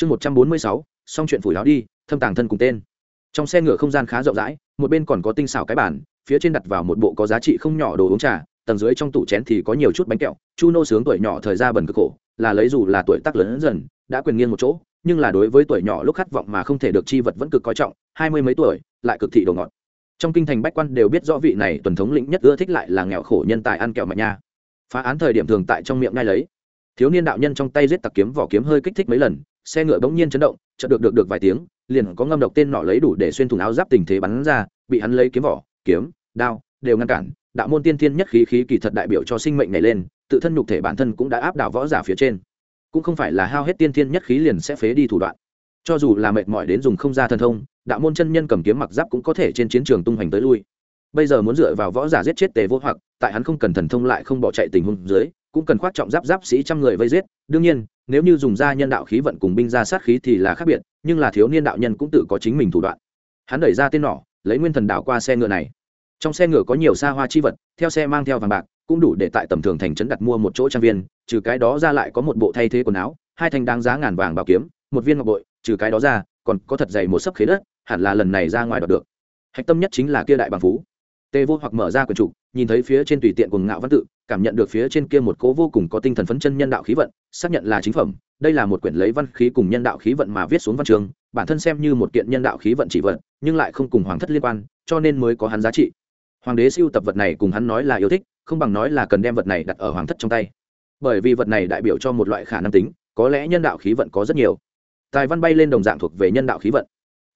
chương một trăm bốn mươi sáu, xong chuyện phủi láo đi, thâm tàng thân cùng tên. Trong xe ngựa không gian khá rộng rãi, một bên còn có tinh xảo cái bản phía trên đặt vào một bộ có giá trị không nhỏ đồ uống trà, tầng dưới trong tủ chén thì có nhiều chút bánh kẹo. Chu nô sướng tuổi nhỏ thời gian bần cực khổ, là lấy dù là tuổi tác lớn dần, đã quyền nghiêng một chỗ, nhưng là đối với tuổi nhỏ lúc khát vọng mà không thể được chi vật vẫn cực coi trọng, hai mươi mấy tuổi, lại cực thị đồ ngọt. Trong kinh thành bách quan đều biết rõ vị này tuần thống lĩnh nhất ưa thích lại là nghèo khổ nhân tài ăn kẹo mạnh nha. Phá án thời điểm thường tại trong miệng ngay lấy thiếu niên đạo nhân trong tay giết tặc kiếm vỏ kiếm hơi kích thích mấy lần, xe ngựa bỗng nhiên chấn động, chợt được được được vài tiếng, liền có ngâm độc tên nọ lấy đủ để xuyên thủng áo giáp tình thế bắn ra, bị hắn lấy kiếm vỏ, kiếm, đao, đều ngăn cản. Đạo môn tiên thiên nhất khí khí kỳ thật đại biểu cho sinh mệnh này lên, tự thân nhục thể bản thân cũng đã áp đảo võ giả phía trên. Cũng không phải là hao hết tiên thiên nhất khí liền sẽ phế đi thủ đoạn. Cho dù là mệt mỏi đến dùng không ra thần thông, đạo môn chân nhân cầm kiếm mặc giáp cũng có thể trên chiến trường tung hoành tới lui. Bây giờ muốn dựa vào võ giả giết chết tề vô hoặc, tại hắn không cần thần thông lại không bỏ chạy tình huống dưới cũng cần khoác trọng giáp giáp sĩ trăm người vây giết. Đương nhiên, nếu như dùng ra nhân đạo khí vận cùng binh ra sát khí thì là khác biệt, nhưng là thiếu niên đạo nhân cũng tự có chính mình thủ đoạn. Hắn đẩy ra tên nỏ, lấy nguyên thần đạo qua xe ngựa này. Trong xe ngựa có nhiều xa hoa chi vật, theo xe mang theo vàng bạc, cũng đủ để tại tầm thường thành trấn đặt mua một chỗ trang viên, trừ cái đó ra lại có một bộ thay thế quần áo, hai thanh đáng giá ngàn vàng bảo kiếm, một viên ngọc bội, trừ cái đó ra, còn có thật dày một sấp khế đất, hẳn là lần này ra ngoài đoạt được. Hạch tâm nhất chính là kia đại bằng phú. Tê vô hoặc mở ra quần trục nhìn thấy phía trên tùy tiện quần ngạo văn tự, cảm nhận được phía trên kia một cố vô cùng có tinh thần phấn chân nhân đạo khí vận, xác nhận là chính phẩm. Đây là một quyển lấy văn khí cùng nhân đạo khí vận mà viết xuống văn trường bản thân xem như một kiện nhân đạo khí vận chỉ vận, nhưng lại không cùng hoàng thất liên quan, cho nên mới có hắn giá trị. Hoàng đế siêu tập vật này cùng hắn nói là yêu thích, không bằng nói là cần đem vật này đặt ở hoàng thất trong tay. Bởi vì vật này đại biểu cho một loại khả năng tính, có lẽ nhân đạo khí vận có rất nhiều. Tài văn bay lên đồng dạng thuộc về nhân đạo khí vận.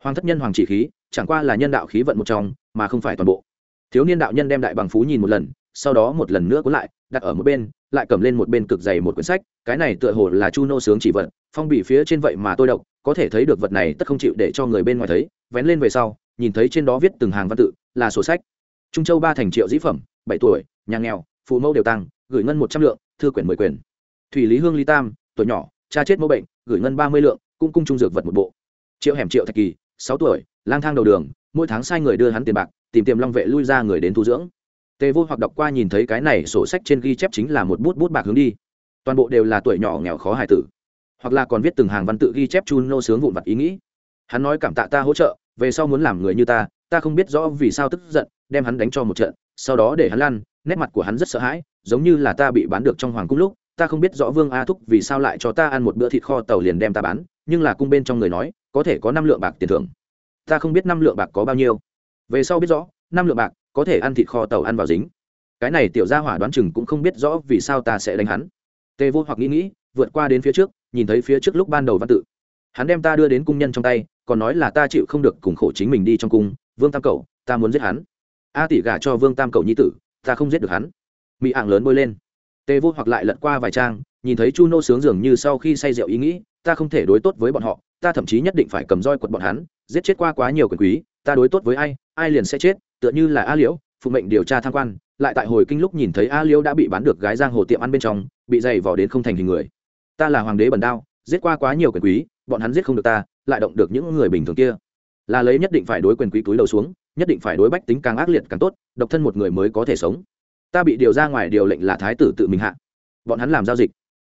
Hoàng thất nhân hoàng chỉ khí, chẳng qua là nhân đạo khí vận một trong, mà không phải toàn bộ thiếu niên đạo nhân đem đại bằng phú nhìn một lần, sau đó một lần nữa cuốn lại, đặt ở một bên, lại cầm lên một bên cực dày một quyển sách, cái này tựa hồ là chu nô sướng chỉ vật, phong bì phía trên vậy mà tôi độc, có thể thấy được vật này tất không chịu để cho người bên ngoài thấy, vén lên về sau, nhìn thấy trên đó viết từng hàng văn tự, là sổ sách trung châu ba thành triệu dĩ phẩm, bảy tuổi, nhà nghèo, phụ mẫu đều tăng, gửi ngân một trăm lượng, thư quyển mười quyển. thủy lý hương ly tam, tuổi nhỏ, cha chết mẫu bệnh, gửi ngân ba mươi lượng cung cung trung dược vật một bộ triệu hẻm triệu thạch kỳ, sáu tuổi, lang thang đầu đường, mỗi tháng sai người đưa hắn tiền bạc tìm tiềm long vệ lui ra người đến thu dưỡng. Tề vô hoặc đọc qua nhìn thấy cái này sổ sách trên ghi chép chính là một bút bút bạc hướng đi. Toàn bộ đều là tuổi nhỏ nghèo khó hài tử. Hoặc là còn viết từng hàng văn tự ghi chép chu nô sướng vụn vặt ý nghĩ. Hắn nói cảm tạ ta hỗ trợ, về sau muốn làm người như ta ta không biết rõ vì sao tức giận, đem hắn đánh cho một trận, sau đó để hắn lăn, nét mặt của hắn rất sợ hãi, giống như là ta bị bán được trong hoàng cung lúc, ta không biết rõ vương a thúc vì sao lại cho ta ăn một bữa thịt kho tàu liền đem ta bán, nhưng là cung bên trong người nói, có thể có năm lượng bạc tiền thưởng. Ta không biết năm lượng bạc có bao nhiêu về sau biết rõ, năm lượng bạc, có thể ăn thịt kho tàu ăn vào dính. Cái này tiểu gia hỏa đoán chừng cũng không biết rõ vì sao ta sẽ đánh hắn. Tê vô hoặc nghĩ nghĩ, vượt qua đến phía trước, nhìn thấy phía trước lúc ban đầu văn tự. Hắn đem ta đưa đến cung nhân trong tay, còn nói là ta chịu không được cùng khổ chính mình đi trong cung, vương tam cầu ta muốn giết hắn. A tỷ gả cho vương tam cầu nhi tử, ta không giết được hắn. Mỹ ạng lớn bôi lên. Tê vô hoặc lại lật qua vài trang, nhìn thấy chu nô sướng dường như sau khi say rượu ý nghĩ, ta không thể đối tốt với bọn họ, ta thậm chí nhất định phải cầm roi quật bọn hắn, giết chết qua quá nhiều quyền quý, ta đối tốt với ai ai liền sẽ chết, tựa như là a liễu, phụ mệnh điều tra tham quan, lại tại hồi kinh lúc nhìn thấy a liễu đã bị bán được gái giang hồ tiệm ăn bên trong, bị dày vỏ đến không thành hình người. Ta là hoàng đế bần đao, giết qua quá nhiều quyền quý, bọn hắn giết không được ta, lại động được những người bình thường kia. Là lấy nhất định phải đối quyền quý túi đầu xuống, nhất định phải đối bách tính càng ác liệt càng tốt, độc thân một người mới có thể sống. Ta bị điều ra ngoài điều lệnh là thái tử tự mình hạ. Bọn hắn làm giao dịch.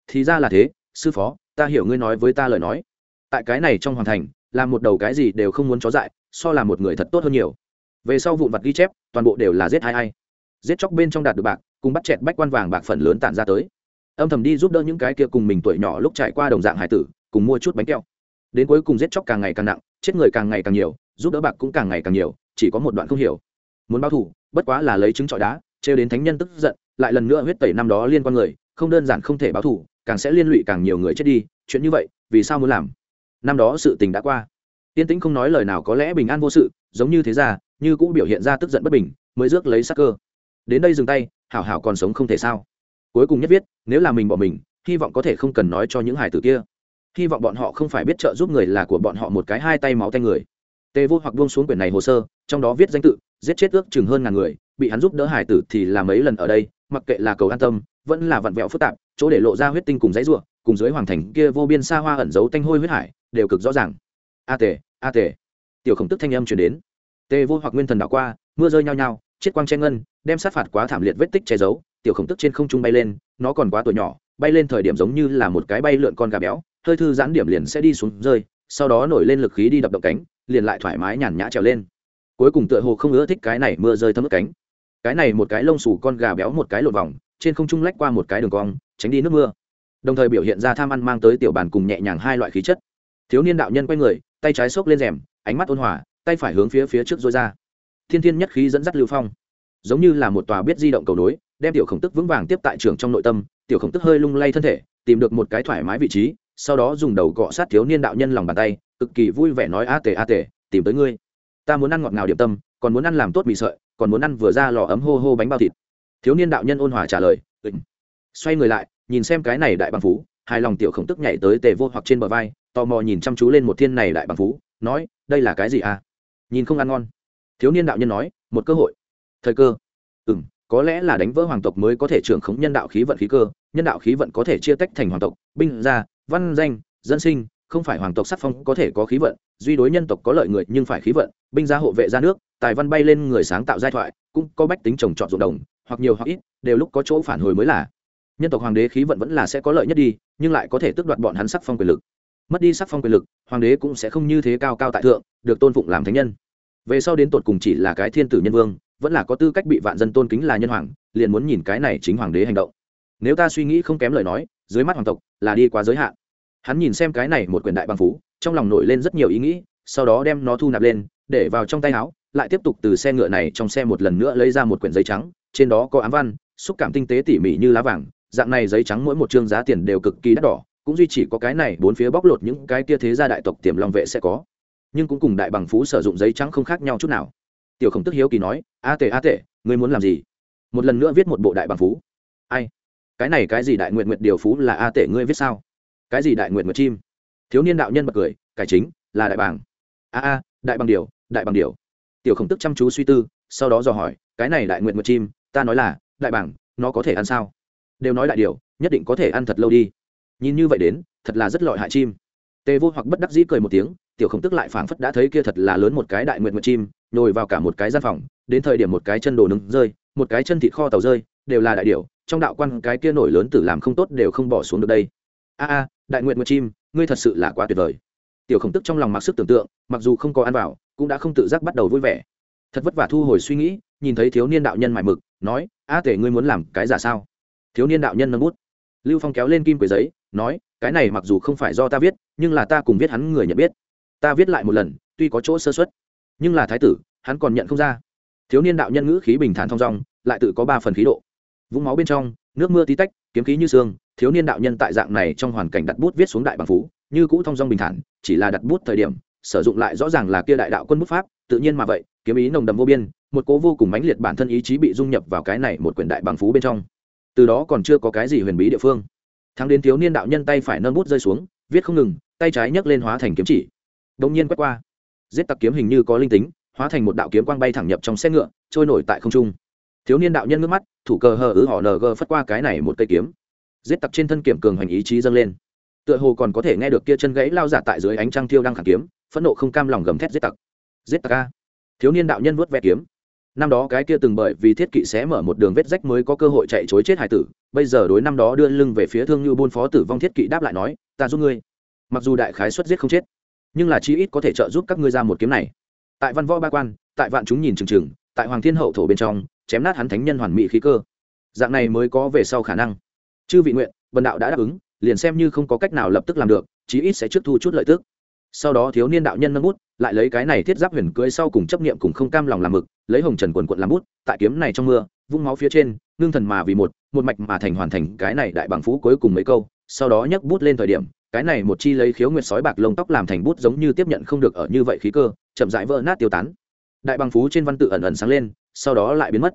Thì ra là thế, sư phó, ta hiểu ngươi nói với ta lời nói. Tại cái này trong hoàn thành, làm một đầu cái gì đều không muốn chó dại, so là một người thật tốt hơn nhiều về sau vụn vặt ghi chép, toàn bộ đều là giết hai ai. Giết chóc bên trong đạt được bạc, cùng bắt chẹt bách quan vàng bạc phần lớn tản ra tới. Âm thầm đi giúp đỡ những cái kia cùng mình tuổi nhỏ lúc trải qua đồng dạng hải tử, cùng mua chút bánh keo đến cuối cùng giết chóc càng ngày càng nặng, chết người càng ngày càng nhiều, giúp đỡ bạc cũng càng ngày càng nhiều, chỉ có một đoạn không hiểu. Muốn báo thủ bất quá là lấy trứng trọi đá, trêu đến thánh nhân tức giận, lại lần nữa huyết tẩy năm đó liên quan người, không đơn giản không thể báo thủ càng sẽ liên lụy càng nhiều người chết đi, chuyện như vậy, vì sao muốn làm? Năm đó sự tình đã qua tiên tĩnh không nói lời nào có lẽ bình an vô sự, giống như thế ra, như cũng biểu hiện ra tức giận bất bình, mới rước lấy sắc cơ. Đến đây dừng tay, hảo hảo còn sống không thể sao? Cuối cùng nhất viết, nếu là mình bỏ mình, hy vọng có thể không cần nói cho những hải tử kia. Hy vọng bọn họ không phải biết trợ giúp người là của bọn họ một cái hai tay máu tay người. Tề vô hoặc buông xuống quyển này hồ sơ, trong đó viết danh tự, giết chết ước chừng hơn ngàn người, bị hắn giúp đỡ hải tử thì là mấy lần ở đây, mặc kệ là cầu an tâm, vẫn là vặn vẹo phức tạp, chỗ để lộ ra huyết tinh cùng dãy ruộng cùng dưới hoàng thành kia vô biên xa hoa ẩn giấu tanh hôi huyết hải, đều cực rõ ràng a tề a tề. Tiểu khổng tức thanh âm chuyển đến. Tề vô hoặc nguyên thần đảo qua, mưa rơi nhao nhao chiết quang che ngân, đem sát phạt quá thảm liệt vết tích che giấu, tiểu khổng tức trên không trung bay lên, nó còn quá tuổi nhỏ, bay lên thời điểm giống như là một cái bay lượn con gà béo, hơi thư giãn điểm liền sẽ đi xuống rơi, sau đó nổi lên lực khí đi đập động cánh, liền lại thoải mái nhàn nhã trèo lên. Cuối cùng tựa hồ không ưa thích cái này mưa rơi thấm ướt cánh. Cái này một cái lông xù con gà béo một cái lột vòng, trên không trung lách qua một cái đường cong, tránh đi nước mưa. Đồng thời biểu hiện ra tham ăn mang tới tiểu bàn cùng nhẹ nhàng hai loại khí chất. Thiếu niên đạo nhân quay người tay trái xốc lên rèm, ánh mắt ôn hòa, tay phải hướng phía phía trước dối ra. Thiên thiên nhất khí dẫn dắt lưu phong. Giống như là một tòa biết di động cầu nối, đem tiểu khổng tức vững vàng tiếp tại trường trong nội tâm, tiểu khổng tức hơi lung lay thân thể, tìm được một cái thoải mái vị trí, sau đó dùng đầu cọ sát thiếu niên đạo nhân lòng bàn tay, cực kỳ vui vẻ nói a tề a tề, tìm tới ngươi. Ta muốn ăn ngọt ngào điểm tâm, còn muốn ăn làm tốt mì sợi, còn muốn ăn vừa ra lò ấm hô hô bánh bao thịt. Thiếu niên đạo nhân ôn hòa trả lời ừ. xoay người lại, nhìn xem cái này đại bằng phú hai lòng tiểu khổng tức nhảy tới tề vô hoặc trên bờ vai tò mò nhìn chăm chú lên một thiên này đại bằng phú, nói, đây là cái gì à? Nhìn không ăn ngon. Thiếu niên đạo nhân nói, một cơ hội. Thời cơ? Ừ m có lẽ là đánh vỡ hoàng tộc mới có thể trưởng khống nhân đạo khí vận khí cơ, nhân đạo khí vận có thể chia tách thành hoàng tộc, binh, gia, văn, danh, dân sinh, không phải hoàng tộc sắc phong có thể có khí vận, duy đối nhân tộc có lợi người nhưng phải khí vận, binh, gia hộ vệ ra nước, tài văn bay lên người sáng tạo giai thoại, cũng có bách tính trồng trọt ruộng đồng, hoặc nhiều hoặc ít, đều lúc có chỗ phản hồi mới là. Nhân tộc hoàng đế khí vận vẫn là sẽ có lợi nhất đi, nhưng lại có thể tước đoạt bọn hắn sắc phong quyền lực mất đi sắc phong quyền lực, hoàng đế cũng sẽ không như thế cao cao tại thượng, được tôn phụng làm thánh nhân. Về sau đến tột cùng chỉ là cái thiên tử nhân vương, vẫn là có tư cách bị vạn dân tôn kính là nhân hoàng, liền muốn nhìn cái này chính hoàng đế hành động. Nếu ta suy nghĩ không kém lời nói, dưới mắt hoàng tộc là đi quá giới hạn. Hắn nhìn xem cái này một quyền đại bằng phú, trong lòng nổi lên rất nhiều ý nghĩ, sau đó đem nó thu nạp lên, để vào trong tay áo, lại tiếp tục từ xe ngựa này trong xe một lần nữa lấy ra một quyển giấy trắng, trên đó có ám văn, xúc cảm tinh tế tỉ mỉ như lá vàng, dạng này giấy trắng mỗi một chương giá tiền đều cực kỳ đắt đỏ cũng duy chỉ có cái này, bốn phía bóc lột những cái kia thế gia đại tộc tiềm long vệ sẽ có. Nhưng cũng cùng đại bằng phú sử dụng giấy trắng không khác nhau chút nào. Tiểu khổng tức hiếu kỳ nói, a tệ a tệ ngươi muốn làm gì? Một lần nữa viết một bộ đại bằng phú. Ai? Cái này cái gì đại nguyện nguyện điều phú là a tệ ngươi viết sao? Cái gì đại nguyện nguyện chim? Thiếu niên đạo nhân bật cười, cải chính, là đại bàng a a, đại bằng điều, đại bằng điều. Tiểu khổng tức chăm chú suy tư, sau đó dò hỏi, cái này đại nguyện nguyện chim, ta nói là, đại bàng nó có thể ăn sao? Đều nói đại điều, nhất định có thể ăn thật lâu đi nhìn như vậy đến, thật là rất lọi hại chim. Tề vô hoặc bất đắc dĩ cười một tiếng, tiểu khổng tức lại phảng phất đã thấy kia thật là lớn một cái đại nguyện nguyện chim, nhồi vào cả một cái gian phòng, đến thời điểm một cái chân đồ nứng rơi, một cái chân thịt kho tàu rơi, đều là đại điều trong đạo quan cái kia nổi lớn tử làm không tốt đều không bỏ xuống được đây. A a, đại nguyện nguyện chim, ngươi thật sự là quá tuyệt vời. Tiểu khổng tức trong lòng mặc sức tưởng tượng, mặc dù không có ăn vào, cũng đã không tự giác bắt đầu vui vẻ. Thật vất vả thu hồi suy nghĩ, nhìn thấy thiếu niên đạo nhân mải mực, nói, a tể ngươi muốn làm cái giả sao? Thiếu niên đạo nhân nâng bút. Lưu phong kéo lên kim quầy giấy nói, cái này mặc dù không phải do ta viết, nhưng là ta cùng viết hắn người nhận biết. Ta viết lại một lần, tuy có chỗ sơ xuất nhưng là thái tử, hắn còn nhận không ra. Thiếu niên đạo nhân ngữ khí bình thản thong dong, lại tự có ba phần khí độ. Vũng máu bên trong, nước mưa tí tách, kiếm khí như xương, thiếu niên đạo nhân tại dạng này trong hoàn cảnh đặt bút viết xuống đại bằng phú, như cũ thong dong bình thản, chỉ là đặt bút thời điểm, sử dụng lại rõ ràng là kia đại đạo quân bút pháp, tự nhiên mà vậy, kiếm ý nồng đầm vô biên, một cố vô cùng mãnh liệt bản thân ý chí bị dung nhập vào cái này một quyển đại bằng phú bên trong. Từ đó còn chưa có cái gì huyền bí địa phương thắng đến thiếu niên đạo nhân tay phải nâng bút rơi xuống, viết không ngừng, tay trái nhấc lên hóa thành kiếm chỉ. Đông nhiên quét qua. Giết tặc kiếm hình như có linh tính, hóa thành một đạo kiếm quang bay thẳng nhập trong xe ngựa, trôi nổi tại không trung. Thiếu niên đạo nhân ngước mắt, thủ cờ hờ ứ họ ng phất qua cái này một cây kiếm. Giết tặc trên thân kiểm cường hành ý chí dâng lên. Tựa hồ còn có thể nghe được kia chân gãy lao giả tại dưới ánh trăng thiêu đang khẳng kiếm, phẫn nộ không cam lòng gầm thét giết tặc. Giết tặc a. Thiếu niên đạo nhân vuốt ve kiếm năm đó cái kia từng bởi vì thiết kỵ sẽ mở một đường vết rách mới có cơ hội chạy chối chết hải tử, bây giờ đối năm đó đưa lưng về phía thương như buôn phó tử vong thiết kỵ đáp lại nói, ta giúp ngươi. Mặc dù đại khái xuất giết không chết, nhưng là chi ít có thể trợ giúp các ngươi ra một kiếm này. Tại văn võ ba quan, tại vạn chúng nhìn chừng chừng, tại hoàng thiên hậu thổ bên trong, chém nát hắn thánh nhân hoàn mỹ khí cơ. Dạng này mới có về sau khả năng. Chư vị nguyện vần đạo đã đáp ứng, liền xem như không có cách nào lập tức làm được, chí ít sẽ trước thu chút lợi tức. Sau đó thiếu niên đạo nhân nâng bút lại lấy cái này thiết giáp huyền cưới sau cùng chấp niệm cùng không cam lòng làm mực, lấy hồng trần quần quận làm bút, tại kiếm này trong mưa, vung máu phía trên, ngưng thần mà vì một một mạch mà thành hoàn thành cái này đại bằng phú cuối cùng mấy câu, sau đó nhấc bút lên thời điểm, cái này một chi lấy khiếu nguyệt sói bạc lông tóc làm thành bút giống như tiếp nhận không được ở như vậy khí cơ, chậm rãi vỡ nát tiêu tán. Đại bằng phú trên văn tự ẩn ẩn sáng lên, sau đó lại biến mất.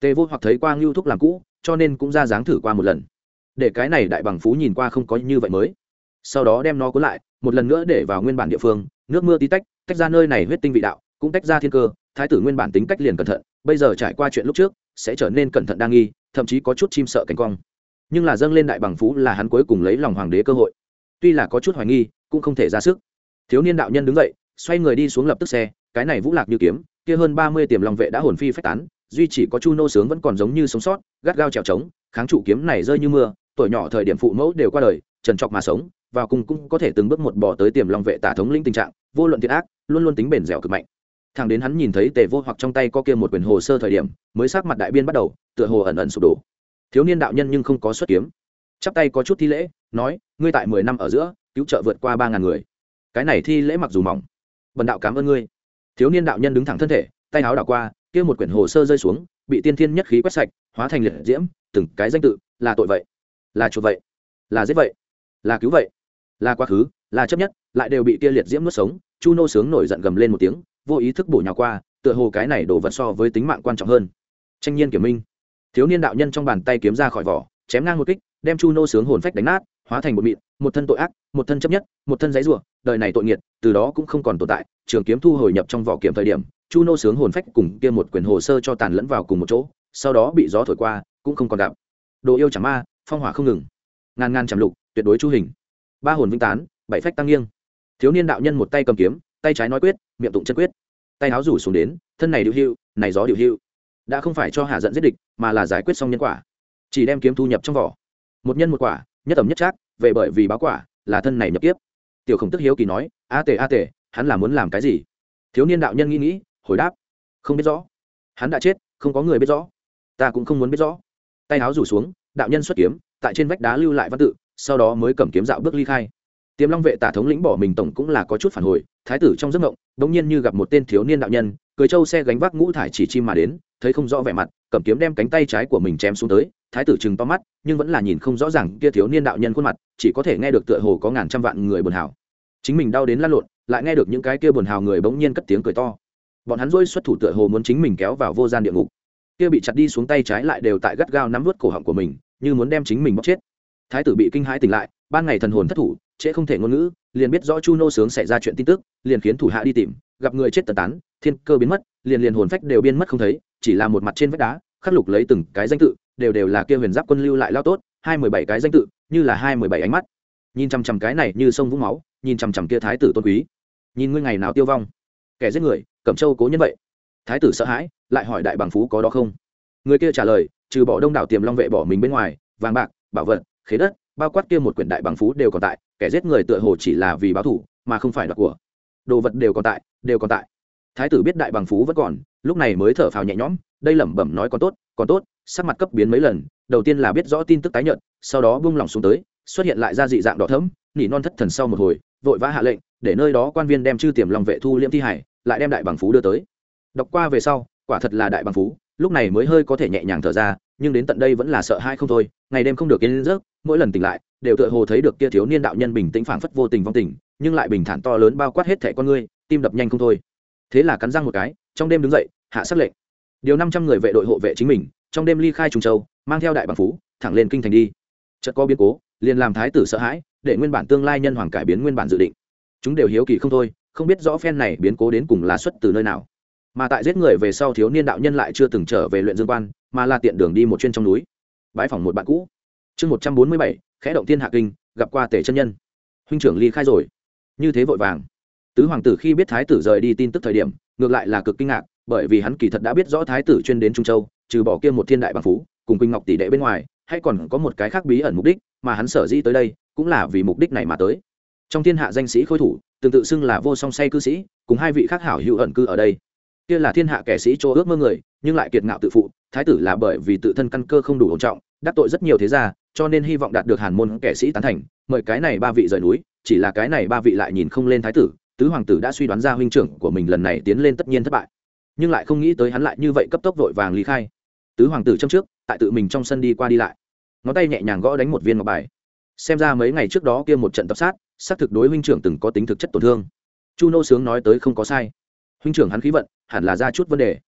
Tề vô hoặc thấy quang lưu thúc làm cũ, cho nên cũng ra dáng thử qua một lần. Để cái này đại bằng phú nhìn qua không có như vậy mới. Sau đó đem nó cuốn lại, một lần nữa để vào nguyên bản địa phương, nước mưa tí tách tách ra nơi này huyết tinh vị đạo, cũng tách ra thiên cơ, thái tử nguyên bản tính cách liền cẩn thận, bây giờ trải qua chuyện lúc trước, sẽ trở nên cẩn thận đa nghi, thậm chí có chút chim sợ cánh cong. Nhưng là dâng lên đại bằng phú là hắn cuối cùng lấy lòng hoàng đế cơ hội. Tuy là có chút hoài nghi, cũng không thể ra sức. Thiếu niên đạo nhân đứng dậy, xoay người đi xuống lập tức xe, cái này vũ lạc như kiếm, kia hơn ba mươi tiềm lòng vệ đã hồn phi phách tán, duy chỉ có chu nô sướng vẫn còn giống như sống sót, gắt gao trèo trống, kháng trụ kiếm này rơi như mưa, tuổi nhỏ thời điểm phụ mẫu đều qua đời, trần trọc mà sống vào cùng cũng có thể từng bước một bỏ tới tiềm long vệ tả thống lĩnh tình trạng, vô luận thiệt ác, luôn luôn tính bền dẻo cực mạnh. Thằng đến hắn nhìn thấy tề vô hoặc trong tay có kia một quyển hồ sơ thời điểm, mới sắc mặt đại biên bắt đầu, tựa hồ ẩn ẩn sụp đổ. Thiếu niên đạo nhân nhưng không có xuất kiếm. Chắp tay có chút thi lễ, nói, ngươi tại mười năm ở giữa, cứu trợ vượt qua ba ngàn người. Cái này thi lễ mặc dù mỏng, bần đạo cảm ơn ngươi. Thiếu niên đạo nhân đứng thẳng thân thể, tay áo đảo qua, kia một quyển hồ sơ rơi xuống, bị tiên thiên nhất khí quét sạch, hóa thành liệt diễm, từng cái danh tự, là tội vậy, là chuột vậy, là giết vậy, là cứu vậy là quá khứ, là chấp nhất, lại đều bị tia liệt diễm nuốt sống, chu nô sướng nổi giận gầm lên một tiếng, vô ý thức bổ nhào qua, tựa hồ cái này đổ vật so với tính mạng quan trọng hơn. Tranh nhiên kiểm minh. Thiếu niên đạo nhân trong bàn tay kiếm ra khỏi vỏ, chém ngang một kích, đem chu nô sướng hồn phách đánh nát, hóa thành một mịn, một thân tội ác, một thân chấp nhất, một thân giấy rủa, đời này tội nghiệt, từ đó cũng không còn tồn tại, trường kiếm thu hồi nhập trong vỏ kiếm thời điểm, chu nô sướng hồn phách cùng kia một quyển hồ sơ cho tàn lẫn vào cùng một chỗ, sau đó bị gió thổi qua, cũng không còn đạo. đồ yêu chẳng ma, phong hỏa không ngừng. Ngàn ngàn chạm lục, tuyệt đối chu hình ba hồn vinh tán, bảy phách tăng nghiêng. Thiếu niên đạo nhân một tay cầm kiếm, tay trái nói quyết, miệng tụng chân quyết. Tay áo rủ xuống đến, thân này điệu hưu này gió điệu hưu đã không phải cho hạ giận giết địch, mà là giải quyết xong nhân quả. Chỉ đem kiếm thu nhập trong vỏ. Một nhân một quả, nhất tầm nhất trác, về bởi vì báo quả, là thân này nhập kiếp. Tiểu khổng tức hiếu kỳ nói, a tề a tề, hắn là muốn làm cái gì? Thiếu niên đạo nhân nghĩ nghĩ, hồi đáp, không biết rõ. Hắn đã chết, không có người biết rõ. Ta cũng không muốn biết rõ. Tay áo rủ xuống, đạo nhân xuất kiếm, tại trên vách đá lưu lại văn tự sau đó mới cầm kiếm dạo bước ly khai. Tiềm long vệ tả thống lĩnh bỏ mình tổng cũng là có chút phản hồi, thái tử trong giấc mộng đ ỗ n g nhiên như gặp một tên thiếu niên đạo nhân cưới trâu xe gánh vác ngũ thải chỉ chim mà đến, thấy không rõ vẻ mặt, cầm kiếm đem cánh tay trái của mình chém xuống tới, thái tử chừng to mắt, nhưng vẫn là nhìn không rõ ràng kia thiếu niên đạo nhân khuôn mặt, chỉ có thể nghe được tựa hồ có ngàn trăm vạn người buồn hào. Chính mình đau đến lăn lộn, lại nghe được những cái kia buồn hào người bỗng nhiên cất tiếng cười to. Bọn hắn dôi xuất thủ tựa hồ muốn chính mình kéo vào vô gian địa ngục. Kia bị chặt đi xuống tay trái lại đều tại gắt gao nắm vớt cổ họng của mình, như muốn đem chính mình bóc chết thái tử bị kinh hãi tỉnh lại, ban ngày thần hồn thất thủ, trễ không thể ngôn ngữ, liền biết rõ chu nô sướng xảy ra chuyện tin tức, liền khiến thủ hạ đi tìm, gặp người chết tật tán, thiên cơ biến mất, liền liền hồn phách đều biến mất không thấy, chỉ là một mặt trên vách đá, khắc lục lấy từng cái danh tự, đều đều là kia huyền giáp quân lưu lại lao tốt, hai mười bảy cái danh tự, như là hai mười bảy ánh mắt. Nhìn chằm chằm cái này như sông vũng máu, nhìn chằm chằm kia thái tử tôn quý. Nhìn ngươi ngày nào tiêu vong. Kẻ giết người, cẩm châu cố nhân vậy. Thái tử sợ hãi, lại hỏi đại bằng phú có đó không? Người kia trả lời, trừ bỏ đông đảo tiềm long vệ bỏ mình bên ngoài, vàng bạc, bảo vật khế đất, bao quát kia một quyển đại bằng phú đều còn tại, kẻ giết người tựa hồ chỉ là vì báo thủ mà không phải đoạt của. Đồ vật đều còn tại, đều còn tại. Thái tử biết đại bằng phú vẫn còn, lúc này mới thở phào nhẹ nhõm, đây lẩm bẩm nói còn tốt còn tốt, sắc mặt cấp biến mấy lần, đầu tiên là biết rõ tin tức tái nhận sau đó buông lỏng xuống tới, xuất hiện lại ra dị dạng đỏ thẫm, nỉ non thất thần sau một hồi, vội vã hạ lệnh, để nơi đó quan viên đem chư tiềm lòng vệ thu liễm thi hải, lại đem đại bằng phú đưa tới. Đọc qua về sau, quả thật là đại bằng phú lúc này mới hơi có thể nhẹ nhàng thở ra, nhưng đến tận đây vẫn là sợ hai không thôi, ngày đêm không được yên giấc, mỗi lần tỉnh lại, đều tựa hồ thấy được kia thiếu niên đạo nhân bình tĩnh phảng phất vô tình vong tình, nhưng lại bình thản to lớn bao quát hết thẻ con ngươi tim đập nhanh không thôi. Thế là cắn răng một cái, trong đêm đứng dậy, hạ sắc lệnh. Điều năm trăm người vệ đội hộ vệ chính mình, trong đêm ly khai trùng châu, mang theo đại bằng phú, thẳng lên kinh thành đi. Chợt có biến cố, liền làm thái tử sợ hãi, để nguyên bản tương lai nhân hoàng cải biến nguyên bản dự định. Chúng đều hiếu kỳ không thôi, không biết rõ phen này biến cố đến cùng là xuất từ nơi nào mà tại giết người về sau thiếu niên đạo nhân lại chưa từng trở về luyện dương quan, mà là tiện đường đi một chuyên trong núi. Bãi phòng một bạn cũ. Chương một trăm bốn mươi bảy, khẽ động thiên hạ kinh, gặp qua tể chân nhân. Huynh trưởng ly khai rồi. Như thế vội vàng. Tứ hoàng tử khi biết thái tử rời đi tin tức thời điểm, ngược lại là cực kinh ngạc, bởi vì hắn kỳ thật đã biết rõ thái tử chuyên đến trung châu, trừ bỏ kia một thiên đại bằng phú, cùng quỳnh ngọc tỷ đệ bên ngoài, hay còn có một cái khác bí ẩn mục đích, mà hắn sở dĩ tới đây, cũng là vì mục đích này mà tới. Trong thiên hạ danh sĩ khôi thủ, tương tự xưng là vô song say cư sĩ, cùng hai vị khác hảo hữu ẩn cư ở đây kia là thiên hạ kẻ sĩ chỗ ước mơ người, nhưng lại kiệt ngạo tự phụ, thái tử là bởi vì tự thân căn cơ không đủ ổn trọng, đắc tội rất nhiều thế gia, cho nên hy vọng đạt được hàn môn kẻ sĩ tán thành. Mời cái này ba vị rời núi, chỉ là cái này ba vị lại nhìn không lên thái tử, tứ hoàng tử đã suy đoán ra huynh trưởng của mình lần này tiến lên tất nhiên thất bại. Nhưng lại không nghĩ tới hắn lại như vậy cấp tốc vội vàng lý khai. Tứ hoàng tử trong trước, tại tự mình trong sân đi qua đi lại. Ngón tay nhẹ nhàng gõ đánh một viên ngọc bài. Xem ra mấy ngày trước đó kia một trận tập sát, xác thực đối huynh trưởng từng có tính thực chất tổn thương. Chu nô sướng nói tới không có sai huynh trưởng hắn khí vận, hẳn là ra chút vấn đề.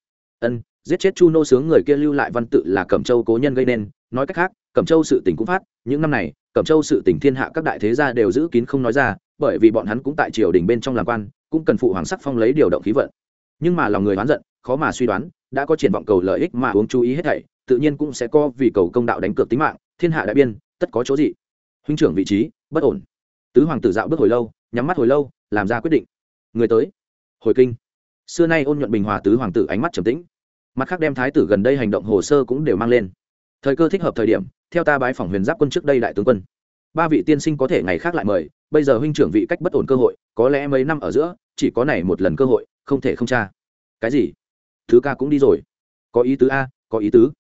Ân, giết chết chu nô sướng người kia lưu lại văn tự là cẩm châu cố nhân gây nên. Nói cách khác, cẩm châu sự tỉnh cũng phát, những năm này, cẩm châu sự tỉnh thiên hạ các đại thế gia đều giữ kín không nói ra, bởi vì bọn hắn cũng tại triều đình bên trong làm quan, cũng cần phụ hoàng sắc phong lấy điều động khí vận. Nhưng mà lòng người oán giận, khó mà suy đoán, đã có triển vọng cầu lợi ích mà uống chú ý hết thảy, tự nhiên cũng sẽ có vì cầu công đạo đánh cược tính mạng, thiên hạ đại biên, tất có chỗ gì huynh trưởng vị trí, bất ổn. Tứ hoàng tử dạo bước hồi lâu, nhắm mắt hồi lâu, làm ra quyết định. Người tới. Hồi kinh xưa nay ôn nhuận bình hòa tứ hoàng tử ánh mắt trầm tĩnh. Mặt khác đem thái tử gần đây hành động hồ sơ cũng đều mang lên. Thời cơ thích hợp thời điểm theo ta bái phỏng huyền giáp quân trước đây đại tướng quân. Ba vị tiên sinh có thể ngày khác lại mời bây giờ huynh trưởng vị cách bất ổn cơ hội có lẽ mấy năm ở giữa chỉ có này một lần cơ hội không thể không tra. Cái gì? Thứ ca cũng đi rồi. Có ý tứ a có ý tứ.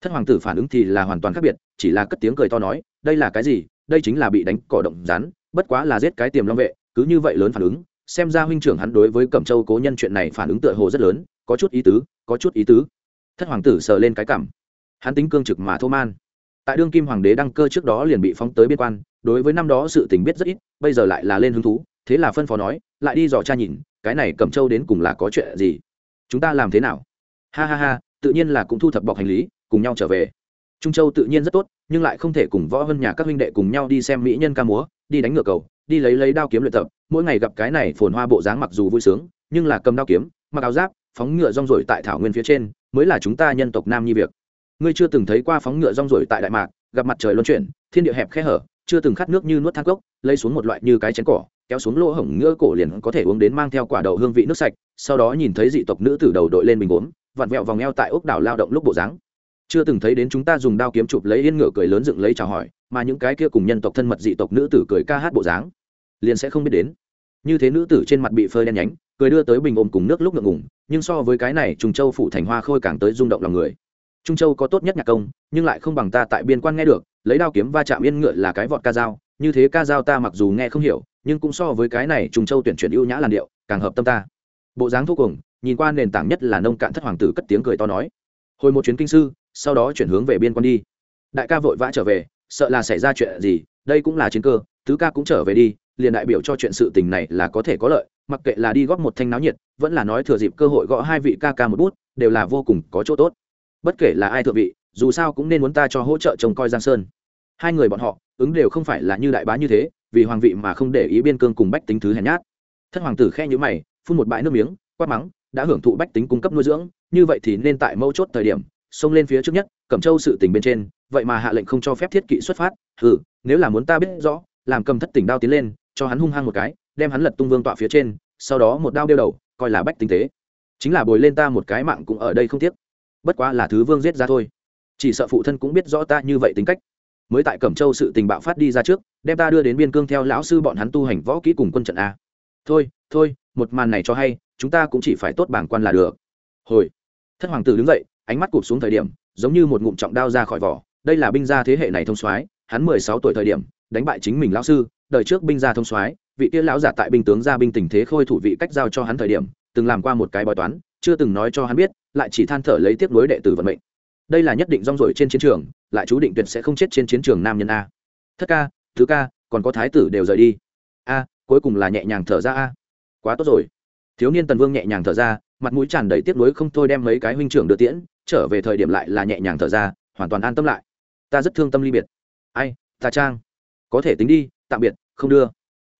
Thất hoàng tử phản ứng thì là hoàn toàn khác biệt chỉ là cất tiếng cười to nói đây là cái gì? Đây chính là bị đánh cỏ động rán, bất quá là giết cái tiềm long vệ cứ như vậy lớn phản ứng xem ra huynh trưởng hắn đối với cẩm châu cố nhân chuyện này phản ứng tựa hồ rất lớn, có chút ý tứ, có chút ý tứ. Thất hoàng tử sờ lên cái cảm hắn tính cương trực mà thô man. Tại đương kim hoàng đế đăng cơ trước đó liền bị phóng tới biên quan, đối với năm đó sự tình biết rất ít, bây giờ lại là lên hứng thú, thế là phân phó nói, lại đi dò cha nhìn, cái này cẩm châu đến cùng là có chuyện gì? Chúng ta làm thế nào? Ha ha ha, tự nhiên là cũng thu thập bọc hành lý, cùng nhau trở về. Trung châu tự nhiên rất tốt, nhưng lại không thể cùng võ hơn nhà các huynh đệ cùng nhau đi xem mỹ nhân ca múa, đi đánh ngựa cầu đi lấy lấy đao kiếm luyện tập, mỗi ngày gặp cái này phồn hoa bộ dáng mặc dù vui sướng, nhưng là cầm đao kiếm, mặc áo giáp, phóng ngựa rong rổi tại thảo nguyên phía trên, mới là chúng ta nhân tộc nam nhi việc. Ngươi chưa từng thấy qua phóng ngựa rong rổi tại đại mạc, gặp mặt trời luân chuyển, thiên địa hẹp khe hở, chưa từng khát nước như nuốt thang cốc, lấy xuống một loại như cái chén cỏ, kéo xuống lỗ hổng ngựa cổ liền có thể uống đến mang theo quả đậu hương vị nước sạch, sau đó nhìn thấy dị tộc nữ tử đầu đội lên bình gốm, vặn vẹo vòng eo tại ốc đảo lao động lúc bộ dáng chưa từng thấy đến chúng ta dùng đao kiếm chụp lấy yên ngựa cười lớn dựng lấy chào hỏi, mà những cái kia cùng nhân tộc thân mật dị tộc nữ tử cười ca hát bộ dáng, liền sẽ không biết đến. Như thế nữ tử trên mặt bị phơi đen nhánh, cười đưa tới bình ôm cùng nước lúc ngượng ngùng, nhưng so với cái này, trung châu phủ thành hoa khôi càng tới rung động lòng người. Trung châu có tốt nhất nhạc công, nhưng lại không bằng ta tại biên quan nghe được, lấy đao kiếm va chạm yên ngựa là cái vọt ca dao, như thế ca dao ta mặc dù nghe không hiểu, nhưng cũng so với cái này trung châu tuyển chuyển ưu nhã làn điệu, càng hợp tâm ta. Bộ dáng thu cùng nhìn qua nền tảng nhất là nông cạn thất hoàng tử cất tiếng cười to nói. Hồi một chuyến kinh sư sau đó chuyển hướng về biên quan đi. Đại ca vội vã trở về, sợ là xảy ra chuyện gì, đây cũng là chiến cơ, tứ ca cũng trở về đi, liền đại biểu cho chuyện sự tình này là có thể có lợi, mặc kệ là đi góp một thanh náo nhiệt, vẫn là nói thừa dịp cơ hội gõ hai vị ca ca một bút, đều là vô cùng có chỗ tốt. Bất kể là ai thượng vị, dù sao cũng nên muốn ta cho hỗ trợ trông coi giang sơn. Hai người bọn họ, ứng đều không phải là như đại bá như thế, vì hoàng vị mà không để ý biên cương cùng bách tính thứ hèn nhát. Thất hoàng tử khe nhữ mày, phun một bãi nước miếng, quát mắng, đã hưởng thụ bách tính cung cấp nuôi dưỡng, như vậy thì nên tại mâu chốt thời điểm xông lên phía trước nhất, cẩm châu sự tình bên trên, vậy mà hạ lệnh không cho phép thiết kỵ xuất phát ừ nếu là muốn ta biết rõ, làm cầm thất tỉnh đao tiến lên, cho hắn hung hăng một cái, đem hắn lật tung vương tọa phía trên, sau đó một đao đeo đầu, coi là bách tinh tế. Chính là bồi lên ta một cái mạng cũng ở đây không tiếc. Bất quá là thứ vương giết ra thôi. Chỉ sợ phụ thân cũng biết rõ ta như vậy tính cách. Mới tại cẩm châu sự tình bạo phát đi ra trước, đem ta đưa đến biên cương theo lão sư bọn hắn tu hành võ kỹ cùng quân trận a. Thôi thôi, một màn này cho hay, chúng ta cũng chỉ phải tốt bảng quan là được. Hồi, thất hoàng tử đứng dậy ánh mắt cụp xuống thời điểm, giống như một ngụm trọng đao ra khỏi vỏ. Đây là binh gia thế hệ này thông soái, hắn mười sáu tuổi thời điểm, đánh bại chính mình lão sư, đời trước binh gia thông soái, vị kia lão giả tại binh tướng gia binh tình thế khôi thủ vị cách giao cho hắn thời điểm, từng làm qua một cái bói toán, chưa từng nói cho hắn biết, lại chỉ than thở lấy tiếc nối đệ tử vận mệnh. Đây là nhất định rong rổi trên chiến trường, lại chú định tuyệt sẽ không chết trên chiến trường nam nhân a. Thất ca, thứ ca, còn có thái tử đều rời đi. A, cuối cùng là nhẹ nhàng thở ra a. Quá tốt rồi. Thiếu niên tần vương nhẹ nhàng thở ra, mặt mũi tràn đầy tiếc nuối không thôi đem mấy cái huynh trưởng đưa tiễn trở về thời điểm lại là nhẹ nhàng thở ra, hoàn toàn an tâm lại. Ta rất thương tâm ly biệt. Ai, ta trang. Có thể tính đi, tạm biệt, không đưa.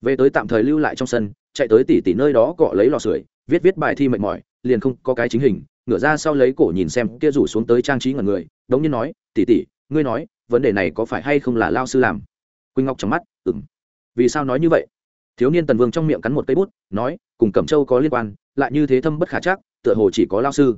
Về tới tạm thời lưu lại trong sân, chạy tới tỉ tỉ nơi đó cọ lấy lò sưởi, viết viết bài thi mệt mỏi, liền không có cái chính hình, ngửa ra sau lấy cổ nhìn xem kia rủ xuống tới trang trí ngần người, đống nhiên nói, tỉ tỉ, ngươi nói, vấn đề này có phải hay không là lao sư làm? Quỳnh ngọc trong mắt ừng vì sao nói như vậy? Thiếu niên tần vương trong miệng cắn một cây bút, nói, cùng cẩm châu có liên quan, lại như thế thâm bất khả chắc, tựa hồ chỉ có lao sư.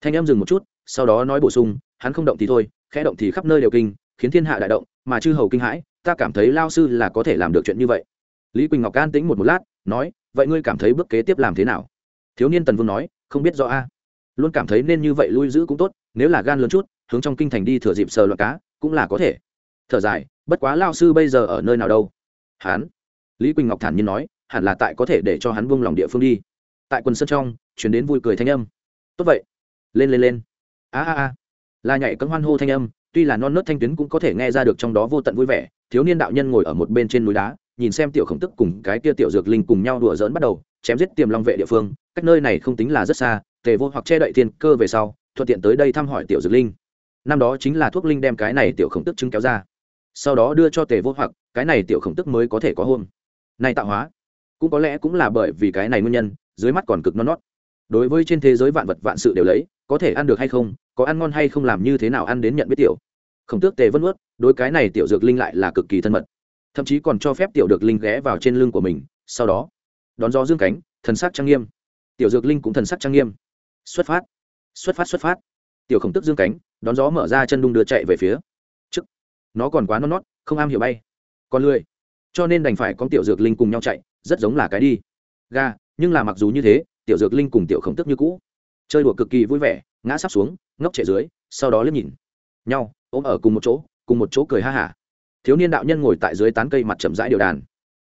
Thanh em dừng một chút sau đó nói bổ sung, hắn không động thì thôi, khẽ động thì khắp nơi đều kinh, khiến thiên hạ đại động, mà chư hầu kinh hãi, ta cảm thấy lao sư là có thể làm được chuyện như vậy. Lý quỳnh ngọc an tĩnh một một lát, nói, vậy ngươi cảm thấy bước kế tiếp làm thế nào? Thiếu niên tần vương nói, không biết rõ a. Luôn cảm thấy nên như vậy lui giữ cũng tốt, nếu là gan lớn chút, hướng trong kinh thành đi thừa dịp sờ loạt cá, cũng là có thể. Thở dài, bất quá lao sư bây giờ ở nơi nào đâu? Hán lý quỳnh ngọc thản nhiên nói, hẳn là tại có thể để cho hắn vung lòng địa phương đi. Tại quần sân trong chuyển đến vui cười thanh âm. Tốt vậy. Lên lên lên a a a. Là nhảy cấm hoan hô thanh âm, tuy là non nớt thanh tuyến cũng có thể nghe ra được trong đó vô tận vui vẻ, thiếu niên đạo nhân ngồi ở một bên trên núi đá, nhìn xem tiểu khổng tức cùng cái kia tiểu dược linh cùng nhau đùa dỡn bắt đầu, chém giết tiềm long vệ địa phương, cách nơi này không tính là rất xa, tề vô hoặc che đậy thiên cơ về sau, thuận tiện tới đây thăm hỏi tiểu dược linh. Năm đó chính là thuốc linh đem cái này tiểu khổng tức chứng kéo ra. Sau đó đưa cho tề vô hoặc, cái này tiểu khổng tức mới có thể có hôm. Này tạo hóa, cũng có lẽ cũng là bởi vì cái này nguyên nhân, dưới mắt còn cực non nót. Đối với trên thế giới vạn vật vạn sự đều lấy có thể ăn được hay không, có ăn ngon hay không, làm như thế nào ăn đến nhận biết tiểu. Khổng tước tề vân ướt đối cái này tiểu dược linh lại là cực kỳ thân mật. Thậm chí còn cho phép tiểu được linh ghé vào trên lưng của mình, sau đó, đón gió dương cánh, thần sắc trang nghiêm. Tiểu dược linh cũng thần sắc trang nghiêm. Xuất phát xuất phát xuất phát. Tiểu khổng tức dương cánh, đón gió mở ra chân đung đưa chạy về phía trước. Nó còn quá non nót, không am hiểu bay, còn lười. Cho nên đành phải con tiểu dược linh cùng nhau chạy, rất giống là cái đi. Ga nhưng là mặc dù như thế, tiểu dược linh cùng tiểu khổng tức như cũ chơi đùa cực kỳ vui vẻ, ngã sắp xuống, ngốc chạy dưới, sau đó liếc nhìn. Nhau, ôm ở cùng một chỗ, cùng một chỗ cười ha hả. Thiếu niên đạo nhân ngồi tại dưới tán cây mặt chậm rãi điều đàn.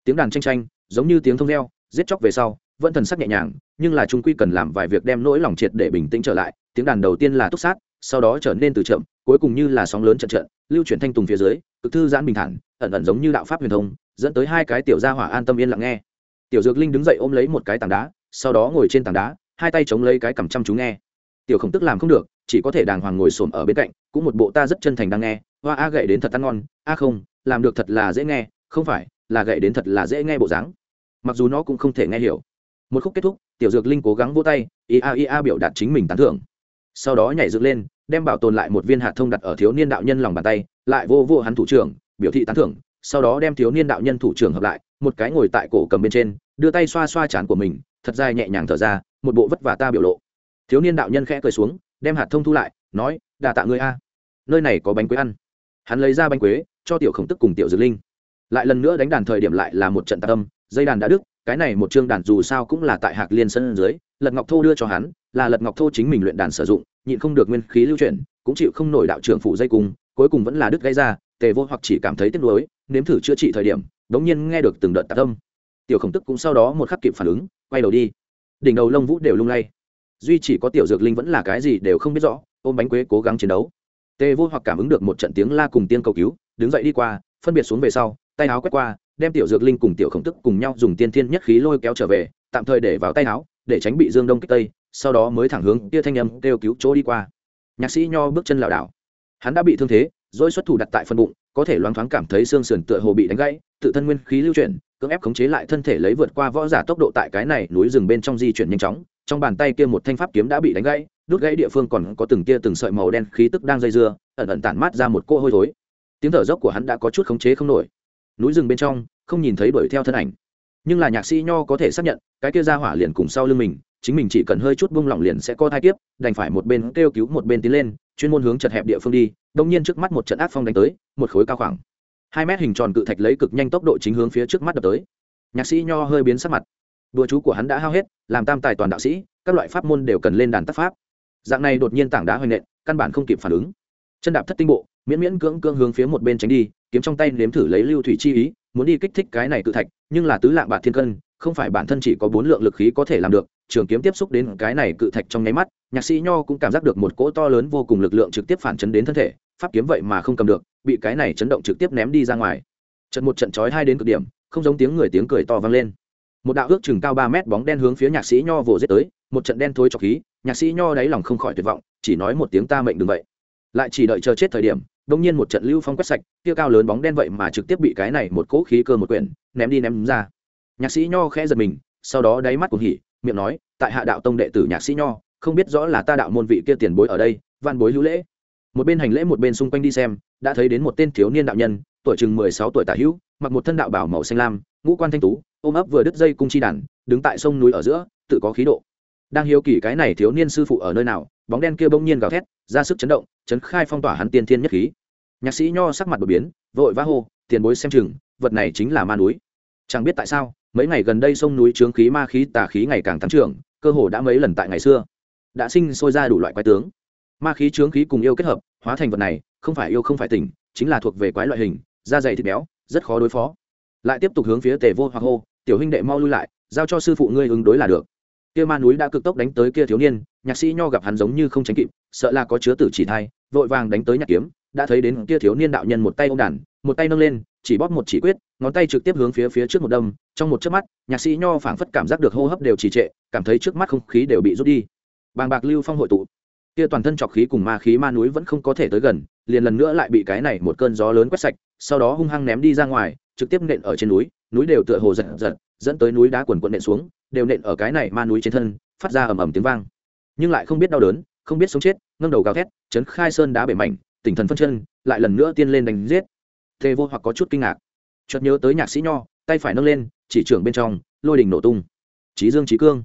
Tiếng đàn tranh tranh, giống như tiếng thông reo, giết chóc về sau, vẫn thần sắc nhẹ nhàng, nhưng là trung quy cần làm vài việc đem nỗi lòng triệt để bình tĩnh trở lại. Tiếng đàn đầu tiên là túc sát, sau đó trở nên từ chậm, cuối cùng như là sóng lớn trận trận, lưu chuyển thanh tùng phía dưới, cực thư giãn bình thản, ẩn ẩn giống như đạo pháp huyền thông, dẫn tới hai cái tiểu gia hỏa an tâm yên lặng nghe. Tiểu dược linh đứng dậy ôm lấy một cái tảng đá, sau đó ngồi trên tảng đá hai tay chống lấy cái cằm chăm chú nghe. Tiểu khổng tức làm không được, chỉ có thể đàng hoàng ngồi xổm ở bên cạnh, cũng một bộ ta rất chân thành đang nghe, hoa, a, gậy đến thật ăn ngon, a, không, làm được thật là dễ nghe, không phải, là gậy đến thật là dễ nghe bộ dáng. Mặc dù nó cũng không thể nghe hiểu. Một khúc kết thúc, tiểu dược linh cố gắng vỗ tay, ia ia biểu đạt chính mình tán thưởng. Sau đó nhảy dựng lên, đem bảo tồn lại một viên hạt thông đặt ở thiếu niên đạo nhân lòng bàn tay, lại vô vô hắn thủ trưởng, biểu thị tán thưởng. Sau đó đem thiếu niên đạo nhân thủ trưởng hợp lại, một cái ngồi tại cổ cầm bên trên, đưa tay xoa xoa chán của mình thật dài nhẹ nhàng thở ra, một bộ vất vả ta biểu lộ. Thiếu niên đạo nhân khẽ cười xuống, đem hạt thông thu lại, nói đà tạ ngươi a. Nơi này có bánh quế ăn. Hắn lấy ra bánh quế, cho tiểu khổng tức cùng tiểu dược linh. Lại lần nữa đánh đàn thời điểm lại là một trận tạ âm, dây đàn đã đứt, cái này một chương đàn dù sao cũng là tại hạc liên sân dưới, lật ngọc thô đưa cho hắn, là lật ngọc thô chính mình luyện đàn sử dụng, nhịn không được nguyên khí lưu chuyển, cũng chịu không nổi đạo trưởng phụ dây cung, cuối cùng vẫn là đứt gây ra, tề vô hoặc chỉ cảm thấy tiếc nuối, nếm thử chữa trị thời điểm, đống nhiên nghe được từng đợt tạ âm tiểu khổng tức cũng sau đó một khắc kịp phản ứng, quay đầu đi. Đỉnh đầu lông vũ đều lung lay. Duy chỉ có tiểu dược linh vẫn là cái gì đều không biết rõ, ôm bánh quế cố gắng chiến đấu. Tề vô hoặc cảm ứng được một trận tiếng la cùng tiên cầu cứu, đứng dậy đi qua, phân biệt xuống về sau, tay áo quét qua, đem tiểu dược linh cùng tiểu khổng tức cùng nhau dùng tiên thiên nhất khí lôi kéo trở về, tạm thời để vào tay áo, để tránh bị dương đông kích tây, sau đó mới thẳng hướng tia thanh âm kêu cứu chỗ đi qua. Nhạc sĩ nho bước chân lảo đảo. Hắn đã bị thương thế dỗi xuất thủ đặt tại phần bụng, có thể loáng thoáng cảm thấy xương sườn tựa hồ bị đánh gãy, tự thân nguyên khí lưu chuyển, cưỡng ép khống chế lại thân thể lấy vượt qua võ giả tốc độ tại cái này núi rừng bên trong di chuyển nhanh chóng, trong bàn tay kia một thanh pháp kiếm đã bị đánh gãy, đốt gãy địa phương còn có từng tia từng sợi màu đen khí tức đang dây dưa, ẩn ẩn tản mát ra một cô hôi thối. Tiếng thở dốc của hắn đã có chút khống chế không nổi. Núi rừng bên trong, không nhìn thấy đuổi theo thân ảnh. Nhưng là nhạc sĩ nho có thể xác nhận, cái kia ra hỏa liền cùng sau lưng mình chính mình chỉ cần hơi chút bung lỏng liền sẽ co thai tiếp đành phải một bên kêu cứu một bên tiến lên, chuyên môn hướng chật hẹp địa phương đi, đông nhiên trước mắt một trận ác phong đánh tới, một khối cao khoảng. Hai mét hình tròn cự thạch lấy cực nhanh tốc độ chính hướng phía trước mắt đập tới. Nhạc sĩ nho hơi biến sắc mặt. Đùa chú của hắn đã hao hết, làm tam tài toàn đạo sĩ, các loại pháp môn đều cần lên đàn tác pháp. Dạng này đột nhiên tảng đá hoành nện, căn bản không kịp phản ứng. Chân đạp thất tinh bộ, miễn miễn cưỡng cưỡng hướng phía một bên tránh đi, kiếm trong tay nếm thử lấy lưu thủy chi ý muốn đi kích thích cái này cự thạch, nhưng là tứ lạng bạc thiên cân, không phải bản thân chỉ có bốn lượng lực khí có thể làm được, trường kiếm tiếp xúc đến cái này cự thạch trong nháy mắt, nhạc sĩ nho cũng cảm giác được một cỗ to lớn vô cùng lực lượng trực tiếp phản chấn đến thân thể, pháp kiếm vậy mà không cầm được, bị cái này chấn động trực tiếp ném đi ra ngoài. Trận một trận chói hai đến cực điểm, không giống tiếng người tiếng cười to vang lên. Một đạo ước chừng cao ba mét bóng đen hướng phía nhạc sĩ nho vồ giết tới, một trận đen thối trọc khí, nhạc sĩ nho đáy lòng không khỏi tuyệt vọng, chỉ nói một tiếng ta mệnh đừng vậy. Lại chỉ đợi chờ chết thời điểm đông nhiên một trận lưu phong quét sạch, kia cao lớn bóng đen vậy mà trực tiếp bị cái này một cỗ khí cơ một quyển, ném đi ném ra. Nhạc sĩ nho khẽ giật mình, sau đó đáy mắt cùng hỉ, miệng nói, tại hạ đạo tông đệ tử nhạc sĩ nho, không biết rõ là ta đạo môn vị kia tiền bối ở đây văn bối hữu lễ. Một bên hành lễ một bên xung quanh đi xem, đã thấy đến một tên thiếu niên đạo nhân, tuổi chừng mười sáu tuổi tả hữu, mặc một thân đạo bảo màu xanh lam, ngũ quan thanh tú, ôm ấp vừa đứt dây cung chi đàn, đứng tại sông núi ở giữa, tự có khí độ. Đang hiếu kỳ cái này thiếu niên sư phụ ở nơi nào, bóng đen kia bỗng nhiên gào thét ra sức chấn động, chấn khai phong tỏa hắn tiên thiên nhất khí. Nhạc sĩ nho sắc mặt đột biến, vội vã hô, tiền bối xem chừng, vật này chính là ma núi. Chẳng biết tại sao, mấy ngày gần đây sông núi trướng khí ma khí tà khí ngày càng tăng trưởng, cơ hồ đã mấy lần tại ngày xưa. Đã sinh sôi ra đủ loại quái tướng. Ma khí trướng khí cùng yêu kết hợp, hóa thành vật này, không phải yêu không phải tỉnh chính là thuộc về quái loại hình, da dày thịt béo, rất khó đối phó. Lại tiếp tục hướng phía tề vô hoặc hô, tiểu huynh đệ mau lui lại, giao cho sư phụ ngươi ứng đối là được kia ma núi đã cực tốc đánh tới kia thiếu niên, nhạc sĩ nho gặp hắn giống như không tránh kịp, sợ là có chứa tử chỉ thai, vội vàng đánh tới nhạc kiếm, đã thấy đến kia thiếu niên đạo nhân một tay ôm đàn, một tay nâng lên, chỉ bóp một chỉ quyết, ngón tay trực tiếp hướng phía phía trước một đâm, trong một chớp mắt, nhạc sĩ nho phảng phất cảm giác được hô hấp đều trì trệ, cảm thấy trước mắt không khí đều bị rút đi. Bàng bạc lưu phong hội tụ. Kia toàn thân trọc khí cùng ma khí ma núi vẫn không có thể tới gần, liền lần nữa lại bị cái này một cơn gió lớn quét sạch, sau đó hung hăng ném đi ra ngoài, trực tiếp nện ở trên núi núi đều tựa hồ giật giật dẫn tới núi đá quần quận nện xuống, đều nện ở cái này ma núi trên thân, phát ra ầm ầm tiếng vang. Nhưng lại không biết đau đớn, không biết sống chết, ngâm đầu gào thét chấn khai sơn đá bể mảnh, tỉnh thần phân chân, lại lần nữa tiên lên đánh giết. Thề vô hoặc có chút kinh ngạc. Chợt nhớ tới nhạc sĩ nho, tay phải nâng lên, chỉ trưởng bên trong, lôi đình nổ tung. Trí dương trí cương.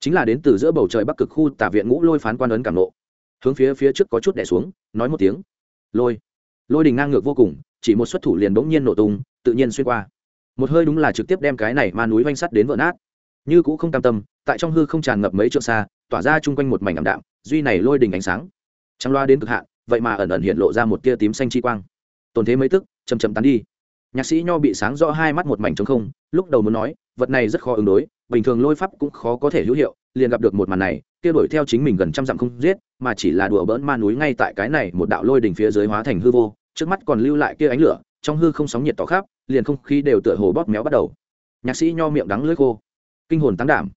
Chính là đến từ giữa bầu trời bắc cực khu tả viện ngũ lôi phán quan ấn cảm nộ. Hướng phía phía trước có chút đẻ xuống, nói một tiếng. Lôi. Lôi đình ngang ngược vô cùng, chỉ một xuất thủ liền bỗng nhiên nổ tung, tự nhiên xuyên qua một hơi đúng là trực tiếp đem cái này ma núi vanh sắt đến vỡ nát. Như cũng không cam tâm, tại trong hư không tràn ngập mấy trượng xa, tỏa ra chung quanh một mảnh ảm đạm, duy này lôi đình ánh sáng. Trăng loa đến cực hạn, vậy mà ẩn ẩn hiện lộ ra một tia tím xanh chi quang. Tồn thế mấy tức chầm chầm tán đi. Nhạc sĩ nho bị sáng rõ hai mắt một mảnh trống không, lúc đầu muốn nói, vật này rất khó ứng đối, bình thường lôi pháp cũng khó có thể hữu hiệu, liền gặp được một màn này, kia đuổi theo chính mình gần trăm dặm không giết, mà chỉ là đùa bỡn ma núi ngay tại cái này một đạo lôi đỉnh phía dưới hóa thành hư vô, trước mắt còn lưu lại kia ánh lửa, trong hư không sóng nhiệt tỏ khắp liền không khí đều tựa hồ bóp méo bắt đầu. Nhạc sĩ nho miệng đắng lưỡi khô. Kinh hồn tăng đảm.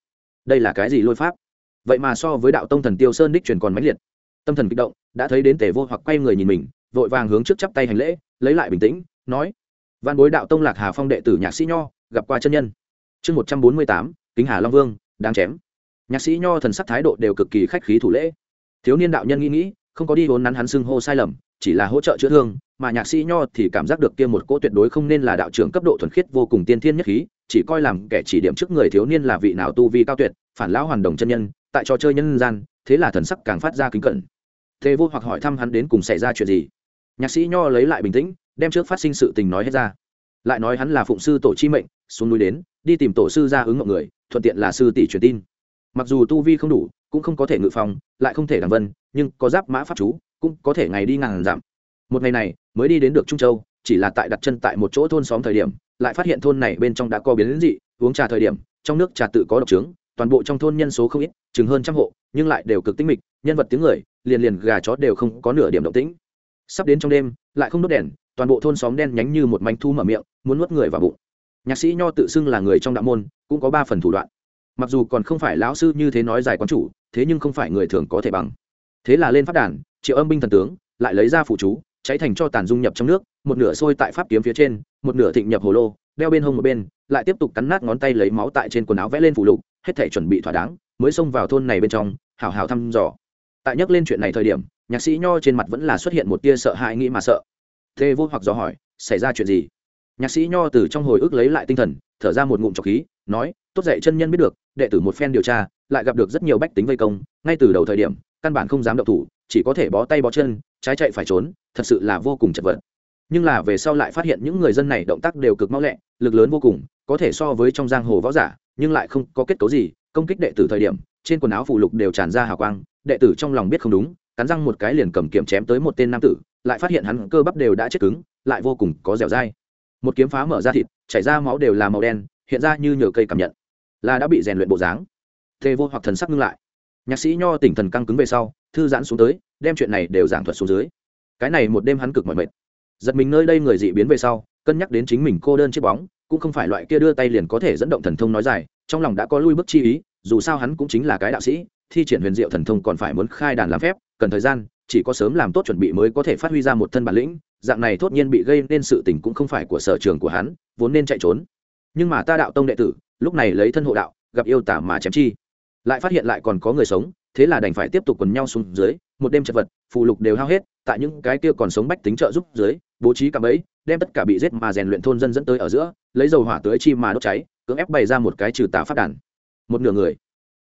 Đây là cái gì lôi pháp? Vậy mà so với đạo tông thần tiêu sơn đích truyền còn mãnh liệt. Tâm thần kích động, đã thấy đến tề vô hoặc quay người nhìn mình, vội vàng hướng trước chắp tay hành lễ, lấy lại bình tĩnh, nói văn bối đạo tông lạc hà phong đệ tử nhạc sĩ nho, gặp qua chân nhân. Chương một trăm bốn mươi tám, kính hà long vương đang chém. Nhạc sĩ nho thần sắc thái độ đều cực kỳ khách khí thủ lễ. Thiếu niên đạo nhân nghĩ nghĩ, không có đi vốn nắn hắn xưng hô sai lầm, chỉ là hỗ trợ chữa thương mà nhạc sĩ nho thì cảm giác được kia một cỗ tuyệt đối không nên là đạo trưởng cấp độ thuần khiết vô cùng tiên thiên nhất khí, chỉ coi làm kẻ chỉ điểm trước người thiếu niên là vị nào tu vi cao tuyệt, phản lão hoàn đồng chân nhân, tại trò chơi nhân gian, thế là thần sắc càng phát ra kính cẩn thế vô hoặc hỏi thăm hắn đến cùng xảy ra chuyện gì. Nhạc sĩ nho lấy lại bình tĩnh, đem trước phát sinh sự tình nói hết ra. Lại nói hắn là phụng sư tổ chi mệnh, xuống núi đến, đi tìm tổ sư ra ứng mọi người, thuận tiện là sư tỷ truyền tin. Mặc dù tu vi không đủ, cũng không có thể ngự phòng lại không thể đằng vân, nhưng có giáp mã pháp chú, cũng có thể ngày đi ngàn dặm. Một ngày này mới đi đến được trung châu, chỉ là tại đặt chân tại một chỗ thôn xóm thời điểm, lại phát hiện thôn này bên trong đã có biến đến dị, uống trà thời điểm, trong nước trà tự có độc trướng, toàn bộ trong thôn nhân số không ít, chừng hơn trăm hộ, nhưng lại đều cực tinh mịch, nhân vật tiếng người, liền liền gà chó đều không có nửa điểm động tĩnh. Sắp đến trong đêm, lại không đốt đèn, toàn bộ thôn xóm đen nhánh như một mánh thu mở miệng, muốn nuốt người vào bụng. Nhạc sĩ nho tự xưng là người trong đạo môn, cũng có ba phần thủ đoạn. Mặc dù còn không phải lão sư như thế nói giải quán chủ, thế nhưng không phải người thường có thể bằng. Thế là lên phát đàn, triệu âm binh thần tướng, lại lấy ra phụ chú cháy thành cho tàn dung nhập trong nước, một nửa sôi tại pháp kiếm phía trên, một nửa thịnh nhập hồ lô, đeo bên hông một bên, lại tiếp tục cắn nát ngón tay lấy máu tại trên quần áo vẽ lên phủ lục, hết thể chuẩn bị thỏa đáng, mới xông vào thôn này bên trong, hào hào thăm dò. Tại nhắc lên chuyện này thời điểm, nhạc sĩ nho trên mặt vẫn là xuất hiện một tia sợ hãi nghĩ mà sợ. Thê vô hoặc dò hỏi, xảy ra chuyện gì? Nhạc sĩ nho từ trong hồi ức lấy lại tinh thần, thở ra một ngụm trọc khí, nói, tốt dạy chân nhân biết được, đệ tử một phen điều tra, lại gặp được rất nhiều bách tính vây công, ngay từ đầu thời điểm, căn bản không dám động thủ, chỉ có thể bó tay bó chân trái chạy phải trốn, thật sự là vô cùng chật vật. Nhưng là về sau lại phát hiện những người dân này động tác đều cực mau lẹ, lực lớn vô cùng, có thể so với trong giang hồ võ giả, nhưng lại không có kết cấu gì, công kích đệ tử thời điểm, trên quần áo phụ lục đều tràn ra hào quang, đệ tử trong lòng biết không đúng, cắn răng một cái liền cầm kiếm chém tới một tên nam tử, lại phát hiện hắn cơ bắp đều đã chết cứng, lại vô cùng có dẻo dai. Một kiếm phá mở ra thịt, chảy ra máu đều là màu đen, hiện ra như nhờ cây cảm nhận. Là đã bị rèn luyện bộ dáng. Thê vô hoặc thần sắc ngưng lại. Nhạc sĩ nho tỉnh thần căng cứng về sau, thư giãn xuống tới đem chuyện này đều giảng thuật xuống dưới. Cái này một đêm hắn cực mỏi mệt. Giật mình nơi đây người dị biến về sau, cân nhắc đến chính mình cô đơn chiếc bóng, cũng không phải loại kia đưa tay liền có thể dẫn động thần thông nói dài, trong lòng đã có lui bước chi ý, dù sao hắn cũng chính là cái đạo sĩ, thi triển huyền diệu thần thông còn phải muốn khai đàn làm phép, cần thời gian, chỉ có sớm làm tốt chuẩn bị mới có thể phát huy ra một thân bản lĩnh, dạng này thốt nhiên bị gây nên sự tình cũng không phải của sở trường của hắn, vốn nên chạy trốn. Nhưng mà ta đạo tông đệ tử, lúc này lấy thân hộ đạo, gặp yêu tả mà chém chi. Lại phát hiện lại còn có người sống, thế là đành phải tiếp tục quần nhau xuống dưới một đêm chật vật phụ lục đều hao hết, tại những cái kia còn sống bách tính trợ giúp dưới, bố trí cả bẫy, đem tất cả bị giết mà rèn luyện thôn dân dẫn tới ở giữa, lấy dầu hỏa tưới chi mà đốt cháy, cưỡng ép bày ra một cái trừ tà phát đàn. Một nửa người.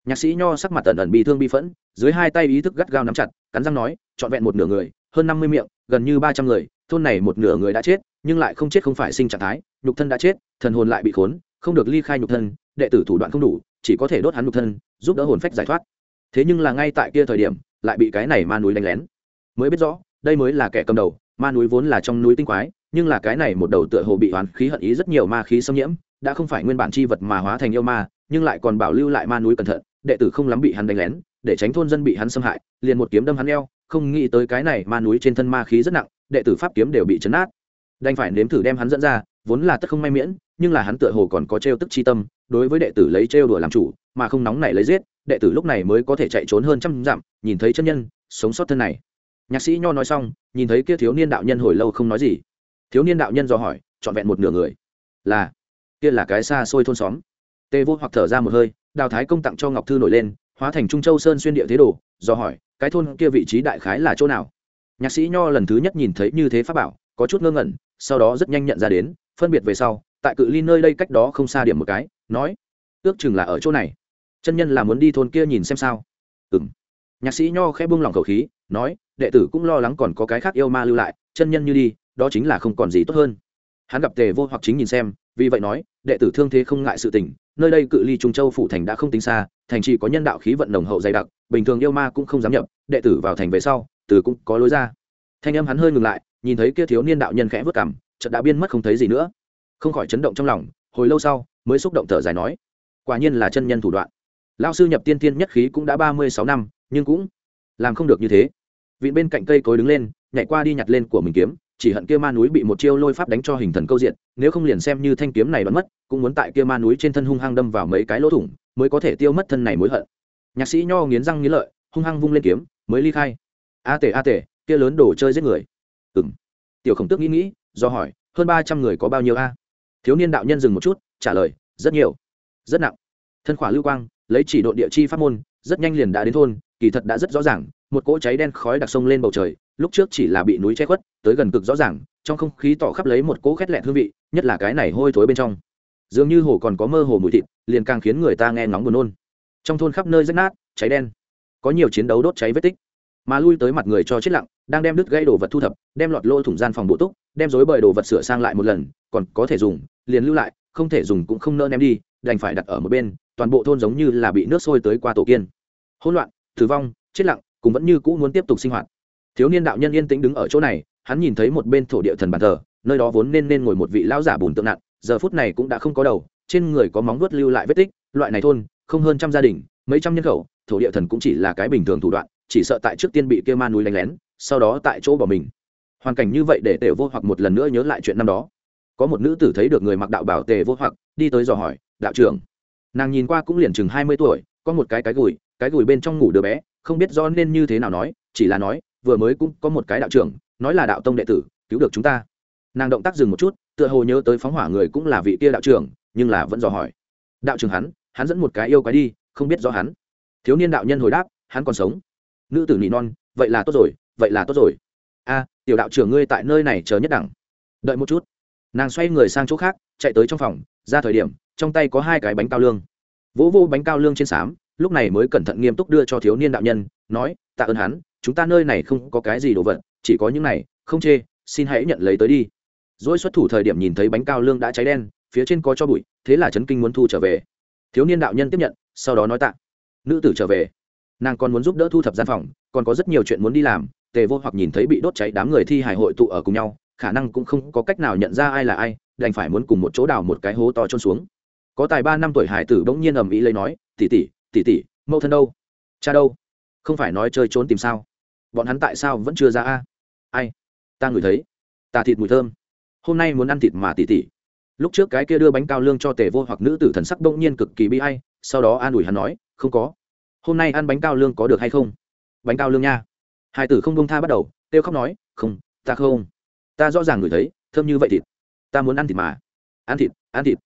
Nhạc sĩ nho sắc mặt ẩn ẩn bị thương bi phẫn, dưới hai tay ý thức gắt gao nắm chặt, cắn răng nói, trọn vẹn một nửa người, hơn năm mươi miệng, gần như ba trăm người, thôn này một nửa người đã chết, nhưng lại không chết không phải sinh trạng thái, nhục thân đã chết, thần hồn lại bị khốn, không được ly khai nhục thân, đệ tử thủ đoạn không đủ, chỉ có thể đốt hắn nhục thân, giúp đỡ hồn phách giải thoát. Thế nhưng là ngay tại kia thời điểm lại bị cái này ma núi đánh lén. Mới biết rõ, đây mới là kẻ cầm đầu, ma núi vốn là trong núi tinh quái, nhưng là cái này một đầu tựa hồ bị oán khí hận ý rất nhiều ma khí xâm nhiễm, đã không phải nguyên bản chi vật mà hóa thành yêu ma, nhưng lại còn bảo lưu lại ma núi cẩn thận, đệ tử không lắm bị hắn đánh lén, để tránh thôn dân bị hắn xâm hại, liền một kiếm đâm hắn eo, không nghĩ tới cái này ma núi trên thân ma khí rất nặng, đệ tử pháp kiếm đều bị chấn át đành phải nếm thử đem hắn dẫn ra, vốn là tất không may miễn, nhưng là hắn tựa hồ còn có trêu tức chi tâm, đối với đệ tử lấy trêu đùa làm chủ, mà không nóng nảy lấy giết đệ tử lúc này mới có thể chạy trốn hơn trăm dặm, nhìn thấy chân nhân, sống sót thân này. Nhạc sĩ nho nói xong, nhìn thấy kia thiếu niên đạo nhân hồi lâu không nói gì. Thiếu niên đạo nhân dò hỏi, trọn vẹn một nửa người. Là, kia là cái xa xôi thôn xóm. Tê vô hoặc thở ra một hơi, đào thái công tặng cho ngọc thư nổi lên, hóa thành trung châu sơn xuyên địa thế đồ, do hỏi, cái thôn kia vị trí đại khái là chỗ nào? Nhạc sĩ nho lần thứ nhất nhìn thấy như thế pháp bảo, có chút ngơ ngẩn, sau đó rất nhanh nhận ra đến, phân biệt về sau, tại cự ly nơi đây cách đó không xa điểm một cái, nói, ước chừng là ở chỗ này chân nhân là muốn đi thôn kia nhìn xem sao? Ừ m nhạc sĩ nho khẽ buông lỏng khẩu khí, nói, đệ tử cũng lo lắng còn có cái khác yêu ma lưu lại, chân nhân như đi, đó chính là không còn gì tốt hơn. Hắn gặp tề vô hoặc chính nhìn xem, vì vậy nói, đệ tử thương thế không ngại sự tình, nơi đây cự ly trung châu phủ thành đã không tính xa, thành trì có nhân đạo khí vận nồng hậu dày đặc, bình thường yêu ma cũng không dám nhập, đệ tử vào thành về sau, từ cũng có lối ra. Thanh âm hắn hơi ngừng lại, nhìn thấy kia thiếu niên đạo nhân khẽ vất cảm chợt đã biên mất không thấy gì nữa. Không khỏi chấn động trong lòng, hồi lâu sau, mới xúc động thở dài nói, quả nhiên là chân nhân thủ đoạn lao sư nhập tiên tiên nhất khí cũng đã ba mươi sáu năm, nhưng cũng làm không được như thế. Vị bên cạnh cây cối đứng lên, nhảy qua đi nhặt lên của mình kiếm, chỉ hận kia ma núi bị một chiêu lôi pháp đánh cho hình thần câu diện, nếu không liền xem như thanh kiếm này bắn mất, cũng muốn tại kia ma núi trên thân hung hăng đâm vào mấy cái lỗ thủng, mới có thể tiêu mất thân này mối hận. Nhạc sĩ nho nghiến răng nghiến lợi, hung hăng vung lên kiếm, mới ly khai. A tể a tể, kia lớn đồ chơi giết người. Ừng tiểu khổng tước nghĩ nghĩ, do hỏi, hơn ba trăm người có bao nhiêu a? Thiếu niên đạo nhân dừng một chút, trả lời, rất nhiều. Rất nặng. Thân khỏa lưu quang lấy chỉ độ địa chi pháp môn, rất nhanh liền đã đến thôn, kỳ thật đã rất rõ ràng, một cỗ cháy đen khói đặc sông lên bầu trời, lúc trước chỉ là bị núi che khuất, tới gần cực rõ ràng, trong không khí tỏ khắp lấy một cỗ khét lẹn hương vị, nhất là cái này hôi thối bên trong. Dường như hồ còn có mơ hồ mùi thịt, liền càng khiến người ta nghe ngóng buồn nôn. Trong thôn khắp nơi rách nát, cháy đen. Có nhiều chiến đấu đốt cháy vết tích. Mà lui tới mặt người cho chết lặng, đang đem đứt gây đồ vật thu thập, đem lọt lô thủng gian phòng bộ túc, đem dối bời đồ vật sửa sang lại một lần, còn có thể dùng, liền lưu lại, không thể dùng cũng không nỡ ném đi, đành phải đặt ở một bên toàn bộ thôn giống như là bị nước sôi tới qua tổ kiên. Hỗn loạn, tử vong, chết lặng cũng vẫn như cũ muốn tiếp tục sinh hoạt. Thiếu niên đạo nhân yên tĩnh đứng ở chỗ này, hắn nhìn thấy một bên thổ địa thần bàn thờ, nơi đó vốn nên nên ngồi một vị lão giả bùn tượng nặng, giờ phút này cũng đã không có đầu, trên người có móng vuốt lưu lại vết tích, loại này thôn, không hơn trăm gia đình, mấy trăm nhân khẩu, thổ địa thần cũng chỉ là cái bình thường thủ đoạn, chỉ sợ tại trước tiên bị kia ma núi đánh lén, sau đó tại chỗ bỏ mình. Hoàn cảnh như vậy để tề vô hoặc một lần nữa nhớ lại chuyện năm đó. Có một nữ tử thấy được người mặc đạo bảo tề vô hoặc, đi tới dò hỏi, đạo trưởng nàng nhìn qua cũng liền chừng hai mươi tuổi, có một cái cái gùi cái gùi bên trong ngủ đứa bé, không biết do nên như thế nào nói, chỉ là nói, vừa mới cũng có một cái đạo trưởng, nói là đạo tông đệ tử, cứu được chúng ta. Nàng động tác dừng một chút, tựa hồ nhớ tới phóng hỏa người cũng là vị kia đạo trưởng, nhưng là vẫn dò hỏi. Đạo trưởng hắn hắn dẫn một cái yêu quái đi, không biết do hắn. Thiếu niên đạo nhân hồi đáp, hắn còn sống. Nữ tử nỉ non, vậy là tốt rồi, vậy là tốt rồi. A, tiểu đạo trưởng ngươi tại nơi này chờ nhất đẳng. Đợi một chút. Nàng xoay người sang chỗ khác, chạy tới trong phòng, ra thời điểm trong tay có hai cái bánh cao lương. Vỗ vô bánh cao lương trên xám lúc này mới cẩn thận nghiêm túc đưa cho thiếu niên đạo nhân, nói, tạ ơn hắn, chúng ta nơi này không có cái gì đồ vật, chỉ có những này, không chê, xin hãy nhận lấy tới đi. Dỗi xuất thủ thời điểm nhìn thấy bánh cao lương đã cháy đen, phía trên có cho bụi, thế là trấn kinh muốn thu trở về. Thiếu niên đạo nhân tiếp nhận, sau đó nói tạ. Nữ tử trở về. Nàng còn muốn giúp đỡ thu thập gian phòng, còn có rất nhiều chuyện muốn đi làm, tề vô hoặc nhìn thấy bị đốt cháy đám người thi hải hội tụ ở cùng nhau, khả năng cũng không có cách nào nhận ra ai là ai, đành phải muốn cùng một chỗ đào một cái hố to trôn xuống có tài ba năm tuổi hải tử bỗng nhiên ầm ĩ lấy nói tỉ tỉ tỉ tỉ mẫu thân đâu? Cha đâu? Không phải nói chơi trốn tìm sao? Bọn hắn tại sao vẫn chưa ra a? Ai? Ta ngửi thấy. Tà thịt mùi thơm. Hôm nay muốn ăn thịt mà tỉ tỉ lúc trước cái kia đưa bánh cao lương cho tề vô hoặc nữ tử thần sắc bỗng nhiên cực kỳ bi hay sau đó an ủi hắn nói, không có. Hôm nay ăn bánh cao lương có được hay không? Bánh cao lương nha. Hải tử không bông tha bắt đầu têu khóc nói, không, ta không. Ta rõ ràng ngửi thấy, thơm như vậy thịt. Ta muốn ăn thịt mà. Ăn thịt ăn thịt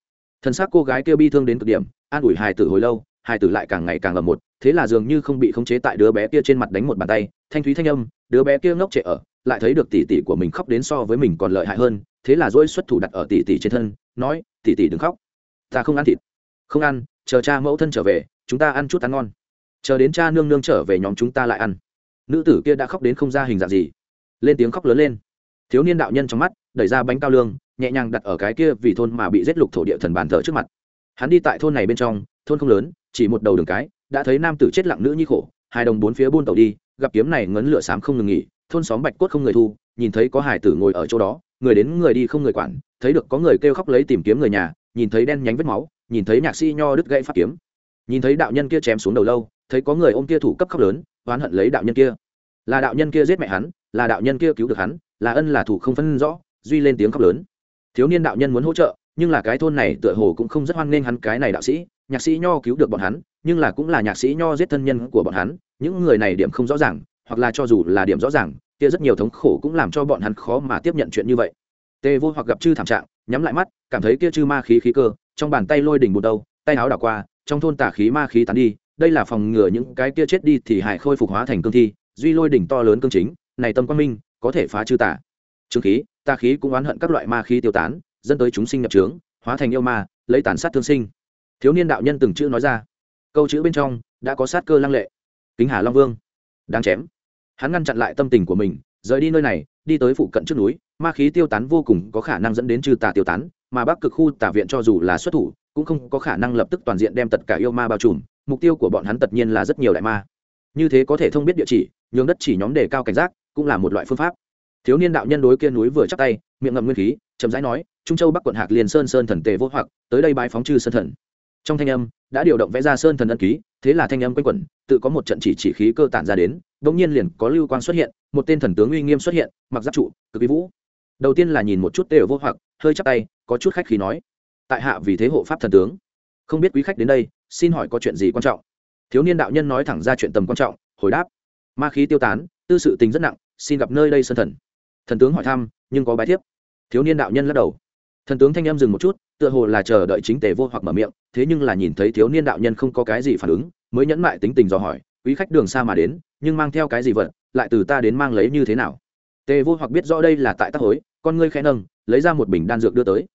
thân xác cô gái kia bi thương đến cực điểm, an ủi hài tử hồi lâu, hài tử lại càng ngày càng ầm một, thế là dường như không bị khống chế tại đứa bé kia trên mặt đánh một bàn tay, thanh thúy thanh âm, đứa bé kia ngốc trệ ở, lại thấy được tỷ tỷ của mình khóc đến so với mình còn lợi hại hơn, thế là dỗi xuất thủ đặt ở tỷ tỷ trên thân, nói, tỷ tỷ đừng khóc, ta không ăn thịt. Không ăn, chờ cha mẫu thân trở về, chúng ta ăn chút ăn ngon. Chờ đến cha nương nương trở về nhóm chúng ta lại ăn. Nữ tử kia đã khóc đến không ra hình dạng gì, lên tiếng khóc lớn lên. Thiếu niên đạo nhân trong mắt đẩy ra bánh cao lương, nhẹ nhàng đặt ở cái kia vì thôn mà bị giết lục thổ địa thần bàn thờ trước mặt. Hắn đi tại thôn này bên trong, thôn không lớn, chỉ một đầu đường cái, đã thấy nam tử chết lặng nữ nhi khổ, hai đồng bốn phía buôn tàu đi, gặp kiếm này ngấn lửa xám không ngừng nghỉ, thôn xóm bạch cốt không người thu, nhìn thấy có hải tử ngồi ở chỗ đó, người đến người đi không người quản, thấy được có người kêu khóc lấy tìm kiếm người nhà, nhìn thấy đen nhánh vết máu, nhìn thấy nhạc sĩ nho đứt gãy phát kiếm. Nhìn thấy đạo nhân kia chém xuống đầu lâu, thấy có người ôm kia thủ cấp khóc lớn, oán hận lấy đạo nhân kia. Là đạo nhân kia giết mẹ hắn, là đạo nhân kia cứu được hắn, là ân là thủ không phân rõ duy lên tiếng khóc lớn. Thiếu niên đạo nhân muốn hỗ trợ, nhưng là cái thôn này tựa hồ cũng không rất hoan nghênh hắn cái này đạo sĩ, nhạc sĩ nho cứu được bọn hắn, nhưng là cũng là nhạc sĩ nho giết thân nhân của bọn hắn, những người này điểm không rõ ràng, hoặc là cho dù là điểm rõ ràng, kia rất nhiều thống khổ cũng làm cho bọn hắn khó mà tiếp nhận chuyện như vậy. Tê vô hoặc gặp chư thảm trạng, nhắm lại mắt, cảm thấy kia chư ma khí khí cơ, trong bàn tay lôi đỉnh bùn đâu tay áo đảo qua, trong thôn tả khí ma khí tán đi, đây là phòng ngừa những cái kia chết đi thì hải khôi phục hóa thành cương thi, duy lôi đỉnh to lớn cương chính, này tâm quan minh, có thể phá chư tả trương khí tà khí cũng oán hận các loại ma khí tiêu tán, dẫn tới chúng sinh nhập trướng, hóa thành yêu ma, lấy tàn sát thương sinh. Thiếu niên đạo nhân từng chữ nói ra. Câu chữ bên trong đã có sát cơ lăng lệ. Kính hà long vương. Đang chém. Hắn ngăn chặn lại tâm tình của mình, rời đi nơi này, đi tới phụ cận trước núi, ma khí tiêu tán vô cùng có khả năng dẫn đến trừ tà tiêu tán, mà bắc cực khu tà viện cho dù là xuất thủ, cũng không có khả năng lập tức toàn diện đem tất cả yêu ma bao trùm, mục tiêu của bọn hắn tất nhiên là rất nhiều đại ma. Như thế có thể thông biết địa chỉ, nhường đất chỉ nhóm đề cao cảnh giác, cũng là một loại phương pháp thiếu niên đạo nhân đối kia núi vừa chắc tay, miệng ngậm nguyên khí, chậm rãi nói, trung châu bắc quận hạc liền sơn sơn thần tề vô hoặc, tới đây bái phóng chư sơn thần. Trong thanh âm đã điều động vẽ ra sơn thần ân ký, thế là thanh âm quanh quẩn, tự có một trận chỉ chỉ khí cơ tản ra đến đ nhiên liền có lưu quang xuất hiện, một tên thần tướng uy nghiêm xuất hiện, mặc giáp trụ, cực kỳ vũ. Đầu tiên là nhìn một chút tề vô hoặc, hơi chắc tay, có chút khách khí nói, tại hạ vì thế hộ pháp thần tướng. Không biết quý khách đến đây, xin hỏi có chuyện gì quan trọng? Thiếu niên đạo nhân nói thẳng ra chuyện tầm quan trọng, hồi đáp, ma khí tiêu tán, tư sự tình rất nặng, xin gặp nơi đây sơn thần thần tướng hỏi thăm, nhưng có bài thiếp. Thiếu niên đạo nhân lắc đầu. Thần tướng thanh em dừng một chút, tựa hồ là chờ đợi chính tề vô hoặc mở miệng, thế nhưng là nhìn thấy thiếu niên đạo nhân không có cái gì phản ứng, mới nhẫn mại tính tình dò hỏi, quý khách đường xa mà đến, nhưng mang theo cái gì vật, lại từ ta đến mang lấy như thế nào? Tề vô hoặc biết rõ đây là tại tác hối, con ngươi khẽ nâng, lấy ra một bình đan dược đưa tới.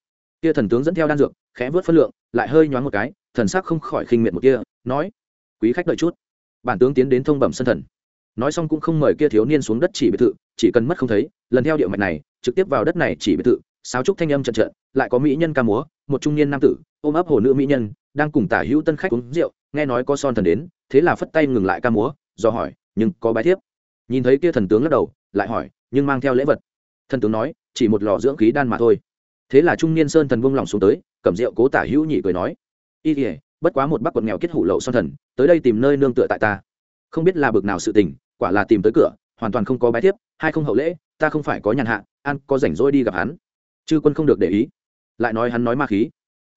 Kia thần tướng dẫn theo đan dược, khẽ vớt phân lượng, lại hơi nhoáng một cái, thần sắc không khỏi khinh miệt một kia, nói, quý khách đợi chút. Bản tướng tiến đến thông bẩm sân thần nói xong cũng không mời kia thiếu niên xuống đất chỉ biệt thự, chỉ cần mất không thấy, lần theo điệu mạch này, trực tiếp vào đất này chỉ biệt thự, sáo trúc thanh âm trận trận, lại có mỹ nhân ca múa, một trung niên nam tử, ôm ấp hồ nữ mỹ nhân, đang cùng tả hữu tân khách uống rượu, nghe nói có son thần đến, thế là phất tay ngừng lại ca múa, do hỏi, nhưng có bái thiếp? Nhìn thấy kia thần tướng lắc đầu, lại hỏi, nhưng mang theo lễ vật? Thần tướng nói, chỉ một lò dưỡng khí đan mà thôi. Thế là trung niên sơn thần vung lòng xuống tới, cầm rượu cố tả hữu nhị cười nói, y kỉa bất quá một bác quận nghèo kết hủ lậu son thần, tới đây tìm nơi nương tựa tại ta không biết là bực nào sự tình quả là tìm tới cửa hoàn toàn không có bái tiếp hai không hậu lễ ta không phải có nhàn hạ an có rảnh rỗi đi gặp hắn. Chư quân không được để ý. Lại nói hắn nói ma khí.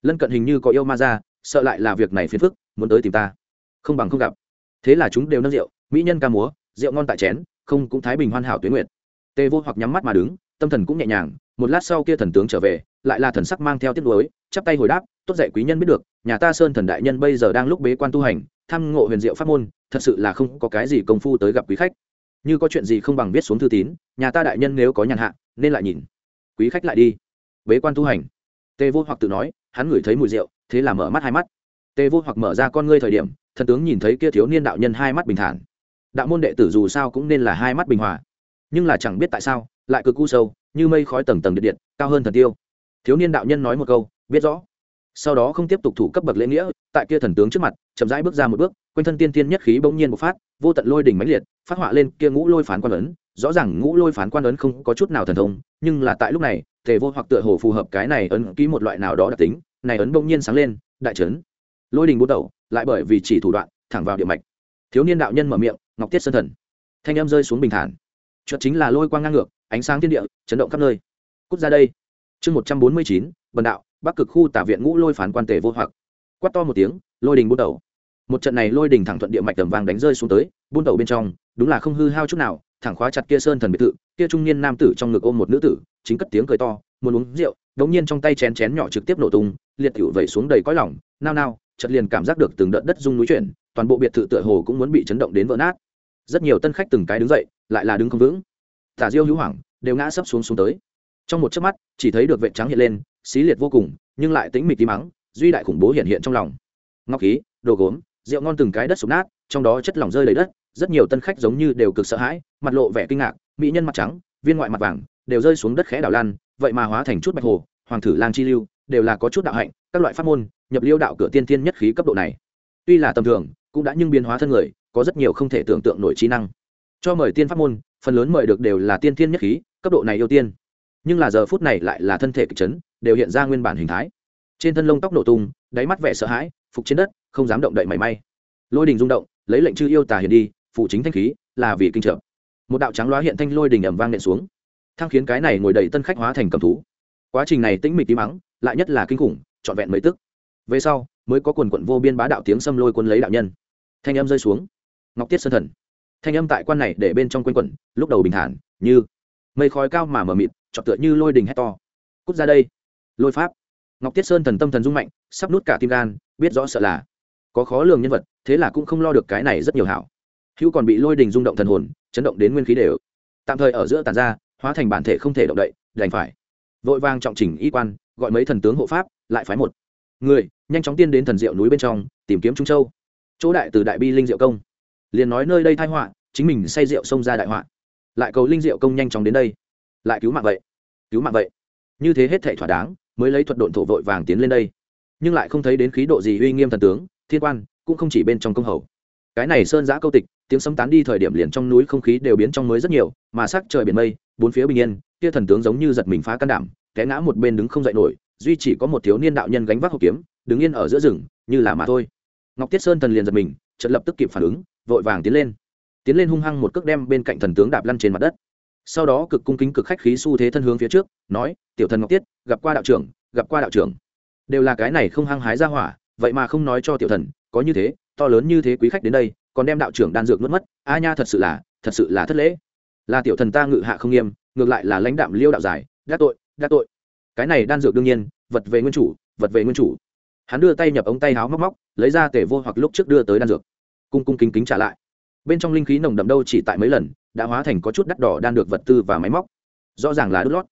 Lân cận hình như có yêu ma ra sợ lại là việc này phiền phức muốn tới tìm ta. Không bằng không gặp. Thế là chúng đều nâng rượu mỹ nhân ca múa rượu ngon tại chén không cũng thái bình hoàn hảo tuyến nguyện, tê vô hoặc nhắm mắt mà đứng tâm thần cũng nhẹ nhàng một lát sau kia thần tướng trở về lại là thần sắc mang theo tiết đối chắp tay hồi đáp tốt dạy quý nhân biết được nhà ta sơn thần đại nhân bây giờ đang lúc bế quan tu hành Tham ngộ huyền diệu pháp môn, thật sự là không có cái gì công phu tới gặp quý khách. Như có chuyện gì không bằng viết xuống thư tín, nhà ta đại nhân nếu có nhàn hạ, nên lại nhìn. Quý khách lại đi. Bế quan tu hành. Tề vô hoặc tự nói, hắn ngửi thấy mùi rượu, thế là mở mắt hai mắt. Tề vô hoặc mở ra con ngươi thời điểm, thần tướng nhìn thấy kia thiếu niên đạo nhân hai mắt bình thản. Đạo môn đệ tử dù sao cũng nên là hai mắt bình hòa. Nhưng là chẳng biết tại sao, lại cực cu sâu, như mây khói tầng tầng điện điện, cao hơn thần tiêu. Thiếu niên đạo nhân nói một câu, biết rõ sau đó không tiếp tục thủ cấp bậc lễ nghĩa, tại kia thần tướng trước mặt, chậm rãi bước ra một bước, quanh thân tiên tiên nhất khí bỗng nhiên bộc phát, vô tận lôi đỉnh mãnh liệt, phát họa lên kia ngũ lôi phán quan ấn. Rõ ràng ngũ lôi phán quan ấn không có chút nào thần thông, nhưng là tại lúc này thể vô hoặc tựa hồ phù hợp cái này ấn ký một loại nào đó đặc tính, này ấn bỗng nhiên sáng lên, đại trấn lôi đình bút đầu lại bởi vì chỉ thủ đoạn, thẳng vào địa mạch. Thiếu niên đạo nhân mở miệng, ngọc tiết sơn thần. Thanh em rơi xuống bình thản. Chuột chính là lôi quang ngang ngược, ánh sáng thiên địa, chấn động khắp nơi. Cút ra đây. Chương một trăm bốn mươi chín, bần đạo bắc cực khu tả viện ngũ lôi phán quan tề vô hoặc. Quát to một tiếng, lôi đình bút đầu một trận này lôi đình thẳng thuận địa mạch tầm vàng đánh rơi xuống tới, buôn đầu bên trong, đúng là không hư hao chút nào, thẳng khóa chặt kia sơn thần biệt thự, kia trung niên nam tử trong ngực ôm một nữ tử, chính cất tiếng cười to, muốn uống rượu, đống nhiên trong tay chén chén nhỏ trực tiếp nổ tung, liệt tiểu vẩy xuống đầy cõi lỏng nao nao, chợt liền cảm giác được từng đợt đất rung núi chuyển, toàn bộ biệt thự tựa hồ cũng muốn bị chấn động đến vỡ nát. Rất nhiều tân khách từng cái đứng dậy, lại là đứng không vững. Tả diêu hữu hoảng, đều ngã sấp xuống xuống tới. Trong một chớp mắt, chỉ thấy được vệ trắng hiện lên xí liệt vô cùng, nhưng lại tính mịt tí mắng, duy đại khủng bố hiện hiện trong lòng. Ngọc khí, đồ gốm, rượu ngon từng cái đất sụp nát, trong đó chất lỏng rơi đầy đất, rất nhiều tân khách giống như đều cực sợ hãi, mặt lộ vẻ kinh ngạc, mỹ nhân mặt trắng, viên ngoại mặt vàng, đều rơi xuống đất khẽ đảo lan vậy mà hóa thành chút bạch hồ, hoàng thử lang chi lưu, đều là có chút đạo hạnh, các loại pháp môn, nhập liêu đạo cửa tiên thiên nhất khí cấp độ này. Tuy là tầm thường, cũng đã nhưng biến hóa thân người, có rất nhiều không thể tưởng tượng nổi trí năng. Cho mời tiên pháp môn, phần lớn mời được đều là tiên thiên nhất khí, cấp độ này ưu tiên. Nhưng là giờ phút này lại là thân thể kịch chấn đều hiện ra nguyên bản hình thái. Trên thân lông tóc nổ tung, đáy mắt vẻ sợ hãi, phục trên đất, không dám động đậy mảy may. Lôi đình rung động, lấy lệnh chư yêu tà hiền đi phụ chính thanh khí, là vì kinh trợ. Một đạo trắng loá hiện thanh lôi đình ẩm vang nện xuống. Thăng khiến cái này ngồi đầy tân khách hóa thành cầm thú. Quá trình này tĩnh mịch tí mắng lại nhất là kinh khủng, trọn vẹn mấy tức. Về sau, mới có quần quận vô biên bá đạo tiếng xâm lôi quân lấy đạo nhân. Thanh âm rơi xuống. Ngọc tiết sơn thần. Thanh âm tại quan này để bên trong quanh quẩn, lúc đầu bình thản, như mây khói cao mà mờ mịt chọn tựa như lôi đình hét to. Cút ra đây lôi pháp. Ngọc tiết sơn thần tâm thần dung mạnh, sắp nút cả tim gan, biết rõ sợ là có khó lường nhân vật, thế là cũng không lo được cái này rất nhiều hảo. Hữu còn bị lôi đình rung động thần hồn, chấn động đến nguyên khí đều. Tạm thời ở giữa tàn ra, hóa thành bản thể không thể động đậy, đành phải. Vội vang trọng chỉnh y quan, gọi mấy thần tướng hộ pháp, lại phái một người, nhanh chóng tiên đến thần diệu núi bên trong, tìm kiếm trung châu. Chỗ đại từ đại bi linh diệu công. Liền nói nơi đây thai họa, chính mình say rượu xông ra đại họa. Lại cầu linh diệu công nhanh chóng đến đây. Lại cứu mạng vậy. Cứu mạng vậy. Như thế hết thảy thỏa đáng mới lấy thuật độn thổ vội vàng tiến lên đây. Nhưng lại không thấy đến khí độ gì uy nghiêm thần tướng, thiên quan, cũng không chỉ bên trong công hầu. Cái này sơn giã câu tịch, tiếng sấm tán đi thời điểm liền trong núi không khí đều biến trong mới rất nhiều, mà sắc trời biển mây, bốn phía bình yên, kia thần tướng giống như giật mình phá can đảm, té ngã một bên đứng không dậy nổi, duy chỉ có một thiếu niên đạo nhân gánh vác hộp kiếm, đứng yên ở giữa rừng, như là mà thôi. Ngọc tiết sơn thần liền giật mình, chợt lập tức kịp phản ứng, vội vàng tiến lên. Tiến lên hung hăng một cước đem bên cạnh thần tướng đạp lăn trên mặt đất sau đó cực cung kính cực khách khí xu thế thân hướng phía trước, nói, tiểu thần ngọc tiết, gặp qua đạo trưởng, gặp qua đạo trưởng. Đều là cái này không hăng hái ra hỏa, vậy mà không nói cho tiểu thần, có như thế, to lớn như thế quý khách đến đây, còn đem đạo trưởng đan dược nuốt mất, a nha thật sự là, thật sự là thất lễ. Là tiểu thần ta ngự hạ không nghiêm, ngược lại là lãnh đạm liêu đạo giải, đắc tội đắc tội. Cái này đan dược đương nhiên, vật về nguyên chủ, vật về nguyên chủ. Hắn đưa tay nhập ống tay háo móc móc, lấy ra tể vô hoặc lúc trước đưa tới đan dược. Cung cung kính kính trả lại. Bên trong linh khí nồng đậm đâu chỉ tại mấy lần đã hóa thành có chút đắt đỏ đan được vật tư và máy móc. Rõ ràng là đốt lót.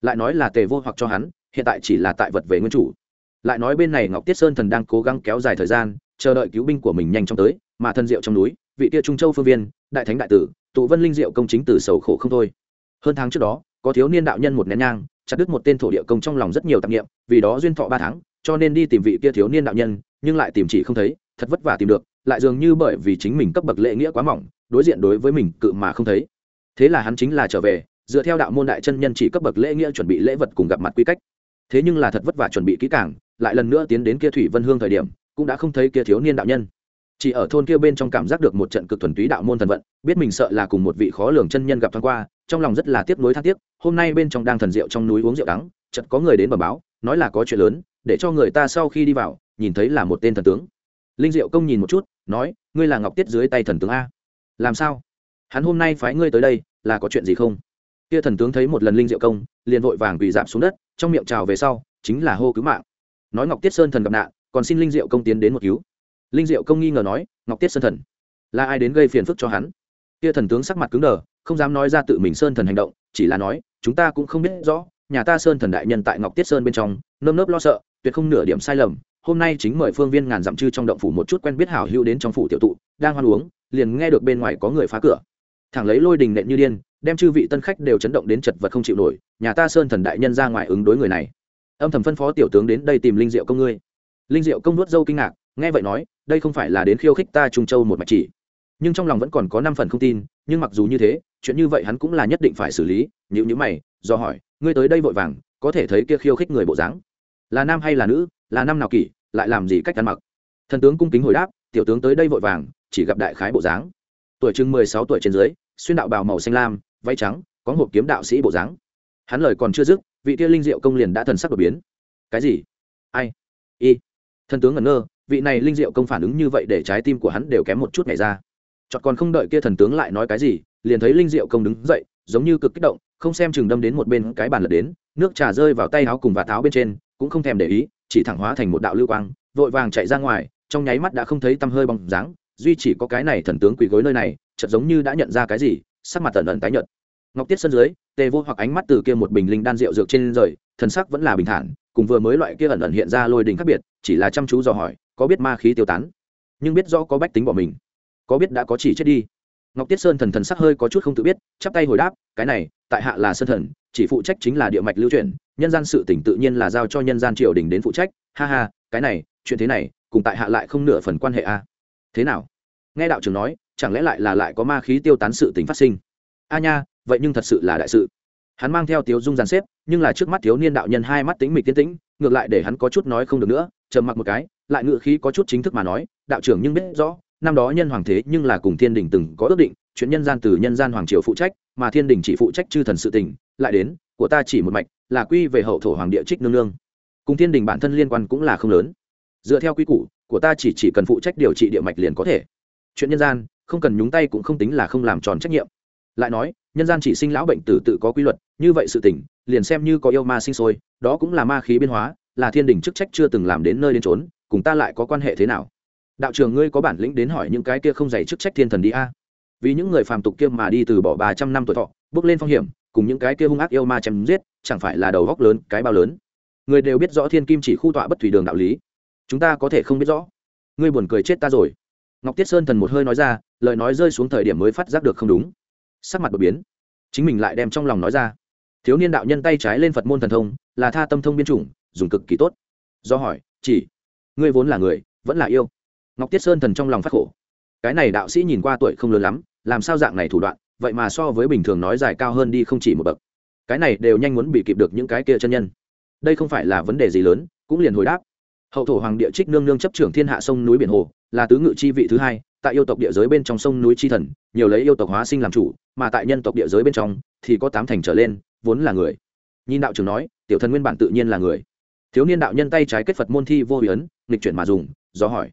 Lại nói là tề vô hoặc cho hắn, hiện tại chỉ là tại vật về nguyên chủ. Lại nói bên này ngọc tiết sơn thần đang cố gắng kéo dài thời gian, chờ đợi cứu binh của mình nhanh chóng tới, mà thân diệu trong núi, vị kia trung châu phương viên, đại thánh đại tử, tụ vân linh diệu công chính từ sầu khổ không thôi. Hơn tháng trước đó, có thiếu niên đạo nhân một nén nhang, chặt đứt một tên thổ địa công trong lòng rất nhiều tạp nghiệm vì đó duyên thọ ba tháng, cho nên đi tìm vị kia thiếu niên đạo nhân, nhưng lại tìm chỉ không thấy, thật vất vả tìm được, lại dường như bởi vì chính mình cấp bậc lễ nghĩa quá mỏng đối diện đối với mình cự mà không thấy. Thế là hắn chính là trở về, dựa theo đạo môn đại chân nhân chỉ cấp bậc lễ nghĩa chuẩn bị lễ vật cùng gặp mặt quy cách. Thế nhưng là thật vất vả chuẩn bị kỹ càng, lại lần nữa tiến đến kia thủy vân hương thời điểm, cũng đã không thấy kia thiếu niên đạo nhân. Chỉ ở thôn kia bên trong cảm giác được một trận cực thuần túy đạo môn thần vận, biết mình sợ là cùng một vị khó lường chân nhân gặp thoáng qua, trong lòng rất là tiếc nuối thang tiếc, hôm nay bên trong đang thần rượu trong núi uống rượu đắng, chợt có người đến bẩm báo, nói là có chuyện lớn, để cho người ta sau khi đi vào, nhìn thấy là một tên thần tướng. Linh diệu công nhìn một chút, nói, ngươi là ngọc tiết dưới tay thần tướng a làm sao? Hắn hôm nay phái ngươi tới đây, là có chuyện gì không? Kia thần tướng thấy một lần linh diệu công, liền vội vàng quỳ giảm xuống đất, trong miệng trào về sau, chính là hô cứu mạng. Nói ngọc tiết sơn thần gặp nạn, còn xin linh diệu công tiến đến một cứu. Linh diệu công nghi ngờ nói, ngọc tiết sơn thần, là ai đến gây phiền phức cho hắn? Kia thần tướng sắc mặt cứng đờ, không dám nói ra tự mình sơn thần hành động, chỉ là nói, chúng ta cũng không biết rõ, nhà ta sơn thần đại nhân tại ngọc tiết sơn bên trong, nơm nớp lo sợ, tuyệt không nửa điểm sai lầm hôm nay chính mời phương viên ngàn dặm chư trong động phủ một chút quen biết hảo hữu đến trong phủ tiểu tụ, đang hoan uống, liền nghe được bên ngoài có người phá cửa. Thẳng lấy lôi đình nện như điên, đem chư vị tân khách đều chấn động đến chật vật không chịu nổi, nhà ta sơn thần đại nhân ra ngoài ứng đối người này. Âm thầm phân phó tiểu tướng đến đây tìm linh diệu công ngươi. Linh diệu công nuốt dâu kinh ngạc, nghe vậy nói, đây không phải là đến khiêu khích ta trung châu một mạch chỉ. Nhưng trong lòng vẫn còn có năm phần không tin, nhưng mặc dù như thế, chuyện như vậy hắn cũng là nhất định phải xử lý, nhữ nhữ mày, do hỏi, ngươi tới đây vội vàng, có thể thấy kia khiêu khích người bộ dáng. Là nam hay là nữ? Là năm nào kỷ, lại làm gì cách ăn mặc. Thần tướng cung kính hồi đáp, tiểu tướng tới đây vội vàng, chỉ gặp đại khái bộ dáng. Tuổi chừng mười sáu tuổi trên dưới, xuyên đạo bào màu xanh lam, váy trắng, có hộp kiếm đạo sĩ bộ dáng. Hắn lời còn chưa dứt, vị kia linh diệu công liền đã thần sắc đột biến. Cái gì? Ai? Y? Thần tướng ngẩn ngơ, vị này linh diệu công phản ứng như vậy để trái tim của hắn đều kém một chút ngày ra. Chọn còn không đợi kia thần tướng lại nói cái gì, liền thấy linh diệu công đứng dậy, giống như cực kích động, không xem chừng đâm đến một bên cái bàn lật đến, nước trà rơi vào tay áo cùng và tháo bên trên, cũng không thèm để ý chỉ thẳng hóa thành một đạo lưu quang, vội vàng chạy ra ngoài, trong nháy mắt đã không thấy tăm hơi bóng dáng, duy chỉ có cái này thần tướng quỳ gối nơi này, chợt giống như đã nhận ra cái gì, sắc mặt tần ẩn tái nhợt. Ngọc tiết sân dưới, tề vô hoặc ánh mắt từ kia một bình linh đan rượu dược trên rời, thần sắc vẫn là bình thản, cùng vừa mới loại kia ẩn ẩn hiện ra lôi đình khác biệt, chỉ là chăm chú dò hỏi, có biết ma khí tiêu tán? Nhưng biết rõ có bách tính bỏ mình, có biết đã có chỉ chết đi. Ngọc tiết sơn thần thần sắc hơi có chút không tự biết, chắp tay hồi đáp, cái này tại hạ là sơn thần, chỉ phụ trách chính là địa mạch lưu truyền nhân gian sự tỉnh tự nhiên là giao cho nhân gian triều đình đến phụ trách. Ha ha, cái này, chuyện thế này, cùng tại hạ lại không nửa phần quan hệ a. Thế nào? Nghe đạo trưởng nói, chẳng lẽ lại là lại có ma khí tiêu tán sự tình phát sinh? A nha, vậy nhưng thật sự là đại sự. Hắn mang theo tiếu dung dàn xếp, nhưng là trước mắt thiếu niên đạo nhân hai mắt tính mịch tiến tĩnh, ngược lại để hắn có chút nói không được nữa, trầm mặc một cái, lại ngựa khí có chút chính thức mà nói, đạo trưởng nhưng biết rõ, năm đó nhân hoàng thế nhưng là cùng thiên đình từng có ước định, chuyện nhân gian từ nhân gian hoàng triều phụ trách mà thiên đình chỉ phụ trách chư thần sự tình, lại đến, của ta chỉ một mạch, là quy về hậu thổ hoàng địa trích nương nương. Cùng thiên đình bản thân liên quan cũng là không lớn. Dựa theo quy củ, của ta chỉ chỉ cần phụ trách điều trị địa mạch liền có thể. Chuyện nhân gian, không cần nhúng tay cũng không tính là không làm tròn trách nhiệm. Lại nói, nhân gian chỉ sinh lão bệnh tử tự có quy luật, như vậy sự tỉnh liền xem như có yêu ma sinh sôi, đó cũng là ma khí biến hóa, là thiên đình chức trách chưa từng làm đến nơi đến trốn cùng ta lại có quan hệ thế nào? Đạo trường ngươi có bản lĩnh đến hỏi những cái kia không dày chức trách thiên thần đi a vì những người phàm tục kia mà đi từ bỏ ba trăm năm tuổi thọ, bước lên phong hiểm, cùng những cái kia hung ác yêu ma chém giết, chẳng phải là đầu góc lớn, cái bao lớn. Người đều biết rõ thiên kim chỉ khu tọa bất thủy đường đạo lý. Chúng ta có thể không biết rõ. Ngươi buồn cười chết ta rồi. Ngọc tiết sơn thần một hơi nói ra, lời nói rơi xuống thời điểm mới phát giác được không đúng. Sắc mặt đột biến. Chính mình lại đem trong lòng nói ra. Thiếu niên đạo nhân tay trái lên phật môn thần thông, là tha tâm thông biên chủng, dùng cực kỳ tốt. Do hỏi, chỉ, ngươi vốn là người, vẫn là yêu? Ngọc tiết sơn thần trong lòng phát khổ. Cái này đạo sĩ nhìn qua tuổi không lớn lắm làm sao dạng này thủ đoạn, vậy mà so với bình thường nói dài cao hơn đi không chỉ một bậc. Cái này đều nhanh muốn bị kịp được những cái kia chân nhân. Đây không phải là vấn đề gì lớn, cũng liền hồi đáp. Hậu thổ hoàng địa trích nương nương chấp trưởng thiên hạ sông núi biển hồ, là tứ ngự chi vị thứ hai, tại yêu tộc địa giới bên trong sông núi chi thần, nhiều lấy yêu tộc hóa sinh làm chủ, mà tại nhân tộc địa giới bên trong, thì có tám thành trở lên, vốn là người. Nhìn đạo trưởng nói, tiểu thần nguyên bản tự nhiên là người. Thiếu niên đạo nhân tay trái kết phật môn thi vô hủy ấn, nghịch chuyển mà dùng, do hỏi,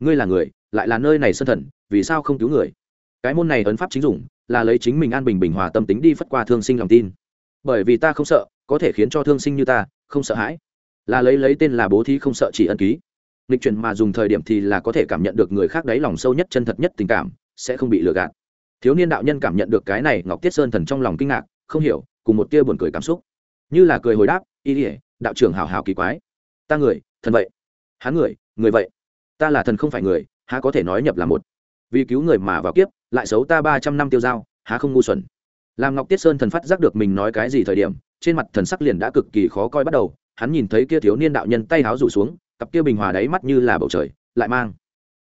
ngươi là người, lại là nơi này sân thần, vì sao không cứu người? Cái môn này ấn pháp chính dùng là lấy chính mình an bình bình hòa tâm tính đi phất qua thương sinh lòng tin. Bởi vì ta không sợ, có thể khiến cho thương sinh như ta, không sợ hãi. Là lấy lấy tên là bố thí không sợ chỉ ân ký. Nghịch chuyển mà dùng thời điểm thì là có thể cảm nhận được người khác đáy lòng sâu nhất chân thật nhất tình cảm, sẽ không bị lừa gạt. Thiếu niên đạo nhân cảm nhận được cái này, ngọc tiết sơn thần trong lòng kinh ngạc, không hiểu, cùng một tia buồn cười cảm xúc. Như là cười hồi đáp, y ỉa đạo trưởng hào hào kỳ quái. Ta người, thần vậy. Hắn người người vậy. Ta là thần không phải người, há có thể nói nhập là một. Vì cứu người mà vào kiếp lại xấu ta ba trăm năm tiêu dao, há không ngu xuẩn. Làm ngọc tiết sơn thần phát giác được mình nói cái gì thời điểm, trên mặt thần sắc liền đã cực kỳ khó coi bắt đầu, hắn nhìn thấy kia thiếu niên đạo nhân tay háo rủ xuống, cặp kia bình hòa đáy mắt như là bầu trời, lại mang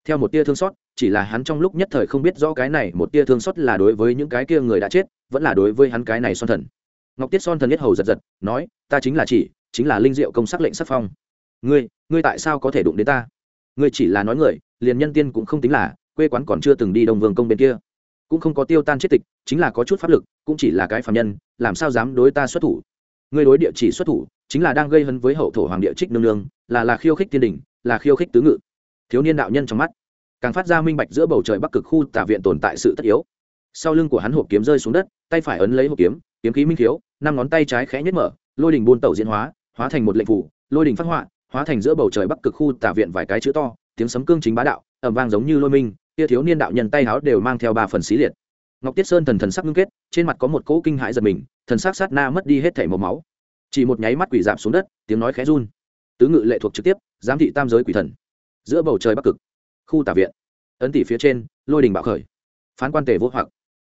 theo một tia thương xót, chỉ là hắn trong lúc nhất thời không biết rõ cái này một tia thương xót là đối với những cái kia người đã chết, vẫn là đối với hắn cái này son thần. Ngọc tiết son thần nhất hầu giật giật, nói, ta chính là chỉ, chính là linh diệu công sắc lệnh sắc phong. Ngươi ngươi tại sao có thể đụng đến ta? Ngươi chỉ là nói người, liền nhân tiên cũng không tính là quê quán còn chưa từng đi đông vương công bên kia. Cũng không có tiêu tan chết tịch, chính là có chút pháp lực, cũng chỉ là cái phạm nhân, làm sao dám đối ta xuất thủ? Ngươi đối địa chỉ xuất thủ, chính là đang gây hấn với hậu thổ hoàng địa trích nương nương, là là khiêu khích thiên đình, là khiêu khích tứ ngự. Thiếu niên đạo nhân trong mắt, càng phát ra minh bạch giữa bầu trời bắc cực khu tả viện tồn tại sự tất yếu. Sau lưng của hắn hộp kiếm rơi xuống đất, tay phải ấn lấy hộp kiếm kiếm khí minh khiếu, năm ngón tay trái khẽ nhất mở, lôi đình buôn tẩu diễn hóa hóa thành một lệnh phủ, lôi đình phát họa, hóa thành giữa bầu trời bắc cực khu tả viện vài cái chữ to, tiếng sấm cương chính bá đạo ẩm vang giống như lôi minh kia thiếu niên đạo nhân tay háo đều mang theo ba phần xí liệt. Ngọc tiết sơn thần thần sắc ngưng kết, trên mặt có một cỗ kinh hãi giật mình, thần sắc sát na mất đi hết thảy màu máu. Chỉ một nháy mắt quỷ giảm xuống đất, tiếng nói khẽ run. Tứ ngự lệ thuộc trực tiếp, giám thị tam giới quỷ thần. Giữa bầu trời bắc cực, khu tả viện, ấn tỷ phía trên, lôi đình bạo khởi. Phán quan tề vô hoặc.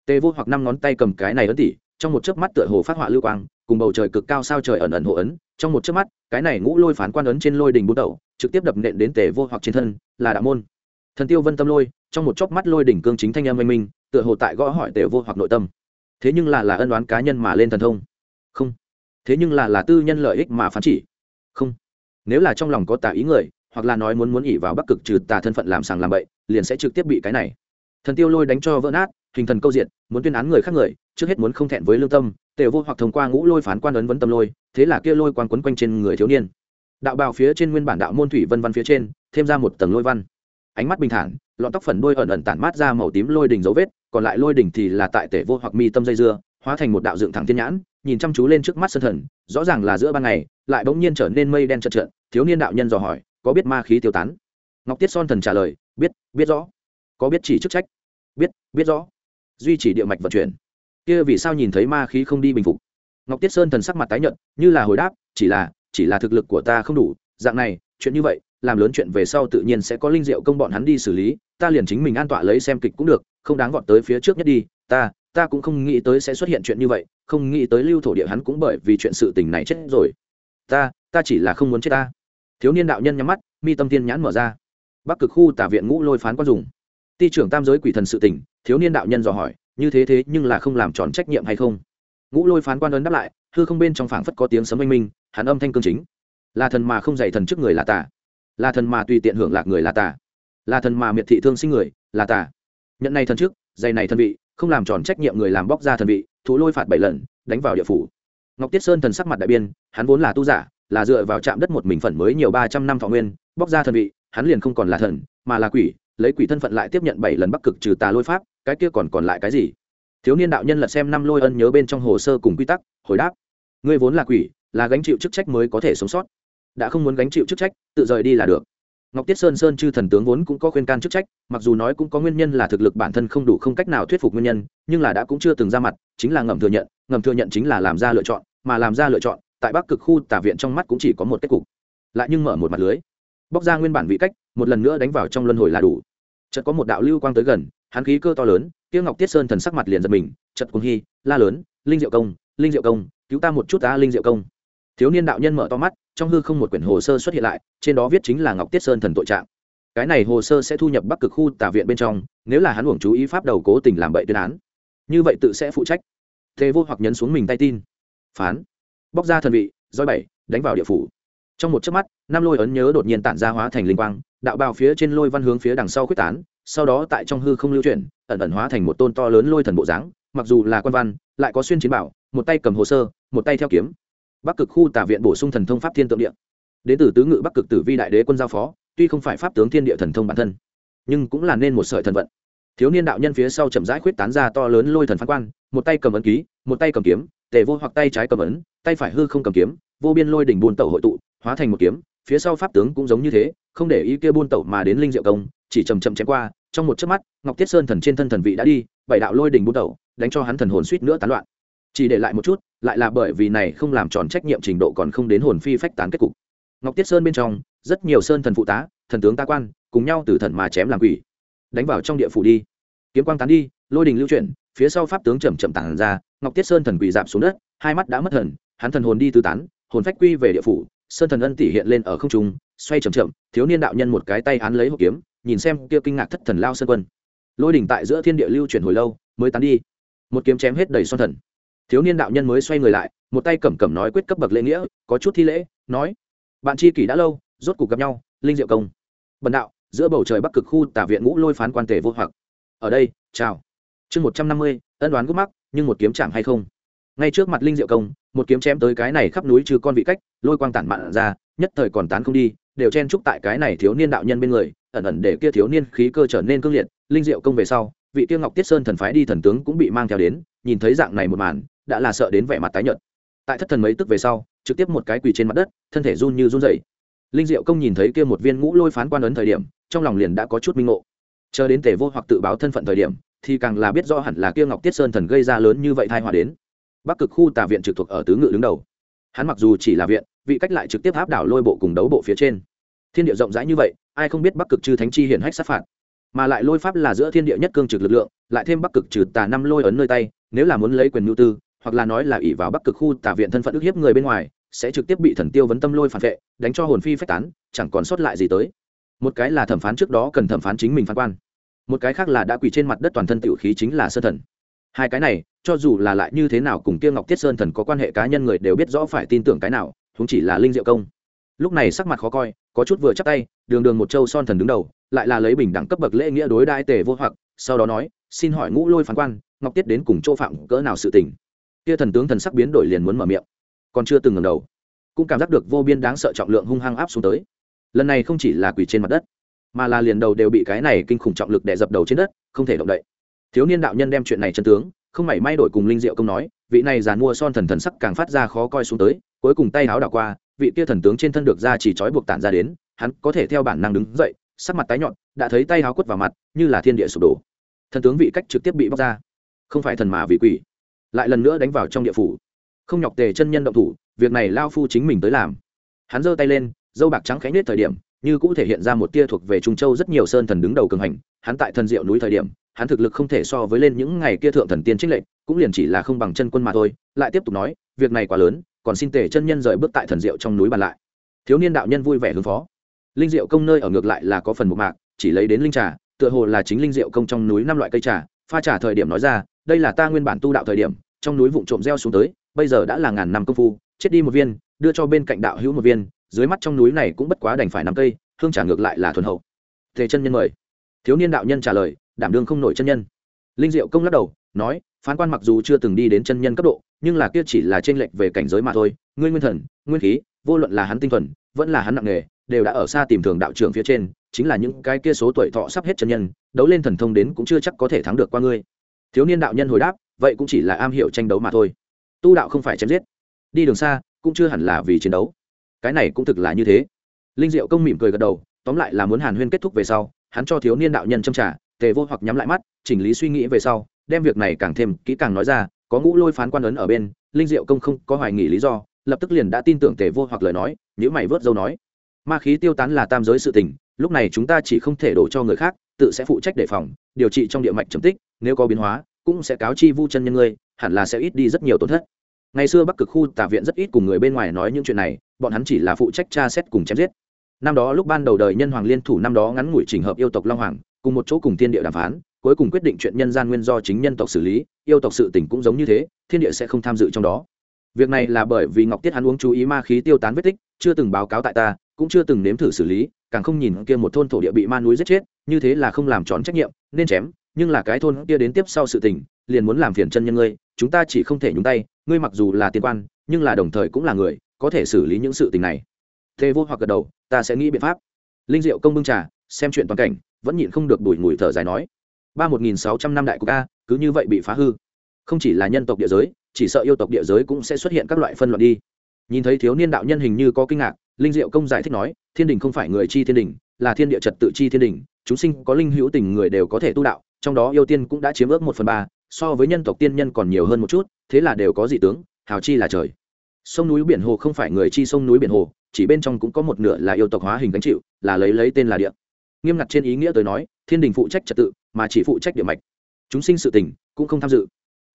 Tề vô hoặc năm ngón tay cầm cái này ấn tỷ, trong một chớp mắt tựa hồ phát họa lưu quang, cùng bầu trời cực cao sao trời ẩn ẩn hộ ấn, trong một chớp mắt, cái này ngũ lôi phán quan ấn trên lôi đình bút đầu, trực tiếp đập nện đến tề vô hoặc trên thân, là đạo môn. Thần tiêu vân tâm lôi trong một chớp mắt lôi đỉnh cương chính thanh âm oanh minh, tựa hồ tại gõ hỏi tề vô hoặc nội tâm. Thế nhưng là là ân đoán cá nhân mà lên thần thông. Không. Thế nhưng là là tư nhân lợi ích mà phán chỉ. Không. Nếu là trong lòng có tà ý người, hoặc là nói muốn muốn ỉ vào bắc cực trừ tà thân phận làm sàng làm bậy, liền sẽ trực tiếp bị cái này. Thần tiêu lôi đánh cho vỡ nát, hình thần câu diện muốn tuyên án người khác người, trước hết muốn không thẹn với lương tâm, tề vô hoặc thông qua ngũ lôi phán quan ấn vấn tâm lôi, thế là kia lôi quan quấn quanh trên người thiếu niên. Đạo bào phía trên nguyên bản đạo môn thủy vân văn phía trên, thêm ra một tầng lôi văn. Ánh mắt bình thản lọn tóc phần đôi ẩn ẩn tản mát ra màu tím lôi đỉnh dấu vết, còn lại lôi đỉnh thì là tại tể vô hoặc mi tâm dây dưa, hóa thành một đạo dựng thẳng thiên nhãn, nhìn chăm chú lên trước mắt sân thần, rõ ràng là giữa ban ngày, lại bỗng nhiên trở nên mây đen chật trợn, thiếu niên đạo nhân dò hỏi, có biết ma khí tiêu tán? Ngọc tiết son thần trả lời, biết biết rõ. Có biết chỉ chức trách? Biết biết rõ. Duy trì địa mạch vận chuyển. Kia vì sao nhìn thấy ma khí không đi bình phục? Ngọc tiết sơn thần sắc mặt tái nhợt, như là hồi đáp, chỉ là chỉ là thực lực của ta không đủ, dạng này, chuyện như vậy làm lớn chuyện về sau tự nhiên sẽ có linh diệu công bọn hắn đi xử lý, ta liền chính mình an tọa lấy xem kịch cũng được, không đáng gọn tới phía trước nhất đi, ta ta cũng không nghĩ tới sẽ xuất hiện chuyện như vậy, không nghĩ tới lưu thổ địa hắn cũng bởi vì chuyện sự tình này chết rồi. Ta ta chỉ là không muốn chết ta. Thiếu niên đạo nhân nhắm mắt, mi tâm tiên nhãn mở ra. Bắc cực khu tả viện ngũ lôi phán quan dùng. Ti trưởng tam giới quỷ thần sự tình, thiếu niên đạo nhân dò hỏi, như thế thế nhưng là không làm tròn trách nhiệm hay không? Ngũ lôi phán quan ấn đáp lại, hư không bên trong phảng phất có tiếng sấm oanh minh, hắn âm thanh cương chính. Là thần mà không dạy thần trước người là tà là thần mà tùy tiện hưởng lạc người là tà. Là thần mà miệt thị thương sinh người là tà. Nhận này thần trước, dày này thần vị, không làm tròn trách nhiệm người làm bóc ra thần vị thú lôi phạt bảy lần, đánh vào địa phủ. Ngọc tiết sơn thần sắc mặt đại biên hắn vốn là tu giả, là dựa vào trạm đất một mình phần mới nhiều ba trăm năm thọ nguyên, bóc ra thần vị, hắn liền không còn là thần, mà là quỷ, lấy quỷ thân phận lại tiếp nhận bảy lần bắc cực trừ tà lôi pháp, cái kia còn còn lại cái gì? Thiếu niên đạo nhân lật xem năm lôi ân nhớ bên trong hồ sơ cùng quy tắc, hồi đáp, ngươi vốn là quỷ, là gánh chịu chức trách mới có thể sống sót đã không muốn gánh chịu chức trách, tự rời đi là được. Ngọc tiết sơn sơn chư thần tướng vốn cũng có khuyên can chức trách, mặc dù nói cũng có nguyên nhân là thực lực bản thân không đủ không cách nào thuyết phục nguyên nhân, nhưng là đã cũng chưa từng ra mặt, chính là ngầm thừa nhận, ngầm thừa nhận chính là làm ra lựa chọn, mà làm ra lựa chọn, tại bắc cực khu tả viện trong mắt cũng chỉ có một kết cục. Lại nhưng mở một mặt lưới. Bóc ra nguyên bản vị cách, một lần nữa đánh vào trong luân hồi là đủ. Chợt có một đạo lưu quang tới gần, hắn khí cơ to lớn tiêu ngọc tiết sơn thần sắc mặt liền giật mình, chợt cuồng hy la lớn, linh diệu công, linh diệu công, cứu ta một chút ta linh diệu công thiếu niên đạo nhân mở to mắt, trong hư không một quyển hồ sơ xuất hiện lại, trên đó viết chính là ngọc tiết sơn thần tội trạng. Cái này hồ sơ sẽ thu nhập bắc cực khu tà viện bên trong, nếu là hắn uổng chú ý pháp đầu cố tình làm bậy tuyên án. Như vậy tự sẽ phụ trách. Thế vô hoặc nhấn xuống mình tay tin. Phán. Bóc ra thần vị, roi bảy, đánh vào địa phủ. Trong một chớp mắt, năm lôi ấn nhớ đột nhiên tản ra hóa thành linh quang, đạo bào phía trên lôi văn hướng phía đằng sau quyết tán, sau đó tại trong hư không lưu chuyển, ẩn ẩn hóa thành một tôn to lớn lôi thần bộ dáng, mặc dù là quan văn, lại có xuyên chiến bảo, một tay cầm hồ sơ, một tay theo kiếm bắc cực khu tả viện bổ sung thần thông pháp thiên tượng điện đến từ tứ ngự bắc cực tử vi đại đế quân giao phó, tuy không phải pháp tướng thiên địa thần thông bản thân, nhưng cũng là nên một sợi thần vận. Thiếu niên đạo nhân phía sau chậm rãi khuyết tán ra to lớn lôi thần phán quan, một tay cầm ấn ký, một tay cầm kiếm, tề vô hoặc tay trái cầm ấn, tay phải hư không cầm kiếm, vô biên lôi đỉnh buôn tẩu hội tụ, hóa thành một kiếm, phía sau pháp tướng cũng giống như thế, không để ý kia buôn tẩu mà đến linh diệu công, chỉ chầm chậm chém qua, trong một chớp mắt, ngọc tiết sơn thần trên thân thần vị đã đi, bảy đạo lôi đỉnh buôn tẩu, đánh cho hắn thần hồn suýt nữa tán loạn. Chỉ để lại một chút lại là bởi vì này không làm tròn trách nhiệm trình độ còn không đến hồn phi phách tán kết cục. Ngọc tiết sơn bên trong, rất nhiều sơn thần phụ tá, thần tướng ta quan, cùng nhau từ thần mà chém làm quỷ. Đánh vào trong địa phủ đi. Kiếm quang tán đi, lôi đình lưu chuyển, phía sau pháp tướng chậm chậm tản ra, ngọc tiết sơn thần quỷ giảm xuống đất, hai mắt đã mất thần, hắn thần hồn đi tứ tán, hồn phách quy về địa phủ, sơn thần ân tỷ hiện lên ở không trung, xoay chậm chậm, thiếu niên đạo nhân một cái tay án lấy hộp kiếm, nhìn xem kia kinh ngạc thất thần lao sơn quân. Lôi đỉnh tại giữa thiên địa lưu chuyển hồi lâu, mới tán đi. Một kiếm chém hết đầy son thần thiếu niên đạo nhân mới xoay người lại, một tay cẩm cẩm nói quyết cấp bậc lễ nghĩa, có chút thi lễ, nói, bạn tri kỷ đã lâu, rốt cuộc gặp nhau, linh diệu công. Bần đạo, giữa bầu trời bắc cực khu tả viện ngũ lôi phán quan tề vô hoặc. Ở đây, chào. Chương một trăm năm mươi, ân đoán gốc mắc, nhưng một kiếm chạm hay không? Ngay trước mặt linh diệu công, một kiếm chém tới cái này khắp núi trừ con vị cách, lôi quang tản mạn ra, nhất thời còn tán không đi, đều chen chúc tại cái này thiếu niên đạo nhân bên người, ẩn ẩn để kia thiếu niên khí cơ trở nên cương liệt. Linh diệu công về sau, vị tiêu ngọc tiết sơn thần phái đi thần tướng cũng bị mang theo đến, nhìn thấy dạng này một màn đã là sợ đến vẻ mặt tái nhợt. Tại thất thần mấy tức về sau, trực tiếp một cái quỳ trên mặt đất, thân thể run như run rẩy. Linh diệu công nhìn thấy kia một viên ngũ lôi phán quan ấn thời điểm, trong lòng liền đã có chút minh ngộ. Chờ đến tề vô hoặc tự báo thân phận thời điểm, thì càng là biết rõ hẳn là kia ngọc tiết sơn thần gây ra lớn như vậy thai hòa đến. Bắc cực khu tà viện trực thuộc ở tứ ngự đứng đầu. Hắn mặc dù chỉ là viện, vị cách lại trực tiếp áp đảo lôi bộ cùng đấu bộ phía trên. Thiên địa rộng rãi như vậy, ai không biết bắc cực chư thánh chi hiển hách sát phạt. Mà lại lôi pháp là giữa thiên địa nhất cương trực lực lượng, lại thêm bắc cực trừ tà năm lôi ấn nơi tay, nếu là muốn lấy quyền nhu tư hoặc là nói là ỷ vào bắc cực khu Tả viện thân phận ức hiếp người bên ngoài, sẽ trực tiếp bị thần tiêu vấn tâm lôi phản vệ, đánh cho hồn phi phách tán, chẳng còn sót lại gì tới. Một cái là thẩm phán trước đó cần thẩm phán chính mình phán quan. Một cái khác là đã quỳ trên mặt đất toàn thân tiểu khí chính là sơn thần. Hai cái này, cho dù là lại như thế nào cùng kia ngọc tiết sơn thần có quan hệ cá nhân người đều biết rõ phải tin tưởng cái nào chúng chỉ là linh diệu công. Lúc này sắc mặt khó coi, có chút vừa chắc tay, đường đường một châu son thần đứng đầu, lại là lấy bình đẳng cấp bậc lễ nghĩa đối đại tề vô hoặc, sau đó nói, xin hỏi ngũ lôi phán quan, ngọc tiết đến cùng chỗ phạm cỡ nào sự tình? Kia thần tướng thần sắc biến đổi liền muốn mở miệng, còn chưa từng ngầm đầu, cũng cảm giác được vô biên đáng sợ trọng lượng hung hăng áp xuống tới. Lần này không chỉ là quỳ trên mặt đất, mà là liền đầu đều bị cái này kinh khủng trọng lực đè dập đầu trên đất, không thể động đậy. Thiếu niên đạo nhân đem chuyện này chân tướng, không mảy may đổi cùng linh diệu công nói, vị này giàn mua son thần thần sắc càng phát ra khó coi xuống tới, cuối cùng tay áo đảo qua, vị kia thần tướng trên thân được ra chỉ trói buộc tản ra đến, hắn có thể theo bản năng đứng dậy, sắc mặt tái nhọn, đã thấy tay áo quất vào mặt, như là thiên địa sụp đổ. Thần tướng vị cách trực tiếp bị bóc ra, không phải thần mà vì quỷ lại lần nữa đánh vào trong địa phủ. Không nhọc tề chân nhân động thủ, việc này lao phu chính mình tới làm. Hắn giơ tay lên, dâu bạc trắng khánh nết thời điểm, như cũng thể hiện ra một tia thuộc về trung châu rất nhiều sơn thần đứng đầu cường hành. Hắn tại thần diệu núi thời điểm, hắn thực lực không thể so với lên những ngày kia thượng thần tiên trích lệnh, cũng liền chỉ là không bằng chân quân mà thôi, lại tiếp tục nói, việc này quá lớn, còn xin tề chân nhân rời bước tại thần diệu trong núi bàn lại. Thiếu niên đạo nhân vui vẻ hướng phó. Linh diệu công nơi ở ngược lại là có phần một mạc, chỉ lấy đến linh trà, tựa hồ là chính linh diệu công trong núi năm loại cây trà. Pha trà thời điểm nói ra đây là ta nguyên bản tu đạo thời điểm, trong núi vụn trộm gieo xuống tới, bây giờ đã là ngàn năm công phu, chết đi một viên, đưa cho bên cạnh đạo hữu một viên, dưới mắt trong núi này cũng bất quá đành phải năm cây, hương trả ngược lại là thuần hậu. Thế chân nhân mời. Thiếu niên đạo nhân trả lời, đảm đương không nổi chân nhân. Linh diệu công lắc đầu, nói, phán quan mặc dù chưa từng đi đến chân nhân cấp độ, nhưng là kia chỉ là trên lệnh về cảnh giới mà thôi. Ngươi nguyên thần, nguyên khí, vô luận là hắn tinh thuần, vẫn là hắn nặng nghề, đều đã ở xa tìm thường đạo trưởng phía trên, chính là những cái kia số tuổi thọ sắp hết chân nhân, đấu lên thần thông đến cũng chưa chắc có thể thắng được qua ngươi thiếu niên đạo nhân hồi đáp, vậy cũng chỉ là am hiểu tranh đấu mà thôi. Tu đạo không phải chém giết. Đi đường xa, cũng chưa hẳn là vì chiến đấu. Cái này cũng thực là như thế. Linh diệu công mỉm cười gật đầu, tóm lại là muốn hàn huyên kết thúc về sau, hắn cho thiếu niên đạo nhân châm trả, tề vô hoặc nhắm lại mắt, chỉnh lý suy nghĩ về sau, đem việc này càng thêm kỹ càng nói ra, có ngũ lôi phán quan ấn ở bên, linh diệu công không có hoài nghỉ lý do, lập tức liền đã tin tưởng tề vô hoặc lời nói nhữ mày vớt dâu nói, ma khí tiêu tán là tam giới sự tình, lúc này chúng ta chỉ không thể đổ cho người khác, tự sẽ phụ trách đề phòng, điều trị trong địa mạch trầm tích nếu có biến hóa, cũng sẽ cáo chi vu chân nhân ngươi, hẳn là sẽ ít đi rất nhiều tổn thất. Ngày xưa bắc cực khu tả viện rất ít cùng người bên ngoài nói những chuyện này, bọn hắn chỉ là phụ trách tra xét cùng chém giết. Năm đó lúc ban đầu đời nhân hoàng liên thủ năm đó ngắn ngủi trình hợp yêu tộc long hoàng, cùng một chỗ cùng thiên địa đàm phán, cuối cùng quyết định chuyện nhân gian nguyên do chính nhân tộc xử lý, yêu tộc sự tỉnh cũng giống như thế, thiên địa sẽ không tham dự trong đó. Việc này là bởi vì ngọc tiết hắn uống chú ý ma khí tiêu tán vết tích, chưa từng báo cáo tại ta, cũng chưa từng nếm thử xử lý, càng không nhìn kia một thôn thổ địa bị ma núi giết chết, như thế là không làm tròn trách nhiệm, nên chém nhưng là cái thôn kia đến tiếp sau sự tình, liền muốn làm phiền chân nhân ngươi, chúng ta chỉ không thể nhúng tay, ngươi mặc dù là tiên quan, nhưng là đồng thời cũng là người, có thể xử lý những sự tình này. Thế vô hoặc gật đầu, ta sẽ nghĩ biện pháp. Linh diệu công bưng trà, xem chuyện toàn cảnh, vẫn nhịn không được đùi ngùi thở dài nói. Ba một nghìn sáu trăm năm đại quốc a, cứ như vậy bị phá hư. Không chỉ là nhân tộc địa giới, chỉ sợ yêu tộc địa giới cũng sẽ xuất hiện các loại phân loại đi. Nhìn thấy thiếu niên đạo nhân hình như có kinh ngạc, linh diệu công giải thích nói, thiên đình không phải người chi thiên đình, là thiên địa trật tự chi thiên đình, chúng sinh có linh hữu tình người đều có thể tu đạo trong đó yêu tiên cũng đã chiếm ước một phần ba, so với nhân tộc tiên nhân còn nhiều hơn một chút, thế là đều có dị tướng, hào chi là trời. Sông núi biển hồ không phải người chi sông núi biển hồ, chỉ bên trong cũng có một nửa là yêu tộc hóa hình gánh chịu, là lấy lấy tên là địa. Nghiêm ngặt trên ý nghĩa tới nói, thiên đình phụ trách trật tự, mà chỉ phụ trách địa mạch. Chúng sinh sự tình, cũng không tham dự.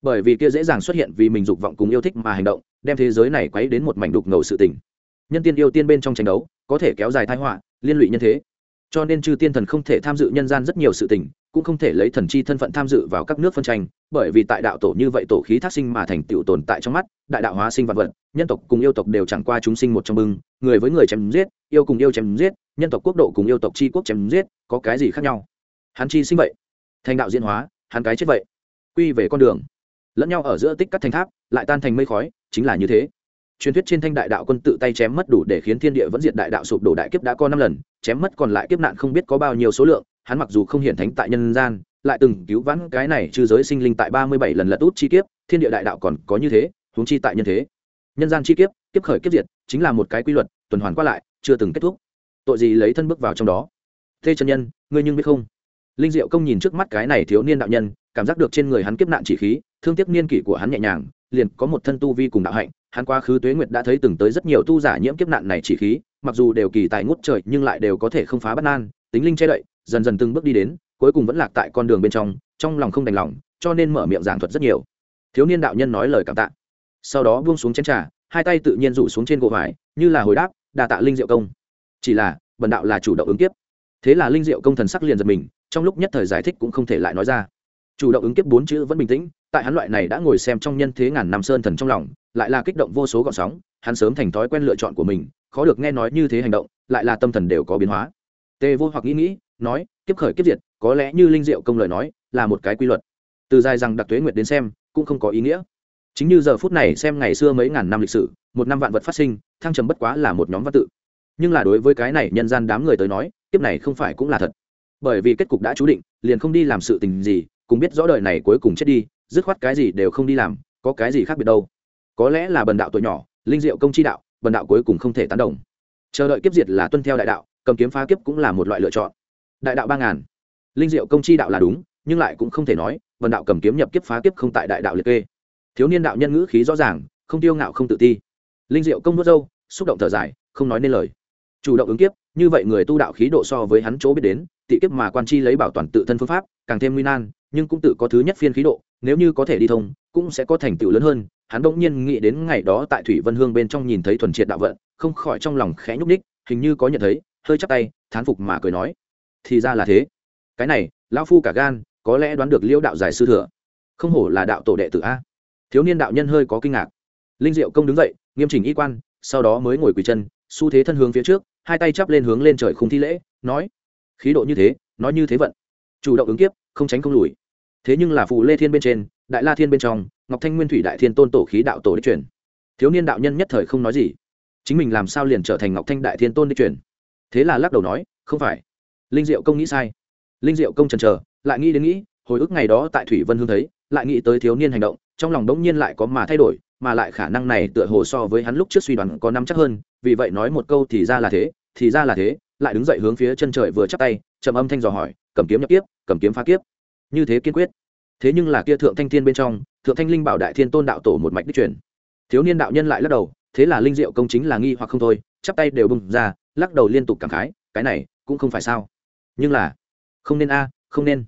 Bởi vì kia dễ dàng xuất hiện vì mình dục vọng cùng yêu thích mà hành động, đem thế giới này quấy đến một mảnh đục ngầu sự tình. Nhân tiên yêu tiên bên trong tranh đấu, có thể kéo dài thái họa, liên lụy nhân thế. Cho nên chư tiên thần không thể tham dự nhân gian rất nhiều sự tình cũng không thể lấy thần chi thân phận tham dự vào các nước phân tranh, bởi vì tại đạo tổ như vậy tổ khí thác sinh mà thành tựu tồn tại trong mắt, đại đạo hóa sinh vật vật, nhân tộc cùng yêu tộc đều chẳng qua chúng sinh một trong bưng, người với người chém giết, yêu cùng yêu chém giết, nhân tộc quốc độ cùng yêu tộc chi quốc chém giết, có cái gì khác nhau? Hắn chi sinh vậy, thành đạo diễn hóa, hắn cái chết vậy, quy về con đường. Lẫn nhau ở giữa tích cắt thành tháp, lại tan thành mây khói, chính là như thế. Truyền thuyết trên thanh đại đạo quân tự tay chém mất đủ để khiến thiên địa vẫn diệt đại đạo sụp đổ đại kiếp đã có năm lần, chém mất còn lại kiếp nạn không biết có bao nhiêu số lượng hắn mặc dù không hiện thánh tại nhân gian, lại từng cứu vãn cái này trừ giới sinh linh tại ba mươi bảy lần lật út chi kiếp, thiên địa đại đạo còn có như thế, huống chi tại nhân thế. Nhân gian chi kiếp kiếp khởi kiếp diệt, chính là một cái quy luật, tuần hoàn qua lại, chưa từng kết thúc. Tội gì lấy thân bước vào trong đó? Thế chân nhân, ngươi nhưng biết không? Linh diệu công nhìn trước mắt cái này thiếu niên đạo nhân, cảm giác được trên người hắn kiếp nạn chỉ khí, thương tiếc niên kỷ của hắn nhẹ nhàng, liền có một thân tu vi cùng đạo hạnh, hắn qua khứ tuế nguyệt đã thấy từng tới rất nhiều tu giả nhiễm kiếp nạn này chỉ khí, mặc dù đều kỳ tài ngút trời, nhưng lại đều có thể không phá bất an tính linh che đậy, dần dần từng bước đi đến, cuối cùng vẫn lạc tại con đường bên trong trong lòng không đành lòng, cho nên mở miệng giảng thuật rất nhiều. Thiếu niên đạo nhân nói lời cảm tạ. Sau đó buông xuống chén trà, hai tay tự nhiên rủ xuống trên gỗ vải, như là hồi đáp đà tạ linh diệu công. Chỉ là, bần đạo là chủ động ứng kiếp. Thế là linh diệu công thần sắc liền giật mình, trong lúc nhất thời giải thích cũng không thể lại nói ra. Chủ động ứng kiếp bốn chữ vẫn bình tĩnh, tại hắn loại này đã ngồi xem trong nhân thế ngàn năm sơn thần trong lòng, lại là kích động vô số gọn sóng, hắn sớm thành thói quen lựa chọn của mình, khó được nghe nói như thế hành động, lại là tâm thần đều có biến hóa tê vô hoặc nghĩ nghĩ, nói, kiếp khởi kiếp diệt, có lẽ như linh diệu công lời nói, là một cái quy luật. Từ dài rằng đặc tuế nguyệt đến xem, cũng không có ý nghĩa. Chính như giờ phút này xem ngày xưa mấy ngàn năm lịch sử, một năm vạn vật phát sinh, thăng trầm bất quá là một nhóm văn tự. Nhưng là đối với cái này nhân gian đám người tới nói, kiếp này không phải cũng là thật. Bởi vì kết cục đã chú định, liền không đi làm sự tình gì, cùng biết rõ đời này cuối cùng chết đi, dứt khoát cái gì đều không đi làm, có cái gì khác biệt đâu. Có lẽ là bần đạo tuổi nhỏ, linh diệu công chi đạo, bần đạo cuối cùng không thể tán đồng. Chờ đợi kiếp diệt là tuân theo đại đạo cầm kiếm phá kiếp cũng là một loại lựa chọn. Đại đạo ba ngàn. Linh diệu công chi đạo là đúng, nhưng lại cũng không thể nói bần đạo cầm kiếm nhập kiếp phá kiếp không tại đại đạo liệt kê. Thiếu niên đạo nhân ngữ khí rõ ràng, không tiêu ngạo không tự ti. Linh diệu công nuốt dâu xúc động thở dài, không nói nên lời. Chủ động ứng kiếp, như vậy người tu đạo khí độ so với hắn chỗ biết đến, tị kiếp mà quan chi lấy bảo toàn tự thân phương pháp, càng thêm nguy nan, nhưng cũng tự có thứ nhất phiên khí độ, nếu như có thể đi thông, cũng sẽ có thành tựu lớn hơn. Hắn bỗng nhiên nghĩ đến ngày đó tại thủy vân hương bên trong nhìn thấy thuần triệt đạo vận, không khỏi trong lòng khẽ nhúc ních hình như có nhận thấy hơi chắp tay, thán phục mà cười nói, thì ra là thế. Cái này, lão phu cả gan, có lẽ đoán được liễu đạo giải sư thừa. Không hổ là đạo tổ đệ tử a. Thiếu niên đạo nhân hơi có kinh ngạc. Linh diệu công đứng dậy, nghiêm chỉnh y quan, sau đó mới ngồi quỳ chân, xu thế thân hướng phía trước, hai tay chắp lên hướng lên trời khung thi lễ, nói, khí độ như thế, nói như thế vận. Chủ động ứng kiếp, không tránh không lùi. Thế nhưng là phù lê thiên bên trên, đại la thiên bên trong, ngọc thanh nguyên thủy đại thiên tôn tổ khí đạo tổ đích truyền. Thiếu niên đạo nhân nhất thời không nói gì. Chính mình làm sao liền trở thành ngọc thanh đại thiên tôn đích truyền? Thế là lắc đầu nói, không phải. Linh diệu công nghĩ sai. Linh diệu công trần trờ lại nghĩ đến nghĩ, hồi ức ngày đó tại thủy vân hương thấy, lại nghĩ tới thiếu niên hành động, trong lòng đống nhiên lại có mà thay đổi, mà lại khả năng này tựa hồ so với hắn lúc trước suy đoán có năm chắc hơn, vì vậy nói một câu thì ra là thế, thì ra là thế, lại đứng dậy hướng phía chân trời vừa chắp tay, trầm âm thanh dò hỏi, cầm kiếm nhập kiếp, cầm kiếm phá kiếp. Như thế kiên quyết. Thế nhưng là kia thượng thanh thiên bên trong, thượng thanh linh bảo đại thiên tôn đạo tổ một mạch đích truyền. Thiếu niên đạo nhân lại lắc đầu, thế là linh diệu công chính là nghi hoặc không thôi, chắp tay đều bung ra lắc đầu liên tục cảm khái, cái này cũng không phải sao. Nhưng là, không nên a, không nên.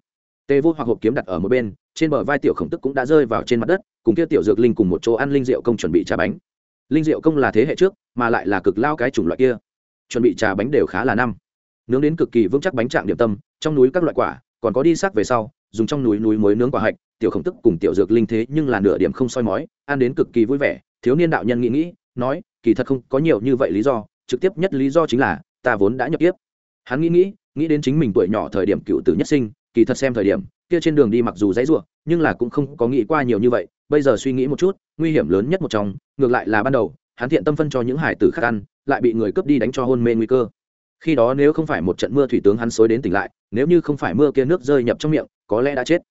Tê vô hoặc hộp kiếm đặt ở một bên, trên bờ vai tiểu khổng tức cũng đã rơi vào trên mặt đất, cùng kia tiểu dược linh cùng một chỗ ăn linh rượu công chuẩn bị trà bánh. Linh rượu công là thế hệ trước, mà lại là cực lao cái chủng loại kia. Chuẩn bị trà bánh đều khá là năm. Nướng đến cực kỳ vững chắc bánh trạng điểm tâm, trong núi các loại quả, còn có đi sát về sau, dùng trong núi núi muối nướng quả hạch, tiểu khổng tức cùng tiểu dược linh thế nhưng là nửa điểm không soi mói, ăn đến cực kỳ vui vẻ, thiếu niên đạo nhân nghĩ nghĩ, nói, kỳ thật không có nhiều như vậy lý do trực tiếp nhất lý do chính là, ta vốn đã nhập tiếp hắn nghĩ nghĩ nghĩ đến chính mình tuổi nhỏ thời điểm cựu tử nhất sinh, kỳ thật xem thời điểm, kia trên đường đi mặc dù dãy ruộng nhưng là cũng không có nghĩ qua nhiều như vậy, bây giờ suy nghĩ một chút, nguy hiểm lớn nhất một trong, ngược lại là ban đầu, hắn thiện tâm phân cho những hải tử khác ăn, lại bị người cướp đi đánh cho hôn mê nguy cơ. Khi đó nếu không phải một trận mưa thủy tướng hắn xối đến tỉnh lại, nếu như không phải mưa kia nước rơi nhập trong miệng, có lẽ đã chết.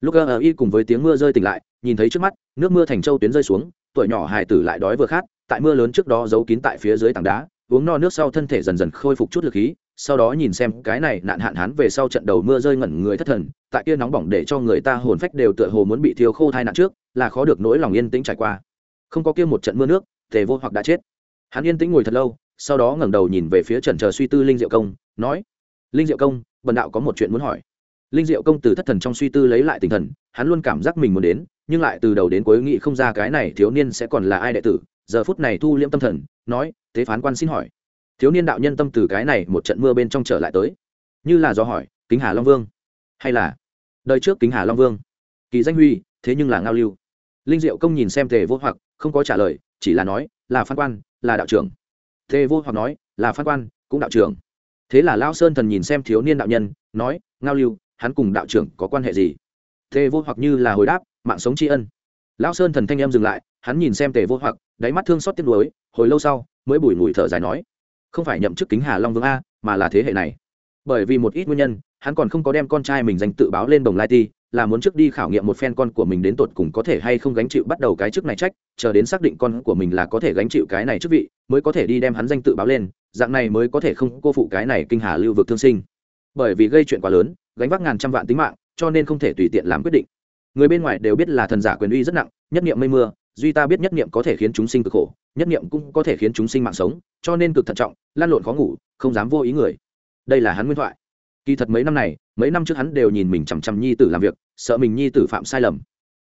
Lúc ở y cùng với tiếng mưa rơi tỉnh lại, nhìn thấy trước mắt, nước mưa thành châu tuyến rơi xuống, tuổi nhỏ hải tử lại đói vừa khát, tại mưa lớn trước đó giấu kín tại phía dưới tảng đá uống no nước sau thân thể dần dần khôi phục chút lực khí, sau đó nhìn xem cái này nạn hạn hán về sau trận đầu mưa rơi ngẩn người thất thần, tại kia nóng bỏng để cho người ta hồn phách đều tựa hồ muốn bị thiêu khô thai nạn trước, là khó được nỗi lòng yên tĩnh trải qua. Không có kia một trận mưa nước, tề vô hoặc đã chết. Hắn yên tĩnh ngồi thật lâu, sau đó ngẩng đầu nhìn về phía trần chờ suy tư linh diệu công, nói, linh diệu công, bần đạo có một chuyện muốn hỏi. Linh diệu công từ thất thần trong suy tư lấy lại tinh thần, hắn luôn cảm giác mình muốn đến, nhưng lại từ đầu đến cuối nghĩ không ra cái này thiếu niên sẽ còn là ai đệ tử giờ phút này thu liễm tâm thần, nói, tế phán quan xin hỏi. Thiếu niên đạo nhân tâm từ cái này một trận mưa bên trong trở lại tới. Như là do hỏi, kính hà long vương? Hay là, đời trước kính hà long vương. Kỳ danh huy, thế nhưng là ngao lưu. Linh diệu công nhìn xem tề vô hoặc, không có trả lời, chỉ là nói, là phan quan, là đạo trưởng. Tề vô hoặc nói, là phan quan, cũng đạo trưởng. Thế là lao sơn thần nhìn xem thiếu niên đạo nhân, nói, ngao lưu, hắn cùng đạo trưởng có quan hệ gì? Tề vô hoặc như là hồi đáp, mạng sống tri ân. Lao sơn thần thanh em dừng lại hắn nhìn xem tề vô hoặc, đáy mắt thương xót tiếc nuối, hồi lâu sau, mới bùi ngùi thở dài nói, không phải nhậm chức kính hà long vương a, mà là thế hệ này. Bởi vì một ít nguyên nhân, hắn còn không có đem con trai mình danh tự báo lên đồng lai ti, là muốn trước đi khảo nghiệm một phen con của mình đến tột cùng có thể hay không gánh chịu bắt đầu cái chức này trách, chờ đến xác định con của mình là có thể gánh chịu cái này chức vị, mới có thể đi đem hắn danh tự báo lên, dạng này mới có thể không cô phụ cái này kinh hà lưu vực thương sinh. Bởi vì gây chuyện quá lớn, gánh vác ngàn trăm vạn tính mạng, cho nên không thể tùy tiện làm quyết định. Người bên ngoài đều biết là thần giả quyền uy rất nặng, nhất niệm mây mưa duy ta biết nhất niệm có thể khiến chúng sinh cực khổ, nhất niệm cũng có thể khiến chúng sinh mạng sống, cho nên cực thận trọng, lan lộn khó ngủ, không dám vô ý người. Đây là hắn nguyên thoại. Kỳ thật mấy năm này, mấy năm trước hắn đều nhìn mình chằm chằm nhi tử làm việc, sợ mình nhi tử phạm sai lầm.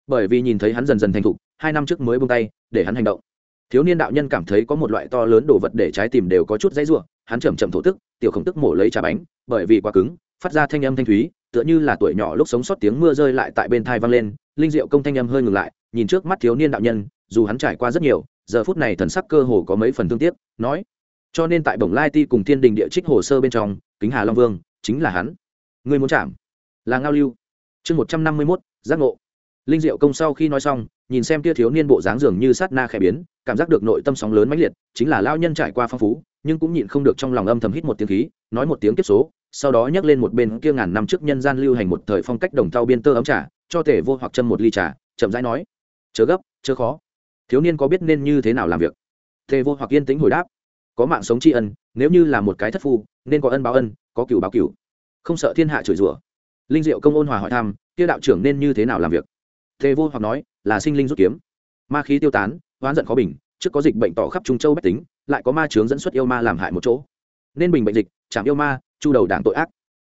Bởi vì nhìn thấy hắn dần dần thành thục, hai năm trước mới bông tay, để hắn hành động. Thiếu niên đạo nhân cảm thấy có một loại to lớn đồ vật để trái tìm đều có chút dãy ruộng hắn chầm chậm thổ tức, tiểu khổng tức mổ lấy trà bánh, bởi vì quá cứng, phát ra thanh âm thanh thúy, tựa như là tuổi nhỏ lúc sống sót tiếng mưa rơi lại tại bên thai vang lên, linh diệu công thanh âm hơi ngừng lại nhìn trước mắt thiếu niên đạo nhân, dù hắn trải qua rất nhiều, giờ phút này thần sắc cơ hồ có mấy phần thương tiếc, nói, cho nên tại bổng lai ti cùng thiên đình địa trích hồ sơ bên trong, kính hà long vương chính là hắn. Người muốn chạm, là ngao lưu. Chương một trăm năm mươi mốt, giác ngộ. Linh diệu công sau khi nói xong, nhìn xem tia thiếu niên bộ dáng dường như sát na khẽ biến, cảm giác được nội tâm sóng lớn mãnh liệt, chính là lao nhân trải qua phong phú, nhưng cũng nhịn không được trong lòng âm thầm hít một tiếng khí, nói một tiếng kiếp số, sau đó nhắc lên một bên kia ngàn năm trước nhân gian lưu hành một thời phong cách đồng thau biên tơ ấm trà, cho thể vô hoặc châm một ly trà, chậm rãi nói chớ gấp, chớ khó. Thiếu niên có biết nên như thế nào làm việc? Tề vô hoặc yên tĩnh hồi đáp. Có mạng sống tri ân, nếu như là một cái thất phu, nên có ân báo ân, có cựu báo cựu không sợ thiên hạ chửi rủa. Linh diệu công ôn hòa hỏi thăm tiêu đạo trưởng nên như thế nào làm việc? Tề vô hoặc nói, là sinh linh rút kiếm. Ma khí tiêu tán, oán giận khó bình, trước có dịch bệnh tỏ khắp trung châu bách tính, lại có ma chướng dẫn xuất yêu ma làm hại một chỗ. Nên bình bệnh dịch, chạm yêu ma, chu đầu đảng tội ác.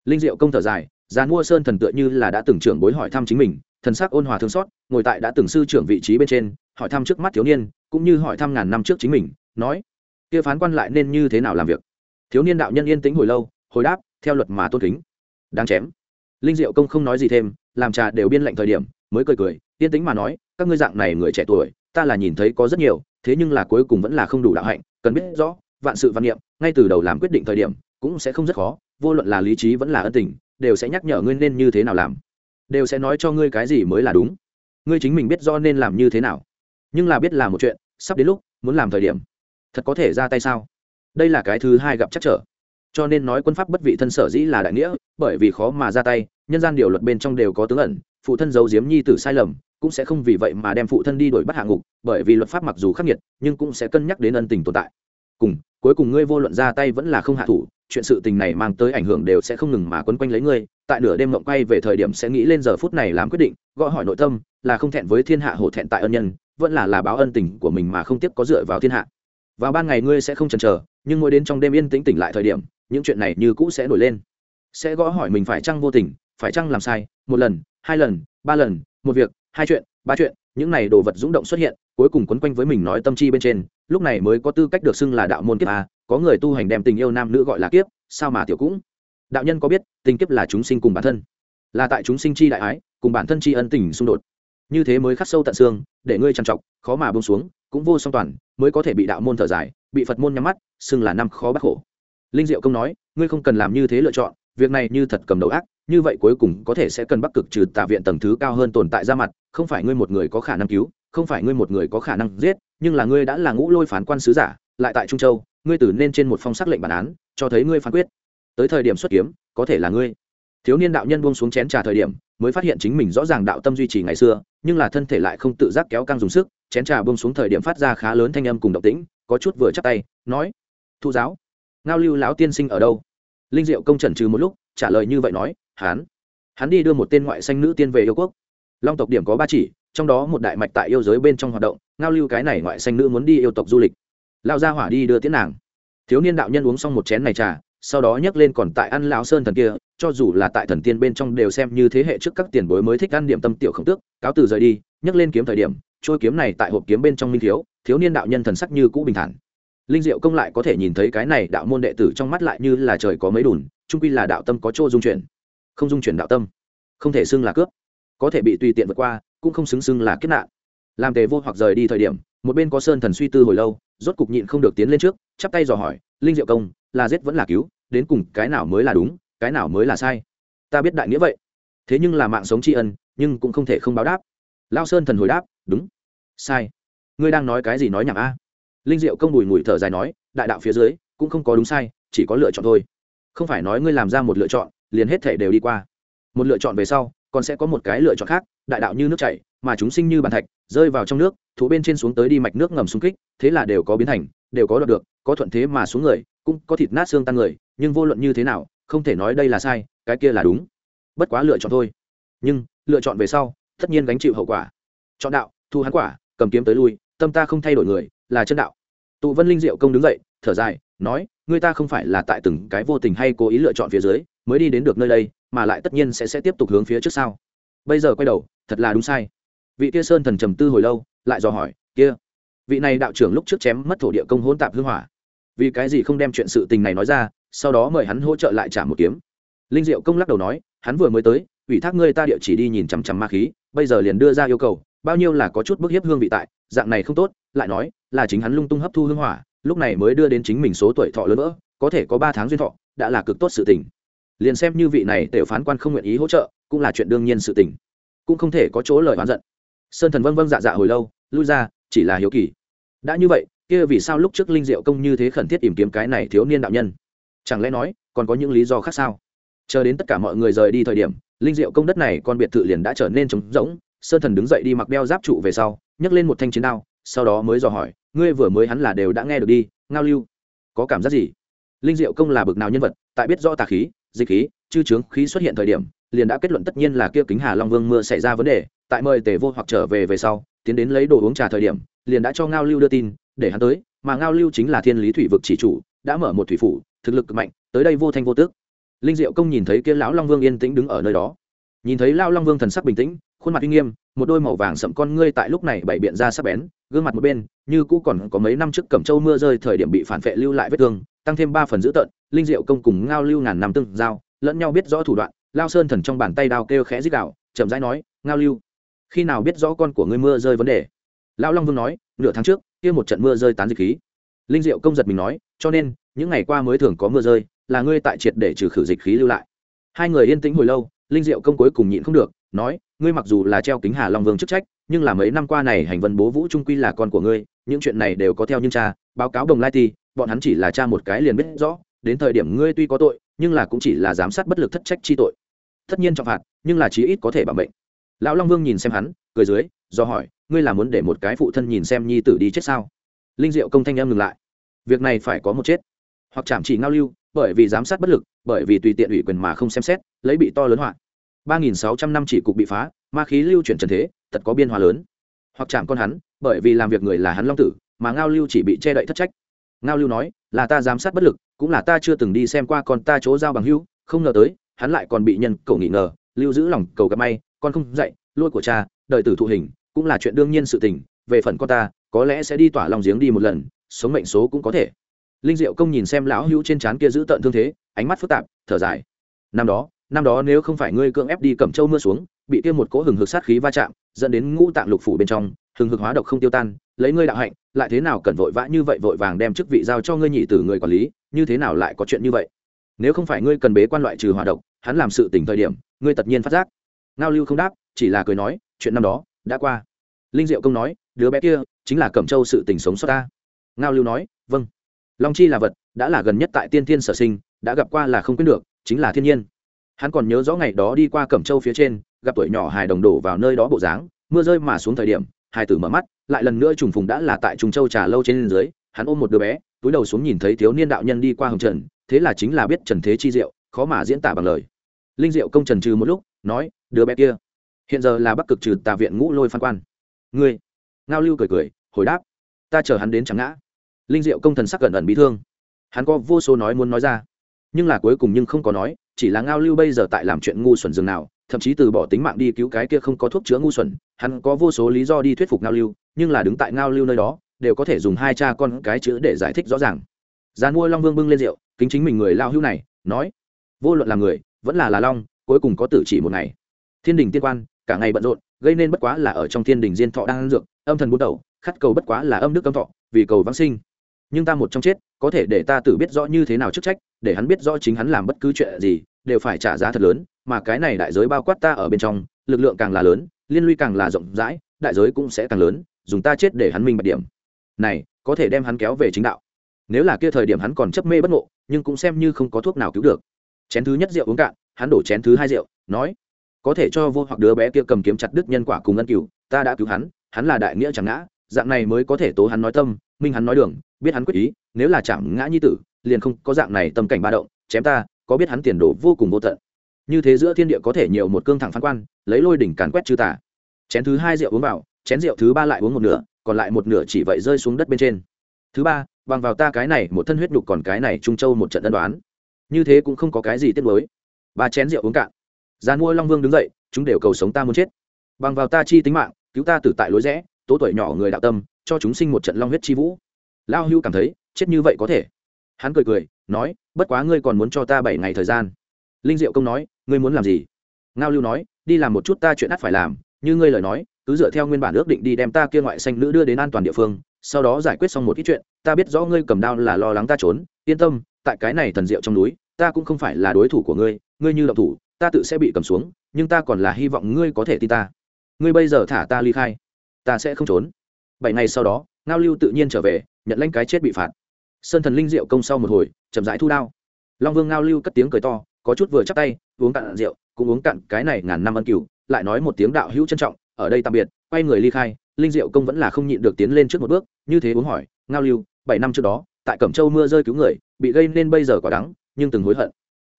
Linh diệu công thở dài giàn mua sơn thần tựa như là đã từng trưởng bối hỏi thăm chính mình thần sắc ôn hòa thương xót, ngồi tại đã từng sư trưởng vị trí bên trên, hỏi thăm trước mắt thiếu niên, cũng như hỏi thăm ngàn năm trước chính mình, nói, kia phán quan lại nên như thế nào làm việc? Thiếu niên đạo nhân yên tĩnh hồi lâu, hồi đáp, theo luật mà tôn kính. Đáng chém. Linh diệu công không nói gì thêm, làm trà đều biên lệnh thời điểm, mới cười cười, yên tĩnh mà nói, các ngươi dạng này người trẻ tuổi, ta là nhìn thấy có rất nhiều, thế nhưng là cuối cùng vẫn là không đủ đạo hạnh, cần biết rõ, vạn sự văn niệm, ngay từ đầu làm quyết định thời điểm, cũng sẽ không rất khó, vô luận là lý trí vẫn là ân tình, đều sẽ nhắc nhở ngươi nên như thế nào làm đều sẽ nói cho ngươi cái gì mới là đúng. Ngươi chính mình biết do nên làm như thế nào. Nhưng là biết là một chuyện, sắp đến lúc, muốn làm thời điểm. Thật có thể ra tay sao? Đây là cái thứ hai gặp chắc trở. Cho nên nói quân pháp bất vị thân sở dĩ là đại nghĩa, bởi vì khó mà ra tay, nhân gian điều luật bên trong đều có tướng ẩn, phụ thân giấu giếm nhi tử sai lầm, cũng sẽ không vì vậy mà đem phụ thân đi đổi bắt hạ ngục, bởi vì luật pháp mặc dù khắc nghiệt, nhưng cũng sẽ cân nhắc đến ân tình tồn tại. Cùng, cuối cùng ngươi vô luận ra tay vẫn là không hạ thủ chuyện sự tình này mang tới ảnh hưởng đều sẽ không ngừng mà quấn quanh lấy ngươi, tại nửa đêm mộng quay về thời điểm sẽ nghĩ lên giờ phút này làm quyết định gõ hỏi nội tâm, là không thẹn với thiên hạ hổ thẹn tại ân nhân, vẫn là là báo ân tình của mình mà không tiếp có dựa vào thiên hạ. Vào ban ngày ngươi sẽ không chần chờ, nhưng mỗi đến trong đêm yên tĩnh tỉnh lại thời điểm, những chuyện này như cũ sẽ nổi lên. Sẽ gõ hỏi mình phải chăng vô tình, phải chăng làm sai, một lần, hai lần, ba lần, một việc, hai chuyện, ba chuyện, những này đồ vật rung động xuất hiện, cuối cùng quấn quanh với mình nói tâm chi bên trên, lúc này mới có tư cách được xưng là đạo môn kiếp a có người tu hành đem tình yêu nam nữ gọi là kiếp, sao mà tiểu cũng? Đạo nhân có biết, tình kiếp là chúng sinh cùng bản thân. Là tại chúng sinh chi đại ái, cùng bản thân chi ân tình xung đột. Như thế mới khắc sâu tận xương, để ngươi trằn trọc, khó mà bông xuống, cũng vô song toàn, mới có thể bị đạo môn thở dài, bị phật môn nhắm mắt, xưng là năm khó bác khổ. Linh diệu công nói, ngươi không cần làm như thế lựa chọn, việc này như thật cầm đầu ác, như vậy cuối cùng có thể sẽ cần bắc cực trừ tà viện tầng thứ cao hơn tồn tại ra mặt, không phải ngươi một người có khả năng cứu, không phải ngươi một người có khả năng giết, nhưng là ngươi đã là ngũ lôi phán quan sứ giả, lại tại trung châu ngươi tử nên trên một phong sắc lệnh bản án, cho thấy ngươi phán quyết. Tới thời điểm xuất kiếm, có thể là ngươi. Thiếu niên đạo nhân buông xuống chén trà thời điểm, mới phát hiện chính mình rõ ràng đạo tâm duy trì ngày xưa, nhưng là thân thể lại không tự giác kéo căng dùng sức, chén trà buông xuống thời điểm phát ra khá lớn thanh âm cùng động tĩnh, có chút vừa chắc tay, nói, thu giáo, ngao lưu lão tiên sinh ở đâu? Linh diệu công trần trừ một lúc, trả lời như vậy nói, hán. Hắn đi đưa một tên ngoại xanh nữ tiên về yêu quốc. Long tộc điểm có ba chỉ, trong đó một đại mạch tại yêu giới bên trong hoạt động, ngao lưu cái này ngoại xanh nữ muốn đi yêu tộc du lịch lao ra hỏa đi đưa tiễn nàng. Thiếu niên đạo nhân uống xong một chén này trà, sau đó nhấc lên còn tại ăn lão sơn thần kia, cho dù là tại thần tiên bên trong đều xem như thế hệ trước các tiền bối mới thích ăn điểm tâm tiểu khổng tước, cáo từ rời đi, nhấc lên kiếm thời điểm, trôi kiếm này tại hộp kiếm bên trong minh thiếu thiếu niên đạo nhân thần sắc như cũ bình thản. Linh diệu công lại có thể nhìn thấy cái này đạo môn đệ tử trong mắt lại như là trời có mấy đùn trung quy là đạo tâm có chỗ dung chuyển. Không dung chuyển đạo tâm, không thể xưng là cướp, có thể bị tùy tiện vượt qua, cũng không xứng xưng là kiếp nạn. Làm tề vô hoặc rời đi thời điểm một bên có sơn thần suy tư hồi lâu, rốt cục nhịn không được tiến lên trước, chắp tay dò hỏi, linh diệu công, là giết vẫn là cứu, đến cùng cái nào mới là đúng, cái nào mới là sai? Ta biết đại nghĩa vậy. Thế nhưng là mạng sống tri ân, nhưng cũng không thể không báo đáp. Lao sơn thần hồi đáp, đúng. Sai. Ngươi đang nói cái gì nói nhảm a? Linh diệu công bùi ngùi thở dài nói, đại đạo phía dưới, cũng không có đúng sai, chỉ có lựa chọn thôi. Không phải nói ngươi làm ra một lựa chọn, liền hết thể đều đi qua. Một lựa chọn về sau, còn sẽ có một cái lựa chọn khác, đại đạo như nước chảy mà chúng sinh như bàn thạch, rơi vào trong nước thủ bên trên xuống tới đi mạch nước ngầm xung kích, thế là đều có biến thành, đều có đoạt được, có thuận thế mà xuống người, cũng có thịt nát xương tan người, nhưng vô luận như thế nào, không thể nói đây là sai, cái kia là đúng. Bất quá lựa chọn thôi. Nhưng, lựa chọn về sau, tất nhiên gánh chịu hậu quả. Chọn đạo, thu hắn quả, cầm kiếm tới lui, tâm ta không thay đổi người, là chân đạo. Tụ vân linh diệu công đứng dậy, thở dài, nói người ta không phải là tại từng cái vô tình hay cố ý lựa chọn phía dưới, mới đi đến được nơi đây, mà lại tất nhiên sẽ sẽ tiếp tục hướng phía trước sau bây giờ quay đầu, thật là đúng sai vị kia sơn thần trầm tư hồi lâu, lại dò hỏi, kia, vị này đạo trưởng lúc trước chém mất thổ địa công hỗn tạp hư hỏa, vì cái gì không đem chuyện sự tình này nói ra, sau đó mời hắn hỗ trợ lại trả một kiếm? Linh diệu công lắc đầu nói, hắn vừa mới tới, ủy thác ngươi ta địa chỉ đi nhìn chằm chằm ma khí, bây giờ liền đưa ra yêu cầu, bao nhiêu là có chút bức hiếp hương vị tại, dạng này không tốt, lại nói, là chính hắn lung tung hấp thu hương hỏa, lúc này mới đưa đến chính mình số tuổi thọ lớn nữa có thể có ba tháng duyên thọ, đã là cực tốt sự tình. Liền xem như vị này tiểu phán quan không nguyện ý hỗ trợ, cũng là chuyện đương nhiên sự tình. Cũng không thể có chỗ lời oán giận sơn thần vâng vâng dạ dạ hồi lâu, lui ra, chỉ là hiếu kỳ. Đã như vậy, kia vì sao lúc trước linh diệu công như thế khẩn thiết tìm kiếm cái này thiếu niên đạo nhân? Chẳng lẽ nói, còn có những lý do khác sao? Chờ đến tất cả mọi người rời đi thời điểm, linh diệu công đất này con biệt thự liền đã trở nên trống rỗng, sơn thần đứng dậy đi mặc đeo giáp trụ về sau, nhấc lên một thanh chiến đao, sau đó mới dò hỏi, ngươi vừa mới hắn là đều đã nghe được đi, ngao lưu, có cảm giác gì? Linh diệu công là bực nào nhân vật, tại biết rõ tà khí, dịch khí, chư trướng khí xuất hiện thời điểm, liền đã kết luận tất nhiên là kia kính hà long vương mưa xảy ra vấn đề tại mời tề vô hoặc trở về về sau, tiến đến lấy đồ uống trà thời điểm, liền đã cho ngao lưu đưa tin, để hắn tới, mà ngao lưu chính là thiên lý thủy vực chỉ chủ, đã mở một thủy phủ, thực lực mạnh, tới đây vô thanh vô tước. Linh diệu công nhìn thấy kia lão long vương yên tĩnh đứng ở nơi đó. Nhìn thấy lao long vương thần sắc bình tĩnh, khuôn mặt uy nghiêm, một đôi màu vàng sậm con ngươi tại lúc này bảy biện ra sắc bén, gương mặt một bên, như cũ còn có mấy năm trước cẩm châu mưa rơi thời điểm bị phản vệ lưu lại vết thương, tăng thêm ba phần dữ tợn, linh diệu công cùng ngao lưu ngàn năm tương giao, lẫn nhau biết rõ thủ đoạn, lao sơn thần trong bàn tay đao kêu khẽ dích đạo chậm rãi nói, ngao lưu khi nào biết rõ con của ngươi mưa rơi vấn đề? Lão long vương nói, nửa tháng trước, kia một trận mưa rơi tán dịch khí. Linh diệu công giật mình nói, cho nên, những ngày qua mới thường có mưa rơi, là ngươi tại triệt để trừ khử dịch khí lưu lại. Hai người yên tĩnh hồi lâu, linh diệu công cuối cùng nhịn không được, nói, ngươi mặc dù là treo kính hà long vương chức trách, nhưng là mấy năm qua này hành vân bố vũ trung quy là con của ngươi, những chuyện này đều có theo nhưng cha, báo cáo đồng lai ti, bọn hắn chỉ là cha một cái liền biết rõ, đến thời điểm ngươi tuy có tội, nhưng là cũng chỉ là giám sát bất lực thất trách chi tội. Tất nhiên trọng phạt, nhưng là chí ít có thể bảo mệnh lão long vương nhìn xem hắn, cười dưới, do hỏi, ngươi là muốn để một cái phụ thân nhìn xem nhi tử đi chết sao? Linh diệu công thanh em ngừng lại, việc này phải có một chết. Hoặc chạm chỉ ngao lưu, bởi vì giám sát bất lực, bởi vì tùy tiện ủy quyền mà không xem xét, lấy bị to lớn hoạn ba nghìn sáu trăm năm chỉ cục bị phá, ma khí lưu chuyển trần thế, thật có biên hòa lớn. Hoặc chạm con hắn, bởi vì làm việc người là hắn long tử, mà ngao lưu chỉ bị che đậy thất trách. Ngao lưu nói, là ta giám sát bất lực, cũng là ta chưa từng đi xem qua con ta chỗ giao bằng hưu không ngờ tới, hắn lại còn bị nhân cầu nghỉ ngờ lưu giữ lòng cầu gặp may, con không dạy, lôi của cha đợi tử thụ hình, cũng là chuyện đương nhiên sự tình, về phần con ta, có lẽ sẽ đi tỏa lòng giếng đi một lần, sống mệnh số cũng có thể. Linh diệu công nhìn xem lão hữu trên trán kia giữ tợn thương thế, ánh mắt phức tạp, thở dài. Năm đó năm đó nếu không phải ngươi cưỡng ép đi cẩm châu mưa xuống, bị kia một cỗ hừng hực sát khí va chạm, dẫn đến ngũ tạng lục phủ bên trong, hừng hực hóa độc không tiêu tan, lấy ngươi đạo hạnh, lại thế nào cần vội vã như vậy vội vàng đem chức vị giao cho ngươi nhị tử người quản lý, như thế nào lại có chuyện như vậy? Nếu không phải ngươi cần bế quan loại trừ hỏa độc hắn làm sự tỉnh thời điểm, ngươi tất nhiên phát giác. Ngao lưu không đáp, chỉ là cười nói, chuyện năm đó, đã qua. Linh diệu công nói, đứa bé kia chính là cẩm châu sự tình sống sót ta. Ngao lưu nói vâng. Long chi là vật, đã là gần nhất tại tiên thiên sở sinh, đã gặp qua là không quyết được, chính là thiên nhiên. Hắn còn nhớ rõ ngày đó đi qua cẩm châu phía trên, gặp tuổi nhỏ hài đồng đổ vào nơi đó bộ dáng, mưa rơi mà xuống thời điểm, hài tử mở mắt, lại lần nữa trùng phùng đã là tại trùng châu trà lâu trên dưới, hắn ôm một đứa bé, túi đầu xuống nhìn thấy thiếu niên đạo nhân đi qua hồng trần, thế là chính là biết trần thế chi diệu khó mà diễn tả bằng lời. Linh diệu công trần trừ một lúc, nói, đứa bé kia, hiện giờ là bắc cực trừ tà viện ngũ lôi phan quan. Ngươi? Ngao lưu cười cười, hồi đáp, ta chờ hắn đến chẳng ngã. Linh diệu công thần sắc cẩn ẩn bị thương. Hắn có vô số nói muốn nói ra, nhưng là cuối cùng nhưng không có nói, chỉ là ngao lưu bây giờ tại làm chuyện ngu xuẩn dường nào, thậm chí từ bỏ tính mạng đi cứu cái kia không có thuốc chữa ngu xuẩn, hắn có vô số lý do đi thuyết phục ngao lưu, nhưng là đứng tại ngao lưu nơi đó, đều có thể dùng hai cha con cái chữ để giải thích rõ ràng. Gian mua long vương bưng lên rượu, kính chính mình người lao hưu này, nói vô luận là người, vẫn là là long, cuối cùng có tử chỉ một ngày. Thiên đình tiên quan, cả ngày bận rộn, gây nên bất quá là ở trong thiên đình diên thọ đang ăn dược, âm thần bút đầu khắt cầu bất quá là âm đức âm thọ, vì cầu vãng sinh. Nhưng ta một trong chết, có thể để ta tự biết rõ như thế nào chức trách, để hắn biết rõ chính hắn làm bất cứ chuyện gì, đều phải trả giá thật lớn, mà cái này đại giới bao quát ta ở bên trong, lực lượng càng là lớn, liên lụy càng là rộng rãi, đại giới cũng sẽ càng lớn, dùng ta chết để hắn minh bạch điểm. Này, có thể đem hắn kéo về chính đạo. Nếu là kia thời điểm hắn còn chấp mê bất ngộ, nhưng cũng xem như không có thuốc nào cứu được chén thứ nhất rượu uống cạn, hắn đổ chén thứ hai rượu, nói, có thể cho vô hoặc đứa bé kia cầm kiếm chặt đứt nhân quả cùng ân cửu, ta đã cứu hắn hắn là đại nghĩa chẳng ngã, dạng này mới có thể tố hắn nói tâm, minh hắn nói đường, biết hắn quyết ý, nếu là chẳng ngã nhi tử, liền không có dạng này tâm cảnh ba động, chém ta, có biết hắn tiền đồ vô cùng vô tận. Như thế giữa thiên địa có thể nhiều một cương thẳng phán quan, lấy lôi đỉnh càn quét chư tả chén thứ hai rượu uống vào, chén rượu thứ ba lại uống một nửa, còn lại một nửa chỉ vậy rơi xuống đất bên trên. Thứ ba, bằng vào ta cái này một thân huyết nhục còn cái này trung châu một trận ân đoán như thế cũng không có cái gì tiếc nuối. Ba chén rượu uống cạn. Gian mua long vương đứng dậy, chúng đều cầu sống ta muốn chết. Bằng vào ta chi tính mạng, cứu ta tử tại lối rẽ, tố tuổi nhỏ người đạo tâm, cho chúng sinh một trận long huyết chi vũ. Lao hưu cảm thấy, chết như vậy có thể. Hắn cười cười, nói, bất quá ngươi còn muốn cho ta bảy ngày thời gian. Linh diệu công nói, ngươi muốn làm gì? Ngao lưu nói, đi làm một chút ta chuyện ắt phải làm, như ngươi lời nói, cứ dựa theo nguyên bản ước định đi đem ta kia ngoại xanh nữ đưa đến an toàn địa phương, sau đó giải quyết xong một ít chuyện, ta biết rõ ngươi cầm đao là lo lắng ta trốn, yên tâm tại cái này thần diệu trong núi, ta cũng không phải là đối thủ của ngươi ngươi như động thủ, ta tự sẽ bị cầm xuống, nhưng ta còn là hy vọng ngươi có thể tin ta. Ngươi bây giờ thả ta ly khai, ta sẽ không trốn. Bảy ngày sau đó, ngao lưu tự nhiên trở về, nhận lãnh cái chết bị phạt. Sơn thần linh rượu công sau một hồi, chậm rãi thu đao. Long vương ngao lưu cất tiếng cười to, có chút vừa chắc tay, uống cạn rượu, cũng uống cạn cái này ngàn năm ân cửu, lại nói một tiếng đạo hữu trân trọng, ở đây tạm biệt, quay người ly khai, linh diệu công vẫn là không nhịn được tiến lên trước một bước, như thế uống hỏi, ngao lưu, bảy năm trước đó, tại cẩm châu mưa rơi cứu người bị gây nên bây giờ quả đắng, nhưng từng hối hận.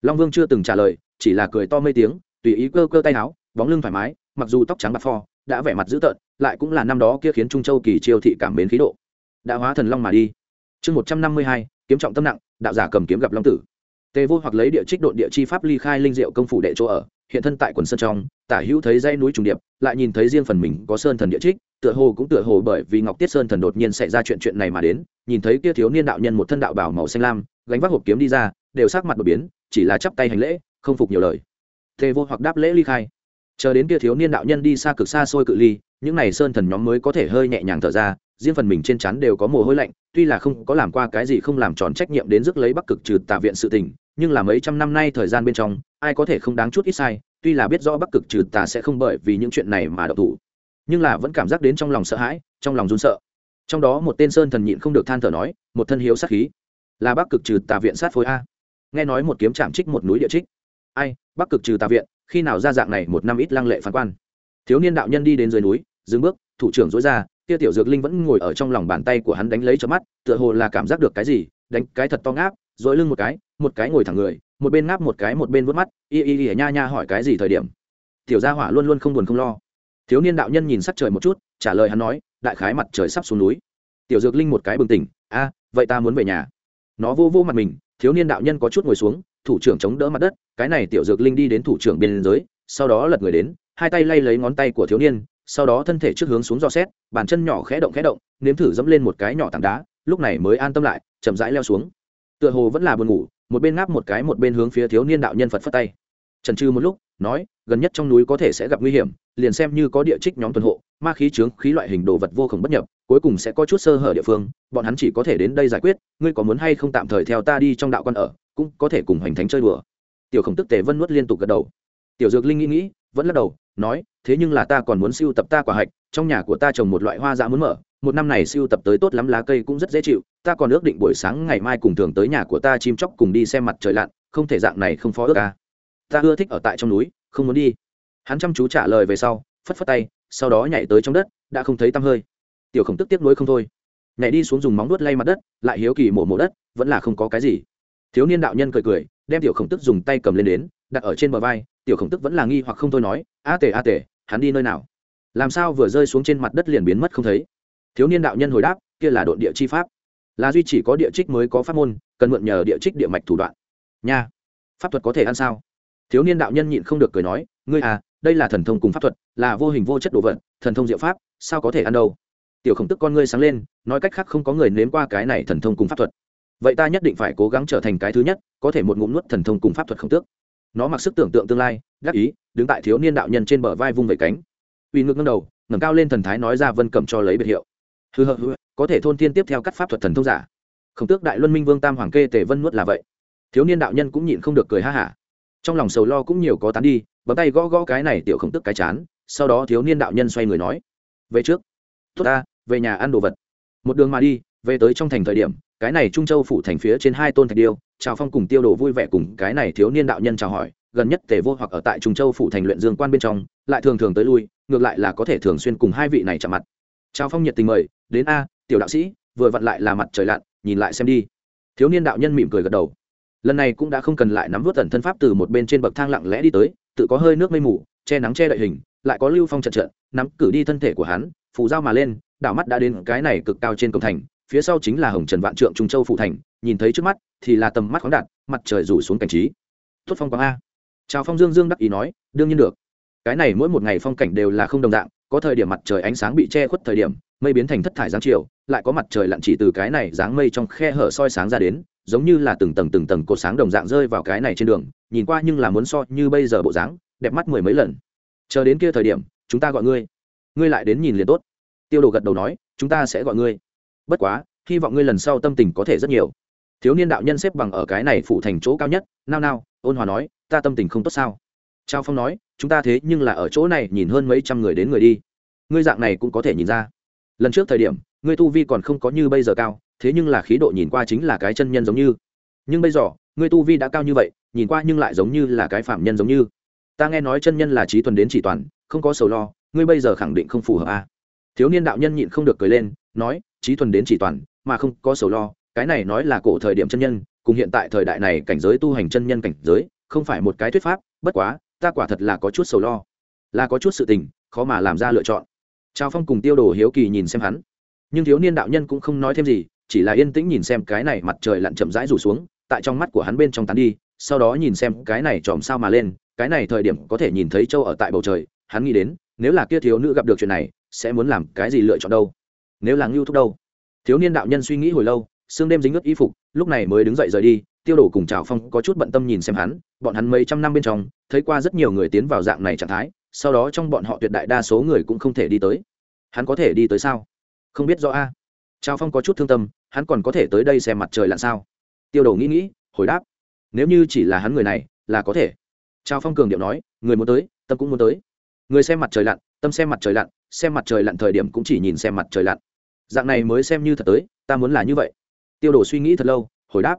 Long vương chưa từng trả lời, chỉ là cười to mây tiếng, tùy ý cơ cơ tay áo, bóng lưng thoải mái, mặc dù tóc trắng bạc phò đã vẻ mặt dữ tợn, lại cũng là năm đó kia khiến trung châu kỳ chiêu thị cảm mến khí độ. Đã hóa thần long mà đi. Chương một trăm năm mươi hai, kiếm trọng tâm nặng, đạo giả cầm kiếm gặp long tử tề vô hoặc lấy địa trích độn địa chi pháp ly khai linh diệu công phủ đệ chỗ ở, hiện thân tại quần sơn trong, tả hữu thấy dãy núi trùng điệp, lại nhìn thấy riêng phần mình có sơn thần địa trích, tựa hồ cũng tựa hồ bởi vì ngọc tiết sơn thần đột nhiên xảy ra chuyện chuyện này mà đến, nhìn thấy kia thiếu niên đạo nhân một thân đạo bảo màu xanh lam, gánh vác hộp kiếm đi ra, đều sắc mặt đột biến, chỉ là chắp tay hành lễ, không phục nhiều lời. Tề vô hoặc đáp lễ ly khai. Chờ đến kia thiếu niên đạo nhân đi xa cực xa xôi cự ly, những n à y sơn thần nhóm mới có thể hơi nhẹ nhàng thở ra, riêng phần mình trên chắn đều có mồ hôi lạnh, tuy là không có làm qua cái gì không làm tròn trách nhiệm đến rước lấy bắc cực trừ tà viện sự tình nhưng là mấy trăm năm nay thời gian bên trong, ai có thể không đáng chút ít sai, tuy là biết rõ bắc cực trừ tà sẽ không bởi vì những chuyện này mà đậu thủ, nhưng là vẫn cảm giác đến trong lòng sợ hãi, trong lòng run sợ. Trong đó một tên sơn thần nhịn không được than thở nói, một thân hiếu sát khí, là bắc cực trừ tà viện sát phối a. Nghe nói một kiếm chạm trích một núi địa trích. Ai, bắc cực trừ tà viện, khi nào ra dạng này một năm ít lăng lệ phán quan? Thiếu niên đạo nhân đi đến dưới núi, dừng bước, thủ trưởng dối ra, kia tiểu dược linh vẫn ngồi ở trong lòng bàn tay của hắn đánh lấy cho mắt, tựa hồ là cảm giác được cái gì, đánh cái thật to ngáp dối lưng một cái một cái ngồi thẳng người, một bên ngáp một cái một bên vớt mắt, y y y nha nha hỏi cái gì thời điểm. Tiểu gia hỏa luôn luôn không buồn không lo. Thiếu niên đạo nhân nhìn sắc trời một chút, trả lời hắn nói, đại khái mặt trời sắp xuống núi. Tiểu dược linh một cái bừng tỉnh, a, vậy ta muốn về nhà. Nó vô vô mặt mình, thiếu niên đạo nhân có chút ngồi xuống, thủ trưởng chống đỡ mặt đất, cái này tiểu dược linh đi đến thủ trưởng biên giới sau đó lật người đến, hai tay lay lấy ngón tay của thiếu niên, sau đó thân thể trước hướng xuống dò xét, bàn chân nhỏ khẽ động khẽ động, nếm thử dẫm lên một cái nhỏ tảng đá, lúc này mới an tâm lại, chậm rãi leo xuống. Tựa hồ vẫn là buồn ngủ một bên ngáp một cái một bên hướng phía thiếu niên đạo nhân phật phất tay. Trần trừ một lúc, nói, gần nhất trong núi có thể sẽ gặp nguy hiểm, liền xem như có địa trích nhóm tuần hộ, ma khí trướng khí loại hình đồ vật vô khổng bất nhập, cuối cùng sẽ có chút sơ hở địa phương, bọn hắn chỉ có thể đến đây giải quyết, ngươi có muốn hay không tạm thời theo ta đi trong đạo quan ở, cũng có thể cùng hoành thánh chơi đùa. Tiểu khổng tức tề vân nuốt liên tục gật đầu. Tiểu dược linh nghĩ nghĩ, vẫn lắc đầu, nói, thế nhưng là ta còn muốn siêu tập ta quả hạch, trong nhà của ta trồng một loại hoa dã muốn mở một năm này siêu tập tới tốt lắm lá cây cũng rất dễ chịu, ta còn ước định buổi sáng ngày mai cùng thường tới nhà của ta chim chóc cùng đi xem mặt trời lặn, không thể dạng này không phó ước ca ta ưa thích ở tại trong núi, không muốn đi. Hắn chăm chú trả lời về sau, phất phất tay, sau đó nhảy tới trong đất, đã không thấy tăm hơi. Tiểu khổng tức tiếp nối không thôi. Nhảy đi xuống dùng móng nuốt lay mặt đất, lại hiếu kỳ mổ mổ đất, vẫn là không có cái gì. Thiếu niên đạo nhân cười cười, đem tiểu khổng tức dùng tay cầm lên đến, đặt ở trên bờ vai, tiểu khổng tức vẫn là nghi hoặc không thôi nói, a tể a tể hắn đi nơi nào? Làm sao vừa rơi xuống trên mặt đất liền biến mất không thấy thiếu niên đạo nhân hồi đáp, kia là độn địa chi pháp. Là duy chỉ có địa trích mới có pháp môn, cần mượn nhờ địa trích địa mạch thủ đoạn. Nha, pháp thuật có thể ăn sao? Thiếu niên đạo nhân nhịn không được cười nói, ngươi à đây là thần thông cùng pháp thuật, là vô hình vô chất đồ vật, thần thông diệu pháp, sao có thể ăn đâu? Tiểu khổng tức con ngươi sáng lên, nói cách khác không có người nếm qua cái này thần thông cùng pháp thuật. Vậy ta nhất định phải cố gắng trở thành cái thứ nhất, có thể một ngụm nuốt thần thông cùng pháp thuật khổng tước. Nó mặc sức tưởng tượng tương lai, đắc ý, đứng tại thiếu niên đạo nhân trên bờ vai vung vẩy cánh. Uy ngược ngâm đầu, ngẩng cao lên thần thái nói ra vân cầm cho lấy biệt hiệu hư hư hư có thể thôn thiên tiếp theo cắt pháp thuật thần thông giả. Khổng tước đại luân minh vương tam hoàng kê tề vân nuốt là vậy. Thiếu niên đạo nhân cũng nhịn không được cười ha hả. Trong lòng sầu lo cũng nhiều có tán đi, bấm tay gõ gõ cái này tiểu khổng tước cái chán, sau đó thiếu niên đạo nhân xoay người nói, về trước. Tốt ta, về nhà ăn đồ vật. Một đường mà đi, về tới trong thành thời điểm, cái này trung châu phủ thành phía trên hai tôn thạch điêu, chào phong cùng tiêu đồ vui vẻ cùng cái này thiếu niên đạo nhân chào hỏi, gần nhất tề vô hoặc ở tại trung châu phủ thành luyện dương quan bên trong, lại thường thường tới lui, ngược lại là có thể thường xuyên cùng hai vị này chạm mặt chào phong nhiệt tình mời, đến a, tiểu đạo sĩ, vừa vặn lại là mặt trời lặn, nhìn lại xem đi. Thiếu niên đạo nhân mỉm cười gật đầu. Lần này cũng đã không cần lại nắm vút tần thân pháp từ một bên trên bậc thang lặng lẽ đi tới, tự có hơi nước mây mù, che nắng che đậy hình, lại có lưu phong trận trận, nắm cử đi thân thể của hắn phủ dao mà lên đảo mắt đã đến cái này cực cao trên cổng thành, phía sau chính là hồng trần vạn trượng trung châu phụ thành, nhìn thấy trước mắt, thì là tầm mắt khoáng đạt, mặt trời rủ xuống cảnh trí. Tốt phong quang a. Chào phong dương dương đắc ý nói, đương nhiên được. Cái này mỗi một ngày phong cảnh đều là không đồng dạng có thời điểm mặt trời ánh sáng bị che khuất thời điểm, mây biến thành thất thải giáng chiều, lại có mặt trời lặn chỉ từ cái này dáng mây trong khe hở soi sáng ra đến, giống như là từng tầng từng tầng cột sáng đồng dạng rơi vào cái này trên đường, nhìn qua nhưng là muốn so như bây giờ bộ dáng, đẹp mắt mười mấy lần. Chờ đến kia thời điểm, chúng ta gọi ngươi. Ngươi lại đến nhìn liền tốt. Tiêu đồ gật đầu nói, chúng ta sẽ gọi ngươi. Bất quá, hy vọng ngươi lần sau tâm tình có thể rất nhiều. Thiếu niên đạo nhân xếp bằng ở cái này phủ thành chỗ cao nhất, nao nao, ôn hòa nói, ta tâm tình không tốt sao? Trao phong nói, chúng ta thế nhưng là ở chỗ này nhìn hơn mấy trăm người đến người đi. Ngươi dạng này cũng có thể nhìn ra. Lần trước thời điểm, ngươi tu vi còn không có như bây giờ cao, thế nhưng là khí độ nhìn qua chính là cái chân nhân giống như. Nhưng bây giờ, ngươi tu vi đã cao như vậy, nhìn qua nhưng lại giống như là cái phạm nhân giống như. Ta nghe nói chân nhân là trí tuần đến chỉ toàn, không có sầu lo, ngươi bây giờ khẳng định không phù hợp a à. thiếu niên đạo nhân nhịn không được cười lên, nói, trí tuần đến chỉ toàn, mà không có sầu lo, cái này nói là cổ thời điểm chân nhân, cùng hiện tại thời đại này cảnh giới tu hành chân nhân cảnh giới, không phải một cái thuyết pháp, bất quá ta quả thật là có chút sầu lo, là có chút sự tình, khó mà làm ra lựa chọn. Trao phong cùng tiêu đồ hiếu kỳ nhìn xem hắn, nhưng thiếu niên đạo nhân cũng không nói thêm gì, chỉ là yên tĩnh nhìn xem cái này mặt trời lặn chậm rãi rủ xuống, tại trong mắt của hắn bên trong tán đi, sau đó nhìn xem cái này chòm sao mà lên, cái này thời điểm có thể nhìn thấy châu ở tại bầu trời, hắn nghĩ đến, nếu là kia thiếu nữ gặp được chuyện này, sẽ muốn làm cái gì lựa chọn đâu? Nếu là ngưu thúc đâu? Thiếu niên đạo nhân suy nghĩ hồi lâu, sương đêm dính ướt y phục, lúc này mới đứng dậy rời đi tiêu đổ cùng trào phong có chút bận tâm nhìn xem hắn, bọn hắn mấy trăm năm bên trong, thấy qua rất nhiều người tiến vào dạng này trạng thái, sau đó trong bọn họ tuyệt đại đa số người cũng không thể đi tới. Hắn có thể đi tới sao? Không biết rõ a. À. trào phong có chút thương tâm, hắn còn có thể tới đây xem mặt trời lặn sao? Tiêu đổ nghĩ nghĩ, hồi đáp. Nếu như chỉ là hắn người này, là có thể. Trào phong cường điệu nói, người muốn tới, tâm cũng muốn tới. Người xem mặt trời lặn, tâm xem mặt trời lặn, xem mặt trời lặn thời điểm cũng chỉ nhìn xem mặt trời lặn. Dạng này mới xem như thật tới, ta muốn là như vậy. Tiêu đồ suy nghĩ thật lâu, hồi đáp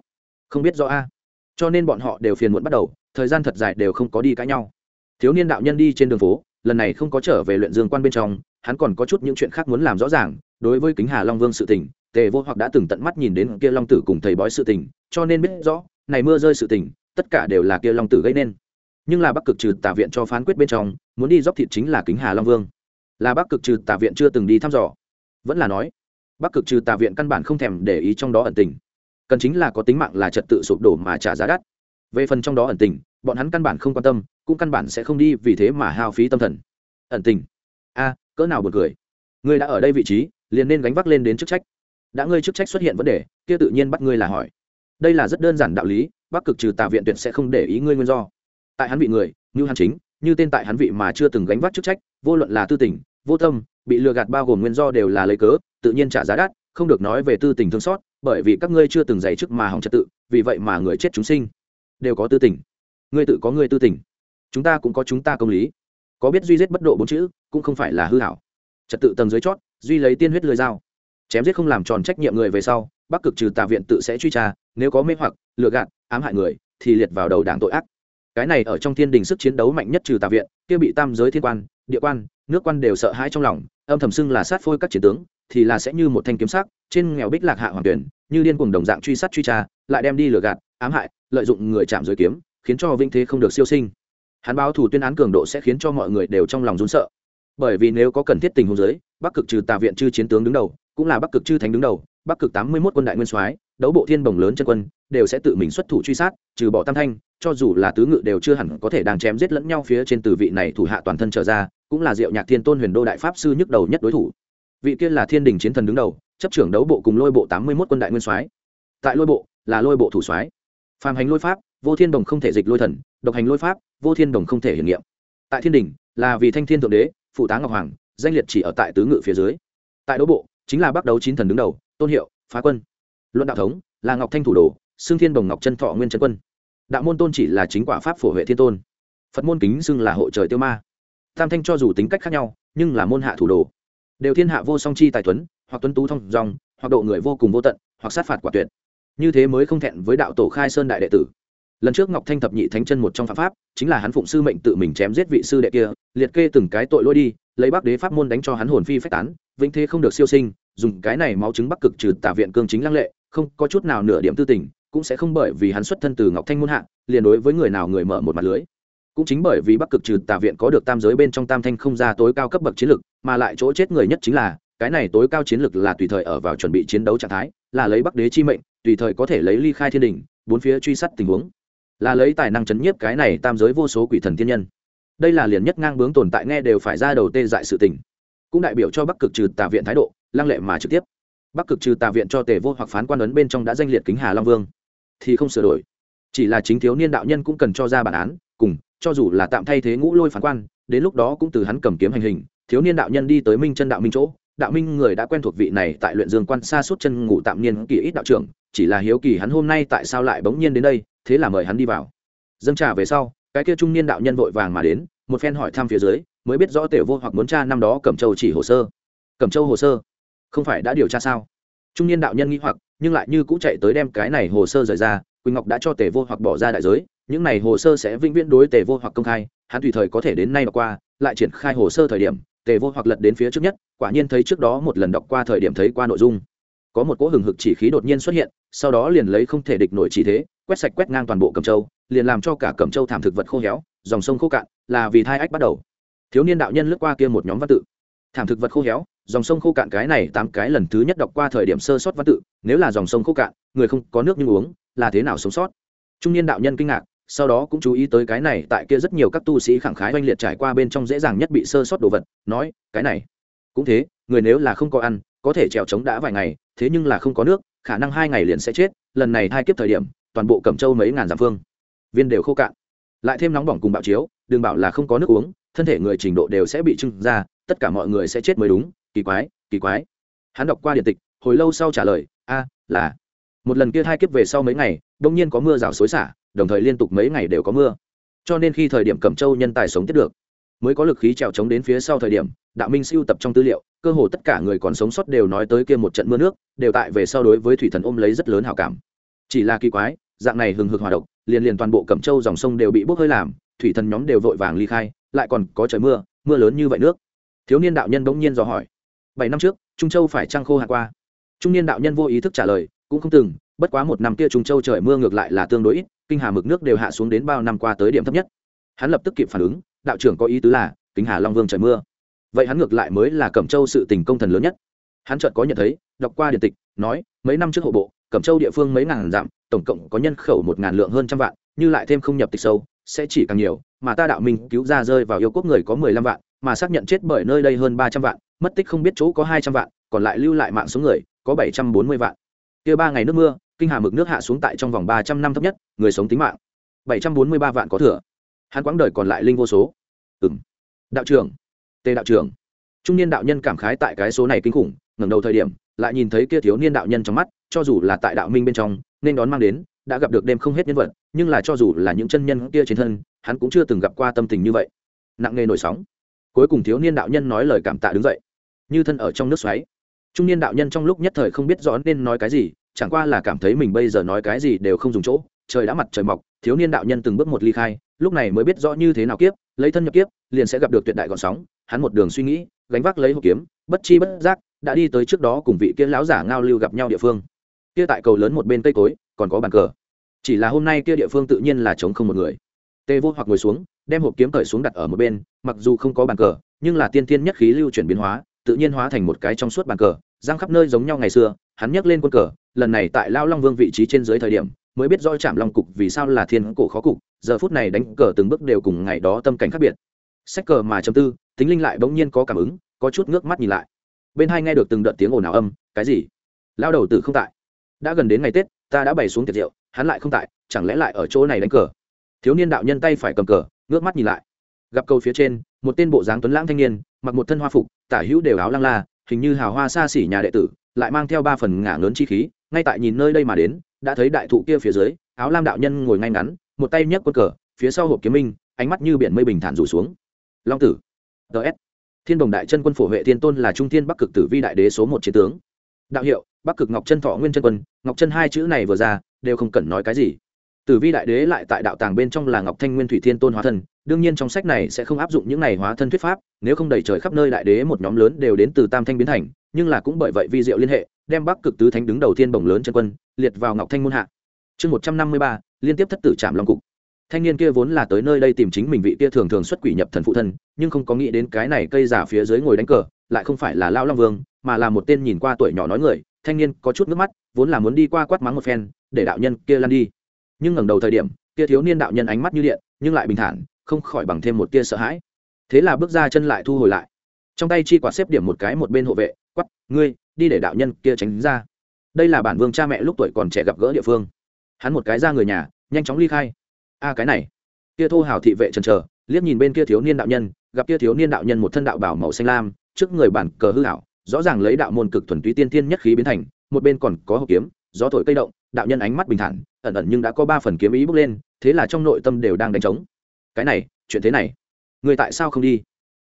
không biết rõ a. Cho nên bọn họ đều phiền muộn bắt đầu, thời gian thật dài đều không có đi cãi nhau. Thiếu niên đạo nhân đi trên đường phố, lần này không có trở về luyện dương quan bên trong, hắn còn có chút những chuyện khác muốn làm rõ ràng, đối với kính hà long vương sự tình, tề vô hoặc đã từng tận mắt nhìn đến kia long tử cùng thầy bói sự tình, cho nên biết rõ, này mưa rơi sự tình, tất cả đều là kia long tử gây nên. Nhưng là bắc cực trừ tả viện cho phán quyết bên trong, muốn đi dốc thịt chính là kính hà long vương. Là bắc cực trừ tả viện chưa từng đi thăm dò. Vẫn là nói, bắc cực trừ tà viện căn bản không thèm để ý trong đó ẩn tình cần chính là có tính mạng là trật tự sụp đổ mà trả giá đắt. Về phần trong đó ẩn tình, bọn hắn căn bản không quan tâm, cũng căn bản sẽ không đi vì thế mà hao phí tâm thần. Ẩn tình. A, cỡ nào buồn cười. Ngươi đã ở đây vị trí, liền nên gánh vác lên đến chức trách. Đã ngươi chức trách xuất hiện vấn đề, kia tự nhiên bắt ngươi là hỏi. Đây là rất đơn giản đạo lý, bắc cực trừ tà viện tuyệt sẽ không để ý ngươi nguyên do. Tại hắn vị người như hắn chính, như tên tại hắn vị mà chưa từng gánh vác chức trách, vô luận là tư tình, vô tâm, bị lừa gạt bao gồm nguyên do đều là lấy cớ, tự nhiên trả giá đắt, không được nói về tư tình thương xót bởi vì các ngươi chưa từng dạy trước mà hỏng trật tự, vì vậy mà người chết chúng sinh. Đều có tư tình. Ngươi tự có ngươi tư tình. Chúng ta cũng có chúng ta công lý. Có biết duy giết bất độ bốn chữ, cũng không phải là hư hảo. Trật tự tầng dưới chót, duy lấy tiên huyết lưỡi dao. Chém giết không làm tròn trách nhiệm người về sau, bắc cực trừ tà viện tự sẽ truy tra, nếu có mê hoặc, lừa gạt, ám hại người, thì liệt vào đầu đảng tội ác. Cái này ở trong thiên đình sức chiến đấu mạnh nhất trừ tà viện, kia bị tam giới thiên quan, địa quan, nước quan đều sợ hãi trong lòng, âm thầm xưng là sát phôi các chiến tướng thì là sẽ như một thanh kiếm sắc, trên nghèo bích lạc hạ hoàng tuyển, như điên cùng đồng dạng truy sát truy tra, lại đem đi lừa gạt, ám hại, lợi dụng người chạm dưới kiếm, khiến cho vinh thế không được siêu sinh. Hắn báo thủ tuyên án cường độ sẽ khiến cho mọi người đều trong lòng rún sợ. Bởi vì nếu có cần thiết tình huống giới bắc cực trừ tà viện chư chiến tướng đứng đầu, cũng là bắc cực chư thánh đứng đầu, bắc cực tám mươi mốt quân đại nguyên soái, đấu bộ thiên bồng lớn chân quân, đều sẽ tự mình xuất thủ truy sát, trừ bỏ tam thanh, cho dù là tứ ngự đều chưa hẳn có thể đang chém giết lẫn nhau phía trên từ vị này thủ hạ toàn thân trở ra, cũng là diệu nhạc thiên tôn huyền đô đại pháp sư nhức đầu nhất đối thủ vị kia là thiên đình chiến thần đứng đầu, chấp trưởng đấu bộ cùng lôi bộ tám mươi mốt quân đại nguyên soái. Tại lôi bộ, là lôi bộ thủ soái. Phàm hành lôi pháp, vô thiên đồng không thể dịch lôi thần, độc hành lôi pháp, vô thiên đồng không thể hiển nghiệm. Tại thiên đình, là vì thanh thiên thượng đế, phụ tá ngọc hoàng, danh liệt chỉ ở tại tứ ngự phía dưới. Tại đấu bộ, chính là bắc đấu chín thần đứng đầu, tôn hiệu, phá quân. Luận đạo thống, là ngọc thanh thủ đồ xương thiên đồng ngọc chân thọ nguyên trân quân. Đạo môn tôn chỉ là chính quả pháp phổ huệ thiên tôn. Phật môn kính xưng là hộ trời tiêu ma. Tam thanh cho dù tính cách khác nhau, nhưng là môn hạ thủ đồ đều thiên hạ vô song chi tài tuấn, hoặc tuấn tú thông dòng, hoặc độ người vô cùng vô tận, hoặc sát phạt quả tuyệt. Như thế mới không thẹn với đạo tổ khai sơn đại đệ tử. Lần trước ngọc thanh thập nhị thánh chân một trong phạm pháp, chính là hắn phụng sư mệnh tự mình chém giết vị sư đệ kia, liệt kê từng cái tội lỗi đi, lấy bắc đế pháp môn đánh cho hắn hồn phi phách tán, vĩnh thế không được siêu sinh, dùng cái này máu chứng bắc cực trừ tả viện cương chính lăng lệ, không có chút nào nửa điểm tư tình, cũng sẽ không bởi vì hắn xuất thân từ ngọc thanh môn hạ, liền đối với người nào người mở một mặt lưới cũng chính bởi vì bắc cực trừ tà viện có được tam giới bên trong tam thanh không ra tối cao cấp bậc chiến lực, mà lại chỗ chết người nhất chính là, cái này tối cao chiến lực là tùy thời ở vào chuẩn bị chiến đấu trạng thái, là lấy bắc đế chi mệnh, tùy thời có thể lấy ly khai thiên đình, bốn phía truy sát tình huống. Là lấy tài năng chấn nhiếp cái này tam giới vô số quỷ thần thiên nhân. Đây là liền nhất ngang bướng tồn tại nghe đều phải ra đầu tê dại sự tình. Cũng đại biểu cho bắc cực trừ tà viện thái độ, lăng lệ mà trực tiếp. Bắc cực trừ tà viện cho tề vô hoặc phán quan ấn bên trong đã danh liệt kính hà long vương. Thì không sửa đổi. Chỉ là chính thiếu niên đạo nhân cũng cần cho ra bản án, cùng cho dù là tạm thay thế ngũ lôi phán quan, đến lúc đó cũng từ hắn cầm kiếm hành hình, thiếu niên đạo nhân đi tới minh chân đạo minh chỗ. Đạo minh người đã quen thuộc vị này tại luyện dương quan xa suốt chân ngủ tạm niên kỳ ít đạo trưởng, chỉ là hiếu kỳ hắn hôm nay tại sao lại bỗng nhiên đến đây, thế là mời hắn đi vào. Dâng trà về sau, cái kia trung niên đạo nhân vội vàng mà đến, một phen hỏi thăm phía dưới, mới biết rõ tiểu vô hoặc muốn tra năm đó cẩm châu chỉ hồ sơ. Cẩm châu hồ sơ? Không phải đã điều tra sao? Trung niên đạo nhân nghĩ hoặc, nhưng lại như cũ chạy tới đem cái này hồ sơ rời ra, quỳnh ngọc đã cho tề vô hoặc bỏ ra đại giới những này hồ sơ sẽ vĩnh viễn đối tề vô hoặc công khai, hắn tùy thời có thể đến nay đọc qua, lại triển khai hồ sơ thời điểm, tề vô hoặc lật đến phía trước nhất, quả nhiên thấy trước đó một lần đọc qua thời điểm thấy qua nội dung. Có một cỗ hừng hực chỉ khí đột nhiên xuất hiện, sau đó liền lấy không thể địch nổi chỉ thế, quét sạch quét ngang toàn bộ cẩm châu, liền làm cho cả cẩm châu thảm thực vật khô héo, dòng sông khô cạn, là vì thai ách bắt đầu. Thiếu niên đạo nhân lướt qua kia một nhóm văn tự. Thảm thực vật khô héo, dòng sông khô cạn cái này tám cái lần thứ nhất đọc qua thời điểm sơ sót văn tự, nếu là dòng sông khô cạn, người không có nước nhưng uống, là thế nào sống sót? Trung niên đạo nhân kinh ngạc sau đó cũng chú ý tới cái này, tại kia rất nhiều các tu sĩ khẳng khái oanh liệt trải qua bên trong dễ dàng nhất bị sơ sót đồ vật, nói, cái này, cũng thế, người nếu là không có ăn, có thể trèo trống đã vài ngày, thế nhưng là không có nước, khả năng hai ngày liền sẽ chết, lần này hai kiếp thời điểm, toàn bộ cẩm châu mấy ngàn dặm phương, viên đều khô cạn. Lại thêm nóng bỏng cùng bạo chiếu, đừng bảo là không có nước uống, thân thể người trình độ đều sẽ bị trưng ra, tất cả mọi người sẽ chết mới đúng, kỳ quái kỳ quái. Hắn đọc qua điện tịch, hồi lâu sau trả lời, a, là, một lần kia hai kiếp về sau mấy ngày, đông nhiên có mưa rào xối xả đồng thời liên tục mấy ngày đều có mưa. Cho nên khi thời điểm cẩm châu nhân tài sống tiếp được, mới có lực khí trèo trống đến phía sau thời điểm, đạo minh siêu tập trong tư liệu, cơ hồ tất cả người còn sống sót đều nói tới kia một trận mưa nước, đều tại về sau đối với thủy thần ôm lấy rất lớn hảo cảm. Chỉ là kỳ quái, dạng này hừng hực hòa độc, liền liền toàn bộ cẩm châu dòng sông đều bị bốc hơi làm, thủy thần nhóm đều vội vàng ly khai, lại còn có trời mưa mưa lớn như vậy nước. Thiếu niên đạo nhân bỗng nhiên dò hỏi, bảy năm trước, trung châu phải trăng khô hạ qua? Trung niên đạo nhân vô ý thức trả lời, cũng không từng, bất quá một năm kia trung châu trời mưa ngược lại là tương đối ít kinh hà mực nước đều hạ xuống đến bao năm qua tới điểm thấp nhất. Hắn lập tức kịp phản ứng, đạo trưởng có ý tứ là, kính hà long vương trời mưa. Vậy hắn ngược lại mới là cẩm châu sự tình công thần lớn nhất. Hắn chợt có nhận thấy, đọc qua điện tịch, nói, mấy năm trước hộ bộ, cẩm châu địa phương mấy ngàn dặm, tổng cộng có nhân khẩu một ngàn lượng hơn trăm vạn, như lại thêm không nhập tịch sâu, sẽ chỉ càng nhiều, mà ta đạo minh cứu ra rơi vào yêu quốc người có mười lăm vạn, mà xác nhận chết bởi nơi đây hơn ba trăm vạn, mất tích không biết chỗ có hai trăm vạn, còn lại lưu lại mạng số người, có bảy trăm bốn mươi vạn. Kia ba ngày nước mưa kinh hà mực nước hạ xuống tại trong vòng ba trăm năm thấp nhất, người sống tính mạng. Bảy trăm bốn mươi ba vạn có thừa. Hắn quãng đời còn lại linh vô số. Ừng đạo trưởng. Tề đạo trưởng. Trung niên đạo nhân cảm khái tại cái số này kinh khủng, ngẩng đầu thời điểm, lại nhìn thấy kia thiếu niên đạo nhân trong mắt, cho dù là tại đạo minh bên trong, nên đón mang đến, đã gặp được đêm không hết nhân vật, nhưng là cho dù là những chân nhân kia trên thân, hắn cũng chưa từng gặp qua tâm tình như vậy. Nặng nề nổi sóng. Cuối cùng thiếu niên đạo nhân nói lời cảm tạ đứng dậy. Như thân ở trong nước xoáy. Trung niên đạo nhân trong lúc nhất thời không biết rõ nên nói cái gì chẳng qua là cảm thấy mình bây giờ nói cái gì đều không dùng chỗ, trời đã mặt trời mọc, thiếu niên đạo nhân từng bước một ly khai, lúc này mới biết rõ như thế nào kiếp, lấy thân nhập kiếp, liền sẽ gặp được tuyệt đại gọn sóng, hắn một đường suy nghĩ, gánh vác lấy hộp kiếm, bất chi bất giác, đã đi tới trước đó cùng vị kia lão giả ngao lưu gặp nhau địa phương. Kia tại cầu lớn một bên cây cối, còn có bàn cờ. Chỉ là hôm nay kia địa phương tự nhiên là trống không một người. Tê vô hoặc ngồi xuống, đem hộp kiếm cởi xuống đặt ở một bên, mặc dù không có bàn cờ, nhưng là tiên tiên nhất khí lưu chuyển biến hóa, tự nhiên hóa thành một cái trong suốt bàn cờ giang khắp nơi giống nhau ngày xưa, hắn nhấc lên quân cờ lần này tại lao long vương vị trí trên dưới thời điểm, mới biết rõ chạm long cục vì sao là thiên cổ khó cục, giờ phút này đánh cờ từng bước đều cùng ngày đó tâm cảnh khác biệt. Sách cờ mà chấm tư tính linh lại bỗng nhiên có cảm ứng, có chút nước mắt nhìn lại. Bên hai nghe được từng đợt tiếng ồn ào âm, cái gì? Lao đầu tử không tại? Đã gần đến ngày tết, ta đã bày xuống tiệc rượu, hắn lại không tại, chẳng lẽ lại ở chỗ này đánh cờ? Thiếu niên đạo nhân tay phải cầm cờ, ngước mắt nhìn lại. Gặp câu phía trên, một tên bộ dáng tuấn lãng thanh niên, mặc một thân hoa phục, tả hữu đều áo lăng la, hình như hào hoa xa xỉ nhà đệ tử, lại mang theo ba phần ngả lớn chi khí ngay tại nhìn nơi đây mà đến, đã thấy đại thụ kia phía dưới, áo lam đạo nhân ngồi ngay ngắn, một tay nhấc quân cờ, phía sau hộp kiếm minh, ánh mắt như biển mây bình thản rủ xuống. Long tử. Ts thiên đồng đại chân quân phổ huệ thiên tôn là trung thiên bắc cực tử vi đại đế số một chiến tướng. Đạo hiệu, bắc cực ngọc chân thọ nguyên chân quân, ngọc chân hai chữ này vừa ra, đều không cần nói cái gì. Tử vi đại đế lại tại đạo tàng bên trong là ngọc thanh nguyên thủy thiên tôn hóa thân đương nhiên trong sách này sẽ không áp dụng những này hóa thân thuyết pháp, nếu không đầy trời khắp nơi đại đế một nhóm lớn đều đến từ tam thanh biến thành, nhưng là cũng bởi vậy vi diệu liên hệ đem bắc cực tứ thánh đứng đầu tiên bồng lớn chân quân, liệt vào ngọc thanh môn hạ. Chương một trăm năm mươi ba, liên tiếp thất tử trạm long cục. Thanh niên kia vốn là tới nơi đây tìm chính mình vị kia thường thường xuất quỷ nhập thần phụ thân, nhưng không có nghĩ đến cái này cây giả phía dưới ngồi đánh cờ, lại không phải là lao long vương, mà là một tên nhìn qua tuổi nhỏ nói người, thanh niên có chút nước mắt, vốn là muốn đi qua quát mắng một phen, để đạo nhân kia lăn đi. Nhưng ngẩng đầu thời điểm, kia thiếu niên đạo nhân ánh mắt như điện, nhưng lại bình thản, không khỏi bằng thêm một tia sợ hãi. Thế là bước ra chân lại thu hồi lại. Trong tay chi quả xếp điểm một cái một bên hộ vệ quắp ngươi đi để đạo nhân kia tránh ra. Đây là bản vương cha mẹ lúc tuổi còn trẻ gặp gỡ địa phương. Hắn một cái ra người nhà, nhanh chóng ly khai. A, cái này. Kia thô hào thị vệ trần trờ liếc nhìn bên kia thiếu niên đạo nhân, gặp kia thiếu niên đạo nhân một thân đạo bảo màu xanh lam, trước người bản cờ hư hảo rõ ràng lấy đạo môn cực thuần túy tiên tiên nhất khí biến thành, một bên còn có hộp kiếm, gió thổi cây động, đạo nhân ánh mắt bình thản, ẩn ẩn nhưng đã có ba phần kiếm ý bước lên, thế là trong nội tâm đều đang đánh trống. Cái này, chuyện thế này, người tại sao không đi?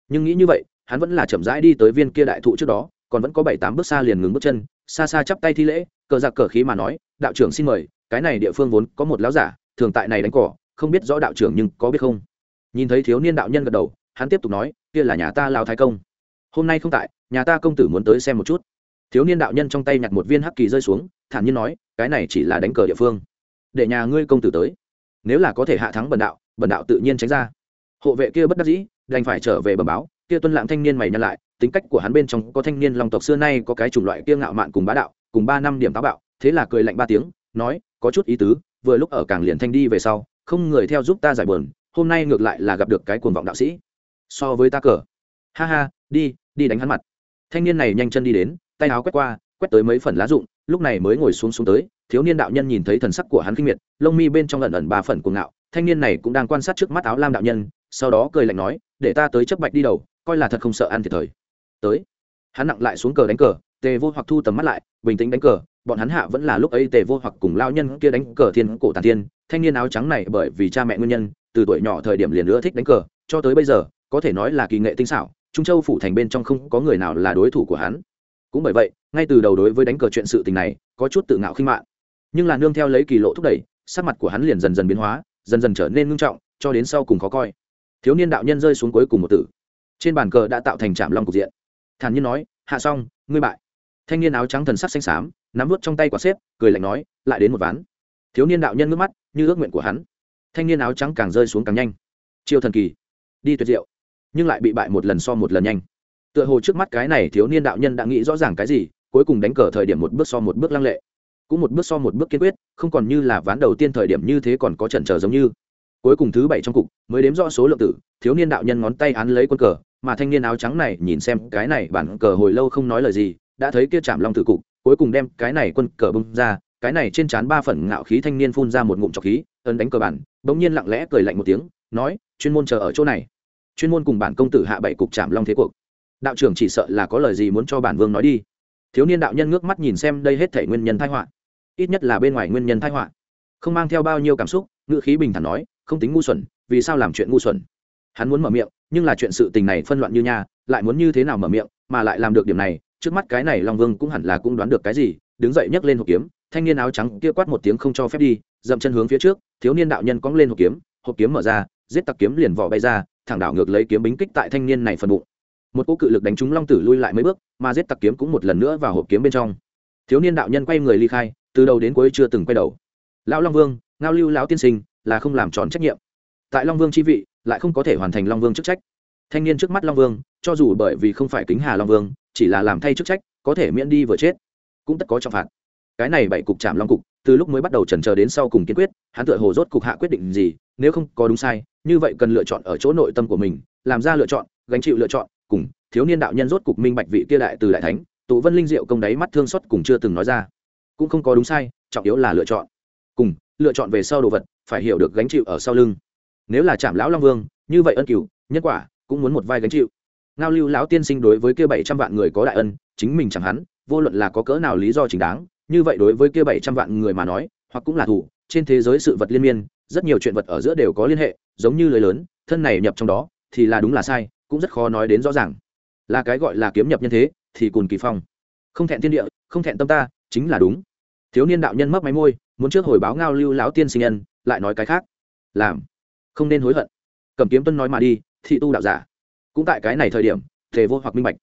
Nhưng nghĩ như vậy, hắn vẫn là chậm rãi đi tới viên kia đại thụ trước đó còn vẫn có bảy tám bước xa liền ngừng bước chân, xa xa chắp tay thi lễ, cờ giặc cờ khí mà nói, đạo trưởng xin mời, cái này địa phương vốn có một láo giả, thường tại này đánh cỏ, không biết rõ đạo trưởng nhưng có biết không? Nhìn thấy thiếu niên đạo nhân gật đầu, hắn tiếp tục nói, kia là nhà ta lao thái công. Hôm nay không tại, nhà ta công tử muốn tới xem một chút. Thiếu niên đạo nhân trong tay nhặt một viên hắc kỳ rơi xuống, thản nhiên nói, cái này chỉ là đánh cờ địa phương. Để nhà ngươi công tử tới. Nếu là có thể hạ thắng bần đạo bần đạo tự nhiên tránh ra. Hộ vệ kia bất đắc dĩ, đành phải trở về bẩm báo kia tuân lãng thanh niên mày nhăn lại, tính cách của hắn bên trong có thanh niên long tộc xưa nay có cái chủng loại kia ngạo mạn cùng bá đạo, cùng ba năm điểm táo bạo, thế là cười lạnh ba tiếng, nói, có chút ý tứ, vừa lúc ở cảng liền thanh đi về sau, không người theo giúp ta giải buồn, hôm nay ngược lại là gặp được cái cuồng vọng đạo sĩ. So với ta cờ. Ha ha, đi đi đánh hắn mặt. Thanh niên này nhanh chân đi đến, tay áo quét qua, quét tới mấy phần lá rụng, lúc này mới ngồi xuống xuống tới, thiếu niên đạo nhân nhìn thấy thần sắc của hắn kinh miệt, lông mi bên trong lần ẩn ba phần cuồng ngạo, thanh niên này cũng đang quan sát trước mắt áo lam đạo nhân, sau đó cười lạnh nói, để ta tới chấp bạch đi đầu coi là thật không sợ ăn thiệt thời. Tới. Hắn nặng lại xuống cờ đánh cờ, tề vô hoặc thu tầm mắt lại, bình tĩnh đánh cờ, bọn hắn hạ vẫn là lúc ấy tề vô hoặc cùng lao nhân kia đánh cờ thiên cổ tàn thiên, thanh niên áo trắng này bởi vì cha mẹ nguyên nhân, từ tuổi nhỏ thời điểm liền nữa thích đánh cờ, cho tới bây giờ, có thể nói là kỳ nghệ tinh xảo, trung châu phủ thành bên trong không có người nào là đối thủ của hắn. Cũng bởi vậy, ngay từ đầu đối với đánh cờ chuyện sự tình này, có chút tự ngạo khinh mạn. Nhưng là nương theo lấy kỳ lộ thúc đẩy, sắc mặt của hắn liền dần dần biến hóa, dần dần trở nên ngưng trọng, cho đến sau cùng khó coi. Thiếu niên đạo nhân rơi xuống cuối cùng một tử trên bàn cờ đã tạo thành trạm long cục diện. Thản nhiên nói, hạ xong ngươi bại. Thanh niên áo trắng thần sắc xanh xám, nắm vút trong tay quả xếp, cười lạnh nói, lại đến một ván. Thiếu niên đạo nhân ngước mắt, như ước nguyện của hắn. Thanh niên áo trắng càng rơi xuống càng nhanh. Chiêu thần kỳ, đi tuyệt diệu, nhưng lại bị bại một lần so một lần nhanh. Tựa hồ trước mắt cái này thiếu niên đạo nhân đã nghĩ rõ ràng cái gì, cuối cùng đánh cờ thời điểm một bước so một bước lăng lệ. Cũng một bước so một bước kiên quyết, không còn như là ván đầu tiên thời điểm như thế còn có chần chờ giống như cuối cùng thứ bảy trong cục, mới đếm rõ số lượng tử, thiếu niên đạo nhân ngón tay án lấy quân cờ, mà thanh niên áo trắng này nhìn xem cái này bản cờ hồi lâu không nói lời gì, đã thấy kia chạm long tử cục, cuối cùng đem cái này quân cờ bung ra, cái này trên trán ba phần ngạo khí thanh niên phun ra một ngụm trọc khí, ấn đánh cờ bản, bỗng nhiên lặng lẽ cười lạnh một tiếng, nói, chuyên môn chờ ở chỗ này. Chuyên môn cùng bản công tử hạ bảy cục chạm long thế cuộc. Đạo trưởng chỉ sợ là có lời gì muốn cho bản vương nói đi. Thiếu niên đạo nhân ngước mắt nhìn xem đây hết thể nguyên nhân thái họa. Ít nhất là bên ngoài nguyên nhân thái họa. Không mang theo bao nhiêu cảm xúc, ngữ khí bình thản nói không tính ngu xuẩn, vì sao làm chuyện ngu xuẩn? Hắn muốn mở miệng, nhưng là chuyện sự tình này phân loạn như nha, lại muốn như thế nào mở miệng, mà lại làm được điểm này, trước mắt cái này long vương cũng hẳn là cũng đoán được cái gì, đứng dậy nhấc lên hộp kiếm, thanh niên áo trắng kia quát một tiếng không cho phép đi, dậm chân hướng phía trước, thiếu niên đạo nhân cóng lên hộp kiếm hộp kiếm mở ra, giết tặc kiếm liền vỏ bay ra, thẳng đảo ngược lấy kiếm bính kích tại thanh niên này phần bụng. Một cỗ cự lực đánh trúng long tử lui lại mấy bước, mà giết tặc kiếm cũng một lần nữa vào hộp kiếm bên trong. Thiếu niên đạo nhân quay người ly khai, từ đầu đến cuối chưa từng quay đầu. Lão long vương, ngao lưu lão tiên sinh là không làm tròn trách nhiệm. Tại long vương chi vị, lại không có thể hoàn thành long vương chức trách. Thanh niên trước mắt long vương, cho dù bởi vì không phải kính hà long vương, chỉ là làm thay chức trách, có thể miễn đi vừa chết, cũng tất có trọng phạt. Cái này bảy cục chạm long cục, từ lúc mới bắt đầu trần chờ đến sau cùng kiên quyết, hắn tựa hồ rốt cục hạ quyết định gì, nếu không có đúng sai, như vậy cần lựa chọn ở chỗ nội tâm của mình, làm ra lựa chọn, gánh chịu lựa chọn, cùng thiếu niên đạo nhân rốt cục minh bạch vị kia đại từ đại thánh, tụ vân linh diệu công đáy mắt thương xót cùng chưa từng nói ra. Cũng không có đúng sai, trọng yếu là lựa chọn. Cùng, lựa chọn về sau đồ vật phải hiểu được gánh chịu ở sau lưng. Nếu là chạm lão long vương, như vậy ân cửu, nhân quả cũng muốn một vai gánh chịu. Ngao lưu lão tiên sinh đối với kia bảy trăm vạn người có đại ân, chính mình chẳng hắn, vô luận là có cỡ nào lý do chính đáng, như vậy đối với kia bảy trăm vạn người mà nói, hoặc cũng là thủ, trên thế giới sự vật liên miên, rất nhiều chuyện vật ở giữa đều có liên hệ, giống như lời lớn, thân này nhập trong đó, thì là đúng là sai, cũng rất khó nói đến rõ ràng. Là cái gọi là kiếm nhập nhân thế, thì cùn kỳ phong. Không thẹn thiên địa, không thẹn tâm ta, chính là đúng. Thiếu niên đạo nhân mấp máy môi, muốn trước hồi báo ngao lưu lão tiên sinh nhân lại nói cái khác. Làm. Không nên hối hận. Cầm kiếm tuân nói mà đi thị tu đạo giả. Cũng tại cái này thời điểm thề vô hoặc minh bạch.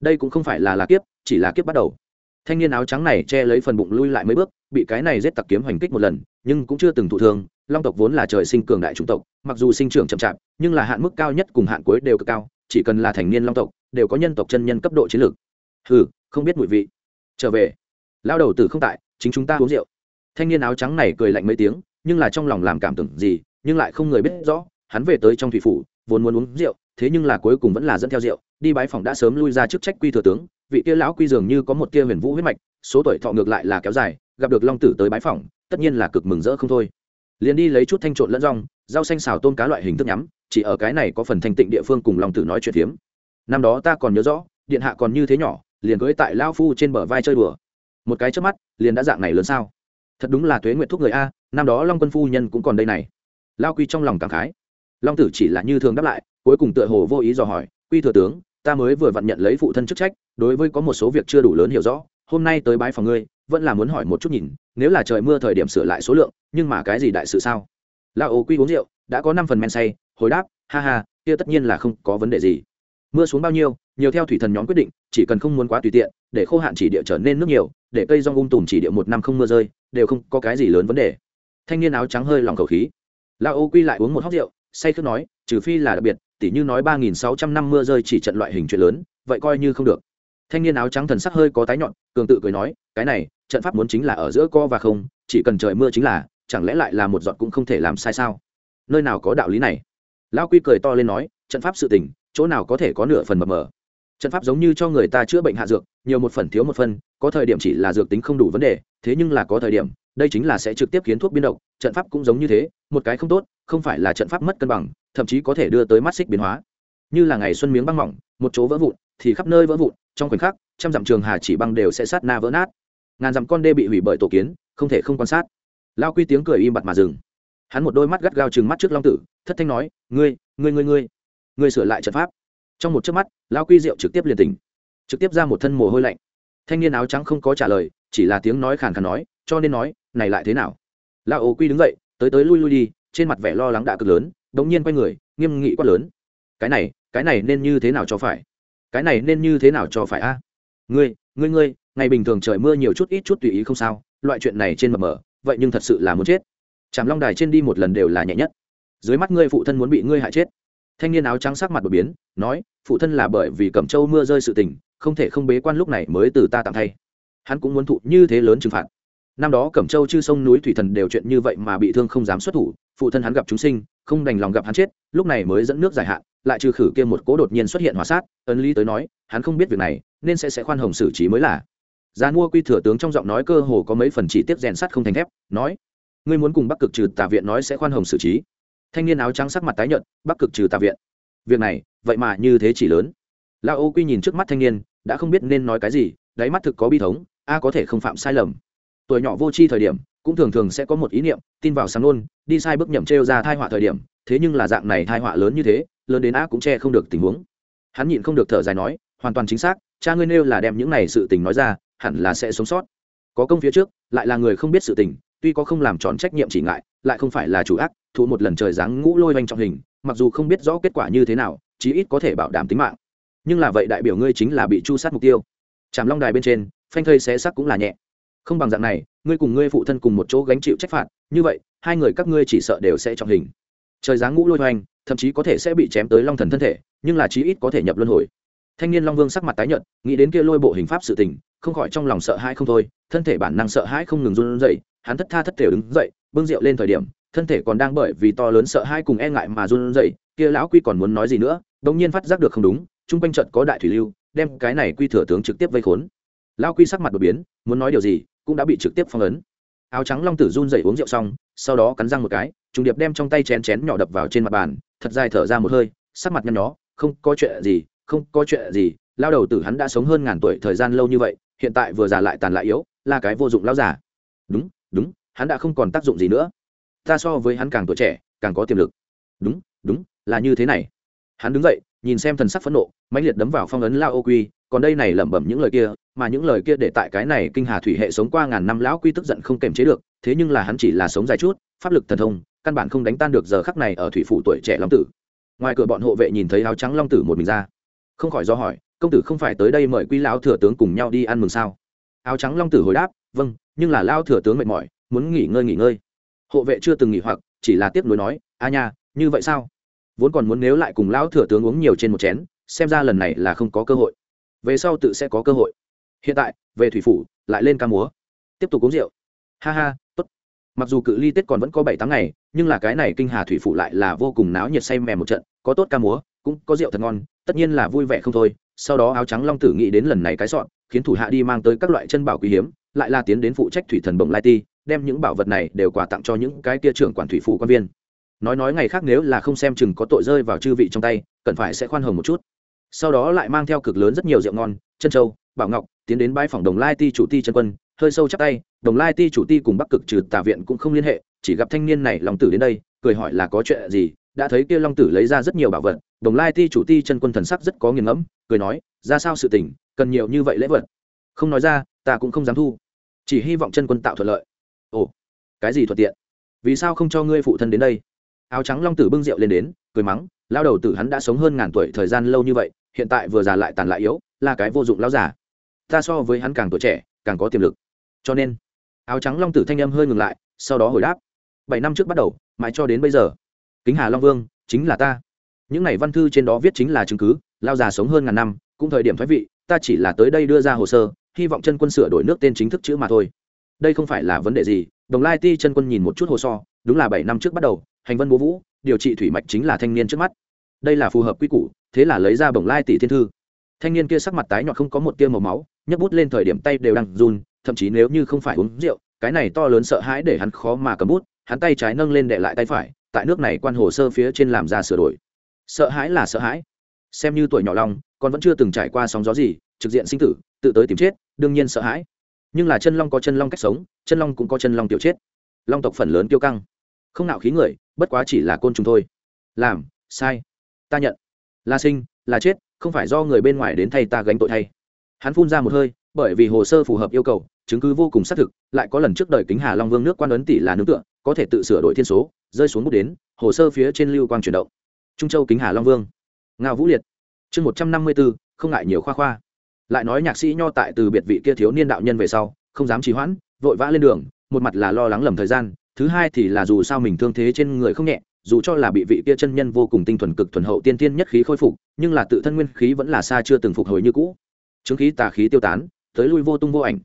Đây cũng không phải là là kiếp chỉ là kiếp bắt đầu. Thanh niên áo trắng này che lấy phần bụng lui lại mấy bước bị cái này giết tặc kiếm hoành kích một lần nhưng cũng chưa từng thụ thương. Long tộc vốn là trời sinh cường đại chủng tộc mặc dù sinh trưởng chậm chạp nhưng là hạn mức cao nhất cùng hạn cuối đều cực cao chỉ cần là thành niên long tộc đều có nhân tộc chân nhân cấp độ chiến lược. Hừ, không biết mùi vị. Trở về. Lao đầu tử không tại chính chúng ta uống rượu. Thanh niên áo trắng này cười lạnh mấy tiếng nhưng là trong lòng làm cảm tưởng gì, nhưng lại không người biết rõ, hắn về tới trong thủy phủ, vốn muốn uống rượu, thế nhưng là cuối cùng vẫn là dẫn theo rượu, đi bái phòng đã sớm lui ra chức trách quy thừa tướng, vị kia lão quy dường như có một tia huyền vũ huyết mạch, số tuổi thọ ngược lại là kéo dài, gặp được long tử tới bái phòng tất nhiên là cực mừng rỡ không thôi. Liền đi lấy chút thanh trộn lẫn rong, rau xanh xào tôm cá loại hình thức nhắm, chỉ ở cái này có phần thanh tịnh địa phương cùng long tử nói chuyện phiếm. Năm đó ta còn nhớ rõ, điện hạ còn như thế nhỏ, liền cưới tại lao phu trên bờ vai chơi đùa. Một cái trước mắt, liền đã dạng này lớn sao? Thật đúng là tuế nguyện thúc người a năm đó long quân phu nhân cũng còn đây này. Lao quy trong lòng cảm khái. Long tử chỉ là như thường đáp lại, cuối cùng tựa hồ vô ý dò hỏi, quy thừa tướng, ta mới vừa vặn nhận lấy phụ thân chức trách, đối với có một số việc chưa đủ lớn hiểu rõ, hôm nay tới bái phòng ngươi, vẫn là muốn hỏi một chút nhìn, nếu là trời mưa thời điểm sửa lại số lượng, nhưng mà cái gì đại sự sao? La ô quy uống rượu, đã có năm phần men say, hồi đáp, ha ha, kia tất nhiên là không có vấn đề gì. Mưa xuống bao nhiêu, nhiều theo thủy thần nhóm quyết định, chỉ cần không muốn quá tùy tiện, để khô hạn chỉ địa trở nên nước nhiều, để cây rong ung tùm chỉ địa một năm không mưa rơi, đều không có cái gì lớn vấn đề thanh niên áo trắng hơi lòng khẩu khí. Lao ô quy lại uống một hóc rượu, say khước nói, trừ phi là đặc biệt, tỉ như nói ba nghìn sáu trăm năm mưa rơi chỉ trận loại hình chuyện lớn, vậy coi như không được. Thanh niên áo trắng thần sắc hơi có tái nhọn, cường tự cười nói, cái này, trận pháp muốn chính là ở giữa co và không, chỉ cần trời mưa chính là, chẳng lẽ lại là một giọt cũng không thể làm sai sao? Nơi nào có đạo lý này? Lão quy cười to lên nói, trận pháp sự tình, chỗ nào có thể có nửa phần mờ mờ trận pháp giống như cho người ta chữa bệnh hạ dược, nhiều một phần thiếu một phần, có thời điểm chỉ là dược tính không đủ vấn đề, thế nhưng là có thời điểm, đây chính là sẽ trực tiếp khiến thuốc biến động trận pháp cũng giống như thế, một cái không tốt, không phải là trận pháp mất cân bằng, thậm chí có thể đưa tới mắt xích biến hóa. Như là ngày xuân miếng băng mỏng, một chỗ vỡ vụn, thì khắp nơi vỡ vụn, trong khoảnh khắc, trăm dặm trường hà chỉ băng đều sẽ sát na vỡ nát. Ngàn dặm con đê bị hủy bởi tổ kiến, không thể không quan sát. Lao quy tiếng cười im bặt mà dừng. Hắn một đôi mắt gắt gao chừng mắt trước long tử, thất thanh nói, ngươi ngươi ngươi ngươi ngươi sửa lại trận pháp trong một chớp mắt, lao quy diệu trực tiếp liền tỉnh. Trực tiếp ra một thân mồ hôi lạnh. Thanh niên áo trắng không có trả lời, chỉ là tiếng nói khàn khàn nói, cho nên nói, này lại thế nào? Lao ô quy đứng dậy, tới tới lui lui đi, trên mặt vẻ lo lắng đã cực lớn, đống nhiên quay người, nghiêm nghị quát lớn, cái này cái này nên như thế nào cho phải? Cái này nên như thế nào cho phải a? Ngươi ngươi ngươi, ngày bình thường trời mưa nhiều chút ít chút tùy ý không sao, loại chuyện này trên mập mờ, vậy nhưng thật sự là muốn chết. Chạm long đài trên đi một lần đều là nhẹ nhất. Dưới mắt ngươi phụ thân muốn bị ngươi hại chết thanh niên áo trắng sắc mặt đột biến, nói, phụ thân là bởi vì cẩm châu mưa rơi sự tình, không thể không bế quan lúc này mới từ ta tặng thay. Hắn cũng muốn thụ như thế lớn trừng phạt. Năm đó cẩm châu chư sông núi thủy thần đều chuyện như vậy mà bị thương không dám xuất thủ, phụ thân hắn gặp chúng sinh, không đành lòng gặp hắn chết, lúc này mới dẫn nước giải hạn, lại trừ khử kia một cố đột nhiên xuất hiện hỏa sát, ấn lý tới nói, hắn không biết việc này, nên sẽ sẽ khoan hồng xử trí mới là. Gia mua quy thừa tướng trong giọng nói cơ hồ có mấy phần chỉ tiếp rèn sắt không thành thép, nói, ngươi muốn cùng bắc cực trừ tà viện nói sẽ khoan hồng xử trí thanh niên áo trắng sắc mặt tái nhợt, bắc cực trừ tà viện. Việc này, vậy mà như thế chỉ lớn. Lao ô quy nhìn trước mắt thanh niên, đã không biết nên nói cái gì, đáy mắt thực có bi thống, a có thể không phạm sai lầm. Tuổi nhỏ vô tri thời điểm, cũng thường thường sẽ có một ý niệm, tin vào sáng nôn, đi sai bước nhậm trêu ra thai họa thời điểm, thế nhưng là dạng này thai họa lớn như thế, lớn đến a cũng che không được tình huống. Hắn nhịn không được thở dài nói, hoàn toàn chính xác, cha ngươi nêu là đem những này sự tình nói ra, hẳn là sẽ sống sót. Có công phía trước, lại là người không biết sự tình, tuy có không làm tròn trách nhiệm chỉ ngại, lại không phải là chủ ác thụ một lần trời giáng ngũ lôi oanh trọng hình, mặc dù không biết rõ kết quả như thế nào, chí ít có thể bảo đảm tính mạng. Nhưng là vậy đại biểu ngươi chính là bị chu sát mục tiêu. Trảm long đài bên trên, phanh thây xé sắc cũng là nhẹ. Không bằng dạng này, ngươi cùng ngươi phụ thân cùng một chỗ gánh chịu trách phạt, như vậy, hai người các ngươi chỉ sợ đều sẽ trọng hình. Trời giáng ngũ lôi hoành, thậm chí có thể sẽ bị chém tới long thần thân thể, nhưng là chí ít có thể nhập luân hồi. Thanh niên long vương sắc mặt tái nhợt, nghĩ đến kia lôi bộ hình pháp sự tình, không khỏi trong lòng sợ hãi không thôi, thân thể bản năng sợ hãi không ngừng run rẩy, hắn thất tha thất thể đứng dậy, bưng rượu lên thời điểm thân thể còn đang bởi vì to lớn sợ hãi cùng e ngại mà run rẩy, kia lão quy còn muốn nói gì nữa, đột nhiên phát giác được không đúng trung quanh trận có đại thủy lưu, đem cái này quy thừa tướng trực tiếp vây khốn. Lão quy sắc mặt đột biến, muốn nói điều gì, cũng đã bị trực tiếp phong ấn. Áo trắng long tử run rẩy uống rượu xong, sau đó cắn răng một cái, trùng điệp đem trong tay chén chén nhỏ đập vào trên mặt bàn, thật dài thở ra một hơi, sắc mặt nhăn nhó, không có chuyện gì, không có chuyện gì lao đầu tử hắn đã sống hơn ngàn tuổi thời gian lâu như vậy, hiện tại vừa già lại tàn lại yếu, là cái vô dụng lao giả đúng đúng, hắn đã không còn tác dụng gì nữa ta so với hắn càng tuổi trẻ, càng có tiềm lực. Đúng đúng, là như thế này. Hắn đứng dậy, nhìn xem thần sắc phẫn nộ, mãnh liệt đấm vào phong ấn lao ô quy, còn đây này lẩm bẩm những lời kia, mà những lời kia để tại cái này kinh hà thủy hệ sống qua ngàn năm lão quy tức giận không kềm chế được, thế nhưng là hắn chỉ là sống dài chút, pháp lực thần thông, căn bản không đánh tan được giờ khắc này ở thủy phủ tuổi trẻ long tử. Ngoài cửa bọn hộ vệ nhìn thấy áo trắng long tử một mình ra. Không khỏi do hỏi, công tử không phải tới đây mời quy lão thừa tướng cùng nhau đi ăn mừng sao? Áo trắng long tử hồi đáp vâng nhưng là lao thừa tướng mệt mỏi, muốn nghỉ ngơi nghỉ ngơi hộ vệ chưa từng nghỉ hoặc, chỉ là tiếp nối nói, a nha, như vậy sao? Vốn còn muốn nếu lại cùng lão thừa tướng uống nhiều trên một chén, xem ra lần này là không có cơ hội. Về sau tự sẽ có cơ hội. Hiện tại, về thủy phủ, lại lên ca múa. Tiếp tục uống rượu. Ha ha, tốt. Mặc dù cự ly tết còn vẫn có bảy tháng ngày, nhưng là cái này kinh hà thủy phủ lại là vô cùng náo nhiệt say mè một trận, có tốt ca múa, cũng có rượu thật ngon, tất nhiên là vui vẻ không thôi. Sau đó áo trắng long tử nghĩ đến lần này cái sọn, khiến thủ hạ đi mang tới các loại chân bảo quý hiếm, lại là tiến đến phụ trách thủy thần bồng lai ti đem những bảo vật này đều quà tặng cho những cái kia trưởng quản thủy phủ quan viên. Nói nói ngày khác nếu là không xem chừng có tội rơi vào chư vị trong tay, cần phải sẽ khoan hồng một chút. Sau đó lại mang theo cực lớn rất nhiều rượu ngon, chân châu, bảo ngọc, tiến đến bãi phòng đồng lai ti chủ ti chân quân, hơi sâu chắc tay, đồng lai ti chủ ti cùng bắc cực trừ tà viện cũng không liên hệ, chỉ gặp thanh niên này long tử đến đây, cười hỏi là có chuyện gì, đã thấy kia long tử lấy ra rất nhiều bảo vật, đồng lai ti chủ ti chân quân thần sắc rất có nghiền ngẫm, cười nói, ra sao sự tình, cần nhiều như vậy lễ vật? Không nói ra, ta cũng không dám thu, chỉ hy vọng chân quân tạo thuận lợi ồ, cái gì thuận tiện? Vì sao không cho ngươi phụ thân đến đây? Áo trắng long tử bưng rượu lên đến, cười mắng, lao đầu tử hắn đã sống hơn ngàn tuổi thời gian lâu như vậy, hiện tại vừa già lại tàn lại yếu, là cái vô dụng lao giả ta so với hắn càng tuổi trẻ, càng có tiềm lực. Cho nên, áo trắng long tử thanh âm hơi ngừng lại, sau đó hồi đáp. Bảy năm trước bắt đầu, mãi cho đến bây giờ, kính hà long vương chính là ta. Những này văn thư trên đó viết chính là chứng cứ, lao già sống hơn ngàn năm, cũng thời điểm thoái vị, ta chỉ là tới đây đưa ra hồ sơ, hy vọng chân quân sửa đổi nước tên chính thức chữ mà thôi đây không phải là vấn đề gì, đồng lai ti chân quân nhìn một chút hồ sơ đúng là bảy năm trước bắt đầu, hành vân bố vũ, điều trị thủy mạch chính là thanh niên trước mắt. Đây là phù hợp quy củ, thế là lấy ra bồng lai tỷ thiên thư. Thanh niên kia sắc mặt tái nhọn không có một tia màu máu, nhấc bút lên thời điểm tay đều đang run, thậm chí nếu như không phải uống rượu, cái này to lớn sợ hãi để hắn khó mà cầm bút, hắn tay trái nâng lên để lại tay phải, tại nước này quan hồ sơ phía trên làm ra sửa đổi. Sợ hãi là sợ hãi. Xem như tuổi nhỏ long còn vẫn chưa từng trải qua sóng gió gì, trực diện sinh tử, tự tới tìm chết, đương nhiên sợ hãi nhưng là chân long có chân long cách sống, chân long cũng có chân long tiểu chết. Long tộc phần lớn kiêu căng. Không nạo khí người, bất quá chỉ là côn trùng thôi. Làm, sai. Ta nhận. Là sinh, là chết, không phải do người bên ngoài đến thay ta gánh tội thay. Hắn phun ra một hơi, bởi vì hồ sơ phù hợp yêu cầu, chứng cứ vô cùng xác thực, lại có lần trước đời kính hà long vương nước quan ấn tỷ là nướng tựa, có thể tự sửa đổi thiên số, rơi xuống bút đến, hồ sơ phía trên lưu quang chuyển động. Trung châu kính hà long vương. Ngao vũ liệt. Chương một trăm năm mươi bốn không ngại nhiều khoa khoa lại nói nhạc sĩ nho tại từ biệt vị kia thiếu niên đạo nhân về sau, không dám trì hoãn, vội vã lên đường, một mặt là lo lắng lầm thời gian, thứ hai thì là dù sao mình thương thế trên người không nhẹ, dù cho là bị vị kia chân nhân vô cùng tinh thuần cực thuần hậu tiên tiên nhất khí khôi phục, nhưng là tự thân nguyên khí vẫn là xa chưa từng phục hồi như cũ. Chứng khí tà khí tiêu tán, tới lui vô tung vô ảnh.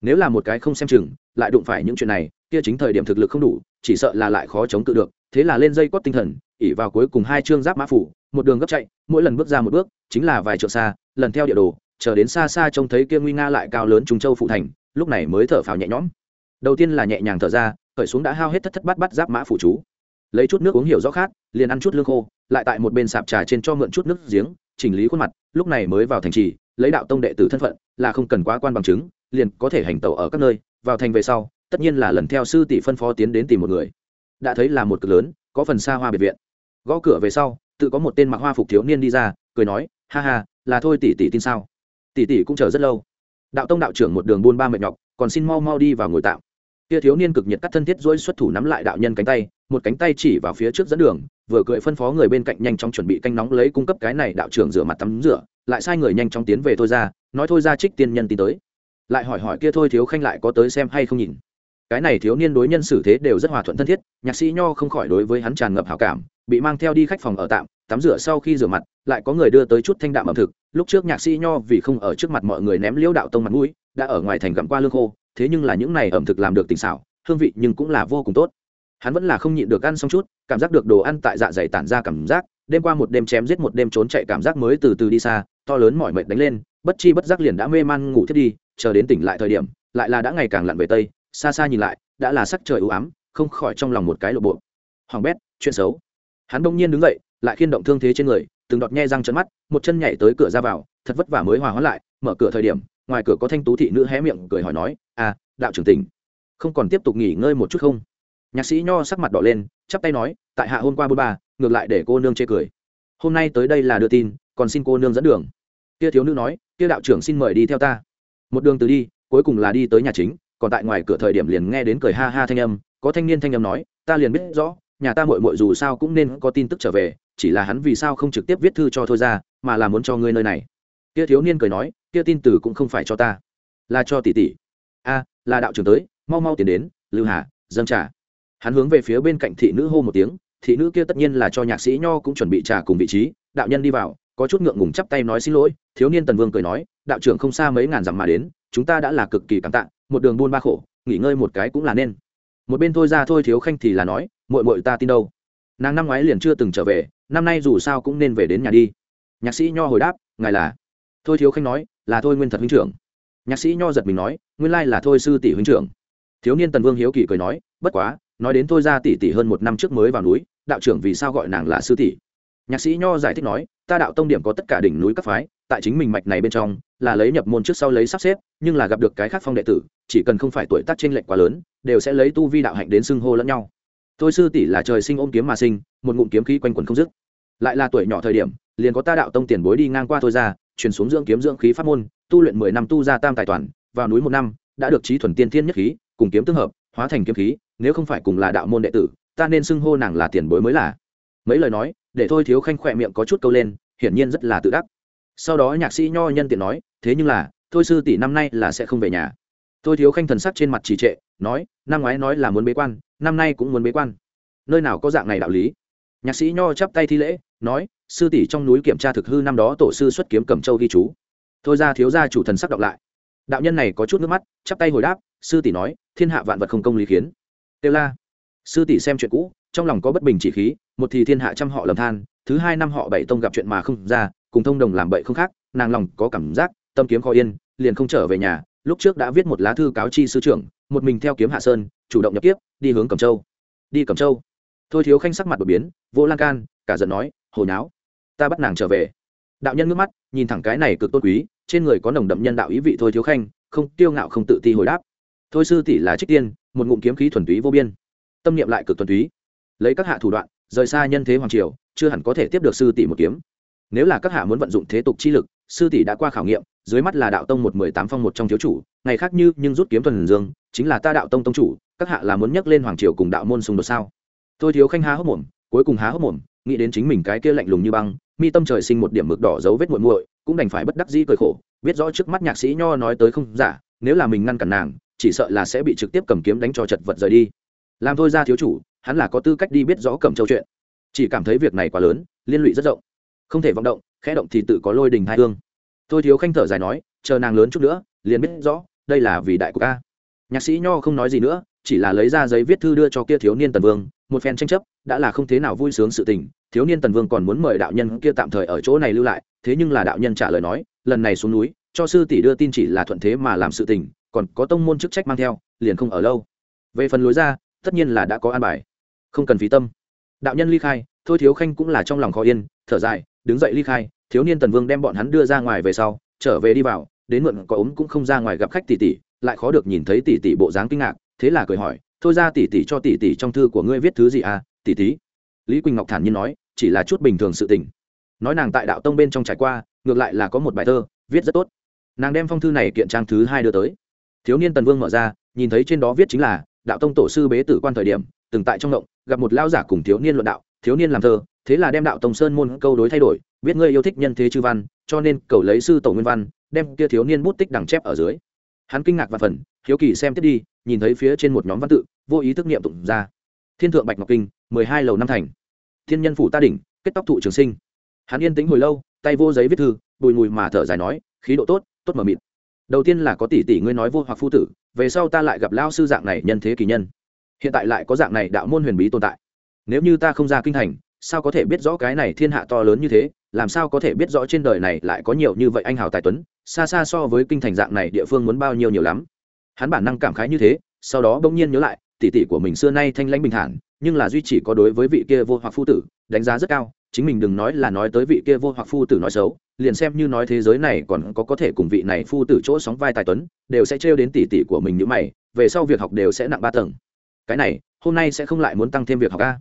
Nếu là một cái không xem chừng, lại đụng phải những chuyện này, kia chính thời điểm thực lực không đủ, chỉ sợ là lại khó chống cự được, thế là lên dây cót tinh thần, ỉ vào cuối cùng hai chương giáp mã phủ, một đường gấp chạy, mỗi lần bước ra một bước, chính là vài trượng xa, lần theo địa đồ chờ đến xa xa trông thấy kia nguy nga lại cao lớn trung châu phụ thành, lúc này mới thở phào nhẹ nhõm. Đầu tiên là nhẹ nhàng thở ra, khởi xuống đã hao hết thất thất bát bát giáp mã phủ chú. Lấy chút nước uống hiểu rõ khát, liền ăn chút lương khô, lại tại một bên sạp trà trên cho mượn chút nước giếng, chỉnh lý khuôn mặt, lúc này mới vào thành trì, lấy đạo tông đệ tử thân phận, là không cần quá quan bằng chứng, liền có thể hành tẩu ở các nơi, vào thành về sau, tất nhiên là lần theo sư tỷ phân phó tiến đến tìm một người. Đã thấy là một cực lớn, có phần xa hoa biệt viện. Gõ cửa về sau, tự có một tên mặc hoa phục thiếu niên đi ra, cười nói, ha ha, là thôi tỷ tỷ tin sao? Tỷ tỷ cũng chờ rất lâu. Đạo tông đạo trưởng một đường buôn ba mệt nhọc, còn xin mau mau đi vào ngồi tạm. Kia thiếu niên cực nhiệt cắt thân thiết dỗi xuất thủ nắm lại đạo nhân cánh tay, một cánh tay chỉ vào phía trước dẫn đường, vừa cười phân phó người bên cạnh nhanh chóng chuẩn bị canh nóng lấy cung cấp cái này đạo trưởng rửa mặt tắm rửa, lại sai người nhanh chóng tiến về thôi ra, nói thôi ra trích tiên nhân tin tới. Lại hỏi hỏi kia thôi thiếu khanh lại có tới xem hay không nhìn cái này thiếu niên đối nhân xử thế đều rất hòa thuận thân thiết, nhạc sĩ nho không khỏi đối với hắn tràn ngập hảo cảm, bị mang theo đi khách phòng ở tạm, tắm rửa sau khi rửa mặt, lại có người đưa tới chút thanh đạm ẩm thực. Lúc trước nhạc sĩ nho vì không ở trước mặt mọi người ném liễu đạo tông mặt mũi, đã ở ngoài thành gặm qua lương khô, thế nhưng là những này ẩm thực làm được tình xảo, hương vị nhưng cũng là vô cùng tốt. Hắn vẫn là không nhịn được ăn xong chút, cảm giác được đồ ăn tại dạ dày tản ra cảm giác, đêm qua một đêm chém giết một đêm trốn chạy cảm giác mới từ từ đi xa, to lớn mỏi mệt đánh lên, bất chi bất giác liền đã mê man ngủ thiết đi, chờ đến tỉnh lại thời điểm, lại là đã ngày càng lặn về tây xa xa nhìn lại, đã là sắc trời ưu ám, không khỏi trong lòng một cái lộ bộ. Hoàng bét, chuyện xấu. Hắn đông nhiên đứng dậy, lại khiên động thương thế trên người, từng đọt nhe răng trận mắt, một chân nhảy tới cửa ra vào, thật vất vả mới hòa hóa lại, mở cửa thời điểm, ngoài cửa có thanh tú thị nữ hé miệng cười hỏi nói à đạo trưởng tỉnh, không còn tiếp tục nghỉ ngơi một chút không? Nhạc sĩ nho sắc mặt đỏ lên, chắp tay nói, tại hạ hôm qua bôn ba, ngược lại để cô nương chê cười. Hôm nay tới đây là đưa tin, còn xin cô nương dẫn đường. Kia thiếu nữ nói, kia đạo trưởng xin mời đi theo ta. Một đường từ đi, cuối cùng là đi tới nhà chính còn tại ngoài cửa thời điểm liền nghe đến cười ha ha thanh âm, có thanh niên thanh âm nói, ta liền biết rõ, nhà ta mội mội dù sao cũng nên có tin tức trở về, chỉ là hắn vì sao không trực tiếp viết thư cho thôi ra, mà là muốn cho ngươi nơi này. Kia thiếu niên cười nói, kia tin từ cũng không phải cho ta, là cho tỷ tỷ. A, là đạo trưởng tới, mau mau tiến đến, lưu hà, dâng trà. Hắn hướng về phía bên cạnh thị nữ hô một tiếng, thị nữ kia tất nhiên là cho nhạc sĩ nho cũng chuẩn bị trà cùng vị trí, đạo nhân đi vào, có chút ngượng ngùng chắp tay nói xin lỗi, thiếu niên tần vương cười nói, đạo trưởng không xa mấy ngàn dặm mà đến chúng ta đã là cực kỳ cảm tạ, một đường buôn ba khổ, nghỉ ngơi một cái cũng là nên. Một bên thôi ra thôi thiếu khanh thì là nói mội mội ta tin đâu? Nàng năm ngoái liền chưa từng trở về, năm nay dù sao cũng nên về đến nhà đi. Nhạc sĩ nho hồi đáp, ngài là? Thôi thiếu khanh nói, là thôi nguyên thật huynh trưởng. Nhạc sĩ nho giật mình nói, nguyên lai là thôi sư tỷ huynh trưởng. Thiếu niên tần vương hiếu kỳ cười nói, bất quá, nói đến thôi ra tỷ tỷ hơn một năm trước mới vào núi, đạo trưởng vì sao gọi nàng là sư tỷ? Nhạc sĩ nho giải thích nói ta đạo tông điểm có tất cả đỉnh núi các phái, tại chính mình mạch này bên trong, là lấy nhập môn trước sau lấy sắp xếp, nhưng là gặp được cái khác phong đệ tử, chỉ cần không phải tuổi tác trên lệnh quá lớn, đều sẽ lấy tu vi đạo hạnh đến xưng hô lẫn nhau. Thôi sư tỷ là trời sinh ôm kiếm mà sinh, một ngụm kiếm khí quanh quần không dứt. Lại là tuổi nhỏ thời điểm, liền có ta đạo tông tiền bối đi ngang qua thôi ra, truyền xuống dưỡng kiếm dưỡng khí pháp môn, tu luyện mười năm tu ra tam tài toàn, vào núi một năm, đã được trí thuần tiên thiên nhất khí, cùng kiếm tương hợp, hóa thành kiếm khí, nếu không phải cùng là đạo môn đệ tử, ta nên xưng hô nàng là tiền bối mới là. Mấy lời nói để thôi thiếu khanh khỏe miệng có chút câu lên, hiển nhiên rất là tự đắc. Sau đó nhạc sĩ nho nhân tiện nói, thế nhưng là, thôi sư tỷ năm nay là sẽ không về nhà. Thôi thiếu khanh thần sắc trên mặt trì trệ, nói, năm ngoái nói là muốn bế quan, năm nay cũng muốn bế quan. Nơi nào có dạng này đạo lý? Nhạc sĩ nho chắp tay thi lễ, nói, sư tỷ trong núi kiểm tra thực hư năm đó tổ sư xuất kiếm cầm châu ghi chú. Thôi ra thiếu gia chủ thần sắc đọc lại. Đạo nhân này có chút nước mắt, chắp tay hồi đáp, sư tỷ nói, thiên hạ vạn vật không công lý khiến. Têu la, sư tỷ xem chuyện cũ, trong lòng có bất bình chỉ khí một thì thiên hạ trăm họ lầm than, thứ hai năm họ bảy tông gặp chuyện mà không ra, cùng thông đồng làm bậy không khác, nàng lòng có cảm giác, tâm kiếm khó yên, liền không trở về nhà, lúc trước đã viết một lá thư cáo chi sư trưởng, một mình theo kiếm hạ sơn, chủ động nhập tiếp, đi hướng cẩm châu. Đi cẩm châu. Thôi thiếu khanh sắc mặt đột biến, vô lan can, cả giận nói hồi náo ta bắt nàng trở về. Đạo nhân ngước mắt, nhìn thẳng cái này cực tôn quý, trên người có nồng đậm nhân đạo ý vị thôi thiếu khanh, không tiêu ngạo không tự ti hồi đáp. Thôi sư tỷ là trích tiên, một ngụm kiếm khí thuần túy vô biên. Tâm niệm lại cực thuần túy. Lấy các hạ thủ đoạn rời xa nhân thế hoàng triều, chưa hẳn có thể tiếp được sư tỷ một kiếm. Nếu là các hạ muốn vận dụng thế tục chi lực, sư tỷ đã qua khảo nghiệm, dưới mắt là đạo tông một mười tám phong một trong thiếu chủ, ngày khác như nhưng rút kiếm thuần dương, chính là ta đạo tông tông chủ, các hạ là muốn nhắc lên hoàng triều cùng đạo môn xung đột sao? Tôi thiếu khanh há hốc mồm, cuối cùng há hốc mồm, nghĩ đến chính mình cái kia lạnh lùng như băng, mi tâm trời sinh một điểm mực đỏ dấu vết muội muội, cũng đành phải bất đắc dĩ cười khổ, biết rõ trước mắt nhạc sĩ nho nói tới không giả, nếu là mình ngăn cản nàng, chỉ sợ là sẽ bị trực tiếp cầm kiếm đánh cho chật vật rời đi. Làm thôi ra thiếu chủ hắn là có tư cách đi biết rõ cầm châu chuyện. Chỉ cảm thấy việc này quá lớn, liên lụy rất rộng. Không thể vọng động, khẽ động thì tự có lôi đình hai hương. Tôi thiếu khanh thở dài nói, chờ nàng lớn chút nữa, liền biết rõ, đây là vì đại của ca. Nhạc sĩ nho không nói gì nữa, chỉ là lấy ra giấy viết thư đưa cho kia thiếu niên tần vương, một phen tranh chấp, đã là không thế nào vui sướng sự tình. Thiếu niên tần vương còn muốn mời đạo nhân kia tạm thời ở chỗ này lưu lại, thế nhưng là đạo nhân trả lời nói, lần này xuống núi, cho sư tỷ đưa tin chỉ là thuận thế mà làm sự tình, còn có tông môn chức trách mang theo, liền không ở lâu. Về phần lối ra, tất nhiên là đã có an bài không cần phí tâm. Đạo nhân ly khai, thôi thiếu khanh cũng là trong lòng khó yên, thở dài, đứng dậy ly khai, thiếu niên tần vương đem bọn hắn đưa ra ngoài về sau, trở về đi vào, đến mượn có ốm cũng không ra ngoài gặp khách tỷ tỷ, lại khó được nhìn thấy tỷ tỷ bộ dáng kinh ngạc, thế là cười hỏi, thôi ra tỷ tỷ cho tỷ tỷ trong thư của ngươi viết thứ gì à tỷ tỷ? Lý quỳnh ngọc thản nhiên nói, chỉ là chút bình thường sự tình. Nói nàng tại đạo tông bên trong trải qua, ngược lại là có một bài thơ, viết rất tốt. Nàng đem phong thư này kiện trang thứ hai đưa tới. Thiếu niên tần vương mở ra, nhìn thấy trên đó viết chính là, đạo tông tổ sư bế tử quan thời điểm từng tại trong động gặp một lao giả cùng thiếu niên luận đạo, thiếu niên làm thơ, thế là đem đạo tông sơn môn câu đối thay đổi, biết ngươi yêu thích nhân thế chư văn, cho nên cầu lấy sư tổ nguyên văn, đem kia thiếu niên bút tích đằng chép ở dưới. Hắn kinh ngạc và phần hiếu kỳ xem tiếp đi, nhìn thấy phía trên một nhóm văn tự, vô ý thức niệm tụng ra. Thiên thượng bạch ngọc kinh, mười hai lầu năm thành. Thiên nhân phủ ta đỉnh, kết tóc thụ trường sinh. Hắn yên tĩnh hồi lâu, tay vô giấy viết thư, bùi mùi mà thở dài nói, khí độ tốt tốt mờ mịt. Đầu tiên là có tỷ tỷ ngươi nói vô hoặc phu tử, về sau ta lại gặp lao sư dạng này nhân thế kỳ nhân hiện tại lại có dạng này đạo môn huyền bí tồn tại. Nếu như ta không ra kinh thành, sao có thể biết rõ cái này thiên hạ to lớn như thế? Làm sao có thể biết rõ trên đời này lại có nhiều như vậy anh hào tài tuấn? Xa xa so với kinh thành dạng này địa phương muốn bao nhiêu nhiều lắm. Hắn bản năng cảm khái như thế, sau đó bỗng nhiên nhớ lại, tỷ tỷ của mình xưa nay thanh lãnh bình thản, nhưng là duy chỉ có đối với vị kia vô hoặc phu tử, đánh giá rất cao, chính mình đừng nói là nói tới vị kia vô hoặc phu tử nói xấu, liền xem như nói thế giới này còn có có thể cùng vị này phu tử chỗ sóng vai tài tuấn, đều sẽ trêu đến tỷ tỷ của mình như mày, về sau việc học đều sẽ nặng ba tầng cái này, hôm nay sẽ không lại muốn tăng thêm việc học ca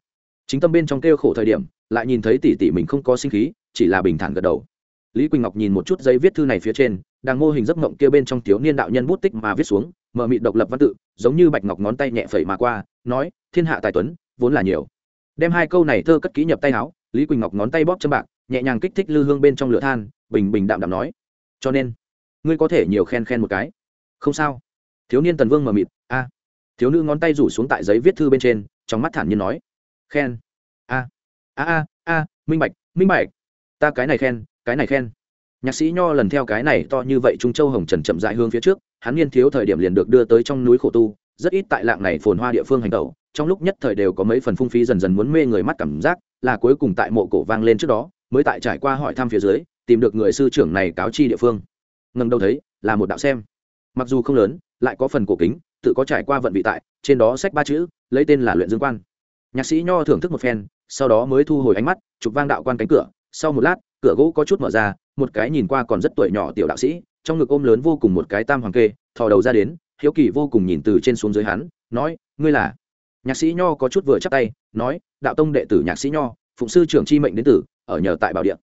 chính tâm bên trong kêu khổ thời điểm, lại nhìn thấy tỷ tỷ mình không có sinh khí, chỉ là bình thản gật đầu. Lý quỳnh ngọc nhìn một chút giấy viết thư này phía trên, đang mô hình giấc mộng kia bên trong thiếu niên đạo nhân bút tích mà viết xuống, mở mịt độc lập văn tự, giống như bạch ngọc ngón tay nhẹ phẩy mà qua, nói, thiên hạ tài tuấn, vốn là nhiều. Đem hai câu này thơ cất kỹ nhập tay áo, lý quỳnh ngọc ngón tay bóp chân bạc, nhẹ nhàng kích thích lư hương bên trong lửa than, bình bình đạm đạm nói, cho nên, ngươi có thể nhiều khen khen một cái. Không sao. Thiếu niên tần vương mờ mịt thiếu nữ ngón tay rủ xuống tại giấy viết thư bên trên, trong mắt thản nhiên nói, khen. A a a a, minh bạch minh bạch. Ta cái này khen, cái này khen. Nhạc sĩ nho lần theo cái này to như vậy trung châu hồng trần chậm dại hướng phía trước, hắn niên thiếu thời điểm liền được đưa tới trong núi khổ tu, rất ít tại lạng này phồn hoa địa phương hành tẩu, trong lúc nhất thời đều có mấy phần phung phí dần dần muốn mê người mắt cảm giác, là cuối cùng tại mộ cổ vang lên trước đó, mới tại trải qua hỏi thăm phía dưới, tìm được người sư trưởng này cáo chi địa phương. Ngần đầu thấy, là một đạo xem. Mặc dù không lớn, lại có phần cổ kính tự có trải qua vận vị tại, trên đó sách ba chữ, lấy tên là luyện dương quan. Nhạc sĩ nho thưởng thức một phen, sau đó mới thu hồi ánh mắt, chụp vang đạo quan cánh cửa. Sau một lát, cửa gỗ có chút mở ra, một cái nhìn qua còn rất tuổi nhỏ tiểu đạo sĩ, trong ngực ôm lớn vô cùng một cái tam hoàng kê, thò đầu ra đến, hiếu kỳ vô cùng nhìn từ trên xuống dưới hắn, nói, ngươi là? Nhạc sĩ nho có chút vừa chắp tay, nói, đạo tông đệ tử nhạc sĩ nho, phụng sư trưởng chi mệnh đến tử, ở nhờ tại bảo điện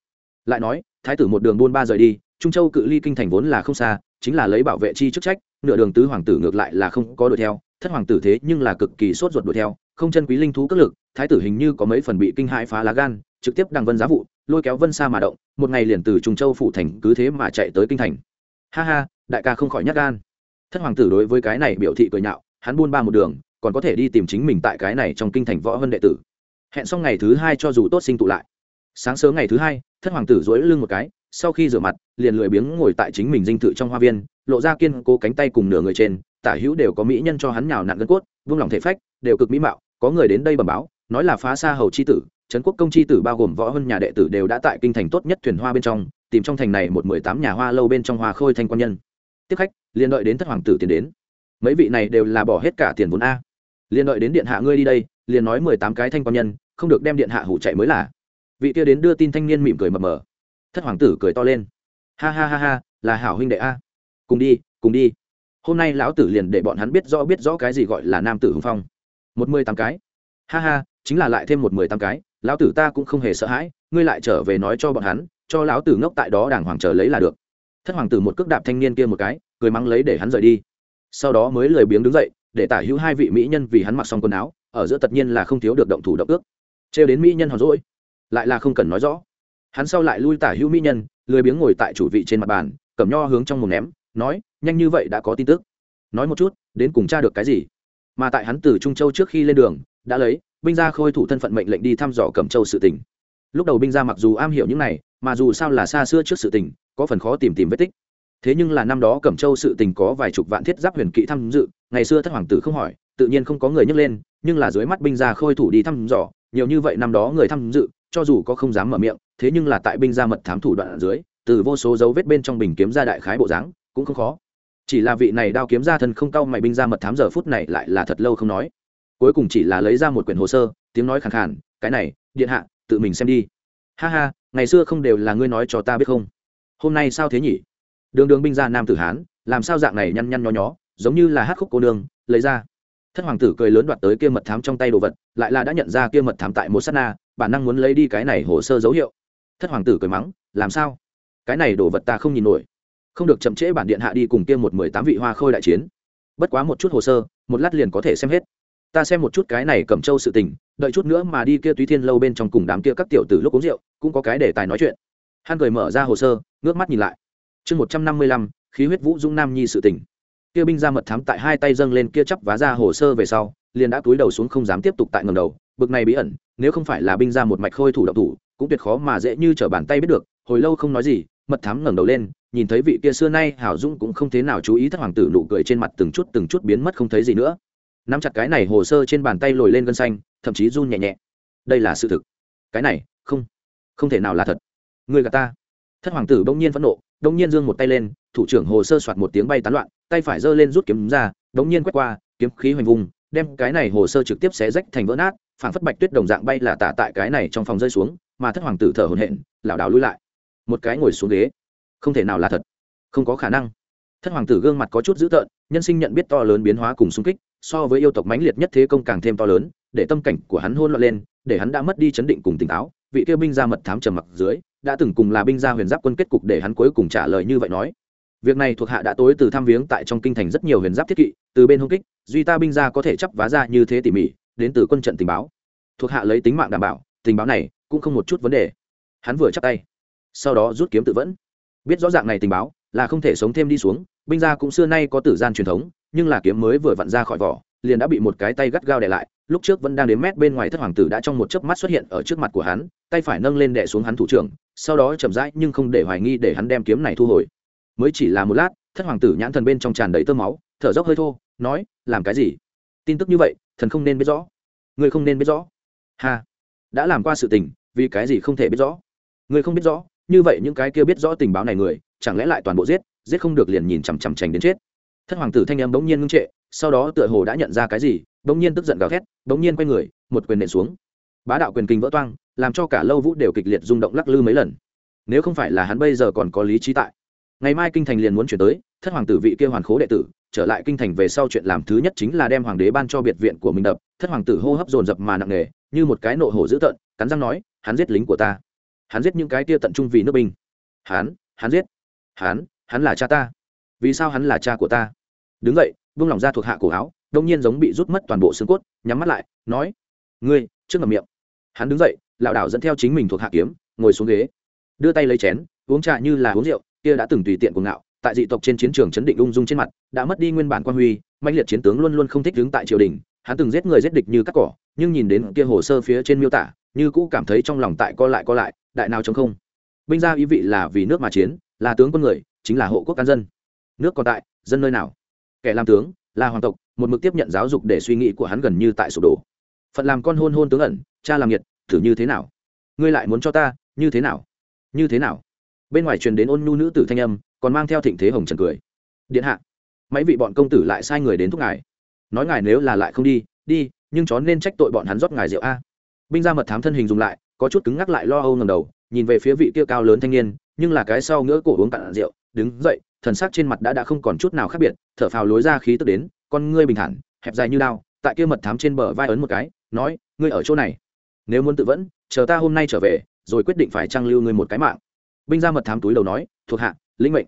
lại nói, thái tử một đường buôn ba rời đi, trung châu cự ly kinh thành vốn là không xa chính là lấy bảo vệ chi chức trách, nửa đường tứ hoàng tử ngược lại là không có đuổi theo, thất hoàng tử thế nhưng là cực kỳ sốt ruột đuổi theo, không chân quý linh thú cất lực, thái tử hình như có mấy phần bị kinh hãi phá lá gan, trực tiếp đằng vân giá vụ, lôi kéo vân xa mà động, một ngày liền từ trung châu phủ thành cứ thế mà chạy tới kinh thành. Ha ha, đại ca không khỏi nhát gan. Thất hoàng tử đối với cái này biểu thị cười nhạo, hắn buôn ba một đường, còn có thể đi tìm chính mình tại cái này trong kinh thành võ hơn đệ tử. Hẹn xong ngày thứ hai cho dù tốt sinh tụ lại. Sáng sớm ngày thứ hai, thất hoàng tử dối lưng một cái sau khi rửa mặt, liền lười biếng ngồi tại chính mình dinh thự trong hoa viên, lộ ra kiên cố cánh tay cùng nửa người trên, tả hữu đều có mỹ nhân cho hắn nhào nặn gân cốt, vung lòng thể phách, đều cực mỹ mạo, có người đến đây bẩm báo, nói là phá xa hầu c h i tử, trấn quốc công c h i tử bao gồm võ hơn nhà đệ tử đều đã tại kinh thành tốt nhất thuyền hoa bên trong, tìm trong thành này một mười tám nhà hoa lâu bên trong hoa khôi thanh quan nhân. Tiếp khách, liền đợi đến thất hoàng tử tiến đến. Mấy vị này đều là bỏ hết cả tiền vốn a. Liền đợi đến điện hạ ngươi đi đây, liền nói mười tám cái thanh quan nhân, không được đem điện hạ hủ chạy mới là. Vị kia đến đưa tin thanh niên mỉm cười mập mờ thất hoàng tử cười to lên. Ha ha ha ha, là hảo huynh đệ a. Cùng đi cùng đi. Hôm nay lão tử liền để bọn hắn biết rõ biết rõ cái gì gọi là nam tử hùng phong. Một mươi tám cái. Ha ha, chính là lại thêm một mười tám cái, lão tử ta cũng không hề sợ hãi, ngươi lại trở về nói cho bọn hắn, cho lão tử ngốc tại đó đàng hoàng chờ lấy là được. Thất hoàng tử một cước đạp thanh niên kia một cái, cười mắng lấy để hắn rời đi. Sau đó mới lười biếng đứng dậy, để tả hữu hai vị mỹ nhân vì hắn mặc xong quần áo, ở giữa tất nhiên là không thiếu được động thủ động ước. Trêu đến mỹ nhân hòn rỗi lại là không cần nói rõ hắn sau lại lui tả hữu mỹ nhân, lười biếng ngồi tại chủ vị trên mặt bàn, cầm nho hướng trong mồm ném, nói, nhanh như vậy đã có tin tức. Nói một chút, đến cùng tra được cái gì? Mà tại hắn từ trung châu trước khi lên đường, đã lấy binh gia khôi thủ thân phận mệnh lệnh đi thăm dò cẩm châu sự tình. Lúc đầu binh gia mặc dù am hiểu những này, mà dù sao là xa xưa trước sự tình, có phần khó tìm tìm vết tích. Thế nhưng là năm đó cẩm châu sự tình có vài chục vạn thiết giáp huyền kỵ tham dự, ngày xưa thất hoàng tử không hỏi, tự nhiên không có người nhấc lên, nhưng là dưới mắt binh gia khôi thủ đi thăm dò, nhiều như vậy năm đó người tham dự cho dù có không dám mở miệng, thế nhưng là tại binh gia mật thám thủ đoạn ở dưới, từ vô số dấu vết bên trong bình kiếm ra đại khái bộ dáng, cũng không khó. Chỉ là vị này đao kiếm ra thân không cao mày binh ra mật thám giờ phút này lại là thật lâu không nói. Cuối cùng chỉ là lấy ra một quyển hồ sơ, tiếng nói khẳng khàn, cái này, điện hạ, tự mình xem đi. Ha ha, ngày xưa không đều là ngươi nói cho ta biết không? Hôm nay sao thế nhỉ? Đường đường binh ra nam tử hán, làm sao dạng này nhăn nhăn nho nhó, giống như là hát khúc cô đường. lấy ra. Thất hoàng tử cười lớn đoạt tới kia mật thám trong tay đồ vật, lại là đã nhận ra kia mật thám tại một s á t na bản năng muốn lấy đi cái này hồ sơ dấu hiệu. Thất hoàng tử cười mắng, làm sao? Cái này đồ vật ta không nhìn nổi. Không được chậm trễ bản điện hạ đi cùng kia một mười tám vị hoa khôi đại chiến. Bất quá một chút hồ sơ, một lát liền có thể xem hết. Ta xem một chút cái này cầm châu sự tình, đợi chút nữa mà đi kia túy thiên lâu bên trong cùng đám kia các tiểu tử lúc uống rượu, cũng có cái để tài nói chuyện. Hắn cười mở ra hồ sơ, ngước mắt nhìn lại. Chương một trăm năm mươi lăm, khí huyết vũ dung nam nhi sự tình. Kia binh ra mật thám tại hai tay dâng lên kia chắp vá ra hồ sơ về sau, liền đã túi đầu xuống không dám tiếp tục tại ngầm đầu, bực này bí ẩn nếu không phải là binh ra một mạch khôi thủ động thủ, cũng tuyệt khó mà dễ như trở bàn tay biết được, hồi lâu không nói gì, mật thám ngẩng đầu lên, nhìn thấy vị kia xưa nay hảo dung cũng không thế nào chú ý thất hoàng tử nụ cười trên mặt từng chút từng chút biến mất không thấy gì nữa. Nắm chặt cái này hồ sơ trên bàn tay lồi lên gân xanh, thậm chí run nhẹ nhẹ. Đây là sự thực. Cái này, không không thể nào là thật. Người gà ta. Thất hoàng tử bỗng nhiên phẫn nộ, bỗng nhiên giương một tay lên, thủ trưởng hồ sơ soạt một tiếng bay tán loạn, tay phải giơ lên rút kiếm ra, bỗng nhiên quét qua, kiếm khí hoành vùng, đem cái này hồ sơ trực tiếp xé rách thành vỡ nát phản phất bạch tuyết đồng dạng bay là tả tại cái này trong phòng rơi xuống, mà thất hoàng tử thở hổn hển, lảo đảo lui lại. Một cái ngồi xuống ghế. Không thể nào là thật. Không có khả năng. Thất hoàng tử gương mặt có chút dữ tợn, nhân sinh nhận biết to lớn biến hóa cùng xung kích, so với yêu tộc mãnh liệt nhất thế công càng thêm to lớn, để tâm cảnh của hắn hôn loạn lên, để hắn đã mất đi chấn định cùng tỉnh táo, vị kêu binh gia mật thám trầm mặc dưới, đã từng cùng là binh gia huyền giáp quân kết cục để hắn cuối cùng trả lời như vậy nói. Việc này thuộc hạ đã tối từ tham viếng tại trong kinh thành rất nhiều huyền giáp thiết kỵ, từ bên hông kích, duy ta binh gia có thể chấp vá ra như thế tỉ mỉ đến từ quân trận tình báo. Thuộc hạ lấy tính mạng đảm bảo, tình báo này cũng không một chút vấn đề. Hắn vừa chắp tay, sau đó rút kiếm tự vẫn. Biết rõ ràng này tình báo là không thể sống thêm đi xuống, binh gia cũng xưa nay có tử gian truyền thống, nhưng là kiếm mới vừa vặn ra khỏi vỏ, liền đã bị một cái tay gắt gao đè lại, lúc trước vẫn đang đến mét bên ngoài thất hoàng tử đã trong một chớp mắt xuất hiện ở trước mặt của hắn, tay phải nâng lên đè xuống hắn thủ trưởng, sau đó chậm rãi nhưng không để hoài nghi để hắn đem kiếm này thu hồi. Mới chỉ là một lát, thất hoàng tử nhãn thần bên trong tràn đầy tơ máu, thở dốc hơi thô, nói, làm cái gì? Tin tức như vậy thần không nên biết rõ. Người không nên biết rõ. Ha. Đã làm qua sự tình, vì cái gì không thể biết rõ? Người không biết rõ, như vậy những cái kia biết rõ tình báo này người, chẳng lẽ lại toàn bộ giết giết không được liền nhìn chằm chằm chành đến chết. Thất hoàng tử thanh em bỗng nhiên ngưng trệ, sau đó tựa hồ đã nhận ra cái gì, bỗng nhiên tức giận gào thét, bỗng nhiên quay người, một quyền nện xuống. Bá đạo quyền kinh vỡ toang, làm cho cả lâu vũ đều kịch liệt rung động lắc lư mấy lần. Nếu không phải là hắn bây giờ còn có lý trí tại ngày mai kinh thành liền muốn chuyển tới, thất hoàng tử vị kia hoàn khố đệ tử, trở lại kinh thành về sau chuyện làm thứ nhất chính là đem hoàng đế ban cho biệt viện của mình đập, thất hoàng tử hô hấp dồn dập mà nặng nề, như một cái nộ hổ dữ tợn, cắn răng nói, hắn giết lính của ta. Hắn giết những cái tia tận trung vì nước binh. Hắn hắn giết. Hắn hắn là cha ta. Vì sao hắn là cha của ta? Đứng dậy vung lòng ra thuộc hạ cổ áo, đông nhiên giống bị rút mất toàn bộ xương cốt, nhắm mắt lại, nói, ngươi, trước ngầm miệng. Hắn đứng dậy, lảo đảo dẫn theo chính mình thuộc hạ kiếm, ngồi xuống ghế. Đưa tay lấy chén, uống trà như là uống rượu kia đã từng tùy tiện cuồng ngạo, tại dị tộc trên chiến trường chấn định ung dung trên mặt, đã mất đi nguyên bản quan huy mạnh liệt chiến tướng luôn luôn không thích đứng tại triều đình, hắn từng giết người giết địch như cắt cỏ, nhưng nhìn đến kia hồ sơ phía trên miêu tả, như cũ cảm thấy trong lòng tại co lại co lại, đại nào chống không. Binh gia ý vị là vì nước mà chiến, là tướng quân người, chính là hộ quốc can dân. Nước còn tại, dân nơi nào? Kẻ làm tướng, là hoàng tộc, một mực tiếp nhận giáo dục để suy nghĩ của hắn gần như tại sụp đổ. Phận làm con hôn hôn tướng ẩn, cha làm nhiệt thử như thế nào? Ngươi lại muốn cho ta, như thế nào? Như thế nào? Bên ngoài truyền đến ôn nhu nữ tử thanh âm, còn mang theo thịnh thế hồng trần cười. Điện hạ mấy vị bọn công tử lại sai người đến thúc ngài. Nói ngài nếu là lại không đi đi, nhưng chó nên trách tội bọn hắn rót ngài rượu a. Binh ra mật thám thân hình dùng lại, có chút cứng ngắc lại lo âu ngầm đầu, nhìn về phía vị kia cao lớn thanh niên, nhưng là cái sau ngỡ cổ uống cạn rượu, đứng dậy, thần sắc trên mặt đã đã không còn chút nào khác biệt, thở phào lối ra khí tức đến, con ngươi bình thản, hẹp dài như đao. Tại kia mật thám trên bờ vai ấn một cái, nói, ngươi ở chỗ này. Nếu muốn tự vẫn, chờ ta hôm nay trở về, rồi quyết định phải trang lưu ngươi một cái mạng binh ra mật thám túi đầu nói, thuộc hạ, lĩnh mệnh.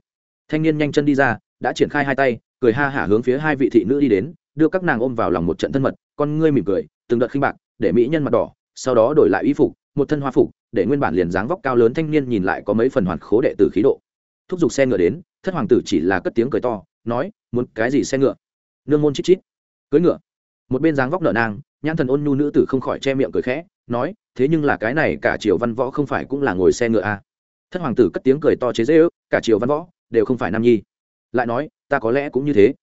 Thanh niên nhanh chân đi ra, đã triển khai hai tay, cười ha hả hướng phía hai vị thị nữ đi đến, đưa các nàng ôm vào lòng một trận thân mật, con ngươi mỉm cười, từng đợt khinh bạc, để mỹ nhân mặt đỏ, sau đó đổi lại y phục, một thân hoa phục, để nguyên bản liền dáng vóc cao lớn thanh niên nhìn lại có mấy phần hoàn khố đệ tử khí độ. Thúc giục xe ngựa đến, thất hoàng tử chỉ là cất tiếng cười to, nói, muốn cái gì xe ngựa? Nương môn chít chít. Cưới ngựa. Một bên dáng vóc nợ nang, nhãn thần ôn nhu nữ tử không khỏi che miệng cười khẽ, nói, thế nhưng là cái này cả triều văn võ không phải cũng là ngồi xe ngựa à thất hoàng tử cất tiếng cười to chế dễ ước cả triều văn võ đều không phải nam nhi. Lại nói, ta có lẽ cũng như thế.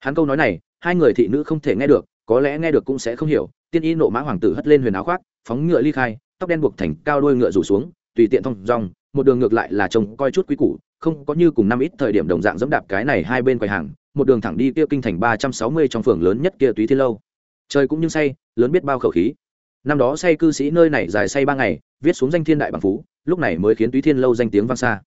Hắn câu nói này, hai người thị nữ không thể nghe được, có lẽ nghe được cũng sẽ không hiểu. Tiên y nộ mã hoàng tử hất lên huyền áo khoác, phóng ngựa ly khai, tóc đen buộc thành cao đôi ngựa rủ xuống, tùy tiện thong dong, một đường ngược lại là trông coi chút quý củ, không có như cùng năm ít thời điểm đồng dạng dẫm đạp cái này hai bên quầy hàng, một đường thẳng đi kia kinh thành ba trăm sáu mươi trong phường lớn nhất kia túy thiên lâu. Trời cũng như say, lớn biết bao khẩu khí. Năm đó say cư sĩ nơi này dài say ba ngày, viết xuống danh thiên đại bằng phú lúc này mới khiến túy thiên lâu danh tiếng vang xa.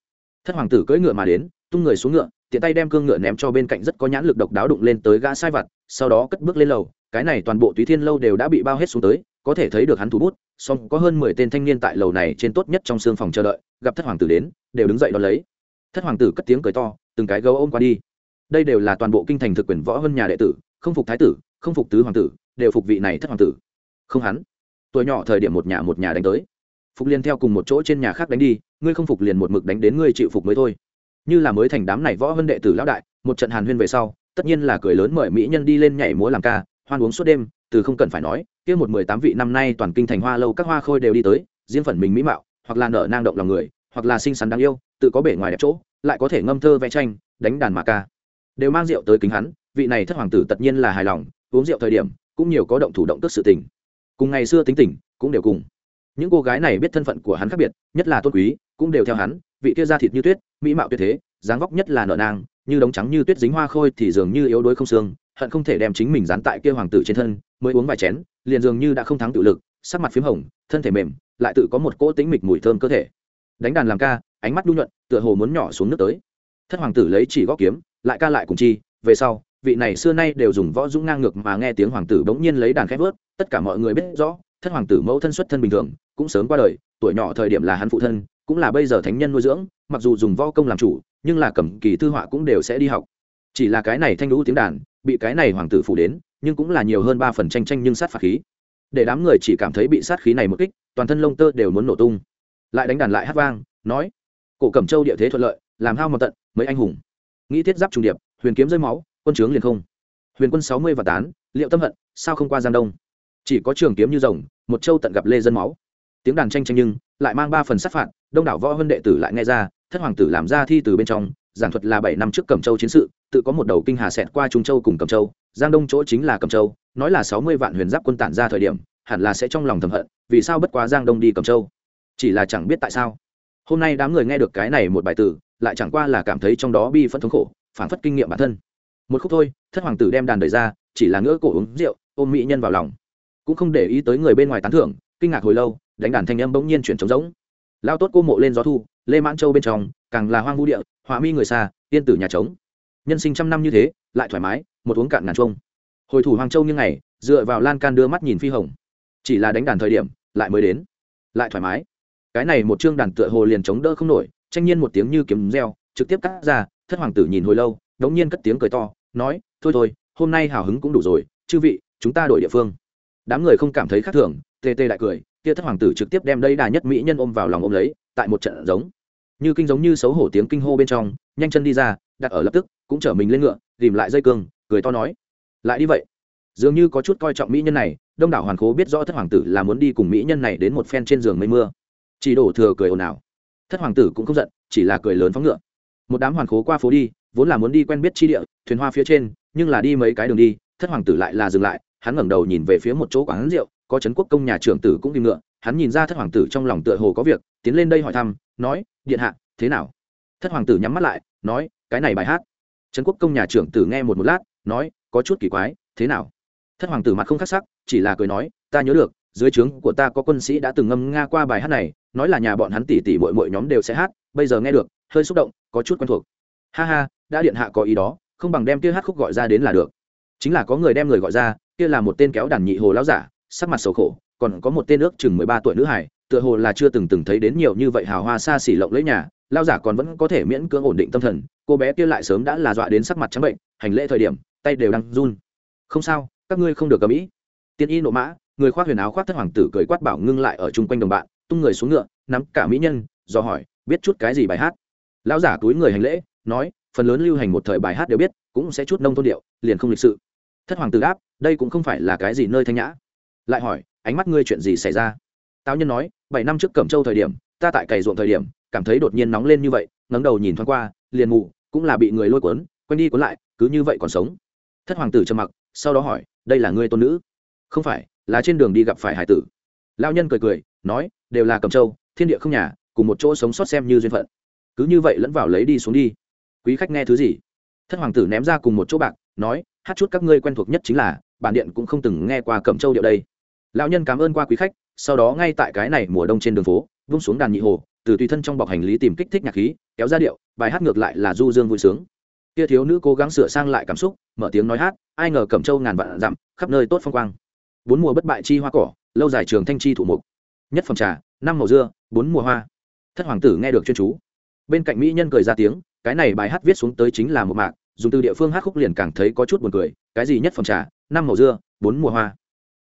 Thất hoàng tử cưỡi ngựa mà đến, tung người xuống ngựa, tiện tay đem cương ngựa ném cho bên cạnh rất có nhãn lực độc đáo đụng lên tới gã sai vặt, sau đó cất bước lên lầu. Cái này toàn bộ túy thiên lâu đều đã bị bao hết xuống tới, có thể thấy được hắn thủ bút, song có hơn mười tên thanh niên tại lầu này trên tốt nhất trong xương phòng chờ đợi, gặp thất hoàng tử đến, đều đứng dậy đón lấy. Thất hoàng tử cất tiếng cười to, từng cái gấu ôm qua đi. Đây đều là toàn bộ kinh thành thực quyền võ hơn nhà đệ tử, không phục thái tử, không phục tứ hoàng tử, đều phục vị này thất hoàng tử. Không hắn. Tuổi nhỏ thời điểm một nhà một nhà đánh tới phục liền theo cùng một chỗ trên nhà khác đánh đi, ngươi không phục liền một mực đánh đến ngươi chịu phục mới thôi. Như là mới thành đám này võ vân đệ tử lão đại, một trận hàn huyên về sau, tất nhiên là cười lớn mời mỹ nhân đi lên nhảy múa làm ca, hoan uống suốt đêm, từ không cần phải nói, kia một mười tám vị năm nay toàn kinh thành hoa lâu các hoa khôi đều đi tới riêng phần mình mỹ mạo, hoặc là nở nang động lòng người, hoặc là xinh xắn đáng yêu, tự có bể ngoài đẹp chỗ, lại có thể ngâm thơ vẽ tranh, đánh đàn mà ca. Đều mang rượu tới kính hắn, vị này thất hoàng tử tất nhiên là hài lòng, uống rượu thời điểm, cũng nhiều có động thủ động tức sự tình. Cùng ngày xưa tính tình, cũng đều cùng những cô gái này biết thân phận của hắn khác biệt, nhất là tôn quý, cũng đều theo hắn, vị kia da thịt như tuyết, mỹ mạo tuyệt thế, dáng vóc nhất là nợ nang, như đống trắng như tuyết dính hoa khôi thì dường như yếu đuối không xương, hận không thể đem chính mình dán tại kia hoàng tử trên thân, mới uống vài chén, liền dường như đã không thắng tự lực, sắc mặt p h í m hồng, thân thể mềm, lại tự có một cỗ tính mịch mùi thơm cơ thể. Đánh đàn làm ca, ánh mắt đu nhuận, tựa hồ muốn nhỏ xuống nước tới. Thất hoàng tử lấy chỉ góp kiếm, lại ca lại cùng chi, về sau, vị này xưa nay đều dùng võ dũng ngang ngược mà nghe tiếng hoàng tử bỗng nhiên lấy đàn khép vớt, tất cả mọi người biết rõ, thất hoàng tử mẫu thân xuất thân bình thường cũng sớm qua đời, tuổi nhỏ thời điểm là hắn phụ thân, cũng là bây giờ thánh nhân nuôi dưỡng, mặc dù dùng võ công làm chủ, nhưng là cầm kỳ thư họa cũng đều sẽ đi học. Chỉ là cái này thanh lũ tiếng đàn, bị cái này hoàng tử phủ đến, nhưng cũng là nhiều hơn ba phần tranh tranh nhưng sát phạt khí. Để đám người chỉ cảm thấy bị sát khí này một kích, toàn thân lông tơ đều muốn nổ tung. Lại đánh đàn lại hát vang, nói, cổ cẩm châu địa thế thuận lợi, làm hao một tận, mấy anh hùng. Nghĩ thiết giáp trùng điệp, huyền kiếm rơi máu, quân trướng liền không. Huyền quân sáu mươi và tán liệu tâm hận, sao không qua giang đông? Chỉ có trường kiếm như rồng, một châu tận gặp lê dân máu tiếng đàn tranh tranh nhưng lại mang ba phần sát phạt, đông đảo võ vân đệ tử lại nghe ra, thất hoàng tử làm ra thi từ bên trong, giảng thuật là bảy năm trước cẩm châu chiến sự, tự có một đầu kinh hà xẹt qua trung châu cùng cẩm châu, giang đông chỗ chính là cẩm châu, nói là sáu mươi vạn huyền giáp quân tản ra thời điểm, hẳn là sẽ trong lòng thầm hận, vì sao bất quá giang đông đi cẩm châu? Chỉ là chẳng biết tại sao. Hôm nay đám người nghe được cái này một bài tử lại chẳng qua là cảm thấy trong đó bi phẫn thống khổ phản phất kinh nghiệm bản thân. Một khúc thôi, thất hoàng tử đem đàn đời ra, chỉ là ngỡ cổ uống rượu, ôm mỹ nhân vào lòng. Cũng không để ý tới người bên ngoài tán thưởng, kinh ngạc hồi lâu đánh đàn thanh âm bỗng nhiên chuyển trống rỗng. Lao tốt cô mộ lên gió thu, lê mãn châu bên trong, càng là hoang vu địa, họa mi người xa tiên tử nhà trống. Nhân sinh trăm năm như thế, lại thoải mái, một uống cạn ngàn trông hồi thủ hoàng châu như ngày, dựa vào lan can đưa mắt nhìn phi hồng. Chỉ là đánh đàn thời điểm, lại mới đến. Lại thoải mái. Cái này một chương đàn tựa hồ liền chống đỡ không nổi, tranh nhiên một tiếng như kiếm reo, trực tiếp cắt ra, thất hoàng tử nhìn hồi lâu, đống nhiên cất tiếng cười to, nói, thôi thôi, hôm nay hào hứng cũng đủ rồi, chư vị, chúng ta đổi địa phương. Đám người không cảm thấy khác thường tê tê lại cười, kia thất hoàng tử trực tiếp đem đây đà nhất mỹ nhân ôm vào lòng ôm lấy, tại một trận giống. Như kinh giống như xấu hổ tiếng kinh hô bên trong, nhanh chân đi ra, đặt ở lập tức, cũng chở mình lên ngựa, tìm lại dây cương, cười to nói. Lại đi vậy. Dường như có chút coi trọng mỹ nhân này, đông đảo hoàn cố biết rõ thất hoàng tử là muốn đi cùng mỹ nhân này đến một phen trên giường mây mưa. Chỉ đổ thừa cười ồn ào. Thất hoàng tử cũng không giận, chỉ là cười lớn phóng ngựa. Một đám hoàn cố qua phố đi, vốn là muốn đi quen biết chi địa, thuyền hoa phía trên, nhưng là đi mấy cái đường đi, thất hoàng tử lại là dừng lại, hắn ngẩng đầu nhìn về phía một chỗ quán rượu có trấn quốc công nhà trưởng tử cũng đi ngựa, hắn nhìn ra thất hoàng tử trong lòng tựa hồ có việc, tiến lên đây hỏi thăm, nói, điện hạ, thế nào? Thất hoàng tử nhắm mắt lại, nói, cái này bài hát. Trấn quốc công nhà trưởng tử nghe một một lát, nói, có chút kỳ quái, thế nào? Thất hoàng tử mặt không khắc sắc, chỉ là cười nói, ta nhớ được, dưới trướng của ta có quân sĩ đã từng ngâm nga qua bài hát này, nói là nhà bọn hắn tỉ tỉ mội mội nhóm đều sẽ hát, bây giờ nghe được, hơi xúc động, có chút quen thuộc. Ha ha, đã điện hạ có ý đó, không bằng đem kia hát khúc gọi ra đến là được. Chính là có người đem người gọi ra, kia là một tên kéo đàn nhị hồ lão giả sắc mặt sầu khổ, còn có một tên ước chừng mười ba tuổi nữ hải tựa hồ là chưa từng từng thấy đến nhiều như vậy hào hoa xa xỉ lộng lấy nhà, lao giả còn vẫn có thể miễn cưỡng ổn định tâm thần, cô bé kia lại sớm đã là dọa đến sắc mặt trắng bệnh, hành lễ thời điểm, tay đều đang run. Không sao, các ngươi không được cầm ý. Tiên y nộ mã, người khoác huyền áo khoác thất hoàng tử cười quát bảo ngưng lại ở chung quanh đồng bạn, tung người xuống ngựa, nắm cả mỹ nhân, do hỏi, biết chút cái gì bài hát? Lão giả túi người hành lễ, nói, phần lớn lưu hành một thời bài hát đều biết, cũng sẽ chút nông thôn điệu, liền không lịch sự. Thất hoàng tử đáp, đây cũng không phải là cái gì nơi thanh nhã lại hỏi, ánh mắt ngươi chuyện gì xảy ra? Tao nhân nói, bảy năm trước cẩm châu thời điểm, ta tại cày ruộng thời điểm, cảm thấy đột nhiên nóng lên như vậy, ngẩng đầu nhìn thoáng qua, liền ngủ cũng là bị người lôi cuốn, quanh đi cuốn lại, cứ như vậy còn sống. Thất hoàng tử trầm mặc, sau đó hỏi, đây là ngươi tôn nữ? Không phải, là trên đường đi gặp phải hải tử. Lao nhân cười cười, nói, đều là cầm châu, thiên địa không nhà, cùng một chỗ sống sót xem như duyên phận. Cứ như vậy lẫn vào lấy đi xuống đi. Quý khách nghe thứ gì? Thất hoàng tử ném ra cùng một chỗ bạc, nói, hát chút các ngươi quen thuộc nhất chính là, bản điện cũng không từng nghe qua cẩm châu điệu đây lão nhân cảm ơn qua quý khách, sau đó ngay tại cái này mùa đông trên đường phố, vung xuống đàn nhị hồ, từ tùy thân trong bọc hành lý tìm kích thích nhạc khí, kéo ra điệu, bài hát ngược lại là du dương vui sướng. Kia thiếu nữ cố gắng sửa sang lại cảm xúc, mở tiếng nói hát, ai ngờ cẩm châu ngàn vạn dặm, khắp nơi tốt phong quang. Bốn mùa bất bại chi hoa cỏ, lâu dài trường thanh chi thủ mục. Nhất phẩm trà, năm màu dưa, bốn mùa hoa. Thất hoàng tử nghe được chuyên chú. Bên cạnh mỹ nhân cười ra tiếng, cái này bài hát viết xuống tới chính là một mạc, dùng từ địa phương hát khúc liền càng thấy có chút buồn cười. Cái gì nhất phẩm trà, năm màu dưa, bốn mùa hoa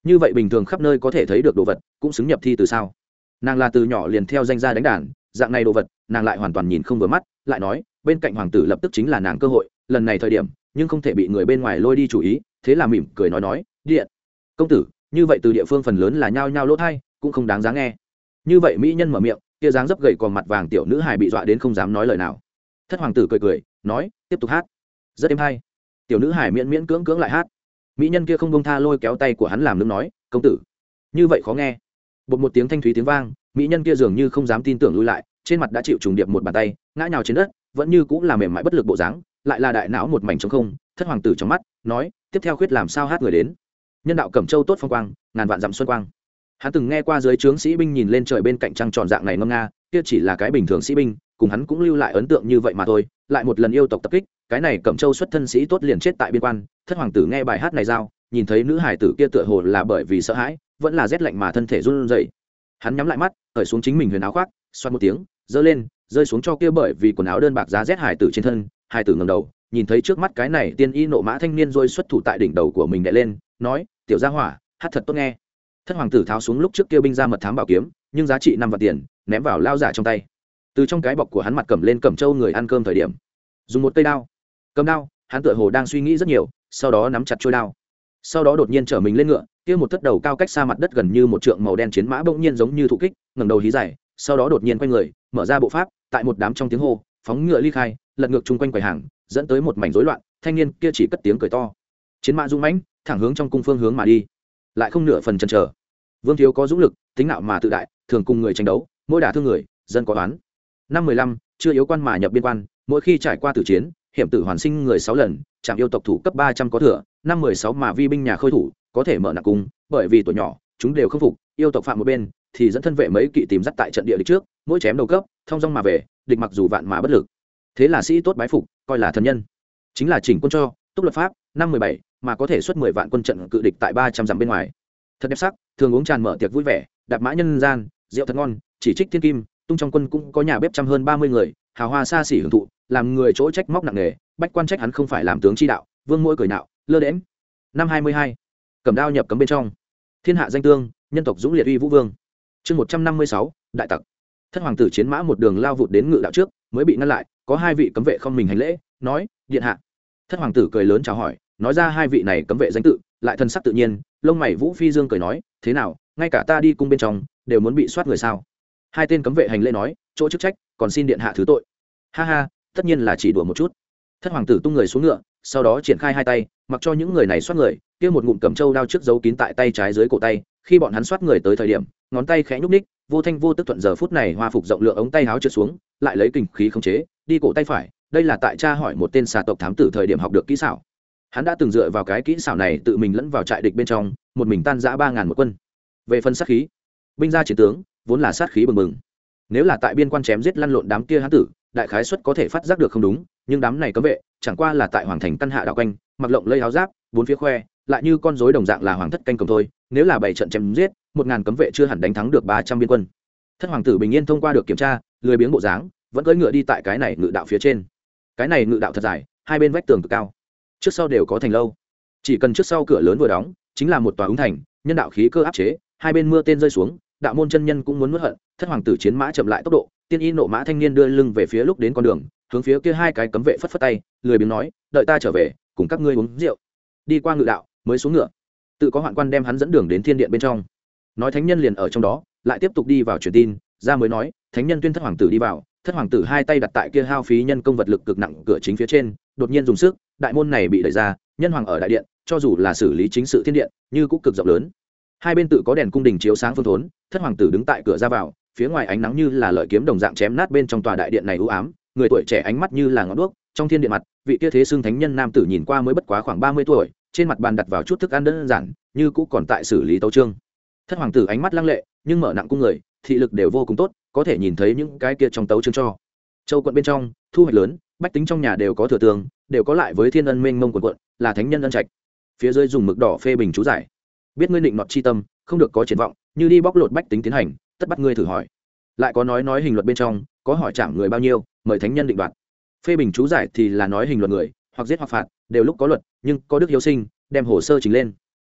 như vậy bình thường khắp nơi có thể thấy được đồ vật, cũng xứng nhập thi từ sao? Nàng là từ nhỏ liền theo danh gia đánh đàn, dạng này đồ vật, nàng lại hoàn toàn nhìn không vừa mắt, lại nói, bên cạnh hoàng tử lập tức chính là nàng cơ hội, lần này thời điểm, nhưng không thể bị người bên ngoài lôi đi chủ ý, thế là mỉm cười nói nói, điện, công tử, như vậy từ địa phương phần lớn là nhao nhao lỗ thai, cũng không đáng giá nghe. Như vậy mỹ nhân mở miệng, kia dáng dấp gầy còn mặt vàng tiểu nữ hài bị dọa đến không dám nói lời nào. Thất hoàng tử cười cười, nói, tiếp tục hát. Rất êm hay. Tiểu nữ hải miễn miễn cưỡng cưỡng lại hát mỹ nhân kia không bông tha lôi kéo tay của hắn làm nước nói, công tử. Như vậy khó nghe. Bột một tiếng thanh thúy tiếng vang, mỹ nhân kia dường như không dám tin tưởng lui lại, trên mặt đã chịu trùng điệp một bàn tay, ngã nhào trên đất, vẫn như cũng là mềm mại bất lực bộ dáng, lại là đại não một mảnh trống không, thất hoàng tử trong mắt, nói, tiếp theo khuyết làm sao hát người đến? Nhân đạo cẩm châu tốt phong quang, ngàn vạn dặm xuân quang. Hắn từng nghe qua dưới trướng sĩ binh nhìn lên trời bên cạnh trăng tròn dạng này ngâm nga, kia chỉ là cái bình thường sĩ binh, cùng hắn cũng lưu lại ấn tượng như vậy mà thôi lại một lần yêu tộc tập kích, cái này cẩm châu xuất thân sĩ tốt liền chết tại biên quan, thất hoàng tử nghe bài hát này giao, nhìn thấy nữ hải tử kia tựa hồ là bởi vì sợ hãi, vẫn là rét lạnh mà thân thể run rẩy. Hắn nhắm lại mắt khởi xuống chính mình huyền áo khoác xoan một tiếng, giơ lên, rơi xuống cho kia bởi vì quần áo đơn bạc giá rét hải tử trên thân hải tử ngầm đầu, nhìn thấy trước mắt cái này tiên y nộ mã thanh niên rồi xuất thủ tại đỉnh đầu của mình đệ lên, nói, tiểu gia hỏa, hát thật tốt nghe. Thất hoàng tử tháo xuống lúc trước kia binh ra mật thám bảo kiếm, nhưng giá trị năm vạn tiền, ném vào lao giả trong tay từ trong cái bọc của hắn mặt cầm lên cầm trâu người ăn cơm thời điểm. Dùng một cây đao. Cầm đao, hắn tựa hồ đang suy nghĩ rất nhiều, sau đó nắm chặt trôi đao. Sau đó đột nhiên chở mình lên ngựa, kia một thất đầu cao cách xa mặt đất gần như một trượng màu đen chiến mã bỗng nhiên giống như thụ kích, ngẩng đầu hí dài, sau đó đột nhiên quay người, mở ra bộ pháp, tại một đám trong tiếng hô, phóng ngựa ly khai, lật ngược chung quanh quầy hàng, dẫn tới một mảnh rối loạn, thanh niên kia chỉ cất tiếng cười to. Chiến mã rung mãnh, thẳng hướng trong cung phương hướng mà đi. Lại không nửa phần chần chờ. Vương thiếu có dũng lực, tính nạo mà tự đại, thường cùng người tranh đấu, mỗi đả thương người, dân có oán năm mười lăm, chưa yếu quan mà nhập biên quan, mỗi khi trải qua tử chiến, hiểm tử hoàn sinh người sáu lần chạm yêu tộc thủ cấp ba trăm có thừa, năm mười sáu mà vi binh nhà khôi thủ, có thể mở nặng cung, bởi vì tuổi nhỏ, chúng đều không phục, yêu tộc phạm một bên, thì dẫn thân vệ mấy kỵ tìm dắt tại trận địa địch trước, mỗi chém đầu cấp, thông dong mà về, địch mặc dù vạn mà bất lực. Thế là sĩ tốt bái phục, coi là thần nhân. Chính là chỉnh quân cho, túc luật pháp, năm mười bảy, mà có thể xuất mười vạn quân trận cự địch tại ba trăm dặm bên ngoài. Thật đẹp sắc, thường uống tràn mở tiệc vui vẻ, đạp mã nhân gian, rượu thật ngon, chỉ trích thiên kim tung trong quân cũng có nhà bếp trăm hơn ba mươi người, hào hoa xa xỉ hưởng thụ, làm người chỗ trách móc nặng nề, bách quan trách hắn không phải làm tướng chi đạo, vương mỗi cười nạo, lơ đễm năm hai mươi hai, cầm đao nhập cấm bên trong. Thiên hạ danh tương, nhân tộc dũng liệt uy vũ vương. Chương một trăm năm mươi sáu, đại tặc. Thất hoàng tử chiến mã một đường lao vụt đến ngự đạo trước, mới bị ngăn lại, có hai vị cấm vệ không mình hành lễ, nói, điện hạ. Thất hoàng tử cười lớn chào hỏi, nói ra hai vị này cấm vệ danh tự, lại thân sắc tự nhiên, lông mày vũ phi dương cười nói, thế nào, ngay cả ta đi cung bên trong, đều muốn bị soát người sao? Hai tên cấm vệ hành lễ nói, chỗ chức trách, còn xin điện hạ thứ tội. Ha ha, tất nhiên là chỉ đùa một chút. Thất hoàng tử tung người xuống ngựa, sau đó triển khai hai tay, mặc cho những người này xoát người, kia một ngụm cầm trâu đao trước giấu kín tại tay trái dưới cổ tay, khi bọn hắn xoát người tới thời điểm, ngón tay khẽ nhúc ních vô thanh vô tức thuận giờ phút này hoa phục rộng lượng ống tay háo trượt xuống, lại lấy kình khí khống chế, đi cổ tay phải, đây là tại cha hỏi một tên xà tộc thám tử thời điểm học được kỹ xảo. Hắn đã từng dựa vào cái kỹ xảo này tự mình lẫn vào trại địch bên trong, một mình tan giã ba ngàn một quân. Về phần sát khí, binh gia chiến tướng vốn là sát khí bừng bừng. Nếu là tại biên quan chém giết lăn lộn đám kia hán tử, đại khái xuất có thể phát giác được không đúng, nhưng đám này cấm vệ, chẳng qua là tại hoàng thành căn hạ đạo quanh, mặc lộng lây áo giáp, bốn phía khoe, lại như con rối đồng dạng là hoàng thất canh cầm thôi, nếu là bảy trận chém giết, một ngàn cấm vệ chưa hẳn đánh thắng được ba trăm biên quân. Thất hoàng tử bình yên thông qua được kiểm tra, lười biếng bộ dáng, vẫn cưỡi ngựa đi tại cái này ngự đạo phía trên. Cái này ngự đạo thật dài, hai bên vách tường cực cao. Trước sau đều có thành lâu. Chỉ cần trước sau cửa lớn vừa đóng, chính là một tòa ứng thành, nhân đạo khí cơ áp chế, hai bên mưa tên rơi xuống đạo môn chân nhân cũng muốn nuốt hận, thất hoàng tử chiến mã chậm lại tốc độ, tiên y nộ mã thanh niên đưa lưng về phía lúc đến con đường, hướng phía kia hai cái cấm vệ phất phất tay, lười biếng nói, đợi ta trở về, cùng các ngươi uống rượu. Đi qua ngự đạo, mới xuống ngựa. Tự có hoạn quan đem hắn dẫn đường đến thiên điện bên trong. Nói thánh nhân liền ở trong đó, lại tiếp tục đi vào truyền tin, ra mới nói, thánh nhân tuyên thất hoàng tử đi vào. Thất hoàng tử hai tay đặt tại kia hao phí nhân công vật lực cực nặng cửa chính phía trên, đột nhiên dùng sức, đại môn này bị đẩy ra, nhân hoàng ở đại điện, cho dù là xử lý chính sự thiên điện, như cũng cực rộng lớn hai bên tự có đèn cung đình chiếu sáng phương thốn, thất hoàng tử đứng tại cửa ra vào, phía ngoài ánh nắng như là lợi kiếm đồng dạng chém nát bên trong tòa đại điện này u ám, người tuổi trẻ ánh mắt như là ngọn đuốc, trong thiên điện mặt, vị kia thế xương thánh nhân nam tử nhìn qua mới bất quá khoảng ba mươi tuổi, trên mặt bàn đặt vào chút thức ăn đơn giản, như cũ còn tại xử lý tấu trương thất hoàng tử ánh mắt lăng lệ, nhưng mở nặng cung người, thị lực đều vô cùng tốt, có thể nhìn thấy những cái kia trong tấu trương cho. Châu quận bên trong, thu hoạch lớn, bách tính trong nhà đều có thừa tường, đều có lại với thiên ân mênh mông quần quận, là thánh nhân ân trạch. Phía dưới dùng mực đỏ phê bình chú giải biết ngươi định nọt chi tâm, không được có triển vọng, như đi bóc lột bách tính tiến hành, tất bắt ngươi thử hỏi. Lại có nói nói hình luật bên trong, có hỏi chạm người bao nhiêu, mời thánh nhân định đoạt. Phê bình chú giải thì là nói hình luật người, hoặc giết hoặc phạt, đều lúc có luật, nhưng có đức hiếu sinh, đem hồ sơ trình lên.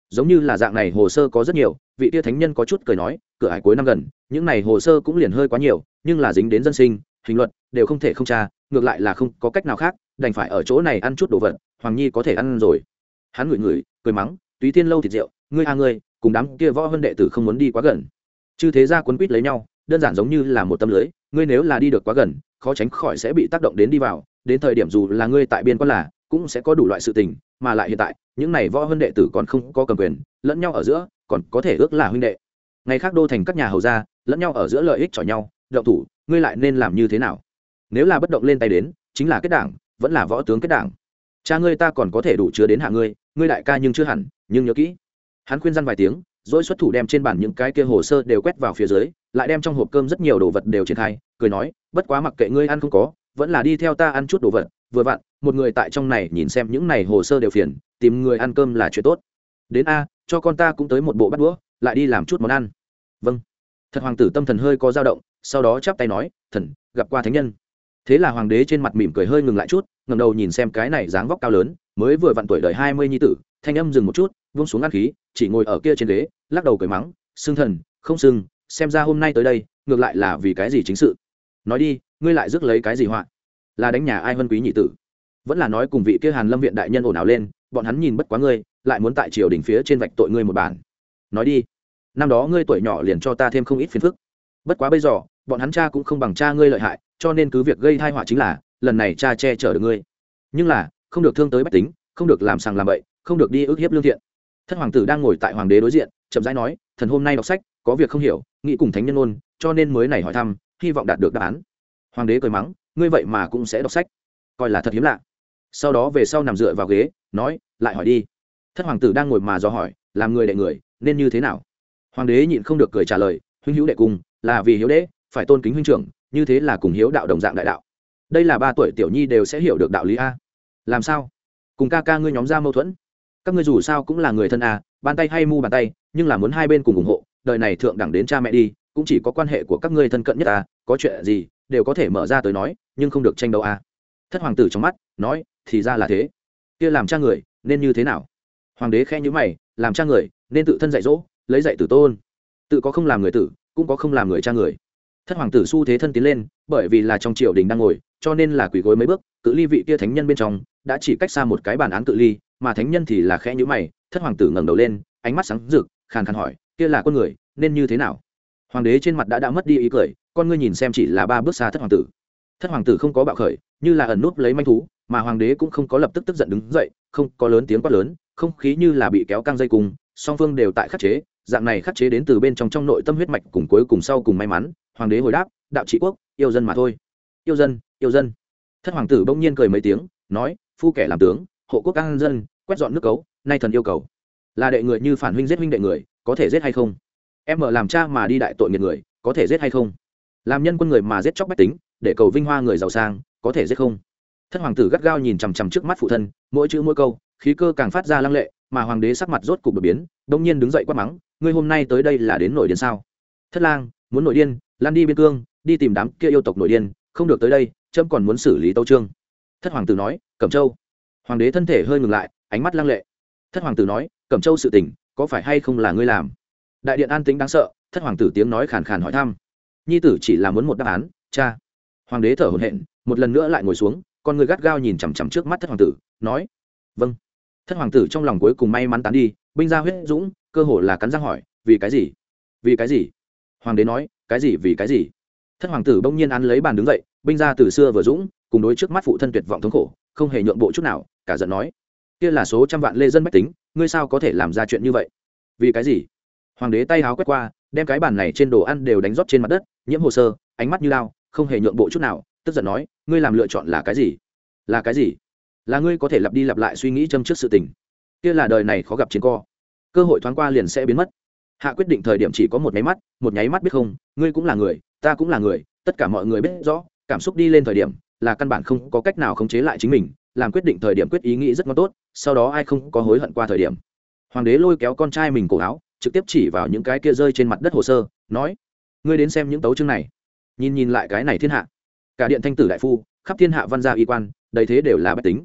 Giống như là dạng này hồ sơ có rất nhiều, vị tia thánh nhân có chút cười nói, cửa hải cuối năm gần, những này hồ sơ cũng liền hơi quá nhiều, nhưng là dính đến dân sinh, hình luật, đều không thể không tra, ngược lại là không có cách nào khác, đành phải ở chỗ này ăn chút đồ vật, hoàng nhi có thể ăn rồi. Hắn ngửi ngửi, cười mắng túy tiên lâu thịt rượu, ngươi a ngươi, cùng đám kia võ hơn đệ tử không muốn đi quá gần. Chư thế ra quấn quýt lấy nhau, đơn giản giống như là một tâm lưới, ngươi nếu là đi được quá gần, khó tránh khỏi sẽ bị tác động đến đi vào, đến thời điểm dù là ngươi tại biên quan là, cũng sẽ có đủ loại sự tình, mà lại hiện tại, những này võ hơn đệ tử còn không có cầm quyền, lẫn nhau ở giữa, còn có thể ước là huynh đệ. Ngày khác đô thành các nhà hầu gia, lẫn nhau ở giữa lợi ích cho nhau, động thủ, ngươi lại nên làm như thế nào? Nếu là bất động lên tay đến, chính là kết đảng, vẫn là võ tướng kết đảng cha ngươi ta còn có thể đủ chứa đến hạ ngươi ngươi đại ca nhưng chưa hẳn, nhưng nhớ kỹ. Hắn khuyên răn vài tiếng dỗi xuất thủ đem trên bàn những cái kia hồ sơ đều quét vào phía dưới, lại đem trong hộp cơm rất nhiều đồ vật đều triển khai, cười nói, bất quá mặc kệ ngươi ăn không có, vẫn là đi theo ta ăn chút đồ vật, vừa vặn, một người tại trong này nhìn xem những này hồ sơ đều phiền, tìm người ăn cơm là chuyện tốt. Đến a, cho con ta cũng tới một bộ bắt đũa, lại đi làm chút món ăn. Vâng. Thật hoàng tử tâm thần hơi có dao động, sau đó chắp tay nói, thần, gặp qua thánh nhân thế là hoàng đế trên mặt mỉm cười hơi ngừng lại chút ngầm đầu nhìn xem cái này dáng vóc cao lớn, mới vừa vặn tuổi đời hai mươi nhi tử, thanh âm dừng một chút vung xuống ăn khí, chỉ ngồi ở kia trên ghế, lắc đầu cười mắng xưng thần, không xưng xem ra hôm nay tới đây, ngược lại là vì cái gì chính sự? Nói đi, ngươi lại rước lấy cái gì họa? Là đánh nhà ai vân quý nhị tử. Vẫn là nói cùng vị kia hàn lâm viện đại nhân ồn ào lên, bọn hắn nhìn bất quá ngươi, lại muốn tại triều đình phía trên vạch tội ngươi một bản. Nói đi, năm đó ngươi tuổi nhỏ liền cho ta thêm không ít phiền phức. Bất quá bây giờ, bọn hắn cha cũng không bằng cha ngươi lợi hại cho nên cứ việc gây thai họa chính là, lần này cha che chở được ngươi. Nhưng là, không được thương tới bách tính, không được làm sàng làm bậy, không được đi ức hiếp lương thiện. Thất hoàng tử đang ngồi tại hoàng đế đối diện, chậm rãi nói, thần hôm nay đọc sách, có việc không hiểu, nghĩ cùng thánh nhân ôn cho nên mới này hỏi thăm, hy vọng đạt được đáp án. Hoàng đế cười mắng, ngươi vậy mà cũng sẽ đọc sách. Coi là thật hiếm lạ. Sau đó về sau nằm dựa vào ghế, nói, lại hỏi đi. Thất hoàng tử đang ngồi mà do hỏi, làm người đệ người, nên như thế nào? Hoàng đế nhịn không được cười trả lời, huynh hữu đệ cùng, là vì hiếu đế, phải tôn kính huynh trưởng như thế là cùng hiếu đạo đồng dạng đại đạo. Đây là ba tuổi tiểu nhi đều sẽ hiểu được đạo lý a. Làm sao? Cùng ca ca ngươi nhóm ra mâu thuẫn. Các ngươi dù sao cũng là người thân a, bàn tay hay mu bàn tay, nhưng là muốn hai bên cùng ủng hộ, đời này thượng đẳng đến cha mẹ đi, cũng chỉ có quan hệ của các ngươi thân cận nhất a, có chuyện gì, đều có thể mở ra tới nói, nhưng không được tranh đấu a. Thất hoàng tử trong mắt, nói, thì ra là thế. Kia làm cha người, nên như thế nào? Hoàng đế khe nhữ mày, làm cha người, nên tự thân dạy dỗ, lấy dạy tử tôn. Tự có không làm người tử, cũng có không làm người cha người thất hoàng tử xu thế thân tiến lên, bởi vì là trong triều đình đang ngồi, cho nên là quỳ gối mấy bước, cự ly vị kia thánh nhân bên trong, đã chỉ cách xa một cái bản án cự ly, mà thánh nhân thì là khẽ nhữ mày, thất hoàng tử ngẩng đầu lên, ánh mắt sáng rực, khàn khàn hỏi, kia là con người, nên như thế nào? Hoàng đế trên mặt đã đã mất đi ý cười, con ngươi nhìn xem chỉ là ba bước xa thất hoàng tử. Thất hoàng tử không có bạo khởi, như là ẩn núp lấy manh thú, mà hoàng đế cũng không có lập tức tức giận đứng dậy, không có lớn tiếng quát lớn, không khí như là bị kéo căng dây cùng song phương đều tại khắc chế, dạng này khắc chế đến từ bên trong trong nội tâm huyết mạch cùng cuối cùng sau cùng may mắn hoàng đế hồi đáp, đạo trị quốc, yêu dân mà thôi. Yêu dân yêu dân. Thất hoàng tử bỗng nhiên cười mấy tiếng, nói, phu kẻ làm tướng, hộ quốc an dân, quét dọn nước cấu, nay thần yêu cầu. Là đệ người như phản huynh giết huynh đệ người, có thể giết hay không? Em mở làm cha mà đi đại tội nghiệt người, có thể giết hay không? Làm nhân quân người mà giết chóc bách tính, để cầu vinh hoa người giàu sang, có thể giết không? Thất hoàng tử gắt gao nhìn chằm chằm trước mắt phụ thân, mỗi chữ mỗi câu, khí cơ càng phát ra lăng lệ, mà hoàng đế sắc mặt rốt cục đột biến đông nhiên đứng dậy quát mắng, ngươi hôm nay tới đây là đến nổi điên sao? Thất lang, muốn nổi điên lan đi biên cương, đi tìm đám kia yêu tộc nổi điên, không được tới đây trâm còn muốn xử lý tâu trương. Thất hoàng tử nói, cẩm châu. Hoàng đế thân thể hơi ngừng lại, ánh mắt lăng lệ. Thất hoàng tử nói, cẩm châu sự tình, có phải hay không là ngươi làm? Đại điện an tính đáng sợ, thất hoàng tử tiếng nói khàn khàn hỏi thăm. Nhi tử chỉ là muốn một đáp án, cha. Hoàng đế thở hổn hển, một lần nữa lại ngồi xuống, con người gắt gao nhìn chằm chằm trước mắt thất hoàng tử, nói vâng. Thất hoàng tử trong lòng cuối cùng may mắn tán đi, binh ra huyết dũng, cơ hồ là cắn răng hỏi, vì cái gì? Vì cái gì? Hoàng đế nói cái gì vì cái gì? Thất hoàng tử bỗng nhiên ăn lấy bàn đứng dậy, binh ra từ xưa vừa dũng, cùng đối trước mắt phụ thân tuyệt vọng thống khổ, không hề nhượng bộ chút nào, cả giận nói, kia là số trăm vạn lê dân bách tính, ngươi sao có thể làm ra chuyện như vậy? Vì cái gì? Hoàng đế tay háo quét qua, đem cái bàn này trên đồ ăn đều đánh rót trên mặt đất, nhiễm hồ sơ, ánh mắt như lao không hề nhượng bộ chút nào, tức giận nói, ngươi làm lựa chọn là cái gì? Là cái gì? Là ngươi có thể lặp đi lặp lại suy nghĩ châm trước sự tình. Kia là đời này khó gặp chiến co. Cơ hội thoáng qua liền sẽ biến mất hạ quyết định thời điểm chỉ có một nháy mắt, một nháy mắt biết không, ngươi cũng là người, ta cũng là người, tất cả mọi người biết rõ, cảm xúc đi lên thời điểm là căn bản không có cách nào khống chế lại chính mình, làm quyết định thời điểm quyết ý nghĩ rất ngon tốt, sau đó ai không có hối hận qua thời điểm. Hoàng đế lôi kéo con trai mình cổ áo, trực tiếp chỉ vào những cái kia rơi trên mặt đất hồ sơ, nói, ngươi đến xem những tấu chương này. Nhìn nhìn lại cái này thiên hạ. Cả điện thanh tử đại phu, khắp thiên hạ văn gia y quan, đầy thế đều là bách tính.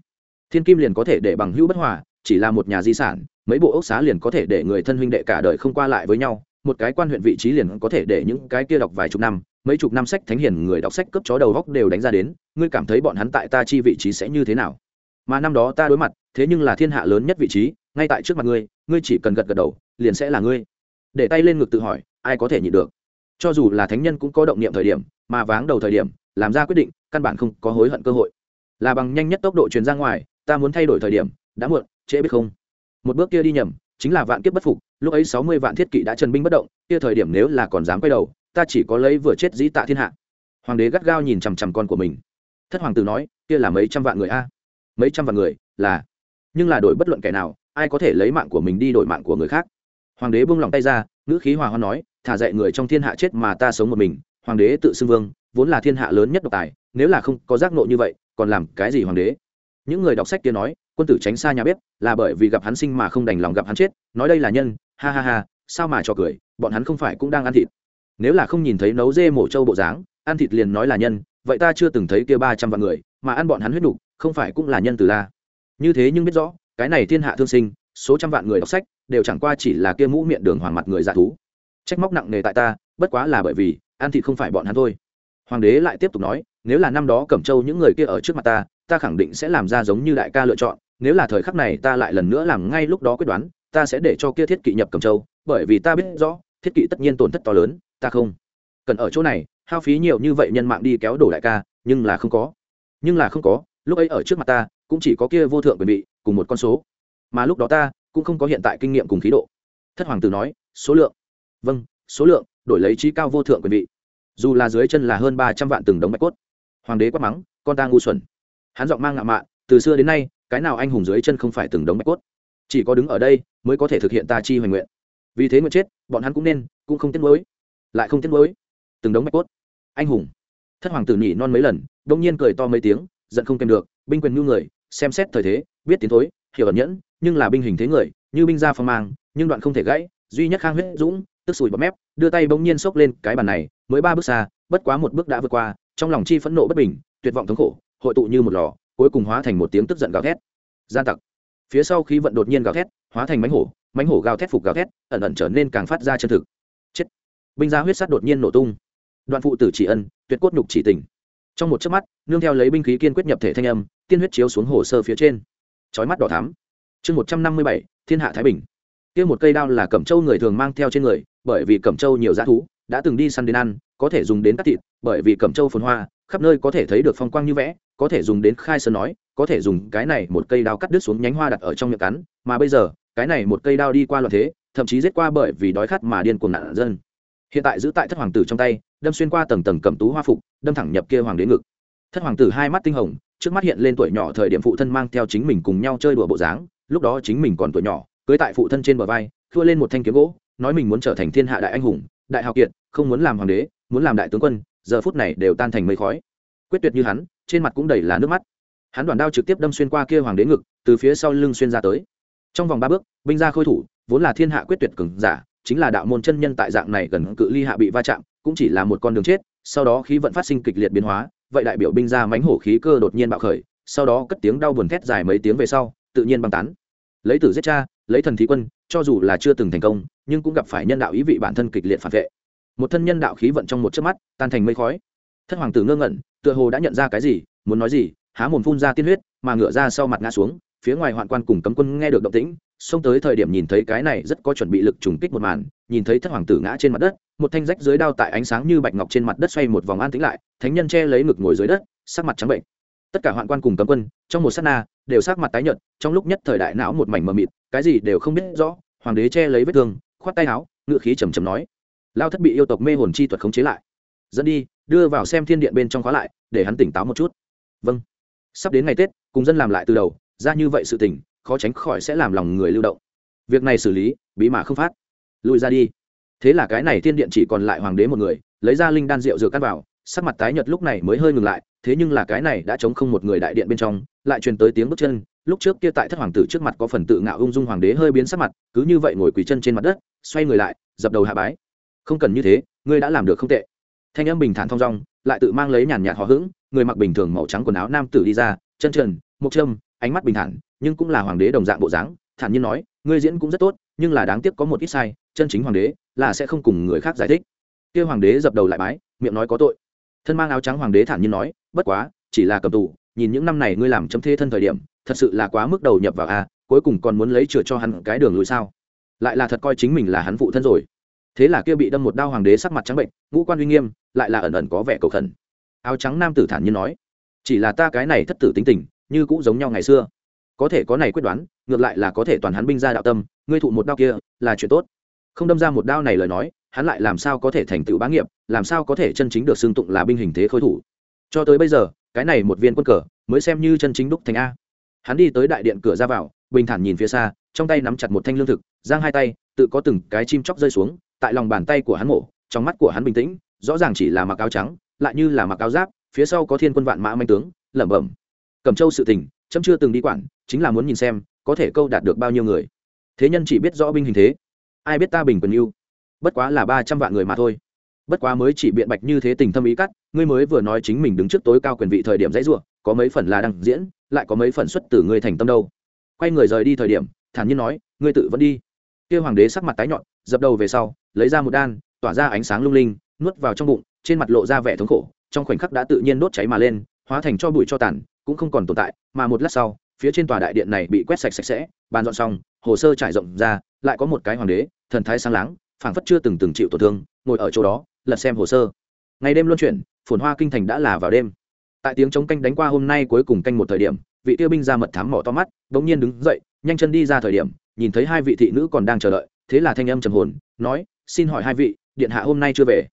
Thiên kim liền có thể để bằng hữu bất hòa, chỉ là một nhà di sản mấy bộ ốc xá liền có thể để người thân huynh đệ cả đời không qua lại với nhau, một cái quan huyện vị trí liền có thể để những cái kia đọc vài chục năm, mấy chục năm sách thánh hiền người đọc sách cấp chó đầu góc đều đánh ra đến, ngươi cảm thấy bọn hắn tại ta chi vị trí sẽ như thế nào? Mà năm đó ta đối mặt, thế nhưng là thiên hạ lớn nhất vị trí, ngay tại trước mặt ngươi ngươi chỉ cần gật gật đầu, liền sẽ là ngươi. Để tay lên ngực tự hỏi, ai có thể nhịn được? Cho dù là thánh nhân cũng có động niệm thời điểm, mà váng đầu thời điểm, làm ra quyết định, căn bản không có hối hận cơ hội. Là bằng nhanh nhất tốc độ truyền ra ngoài, ta muốn thay đổi thời điểm, đã muộn, trễ biết không? Một bước kia đi nhầm, chính là vạn kiếp bất phục, lúc ấy sáu mươi vạn thiết kỵ đã trần binh bất động, kia thời điểm nếu là còn dám quay đầu, ta chỉ có lấy vừa chết dĩ tạ thiên hạ. Hoàng đế gắt gao nhìn chằm chằm con của mình. Thất hoàng tử nói, kia là mấy trăm vạn người a? Mấy trăm vạn người, là. Nhưng là đổi bất luận kẻ nào, ai có thể lấy mạng của mình đi đổi mạng của người khác? Hoàng đế buông lòng tay ra, ngữ khí hòa hoa nói, thả dạy người trong thiên hạ chết mà ta sống một mình. Hoàng đế tự xưng vương, vốn là thiên hạ lớn nhất độc tài, nếu là không có giác nộ như vậy, còn làm cái gì hoàng đế? Những người đọc sách kia nói quân tử tránh xa nhà bếp là bởi vì gặp hắn sinh mà không đành lòng gặp hắn chết nói đây là nhân ha ha ha sao mà cho cười bọn hắn không phải cũng đang ăn thịt. Nếu là không nhìn thấy nấu dê mổ trâu bộ dáng ăn thịt liền nói là nhân vậy ta chưa từng thấy kia ba trăm vạn người mà ăn bọn hắn huyết đủ, không phải cũng là nhân từ la. Như thế nhưng biết rõ cái này thiên hạ thương sinh số trăm vạn người đọc sách đều chẳng qua chỉ là kia mũ miệng đường hoàng mặt người dạ thú. Trách móc nặng nề tại ta bất quá là bởi vì ăn thịt không phải bọn hắn thôi. Hoàng đế lại tiếp tục nói nếu là năm đó cẩm châu những người kia ở trước mặt ta ta khẳng định sẽ làm ra giống như đại ca lựa chọn nếu là thời khắc này ta lại lần nữa làm ngay lúc đó quyết đoán, ta sẽ để cho kia thiết kỵ nhập cẩm châu, bởi vì ta biết rõ, thiết kỵ tất nhiên tổn thất to lớn, ta không cần ở chỗ này, hao phí nhiều như vậy nhân mạng đi kéo đổ đại ca, nhưng là không có. Nhưng là không có, lúc ấy ở trước mặt ta, cũng chỉ có kia vô thượng quyền vị, cùng một con số. Mà lúc đó ta, cũng không có hiện tại kinh nghiệm cùng khí độ. Thất hoàng tử nói, số lượng. Vâng số lượng, đổi lấy trí cao vô thượng quyền vị. Dù là dưới chân là hơn ba trăm vạn từng đống bạch cốt. Hoàng đế quát mắng, con ta ngu xuẩn. Hắn giọng mang ngạo mạn, từ xưa đến nay cái nào anh hùng dưới chân không phải từng đống bạch cốt? Chỉ có đứng ở đây mới có thể thực hiện ta chi hoành nguyện. Vì thế nguyện chết, bọn hắn cũng nên, cũng không tiếc nuối. Lại không tiếc nuối. Từng đống bạch cốt. Anh hùng. Thất hoàng tử nhỉ non mấy lần, đông nhiên cười to mấy tiếng, giận không kèm được, binh quyền như người, xem xét thời thế, biết tiến thối, hiểu ẩn nhẫn, nhưng là binh hình thế người, như binh ra phong mang, nhưng đoạn không thể gãy, duy nhất khang huyết dũng, tức sùi bọt mép, đưa tay bỗng nhiên xốc lên cái bàn này, mới ba bước xa, bất quá một bước đã vượt qua, trong lòng chi phẫn nộ bất bình, tuyệt vọng thống khổ, hội tụ như một lò cuối cùng hóa thành một tiếng tức giận gào thét. Gian tặc. Phía sau khí vận đột nhiên gào thét, hóa thành mánh hổ mánh hổ gào thét phục gào thét, ẩn ẩn trở nên càng phát ra chân thực. Chết. Binh gia huyết sắt đột nhiên nổ tung. Đoạn phụ tử chỉ ân, tuyệt cốt nhục chỉ tình trong một chớp mắt, nương theo lấy binh khí kiên quyết nhập thể thanh âm, tiên huyết chiếu xuống hồ sơ phía trên. Chói mắt đỏ thắm. Chương một trăm năm mươi bảy, thiên hạ thái bình. Kia một cây đao là cẩm châu người thường mang theo trên người, bởi vì cẩm châu nhiều g thú, đã từng đi săn đến ăn, có thể dùng đến cắt thịt, bởi vì cẩm châu phồn hoa khắp nơi có thể thấy được phong quang như vẽ, có thể dùng đến khai sơn nói, có thể dùng cái này một cây đao cắt đứt xuống nhánh hoa đặt ở trong miệng cắn, mà bây giờ, cái này một cây đao đi qua loạn thế, thậm chí giết qua bởi vì đói khát mà điên cuồng nạn dân. Hiện tại giữ tại thất hoàng tử trong tay, đâm xuyên qua tầng tầng cầm tú hoa phục, đâm thẳng nhập kia hoàng đế ngực. Thất hoàng tử hai mắt tinh hồng, trước mắt hiện lên tuổi nhỏ thời điểm phụ thân mang theo chính mình cùng nhau chơi đùa bộ dáng, lúc đó chính mình còn tuổi nhỏ, cưới tại phụ thân trên bờ vai thua lên một thanh kiếm gỗ, nói mình muốn trở thành thiên hạ đại anh hùng, đại học kiệt, không muốn làm hoàng đế, muốn làm đại tướng quân giờ phút này đều tan thành mây khói. Quyết tuyệt như hắn, trên mặt cũng đầy là nước mắt. Hắn đoàn đao trực tiếp đâm xuyên qua kia hoàng đế ngực, từ phía sau lưng xuyên ra tới. Trong vòng ba bước, binh gia khôi thủ, vốn là thiên hạ quyết tuyệt cường giả, chính là đạo môn chân nhân tại dạng này gần cự ly hạ bị va chạm, cũng chỉ là một con đường chết, sau đó khí vận phát sinh kịch liệt biến hóa, vậy đại biểu binh gia mánh hổ khí cơ đột nhiên bạo khởi, sau đó cất tiếng đau buồn thét dài mấy tiếng về sau, tự nhiên băng tán. Lấy tử giết cha, lấy thần thí quân, cho dù là chưa từng thành công, nhưng cũng gặp phải nhân đạo ý vị bản thân kịch liệt phản vệ một thân nhân đạo khí vận trong một chớp mắt, tan thành mây khói. Thất hoàng tử ngơ ngẩn, tựa hồ đã nhận ra cái gì, muốn nói gì, há mồm phun ra tiên huyết, mà ngửa ra sau mặt ngã xuống, phía ngoài hoạn quan cùng cấm quân nghe được động tĩnh, xông tới thời điểm nhìn thấy cái này rất có chuẩn bị lực trùng kích một màn, nhìn thấy thất hoàng tử ngã trên mặt đất, một thanh rách dưới đao tại ánh sáng như bạch ngọc trên mặt đất xoay một vòng an tĩnh lại, thánh nhân che lấy ngực ngồi dưới đất, sắc mặt trắng bệnh. Tất cả hoạn quan cùng cấm quân, trong một sát na, đều sắc mặt tái nhợt, trong lúc nhất thời đại não một mảnh mờ mịt, cái gì đều không biết rõ, hoàng đế che lấy vết thương, khoát tay áo, ngựa khí trầm trầm nói lao thất bị yêu tộc mê hồn chi thuật khống chế lại. Dẫn đi, đưa vào xem thiên điện bên trong khóa lại, để hắn tỉnh táo một chút. Vâng. Sắp đến ngày tết, cùng dân làm lại từ đầu, ra như vậy sự tình, khó tránh khỏi sẽ làm lòng người lưu động. Việc này xử lý, bí mà không phát. Lùi ra đi. Thế là cái này thiên điện chỉ còn lại hoàng đế một người, lấy ra linh đan rượu rửa cắt vào, sắc mặt tái nhợt lúc này mới hơi ngừng lại, thế nhưng là cái này đã chống không một người đại điện bên trong, lại truyền tới tiếng bước chân, lúc trước kia tại thất hoàng tử trước mặt có phần tự ngạo ung dung hoàng đế hơi biến sắc mặt, cứ như vậy ngồi quỳ chân trên mặt đất, xoay người lại, dập đầu hạ bái không cần như thế, ngươi đã làm được không tệ. Thanh âm bình thản thong dong, lại tự mang lấy nhàn nhạt hò hững, người mặc bình thường màu trắng quần áo nam tử đi ra, chân trần, mộc trâm, ánh mắt bình thản, nhưng cũng là hoàng đế đồng dạng bộ dáng, thản nhiên nói, ngươi diễn cũng rất tốt, nhưng là đáng tiếc có một ít sai, chân chính hoàng đế là sẽ không cùng người khác giải thích. Kia hoàng đế dập đầu lại bái miệng nói có tội. Thân mang áo trắng hoàng đế thản nhiên nói, bất quá, chỉ là cầm tù, nhìn những năm này ngươi làm chấm thê thân thời điểm, thật sự là quá mức đầu nhập vào a, cuối cùng còn muốn lấy chừa cho hắn cái đường lùi sao? Lại là thật coi chính mình là hắn phụ thân rồi thế là kia bị đâm một đao hoàng đế sắc mặt trắng bệnh, ngũ quan uy nghiêm, lại là ẩn ẩn có vẻ cầu khẩn. Áo trắng nam tử thản nhiên nói, chỉ là ta cái này thất tử tính tình, như cũng giống nhau ngày xưa. Có thể có này quyết đoán, ngược lại là có thể toàn hắn binh ra đạo tâm, ngươi thụ một đao kia, là chuyện tốt. Không đâm ra một đao này lời nói, hắn lại làm sao có thể thành tựu bá nghiệp, làm sao có thể chân chính được xưng tụng là binh hình thế khôi thủ. Cho tới bây giờ, cái này một viên quân cờ, mới xem như chân chính đúc thành a. Hắn đi tới đại điện cửa ra vào, bình thản nhìn phía xa, trong tay nắm chặt một thanh lương thực, giang hai tay, tự có từng cái chim chóc rơi xuống tại lòng bàn tay của hắn mổ, trong mắt của hắn bình tĩnh, rõ ràng chỉ là mặc áo trắng, lại như là mặc áo giáp, phía sau có thiên quân vạn mã manh tướng, lẩm bẩm. Cẩm châu sự tình trẫm chưa từng đi quản, chính là muốn nhìn xem, có thể câu đạt được bao nhiêu người. Thế nhân chỉ biết rõ binh hình thế. Ai biết ta bình quân yêu bất quá là ba trăm vạn người mà thôi. Bất quá mới chỉ biện bạch như thế tình thâm ý cắt, ngươi mới vừa nói chính mình đứng trước tối cao quyền vị thời điểm dãy ruộng có mấy phần là đang diễn, lại có mấy phần xuất từ ngươi thành tâm đâu. Quay người rời đi thời điểm, thản nhiên nói, ngươi tự vẫn đi kia hoàng đế sắc mặt tái nhọn, dập đầu về sau, lấy ra một đan, tỏa ra ánh sáng lung linh, nuốt vào trong bụng, trên mặt lộ ra vẻ thống khổ, trong khoảnh khắc đã tự nhiên đốt cháy mà lên, hóa thành cho bụi cho tàn, cũng không còn tồn tại, mà một lát sau, phía trên tòa đại điện này bị quét sạch sạch sẽ, bàn dọn xong, hồ sơ trải rộng ra, lại có một cái hoàng đế, thần thái sáng láng, phảng phất chưa từng từng chịu tổn thương, ngồi ở chỗ đó, lật xem hồ sơ. Ngày đêm luân chuyển, phồn hoa kinh thành đã là vào đêm. Tại tiếng chống canh đánh qua hôm nay cuối cùng canh một thời điểm, vị tiêu binh ra mật thám mỏ to mắt đ ỗ n g nhiên đứng dậy, nhanh chân đi ra thời điểm nhìn thấy hai vị thị nữ còn đang chờ đợi, thế là thanh âm trầm hồn, nói, xin hỏi hai vị, điện hạ hôm nay chưa về?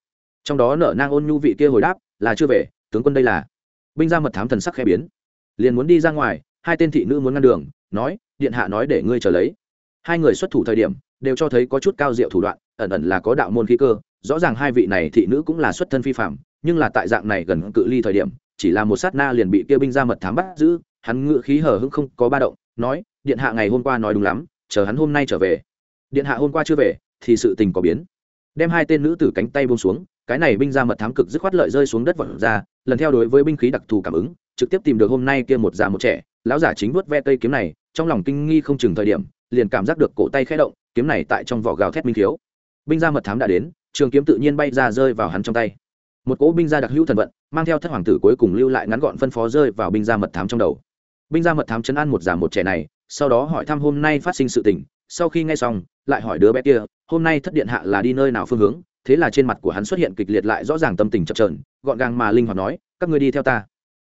Trong đó nở nang ôn nhu vị kia hồi đáp, là chưa về, tướng quân đây là. Binh ra mật thám thần sắc khẽ biến, liền muốn đi ra ngoài, hai tên thị nữ muốn ngăn đường, nói, điện hạ nói để ngươi chờ lấy. Hai người xuất thủ thời điểm, đều cho thấy có chút cao diệu thủ đoạn, ẩn ẩn là có đạo môn khí cơ, rõ ràng hai vị này thị nữ cũng là xuất thân phi phạm nhưng là tại dạng này gần cự ly thời điểm, chỉ là một sát na liền bị kia binh ra mật thám bắt giữ, hắn ngự khí hở hững không có ba động, nói, điện hạ ngày hôm qua nói đúng lắm chờ hắn hôm nay trở về. Điện hạ hôm qua chưa về, thì sự tình có biến. Đem hai tên nữ tử cánh tay buông xuống, cái này binh ra mật thám cực dứt khoát lợi rơi xuống đất vật ra, lần theo đối với binh khí đặc thù cảm ứng, trực tiếp tìm được hôm nay kia một già một trẻ, lão giả chính vuốt ve cây kiếm này, trong lòng kinh nghi không chừng thời điểm, liền cảm giác được cổ tay khẽ động, kiếm này tại trong vỏ gào thét minh thiếu. Binh ra mật thám đã đến, trường kiếm tự nhiên bay ra rơi vào hắn trong tay. Một cỗ binh gia đặc hữu thần vận, mang theo thất hoàng tử cuối cùng lưu lại ngắn gọn phân phó rơi vào binh gia mật thám trong đầu. Binh gia mật thám chấn an một giả một trẻ này sau đó hỏi thăm hôm nay phát sinh sự tình, sau khi nghe xong, lại hỏi đứa bé kia, hôm nay thất điện hạ là đi nơi nào phương hướng, thế là trên mặt của hắn xuất hiện kịch liệt lại rõ ràng tâm tình chập trờn gọn gàng mà linh hoạt nói, các ngươi đi theo ta.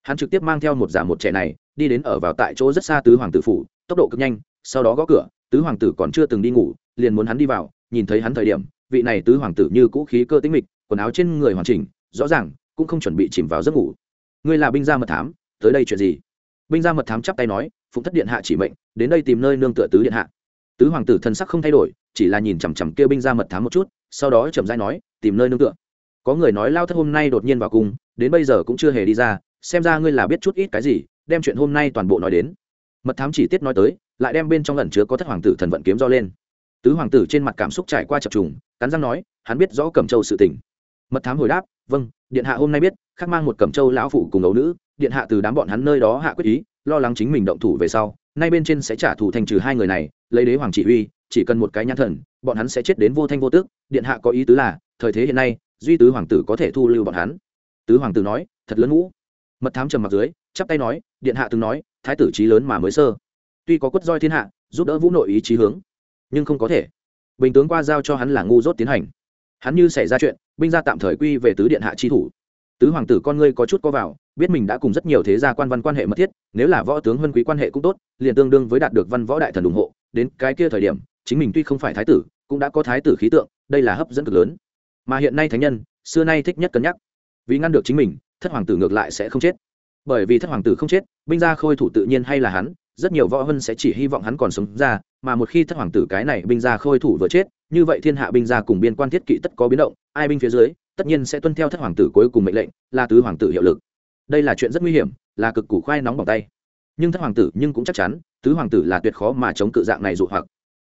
Hắn trực tiếp mang theo một giả một trẻ này, đi đến ở vào tại chỗ rất xa tứ hoàng tử phủ, tốc độ cực nhanh, sau đó gõ cửa, tứ hoàng tử còn chưa từng đi ngủ, liền muốn hắn đi vào, nhìn thấy hắn thời điểm, vị này tứ hoàng tử như cũ khí cơ tính mịch, quần áo trên người hoàn chỉnh, rõ ràng, cũng không chuẩn bị chìm vào giấc ngủ. Ngươi là binh gia mật thám, tới đây chuyện gì? Binh gia mật thám chắp tay nói, phụng thất điện hạ chỉ mệnh, đến đây tìm nơi nương tựa tứ điện hạ. Tứ hoàng tử thân sắc không thay đổi, chỉ là nhìn chằm chằm kêu binh gia mật thám một chút, sau đó chậm rãi nói, tìm nơi nương tựa. Có người nói lao thất hôm nay đột nhiên vào cung, đến bây giờ cũng chưa hề đi ra, xem ra ngươi là biết chút ít cái gì, đem chuyện hôm nay toàn bộ nói đến. Mật thám chỉ tiết nói tới, lại đem bên trong lần chứa có thất hoàng tử thần vận kiếm do lên. Tứ hoàng tử trên mặt cảm xúc trải qua chập trùng, cắn răng nói, hắn biết rõ cẩm châu sự tình. Mật thám hồi đáp vâng điện hạ hôm nay biết khắc mang một cẩm châu lão phụ cùng ấu nữ điện hạ từ đám bọn hắn nơi đó hạ quyết ý, lo lắng chính mình động thủ về sau, nay bên trên sẽ trả thù thành trừ hai người này, lấy đế hoàng chỉ uy chỉ cần một cái nhãn thần, bọn hắn sẽ chết đến vô thanh vô tức, điện hạ có ý tứ là, thời thế hiện nay, duy tứ hoàng tử có thể thu lưu bọn hắn. Tứ hoàng tử nói, thật lớn ngũ. Mật thám trầm mặt dưới, chắp tay nói, điện hạ từng nói, thái tử trí lớn mà mới sơ. Tuy có quất roi thiên hạ, giúp đỡ vũ nội ý chí hướng, nhưng không có thể. Bình tướng qua giao cho hắn là ngu dốt tiến hành. Hắn như xảy ra chuyện, binh gia tạm thời quy về tứ điện hạ chi thủ. Tứ hoàng tử con ngươi có chút có vào biết mình đã cùng rất nhiều thế gia quan văn quan hệ mật thiết, nếu là võ tướng huân quý quan hệ cũng tốt, liền tương đương với đạt được văn võ đại thần ủng hộ. Đến cái kia thời điểm, chính mình tuy không phải thái tử, cũng đã có thái tử khí tượng, đây là hấp dẫn cực lớn. Mà hiện nay thánh nhân, xưa nay thích nhất cân nhắc. Vì ngăn được chính mình, thất hoàng tử ngược lại sẽ không chết. Bởi vì thất hoàng tử không chết, binh gia khôi thủ tự nhiên hay là hắn, rất nhiều võ hân sẽ chỉ hy vọng hắn còn sống ra, mà một khi thất hoàng tử cái này binh gia khôi thủ vừa chết, như vậy thiên hạ binh gia cùng biên quan thiết kỵ tất có biến động, ai binh phía dưới, tất nhiên sẽ tuân theo thất hoàng tử cuối cùng mệnh lệnh, là tứ hoàng tử hiệu lực đây là chuyện rất nguy hiểm, là cực củ khoai nóng bỏng tay. Nhưng thất hoàng tử nhưng cũng chắc chắn, tứ hoàng tử là tuyệt khó mà chống cự dạng này dụ hoặc.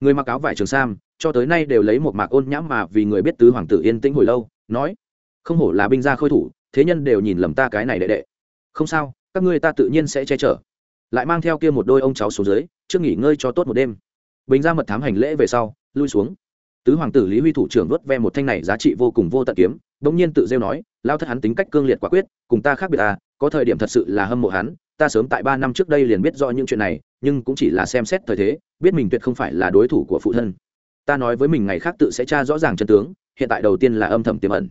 Người mặc áo vải trường sam, cho tới nay đều lấy một mạc ôn nhãm mà vì người biết tứ hoàng tử yên tĩnh hồi lâu, nói, không hổ là binh gia khôi thủ, thế nhân đều nhìn lầm ta cái này đệ đệ. Không sao, các ngươi ta tự nhiên sẽ che chở. Lại mang theo kia một đôi ông cháu xuống dưới, trước nghỉ ngơi cho tốt một đêm. Bình ra mật thám hành lễ về sau, lui xuống. Tứ hoàng tử lý huy thủ trưởng vớt ve một thanh này giá trị vô cùng vô tận kiếm, bỗng nhiên tự rêu nói lao thất hắn tính cách cương liệt quả quyết, cùng ta khác biệt ta có thời điểm thật sự là hâm mộ hắn, ta sớm tại ba năm trước đây liền biết rõ những chuyện này, nhưng cũng chỉ là xem xét thời thế, biết mình tuyệt không phải là đối thủ của phụ thân. Ta nói với mình ngày khác tự sẽ tra rõ ràng chân tướng, hiện tại đầu tiên là âm thầm tiềm ẩn.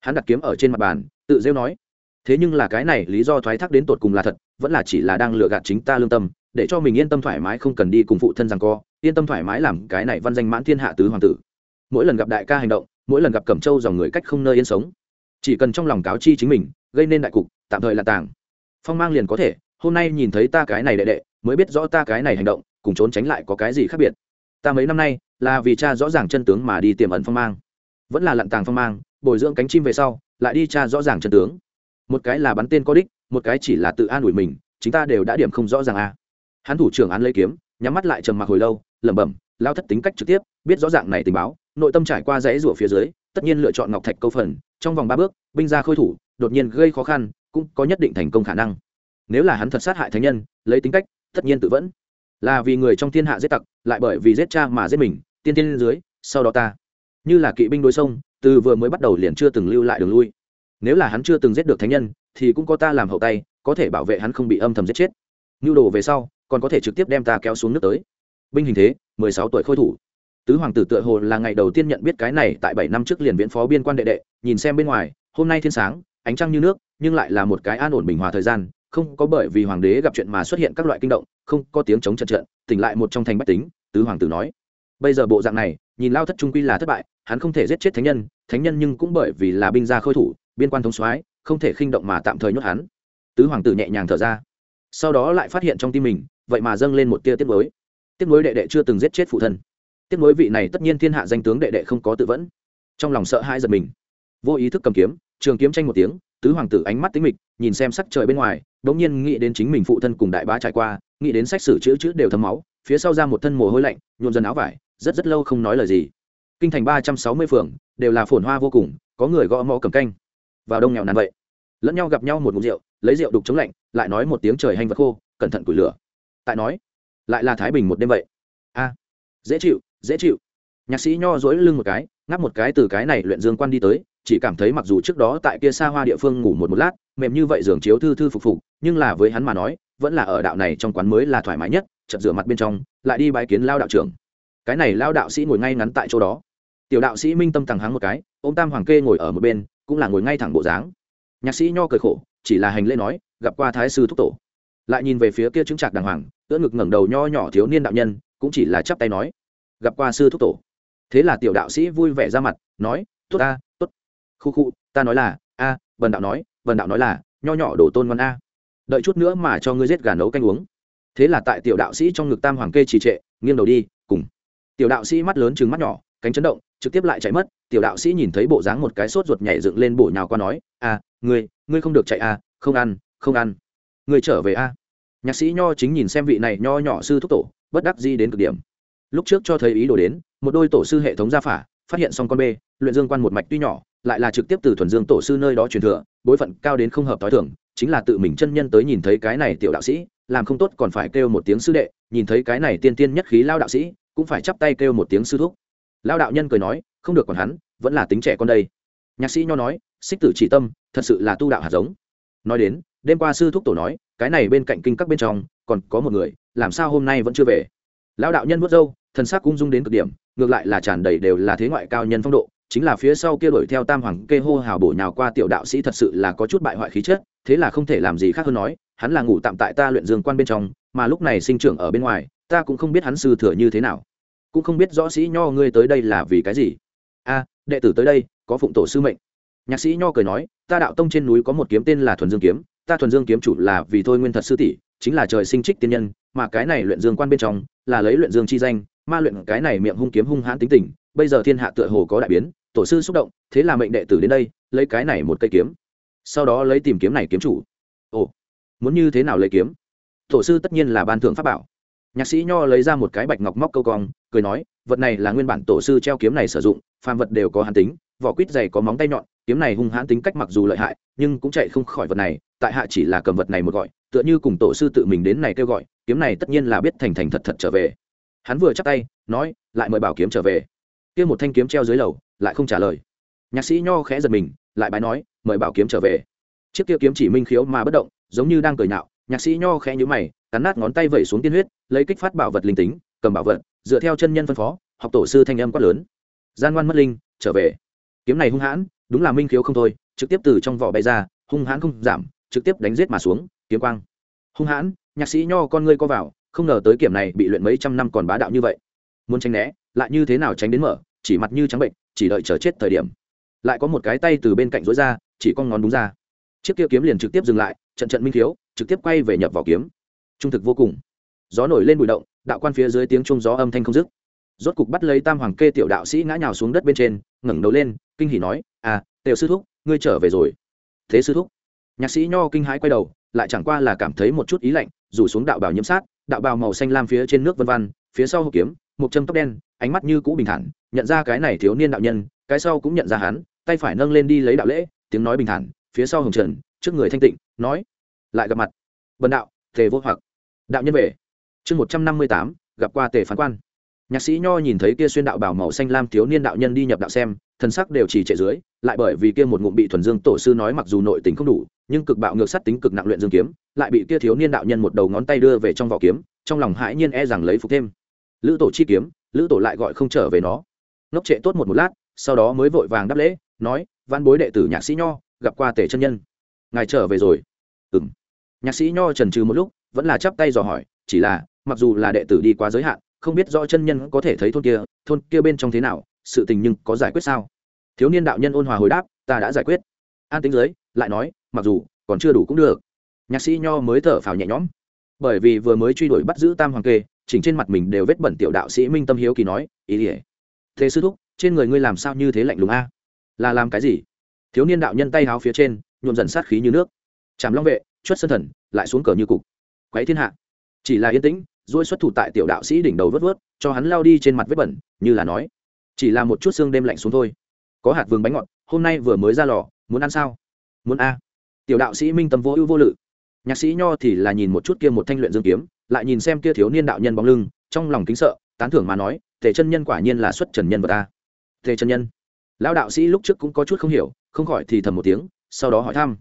Hắn đặt kiếm ở trên mặt bàn, tự rêu nói, thế nhưng là cái này, lý do thoái thác đến tột cùng là thật, vẫn là chỉ là đang lừa gạt chính ta lương tâm, để cho mình yên tâm thoải mái không cần đi cùng phụ thân rằng co, yên tâm thoải mái làm cái này văn danh mãn thiên hạ tứ hoàng tử. Mỗi lần gặp đại ca hành động, mỗi lần gặp cẩm châu dòng người cách không nơi yên sống chỉ cần trong lòng cáo chi chính mình, gây nên đại cục, tạm thời là tàng. Phong mang liền có thể, hôm nay nhìn thấy ta cái này đệ đệ, mới biết rõ ta cái này hành động, cùng trốn tránh lại có cái gì khác biệt. Ta mấy năm nay, là vì cha rõ ràng chân tướng mà đi tiềm ẩn phong mang. Vẫn là lặn tàng phong mang, bồi dưỡng cánh chim về sau, lại đi cha rõ ràng chân tướng. Một cái là bắn tên có đích, một cái chỉ là tự an ủi mình chúng ta đều đã điểm không rõ ràng a à. hắn thủ trưởng án lấy kiếm, nhắm mắt lại trầm mặc hồi lâu, lẩm bẩm, lao thất tính cách trực tiếp, biết rõ ràng này tình báo, nội tâm trải qua rẽ rủa phía dưới, tất nhiên lựa chọn ngọc thạch câu phần trong vòng ba bước, binh ra khôi thủ, đột nhiên gây khó khăn, cũng có nhất định thành công khả năng. Nếu là hắn thật sát hại thánh nhân, lấy tính cách, tất nhiên tự vẫn. Là vì người trong thiên hạ giết tặc, lại bởi vì giết cha mà giết mình, tiên tiên dưới, sau đó ta. Như là kỵ binh đối sông, từ vừa mới bắt đầu liền chưa từng lưu lại đường lui. Nếu là hắn chưa từng giết được thánh nhân, thì cũng có ta làm hậu tay, có thể bảo vệ hắn không bị âm thầm giết chết. Nhu đồ về sau, còn có thể trực tiếp đem ta kéo xuống nước tới. Binh hình thế, mười sáu tuổi khôi thủ tứ hoàng tử tựa hồ là ngày đầu tiên nhận biết cái này tại bảy năm trước liền viễn phó biên quan đệ đệ, nhìn xem bên ngoài, hôm nay thiên sáng, ánh trăng như nước, nhưng lại là một cái an ổn bình hòa thời gian, không có bởi vì hoàng đế gặp chuyện mà xuất hiện các loại kinh động, không có tiếng chống trận trận, tỉnh lại một trong thành bách tính, tứ hoàng tử nói. Bây giờ bộ dạng này, nhìn lao thất trung quy là thất bại, hắn không thể giết chết thánh nhân thánh nhân nhưng cũng bởi vì là binh gia khôi thủ, biên quan thống soái, không thể khinh động mà tạm thời nhốt hắn. Tứ hoàng tử nhẹ nhàng thở ra, sau đó lại phát hiện trong tim mình, vậy mà dâng lên một tia tiết mới tiết mới đệ đệ chưa từng giết chết phụ thân tiết nối vị này tất nhiên thiên hạ danh tướng đệ đệ không có tự vẫn. Trong lòng sợ hãi giật mình. Vô ý thức cầm kiếm, trường kiếm tranh một tiếng, tứ hoàng tử ánh mắt tính mịch, nhìn xem sắc trời bên ngoài đ ỗ n g nhiên nghĩ đến chính mình phụ thân cùng đại bá trải qua, nghĩ đến sách sử chữ chữ đều thấm máu, phía sau ra một thân mồ hôi lạnh nhuộn dần áo vải, rất rất lâu không nói lời gì. Kinh thành ba trăm sáu mươi phường, đều là phồn hoa vô cùng, có người gõ mõ cầm canh. Vào đông nghèo nàn vậy. Lẫn nhau gặp nhau một ngụm rượu, lấy rượu đục chống lạnh, lại nói một tiếng trời hành vật khô, cẩn thận củi lửa. Tại nói, lại là thái bình một đêm vậy. A, dễ chịu dễ chịu. Nhạc sĩ nho dối lưng một cái, ngáp một cái từ cái này luyện dương quan đi tới, chỉ cảm thấy mặc dù trước đó tại kia xa hoa địa phương ngủ một một lát, mềm như vậy giường chiếu thư thư phục phục, nhưng là với hắn mà nói, vẫn là ở đạo này trong quán mới là thoải mái nhất chật rửa mặt bên trong, lại đi bái kiến lao đạo trưởng. Cái này lao đạo sĩ ngồi ngay ngắn tại chỗ đó. Tiểu đạo sĩ minh tâm thẳng hắng một cái ô m tam hoàng kê ngồi ở một bên, cũng là ngồi ngay thẳng bộ dáng. Nhạc sĩ nho cười khổ, chỉ là hành lễ nói, gặp qua thái sư thúc tổ. Lại nhìn về phía kia chứng trạc đàng hoàng, ưỡn ngực ngẩng đầu nho nhỏ thiếu niên đạo nhân, cũng chỉ là chắp tay nói gặp qua sư thúc tổ. Thế là tiểu đạo sĩ vui vẻ ra mặt nói tốt a tốt. Khu khu ta nói là a à, đạo nói bần đạo nói là nho nhỏ đổ tôn ngon a. Đợi chút nữa mà cho ngươi giết gà nấu canh uống. Thế là tại tiểu đạo sĩ trong ngực tam hoàng kê trì trệ nghiêng đầu đi cùng. Tiểu đạo sĩ mắt lớn chừng mắt nhỏ cánh chấn động trực tiếp lại chạy mất. Tiểu đạo sĩ nhìn thấy bộ dáng một cái sốt ruột nhảy dựng lên bổ nhào qua nói a ngươi ngươi không được chạy a không ăn không ăn. Ngươi trở về a. Nhạc sĩ nho chính nhìn xem vị này nho nhỏ sư thúc tổ bất đắc di đến cực điểm lúc trước cho thấy ý đồ đến, một đôi tổ sư hệ thống gia phả, phát hiện xong con bê, luyện dương quan một mạch tuy nhỏ, lại là trực tiếp từ thuần dương tổ sư nơi đó truyền thừa, bối phận cao đến không hợp t h o i thưởng chính là tự mình chân nhân tới nhìn thấy cái này tiểu đạo sĩ, làm không tốt còn phải kêu một tiếng sư đệ, nhìn thấy cái này tiên tiên nhất khí lao đạo sĩ, cũng phải chắp tay kêu một tiếng sư thúc. Lao đạo nhân cười nói, không được còn hắn, vẫn là tính trẻ con đây. Nhạc sĩ nho nói, xích tử chỉ tâm, thật sự là tu đạo hạt giống. Nói đến, đêm qua sư thúc tổ nói, cái này bên cạnh kinh các bên trong, còn có một người, làm sao hôm nay vẫn chưa về? Lão đạo nhân vớt râu, thần sắc cung dung đến cực điểm, ngược lại là tràn đầy đều là thế ngoại cao nhân phong độ, chính là phía sau kia đuổi theo tam hoàng kê hô hào bổ nhào qua tiểu đạo sĩ thật sự là có chút bại hoại khí chất, thế là không thể làm gì khác hơn nói, hắn là ngủ tạm tại ta luyện dương quan bên trong, mà lúc này sinh trưởng ở bên ngoài, ta cũng không biết hắn sư thừa như thế nào. Cũng không biết rõ sĩ nho ngươi tới đây là vì cái gì. A, đệ tử tới đây, có phụng tổ sư mệnh. Nhạc sĩ nho cười nói, ta đạo tông trên núi có một kiếm tên là thuần dương kiếm, ta thuần dương kiếm chủ là vì thôi nguyên thật sư tỷ chính là trời sinh trích tiên nhân, mà cái này luyện dương quan bên trong là lấy luyện dương chi danh, ma luyện cái này miệng hung kiếm hung hãn tính tình, bây giờ thiên hạ tựa hồ có đại biến, tổ sư xúc động, thế là mệnh đệ tử đến đây, lấy cái này một cây kiếm. Sau đó lấy tìm kiếm này kiếm chủ. Ồ, muốn như thế nào lấy kiếm? Tổ sư tất nhiên là ban thượng pháp bảo. Nhạc sĩ nho lấy ra một cái bạch ngọc móc câu cong, cười nói, vật này là nguyên bản tổ sư treo kiếm này sử dụng, phàm vật đều có hàn tính vỏ quýt dày có móng tay nhọn, kiếm này hung hãn tính cách mặc dù lợi hại, nhưng cũng chạy không khỏi vật này, tại hạ chỉ là cầm vật này một gọi, tựa như cùng tổ sư tự mình đến này kêu gọi, kiếm này tất nhiên là biết thành thành thật thật trở về. Hắn vừa chắc tay, nói, lại mời bảo kiếm trở về. Kia một thanh kiếm treo dưới lầu, lại không trả lời. Nhạc sĩ nho khẽ giật mình, lại bái nói, mời bảo kiếm trở về. Chiếc kia kiếm chỉ minh khiếu mà bất động, giống như đang cười nhạo, nhạc sĩ nho khẽ nhíu mày, cắn nát ngón tay vẩy xuống tiên huyết, lấy kích phát bảo vật linh tính, cầm bảo vật, dựa theo chân nhân phân phó, học tổ sư thanh âm quát lớn. Gian ngoan mất linh, trở về kiếm này hung hãn, đúng là minh khiếu không thôi, trực tiếp từ trong vỏ bay ra, hung hãn không giảm, trực tiếp đánh giết mà xuống, kiếm quang. Hung hãn, nhạc sĩ nho con ngươi co vào, không ngờ tới kiểm này bị luyện mấy trăm năm còn bá đạo như vậy. Muốn tránh né, lại như thế nào tránh đến mở, chỉ mặt như trắng bệnh, chỉ đợi chờ chết thời điểm. Lại có một cái tay từ bên cạnh rối ra, chỉ con ngón đúng ra. Chiếc kia kiếm liền trực tiếp dừng lại, trận trận minh thiếu trực tiếp quay về nhập vào kiếm. Trung thực vô cùng. Gió nổi lên bụi động, đạo quan phía dưới tiếng trung gió âm thanh không dứt. Rốt cục bắt lấy tam hoàng kê tiểu đạo sĩ ngã nhào xuống đất bên trên, ngẩng đầu lên kinh hỉ nói à tiểu sư thúc, ngươi trở về rồi. Thế sư thúc? Nhạc sĩ nho kinh hãi quay đầu, lại chẳng qua là cảm thấy một chút ý lạnh, rủ xuống đạo bào nhiễm sát, đạo bào màu xanh lam phía trên nước vân văn phía sau hộp kiếm, một châm tóc đen, ánh mắt như cũ bình thản, nhận ra cái này thiếu niên đạo nhân, cái sau cũng nhận ra hắn, tay phải nâng lên đi lấy đạo lễ, tiếng nói bình thản, phía sau hồng trần, trước người thanh tịnh, nói, lại gặp mặt. Bần đạo, tề vô hoặc. Đạo nhân về. Chương một trăm năm mươi tám, gặp qua tề phán quan. Nhạc sĩ nho nhìn thấy kia xuyên đạo bảo màu xanh lam thiếu niên đạo nhân đi nhập đạo xem thần sắc đều chỉ trệ dưới, lại bởi vì kia một ngụm bị thuần dương tổ sư nói mặc dù nội tình không đủ, nhưng cực bạo ngược sắt tính cực nặng luyện dương kiếm, lại bị kia thiếu niên đạo nhân một đầu ngón tay đưa về trong vỏ kiếm, trong lòng hãi nhiên e rằng lấy phục thêm. Lữ tổ chi kiếm, lữ tổ lại gọi không trở về nó. Ngốc trệ tốt một một lát, sau đó mới vội vàng đáp lễ, nói văn bối đệ tử nhạc sĩ nho, gặp qua tể chân nhân. Ngài trở về rồi. Ừng nhạc sĩ nho trần trừ một lúc, vẫn là chắp tay dò hỏi, chỉ là, mặc dù là đệ tử đi quá giới hạn, không biết rõ chân nhân có thể thấy thôn kia thôn kia bên trong thế nào sự tình nhưng có giải quyết sao? Thiếu niên đạo nhân ôn hòa hồi đáp, ta đã giải quyết. An tính giới lại nói, mặc dù còn chưa đủ cũng được. Nhạc sĩ nho mới thở phào nhẹ nhõm. Bởi vì vừa mới truy đuổi bắt giữ tam hoàng kê, chỉnh trên mặt mình đều vết bẩn tiểu đạo sĩ minh tâm hiếu kỳ nói, ý ỉa thế sư thúc, trên người ngươi làm sao như thế lạnh lùng a? Là làm cái gì? Thiếu niên đạo nhân tay háo phía trên, nhuộm dần sát khí như nước. Chạm long vệ, chuất sân thần, lại xuống cờ như cục. Quấy thiên hạ. Chỉ là yên tĩnh dỗi xuất thủ tại tiểu đạo sĩ đỉnh đầu vớt vớt, cho hắn lao đi trên mặt vết bẩn, như là nói chỉ là một chút xương đêm lạnh xuống thôi. Có hạt vườn bánh ngọt, hôm nay vừa mới ra lò, muốn ăn sao? Muốn a. Tiểu đạo sĩ minh tâm vô ưu vô lự. Nhạc sĩ nho thì là nhìn một chút kia một thanh luyện dương kiếm, lại nhìn xem kia thiếu niên đạo nhân bóng lưng, trong lòng kính sợ, tán thưởng mà nói, tề chân nhân quả nhiên là xuất trần nhân vật ta tề chân nhân? Lão đạo sĩ lúc trước cũng có chút không hiểu, không khỏi thì thầm một tiếng, sau đó hỏi thăm.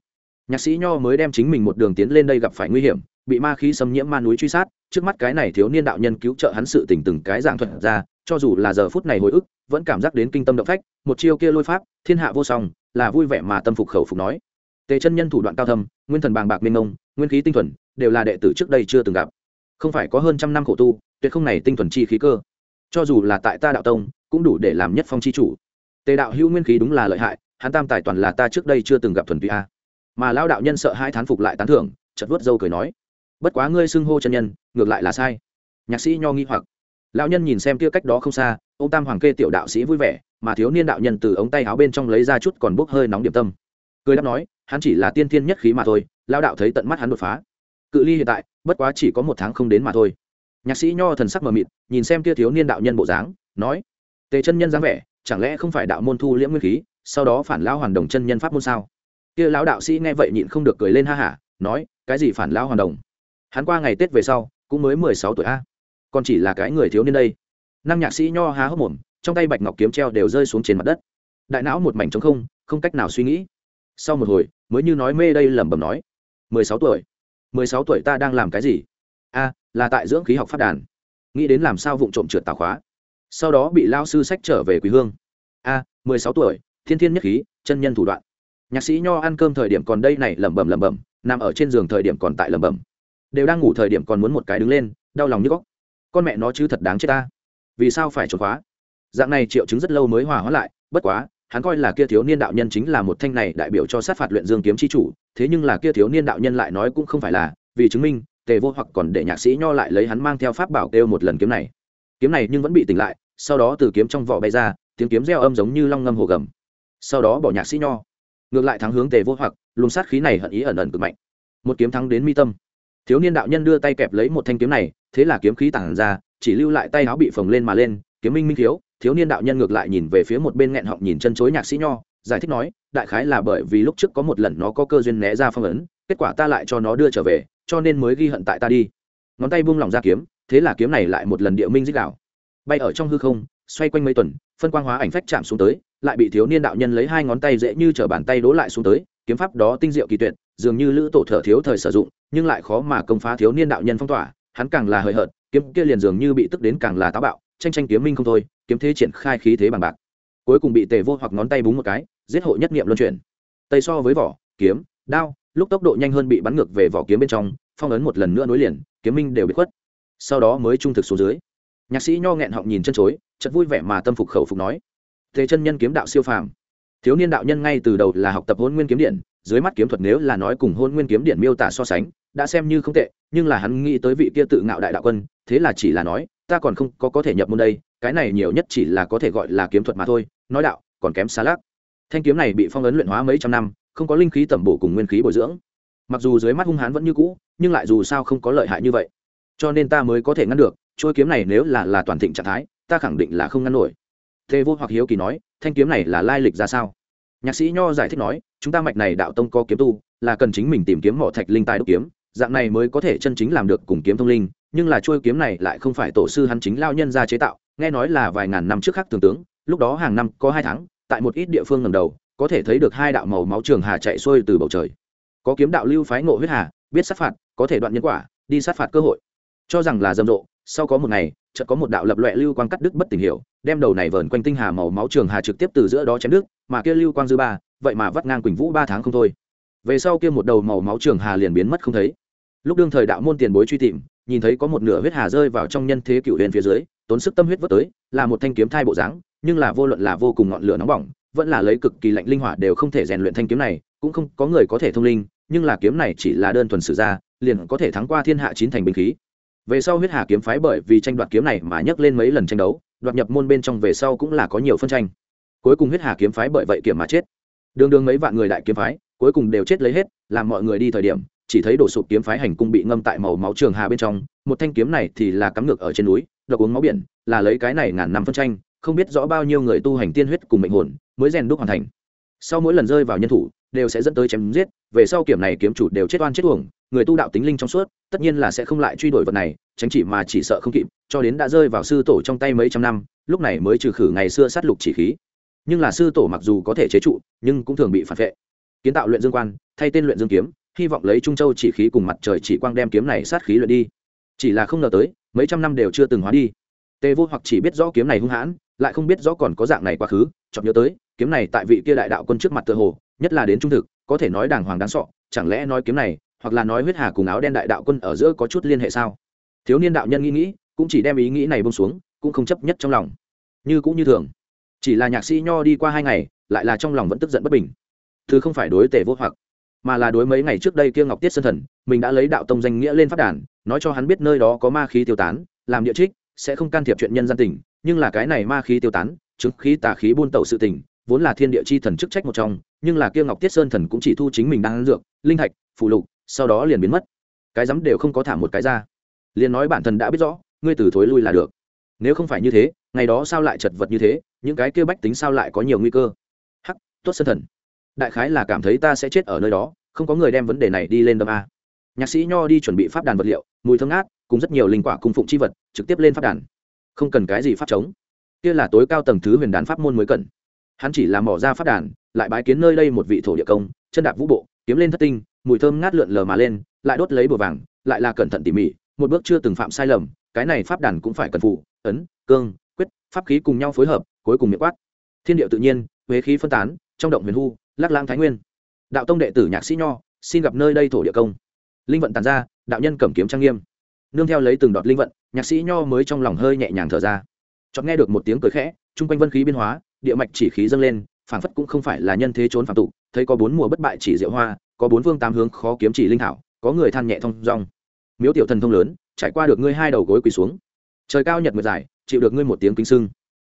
Nhạc sĩ nho mới đem chính mình một đường tiến lên đây gặp phải nguy hiểm, bị ma khí xâm nhiễm ma núi truy sát, trước mắt cái này thiếu niên đạo nhân cứu trợ hắn sự tình từng cái giảng thuật ra cho dù là giờ phút này hồi ức, vẫn cảm giác đến kinh tâm động phách, một chiêu kia lôi pháp, thiên hạ vô song, là vui vẻ mà tâm phục khẩu phục nói. Tề chân nhân thủ đoạn cao thâm, nguyên thần bàng bạc minh ngông nguyên khí tinh thuần, đều là đệ tử trước đây chưa từng gặp. Không phải có hơn trăm năm khổ tu, tuyệt không này tinh thuần chi khí cơ. Cho dù là tại ta đạo tông, cũng đủ để làm nhất phong chi chủ. Tề đạo hữu nguyên khí đúng là lợi hại, hắn tam tài toàn là ta trước đây chưa từng gặp thuần túy a. Mà lao đạo nhân sợ hai thán phục lại tán thưởng chật vuốt dâu cười nói, bất quá ngươi xưng hô chân nhân, ngược lại là sai. Nhạc sĩ nho nghi hoặc lão nhân nhìn xem kia cách đó không xa, ông tam hoàng kê tiểu đạo sĩ vui vẻ, mà thiếu niên đạo nhân từ ống tay áo bên trong lấy ra chút còn bốc hơi nóng điểm tâm. Cười đáp nói, hắn chỉ là tiên thiên nhất khí mà thôi lao đạo thấy tận mắt hắn đột phá. Cự ly hiện tại, bất quá chỉ có một tháng không đến mà thôi. Nhạc sĩ nho thần sắc mờ mịt, nhìn xem kia thiếu niên đạo nhân bộ dáng, nói, tề chân nhân dáng vẻ, chẳng lẽ không phải đạo môn thu liễm nguyên khí, sau đó phản lao hoàn đồng chân nhân pháp môn sao? Kia lão đạo sĩ nghe vậy nhịn không được cười lên ha hả, nói, cái gì phản lao hoàn đồng? Hắn qua ngày tết về sau, cũng mới mười sáu tuổi a còn chỉ là cái người thiếu niên đây. Năm nhạc sĩ nho há hốc mồm, trong tay bạch ngọc kiếm treo đều rơi xuống trên mặt đất. Đại não một mảnh trống không không cách nào suy nghĩ. Sau một hồi, mới như nói mê đây lẩm bẩm nói, mười sáu tuổi, mười sáu tuổi ta đang làm cái gì? A, là tại dưỡng khí học phát đàn. Nghĩ đến làm sao vụng trộm trượt tà khóa. Sau đó bị lao sư sách trở về quý hương. A, mười sáu tuổi, thiên thiên nhất khí, chân nhân thủ đoạn. Nhạc sĩ nho ăn cơm thời điểm còn đây này lẩm bẩm lẩm bẩm, nằm ở trên giường thời điểm còn tại lẩm bẩm. Đều đang ngủ thời điểm còn muốn một cái đứng lên, đau lòng như góc con mẹ nó chứ thật đáng chết ta. Vì sao phải trốn khóa? Dạng này triệu chứng rất lâu mới hòa hóa lại, bất quá, hắn coi là kia thiếu niên đạo nhân chính là một thanh này đại biểu cho sát phạt luyện dương kiếm chi chủ, thế nhưng là kia thiếu niên đạo nhân lại nói cũng không phải là, vì chứng minh, tề vô hoặc còn để nhạc sĩ nho lại lấy hắn mang theo pháp bảo kêu một lần kiếm này. Kiếm này nhưng vẫn bị tỉnh lại, sau đó từ kiếm trong vỏ bay ra, tiếng kiếm reo âm giống như long ngâm hồ gầm. Sau đó bỏ nhạc sĩ nho. Ngược lại thắng hướng tề vô hoặc, luồng sát khí này hận ý ẩn ẩn cực mạnh. Một kiếm thắng đến mi tâm. Thiếu niên đạo nhân đưa tay kẹp lấy một thanh kiếm này thế là kiếm khí tản ra chỉ lưu lại tay áo bị phồng lên mà lên kiếm minh minh thiếu thiếu niên đạo nhân ngược lại nhìn về phía một bên nghẹn họng nhìn chân chối nhạc sĩ nho giải thích nói đại khái là bởi vì lúc trước có một lần nó có cơ duyên né ra phong ấn kết quả ta lại cho nó đưa trở về cho nên mới ghi hận tại ta đi. Ngón tay buông lỏng ra kiếm thế là kiếm này lại một lần địa minh dích đảo, bay ở trong hư không xoay quanh mấy tuần phân quang hóa ảnh phách chạm xuống tới lại bị thiếu niên đạo nhân lấy hai ngón tay dễ như trở bàn tay đố lại xuống tới kiếm pháp đó tinh diệu kỳ tuyệt dường như lữ tổ thở thiếu thời sử dụng nhưng lại khó mà công phá thiếu niên đạo nhân phong tỏa hắn càng là hời hợt, kiếm kia liền dường như bị tức đến càng là táo bạo, tranh tranh kiếm minh không thôi, kiếm thế triển khai khí thế bằng bạc. Cuối cùng bị tề vô hoặc ngón tay búng một cái, giết hộ nhất nghiệm luân chuyển. Tây so với vỏ, kiếm, đao, lúc tốc độ nhanh hơn bị bắn ngược về vỏ kiếm bên trong, phong ấn một lần nữa nối liền, kiếm minh đều bị khuất. Sau đó mới trung thực xuống dưới. Nhạc sĩ nho nghẹn họng nhìn chân chối chật vui vẻ mà tâm phục khẩu phục nói thế chân nhân kiếm đạo siêu phàm. Thiếu niên đạo nhân ngay từ đầu là học tập hôn nguyên kiếm điện, dưới mắt kiếm thuật nếu là nói cùng hôn nguyên kiếm điện miêu tả so sánh đã xem như không tệ, nhưng là hắn nghĩ tới vị kia tự ngạo đại đạo quân, thế là chỉ là nói, ta còn không có có thể nhập môn đây, cái này nhiều nhất chỉ là có thể gọi là kiếm thuật mà thôi, nói đạo, còn kém xa lắc. Thanh kiếm này bị phong ấn luyện hóa mấy trăm năm, không có linh khí tẩm bổ cùng nguyên khí bồi dưỡng. Mặc dù dưới mắt hung hãn vẫn như cũ, nhưng lại dù sao không có lợi hại như vậy. Cho nên ta mới có thể ngăn được trôi kiếm này nếu là là toàn thịnh trạng thái, ta khẳng định là không ngăn nổi. Thế vô hoặc hiếu kỳ nói, thanh kiếm này là lai lịch ra sao? Nhạc sĩ nho giải thích nói, chúng ta mạch này đạo tông có kiếm tu, là cần chính mình tìm kiếm mỏ thạch linh tài đúc kiếm dạng này mới có thể chân chính làm được cùng kiếm thông linh, nhưng là trôi kiếm này lại không phải tổ sư hắn chính lao nhân ra chế tạo, nghe nói là vài ngàn năm trước khác tưởng tướng, lúc đó hàng năm có hai tháng, tại một ít địa phương ngầm đầu, có thể thấy được hai đạo màu máu trường hà chạy xuôi từ bầu trời. Có kiếm đạo lưu phái ngộ huyết hà, biết sát phạt, có thể đoạn nhân quả, đi sát phạt cơ hội. Cho rằng là rầm rộ sau có một ngày, chợt có một đạo lập loẹ lưu quang cắt đứt bất tình hiểu, đem đầu này vờn quanh tinh hà màu máu trường hà trực tiếp từ giữa đó chém đứt, mà kia lưu quang dư ba, vậy mà vắt ngang quỳnh vũ ba tháng không thôi. Về sau kia một đầu màu máu trường hà liền biến mất không thấy lúc đương thời đạo môn tiền bối truy tìm, nhìn thấy có một nửa huyết hà rơi vào trong nhân thế cựu huyền phía dưới, tốn sức tâm huyết vớt tới, là một thanh kiếm thai bộ dáng, nhưng là vô luận là vô cùng ngọn lửa nóng bỏng, vẫn là lấy cực kỳ lạnh linh hỏa đều không thể rèn luyện thanh kiếm này, cũng không có người có thể thông linh, nhưng là kiếm này chỉ là đơn thuần sử ra liền có thể thắng qua thiên hạ chín thành binh khí. Về sau huyết hà kiếm phái bởi vì tranh đoạt kiếm này mà nhấc lên mấy lần tranh đấu, đoạt nhập môn bên trong về sau cũng là có nhiều phân tranh. Cuối cùng huyết hà kiếm phái bởi vậy kiểm mà chết. Đường đường mấy vạn người đại kiếm phái, cuối cùng đều chết lấy hết, làm mọi người đi thời điểm chỉ thấy đổ sụp kiếm phái hành cung bị ngâm tại màu máu trường hà bên trong, một thanh kiếm này thì là cắm ngược ở trên núi, độc uống máu biển, là lấy cái này ngàn năm phân tranh, không biết rõ bao nhiêu người tu hành tiên huyết cùng mệnh hồn mới rèn đúc hoàn thành. Sau mỗi lần rơi vào nhân thủ, đều sẽ dẫn tới chém giết, về sau kiểm này kiếm chủ đều chết oan chết uổng, người tu đạo tính linh trong suốt, tất nhiên là sẽ không lại truy đuổi vật này, tránh chỉ mà chỉ sợ không kịp, cho đến đã rơi vào sư tổ trong tay mấy trăm năm, lúc này mới trừ khử ngày xưa sát lục chỉ khí. Nhưng là sư tổ mặc dù có thể chế trụ, nhưng cũng thường bị phản vệ. Kiến tạo luyện dương quan, thay tên luyện dương kiếm hy vọng lấy trung châu chỉ khí cùng mặt trời chỉ quang đem kiếm này sát khí luyện đi. Chỉ là không ngờ tới, mấy trăm năm đều chưa từng hóa đi. Tề vô hoặc chỉ biết rõ kiếm này hung hãn, lại không biết rõ còn có dạng này quá khứ chọn nhớ tới, kiếm này tại vị kia đại đạo quân trước mặt tựa hồ, nhất là đến trung thực, có thể nói đàng hoàng đáng sọ, chẳng lẽ nói kiếm này, hoặc là nói huyết hà cùng áo đen đại đạo quân ở giữa có chút liên hệ sao? Thiếu niên đạo nhân nghĩ nghĩ, cũng chỉ đem ý nghĩ này bông xuống, cũng không chấp nhất trong lòng. Như cũng như thường. Chỉ là nhạc sĩ nho đi qua hai ngày, lại là trong lòng vẫn tức giận bất bình. Thứ không phải đối tề vô hoặc mà là đối mấy ngày trước đây kia ngọc tiết sơn thần, mình đã lấy đạo tông danh nghĩa lên phát đàn, nói cho hắn biết nơi đó có ma khí tiêu tán, làm địa trích, sẽ không can thiệp chuyện nhân gian tình, nhưng là cái này ma khí tiêu tán, chứng khí tà khí buôn tẩu sự tình, vốn là thiên địa chi thần chức trách một trong, nhưng là kia ngọc tiết sơn thần cũng chỉ thu chính mình đang ăn dược, linh thạch phụ lục, sau đó liền biến mất. Cái dám đều không có thả một cái ra. Liền nói bản thân đã biết rõ, ngươi từ thối lui là được. Nếu không phải như thế, ngày đó sao lại chật vật như thế, những cái kia bách tính sao lại có nhiều nguy cơ? Hắc, tốt sơn thần đại khái là cảm thấy ta sẽ chết ở nơi đó, không có người đem vấn đề này đi lên đâm a. Nhạc sĩ nho đi chuẩn bị pháp đàn vật liệu, mùi thơm ngát, cùng rất nhiều linh quả cung phụng chi vật, trực tiếp lên pháp đàn. Không cần cái gì pháp chống. Kia là tối cao tầng thứ huyền đàn pháp môn mới cần. Hắn chỉ làm mỏ ra pháp đàn, lại bái kiến nơi đây một vị thổ địa công, chân đạp vũ bộ, kiếm lên thất tinh, mùi thơm ngát lượn lờ mà lên, lại đốt lấy bùa vàng, lại là cẩn thận tỉ mỉ, một bước chưa từng phạm sai lầm, cái này pháp đàn cũng phải cần phụ, ấn, cương, quyết, pháp khí cùng nhau phối hợp, cuối cùng miệng quát. Thiên điệu tự nhiên, huế khí phân tán, trong động huyền hu lắc lang thái nguyên. Đạo tông đệ tử nhạc sĩ nho, xin gặp nơi đây thổ địa công. Linh vận tàn ra, đạo nhân cầm kiếm trang nghiêm. Nương theo lấy từng đọt linh vận, nhạc sĩ nho mới trong lòng hơi nhẹ nhàng thở ra. Chọn nghe được một tiếng cười khẽ, chung quanh vân khí biên hóa, địa mạch chỉ khí dâng lên, phảng phất cũng không phải là nhân thế trốn phạm tụ thấy có bốn mùa bất bại chỉ diệu hoa, có bốn vương tám hướng khó kiếm chỉ linh thảo, có người than nhẹ thông rong miếu tiểu thần thông lớn, trải qua được ngươi hai đầu gối quỳ xuống. Trời cao nhật mượt dài, chịu được ngươi một tiếng kính sưng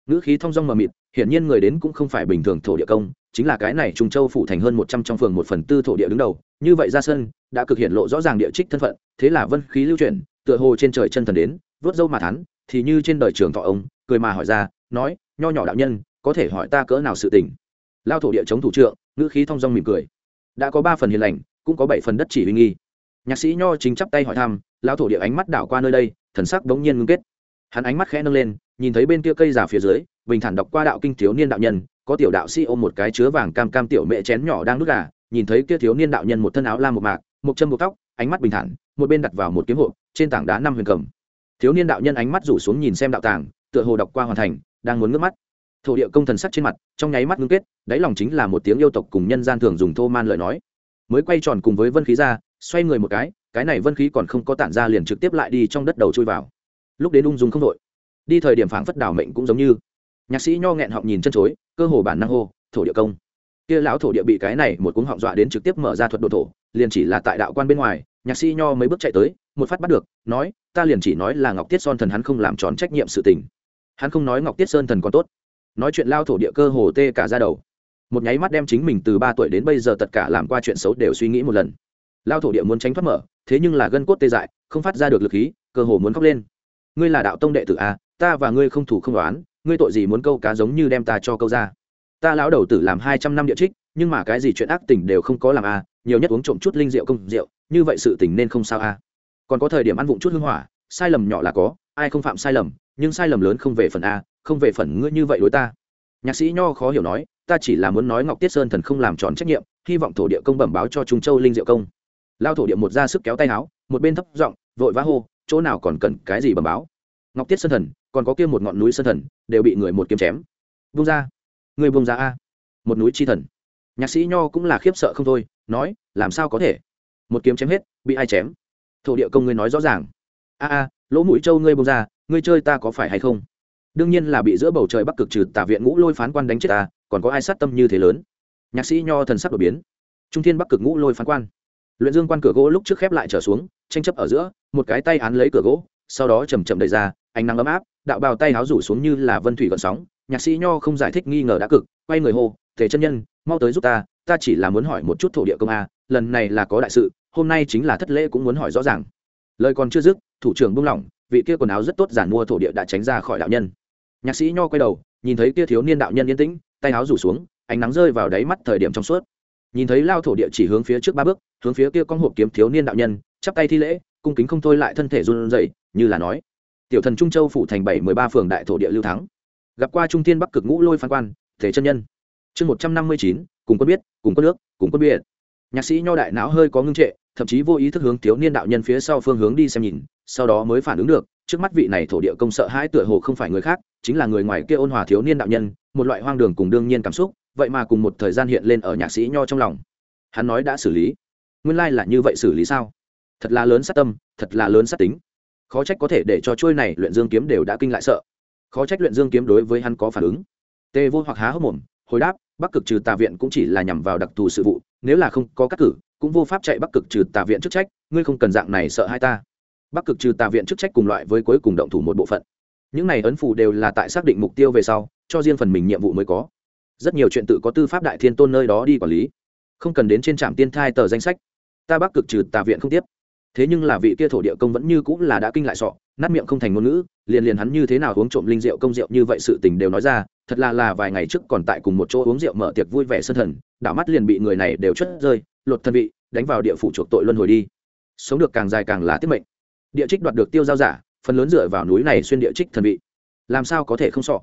ngữ khí thông dong mờ mịt, hiển nhiên người đến cũng không phải bình thường thổ địa công, chính là cái này trung châu phủ thành hơn một trăm trong phường một phần tư thổ địa đứng đầu. Như vậy ra sân, đã cực hiện lộ rõ ràng địa trích thân phận, thế là vân khí lưu chuyển, tựa hồ trên trời chân thần đến, vớt dâu mà thắn, thì như trên đời trường thọ ông, cười mà hỏi ra, nói, nho nhỏ đạo nhân, có thể hỏi ta cỡ nào sự tình? Lao thổ địa chống thủ trượng, ngữ khí thong dong mỉm cười. Đã có ba phần hiền lành, cũng có bảy phần đất chỉ huy nghi. Nhạc sĩ nho chính chắp tay hỏi thăm lao thổ địa ánh mắt đảo qua nơi đây, thần sắc đống nhiên ngưng kết hắn ánh mắt khẽ nâng lên, nhìn thấy bên kia cây giả phía dưới, bình thản đọc qua đạo kinh thiếu niên đạo nhân, có tiểu đạo sĩ ôm một cái chứa vàng cam cam tiểu mẹ chén nhỏ đang nước gà, nhìn thấy kia thiếu niên đạo nhân một thân áo lam một mạc, một chân một tóc, ánh mắt bình thản, một bên đặt vào một kiếm hộp trên tảng đá năm huyền cầm. Thiếu niên đạo nhân ánh mắt rủ xuống nhìn xem đạo tàng, tựa hồ đọc qua hoàn thành, đang muốn ngước mắt. Thổ địa công thần sắc trên mặt, trong nháy mắt ngưng kết, đáy lòng chính là một tiếng yêu tộc cùng nhân gian thường dùng thô man lời nói. Mới quay tròn cùng với vân khí ra, xoay người một cái cái này vân khí còn không có tản ra liền trực tiếp lại đi trong đất đầu chui vào lúc đến ung dung không đội. Đi thời điểm phảng phất đảo mệnh cũng giống như. Nhạc sĩ nho nghẹn họng nhìn chân chối, cơ hồ bản năng hô, thổ địa công. Kia lão thổ địa bị cái này một cuống họng dọa đến trực tiếp mở ra thuật độ thổ, liền chỉ là tại đạo quan bên ngoài, nhạc sĩ nho mấy bước chạy tới, một phát bắt được, nói, ta liền chỉ nói là ngọc tiết son thần hắn không làm tròn trách nhiệm sự tình. Hắn không nói ngọc tiết sơn thần còn tốt. Nói chuyện lao thổ địa cơ hồ tê cả ra đầu. Một nháy mắt đem chính mình từ ba tuổi đến bây giờ tất cả làm qua chuyện xấu đều suy nghĩ một lần. Lao thổ địa muốn tránh thoát mở, thế nhưng là gân cốt tê dại, không phát ra được lực khí, cơ hồ muốn khóc lên ngươi là đạo tông đệ tử a, ta và ngươi không thủ không đoán ngươi tội gì muốn câu cá giống như đem ta cho câu ra. Ta lão đầu tử làm hai trăm năm địa trích, nhưng mà cái gì chuyện ác tình đều không có làm a, nhiều nhất uống trộm chút linh rượu công rượu, như vậy sự tình nên không sao a. Còn có thời điểm ăn vụng chút hương hỏa, sai lầm nhỏ là có, ai không phạm sai lầm, nhưng sai lầm lớn không về phần a, không về phần ngươi như vậy đối ta. Nhạc sĩ nho khó hiểu nói, ta chỉ là muốn nói ngọc tiết sơn thần không làm tròn trách nhiệm, hy vọng thổ địa công bẩm báo cho trung châu linh diệu công. Lao thổ địa một ra sức kéo tay áo, một bên thấp giọng, vội vã hô chỗ nào còn cần cái gì bẩm báo. Ngọc tiết sơn thần, còn có kia một ngọn núi sơn thần, đều bị người một kiếm chém. Vung ra. Người vung ra a. Một núi chi thần. Nhạc sĩ nho cũng là khiếp sợ không thôi, nói, làm sao có thể? Một kiếm chém hết, bị ai chém? Thổ địa công ngươi nói rõ ràng. A a, lỗ mũi trâu ngươi bông ra, ngươi chơi ta có phải hay không? Đương nhiên là bị giữa bầu trời bắc cực trừ tả viện ngũ lôi phán quan đánh chết ta, còn có ai sát tâm như thế lớn? Nhạc sĩ nho thần sắc đột biến. Trung thiên bắc cực ngũ lôi phán quan. Luyện dương quan cửa gỗ lúc trước khép lại trở xuống tranh chấp ở giữa, một cái tay án lấy cửa gỗ, sau đó chầm chậm đẩy ra, ánh nắng ấm áp, đạo bào tay áo rủ xuống như là vân thủy gợn sóng, nhạc sĩ nho không giải thích nghi ngờ đã cực, quay người hô thể chân nhân, mau tới giúp ta ta chỉ là muốn hỏi một chút thổ địa công a, lần này là có đại sự, hôm nay chính là thất lễ cũng muốn hỏi rõ ràng. Lời còn chưa dứt, thủ trưởng buông lỏng, vị kia quần áo rất tốt giản mua thổ địa đã tránh ra khỏi đạo nhân. Nhạc sĩ nho quay đầu, nhìn thấy kia thiếu niên đạo nhân yên tĩnh, tay áo rủ xuống, ánh nắng rơi vào đáy mắt thời điểm trong suốt. Nhìn thấy lao thổ địa chỉ hướng phía trước ba bước, hướng phía kia con hộp kiếm thiếu niên đạo nhân chắp tay thi lễ, cung kính không thôi lại thân thể run rẩy, như là nói, tiểu thần trung châu phủ thành bảy mười ba phường đại thổ địa lưu thắng. Gặp qua trung thiên bắc cực ngũ lôi phán quan thể chân nhân. Chương một trăm năm mươi chín, cùng quân biết, cùng quân nước cùng quân biệt. Nhạc sĩ nho đại não hơi có ngưng trệ, thậm chí vô ý thức hướng thiếu niên đạo nhân phía sau phương hướng đi xem nhìn, sau đó mới phản ứng được, trước mắt vị này thổ địa công sợ hãi tựa hồ không phải người khác, chính là người ngoài kia ôn hòa thiếu niên đạo nhân, một loại hoang đường cùng đương nhiên cảm xúc, vậy mà cùng một thời gian hiện lên ở nhạc sĩ nho trong lòng. Hắn nói đã xử lý. Nguyên lai là như vậy xử lý sao? Thật là lớn sát tâm, thật là lớn sát tính. Khó trách có thể để cho trôi này luyện dương kiếm đều đã kinh lại sợ. Khó trách luyện dương kiếm đối với hắn có phản ứng. Tê vô hoặc há hốc mồm, hồi đáp, bắc cực trừ tà viện cũng chỉ là nhằm vào đặc thù sự vụ, nếu là không có cắt cử, cũng vô pháp chạy bắc cực trừ tà viện chức trách, ngươi không cần dạng này sợ hai ta. Bắc cực trừ tà viện chức trách cùng loại với cuối cùng động thủ một bộ phận. Những này ấn phủ đều là tại xác định mục tiêu về sau, cho riêng phần mình nhiệm vụ mới có. Rất nhiều chuyện tự có tư pháp đại thiên tôn nơi đó đi quản lý. Không cần đến trên trạm tiên thai tờ danh sách. Ta bắc cực trừ tà viện không tiếp thế nhưng là vị kia thổ địa công vẫn như cũng là đã kinh lại sọ, nát miệng không thành ngôn ngữ, liền liền hắn như thế nào uống trộm linh rượu công rượu như vậy sự tình đều nói ra, thật là là vài ngày trước còn tại cùng một chỗ uống rượu mở tiệc vui vẻ sân thần, đảo mắt liền bị người này đều chất rơi, lột thân vị, đánh vào địa phủ chuộc tội luân hồi đi. Sống được càng dài càng là tiết mệnh. Địa trích đoạt được tiêu giao giả, phần lớn dựa vào núi này xuyên địa trích thần vị. Làm sao có thể không sọ?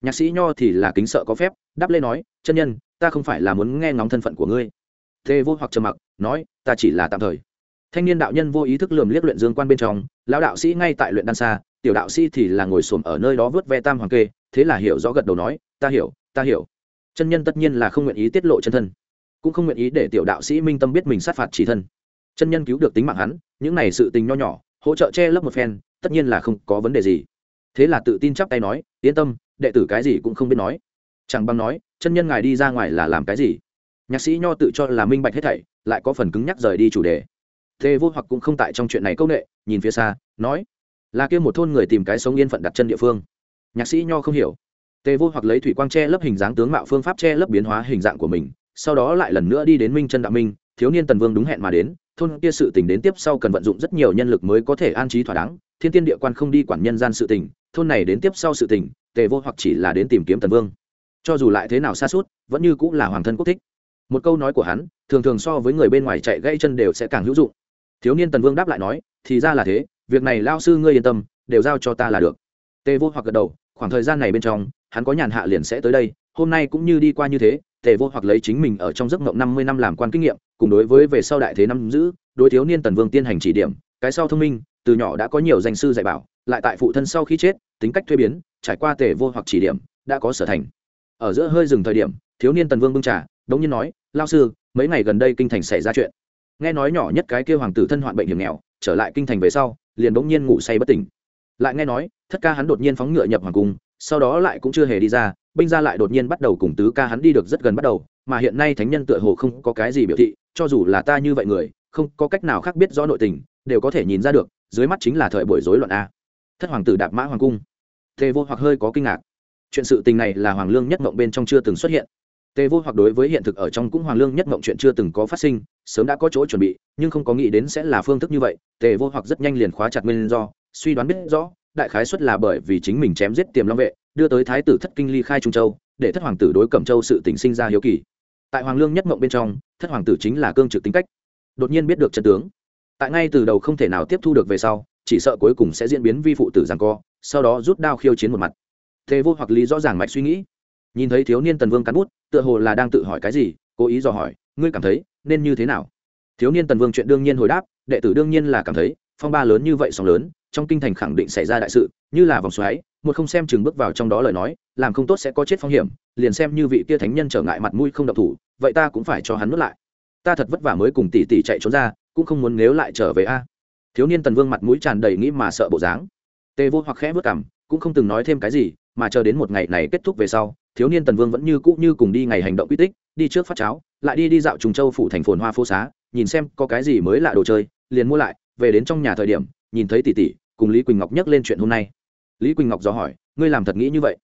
Nhạc sĩ nho thì là kính sợ có phép, đáp lên nói, chân nhân, ta không phải là muốn nghe ngóng thân phận của ngươi. Tê vô hoặc trầm mặc, nói, ta chỉ là tạm thời thanh niên đạo nhân vô ý thức lườm liếc luyện dương quan bên trong, lão đạo sĩ ngay tại luyện đan xa, tiểu đạo sĩ thì là ngồi xổm ở nơi đó vớt ve tam hoàng kê, thế là hiểu rõ gật đầu nói, ta hiểu ta hiểu. Chân nhân tất nhiên là không nguyện ý tiết lộ chân thân, cũng không nguyện ý để tiểu đạo sĩ minh tâm biết mình sát phạt chỉ thân. Chân nhân cứu được tính mạng hắn, những này sự tình nho nhỏ, hỗ trợ che lấp một phen, tất nhiên là không có vấn đề gì. Thế là tự tin chắp tay nói, yên tâm, đệ tử cái gì cũng không biết nói. Chẳng bằng nói, chân nhân ngài đi ra ngoài là làm cái gì? Nhạc sĩ nho tự cho là minh bạch hết thảy, lại có phần cứng nhắc rời đi chủ đề. Tề vô hoặc cũng không tại trong chuyện này câu nghệ nhìn phía xa, nói, là kia một thôn người tìm cái sống yên phận đặt chân địa phương. Nhạc sĩ nho không hiểu. Tề vô hoặc lấy thủy quang che lấp hình dáng tướng mạo phương pháp che lấp biến hóa hình dạng của mình, sau đó lại lần nữa đi đến minh chân đạo minh, thiếu niên tần vương đúng hẹn mà đến, thôn kia sự tình đến tiếp sau cần vận dụng rất nhiều nhân lực mới có thể an trí thỏa đáng, thiên tiên địa quan không đi quản nhân gian sự tình, thôn này đến tiếp sau sự tình tề vô hoặc chỉ là đến tìm kiếm tần vương. Cho dù lại thế nào xa suốt, vẫn như cũng là hoàng thân quốc thích. Một câu nói của hắn, thường thường so với người bên ngoài chạy gãy chân đều sẽ càng hữu dụng thiếu niên tần vương đáp lại nói, thì ra là thế, việc này lao sư ngươi yên tâm, đều giao cho ta là được. Tề vô hoặc gật đầu, khoảng thời gian này bên trong, hắn có nhàn hạ liền sẽ tới đây, hôm nay cũng như đi qua như thế, tề vô hoặc lấy chính mình ở trong giấc mộng năm mươi năm làm quan kinh nghiệm, cùng đối với về sau đại thế năm giữ, đối thiếu niên tần vương tiên hành chỉ điểm, cái sau thông minh, từ nhỏ đã có nhiều danh sư dạy bảo, lại tại phụ thân sau khi chết, tính cách thuê biến, trải qua tề vô hoặc chỉ điểm, đã có sở thành. Ở giữa hơi dừng thời điểm, thiếu niên tần vương bưng trà, đống nhiên nói, lao sư, mấy ngày gần đây kinh thành xảy ra chuyện nghe nói nhỏ nhất cái kêu hoàng tử thân hoạn bệnh hiểm nghèo, trở lại kinh thành về sau, liền bỗng nhiên ngủ say bất tỉnh. Lại nghe nói, thất ca hắn đột nhiên phóng ngựa nhập hoàng cung, sau đó lại cũng chưa hề đi ra, binh gia lại đột nhiên bắt đầu cùng tứ ca hắn đi được rất gần bắt đầu, mà hiện nay thánh nhân tựa hồ không có cái gì biểu thị, cho dù là ta như vậy người, không có cách nào khác biết rõ nội tình, đều có thể nhìn ra được, dưới mắt chính là thời buổi rối loạn a. Thất hoàng tử đạp mã hoàng cung. Tề vô hoặc hơi có kinh ngạc. Chuyện sự tình này là hoàng lương nhất mộng bên trong chưa từng xuất hiện tề vô hoặc đối với hiện thực ở trong cũng hoàng lương nhất mộng chuyện chưa từng có phát sinh, sớm đã có chỗ chuẩn bị, nhưng không có nghĩ đến sẽ là phương thức như vậy. Tề vô hoặc rất nhanh liền khóa chặt nguyên do, suy đoán biết rõ, đại khái xuất là bởi vì chính mình chém giết tiềm long vệ, đưa tới thái tử thất kinh ly khai trung châu, để thất hoàng tử đối cẩm châu sự tình sinh ra hiếu kỳ. Tại hoàng lương nhất mộng bên trong, thất hoàng tử chính là cương trực tính cách. Đột nhiên biết được chân tướng. Tại ngay từ đầu không thể nào tiếp thu được về sau, chỉ sợ cuối cùng sẽ diễn biến vi phụ tử rằng co, sau đó rút đao khiêu chiến một mặt. Thế vô hoặc lý rõ ràng mạch suy nghĩ nhìn thấy thiếu niên tần vương cắn bút, tựa hồ là đang tự hỏi cái gì, cố ý dò hỏi, ngươi cảm thấy nên như thế nào? Thiếu niên tần vương chuyện đương nhiên hồi đáp, đệ tử đương nhiên là cảm thấy, phong ba lớn như vậy sóng lớn, trong kinh thành khẳng định xảy ra đại sự, như là vòng xoáy, một không xem chừng bước vào trong đó lời nói, làm không tốt sẽ có chết phong hiểm, liền xem như vị kia thánh nhân trở ngại mặt mũi không độc thủ, vậy ta cũng phải cho hắn nuốt lại. Ta thật vất vả mới cùng tỷ tỷ chạy trốn ra, cũng không muốn nếu lại trở về a. Thiếu niên tần vương mặt mũi tràn đầy nghĩ mà sợ bộ dáng. Tê vô hoặc khẽ vớt cảm cũng không từng nói thêm cái gì mà chờ đến một ngày này kết thúc về sau, thiếu niên tần vương vẫn như cũ như cùng đi ngày hành động quy tích, đi trước phát cháo, lại đi đi dạo trùng châu phủ thành phồn hoa phố xá, nhìn xem có cái gì mới lạ đồ chơi, liền mua lại, về đến trong nhà thời điểm, nhìn thấy tỷ tỷ cùng lý quỳnh ngọc nhắc lên chuyện hôm nay. Lý quỳnh ngọc dò hỏi, ngươi làm thật nghĩ như vậy?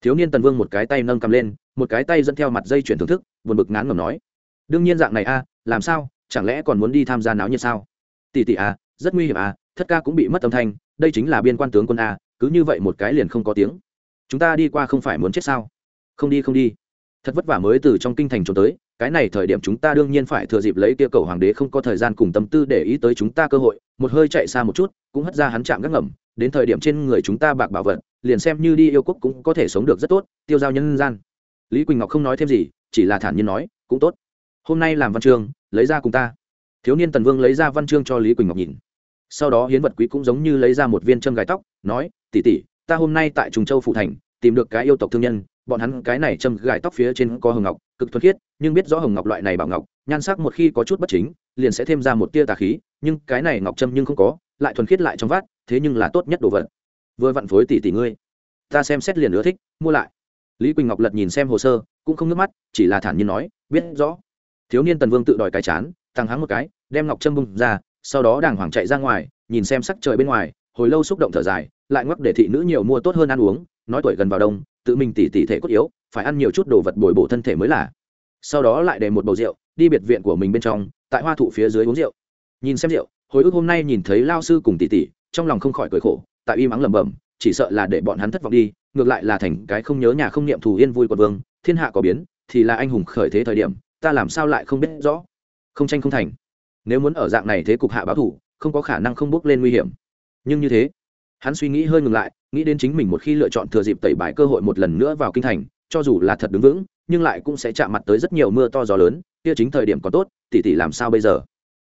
Thiếu niên tần vương một cái tay nâng cầm lên, một cái tay dẫn theo mặt dây chuyển thưởng thức, buồn bực ngán ngầm nói, đương nhiên dạng này a, làm sao, chẳng lẽ còn muốn đi tham gia náo nhiệt sao? Tỷ tỷ a, rất nguy hiểm a, thất ca cũng bị mất âm thanh, đây chính là biên quan tướng quân a, cứ như vậy một cái liền không có tiếng chúng ta đi qua không phải muốn chết sao? Không đi không đi. Thật vất vả mới từ trong kinh thành trốn tới, cái này thời điểm chúng ta đương nhiên phải thừa dịp lấy kia cầu hoàng đế không có thời gian cùng tâm tư để ý tới chúng ta cơ hội, một hơi chạy xa một chút, cũng hất ra hắn chạm gác ngầm, đến thời điểm trên người chúng ta bạc bảo vật, liền xem như đi yêu quốc cũng có thể sống được rất tốt, tiêu giao nhân gian. Lý quỳnh ngọc không nói thêm gì, chỉ là thản nhiên nói, cũng tốt. Hôm nay làm văn chương, lấy ra cùng ta. Thiếu niên tần vương lấy ra văn chương cho lý quỳnh ngọc nhìn. Sau đó hiến vật quý cũng giống như lấy ra một viên châm gài tóc, nói tỉ tỉ ta hôm nay tại trùng châu phụ thành tìm được cái yêu tộc thương nhân, bọn hắn cái này châm gài tóc phía trên có hồng ngọc, cực thuật khiết, nhưng biết rõ hồng ngọc loại này bảo ngọc, nhan sắc một khi có chút bất chính, liền sẽ thêm ra một tia tà khí, nhưng cái này ngọc trâm nhưng không có, lại thuần khiết lại trong vát, thế nhưng là tốt nhất đồ vật. Vừa vặn phối tỷ tỷ ngươi, ta xem xét liền ưa thích, mua lại. Lý quỳnh ngọc lật nhìn xem hồ sơ, cũng không nước mắt, chỉ là thản nhiên nói, biết rõ. Thiếu niên tần vương tự đòi cái chán, tăng hắng một cái, đem ngọc trâm bung ra, sau đó đàng hoàng chạy ra ngoài, nhìn xem sắc trời bên ngoài, hồi lâu xúc động thở dài lại ngoắc để thị nữ nhiều mua tốt hơn ăn uống, nói tuổi gần vào đông, tự mình tỉ tỉ thể cốt yếu, phải ăn nhiều chút đồ vật bồi bổ thân thể mới là. Sau đó lại để một bầu rượu, đi biệt viện của mình bên trong, tại hoa thụ phía dưới uống rượu. Nhìn xem rượu, hồi ức hôm nay nhìn thấy lao sư cùng tỷ tỷ trong lòng không khỏi cười khổ, tại y mắng lẩm bẩm, chỉ sợ là để bọn hắn thất vọng đi, ngược lại là thành cái không nhớ nhà không niệm thù yên vui của vương, thiên hạ có biến, thì là anh hùng khởi thế thời điểm, ta làm sao lại không biết rõ? Không tranh không thành. Nếu muốn ở dạng này thế cục hạ báo thủ, không có khả năng không bước lên nguy hiểm. Nhưng như thế hắn suy nghĩ hơi ngừng lại, nghĩ đến chính mình một khi lựa chọn thừa dịp tẩy bài cơ hội một lần nữa vào kinh thành, cho dù là thật đứng vững, nhưng lại cũng sẽ chạm mặt tới rất nhiều mưa to gió lớn, kia chính thời điểm còn tốt, tỷ tỷ làm sao bây giờ?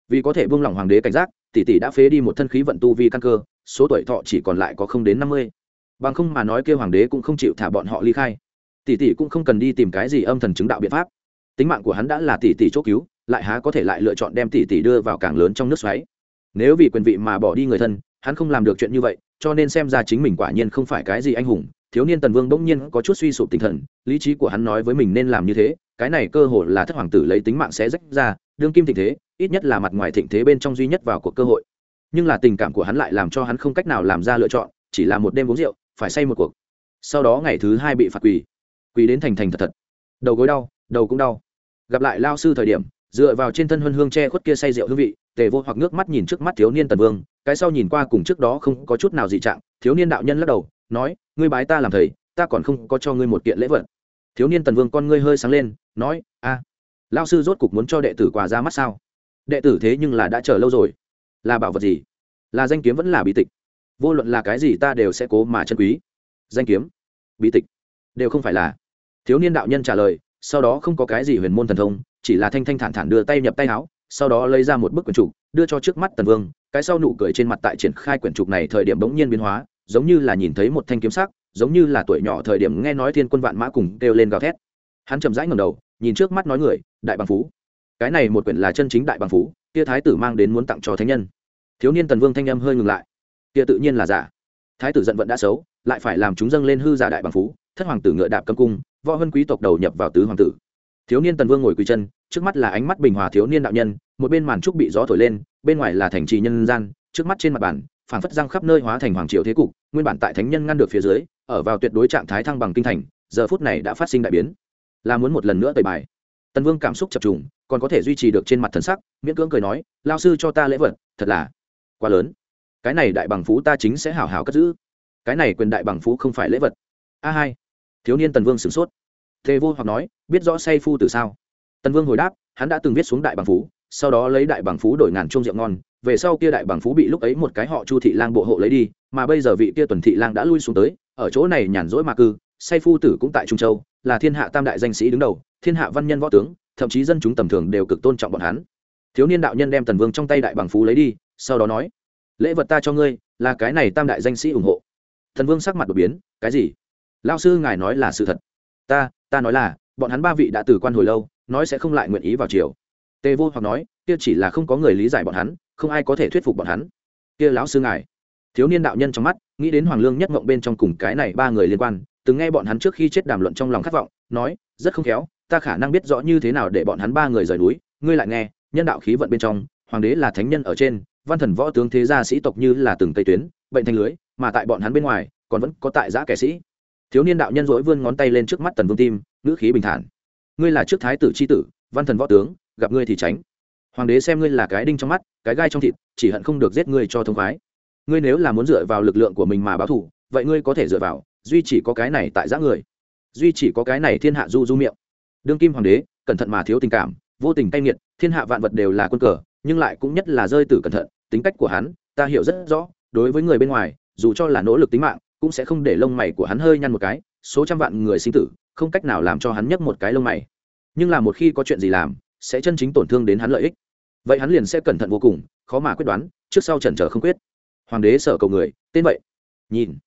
Vì có thể buông lỏng hoàng đế cảnh giác, tỷ tỷ đã phế đi một thân khí vận tu vi căn cơ, số tuổi thọ chỉ còn lại có không đến năm mươi. Bằng không mà nói kia hoàng đế cũng không chịu thả bọn họ ly khai. Tỷ tỷ cũng không cần đi tìm cái gì âm thần chứng đạo biện pháp. Tính mạng của hắn đã là tỷ tỷ chỗ cứu, lại há có thể lại lựa chọn đem tỷ tỷ đưa vào càng lớn trong nước xoáy. Nếu vì quyền vị mà bỏ đi người thân, hắn không làm được chuyện như vậy cho nên xem ra chính mình quả nhiên không phải cái gì anh hùng. Thiếu niên tần vương bỗng nhiên có chút suy sụp tinh thần, lý trí của hắn nói với mình nên làm như thế, cái này cơ hội là thất hoàng tử lấy tính mạng sẽ rách ra, đương kim thịnh thế, ít nhất là mặt ngoài thịnh thế bên trong duy nhất vào cuộc cơ hội. Nhưng là tình cảm của hắn lại làm cho hắn không cách nào làm ra lựa chọn, chỉ là một đêm uống rượu, phải say một cuộc. Sau đó ngày thứ hai bị phạt quỳ. Quỳ đến thành thành thật thật. Đầu gối đau, đầu cũng đau. Gặp lại lao sư thời điểm, dựa vào trên thân huân hương che khuất kia say rượu hương vị tề vô hoặc nước mắt nhìn trước mắt thiếu niên tần vương, cái sau nhìn qua cùng trước đó không có chút nào dị trạng, thiếu niên đạo nhân lắc đầu, nói, ngươi bái ta làm thầy, ta còn không có cho ngươi một kiện lễ vật. Thiếu niên tần vương con ngươi hơi sáng lên, nói, a lao sư rốt cục muốn cho đệ tử quà ra mắt sao? Đệ tử thế nhưng là đã chờ lâu rồi. Là bảo vật gì? Là danh kiếm vẫn là bí tịch? Vô luận là cái gì ta đều sẽ cố mà chân quý. Danh kiếm? Bí tịch? Đều không phải là. Thiếu niên đạo nhân trả lời, sau đó không có cái gì huyền môn thần thông, chỉ là thanh thanh thản thản đưa tay nhập tay áo sau đó lấy ra một bức quyển trục, đưa cho trước mắt tần vương, cái sau nụ cười trên mặt tại triển khai quyển trục này thời điểm bỗng nhiên biến hóa, giống như là nhìn thấy một thanh kiếm sắc, giống như là tuổi nhỏ thời điểm nghe nói thiên quân vạn mã cùng kêu lên gào thét. Hắn chậm rãi ngầm đầu, nhìn trước mắt nói người, đại bằng phú. Cái này một quyển là chân chính đại bằng phú tia thái tử mang đến muốn tặng cho thánh nhân. Thiếu niên tần vương thanh âm hơi ngừng lại. Tia tự nhiên là giả. Thái tử giận vận đã xấu, lại phải làm chúng dâng lên hư giả đại bằng phú, thất hoàng tử ngựa đạp cấm cung, võ hân quý tộc đầu nhập vào tứ hoàng tử. Thiếu niên tần vương ngồi quỳ chân trước mắt là ánh mắt bình hòa thiếu niên đạo nhân, một bên màn trúc bị gió thổi lên, bên ngoài là thành trì nhân gian, trước mắt trên mặt bản phản phất răng khắp nơi hóa thành hoàng triều thế cục, nguyên bản tại thánh nhân ngăn được phía dưới, ở vào tuyệt đối trạng thái thăng bằng kinh thành, giờ phút này đã phát sinh đại biến. Là muốn một lần nữa tẩy bài. Tần vương cảm xúc chập trùng, còn có thể duy trì được trên mặt thần sắc, miễn cưỡng cười nói, lao sư cho ta lễ vật, thật là quá lớn. Cái này đại bằng phú ta chính sẽ hào hào cất giữ. Cái này quyền đại bằng phú không phải lễ vật. A hai. Thiếu niên tần vương sửng sốt. Thế vô hoặc nói, biết rõ say phu từ sao? Tần vương hồi đáp, hắn đã từng viết xuống đại bằng phú, sau đó lấy đại bằng phú đổi ngàn chung rượu ngon, về sau kia đại bằng phú bị lúc ấy một cái họ chu thị lang bộ hộ lấy đi, mà bây giờ vị kia tuần thị lang đã lui xuống tới, ở chỗ này nhàn rỗi mà cư, say phu tử cũng tại trung châu, là thiên hạ tam đại danh sĩ đứng đầu, thiên hạ văn nhân võ tướng, thậm chí dân chúng tầm thường đều cực tôn trọng bọn hắn. Thiếu niên đạo nhân đem tần vương trong tay đại bằng phú lấy đi, sau đó nói, lễ vật ta cho ngươi, là cái này tam đại danh sĩ ủng hộ. Thần vương sắc mặt đột biến, cái gì? Lao sư ngài nói là sự thật. Ta ta nói là, bọn hắn ba vị đã từ quan hồi lâu nói sẽ không lại nguyện ý vào chiều tề vô hoặc nói, kia chỉ là không có người lý giải bọn hắn, không ai có thể thuyết phục bọn hắn. Kia lão sư ngài. Thiếu niên đạo nhân trong mắt, nghĩ đến hoàng lương nhất mộng bên trong cùng cái này ba người liên quan, từng nghe bọn hắn trước khi chết đàm luận trong lòng khát vọng, nói, rất không khéo, ta khả năng biết rõ như thế nào để bọn hắn ba người rời núi, ngươi lại nghe, nhân đạo khí vận bên trong, hoàng đế là thánh nhân ở trên, văn thần võ tướng thế gia sĩ tộc như là từng tây tuyến, bệnh thành lưới, mà tại bọn hắn bên ngoài, còn vẫn có tại giã kẻ sĩ. Thiếu niên đạo nhân dỗi vươn ngón tay lên trước mắt tần vương tim, ngữ khí bình thản ngươi là trước thái tử c h i tử, văn thần võ tướng, gặp ngươi thì tránh. Hoàng đế xem ngươi là cái đinh trong mắt, cái gai trong thịt, chỉ hận không được giết ngươi cho thông khoái. Ngươi nếu là muốn dựa vào lực lượng của mình mà báo thủ vậy ngươi có thể dựa vào, duy chỉ có cái này tại giã người. Duy chỉ có cái này thiên hạ du du miệng. Đương kim hoàng đế, cẩn thận mà thiếu tình cảm, vô tình tay nghiệt, thiên hạ vạn vật đều là quân cờ, nhưng lại cũng nhất là rơi từ cẩn thận, tính cách của hắn, ta hiểu rất rõ, đối với người bên ngoài, dù cho là nỗ lực tính mạng, cũng sẽ không để lông mày của hắn hơi nhăn một cái, số trăm vạn người sinh tử không cách nào làm cho hắn nhấc một cái lông mày. Nhưng là một khi có chuyện gì làm, sẽ chân chính tổn thương đến hắn lợi ích. Vậy hắn liền sẽ cẩn thận vô cùng, khó mà quyết đoán, trước sau chần chờ không quyết. Hoàng đế sợ cầu người, tên vậy? Nhìn.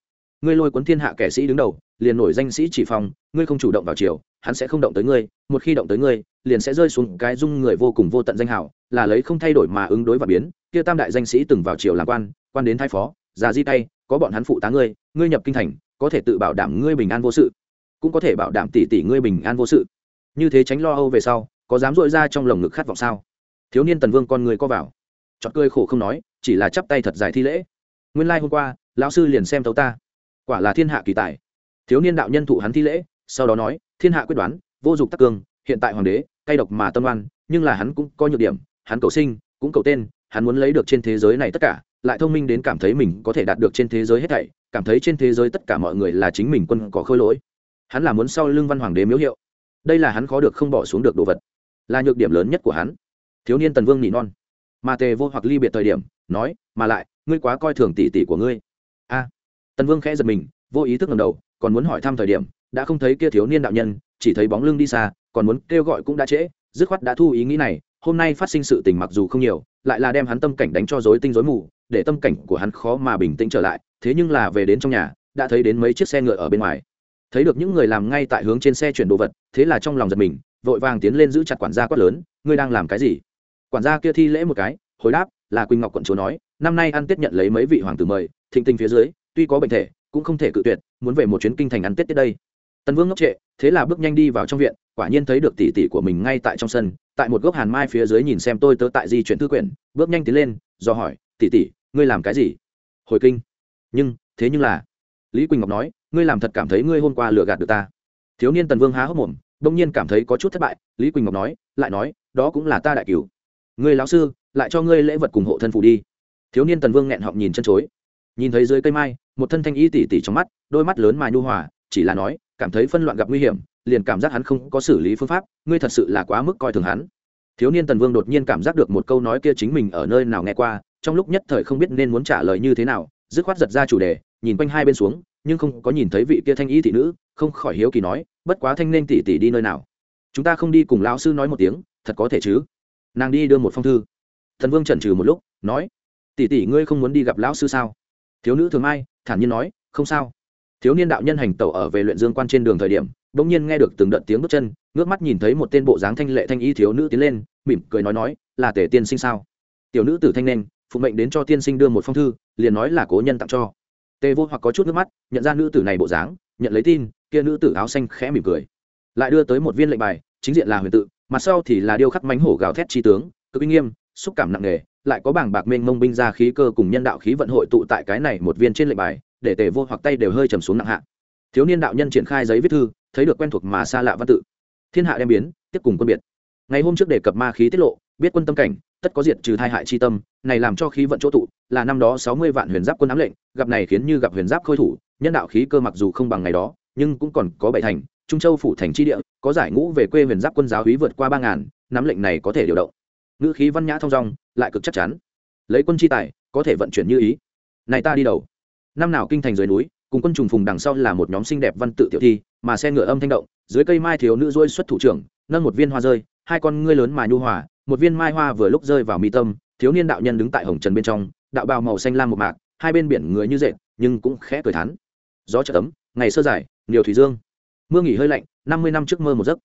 Ngươi lôi cuốn thiên hạ kẻ sĩ đứng đầu, liền nổi danh sĩ chỉ phong, ngươi không chủ động vào chiều hắn sẽ không động tới ngươi, một khi động tới ngươi, liền sẽ rơi xuống cái dung người vô cùng vô tận danh hảo là lấy không thay đổi mà ứng đối và biến, kia tam đại danh sĩ từng vào triều làm quan quan đến thái phó, già di tay, có bọn hắn phụ tá ngươi ngươi nhập kinh thành, có thể tự bảo đảm ngươi bình an vô sự cũng có thể bảo đảm tỷ tỷ ngươi bình an vô sự. Như thế tránh lo âu về sau, có dám dội ra trong lồng ngực khát vọng sao? Thiếu niên tần vương con người co vào. Chọn cười khổ không nói, chỉ là chắp tay thật dài thi lễ. Nguyên lai、like、hôm qua, lão sư liền xem tấu ta. Quả là thiên hạ kỳ tài. Thiếu niên đạo nhân thụ hắn thi lễ, sau đó nói, thiên hạ quyết đoán, vô dụng tắc cương, hiện tại hoàng đế, cay độc mà tâm oan, nhưng là hắn cũng có nhược điểm, hắn cầu sinh, cũng cầu tên, hắn muốn lấy được trên thế giới này tất cả, lại thông minh đến cảm thấy mình có thể đạt được trên thế giới hết thảy, cảm thấy trên thế giới tất cả mọi người là chính mình quân có khôi lỗi hắn là muốn sau lưng văn hoàng đế miếu hiệu. Đây là hắn khó được không bỏ xuống được đồ vật. Là nhược điểm lớn nhất của hắn. Thiếu niên tần vương nỉ non. Mà tề vô hoặc ly biệt thời điểm, nói, mà lại, ngươi quá coi thường tỷ tỷ của ngươi. A. Tần vương khẽ giật mình, vô ý thức ngầm đầu, còn muốn hỏi thăm thời điểm, đã không thấy kia thiếu niên đạo nhân, chỉ thấy bóng lưng đi xa, còn muốn kêu gọi cũng đã trễ, dứt khoát đã thu ý nghĩ này, hôm nay phát sinh sự tình mặc dù không nhiều, lại là đem hắn tâm cảnh đánh cho rối tinh rối mù, để tâm cảnh của hắn khó mà bình tĩnh trở lại, thế nhưng là về đến trong nhà, đã thấy đến mấy chiếc xe ngựa ở bên ngoài thấy được những người làm ngay tại hướng trên xe chuyển đồ vật, thế là trong lòng giật mình, vội vàng tiến lên giữ chặt quản gia quát lớn, ngươi đang làm cái gì? Quản gia kia thi lễ một cái, hồi đáp, là quỳnh ngọc quận chúa nói, năm nay ăn tết nhận lấy mấy vị hoàng tử mời, thịnh tình phía dưới, tuy có bệnh thể, cũng không thể cự tuyệt, muốn về một chuyến kinh thành ăn tết tết đây. Tần vương ngốc trệ, thế là bước nhanh đi vào trong viện, quả nhiên thấy được tỷ tỷ của mình ngay tại trong sân, tại một gốc hàn mai phía dưới nhìn xem tôi tớ tại di chuyển thư quyển, bước nhanh tiến lên, do hỏi, tỷ tỷ, ngươi làm cái gì? Hồi kinh, nhưng, thế nhưng là lý quỳnh ngọc nói ngươi làm thật cảm thấy ngươi hôm qua lừa gạt được ta. Thiếu niên tần vương há hốc mồm, đông nhiên cảm thấy có chút thất bại, lý quỳnh ngọc nói, lại nói, đó cũng là ta đại cửu. Người lão sư, lại cho ngươi lễ vật cùng hộ thân phụ đi. Thiếu niên tần vương nghẹn họng nhìn chân chối. Nhìn thấy dưới cây mai, một thân thanh y tỉ tỉ trong mắt, đôi mắt lớn mà nhu hòa, chỉ là nói, cảm thấy phân loạn gặp nguy hiểm, liền cảm giác hắn không có xử lý phương pháp, ngươi thật sự là quá mức coi thường hắn. Thiếu niên tần vương đột nhiên cảm giác được một câu nói kia chính mình ở nơi nào nghe qua, trong lúc nhất thời không biết nên muốn trả lời như thế nào, dứt khoát giật ra chủ đề, nhìn quanh hai bên xuống nhưng không có nhìn thấy vị kia thanh y thị nữ, không khỏi hiếu kỳ nói, bất quá thanh nên tỷ tỷ đi nơi nào? Chúng ta không đi cùng lão sư nói một tiếng, thật có thể chứ? Nàng đi đưa một phong thư. Thần vương chần trừ một lúc, nói, tỷ tỷ ngươi không muốn đi gặp lão sư sao? Thiếu nữ thường mai, thản nhiên nói, không sao. Thiếu niên đạo nhân hành tẩu ở về luyện dương quan trên đường thời điểm, bỗng nhiên nghe được từng đợt tiếng bước chân, ngước mắt nhìn thấy một tên bộ dáng thanh lệ thanh y thiếu nữ tiến lên, mỉm cười nói nói, là tể tiên sinh sao? Tiểu nữ tử thanh nên phụ mệnh đến cho tiên sinh đưa một phong thư, liền nói là cố nhân tặng cho tề vô hoặc có chút nước mắt, nhận ra nữ tử này bộ dáng, nhận lấy tin, kia nữ tử áo xanh khẽ mỉm cười. Lại đưa tới một viên lệnh bài, chính diện là huyền tự mặt sau thì là điêu khắc mánh hổ gào thét chi tướng, cực uy nghiêm, xúc cảm nặng nề, lại có bảng bạc mênh mông binh ra khí cơ cùng nhân đạo khí vận hội tụ tại cái này một viên trên lệnh bài, để tề vô hoặc tay đều hơi trầm xuống nặng hạ. Thiếu niên đạo nhân triển khai giấy viết thư, thấy được quen thuộc mà xa lạ văn tự. Thiên hạ đem biến, tiếp cùng quân biệt. Ngày hôm trước đề cập ma khí tiết lộ, biết quân tâm cảnh tất có diệt trừ thai hại chi tâm, này làm cho khí vận chỗ tụ, là năm đó sáu mươi vạn huyền giáp quân ám lệnh, gặp này khiến như gặp huyền giáp khôi thủ, nhân đạo khí cơ mặc dù không bằng ngày đó, nhưng cũng còn có bảy thành, trung châu phủ thành tri địa, có giải ngũ về quê huyền giáp quân giáo hí vượt qua ba ngàn, nắm lệnh này có thể điều động. Ngữ khí văn nhã thong dong, lại cực chắc chắn. Lấy quân chi tài, có thể vận chuyển như ý. Này ta đi đầu. Năm nào kinh thành dưới núi, cùng quân trùng phùng đằng sau là một nhóm xinh đẹp văn tự tiểu thi, mà xe ngựa âm thanh động, dưới cây mai thiếu nữ dôi xuất thủ trưởng, nâng một viên hoa rơi, hai con ngươi lớn mà nhu hòa một viên mai hoa vừa lúc rơi vào mi tâm, thiếu niên đạo nhân đứng tại hồng trần bên trong, đạo bào màu xanh lam một mạc, hai bên biển người như dệt, nhưng cũng khẽ cười thắn gió chợ tấm ngày sơ dài, nhiều thủy dương. Mưa nghỉ hơi lạnh, năm mươi năm trước mơ một giấc.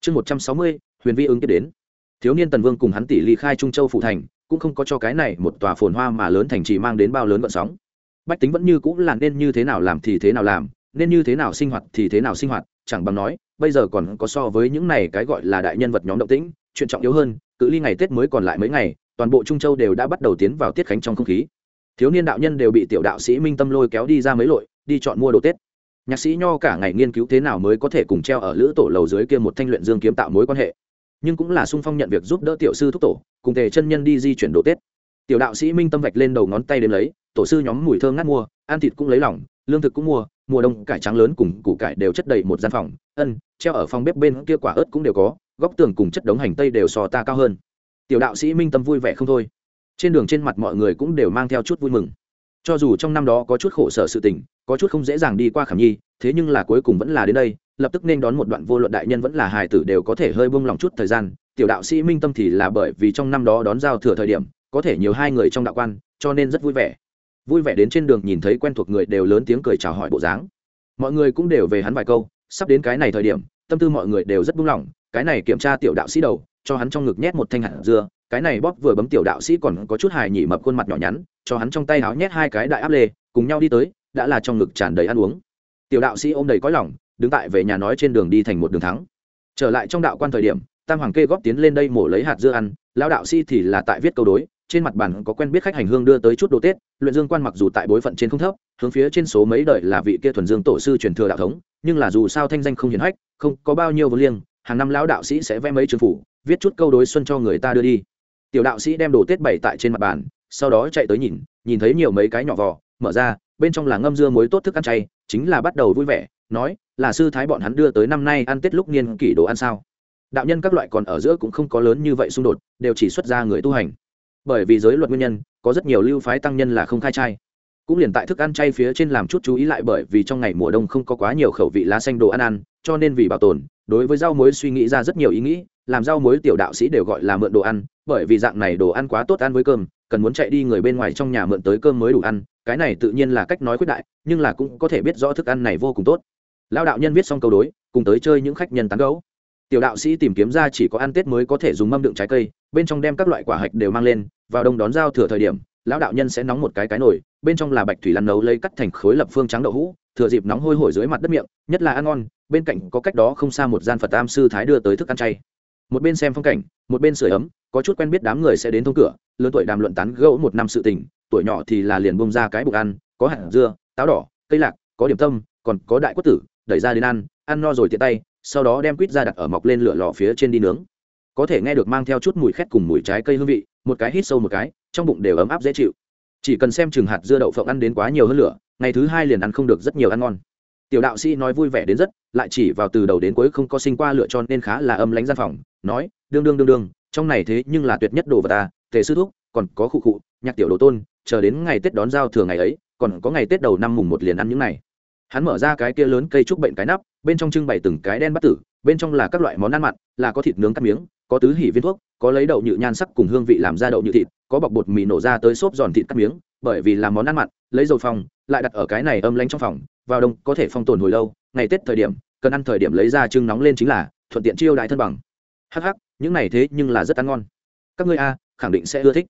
Chương một trăm sáu mươi, huyền vi ứng tiếp đến. Thiếu niên tần vương cùng hắn tỷ ly khai trung châu phụ thành, cũng không có cho cái này một tòa phồn hoa mà lớn thành trì mang đến bao lớn vận sóng. Bách tính vẫn như cũng là nên như thế nào làm thì thế nào làm, nên như thế nào sinh hoạt thì thế nào sinh hoạt, chẳng bằng nói, bây giờ còn có so với những này cái gọi là đại nhân vật nhóm động tĩnh, chuyện trọng yếu hơn cự ly ngày tết mới còn lại mấy ngày, toàn bộ trung châu đều đã bắt đầu tiến vào tiết khánh trong không khí. Thiếu niên đạo nhân đều bị tiểu đạo sĩ minh tâm lôi kéo đi ra mấy lội, đi chọn mua đồ tết. Nhạc sĩ nho cả ngày nghiên cứu thế nào mới có thể cùng treo ở lữ tổ lầu dưới kia một thanh luyện dương kiếm tạo mối quan hệ. Nhưng cũng là sung phong nhận việc giúp đỡ tiểu sư thúc tổ, cùng tề chân nhân đi di chuyển đồ tết. Tiểu đạo sĩ minh tâm vạch lên đầu ngón tay đến lấy, tổ sư nhóm mùi thơm ngắt mua, ăn thịt cũng lấy lỏng lương thực cũng mua, mùa đông cải trắng lớn cùng củ cải đều chất đầy một gian phòng, ân, treo ở phòng bếp bên kia quả ớt cũng đều có góc tường cùng chất đống hành tây đều so ta cao hơn. Tiểu đạo sĩ minh tâm vui vẻ không thôi. Trên đường trên mặt mọi người cũng đều mang theo chút vui mừng. Cho dù trong năm đó có chút khổ sở sự tình, có chút không dễ dàng đi qua khảm nhi, thế nhưng là cuối cùng vẫn là đến đây, lập tức nên đón một đoạn vô luận đại nhân vẫn là hài tử đều có thể hơi buông lòng chút thời gian. Tiểu đạo sĩ minh tâm thì là bởi vì trong năm đó đón giao thừa thời điểm, có thể nhiều hai người trong đạo quan, cho nên rất vui vẻ. Vui vẻ đến trên đường nhìn thấy quen thuộc người đều lớn tiếng cười chào hỏi bộ dáng. Mọi người cũng đều về hắn vài câu, sắp đến cái này thời điểm, tâm tư mọi người đều rất buông lỏng cái này kiểm tra tiểu đạo sĩ đầu, cho hắn trong ngực nhét một thanh hạt dưa, cái này bóp vừa bấm tiểu đạo sĩ còn có chút hài nhỉ mập khuôn mặt nhỏ nhắn, cho hắn trong tay áo nhét hai cái đại áp lê, cùng nhau đi tới, đã là trong ngực tràn đầy ăn uống. Tiểu đạo sĩ ôm đầy cõi lòng, đứng tại về nhà nói trên đường đi thành một đường thắng. Trở lại trong đạo quan thời điểm, tam hoàng kê góp tiến lên đây mổ lấy hạt dưa ăn, lão đạo sĩ thì là tại viết câu đối, trên mặt bàn có quen biết khách hành hương đưa tới chút đồ tết, luyện dương quan mặc dù tại bối phận trên không thấp, hướng phía trên số mấy đời là vị kia thuần dương tổ sư truyền thừa đạo thống, nhưng là dù sao thanh danh không hiển hách, không có bao nhiêu vô liêng hàng năm lão đạo sĩ sẽ vẽ mấy trường phủ, viết chút câu đối xuân cho người ta đưa đi. Tiểu đạo sĩ đem đồ tết bày tại trên mặt bàn, sau đó chạy tới nhìn nhìn thấy nhiều mấy cái nhỏ vò, mở ra, bên trong là ngâm dưa muối tốt thức ăn chay, chính là bắt đầu vui vẻ, nói, là sư thái bọn hắn đưa tới năm nay ăn tết lúc niên kỷ đồ ăn sao? Đạo nhân các loại còn ở giữa cũng không có lớn như vậy xung đột, đều chỉ xuất ra người tu hành. Bởi vì giới luật nguyên nhân, có rất nhiều lưu phái tăng nhân là không khai trai. Cũng liền tại thức ăn chay phía trên làm chút chú ý lại bởi vì trong ngày mùa đông không có quá nhiều khẩu vị lá xanh đồ ăn ăn, cho nên vì bảo tồn đối với rau muối suy nghĩ ra rất nhiều ý nghĩ, làm rau muối tiểu đạo sĩ đều gọi là mượn đồ ăn, bởi vì dạng này đồ ăn quá tốt ăn với cơm, cần muốn chạy đi người bên ngoài trong nhà mượn tới cơm mới đủ ăn, cái này tự nhiên là cách nói khuyết đại, nhưng là cũng có thể biết rõ thức ăn này vô cùng tốt. Lao đạo nhân viết xong câu đối, cùng tới chơi những khách nhân tán gấu tiểu đạo sĩ tìm kiếm ra chỉ có ăn tết mới có thể dùng mâm đựng trái cây, bên trong đem các loại quả hạch đều mang lên, vào đông đón giao thừa thời điểm, lão đạo nhân sẽ nóng một cái cái nồi, bên trong là bạch thủy lăn nấu lấy cắt thành khối lập phương trắng đậu hũ, thừa dịp nóng hôi hổi dưới mặt đất miệng, nhất là ăn ngon bên cạnh có cách đó không xa một gian phật tam sư thái đưa tới thức ăn chay. Một bên xem phong cảnh, một bên sưởi ấm, có chút quen biết đám người sẽ đến thông cửa, lớn tuổi đàm luận tán gẫu một năm sự tình, tuổi nhỏ thì là liền bông ra cái bụng ăn, có hạt dưa, táo đỏ, cây lạc, có điểm tâm, còn có đại quất tử, đẩy ra đến ăn ăn no rồi tiện tay, sau đó đem quýt ra đặt ở mọc lên lửa lò phía trên đi nướng. Có thể nghe được mang theo chút mùi khét cùng mùi trái cây hương vị, một cái hít sâu một cái, trong bụng đều ấm áp dễ chịu. Chỉ cần xem chừng hạt dưa đậu phộng ăn đến quá nhiều hơn lửa, ngày thứ hai liền ăn không được rất nhiều ăn ngon tiểu đạo sĩ nói vui vẻ đến rất, lại chỉ vào từ đầu đến cuối không có sinh qua lựa cho nên khá là âm lánh gian phòng, nói, đương đương đương đương, trong này thế nhưng là tuyệt nhất đồ vật ta tề sư thúc, còn có khụ khụ, nhạc tiểu đồ tôn, chờ đến ngày tết đón giao thừa ngày ấy, còn có ngày tết đầu năm mùng một liền ăn những này. Hắn mở ra cái kia lớn cây trúc bệnh cái nắp, bên trong trưng bày từng cái đen bắt tử, bên trong là các loại món ăn mặn, là có thịt nướng cắt miếng, có tứ hỉ viên thuốc, có lấy đậu nhự nhan sắc cùng hương vị làm ra đậu nhự thịt, có bọc bột mì nổ ra tới xốp giòn thịt cắt miếng, bởi vì làm món ăn mặn, lấy dầu phong, lại đặt ở cái này âm lánh trong phòng vào đông có thể phong tồn hồi lâu, ngày tết thời điểm, cần ăn thời điểm lấy ra trưng nóng lên chính là thuận tiện chiêu đại thân bằng. Hắc hắc, những này thế nhưng là rất ăn ngon. Các ngươi a, khẳng định sẽ ưa thích.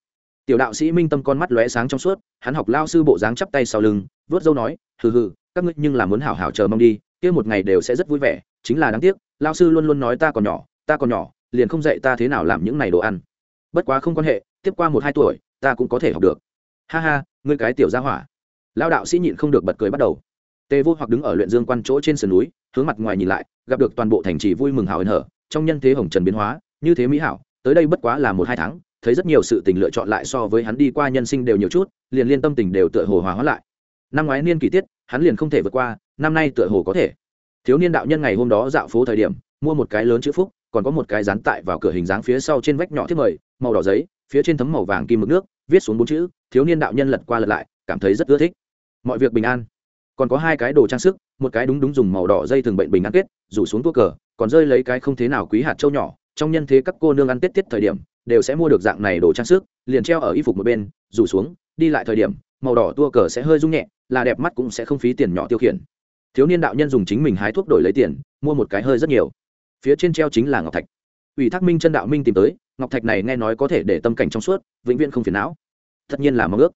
Tiểu đạo sĩ minh tâm con mắt lóe sáng trong suốt, hắn học lao sư bộ dáng chắp tay sau lưng, vớt dâu nói, hừ hừ, các ngươi nhưng là muốn hảo hảo chờ mong đi, kia một ngày đều sẽ rất vui vẻ, chính là đáng tiếc, lao sư luôn luôn nói ta còn nhỏ, ta còn nhỏ, liền không dạy ta thế nào làm những này đồ ăn. Bất quá không quan hệ, tiếp qua một hai tuổi, ta cũng có thể học được. Ha ha, ngươi cái tiểu gia hỏa. Lao đạo sĩ nhịn không được bật cười bắt đầu tề vô hoặc đứng ở luyện dương quan chỗ trên sườn núi, hướng mặt ngoài nhìn lại, gặp được toàn bộ thành trì vui mừng hào hân hở, trong nhân thế hồng trần biến hóa, như thế mỹ hảo, tới đây bất quá là một hai tháng, thấy rất nhiều sự tình lựa chọn lại so với hắn đi qua nhân sinh đều nhiều chút, liền liên tâm tình đều tựa hồ hòa hóa lại. Năm ngoái niên kỷ tiết, hắn liền không thể vượt qua, năm nay tựa hồ có thể. Thiếu niên đạo nhân ngày hôm đó dạo phố thời điểm, mua một cái lớn chữ phúc, còn có một cái dán tại vào cửa hình dáng phía sau trên vách nhỏ thiết mời, màu đỏ giấy, phía trên thấm màu vàng kim mực nước, viết xuống bốn chữ, thiếu niên đạo nhân lật qua lật lại, cảm thấy rất ưa thích. Mọi việc bình an còn có hai cái đồ trang sức, một cái đúng đúng dùng màu đỏ dây thường bệnh bình ăn kết rủ xuống tua cờ, còn rơi lấy cái không thế nào quý hạt châu nhỏ, trong nhân thế các cô nương ăn tết tiết thời điểm, đều sẽ mua được dạng này đồ trang sức, liền treo ở y phục một bên, rủ xuống, đi lại thời điểm, màu đỏ tua cờ sẽ hơi rung nhẹ, là đẹp mắt cũng sẽ không phí tiền nhỏ tiêu khiển. Thiếu niên đạo nhân dùng chính mình hái thuốc đổi lấy tiền, mua một cái hơi rất nhiều. Phía trên treo chính là ngọc thạch. Ủy thác minh chân đạo minh tìm tới, ngọc thạch này nghe nói có thể để tâm cảnh trong suốt, vĩnh viễn không phiền não. Tất nhiên là mong ước.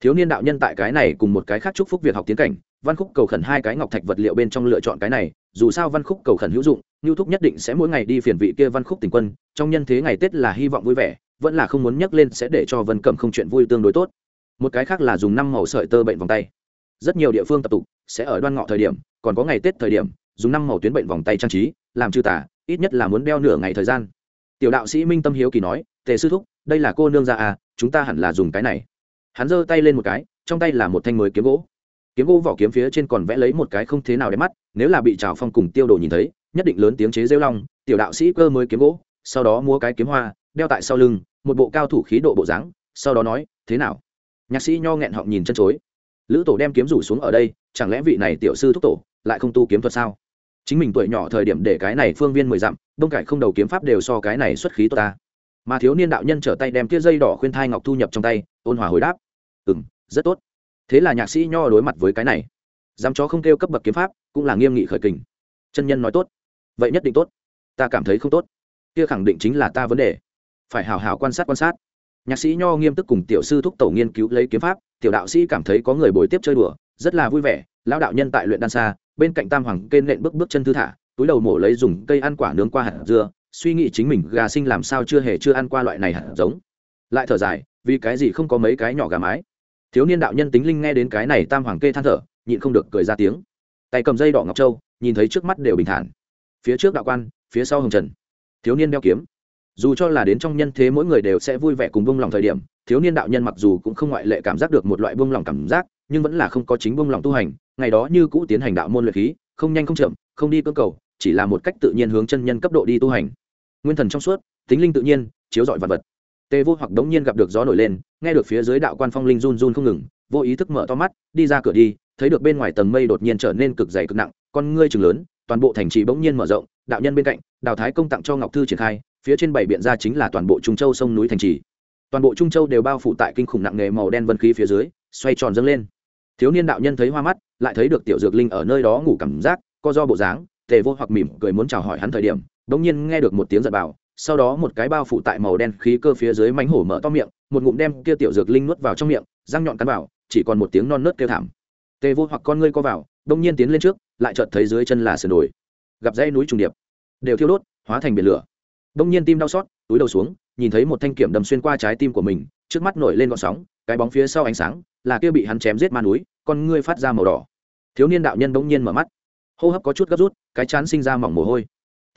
Thiếu niên đạo nhân tại cái này cùng một cái khác chúc phúc việc học tiến cảnh văn khúc cầu khẩn hai cái ngọc thạch vật liệu bên trong lựa chọn cái này, dù sao văn khúc cầu khẩn hữu dụng nhu thúc nhất định sẽ mỗi ngày đi phiền vị kia văn khúc tình quân, trong nhân thế ngày tết là hy vọng vui vẻ, vẫn là không muốn nhắc lên sẽ để cho vân cẩm không chuyện vui tương đối tốt. Một cái khác là dùng năm màu sợi tơ bệnh vòng tay. Rất nhiều địa phương tập tục sẽ ở đoan ngọ thời điểm, còn có ngày tết thời điểm, dùng năm màu tuyến bệnh vòng tay trang trí, làm trừ tả ít nhất là muốn đeo nửa ngày thời gian. Tiểu đạo sĩ minh tâm hiếu kỳ nói, tề sư thúc, đây là cô nương ra à chúng ta hẳn là dùng cái này. Hắn giơ tay lên một cái, trong tay là một thanh mới kiếm gỗ kiếm gỗ vỏ kiếm phía trên còn vẽ lấy một cái không thế nào đẹp mắt, nếu là bị trào phong cùng tiêu đồ nhìn thấy, nhất định lớn tiếng chế rêu long, tiểu đạo sĩ cơ mới kiếm gỗ, sau đó mua cái kiếm hoa, đeo tại sau lưng, một bộ cao thủ khí độ bộ dáng, sau đó nói, thế nào? Nhạc sĩ nho nghẹn họng nhìn chân chối. Lữ tổ đem kiếm rủ xuống ở đây, chẳng lẽ vị này tiểu sư thúc tổ lại không tu kiếm thuật sao? Chính mình tuổi nhỏ thời điểm để cái này phương viên mười dặm, đông cải không đầu kiếm pháp đều so cái này xuất khí tốt ta. Mà thiếu niên đạo nhân trở tay đem kia dây đỏ khuyên thai ngọc thu nhập trong tay, ôn hòa hồi đáp. Ừ m rất tốt thế là nhạc sĩ nho đối mặt với cái này. Dám chó không kêu cấp bậc kiếm pháp, cũng là nghiêm nghị khởi kình. Chân nhân nói tốt. Vậy nhất định tốt. Ta cảm thấy không tốt. Kia khẳng định chính là ta vấn đề. Phải hào hào quan sát quan sát. Nhạc sĩ nho nghiêm túc cùng tiểu sư thúc tổ nghiên cứu lấy kiếm pháp, tiểu đạo sĩ cảm thấy có người bồi tiếp chơi đùa, rất là vui vẻ. Lão đạo nhân tại luyện đan xa, bên cạnh tam hoàng kênh nện bước bước chân thư thả, túi đầu mổ lấy dùng cây ăn quả nướng qua hạt dưa, suy nghĩ chính mình gà sinh làm sao chưa hề chưa ăn qua loại này hạt giống. Lại thở dài, vì cái gì không có mấy cái nhỏ gà mái? Thiếu niên đạo nhân tính linh nghe đến cái này tam hoàng kê than thở, nhịn không được cười ra tiếng. Tay cầm dây đỏ ngọc châu, nhìn thấy trước mắt đều bình thản. Phía trước đạo quan, phía sau hồng trần. Thiếu niên đeo kiếm. Dù cho là đến trong nhân thế mỗi người đều sẽ vui vẻ cùng bông lòng thời điểm, thiếu niên đạo nhân mặc dù cũng không ngoại lệ cảm giác được một loại bông lòng cảm giác, nhưng vẫn là không có chính bông lòng tu hành. Ngày đó như cũ tiến hành đạo môn luyện khí, không nhanh không chậm, không đi cơ cầu, chỉ là một cách tự nhiên hướng chân nhân cấp độ đi tu hành. Nguyên thần trong suốt, tính linh tự nhiên, chiếu dọi vật vật tê vô hoặc đống nhiên gặp được gió nổi lên, nghe được phía dưới đạo quan phong linh run run không ngừng, vô ý thức mở to mắt, đi ra cửa đi, thấy được bên ngoài tầng mây đột nhiên trở nên cực dày cực nặng, con ngươi chừng lớn, toàn bộ thành trì bỗng nhiên mở rộng, đạo nhân bên cạnh, đào thái công tặng cho ngọc thư triển khai, phía trên bảy biện ra chính là toàn bộ trung châu sông núi thành trì. Toàn bộ trung châu đều bao phủ tại kinh khủng nặng nghề màu đen vân khí phía dưới, xoay tròn dâng lên. Thiếu niên đạo nhân thấy hoa mắt, lại thấy được tiểu dược linh ở nơi đó ngủ cảm giác, co do bộ dáng tề vô hoặc mỉm cười muốn chào hỏi hắn thời điểm bỗng nhiên nghe được một tiếng giật bảo sau đó một cái bao phủ tại màu đen khí cơ phía dưới mánh hổ mở to miệng, một ngụm đem kia tiểu dược linh nuốt vào trong miệng, răng nhọn cắn vào, chỉ còn một tiếng non nớt kêu thảm. Tề vô hoặc con ngươi co vào, đông nhiên tiến lên trước, lại chợt thấy dưới chân là sườn đồi. Gặp dãy núi trùng điệp, đều thiêu đốt, hóa thành biển lửa. Đông nhiên tim đau xót, túi đầu xuống, nhìn thấy một thanh kiểm đầm xuyên qua trái tim của mình, trước mắt nổi lên gọn sóng, cái bóng phía sau ánh sáng, là kia bị hắn chém giết ma núi, con ngươi phát ra màu đỏ. Thiếu niên đạo nhân bỗng nhiên mở mắt. Hô hấp có chút gấp rút, cái chán sinh ra mỏng mồ hôi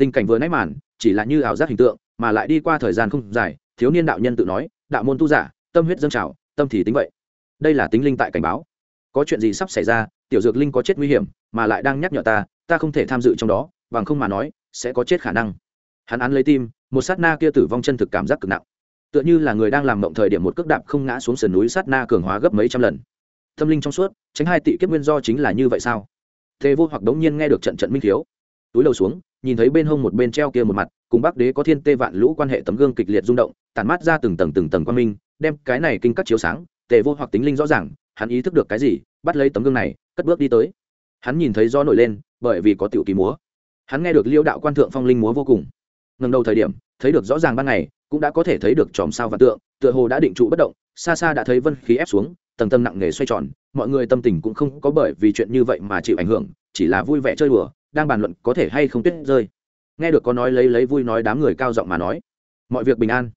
tình cảnh vừa nãy màn, chỉ là như ảo giác hình tượng, mà lại đi qua thời gian không dài, thiếu niên đạo nhân tự nói, đạo môn tu giả, tâm huyết dâng trào, tâm thì tính vậy. Đây là tính linh tại cảnh báo. Có chuyện gì sắp xảy ra, tiểu dược linh có chết nguy hiểm, mà lại đang nhắc nhở ta ta không thể tham dự trong đó, bằng không mà nói, sẽ có chết khả năng. Hắn án lấy tim, một sát na kia tử vong chân thực cảm giác cực nặng. Tựa như là người đang làm mộng thời điểm một cước đạp không ngã xuống sườn núi sát na cường hóa gấp mấy trăm lần. Tâm linh trong suốt, tránh hai tỷ kiếp nguyên do chính là như vậy sao? Thế vô hoặc đống nhiên nghe được trận trận minh thiếu. Túi đầu xuống nhìn thấy bên hông một bên treo kia một mặt, cùng bắc đế có thiên tê vạn lũ quan hệ tấm gương kịch liệt rung động, tản mát ra từng tầng từng tầng quan minh, đem cái này kinh cắt chiếu sáng, tề vô hoặc tính linh rõ ràng, hắn ý thức được cái gì, bắt lấy tấm gương này, cất bước đi tới. Hắn nhìn thấy do nổi lên, bởi vì có tiểu kỳ múa. Hắn nghe được liêu đạo quan thượng phong linh múa vô cùng. Ngần đầu thời điểm, thấy được rõ ràng ban ngày, cũng đã có thể thấy được chòm sao và tượng, tựa hồ đã định trụ bất động, xa xa đã thấy vân khí ép xuống, tầng tầng nặng nề xoay tròn, mọi người tâm tình cũng không có bởi vì chuyện như vậy mà chịu ảnh hưởng, chỉ là vui vẻ chơi đùa đang bàn luận có thể hay không tuyết rơi. Nghe được có nói lấy lấy vui nói đám người cao giọng mà nói, mọi việc bình an,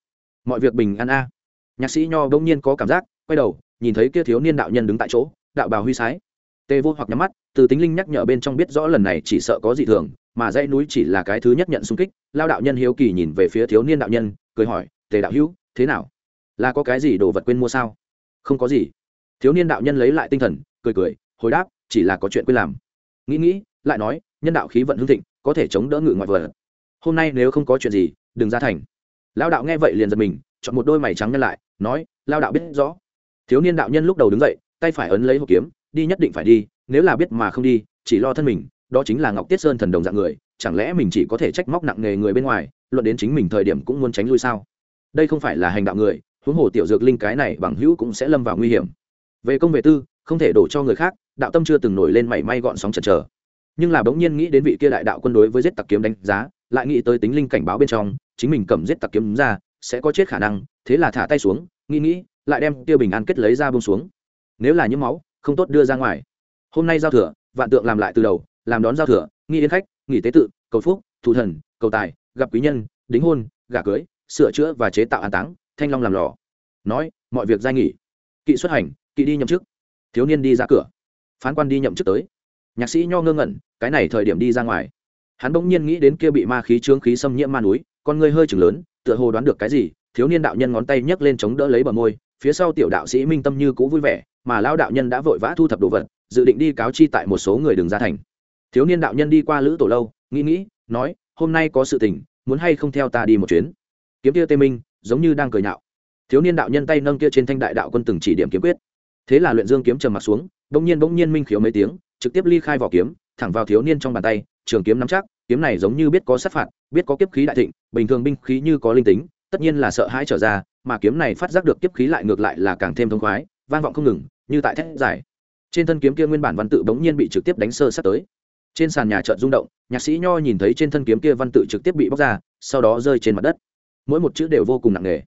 mọi việc bình an a. Nhạc sĩ nho bỗng nhiên có cảm giác, quay đầu, nhìn thấy kia thiếu niên đạo nhân đứng tại chỗ, đạo bào huy sái. Tê vô hoặc nhắm mắt, từ tính linh nhắc nhở bên trong biết rõ lần này chỉ sợ có gì thường, mà dãy núi chỉ là cái thứ nhất nhận xung kích, lao đạo nhân hiếu kỳ nhìn về phía thiếu niên đạo nhân, cười hỏi, tề đạo hữu, thế nào? Là có cái gì đồ vật quên mua sao? Không có gì. Thiếu niên đạo nhân lấy lại tinh thần, cười cười, hồi đáp, chỉ là có chuyện quên làm. Nghĩ nghĩ, lại nói nhân đạo khí vận hưng thịnh, có thể chống đỡ ngự ngoại vật. Hôm nay nếu không có chuyện gì, đừng ra thành. Lao đạo nghe vậy liền giật mình, chọn một đôi mày trắng nhân lại, nói lao đạo biết rõ. Thiếu niên đạo nhân lúc đầu đứng dậy, tay phải ấn lấy hộp kiếm, đi nhất định phải đi, nếu là biết mà không đi, chỉ lo thân mình, đó chính là ngọc tiết sơn thần đồng dạng người, chẳng lẽ mình chỉ có thể trách móc nặng nề người bên ngoài, luận đến chính mình thời điểm cũng muốn tránh lui sao? Đây không phải là hành đạo người, huống hồ tiểu dược linh cái này bằng hữu cũng sẽ lâm vào nguy hiểm. Về công về tư, không thể đổ cho người khác, đạo tâm chưa từng nổi lên mảy may gọn sóng chần chờ nhưng là bỗng nhiên nghĩ đến vị kia đại đạo quân đối với giết tặc kiếm đánh giá, lại nghĩ tới tính linh cảnh báo bên trong, chính mình cầm giết tặc kiếm ra, sẽ có chết khả năng, thế là thả tay xuống, nghĩ nghĩ, lại đem tiêu bình an kết lấy ra bông xuống. Nếu là những máu, không tốt đưa ra ngoài. Hôm nay giao thừa, vạn tượng làm lại từ đầu, làm đón giao thừa, nghi yên khách, nghỉ tế tự, cầu phúc thủ thần, cầu tài, gặp quý nhân, đính hôn, gả cưới, sửa chữa và chế tạo an táng, thanh long làm lò. Nói, mọi việc giai nghỉ. Kỵ xuất hành, kỵ đi nhậm chức. Thiếu niên đi ra cửa. Phán quan đi nhậm chức tới nhạc sĩ nho ngơ ngẩn, cái này thời điểm đi ra ngoài. Hắn bỗng nhiên nghĩ đến kia bị ma khí trướng khí xâm nhiễm ma núi, con người hơi chừng lớn, tựa hồ đoán được cái gì, thiếu niên đạo nhân ngón tay nhấc lên chống đỡ lấy bờ môi, phía sau tiểu đạo sĩ minh tâm như cũ vui vẻ, mà lao đạo nhân đã vội vã thu thập đồ vật, dự định đi cáo chi tại một số người đường ra thành. Thiếu niên đạo nhân đi qua lữ tổ lâu, nghĩ nghĩ, nói, hôm nay có sự tình, muốn hay không theo ta đi một chuyến? Kiếm kia tê minh, giống như đang cười nhạo. Thiếu niên đạo nhân tay nâng kia trên thanh đại đạo quân từng chỉ điểm kiếm quyết. Thế là luyện dương kiếm trầm mặt xuống bỗng nhiên bỗng nhiên minh khiếu mấy tiếng trực tiếp ly khai vỏ kiếm, thẳng vào thiếu niên trong bàn tay, trường kiếm nắm chắc, kiếm này giống như biết có sát phạt, biết có kiếp khí đại thịnh, bình thường binh khí như có linh tính, tất nhiên là sợ hãi trở ra, mà kiếm này phát giác được kiếp khí lại ngược lại là càng thêm thông khoái, vang vọng không ngừng, như tại thét giải trên thân kiếm kia nguyên bản văn tự bỗng nhiên bị trực tiếp đánh sơ sát tới. Trên sàn nhà trợn rung động, nhạc sĩ nho nhìn thấy trên thân kiếm kia văn tự trực tiếp bị bóc ra, sau đó rơi trên mặt đất. Mỗi một chữ đều vô cùng nặng nề.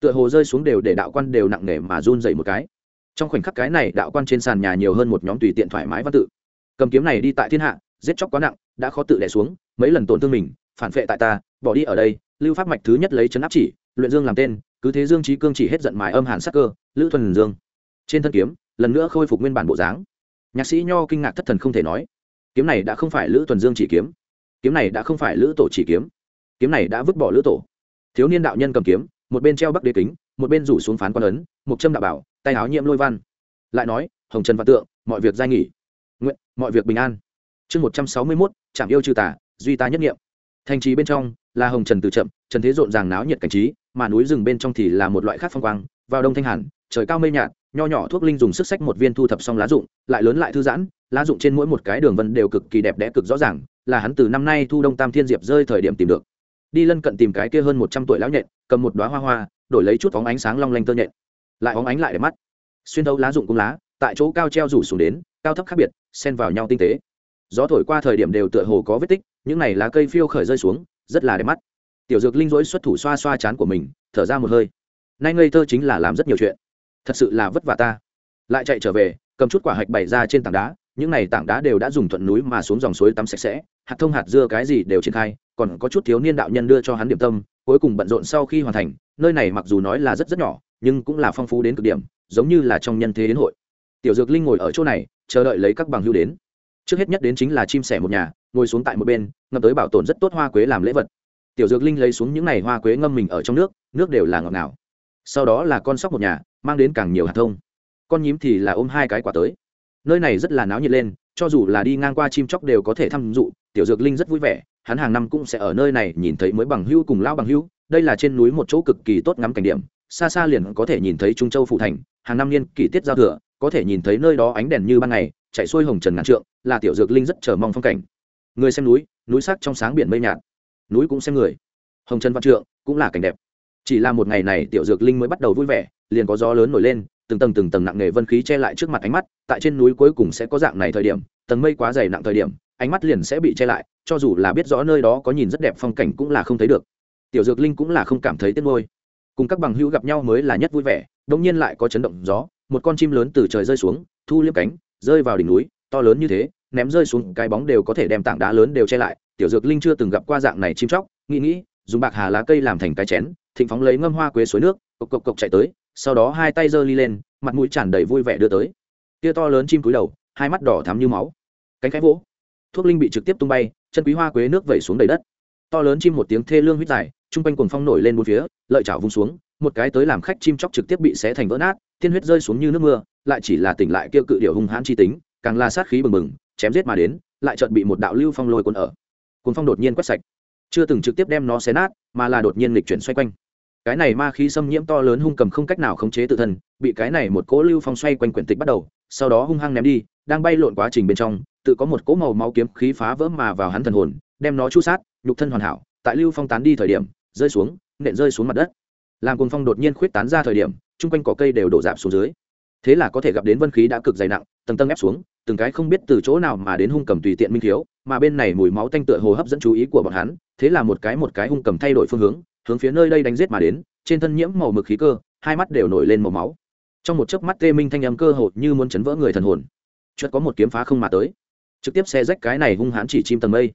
Tựa hồ rơi xuống đều để đạo quan đều nặng nề mà run dậy một cái trong khoảnh khắc cái này đạo quan trên sàn nhà nhiều hơn một nhóm tùy tiện thoải mái văn tự. Cầm kiếm này đi tại thiên hạ, giết chóc quá nặng, đã khó tự đẻ xuống, mấy lần tổn thương mình, phản vệ tại ta, bỏ đi ở đây, lưu pháp mạch thứ nhất lấy chấn áp chỉ, luyện dương làm tên, cứ thế dương trí cương chỉ hết giận mài âm hàn sắc cơ, lữ thuần dương. Trên thân kiếm, lần nữa khôi phục nguyên bản bộ dáng. Nhạc sĩ nho kinh ngạc thất thần không thể nói. Kiếm này đã không phải lữ thuần dương chỉ kiếm. Kiếm này đã không phải lữ tổ chỉ kiếm. Kiếm này đã vứt bỏ lữ tổ. Thiếu niên đạo nhân cầm kiếm, một bên treo bắc đế kính một bên rủ xuống phán quan ấn, một châm đạo bảo, tay áo nhiễm lôi văn. Lại nói, hồng trần văn tượng, mọi việc giai nghỉ. Nguyện, mọi việc bình an. Chương một trăm sáu mươi mốt trạm yêu trừ tả duy ta nhất nghiệm thành trì bên trong là hồng trần từ chậm, trần thế rộn ràng náo nhiệt cảnh trí, mà núi rừng bên trong thì là một loại khác phong quang, vào đông thanh hẳn, trời cao mây nhạt, nho nhỏ thuốc linh dùng sức sách một viên thu thập xong lá dụng, lại lớn lại thư giãn, lá dụng trên mỗi một cái đường vân đều cực kỳ đẹp đẽ cực rõ ràng, là hắn từ năm nay thu đông tam thiên diệp rơi thời điểm tìm được. Đi lân cận tìm cái kia hơn một trăm tuổi lão nhện, cầm một đoá hoa hoa đổi lấy chút phóng ánh sáng long lanh tơ nhện. Lại óng ánh lại để mắt. Xuyên thấu lá dụng cung lá, tại chỗ cao treo rủ xuống đến, cao thấp khác biệt, xen vào nhau tinh tế. Gió thổi qua thời điểm đều tựa hồ có vết tích, những này lá cây phiêu khởi rơi xuống, rất là đẹp mắt. Tiểu dược linh dỗi xuất thủ xoa xoa chán của mình, thở ra một hơi. Nay ngây thơ chính là làm rất nhiều chuyện. Thật sự là vất vả ta. Lại chạy trở về, cầm chút quả hạch bày ra trên tảng đá, những này tảng đá đều đã dùng thuận núi mà xuống dòng suối tắm sạch sẽ, hạt thông hạt dưa cái gì đều triển khai, còn có chút thiếu niên đạo nhân đưa cho hắn điểm tâm cuối cùng bận rộn sau khi hoàn thành, nơi này mặc dù nói là rất rất nhỏ, nhưng cũng là phong phú đến cực điểm, giống như là trong nhân thế đến hội. Tiểu dược linh ngồi ở chỗ này, chờ đợi lấy các bằng hưu đến. Trước hết nhất đến chính là chim sẻ một nhà, ngồi xuống tại một bên ngâm tới bảo tồn rất tốt hoa quế làm lễ vật. Tiểu dược linh lấy xuống những n à y hoa quế ngâm mình ở trong nước nước đều là ngọt ngào. Sau đó là con sóc một nhà, mang đến càng nhiều hạt thông. Con nhím thì là ôm hai cái quả tới. Nơi này rất là náo nhiệt lên, cho dù là đi ngang qua chim chóc đều có thể thăm dụ, tiểu dược linh rất vui vẻ hắn hàng năm cũng sẽ ở nơi này nhìn thấy mới bằng hưu cùng lao bằng hưu đây là trên núi một chỗ cực kỳ tốt ngắm cảnh điểm, xa xa liền có thể nhìn thấy trung châu phụ thành, hàng năm niên kỷ tiết giao thừa, có thể nhìn thấy nơi đó ánh đèn như ban ngày, chạy xuôi hồng trần ngàn trượng, là tiểu dược linh rất chờ mong phong cảnh. Người xem núi núi sắc trong sáng biển mây nhạt, núi cũng xem người. Hồng trần văn trượng cũng là cảnh đẹp. Chỉ là một ngày này tiểu dược linh mới bắt đầu vui vẻ, liền có gió lớn nổi lên, từng tầng từng tầng nặng nề vân khí che lại trước mặt ánh mắt, tại trên núi cuối cùng sẽ có dạng này thời điểm, tầng mây quá dày nặng thời điểm ánh mắt liền sẽ bị che lại, cho dù là biết rõ nơi đó có nhìn rất đẹp phong cảnh cũng là không thấy được. Tiểu dược linh cũng là không cảm thấy tiếc ngôi cùng các bằng hữu gặp nhau mới là nhất vui vẻ đông nhiên lại có chấn động gió, một con chim lớn từ trời rơi xuống, thu liếp cánh, rơi vào đỉnh núi, to lớn như thế, ném rơi xuống, cái bóng đều có thể đem tảng đá lớn đều che lại. Tiểu dược linh chưa từng gặp qua dạng này chim chóc, nghĩ nghĩ, dùng bạc hà lá cây làm thành cái chén thịnh phóng lấy ngâm hoa quế suối nước, cộc cộc cộc chạy tới, sau đó hai tay giơ ly lên, mặt mũi tràn đầy vui vẻ đưa tới. Tia to lớn chim cúi đầu, hai mắt đỏ thắm như máu. Cánh cái vỗ thuốc linh bị trực tiếp tung bay, chân quý hoa quế nước vẩy xuống đầy đất. To lớn chim một tiếng thê lương huyết dài, chung quanh cuồng phong nổi lên bốn phía, lợi chảo vung xuống, một cái tới làm khách chim chóc trực tiếp bị xé thành vỡ nát, tiên huyết rơi xuống như nước mưa, lại chỉ là tỉnh lại kêu cự điệu hung hãn chi tính, càng là sát khí bừng bừng, chém giết mà đến, lại chợt bị một đạo lưu phong lôi cuốn ở. Cuốn phong đột nhiên quét sạch. Chưa từng trực tiếp đem nó xé nát, mà là đột nhiên lịch chuyển xoay quanh. Cái này ma khí xâm nhiễm to lớn hung cầm không cách nào khống chế tự thân, bị cái này một cỗ lưu phong xoay quanh quyển tịch bắt đầu, sau đó hung hăng ném đi đang bay lộn quá trình bên trong, tự có một cỗ màu máu kiếm khí phá vỡ mà vào hắn thần hồn, đem nó chu sát, nhục thân hoàn hảo, tại lưu phong tán đi thời điểm, rơi xuống, nện rơi xuống mặt đất. Làm cuồng phong đột nhiên khuyết tán ra thời điểm, chung quanh cỏ cây đều đổ dạp xuống dưới. Thế là có thể gặp đến vân khí đã cực dày nặng, tầng tầng ép xuống, từng cái không biết từ chỗ nào mà đến hung cầm tùy tiện minh thiếu, mà bên này mùi máu tanh tựa hồ hấp dẫn chú ý của bọn hắn, thế là một cái một cái hung cầm thay đổi phương hướng hướng phía nơi đây đánh giết mà đến, trên thân nhiễm màu mực khí cơ, hai mắt đều nổi lên màu máu. Trong một chớp mắt tê minh thanh âm cơ hồ như muốn chấn vỡ người thần hồn chợt có một kiếm phá không mà tới. Trực tiếp xe rách cái này hung hãn chỉ chim tầng mây.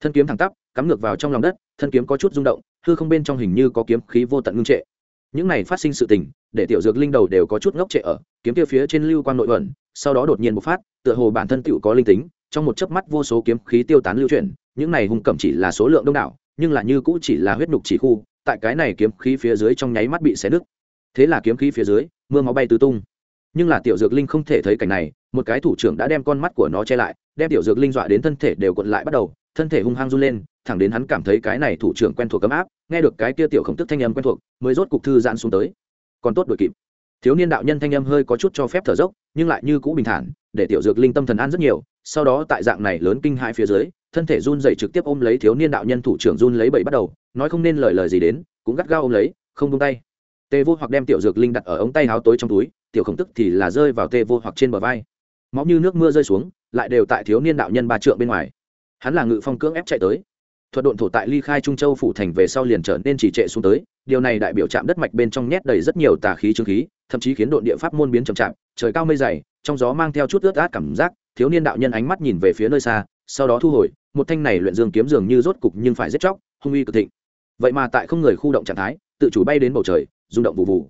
Thân kiếm thẳng tắp, cắm ngược vào trong lòng đất, thân kiếm có chút rung động, hư không bên trong hình như có kiếm khí vô tận ngưng trệ. Những này phát sinh sự tình, để tiểu dược linh đầu đều có chút ngốc trệ ở, kiếm kia phía trên lưu quan nội ẩn, sau đó đột nhiên một phát, tựa hồ bản thân tựu có linh tính, trong một chớp mắt vô số kiếm khí tiêu tán lưu chuyển, những này hung cẩm chỉ là số lượng đông đảo, nhưng là như cũ chỉ là huyết nhục chỉ khu, tại cái này kiếm khí phía dưới trong nháy mắt bị xé nứt. Thế là kiếm khí phía dưới, mưa máu bay tứ tung nhưng là tiểu dược linh không thể thấy cảnh này, một cái thủ trưởng đã đem con mắt của nó che lại, đem tiểu dược linh dọa đến thân thể đều cuộn lại bắt đầu, thân thể hung hăng run lên, thẳng đến hắn cảm thấy cái này thủ trưởng quen thuộc ấm áp, nghe được cái kia tiểu khổng tức thanh âm quen thuộc, mới rốt cục thư giãn xuống tới. Còn tốt đuổi kịp. Thiếu niên đạo nhân thanh âm hơi có chút cho phép thở dốc, nhưng lại như cũ bình thản, để tiểu dược linh tâm thần an rất nhiều, sau đó tại dạng này lớn kinh hãi phía dưới, thân thể run dậy trực tiếp ôm lấy thiếu niên đạo nhân thủ trưởng run lấy bậy bắt đầu, nói không nên lời lời gì đến, cũng gắt gao ôm lấy, không tung tay. Tê vô hoặc đem tiểu dược linh đặt ở ống tay háo tối trong túi tiểu khổng tức thì là rơi vào tê vô hoặc trên bờ vai. Máu như nước mưa rơi xuống, lại đều tại thiếu niên đạo nhân ba trượng bên ngoài. Hắn là ngự phong cưỡng ép chạy tới. Thuật độn thổ tại ly khai trung châu phủ thành về sau liền trở nên trì trệ xuống tới. Điều này đại biểu chạm đất mạch bên trong nhét đầy rất nhiều tà khí trương khí, thậm chí khiến độn địa pháp môn biến chậm chạp, trời cao mây dày, trong gió mang theo chút ướt át cảm giác, thiếu niên đạo nhân ánh mắt nhìn về phía nơi xa, sau đó thu hồi, một thanh này luyện dương kiếm dường như rốt cục nhưng phải giết chóc, hung uy cực thịnh. Vậy mà tại không người khu động trạng thái, tự chủ bay đến bầu trời, rung động vụ vụ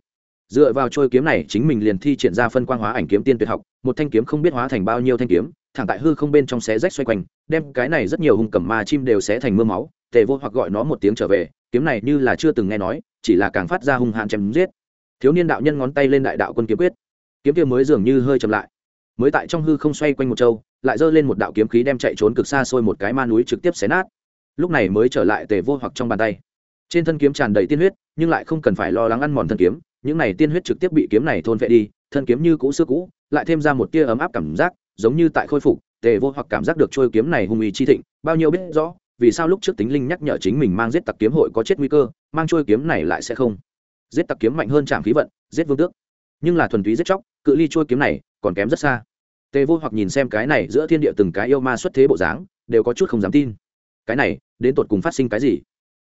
dựa vào trôi kiếm này, chính mình liền thi triển ra phân quang hóa ảnh kiếm tiên tuyệt học, một thanh kiếm không biết hóa thành bao nhiêu thanh kiếm, thẳng tại hư không bên trong xé rách xoay quanh, đem cái này rất nhiều hung cầm ma chim đều xé thành mưa máu, tề vô hoặc gọi nó một tiếng trở về, kiếm này như là chưa từng nghe nói, chỉ là càng phát ra hung hãn chém giết. Thiếu niên đạo nhân ngón tay lên đại đạo quân kiếm quyết. Kiếm kia mới dường như hơi chậm lại. Mới tại trong hư không xoay quanh một châu, lại giơ lên một đạo kiếm khí đem chạy trốn cực xa xôi một cái ma núi trực tiếp xé nát. Lúc này mới trở lại tề vô hoặc trong bàn tay. Trên thân kiếm tràn đầy tiên huyết, nhưng lại không cần phải lo lắng ăn mòn thân kiếm những này tiên huyết trực tiếp bị kiếm này thôn vệ đi, thân kiếm như cũ xưa cũ, lại thêm ra một tia ấm áp cảm giác, giống như tại khôi phục, tề vô hoặc cảm giác được trôi kiếm này hung uy chi thịnh, bao nhiêu biết rõ, vì sao lúc trước tính linh nhắc nhở chính mình mang giết tặc kiếm hội có chết nguy cơ, mang trôi kiếm này lại sẽ không. Giết tặc kiếm mạnh hơn chạm khí vận, giết vương tước. Nhưng là thuần túy giết chóc, cự ly trôi kiếm này còn kém rất xa. Tề vô hoặc nhìn xem cái này giữa thiên địa từng cái yêu ma xuất thế bộ dáng, đều có chút không dám tin. Cái này, đến tột cùng phát sinh cái gì?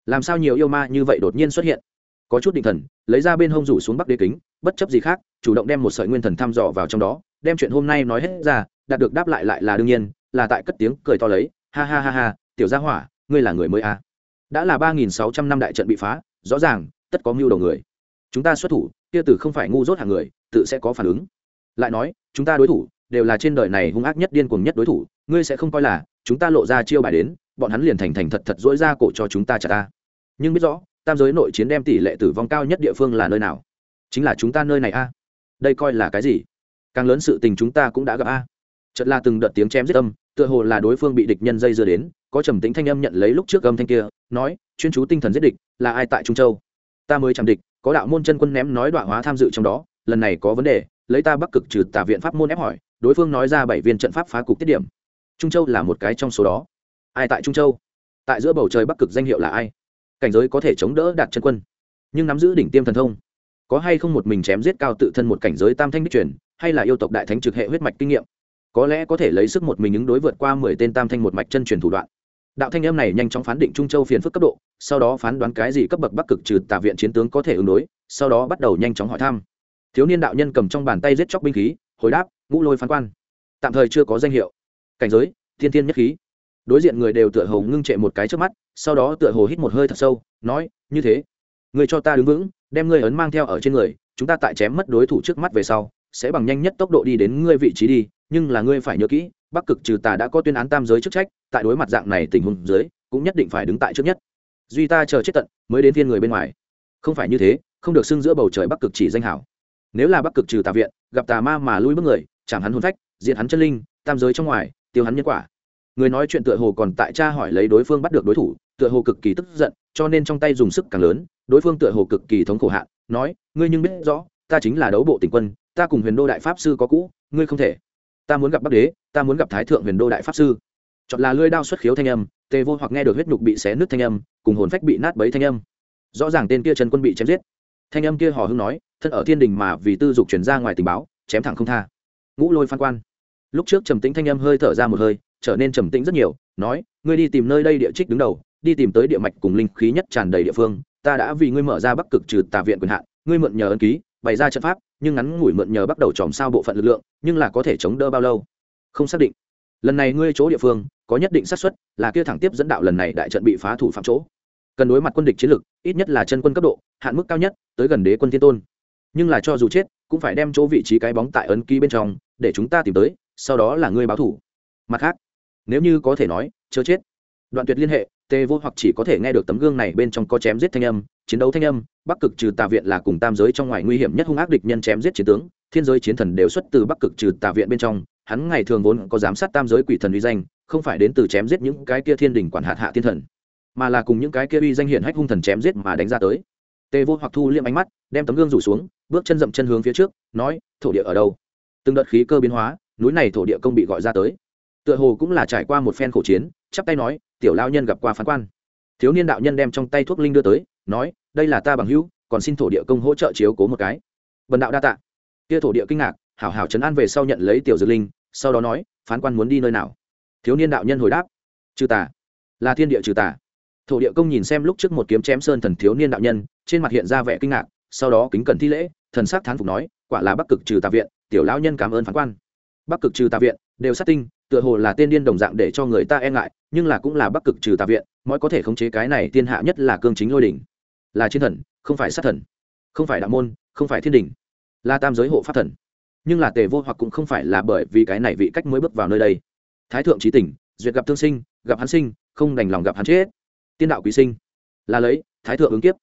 Làm sao nhiều yêu ma như vậy đột nhiên xuất hiện? Có chút định thần, lấy ra bên hông rủ xuống bắc đế kính, bất chấp gì khác, chủ động đem một sợi nguyên thần thăm dò vào trong đó, đem chuyện hôm nay nói hết ra, đạt được đáp lại lại là đương nhiên, là tại cất tiếng cười to lấy, ha ha ha ha, tiểu gia hỏa, ngươi là người mới à. đã là ba nghìn sáu trăm năm đại trận bị phá, rõ ràng, tất có mưu đầu người. Chúng ta xuất thủ, kia tử không phải ngu dốt hàng người, tự sẽ có phản ứng. Lại nói, chúng ta đối thủ, đều là trên đời này hung ác nhất điên cuồng nhất đối thủ, ngươi sẽ không coi là, chúng ta lộ ra chiêu bài đến, bọn hắn liền thành thành thật thật dỗi ra cổ cho chúng ta trả ta. Nhưng biết rõ tam giới nội chiến đem tỷ lệ tử vong cao nhất địa phương là nơi nào? Chính là chúng ta nơi này a. Đây coi là cái gì? Càng lớn sự tình chúng ta cũng đã gặp a. Chật là từng đợt tiếng chém giết âm, tựa hồ là đối phương bị địch nhân dây dưa đến, có trầm tính thanh âm nhận lấy lúc trước âm thanh kia, nói, chuyên chú tinh thần giết địch, là ai tại trung châu? Ta mới chạm địch, có đạo môn chân quân ném nói đoạn hóa tham dự trong đó, lần này có vấn đề, lấy ta bắc cực trừ tả viện pháp môn ép hỏi, đối phương nói ra bảy viên trận pháp phá cục tiết điểm. Trung châu là một cái trong số đó. Ai tại trung châu? Tại giữa bầu trời bắc cực danh hiệu là ai? Cảnh giới có thể chống đỡ đạt chân quân. Nhưng nắm giữ đỉnh tiêm thần thông, có hay không một mình chém giết cao tự thân một cảnh giới tam thanh đích truyền, hay là yêu tộc đại thánh trực hệ huyết mạch kinh nghiệm? Có lẽ có thể lấy sức một mình ứng đối vượt qua mười tên tam thanh một mạch chân truyền thủ đoạn. Đạo thanh em này nhanh chóng phán định trung châu phiền phức cấp độ, sau đó phán đoán cái gì cấp bậc bắc cực trừ tà viện chiến tướng có thể ứng đối, sau đó bắt đầu nhanh chóng hỏi thăm. Thiếu niên đạo nhân cầm trong bàn tay giết chóc binh khí, hồi đáp, ngũ lôi phán quan. Tạm thời chưa có danh hiệu. Cảnh giới, thiên thiên nhất khí. Đối diện người đều tựa hồ ngưng trệ một cái trước mắt sau đó tựa hồ hít một hơi thật sâu, nói, như thế, người cho ta đứng vững, đem ngươi ấn mang theo ở trên người, chúng ta tại chém mất đối thủ trước mắt về sau, sẽ bằng nhanh nhất tốc độ đi đến ngươi vị trí đi, nhưng là ngươi phải nhớ kỹ, bắc cực trừ tà đã có tuyên án tam giới chức trách, tại đối mặt dạng này tình huống dưới, cũng nhất định phải đứng tại trước nhất. Duy ta chờ chết tận, mới đến thiên người bên ngoài. Không phải như thế, không được xưng giữa bầu trời bắc cực chỉ danh hảo. Nếu là bắc cực trừ tà viện, gặp tà ma mà lui bước người chẳng hắn hôn phách diện hắn chân linh, tam giới trong ngoài, tiêu hắn nhân quả. Người nói chuyện tựa hồ còn tại cha hỏi lấy đối phương bắt được đối thủ tựa hồ cực kỳ tức giận, cho nên trong tay dùng sức càng lớn, đối phương tựa hồ cực kỳ thống khổ hạn, nói, ngươi nhưng biết rõ, ta chính là đấu bộ tỉnh quân, ta cùng huyền đô đại pháp sư có cũ, ngươi không thể. Ta muốn gặp bắc đế, ta muốn gặp thái thượng huyền đô đại pháp sư. Chọn là lưỡi đao xuất khiếu thanh âm, tề vô hoặc nghe được huyết nhục bị xé nứt thanh âm, cùng hồn phách bị nát bấy thanh âm. Rõ ràng tên kia trần quân bị chém giết. Thanh âm kia hò hưng nói, thân ở thiên đình mà vì tư dục chuyển ra ngoài tình báo, chém thẳng không tha. Ngũ lôi phan quan. Lúc trước trầm tĩnh thanh âm hơi thở ra một hơi, trở nên trầm tĩnh rất nhiều, nói, ngươi đi tìm nơi đây địa trích đứng đầu đi tìm tới địa mạch cùng linh khí nhất tràn đầy địa phương, ta đã vì ngươi mở ra bắc cực trừ tà viện quyền hạn, ngươi mượn nhờ ân ký, bày ra trận pháp, nhưng ngắn ngủi mượn nhờ bắt đầu tròm sao bộ phận lực lượng, nhưng là có thể chống đỡ bao lâu? Không xác định. Lần này ngươi chỗ địa phương, có nhất định xác suất, là kia thẳng tiếp dẫn đạo lần này đại trận bị phá thủ phạm chỗ. Cần đối mặt quân địch chiến lực ít nhất là chân quân cấp độ, hạn mức cao nhất, tới gần đế quân thiên tôn. Nhưng là cho dù chết, cũng phải đem chỗ vị trí cái bóng tại ấn ký bên trong, để chúng ta tìm tới, sau đó là ngươi báo thủ. Mặt khác, nếu như có thể nói, chớ chết. Đoạn tuyệt liên hệ tê vô hoặc chỉ có thể nghe được tấm gương này bên trong có chém giết thanh âm, chiến đấu thanh âm, bắc cực trừ tà viện là cùng tam giới trong ngoài nguy hiểm nhất hung ác địch nhân chém giết chiến tướng, thiên giới chiến thần đều xuất từ bắc cực trừ tà viện bên trong, hắn ngày thường vốn có giám sát tam giới quỷ thần uy danh, không phải đến từ chém giết những cái kia thiên đình quản hạt hạ thiên thần, mà là cùng những cái kia uy danh hiển hách hung thần chém giết mà đánh ra tới. Tê vô hoặc thu liệm ánh mắt, đem tấm gương rủ xuống, bước chân dậm chân hướng phía trước, nói, thổ địa ở đâu? Từng đợt khí cơ biến hóa, núi này thổ địa công bị gọi ra tới. Tựa hồ cũng là trải qua một phen khổ chiến chắp tay nói, tiểu lao nhân gặp qua phán quan. Thiếu niên đạo nhân đem trong tay thuốc linh đưa tới, nói, đây là ta bằng hữu, còn xin thổ địa công hỗ trợ chiếu cố một cái. Vần đạo đa tạ. Kia thổ địa kinh ngạc, hảo hảo trấn an về sau nhận lấy tiểu dược linh, sau đó nói, phán quan muốn đi nơi nào? Thiếu niên đạo nhân hồi đáp, trừ tà. Là thiên địa trừ tà. Thổ địa công nhìn xem lúc trước một kiếm chém sơn thần thiếu niên đạo nhân, trên mặt hiện ra vẻ kinh ngạc, sau đó kính cẩn thi lễ, thần sắc thán phục nói, quả là bắc cực trừ tà viện, tiểu lão nhân cảm ơn phán quan. Bắc cực trừ tà viện, đều sát tinh tựa hồ là tên điên đồng dạng để cho người ta e ngại, nhưng là cũng là bắc cực trừ tà viện mỗi có thể khống chế cái này thiên hạ nhất là cương chính lôi đỉnh. Là chiến thần, không phải sát thần, không phải đạo môn, không phải thiên đình là tam giới hộ pháp thần. Nhưng là tề vô hoặc cũng không phải là bởi vì cái này vị cách mới bước vào nơi đây. Thái thượng trí tỉnh, duyệt gặp thương sinh, gặp hắn sinh, không đành lòng gặp hắn chết. Tiên đạo quý sinh, là lấy, thái thượng ứng kiếp.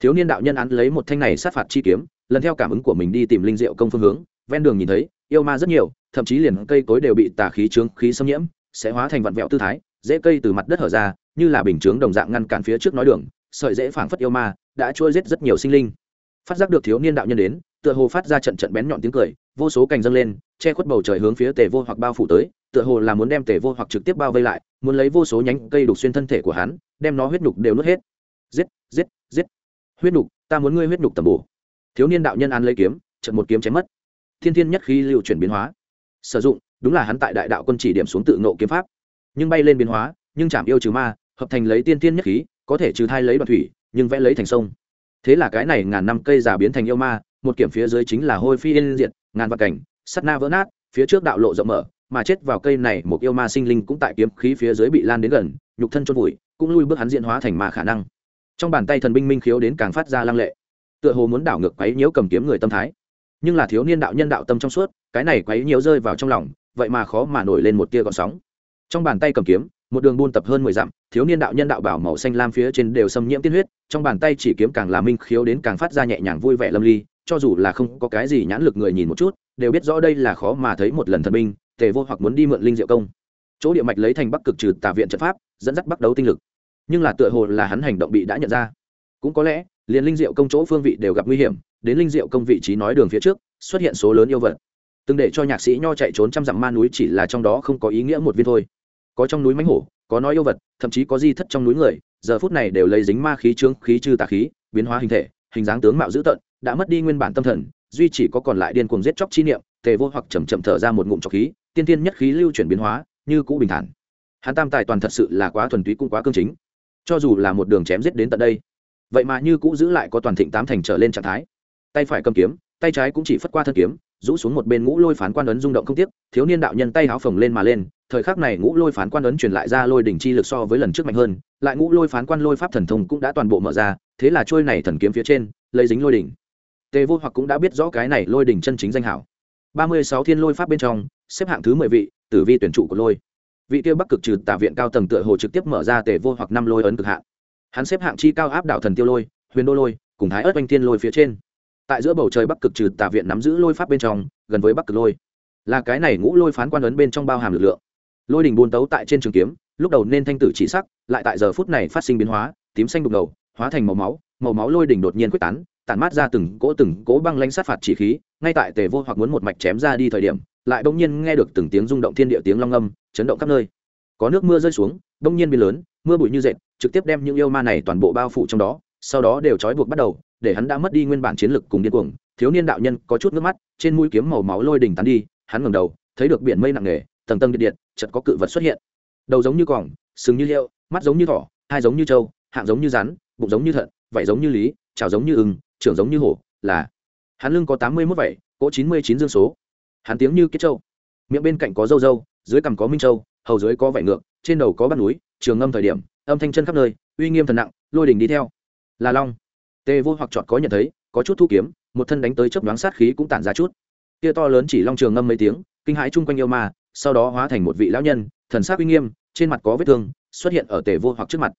Thiếu niên đạo nhân án lấy một thanh này sát phạt chi kiếm, lần theo cảm ứng của mình đi tìm linh diệu công phương hướng, ven đường nhìn thấy, yêu ma rất nhiều thậm chí liền cây cối đều bị tà khí trướng khí xâm nhiễm, sẽ hóa thành vặn vẹo tư thái, dễ cây từ mặt đất hở ra, như là bình chướng đồng dạng ngăn cản phía trước nói đường, sợi dễ phảng phất yêu ma, đã trôi giết rất nhiều sinh linh. Phát giác được thiếu niên đạo nhân đến, tựa hồ phát ra trận trận bén nhọn tiếng cười, vô số cành dâng lên, che khuất bầu trời hướng phía tề vô hoặc bao phủ tới, tựa hồ là muốn đem tề vô hoặc trực tiếp bao vây lại, muốn lấy vô số nhánh cây đục xuyên thân thể của hắn, đem nó huyết nhục đều nuốt hết. Giết giết giết. Huyết nhục, ta muốn ngươi huyết nhục tầm bổ. Thiếu niên đạo nhân ăn lấy kiếm, trận một kiếm chém mất. Thiên thiên nhất khí lưu chuyển biến hóa sử dụng, đúng là hắn tại đại đạo quân chỉ điểm xuống tự nộ kiếm pháp. Nhưng bay lên biến hóa, nhưng chạm yêu trừ ma, hợp thành lấy tiên tiên nhất khí, có thể trừ thai lấy đoạn thủy, nhưng vẽ lấy thành sông. Thế là cái này ngàn năm cây già biến thành yêu ma, một kiểm phía dưới chính là hôi phi yên diệt, ngàn vạn cảnh, sắt na vỡ nát, phía trước đạo lộ rộng mở, mà chết vào cây này một yêu ma sinh linh cũng tại kiếm khí phía dưới bị lan đến gần, nhục thân chôn vùi, cũng lui bước hắn diễn hóa thành ma khả năng. Trong bàn tay thần binh minh khiếu đến càng phát ra lăng lệ. Tựa hồ muốn đảo ngược quấy nhiễu cầm kiếm người tâm thái. Nhưng là thiếu niên đạo nhân đạo tâm trong suốt cái này quấy nhiều rơi vào trong lòng, vậy mà khó mà nổi lên một tia gọn sóng. Trong bàn tay cầm kiếm, một đường buôn tập hơn mười dặm, thiếu niên đạo nhân đạo bảo màu xanh lam phía trên đều xâm nhiễm tiên huyết, trong bàn tay chỉ kiếm càng là minh khiếu đến càng phát ra nhẹ nhàng vui vẻ lâm ly, cho dù là không có cái gì nhãn lực người nhìn một chút, đều biết rõ đây là khó mà thấy một lần thần binh, tề vô hoặc muốn đi mượn linh diệu công. Chỗ địa mạch lấy thành bắc cực trừ tà viện trận pháp, dẫn dắt bắt đấu tinh lực. Nhưng là tựa hồ là hắn hành động bị đã nhận ra. Cũng có lẽ, liền linh diệu công chỗ phương vị đều gặp nguy hiểm, đến linh diệu công vị trí nói đường phía trước, xuất hiện số lớn yêu vật từng để cho nhạc sĩ nho chạy trốn trăm dặm ma núi chỉ là trong đó không có ý nghĩa một viên thôi. Có trong núi mánh hổ, có nói yêu vật, thậm chí có di thất trong núi người, giờ phút này đều lấy dính ma khí trướng khí trừ tà khí, biến hóa hình thể, hình dáng tướng mạo dữ tợn, đã mất đi nguyên bản tâm thần, duy chỉ có còn lại điên cuồng giết chóc chi niệm, tề vô hoặc chầm chậm thở ra một ngụm trọc khí, tiên tiên nhất khí lưu chuyển biến hóa, như cũ bình thản. Hắn tam tài toàn thật sự là quá thuần túy cũng quá cương chính. Cho dù là một đường chém giết đến tận đây, vậy mà như cũ giữ lại có toàn thịnh tám thành trở lên trạng thái. Tay phải cầm kiếm, tay trái cũng chỉ phất qua thân kiếm rũ xuống một bên ngũ lôi phán quan ấn rung động không tiếc, thiếu niên đạo nhân tay háo phồng lên mà lên, thời khắc này ngũ lôi phán quan ấn truyền lại ra lôi đỉnh chi lực so với lần trước mạnh hơn, lại ngũ lôi phán quan lôi pháp thần thông cũng đã toàn bộ mở ra, thế là trôi này thần kiếm phía trên, lấy dính lôi đỉnh. Tề vô hoặc cũng đã biết rõ cái này lôi đỉnh chân chính danh hảo. Ba mươi sáu thiên lôi pháp bên trong, xếp hạng thứ mười vị, tử vi tuyển trụ của lôi. Vị tiêu bắc cực trừ tả viện cao tầng tựa hồ trực tiếp mở ra tề vô hoặc năm lôi ấn cực hạn. Hắn xếp hạng chi cao áp đảo thần tiêu lôi, huyền đô lôi, cùng thái ớt oanh thiên lôi phía trên tại giữa bầu trời bắc cực trừ tà viện nắm giữ lôi pháp bên trong, gần với bắc cực lôi. Là cái này ngũ lôi phán quan ấn bên trong bao hàm lực lượng. Lôi đình buôn tấu tại trên trường kiếm, lúc đầu nên thanh tử chỉ sắc, lại tại giờ phút này phát sinh biến hóa, tím xanh đục ngầu, hóa thành màu máu màu máu lôi đỉnh đột nhiên quyết tán, tản mát ra từng cỗ từng cỗ băng lanh sát phạt chỉ khí, ngay tại tề vô hoặc muốn một mạch chém ra đi thời điểm, lại bỗng nhiên nghe được từng tiếng rung động thiên địa tiếng long âm, chấn động khắp nơi. Có nước mưa rơi xuống, bỗng nhiên biến lớn, mưa bụi như dệt, trực tiếp đem những yêu ma này toàn bộ bao phủ trong đó, sau đó đều trói buộc bắt đầu để hắn đã mất đi nguyên bản chiến lực cùng điên cuồng thiếu niên đạo nhân có chút nước mắt trên mũi kiếm màu máu lôi đỉnh tán đi hắn ngẩng đầu thấy được biển mây nặng nề tầng tầng điện điện chợt có cự vật xuất hiện. Đầu giống như cỏng, sừng như liệu mắt giống như thỏ hai giống như trâu hạng giống như rắn bụng giống như thận vảy giống như lý chảo giống như ưng trưởng giống như hổ là hắn lưng có tám mươi mốt vảy cỗ chín mươi chín dương số. Hắn tiếng như kết trâu. Miệng bên cạnh có dâu dâu dưới cằm có minh châu, hầu dưới có vảy ngược trên đầu có bát núi trường ngâm thời điểm âm thanh chân khắp nơi uy nghiêm thần nặng lôi đỉnh đi theo. Là long tê vô hoặc chọn có nhận thấy, có chút thu kiếm, một thân đánh tới chớp nhoáng sát khí cũng tản ra chút. Kia to lớn chỉ long trường ngâm mấy tiếng, kinh hãi chung quanh yêu ma, sau đó hóa thành một vị lão nhân, thần sắc uy nghiêm, trên mặt có vết thương, xuất hiện ở tề vô hoặc trước mặt.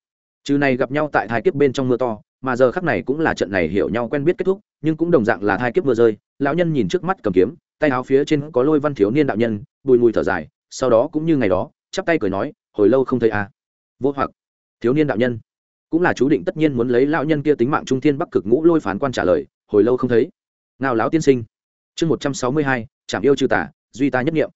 Trừ này gặp nhau tại thai kiếp bên trong mưa to, mà giờ khắc này cũng là trận này hiểu nhau quen biết kết thúc, nhưng cũng đồng dạng là thai kiếp mưa rơi, lão nhân nhìn trước mắt cầm kiếm, tay áo phía trên có lôi văn thiếu niên đạo nhân, bùi mùi thở dài, sau đó cũng như ngày đó, chắp tay cười nói, hồi lâu không thấy à? Vô hoặc, thiếu niên đạo nhân cũng là chú định tất nhiên muốn lấy lão nhân kia tính mạng trung thiên bắc cực ngũ lôi phán quan trả lời, hồi lâu không thấy. Ngao lão tiên sinh. Chương một trăm sáu mươi hai trạm yêu trừ tả duy ta nhất nghiệm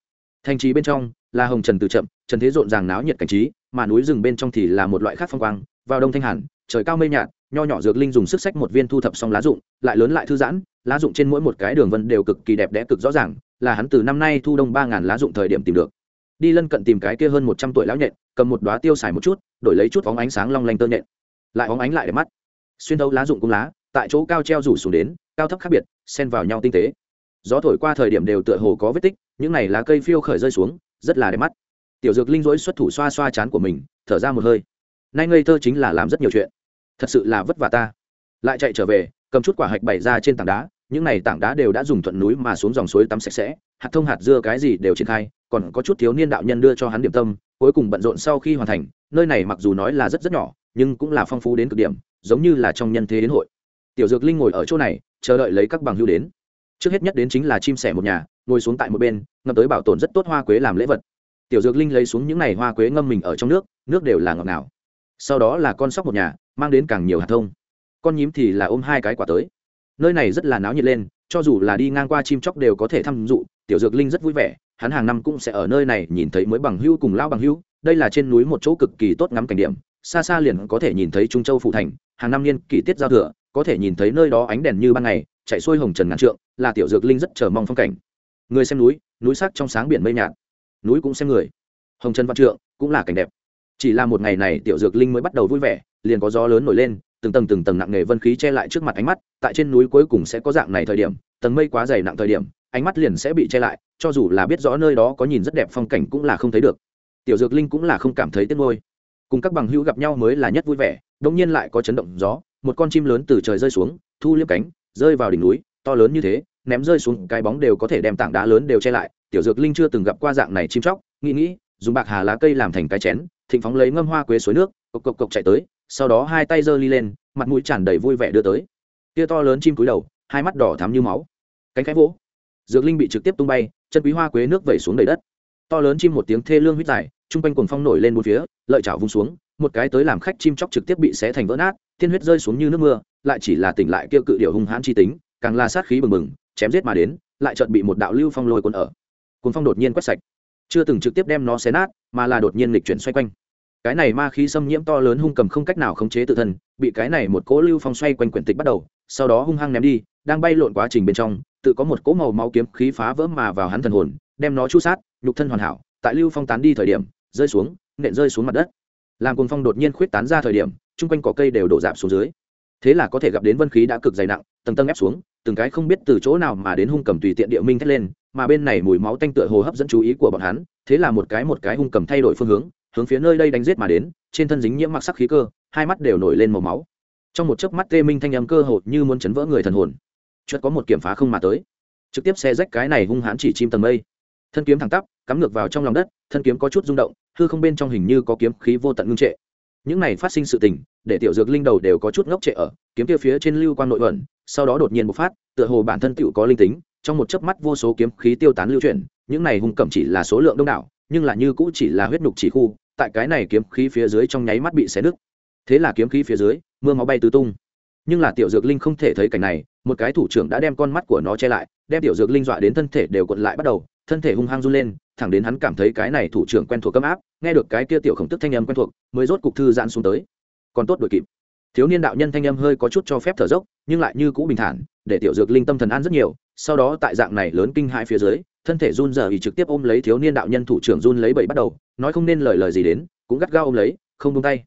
thành trì bên trong, là hồng trần từ chậm, trần thế rộn ràng náo nhiệt cảnh trí, mà núi rừng bên trong thì là một loại khác phong quang, vào đông thanh hẳn, trời cao mây nhạt, nho nhỏ dược linh dùng sức sách một viên thu thập xong lá dụng, lại lớn lại thư giãn, lá dụng trên mỗi một cái đường vân đều cực kỳ đẹp đẽ cực rõ ràng, là hắn từ năm nay thu đông ba ngàn lá dụng thời điểm tìm được. Đi lân cận tìm cái kia hơn một trăm tuổi lão nhện, cầm một đoá tiêu xài một chút, đổi lấy chút vóng ánh sáng long lanh tơ nhện lại óng ánh lại để mắt. Xuyên thấu lá dụng cung lá, tại chỗ cao treo rủ xuống đến, cao thấp khác biệt, xen vào nhau tinh tế. Gió thổi qua thời điểm đều tựa hồ có vết tích, những này lá cây phiêu khởi rơi xuống, rất là đẹp mắt. Tiểu dược linh rỗi xuất thủ xoa xoa chán của mình, thở ra một hơi. Nay ngây thơ chính là làm rất nhiều chuyện. Thật sự là vất vả ta. Lại chạy trở về, cầm chút quả hạch bày ra trên tảng đá, những này tảng đá đều đã dùng thuận núi mà xuống dòng suối tắm sạch sẽ, hạt thông hạt dưa cái gì đều triển khai, còn có chút thiếu niên đạo nhân đưa cho hắn điểm tâm, cuối cùng bận rộn sau khi hoàn thành, nơi này mặc dù nói là rất rất nhỏ nhưng cũng là phong phú đến cực điểm, giống như là trong nhân thế đến hội. Tiểu dược linh ngồi ở chỗ này, chờ đợi lấy các bằng hưu đến. Trước hết nhất đến chính là chim sẻ một nhà, ngồi xuống tại một bên ngâm tới bảo tồn rất tốt hoa quế làm lễ vật. Tiểu dược linh lấy xuống những n à y hoa quế ngâm mình ở trong nước nước đều là ngọt ngào. Sau đó là con sóc một nhà, mang đến càng nhiều hạt thông. Con nhím thì là ôm hai cái quả tới. Nơi này rất là náo nhiệt lên, cho dù là đi ngang qua chim chóc đều có thể thăm dụ tiểu dược linh rất vui vẻ, hắn hàng năm cũng sẽ ở nơi này nhìn thấy mới bằng hưu cùng lao bằng hưu đây là trên núi một chỗ cực kỳ tốt ngắm cảnh điểm xa xa liền có thể nhìn thấy trung châu phụ thành, hàng năm niên kỷ tiết giao thừa, có thể nhìn thấy nơi đó ánh đèn như ban ngày, chạy xuôi hồng trần ngàn trượng, là tiểu dược linh rất chờ mong phong cảnh. Người xem núi núi sắc trong sáng biển mây nhạt. Núi cũng xem người. Hồng trần văn trượng cũng là cảnh đẹp. Chỉ là một ngày này tiểu dược linh mới bắt đầu vui vẻ, liền có gió lớn nổi lên, từng tầng từng tầng nặng nề vân khí che lại trước mặt ánh mắt, tại trên núi cuối cùng sẽ có dạng này thời điểm, tầng mây quá dày nặng thời điểm, ánh mắt liền sẽ bị che lại, cho dù là biết rõ nơi đó có nhìn rất đẹp phong cảnh cũng là không thấy được. Tiểu dược linh cũng là không cảm thấy tiếc ngôi cùng các bằng hữu gặp nhau mới là nhất vui vẻ đông nhiên lại có chấn động gió, một con chim lớn từ trời rơi xuống, thu liếm cánh, rơi vào đỉnh núi, to lớn như thế, ném rơi xuống, cái bóng đều có thể đem tảng đá lớn đều che lại, tiểu dược linh chưa từng gặp qua dạng này chim chóc, nghĩ nghĩ, dùng bạc hà lá cây làm thành cái chén, thịnh phóng lấy ngâm hoa quế suối nước, cộc cộc cộc chạy tới, sau đó hai tay giơ ly lên, mặt mũi tràn đầy vui vẻ đưa tới. Tia to lớn chim cúi đầu, hai mắt đỏ thắm như máu. Cánh cánh vỗ. Dược linh bị trực tiếp tung bay, chân quý hoa quế nước vẩy xuống đầy đất. To lớn chim một tiếng thê lương huyết dài chung quanh cuồng phong nổi lên bốn phía, lợi chảo vung xuống, một cái tới làm khách chim chóc trực tiếp bị xé thành vỡ nát, tiên huyết rơi xuống như nước mưa, lại chỉ là tỉnh lại kia cự điểu hung hãn chi tính, càng là sát khí bừng bừng, chém giết mà đến, lại chợt bị một đạo lưu phong lôi cuốn ở. Cuồng phong đột nhiên quét sạch. Chưa từng trực tiếp đem nó xé nát, mà là đột nhiên lịch chuyển xoay quanh. Cái này ma khí xâm nhiễm to lớn hung cầm không cách nào khống chế tự thân, bị cái này một cỗ lưu phong xoay quanh quyển tịch bắt đầu, sau đó hung hăng ném đi, đang bay lộn quá trình bên trong, tự có một cỗ màu máu kiếm khí phá vỡ mà vào hắn thần hồn, đem nó chu sát, nhục thân hoàn hảo, tại lưu phong tán đi thời điểm rơi xuống, nện rơi xuống mặt đất. Làm cồn phong đột nhiên khuyết tán ra thời điểm, chung quanh cỏ cây đều đổ dạp xuống dưới. Thế là có thể gặp đến vân khí đã cực dày nặng, tầng tầng ép xuống, từng cái không biết từ chỗ nào mà đến hung cầm tùy tiện địa minh thét lên, mà bên này mùi máu tanh tựa hồ hấp dẫn chú ý của bọn hắn, thế là một cái một cái hung cầm thay đổi phương hướng hướng phía nơi đây đánh giết mà đến, trên thân dính nhiễm mặc sắc khí cơ, hai mắt đều nổi lên màu máu. Trong một chớp mắt tê minh thanh âm cơ hồ như muốn chấn vỡ người thần hồn. Chợt có một kiểm phá không mà tới. Trực tiếp xe rách cái này hung hãn chỉ chim tầng mây thân kiếm thẳng tắp, cắm ngược vào trong lòng đất, thân kiếm có chút rung động, hư không bên trong hình như có kiếm khí vô tận ngưng trệ. Những này phát sinh sự tình, để tiểu dược linh đầu đều có chút ngốc trệ ở, kiếm kia phía trên lưu quan nội vận sau đó đột nhiên một phát, tựa hồ bản thân tựu có linh tính, trong một chớp mắt vô số kiếm khí tiêu tán lưu chuyển, những này hung cẩm chỉ là số lượng đông đảo, nhưng là như cũ chỉ là huyết nhục chỉ khu, tại cái này kiếm khí phía dưới trong nháy mắt bị xé nứt. Thế là kiếm khí phía dưới, mưa máu bay tứ tung nhưng là tiểu dược linh không thể thấy cảnh này, một cái thủ trưởng đã đem con mắt của nó che lại, đem tiểu dược linh dọa đến thân thể đều cuộn lại bắt đầu, thân thể hung hăng run lên, thẳng đến hắn cảm thấy cái này thủ trưởng quen thuộc cấm áp, nghe được cái kia tiểu khổng tức thanh âm quen thuộc, mới rốt cục thư giãn xuống tới. Còn tốt đuổi kịp. Thiếu niên đạo nhân thanh âm hơi có chút cho phép thở dốc, nhưng lại như cũ bình thản, để tiểu dược linh tâm thần an rất nhiều, sau đó tại dạng này lớn kinh hai phía dưới, thân thể run giờ thì trực tiếp ôm lấy thiếu niên đạo nhân thủ trưởng run lấy bậy bắt đầu, nói không nên lời lời gì đến, cũng gắt gao ôm lấy, không buông tay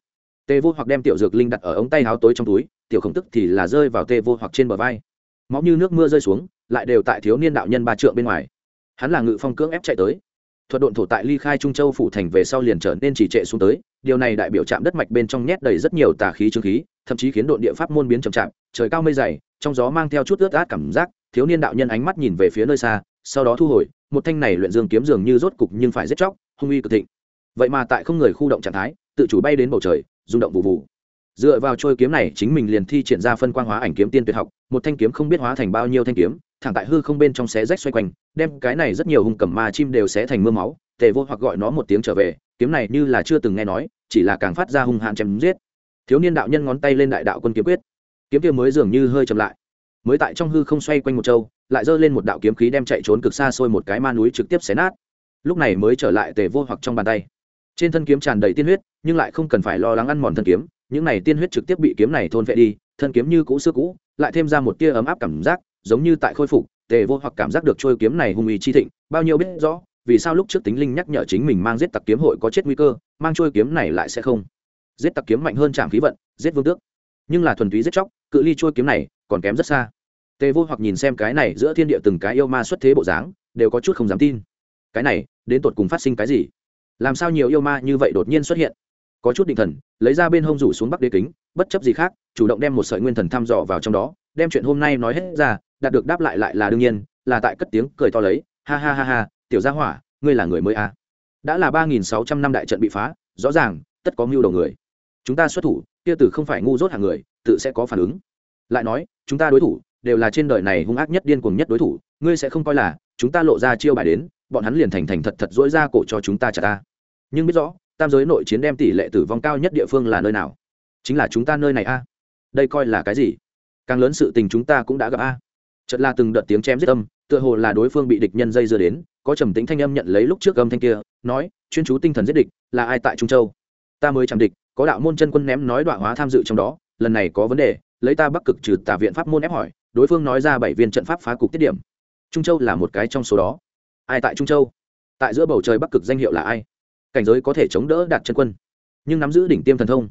tê vô hoặc đem tiểu dược linh đặt ở ống tay áo tối trong túi, tiểu khổng tức thì là rơi vào tê vô hoặc trên bờ vai. Máu như nước mưa rơi xuống, lại đều tại thiếu niên đạo nhân ba trượng bên ngoài. Hắn là ngự phong cưỡng ép chạy tới. Thuật độn thổ tại ly khai trung châu phủ thành về sau liền trở nên trì trệ xuống tới, điều này đại biểu chạm đất mạch bên trong nhét đầy rất nhiều tà khí trương khí, thậm chí khiến độn địa pháp môn biến trầm chạp, trời cao mây dày, trong gió mang theo chút ướt át cảm giác, thiếu niên đạo nhân ánh mắt nhìn về phía nơi xa, sau đó thu hồi, một thanh này luyện dương kiếm dường như rốt cục nhưng phải giết chóc, hung uy cực thịnh. Vậy mà tại không người khu động trạng thái, tự chủ bay đến bầu trời rung động vụ vụ. Dựa vào trôi kiếm này, chính mình liền thi triển ra phân quang hóa ảnh kiếm tiên tuyệt học, một thanh kiếm không biết hóa thành bao nhiêu thanh kiếm, thẳng tại hư không bên trong xé rách xoay quanh, đem cái này rất nhiều hung cầm ma chim đều xé thành mưa máu, tề vô hoặc gọi nó một tiếng trở về, kiếm này như là chưa từng nghe nói, chỉ là càng phát ra hung hãn chém giết. Thiếu niên đạo nhân ngón tay lên đại đạo quân kiếm quyết. Kiếm kia mới dường như hơi chậm lại. Mới tại trong hư không xoay quanh một châu, lại giơ lên một đạo kiếm khí đem chạy trốn cực xa xôi một cái ma núi trực tiếp xé nát. Lúc này mới trở lại tề vô hoặc trong bàn tay. Trên thân kiếm tràn đầy tiên huyết nhưng lại không cần phải lo lắng ăn mòn thân kiếm, những này tiên huyết trực tiếp bị kiếm này thôn vệ đi, thân kiếm như cũ xưa cũ, lại thêm ra một tia ấm áp cảm giác, giống như tại khôi phục, tề vô hoặc cảm giác được trôi kiếm này hung uy chi thịnh, bao nhiêu biết rõ, vì sao lúc trước tính linh nhắc nhở chính mình mang giết tặc kiếm hội có chết nguy cơ, mang trôi kiếm này lại sẽ không. Giết tặc kiếm mạnh hơn trạm khí vận, giết vương tước. Nhưng là thuần túy giết chóc, cự ly trôi kiếm này còn kém rất xa. Tề vô hoặc nhìn xem cái này giữa thiên địa từng cái yêu ma xuất thế bộ dáng, đều có chút không dám tin. Cái này, đến tột cùng phát sinh cái gì? Làm sao nhiều yêu ma như vậy đột nhiên xuất hiện? Có chút định thần, lấy ra bên hông rủ xuống bắc đế kính, bất chấp gì khác, chủ động đem một sợi nguyên thần thăm dò vào trong đó, đem chuyện hôm nay nói hết ra, đạt được đáp lại lại là đương nhiên, là tại cất tiếng cười to lấy, ha ha ha ha, tiểu gia hỏa, ngươi là người mới à. đã là ba nghìn sáu trăm năm đại trận bị phá, rõ ràng, tất có mưu đầu người. Chúng ta xuất thủ, kia tử không phải ngu dốt hàng người, tự sẽ có phản ứng. Lại nói, chúng ta đối thủ, đều là trên đời này hung ác nhất điên cuồng nhất đối thủ, ngươi sẽ không coi là, chúng ta lộ ra chiêu bài đến, bọn hắn liền thành thành thật thật dỗi ra cổ cho chúng ta trả ta. Nhưng biết rõ tam giới nội chiến đem tỷ lệ tử vong cao nhất địa phương là nơi nào? Chính là chúng ta nơi này a. Đây coi là cái gì? Càng lớn sự tình chúng ta cũng đã gặp a. Chật là từng đợt tiếng chém giết âm, tựa hồ là đối phương bị địch nhân dây dưa đến, có trầm tính thanh âm nhận lấy lúc trước âm thanh kia, nói, chuyên chú tinh thần giết địch, là ai tại trung châu? Ta mới chạm địch, có đạo môn chân quân ném nói đoạn hóa tham dự trong đó, lần này có vấn đề, lấy ta bắc cực trừ tả viện pháp môn ép hỏi, đối phương nói ra bảy viên trận pháp phá cục tiết điểm. Trung châu là một cái trong số đó. Ai tại trung châu? Tại giữa bầu trời bắc cực danh hiệu là ai? Cảnh giới có thể chống đỡ đạt chân quân. Nhưng nắm giữ đỉnh tiêm thần thông,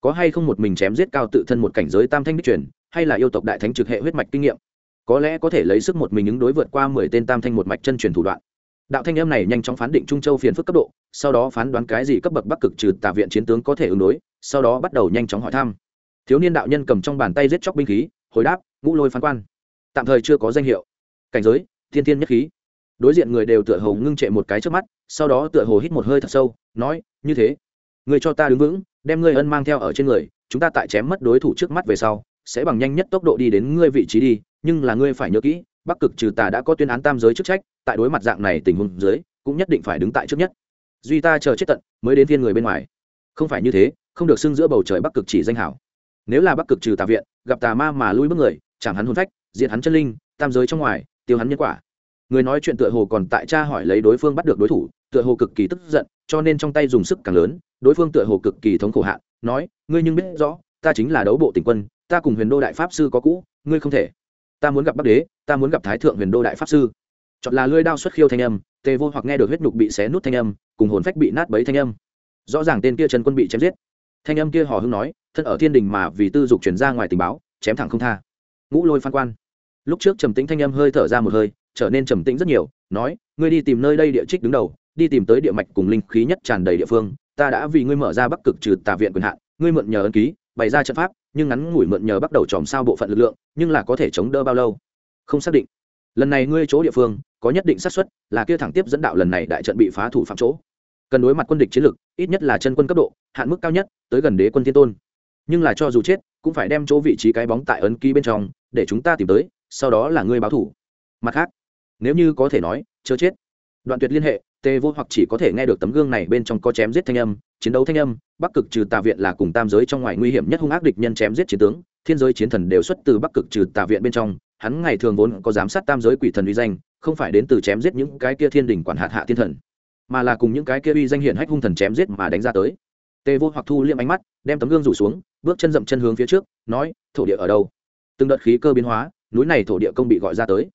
có hay không một mình chém giết cao tự thân một cảnh giới tam thanh đích truyền, hay là yêu tộc đại thánh trực hệ huyết mạch kinh nghiệm? Có lẽ có thể lấy sức một mình ứng đối vượt qua mười tên tam thanh một mạch chân truyền thủ đoạn. Đạo thanh em này nhanh chóng phán định trung châu phiền phức cấp độ, sau đó phán đoán cái gì cấp bậc bắc cực trừ tả viện chiến tướng có thể ứng đối, sau đó bắt đầu nhanh chóng hỏi thăm. Thiếu niên đạo nhân cầm trong bàn tay giết chóc binh khí, hồi đáp, ngũ lôi phán quan. Tạm thời chưa có danh hiệu. Cảnh giới, thiên thiên nhất khí đối diện người đều tựa hồ ngưng trệ một cái trước mắt, sau đó tựa hồ hít một hơi thật sâu, nói, như thế, người cho ta đứng vững, đem ngươi ân mang theo ở trên người, chúng ta tại chém mất đối thủ trước mắt về sau, sẽ bằng nhanh nhất tốc độ đi đến ngươi vị trí đi, nhưng là ngươi phải nhớ kỹ, bắc cực trừ tà đã có tuyên án tam giới chức trách, tại đối mặt dạng này tình huống dưới, cũng nhất định phải đứng tại trước nhất. Duy ta chờ chết tận, mới đến thiên người bên ngoài. Không phải như thế, không được xưng giữa bầu trời bắc cực chỉ danh hảo. Nếu là bắc cực trừ tà viện, gặp tà ma mà lui bước người, chẳng hắn hôn phách diện hắn chân linh, tam giới trong ngoài, tiêu hắn nhân quả người nói chuyện tựa hồ còn tại cha hỏi lấy đối phương bắt được đối thủ, tựa hồ cực kỳ tức giận, cho nên trong tay dùng sức càng lớn, đối phương tựa hồ cực kỳ thống khổ hạn nói, ngươi nhưng biết rõ, ta chính là đấu bộ tỉnh quân, ta cùng huyền đô đại pháp sư có cũ, ngươi không thể. Ta muốn gặp bắc đế, ta muốn gặp thái thượng huyền đô đại pháp sư. Chọn là lưỡi đao xuất khiêu thanh âm, tề vô hoặc nghe được huyết nhục bị xé nút thanh âm, cùng hồn phách bị nát bấy thanh âm. Rõ ràng tên kia trần quân bị chém giết. Thanh âm kia hò hưng nói, thân ở thiên đình mà vì tư dục chuyển ra ngoài tình báo, chém thẳng không tha. Ngũ lôi phan quan. Lúc trước trầm tĩnh thanh âm hơi thở ra một hơi trở nên trầm tĩnh rất nhiều, nói, ngươi đi tìm nơi đây địa trích đứng đầu, đi tìm tới địa mạch cùng linh khí nhất tràn đầy địa phương. Ta đã vì ngươi mở ra bắc cực trừ tà viện quyền hạn, ngươi mượn nhờ ân ký, bày ra trận pháp, nhưng ngắn ngủi mượn nhờ bắt đầu tròm sao bộ phận lực lượng, nhưng là có thể chống đỡ bao lâu? Không xác định. Lần này ngươi chỗ địa phương, có nhất định xác suất, là kia thẳng tiếp dẫn đạo lần này đại trận bị phá thủ phạm chỗ. Cần đối mặt quân địch chiến lực ít nhất là chân quân cấp độ, hạn mức cao nhất, tới gần đế quân thiên tôn. Nhưng là cho dù chết, cũng phải đem chỗ vị trí cái bóng tại ấn ký bên trong, để chúng ta tìm tới, sau đó là ngươi báo thủ. Mặt khác nếu như có thể nói, chớ chết. Đoạn tuyệt liên hệ tê vô hoặc chỉ có thể nghe được tấm gương này bên trong có chém giết thanh âm, chiến đấu thanh âm, bắc cực trừ tà viện là cùng tam giới trong ngoài nguy hiểm nhất hung ác địch nhân chém giết chiến tướng, thiên giới chiến thần đều xuất từ bắc cực trừ tà viện bên trong, hắn ngày thường vốn có giám sát tam giới quỷ thần uy danh, không phải đến từ chém giết những cái kia thiên đình quản hạt hạ thiên thần, mà là cùng những cái kia uy danh hiển hách hung thần chém giết mà đánh ra tới. Tê vô hoặc thu liệm ánh mắt, đem tấm gương rủ xuống, bước chân dậm chân hướng phía trước, nói, thổ địa ở đâu? Từng đợt khí cơ biến hóa, núi này thổ địa công bị gọi ra tới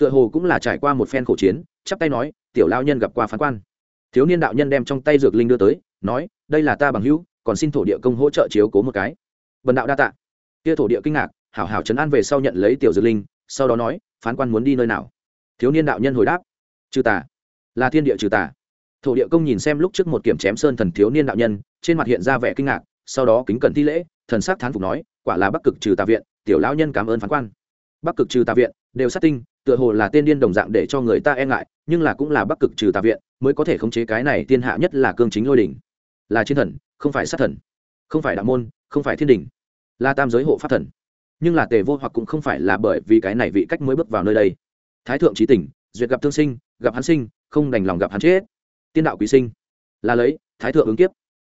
tựa hồ cũng là trải qua một phen khổ chiến, chắp tay nói, tiểu lao nhân gặp qua phán quan. Thiếu niên đạo nhân đem trong tay dược linh đưa tới, nói, đây là ta bằng hữu, còn xin thổ địa công hỗ trợ chiếu cố một cái. Vần đạo đa tạ. Kia thổ địa kinh ngạc, hảo hảo trấn an về sau nhận lấy tiểu dược linh, sau đó nói, phán quan muốn đi nơi nào? Thiếu niên đạo nhân hồi đáp, trừ tà là thiên địa trừ tà thổ địa công nhìn xem lúc trước một kiểm chém sơn thần thiếu niên đạo nhân, trên mặt hiện ra vẻ kinh ngạc, sau đó kính cẩn thi lễ, thần sắc thán phục nói, quả là bắc cực trừ tà viện, tiểu lão nhân cảm ơn phán quan. Bắc cực trừ tà viện, đều sát tinh tựa hồ là tên điên đồng dạng để cho người ta e ngại, nhưng là cũng là bắc cực trừ tà viện, mới có thể khống chế cái này thiên hạ nhất là cương chính lôi đỉnh. Là chiến thần, không phải sát thần, không phải đạo môn, không phải thiên đình là tam giới hộ pháp thần. Nhưng là tề vô hoặc cũng không phải là bởi vì cái này vị cách mới bước vào nơi đây. Thái thượng trí tỉnh, duyệt gặp thương sinh, gặp hắn sinh, không đành lòng gặp hắn chết. Tiên đạo quý sinh, là lấy, thái thượng ứng kiếp.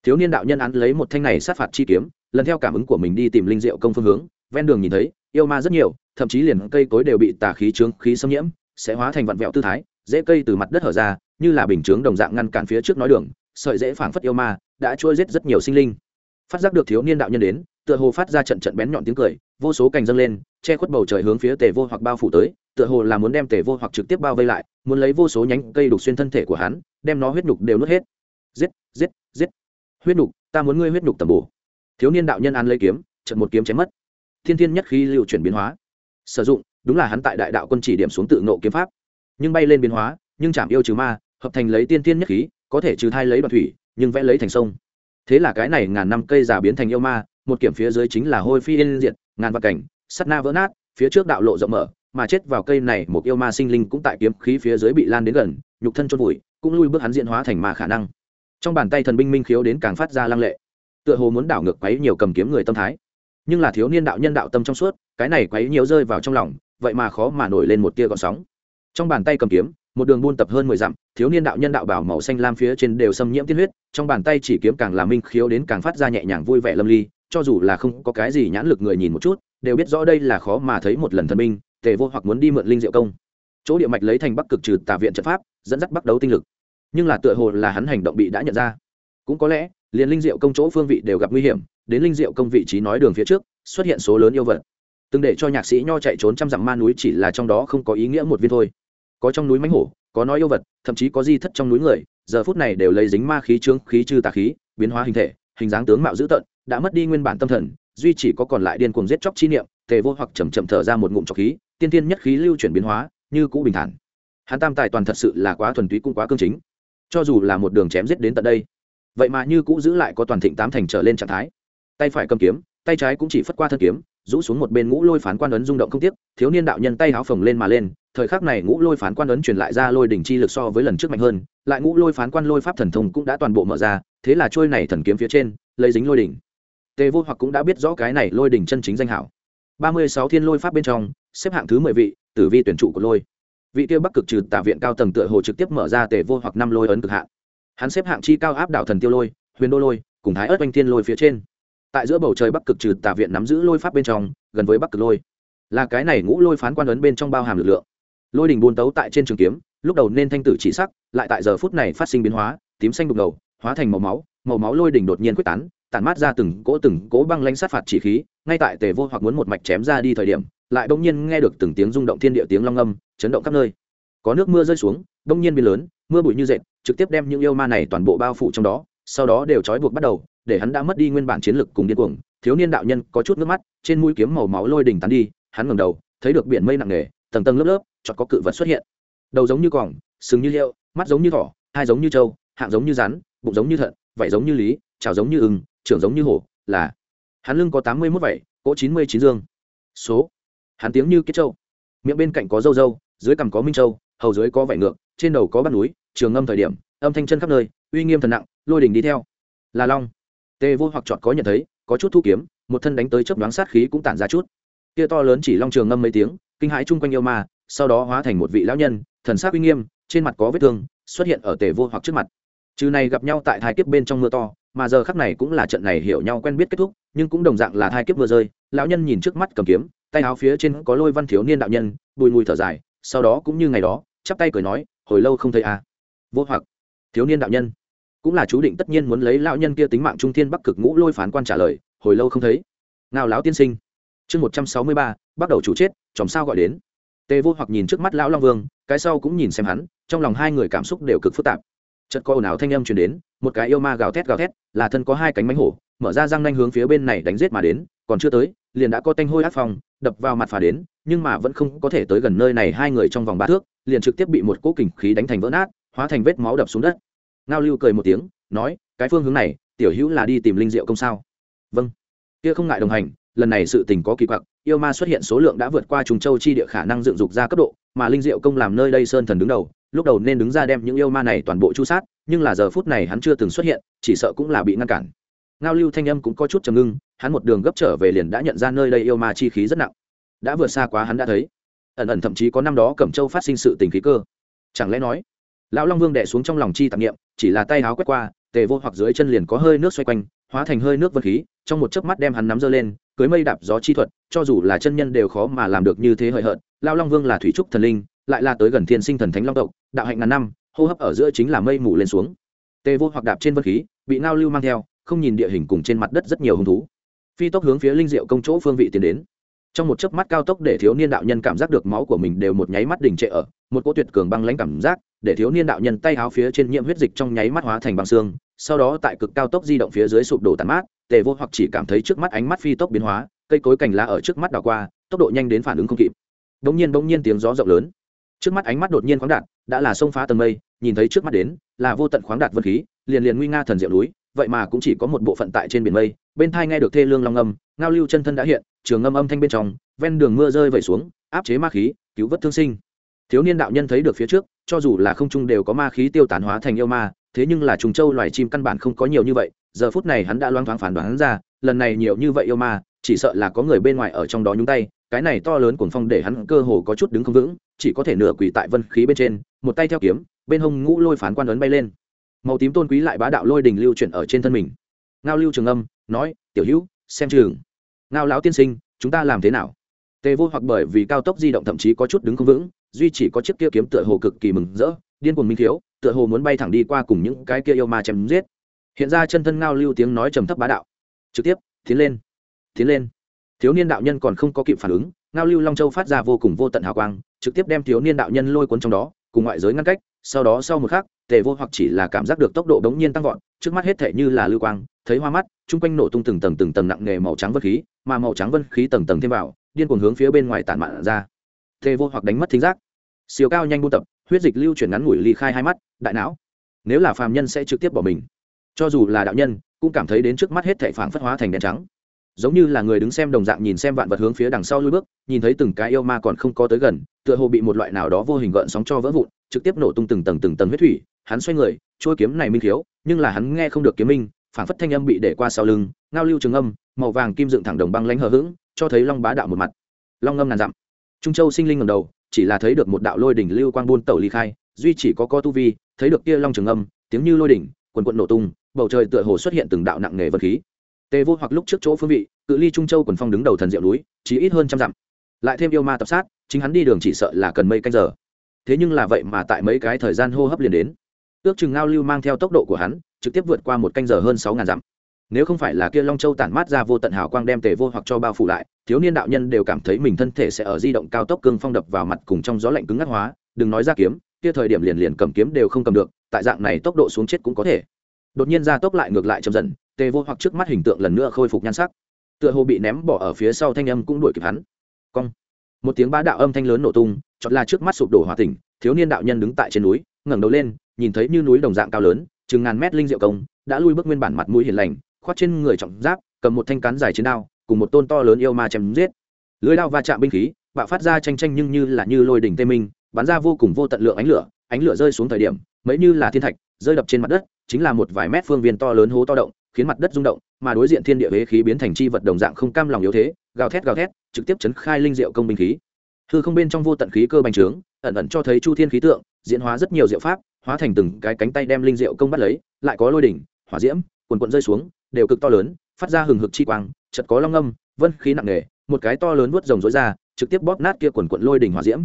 Thiếu niên đạo nhân án lấy một thanh này sát phạt chi kiếm, lần theo cảm ứng của mình đi tìm linh diệu công phương hướng, ven đường nhìn thấy, yêu ma rất nhiều thậm chí liền cây cối đều bị tà khí trướng khí xâm nhiễm, sẽ hóa thành vặn vẹo tư thái, dễ cây từ mặt đất hở ra, như là bình chướng đồng dạng ngăn cản phía trước nói đường, sợi dễ phảng phất yêu ma, đã trôi giết rất nhiều sinh linh. Phát giác được thiếu niên đạo nhân đến, tựa hồ phát ra trận trận bén nhọn tiếng cười, vô số cành dâng lên, che khuất bầu trời hướng phía tề vô hoặc bao phủ tới, tựa hồ là muốn đem tề vô hoặc trực tiếp bao vây lại, muốn lấy vô số nhánh cây đục xuyên thân thể của hắn, đem nó huyết nhục đều nuốt hết. Giết giết giết. Huyết nhục, ta muốn ngươi huyết nhục tầm bổ. Thiếu niên đạo nhân ăn lấy kiếm trận một kiếm chém mất. Thiên thiên nhất khí lưu chuyển biến hóa sử dụng, đúng là hắn tại đại đạo quân chỉ điểm xuống tự nộ kiếm pháp. Nhưng bay lên biến hóa, nhưng chạm yêu trừ ma, hợp thành lấy tiên tiên nhất khí, có thể trừ thai lấy đoạn thủy, nhưng vẽ lấy thành sông. Thế là cái này ngàn năm cây già biến thành yêu ma, một kiểm phía dưới chính là hôi phi yên diệt, ngàn vạn cảnh, sắt na vỡ nát, phía trước đạo lộ rộng mở, mà chết vào cây này một yêu ma sinh linh cũng tại kiếm khí phía dưới bị lan đến gần, nhục thân chôn vùi, cũng lui bước hắn diễn hóa thành ma khả năng. Trong bàn tay thần binh minh khiếu đến càng phát ra lăng lệ. Tựa hồ muốn đảo ngược quấy nhiều cầm kiếm người tâm thái nhưng là thiếu niên đạo nhân đạo tâm trong suốt, cái này quấy nhiều rơi vào trong lòng, vậy mà khó mà nổi lên một tia gọn sóng. Trong bàn tay cầm kiếm, một đường buôn tập hơn mười dặm, thiếu niên đạo nhân đạo bảo màu xanh lam phía trên đều xâm nhiễm tiên huyết, trong bàn tay chỉ kiếm càng làm minh khiếu đến càng phát ra nhẹ nhàng vui vẻ lâm ly, cho dù là không có cái gì nhãn lực người nhìn một chút, đều biết rõ đây là khó mà thấy một lần thần minh tề vô hoặc muốn đi mượn linh diệu công. Chỗ địa mạch lấy thành bắc cực trừ tà viện trận pháp, dẫn dắt bắt đấu tinh lực. Nhưng là tựa hồ là hắn hành động bị đã nhận ra. Cũng có lẽ liền linh diệu công chỗ phương vị đều gặp nguy hiểm, đến linh diệu công vị trí nói đường phía trước, xuất hiện số lớn yêu vật. Từng để cho nhạc sĩ nho chạy trốn trăm dặm ma núi chỉ là trong đó không có ý nghĩa một viên thôi. Có trong núi mánh hổ, có nói yêu vật, thậm chí có di thất trong núi người, giờ phút này đều lấy dính ma khí trướng khí trừ tà khí, biến hóa hình thể, hình dáng tướng mạo dữ tợn, đã mất đi nguyên bản tâm thần, duy chỉ có còn lại điên cuồng giết chóc chi niệm, tề vô hoặc chầm chậm thở ra một ngụm trọc khí, tiên tiên nhất khí lưu chuyển biến hóa, như cũ bình thản. Hắn tam tài toàn thật sự là quá thuần túy cũng quá cương chính. Cho dù là một đường chém giết đến tận đây vậy mà như cũ giữ lại có toàn thịnh tám thành trở lên trạng thái. Tay phải cầm kiếm, tay trái cũng chỉ phất qua thân kiếm, rũ xuống một bên ngũ lôi phán quan ấn rung động không tiếc, thiếu niên đạo nhân tay háo phồng lên mà lên, thời khắc này ngũ lôi phán quan ấn truyền lại ra lôi đỉnh chi lực so với lần trước mạnh hơn, lại ngũ lôi phán quan lôi pháp thần thông cũng đã toàn bộ mở ra, thế là trôi này thần kiếm phía trên, lấy dính lôi đỉnh. Tề vô hoặc cũng đã biết rõ cái này lôi đỉnh chân chính danh hảo. Ba mươi sáu thiên lôi pháp bên trong, xếp hạng thứ mười vị, tử vi tuyển trụ của lôi. Vị tiêu bắc cực trừ tả viện cao tầng tựa hồ trực tiếp mở ra tề vô hoặc năm lôi ấn cực hạn hắn xếp hạng chi cao áp đảo thần tiêu lôi, huyền đô lôi, cùng thái ớt oanh thiên lôi phía trên. Tại giữa bầu trời bắc cực trừ tà viện nắm giữ lôi pháp bên trong, gần với bắc cực lôi. Là cái này ngũ lôi phán quan ấn bên trong bao hàm lực lượng. Lôi đình buôn tấu tại trên trường kiếm, lúc đầu nên thanh tử chỉ sắc, lại tại giờ phút này phát sinh biến hóa, tím xanh đục ngầu, hóa thành màu máu màu máu lôi đỉnh đột nhiên quyết tán, tản mát ra từng cỗ từng cỗ băng lãnh sát phạt chỉ khí, ngay tại tề vô hoặc muốn một mạch chém ra đi thời điểm, lại bỗng nhiên nghe được từng tiếng rung động thiên địa tiếng long âm, chấn động khắp nơi. Có nước mưa rơi xuống, bỗng nhiên biến lớn, mưa bụi như dệt trực tiếp đem những yêu ma này toàn bộ bao phủ trong đó, sau đó đều trói buộc bắt đầu, để hắn đã mất đi nguyên bản chiến lực cùng điên cuồng. Thiếu niên đạo nhân có chút nước mắt, trên mũi kiếm màu máu lôi đỉnh tán đi, hắn ngẩng đầu, thấy được biển mây nặng nề, tầng tầng lớp lớp, chợt có cự vật xuất hiện. Đầu giống như còng, sừng như liệu mắt giống như thỏ, hai giống như trâu, hạng giống như rắn, bụng giống như thận, vảy giống như lý trào giống như ưng, trưởng giống như hổ, là hắn lưng có tám mươi mốt vảy, cỗ chín mươi chín dương. Số. Hắn tiếng như kết trâu. Miệng bên cạnh có dâu dâu dưới cằm có minh trâu, hầu dưới có vảy ngược, trên đầu có bát núi trường âm thời điểm, âm thanh chân khắp nơi, uy nghiêm thần nặng, lôi đỉnh đi theo. Là long. Tê vô hoặc chọn có nhận thấy, có chút thu kiếm, một thân đánh tới chớp đoán sát khí cũng tản ra chút. Kia to lớn chỉ long trường ngâm mấy tiếng, kinh hãi chung quanh yêu ma, sau đó hóa thành một vị lão nhân, thần sắc uy nghiêm, trên mặt có vết thương, xuất hiện ở tề vô hoặc trước mặt. Trừ này gặp nhau tại thai kiếp bên trong mưa to, mà giờ khắc này cũng là trận này hiểu nhau quen biết kết thúc, nhưng cũng đồng dạng là thai kiếp vừa rơi, lão nhân nhìn trước mắt cầm kiếm, tay áo phía trên có lôi văn thiếu niên đạo nhân, bùi mùi thở dài, sau đó cũng như ngày đó, chắp tay cười nói, hồi lâu không thấy à vô hoặc. Thiếu niên đạo nhân. Cũng là chú định tất nhiên muốn lấy lão nhân kia tính mạng trung thiên bắc cực ngũ lôi phán quan trả lời, hồi lâu không thấy. Ngao lão tiên sinh. Chương một trăm sáu mươi ba, bắt đầu chủ chết, chòm sao gọi đến. Tề vô hoặc nhìn trước mắt lão long vương, cái sau cũng nhìn xem hắn, trong lòng hai người cảm xúc đều cực phức tạp. Chợt có ồn ào thanh âm truyền đến, một cái yêu ma gào thét gào thét, là thân có hai cánh mánh hổ, mở ra răng nanh hướng phía bên này đánh giết mà đến, còn chưa tới, liền đã có tanh hôi át phòng đập vào mặt phà đến, nhưng mà vẫn không có thể tới gần nơi này, hai người trong vòng ba thước, liền trực tiếp bị một cỗ kình khí đánh thành vỡ nát hóa thành vết máu đập xuống đất. Ngao lưu cười một tiếng, nói, cái phương hướng này, tiểu hữu là đi tìm linh diệu công sao? Vâng. Kia không ngại đồng hành, lần này sự tình có kỳ quặc, yêu ma xuất hiện số lượng đã vượt qua trùng châu chi địa khả năng dựng dục ra cấp độ, mà linh diệu công làm nơi đây sơn thần đứng đầu, lúc đầu nên đứng ra đem những yêu ma này toàn bộ chu sát, nhưng là giờ phút này hắn chưa từng xuất hiện, chỉ sợ cũng là bị ngăn cản. Ngao lưu thanh âm cũng có chút trầm ngưng, hắn một đường gấp trở về liền đã nhận ra nơi đây yêu ma chi khí rất nặng. Đã vượt xa quá hắn đã thấy. Ẩn ẩn thậm chí có năm đó cẩm châu phát sinh sự tình khí cơ. Chẳng lẽ nói lão long vương đẻ xuống trong lòng chi tạp nghiệm chỉ là tay háo quét qua, tề vô hoặc dưới chân liền có hơi nước xoay quanh, hóa thành hơi nước vân khí, trong một chớp mắt đem hắn nắm giơ lên, cưới mây đạp gió chi thuật, cho dù là chân nhân đều khó mà làm được như thế hời hợt. Lão long vương là thủy trúc thần linh, lại là tới gần thiên sinh thần thánh long tộc, đạo hạnh ngàn năm, hô hấp ở giữa chính là mây mù lên xuống. Tề vô hoặc đạp trên vân khí, bị ngao lưu mang theo, không nhìn địa hình cùng trên mặt đất rất nhiều hung thú. Phi tốc hướng phía linh diệu công chỗ phương vị tiến đến. Trong một chớp mắt cao tốc để thiếu niên đạo nhân cảm giác được máu của mình đều một nháy mắt đình trệ ở, một cỗ tuyệt cường băng lãnh cảm giác để thiếu niên đạo nhân tay áo phía trên nhiễm huyết dịch trong nháy mắt hóa thành băng xương, sau đó tại cực cao tốc di động phía dưới sụp đổ tàn mát, tề vô hoặc chỉ cảm thấy trước mắt ánh mắt phi tốc biến hóa, cây cối cành lá ở trước mắt đảo qua, tốc độ nhanh đến phản ứng không kịp. Bỗng nhiên bỗng nhiên tiếng gió rộng lớn. Trước mắt ánh mắt đột nhiên khoáng đạt, đã là sông phá tầng mây, nhìn thấy trước mắt đến, là vô tận khoáng đạt vân khí, liền liền nguy nga thần diệu núi, vậy mà cũng chỉ có một bộ phận tại trên biển mây, bên thai nghe được thê lương long âm, ngao lưu chân thân đã hiện, trường âm âm thanh bên trong, ven đường mưa rơi vẩy xuống, áp chế ma khí, cứu vớt thương sinh. Thiếu niên đạo nhân thấy được phía trước cho dù là không trung đều có ma khí tiêu tán hóa thành yêu ma, thế nhưng là trùng châu loài chim căn bản không có nhiều như vậy, giờ phút này hắn đã loang thoáng phản đoán ra, lần này nhiều như vậy yêu ma, chỉ sợ là có người bên ngoài ở trong đó nhúng tay, cái này to lớn cuồng phong để hắn cơ hồ có chút đứng không vững, chỉ có thể nửa quỳ tại vân khí bên trên, một tay theo kiếm, bên hông ngũ lôi phán quan ấn bay lên. Màu tím tôn quý lại bá đạo lôi đình lưu chuyển ở trên thân mình. Ngao lưu trường âm, nói, tiểu hữu, xem trường ngao lão tiên sinh, chúng ta làm thế nào? Tề vô hoặc bởi vì cao tốc di động thậm chí có chút đứng không vững duy chỉ có chiếc kia kiếm tựa hồ cực kỳ mừng rỡ, điên cuồng minh thiếu tựa hồ muốn bay thẳng đi qua cùng những cái kia yêu ma chém giết. Hiện ra chân thân ngao lưu tiếng nói trầm thấp bá đạo. Trực tiếp, tiến lên tiến lên. Thiếu niên đạo nhân còn không có kịp phản ứng, ngao lưu long châu phát ra vô cùng vô tận hào quang, trực tiếp đem thiếu niên đạo nhân lôi cuốn trong đó, cùng ngoại giới ngăn cách, sau đó sau một khắc, tề vô hoặc chỉ là cảm giác được tốc độ đống nhiên tăng vọt, trước mắt hết thể như là lưu quang, thấy hoa mắt, chung quanh nổ tung từng tầng từng tầng nặng nề màu trắng vân khí, mà màu trắng vân khí tầng tầng thêm vào, điên cuồng hướng phía bên ngoài tản mạn ra tê vô hoặc đánh mất thính giác. Siêu cao nhanh buôn tập, huyết dịch lưu chuyển ngắn ngủi ly khai hai mắt, đại não. Nếu là phàm nhân sẽ trực tiếp bỏ mình. Cho dù là đạo nhân, cũng cảm thấy đến trước mắt hết thảy phảng phất hóa thành đèn trắng. Giống như là người đứng xem đồng dạng nhìn xem vạn vật hướng phía đằng sau lui bước, nhìn thấy từng cái yêu ma còn không có tới gần, tựa hồ bị một loại nào đó vô hình gợn sóng cho vỡ vụn, trực tiếp nổ tung từng tầng từng tầng huyết thủy, hắn xoay người trôi kiếm này minh thiếu nhưng là hắn nghe không được kiếm minh, phảng phất thanh âm bị để qua sau lưng, ngao lưu trường âm, màu vàng kim dựng thẳng đồng băng lánh hờ hững, cho thấy long bá đạo một mặt. Long ngâm ngàn dặm trung châu sinh linh ngầm đầu, chỉ là thấy được một đạo lôi đỉnh lưu quang buôn tẩu ly khai, duy chỉ có co tu vi, thấy được kia long trường âm, tiếng như lôi đỉnh, quần quận nổ tung, bầu trời tựa hồ xuất hiện từng đạo nặng nề vật khí. Tề vô hoặc lúc trước chỗ phương vị, cự ly trung châu quần phong đứng đầu thần diệu núi, chỉ ít hơn trăm dặm. Lại thêm yêu ma tập sát, chính hắn đi đường chỉ sợ là cần mây canh giờ. Thế nhưng là vậy mà tại mấy cái thời gian hô hấp liền đến. Ước chừng ngao lưu mang theo tốc độ của hắn, trực tiếp vượt qua một canh giờ hơn sáu ngàn dặm nếu không phải là kia long châu tản mát ra vô tận hào quang đem tề vô hoặc cho bao phủ lại, thiếu niên đạo nhân đều cảm thấy mình thân thể sẽ ở di động cao tốc cương phong đập vào mặt cùng trong gió lạnh cứng ngắt hóa. Đừng nói ra kiếm, kia thời điểm liền liền cầm kiếm đều không cầm được, tại dạng này tốc độ xuống chết cũng có thể. Đột nhiên ra tốc lại ngược lại chậm dần, tề vô hoặc trước mắt hình tượng lần nữa khôi phục nhan sắc. Tựa hồ bị ném bỏ ở phía sau thanh âm cũng đuổi kịp hắn. Cong. Một tiếng bá đạo âm thanh lớn nổ tung chọn là trước mắt sụp đổ hòa tỉnh, thiếu niên đạo nhân đứng tại trên núi, ngẩng đầu lên, nhìn thấy như núi đồng dạng cao lớn, chừng ngàn mét linh diệu công, đã lui bước nguyên bản mặt mũi hiền lành khoác trên người trọng giáp, cầm một thanh cán dài chiến đao, cùng một tôn to lớn yêu ma chém giết. Lưới đao va chạm binh khí, bạo phát ra tranh tranh nhưng như là như lôi đỉnh tê minh, bắn ra vô cùng vô tận lượng ánh lửa ánh lửa rơi xuống thời điểm, mấy như là thiên thạch, rơi đập trên mặt đất, chính là một vài mét phương viên to lớn hố to động, khiến mặt đất rung động, mà đối diện thiên địa huế khí biến thành chi vật đồng dạng không cam lòng yếu thế, gào thét gào thét, trực tiếp chấn khai linh diệu công binh khí. Hư không bên trong vô tận khí cơ bành trướng, ẩn ẩn cho thấy chu thiên khí tượng, diễn hóa rất nhiều diệu pháp, hóa thành từng cái cánh tay đem linh diệu công bắt lấy, lại có lôi đỉnh, hỏa diễm, quần quận rơi xuống đều cực to lớn, phát ra hừng hực chi quang chật có long âm, vân khí nặng nề, một cái to lớn vuốt rồng rối ra, trực tiếp bóp nát kia quần quận lôi đỉnh hỏa diễm.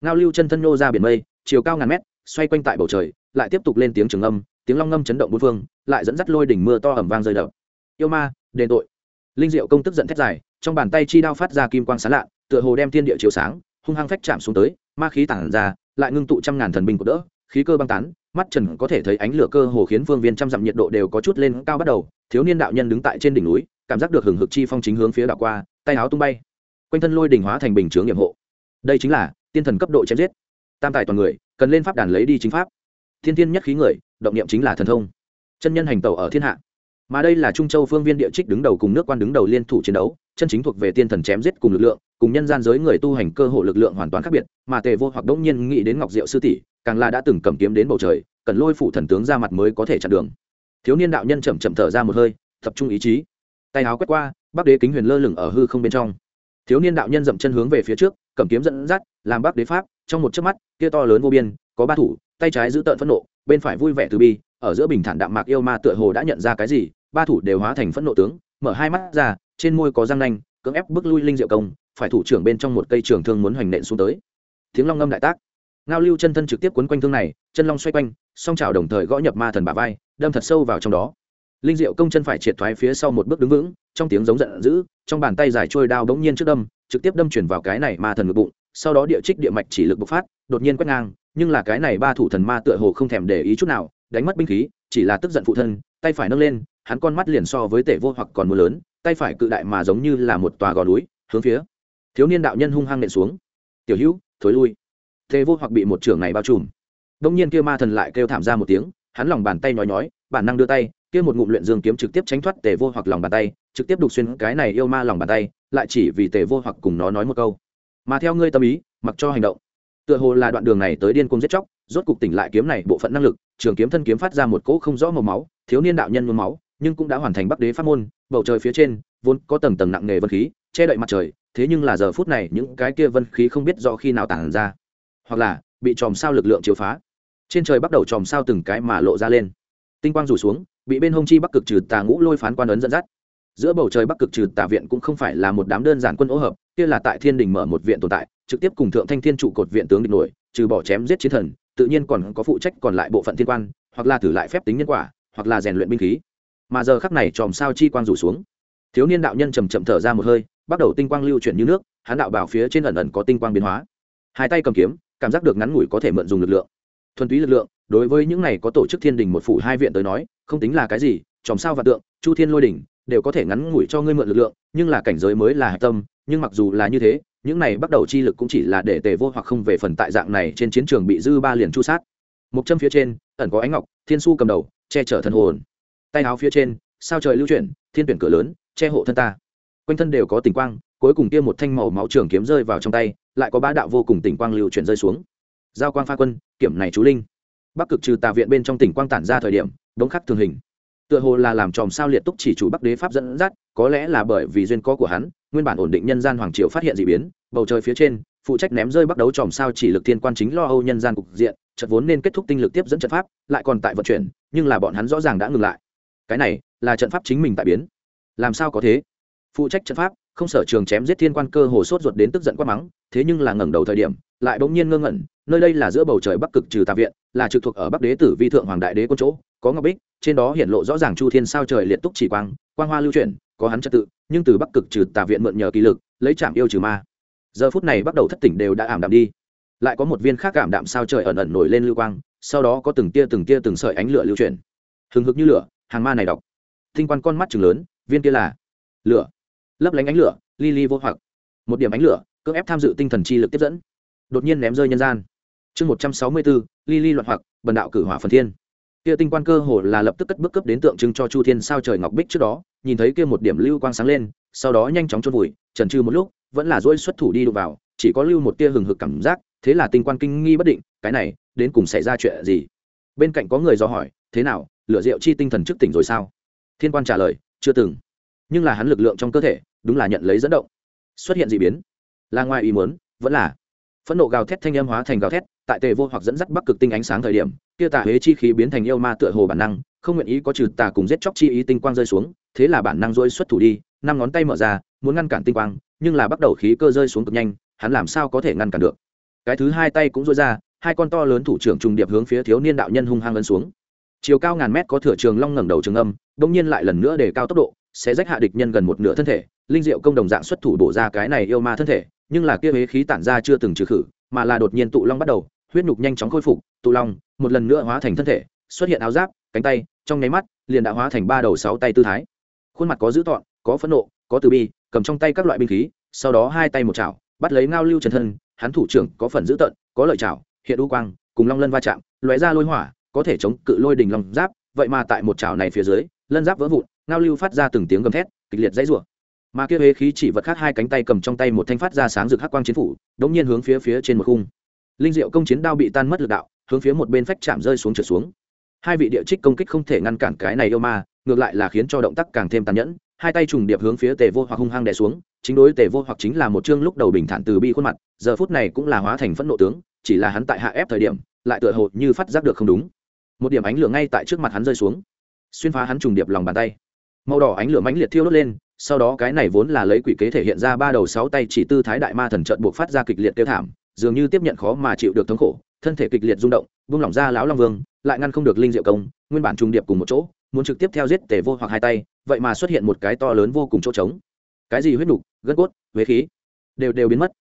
Ngao lưu chân thân nô ra biển mây, chiều cao ngàn mét, xoay quanh tại bầu trời, lại tiếp tục lên tiếng trường âm, tiếng long ngâm chấn động bốn phương, lại dẫn dắt lôi đỉnh mưa to ẩm vang rơi đập. Yêu ma, đền tội. Linh diệu công tức giận thét dài, trong bàn tay chi đao phát ra kim quang sán lạ, tựa hồ đem thiên địa chiếu sáng, hung hăng phách chạm xuống tới, ma khí tản ra, lại ngưng tụ trăm ngàn thần binh của đỡ, khí cơ băng tán, mắt trần có thể thấy ánh lửa cơ hồ khiến phương viên trăm dặm nhiệt độ đều có chút lên cao bắt đầu thiếu niên đạo nhân đứng tại trên đỉnh núi, cảm giác được hừng hực chi phong chính hướng phía đảo qua, tay áo tung bay. Quanh thân lôi đỉnh hóa thành bình chướng nhiệm hộ. Đây chính là tiên thần cấp độ chém giết. Tam tài toàn người, cần lên pháp đàn lấy đi chính pháp. Thiên thiên nhất khí người, động niệm chính là thần thông. Chân nhân hành tẩu ở thiên hạ. Mà đây là trung châu phương viên địa trích đứng đầu cùng nước quan đứng đầu liên thủ chiến đấu, chân chính thuộc về tiên thần chém giết cùng lực lượng, cùng nhân gian giới người tu hành cơ hội lực lượng hoàn toàn khác biệt. Mà tề vô hoặc đống nhiên nghĩ đến ngọc diệu sư tỷ, càng là đã từng cầm kiếm đến bầu trời, cần lôi phủ thần tướng ra mặt mới có thể chặn đường thiếu niên đạo nhân chậm chậm thở ra một hơi, tập trung ý chí. Tay áo quét qua bắc đế kính huyền lơ lửng ở hư không bên trong. Thiếu niên đạo nhân dậm chân hướng về phía trước, cầm kiếm dẫn dắt, làm bắc đế pháp, trong một chớp mắt, kia to lớn vô biên, có ba thủ, tay trái giữ tợn phẫn nộ, bên phải vui vẻ từ bi, ở giữa bình thản đạm mạc yêu ma tựa hồ đã nhận ra cái gì, ba thủ đều hóa thành phẫn nộ tướng, mở hai mắt ra, trên môi có răng nanh, cưỡng ép bước lui linh diệu công, phải thủ trưởng bên trong một cây trường thương muốn hoành nện xuống tới. Tiếng long ngâm đại tác. Ngao lưu chân thân trực tiếp quấn quanh thương này, chân long xoay quanh, song trào đồng thời gõ nhập ma thần bả vai đâm thật sâu vào trong đó. Linh diệu công chân phải triệt thoái phía sau một bước đứng vững, trong tiếng giống giận dữ, trong bàn tay dài trôi đao bỗng nhiên trước đâm, trực tiếp đâm chuyển vào cái này ma thần ngực bụng, sau đó địa trích địa mạch chỉ lực bộc phát, đột nhiên quét ngang, nhưng là cái này ba thủ thần ma tựa hồ không thèm để ý chút nào, đánh mất binh khí, chỉ là tức giận phụ thân, tay phải nâng lên, hắn con mắt liền so với tể vô hoặc còn mưa lớn, tay phải cự đại mà giống như là một tòa gò núi, hướng phía thiếu niên đạo nhân hung hăng nện xuống. Tiểu hữu, thối lui. Tề vô hoặc bị một trưởng này bao trùm. Đông nhiên kia ma thần lại kêu thảm ra một tiếng hắn lòng bàn tay nhói nhói, bản năng đưa tay, kia một ngụm luyện dương kiếm trực tiếp tránh thoát tề vô hoặc lòng bàn tay, trực tiếp đục xuyên cái này yêu ma lòng bàn tay, lại chỉ vì tề vô hoặc cùng nó nói một câu. Mà theo ngươi tâm ý, mặc cho hành động. Tựa hồ là đoạn đường này tới điên cuồng giết chóc, rốt cục tỉnh lại kiếm này bộ phận năng lực, trường kiếm thân kiếm phát ra một cỗ không rõ màu máu, thiếu niên đạo nhân nhuốm máu, nhưng cũng đã hoàn thành bắc đế pháp môn, bầu trời phía trên, vốn có tầng tầng nặng nề vân khí, che đậy mặt trời, thế nhưng là giờ phút này, những cái kia vân khí không biết do khi nào tản ra, hoặc là bị chòm sao lực lượng chiếu phá trên trời bắt đầu chòm sao từng cái mà lộ ra lên. Tinh quang rủ xuống, bị bên hông chi bắc cực trừ tà ngũ lôi phán quan ấn dẫn dắt. Giữa bầu trời bắc cực trừ tà viện cũng không phải là một đám đơn giản quân ô hợp, kia là tại thiên đình mở một viện tồn tại, trực tiếp cùng thượng thanh thiên trụ cột viện tướng địch nổi, trừ bỏ chém giết chiến thần, tự nhiên còn có phụ trách còn lại bộ phận thiên quan, hoặc là thử lại phép tính nhân quả, hoặc là rèn luyện binh khí. Mà giờ khắc này chòm sao chi quang rủ xuống. Thiếu niên đạo nhân chầm chậm thở ra một hơi, bắt đầu tinh quang lưu chuyển như nước, hắn đạo bảo phía trên ẩn ẩn có tinh quang biến hóa. Hai tay cầm kiếm, cảm giác được ngắn ngủi có thể mượn dùng lực lượng thuần túy lực lượng, đối với những này có tổ chức thiên đình một phủ hai viện tới nói, không tính là cái gì, chòm sao và tượng, chu thiên lôi đỉnh, đều có thể ngắn ngủi cho ngươi mượn lực lượng, nhưng là cảnh giới mới là hạch tâm, nhưng mặc dù là như thế, những này bắt đầu chi lực cũng chỉ là để tề vô hoặc không về phần tại dạng này trên chiến trường bị dư ba liền chu sát. Một châm phía trên, ẩn có ánh ngọc, thiên su cầm đầu, che chở thân hồn. Tay áo phía trên, sao trời lưu chuyển, thiên tuyển cửa lớn, che hộ thân ta. Quanh thân đều có tình quang, cuối cùng kia một thanh màu máu trường kiếm rơi vào trong tay, lại có ba đạo vô cùng tình quang lưu chuyển rơi xuống. Giao quang pha quân kiểm này chú linh. Bắc cực trừ tà viện bên trong tỉnh quang tản ra thời điểm, đống khắc thường hình. Tựa hồ là làm tròm sao liệt túc chỉ chủ bắc đế pháp dẫn dắt, có lẽ là bởi vì duyên có của hắn, nguyên bản ổn định nhân gian hoàng triều phát hiện d ị biến, bầu trời phía trên, phụ trách ném rơi bắt đấu tròm sao chỉ lực thiên quan chính lo âu nhân gian cục diện chật vốn nên kết thúc tinh lực tiếp dẫn trận pháp, lại còn tại vận chuyển, nhưng là bọn hắn rõ ràng đã ngừng lại. Cái này, là trận pháp chính mình tại biến. Làm sao có thế? Phụ trách trận pháp, không sở trường chém giết thiên quan cơ hồ sốt ruột đến tức giận quát mắng, thế nhưng là ngẩng đầu thời điểm lại bỗng nhiên ngơ ngẩn, nơi đây là giữa bầu trời bắc cực trừ tà viện, là trực thuộc ở bắc đế tử vi thượng hoàng đại đế quân chỗ, có ngọc bích, trên đó hiện lộ rõ ràng chu thiên sao trời liệt túc chỉ quang quang hoa lưu chuyển, có hắn trật tự, nhưng từ bắc cực trừ tà viện mượn nhờ kỳ lực, lấy chạm yêu trừ ma. Giờ phút này bắt đầu thất tỉnh đều đã ảm đạm đi. Lại có một viên khác cảm đạm sao trời ẩn ẩn nổi lên lưu quang, sau đó có từng tia từng tia từng sợi ánh lửa lưu chuyển. Hừng hực như lửa, hàng ma này đọc. Tinh quan con mắt chừng lớn, viên kia là lửa. Lấp lánh ánh lửa li li vô hoặc. Một điểm ánh lửa, cưỡng ép tham dự tinh thần chi lực tiếp dẫn đột nhiên ném rơi nhân gian. Chương một trăm sáu mươi bốn li li loạn hoặc, bần đạo cử hỏa phần thiên. Kia tinh quan cơ hồ là lập tức cất bước cấp đến tượng trưng cho chu thiên sao trời ngọc bích trước đó, nhìn thấy kia một điểm lưu quang sáng lên, sau đó nhanh chóng chôn vùi trần trừ một lúc, vẫn là dỗi xuất thủ đi đụng vào, chỉ có lưu một tia hừng hực cảm giác, thế là tinh quan kinh nghi bất định, cái này, đến cùng xảy ra chuyện gì? Bên cạnh có người do hỏi, thế nào lựa rượu chi tinh thần trước tỉnh rồi sao? Thiên quan trả lời, chưa từng. Nhưng là hắn lực lượng trong cơ thể, đúng là nhận lấy dẫn động. Xuất hiện d ị biến. Là ngoài ý muốn, vẫn là phẫn nộ gào thét thanh âm hóa thành gào thét, tại tề vô hoặc dẫn dắt bắc cực tinh ánh sáng thời điểm, kia tà huế chi khí biến thành yêu ma tựa hồ bản năng, không nguyện ý có trừ tà cùng giết chóc chi ý tinh quang rơi xuống, thế là bản năng dôi xuất thủ đi, năm ngón tay mở ra, muốn ngăn cản tinh quang, nhưng là bắt đầu khí cơ rơi xuống cực nhanh, hắn làm sao có thể ngăn cản được? Cái thứ hai tay cũng dôi ra, hai con to lớn thủ trưởng trùng điệp hướng phía thiếu niên đạo nhân hung hăng ấn xuống. Chiều cao ngàn mét có thửa trường long ngẩng đầu trường âm bỗng nhiên lại lần nữa để cao tốc độ sẽ rách hạ địch nhân gần một nửa thân thể, linh diệu công đồng dạng xuất thủ bổ ra cái này yêu ma thân thể nhưng là kia huế khí tản ra chưa từng trừ khử, mà là đột nhiên tụ long bắt đầu, huyết nhục nhanh chóng khôi phục, tụ long, một lần nữa hóa thành thân thể, xuất hiện áo giáp, cánh tay, trong nháy mắt, liền đã hóa thành ba đầu sáu tay tư thái. Khuôn mặt có dữ tọn có phẫn nộ, có từ bi, cầm trong tay các loại binh khí, sau đó hai tay một chảo, bắt lấy ngao lưu trần thân, hắn thủ trưởng có phần dữ tợn, có lợi chảo, hiện u quang, cùng long lân va chạm, lóe ra lôi hỏa, có thể chống cự lôi đình long giáp, vậy mà tại một chảo này phía dưới, lân giáp vỡ vụn, ngao lưu phát ra từng tiếng gầm thét, kịch liệt dãy rủa mà kia huế khí chỉ vật khác hai cánh tay cầm trong tay một thanh phát ra sáng rực hắc quang chiến phủ, đống nhiên hướng phía phía trên một khung. Linh diệu công chiến đao bị tan mất lực đạo, hướng phía một bên phách chạm rơi xuống trượt xuống. Hai vị địa trích công kích không thể ngăn cản cái này yêu ma, ngược lại là khiến cho động tác càng thêm tàn nhẫn, hai tay trùng điệp hướng phía tề vô hoặc hung hăng đè xuống, chính đối tề vô hoặc chính là một chương lúc đầu bình thản từ bi khuôn mặt, giờ phút này cũng là hóa thành phẫn nộ tướng, chỉ là hắn tại hạ ép thời điểm, lại tựa hồ như phát giác được không đúng. Một điểm ánh lửa ngay tại trước mặt hắn rơi xuống, xuyên phá hắn trùng điệp lòng bàn tay. Màu đỏ ánh lửa mãnh liệt thiêu đốt lên sau đó cái này vốn là lấy quỷ kế thể hiện ra ba đầu sáu tay chỉ tư thái đại ma thần trợn buộc phát ra kịch liệt tiêu thảm, dường như tiếp nhận khó mà chịu được thống khổ, thân thể kịch liệt rung động vung lỏng ra lão long vương, lại ngăn không được linh diệu công, nguyên bản trùng điệp cùng một chỗ, muốn trực tiếp theo giết tề vô hoặc hai tay, vậy mà xuất hiện một cái to lớn vô cùng chỗ trống. Cái gì huyết nục, gân cốt, huế khí, đều đều biến mất.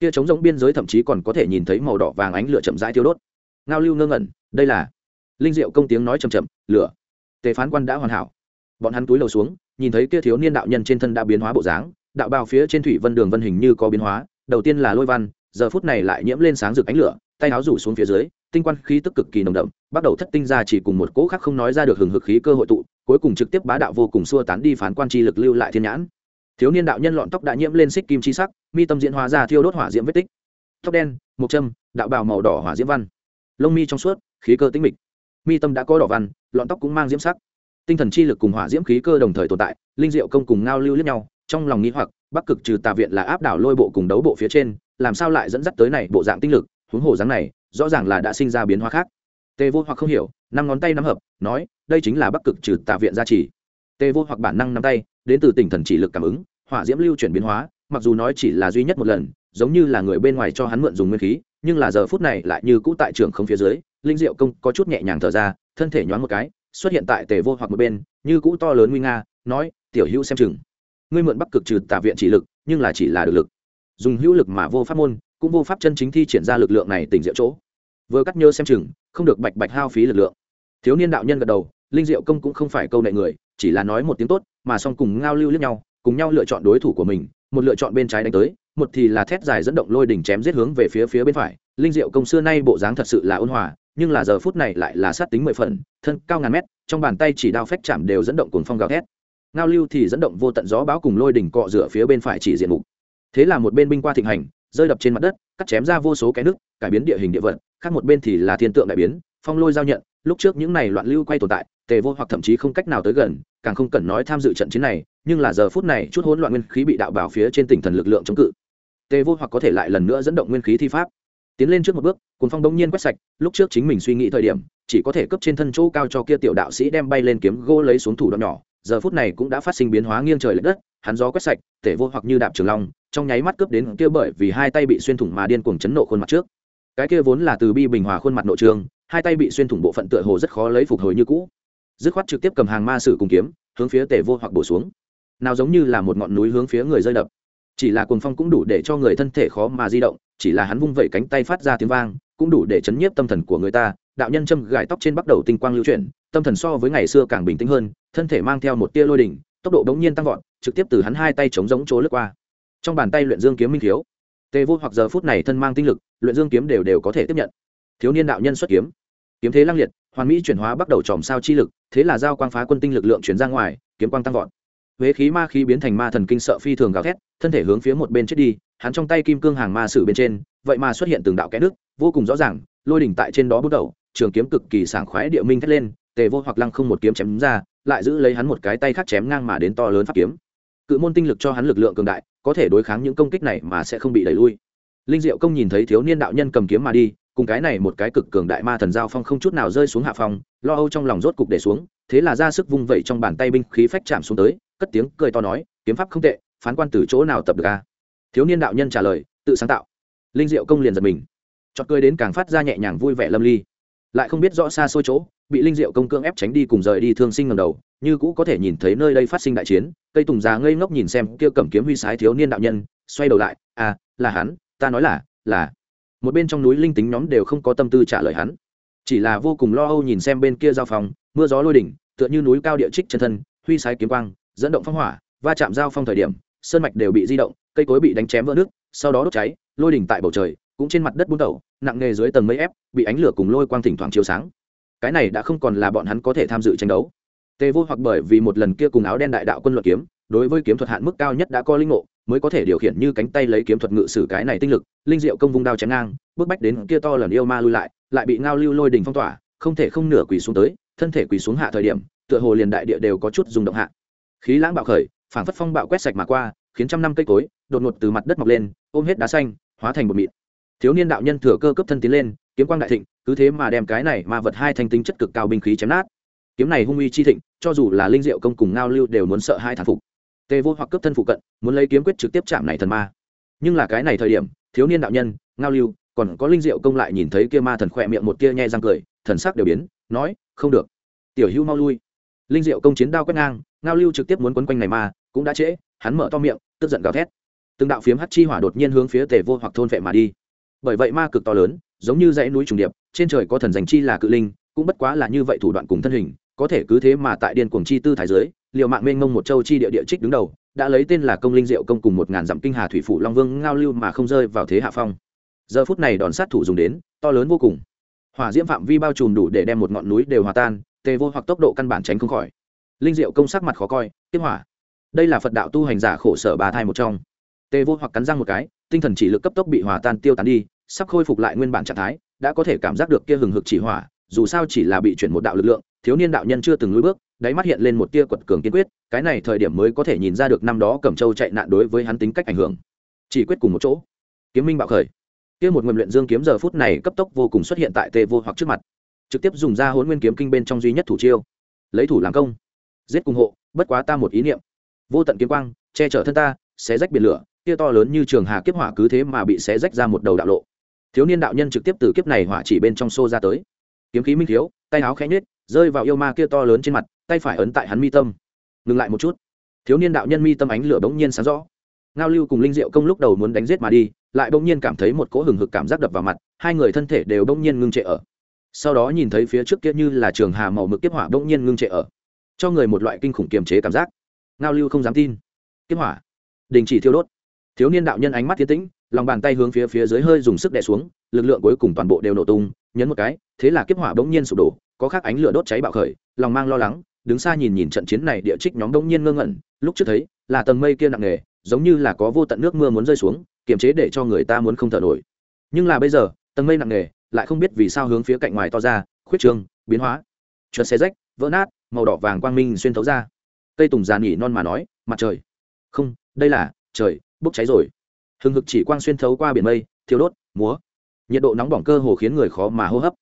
Kia trống rỗng biên giới thậm chí còn có thể nhìn thấy màu đỏ vàng ánh lửa chậm rãi thiêu đốt. Ngao lưu ngơ ngẩn, đây là linh diệu công tiếng nói chầm chậm, lửa. Tề phán quan đã hoàn hảo. Bọn hắn túi lầu xuống nhìn thấy kia thiếu niên đạo nhân trên thân đã biến hóa bộ dáng, đạo bào phía trên thủy vân đường vân hình như có biến hóa, đầu tiên là lôi văn, giờ phút này lại nhiễm lên sáng rực ánh lửa, tay áo rủ xuống phía dưới, tinh quan khí tức cực kỳ nồng đậm, bắt đầu thất tinh ra chỉ cùng một cỗ khác không nói ra được hừng hực khí cơ hội tụ, cuối cùng trực tiếp bá đạo vô cùng xua tán đi phán quan chi lực lưu lại thiên nhãn. Thiếu niên đạo nhân lọn tóc đã nhiễm lên xích kim chi sắc, mi tâm diễn hóa ra thiêu đốt hỏa diễm vết tích. Tóc đen, mộc trâm đạo bào màu đỏ hỏa diễm văn. Lông mi trong suốt, khí cơ tĩnh mịch. Mi tâm đã có đỏ văn, lọn tóc cũng mang diễm sắc tinh thần chi lực cùng hỏa diễm khí cơ đồng thời tồn tại, linh diệu công cùng ngao lưu lẫn nhau, trong lòng nghĩ hoặc, bắc cực trừ tà viện là áp đảo lôi bộ cùng đấu bộ phía trên, làm sao lại dẫn dắt tới này bộ dạng tinh lực, huống hồ dáng này, rõ ràng là đã sinh ra biến hóa khác. Tề vô hoặc không hiểu, năm ngón tay nắm hợp, nói, đây chính là bắc cực trừ tà viện gia trì. Tề vô hoặc bản năng nắm tay, đến từ tinh thần chỉ lực cảm ứng, hỏa diễm lưu chuyển biến hóa, mặc dù nói chỉ là duy nhất một lần, giống như là người bên ngoài cho hắn mượn dùng nguyên khí, nhưng là giờ phút này lại như cũ tại trường không phía dưới, linh diệu công có chút nhẹ nhàng thở ra, thân thể nhoáng một cái xuất hiện tại tề vô hoặc một bên, như cũ to lớn nguy nga, nói, tiểu hữu xem chừng. Ngươi mượn bắc cực trừ tà viện chỉ lực, nhưng là chỉ là được lực. Dùng hữu lực mà vô pháp môn, cũng vô pháp chân chính thi triển ra lực lượng này tỉnh diệu chỗ. Vừa cắt nhớ xem chừng, không được bạch bạch hao phí lực lượng. Thiếu niên đạo nhân gật đầu, linh diệu công cũng không phải câu nệ người, chỉ là nói một tiếng tốt, mà song cùng ngao lưu liếc nhau, cùng nhau lựa chọn đối thủ của mình, một lựa chọn bên trái đánh tới, một thì là thét dài dẫn động lôi đỉnh chém giết hướng về phía phía bên phải. Linh diệu công xưa nay bộ dáng thật sự là ôn hòa nhưng là giờ phút này lại là sát tính mười phần, thân cao ngàn mét, trong bàn tay chỉ đao phách chạm đều dẫn động cuồng phong gào thét. Ngao lưu thì dẫn động vô tận gió bão cùng lôi đỉnh cọ rửa phía bên phải chỉ diện mục. Thế là một bên binh qua thịnh hành, rơi đập trên mặt đất, cắt chém ra vô số cái nước, cải biến địa hình địa vật, khác một bên thì là thiên tượng đại biến, phong lôi giao nhận, lúc trước những này loạn lưu quay tồn tại, tề vô hoặc thậm chí không cách nào tới gần, càng không cần nói tham dự trận chiến này, nhưng là giờ phút này chút hỗn loạn nguyên khí bị đạo bảo phía trên tinh thần lực lượng chống cự. Tề vô hoặc có thể lại lần nữa dẫn động nguyên khí thi pháp tiến lên trước một bước cùng phong đông nhiên quét sạch, lúc trước chính mình suy nghĩ thời điểm, chỉ có thể cấp trên thân chỗ cao cho kia tiểu đạo sĩ đem bay lên kiếm gỗ lấy xuống thủ đoạn nhỏ, giờ phút này cũng đã phát sinh biến hóa nghiêng trời l đất, hắn gió quét sạch, tể vô hoặc như đạp trường long, trong nháy mắt cướp đến kia bởi vì hai tay bị xuyên thủng mà điên cuồng chấn nộ khuôn mặt trước. Cái kia vốn là từ bi bình hòa khuôn mặt nội trường, hai tay bị xuyên thủng bộ phận tựa hồ rất khó lấy phục hồi như cũ. Dứt khoát trực tiếp cầm hàng ma sử cùng kiếm, hướng phía tể vô hoặc bổ xuống. Nào giống như là một ngọn núi hướng phía người rơi đập chỉ là cuồng phong cũng đủ để cho người thân thể khó mà di động, chỉ là hắn vung vẩy cánh tay phát ra tiếng vang, cũng đủ để chấn nhiếp tâm thần của người ta. Đạo nhân châm gài tóc trên bắt đầu tinh quang lưu chuyển, tâm thần so với ngày xưa càng bình tĩnh hơn, thân thể mang theo một tia lôi đỉnh, tốc độ bỗng nhiên tăng vọt, trực tiếp từ hắn hai tay chống giống chỗ lướt qua. Trong bàn tay luyện dương kiếm minh thiếu tê vô hoặc giờ phút này thân mang tinh lực, luyện dương kiếm đều đều có thể tiếp nhận. Thiếu niên đạo nhân xuất kiếm. Kiếm thế lăng liệt, hoàn mỹ chuyển hóa bắt đầu tròm sao chi lực, thế là giao quang phá quân tinh lực lượng chuyển ra ngoài, kiếm quang tăng vọt huế khí ma khí biến thành ma thần kinh sợ phi thường gào thét, thân thể hướng phía một bên chết đi, hắn trong tay kim cương hàng ma sử bên trên, vậy mà xuất hiện từng đạo kẽ nước, vô cùng rõ ràng, lôi đỉnh tại trên đó bước đầu, trường kiếm cực kỳ sảng khoái địa minh thét lên, tề vô hoặc lăng không một kiếm chém ra, lại giữ lấy hắn một cái tay khác chém ngang mà đến to lớn pháp kiếm. Cự môn tinh lực cho hắn lực lượng cường đại, có thể đối kháng những công kích này mà sẽ không bị đẩy lui. Linh diệu công nhìn thấy thiếu niên đạo nhân cầm kiếm mà đi, cùng cái này một cái cực cường đại ma thần giao phong không chút nào rơi xuống hạ phong, lo âu trong lòng rốt cục để xuống, thế là ra sức vung vẩy trong bàn tay binh khí phách chạm xuống tới cất tiếng cười to nói, kiếm pháp không tệ, phán quan từ chỗ nào tập được a? Thiếu niên đạo nhân trả lời, tự sáng tạo. Linh diệu công liền giật mình. Chọn cười đến càng phát ra nhẹ nhàng vui vẻ lâm ly. Lại không biết rõ xa xôi chỗ, bị linh diệu công cưỡng ép tránh đi cùng rời đi thương sinh ngầm đầu, như cũ có thể nhìn thấy nơi đây phát sinh đại chiến, cây tùng già ngây ngốc nhìn xem kia cầm kiếm huy sái thiếu niên đạo nhân, xoay đầu lại à là hắn, ta nói là là. Một bên trong núi linh tính nhóm đều không có tâm tư trả lời hắn. Chỉ là vô cùng lo âu nhìn xem bên kia giao phòng, mưa gió lôi đỉnh, tựa như núi cao địa trích chân thân, huy sái kiếm quang dẫn động phong hỏa, va chạm giao phong thời điểm, sơn mạch đều bị di động, cây cối bị đánh chém vỡ nước sau đó đốt cháy, lôi đỉnh tại bầu trời, cũng trên mặt đất bún tẩu, nặng nề dưới tầng mây ép, bị ánh lửa cùng lôi quang thỉnh thoảng chiếu sáng. Cái này đã không còn là bọn hắn có thể tham dự tranh đấu. Tề vô hoặc bởi vì một lần kia cùng áo đen đại đạo quân luật kiếm, đối với kiếm thuật hạn mức cao nhất đã có linh ngộ, mới có thể điều khiển như cánh tay lấy kiếm thuật ngự sử cái này tinh lực, linh diệu công vung đao chém ngang, bước bách đến kia to lần yêu ma lui lại lại bị ngao lưu lôi đình phong tỏa, không thể không nửa quỳ xuống tới, thân thể quỳ xuống hạ thời điểm, tựa hồ liền đại địa đều có chút rung động hạ khí lãng bạo khởi, phảng phất phong bạo quét sạch mà qua, khiến trăm năm cây cối đột ngột từ mặt đất mọc lên, ôm hết đá xanh, hóa thành một mịn. Thiếu niên đạo nhân thừa cơ cấp thân tiến lên, kiếm quang đại thịnh, cứ thế mà đem cái này ma vật hai thanh tính chất cực cao binh khí chém nát. Kiếm này hung uy chi thịnh, cho dù là linh diệu công cùng ngao lưu đều muốn sợ hai thản phục. Tề vô hoặc cấp thân phụ cận, muốn lấy kiếm quyết trực tiếp chạm này thần ma. Nhưng là cái này thời điểm, thiếu niên đạo nhân, ngao lưu, còn có linh diệu công lại nhìn thấy kia ma thần khỏe miệng một kia nhẹ răng cười, thần sắc đều biến, nói, không được. Tiểu hưu mau lui linh diệu công chiến đao quét ngang, ngao lưu trực tiếp muốn quấn quanh này ma cũng đã trễ, hắn mở to miệng, tức giận gào thét. Từng đạo phiếm hắt chi hỏa đột nhiên hướng phía tề vô hoặc thôn vệ mà đi. Bởi vậy ma cực to lớn, giống như dãy núi trùng điệp, trên trời có thần dành chi là cự linh, cũng bất quá là như vậy thủ đoạn cùng thân hình, có thể cứ thế mà tại điên cuồng chi tư thái giới liều mạng mênh mông một châu chi địa địa trích đứng đầu, đã lấy tên là công linh diệu công cùng một ngàn dặm kinh hà thủy phủ long vương ngao lưu mà không rơi vào thế hạ phong. Giờ phút này đòn sát thủ dùng đến, to lớn vô cùng. Hỏa diễm phạm vi bao trùm đủ để đem một ngọn núi đều hòa tan tề vô hoặc tốc độ căn bản tránh không khỏi. Linh diệu công sắc mặt khó coi tiếp hỏa, đây là phật đạo tu hành giả khổ sở bà thai một trong. Tề vô hoặc cắn răng một cái, tinh thần chỉ lực cấp tốc bị hòa tan tiêu tán đi, sắp khôi phục lại nguyên bản trạng thái, đã có thể cảm giác được kia hừng hực chỉ hỏa, dù sao chỉ là bị chuyển một đạo lực lượng, thiếu niên đạo nhân chưa từng lùi bước, đáy mắt hiện lên một tia quật cường kiên quyết, cái này thời điểm mới có thể nhìn ra được năm đó cẩm châu chạy nạn đối với hắn tính cách ảnh hưởng. Chỉ quyết cùng một chỗ. Kiếm minh bạo khởi. Kia một nguồn luyện dương kiếm giờ phút này cấp tốc vô cùng xuất hiện tại tề vô hoặc trước mặt trực tiếp dùng ra hôn nguyên kiếm kinh bên trong duy nhất thủ chiêu. Lấy thủ làm công. Giết cùng hộ, bất quá ta một ý niệm. Vô tận kiếm quang, che chở thân ta, xé rách biển lửa kia to lớn như trường hà kiếp hỏa cứ thế mà bị xé rách ra một đầu đạo lộ. Thiếu niên đạo nhân trực tiếp từ kiếp này hỏa chỉ bên trong xô ra tới. Kiếm khí minh thiếu, tay áo khẽ nhết rơi vào yêu ma kia to lớn trên mặt, tay phải ấn tại hắn mi tâm. Ngừng lại một chút. Thiếu niên đạo nhân mi tâm ánh lửa bỗng nhiên sáng rõ. Ngao lưu cùng linh diệu công lúc đầu muốn đánh giết mà đi, lại bỗng nhiên cảm thấy một cỗ hừng hực cảm giác đập vào mặt, hai người thân thể đều bỗng nhiên ngưng trệ ở sau đó nhìn thấy phía trước kia như là trường hà màu mực kiếp hỏa bỗng nhiên ngưng trệ ở, cho người một loại kinh khủng kiềm chế cảm giác. Ngao lưu không dám tin. Kiếp hỏa. Đình chỉ thiêu đốt. Thiếu niên đạo nhân ánh mắt thiên tĩnh, lòng bàn tay hướng phía phía dưới hơi dùng sức đè xuống, lực lượng cuối cùng toàn bộ đều nổ tung, nhấn một cái, thế là kiếp hỏa bỗng nhiên sụp đổ, có khác ánh lửa đốt cháy bạo khởi, lòng mang lo lắng, đứng xa nhìn nhìn trận chiến này địa trích nhóm bỗng nhiên ngơ ngẩn, lúc trước thấy, là tầng mây kia nặng nề, giống như là có vô tận nước mưa muốn rơi xuống, kiềm chế để cho người ta muốn không thở nổi. Nhưng là bây giờ, tầng mây nặng nề lại không biết vì sao hướng phía cạnh ngoài to ra, khuyết trương, biến hóa. Chuột xe rách, vỡ nát, màu đỏ vàng quang minh xuyên thấu ra. Cây tùng già nhỉ non mà nói, mặt trời. Không, đây là, trời, bốc cháy rồi. Hừng hực chỉ quang xuyên thấu qua biển mây thiếu đốt, múa. Nhiệt độ nóng bỏng cơ hồ khiến người khó mà hô hấp.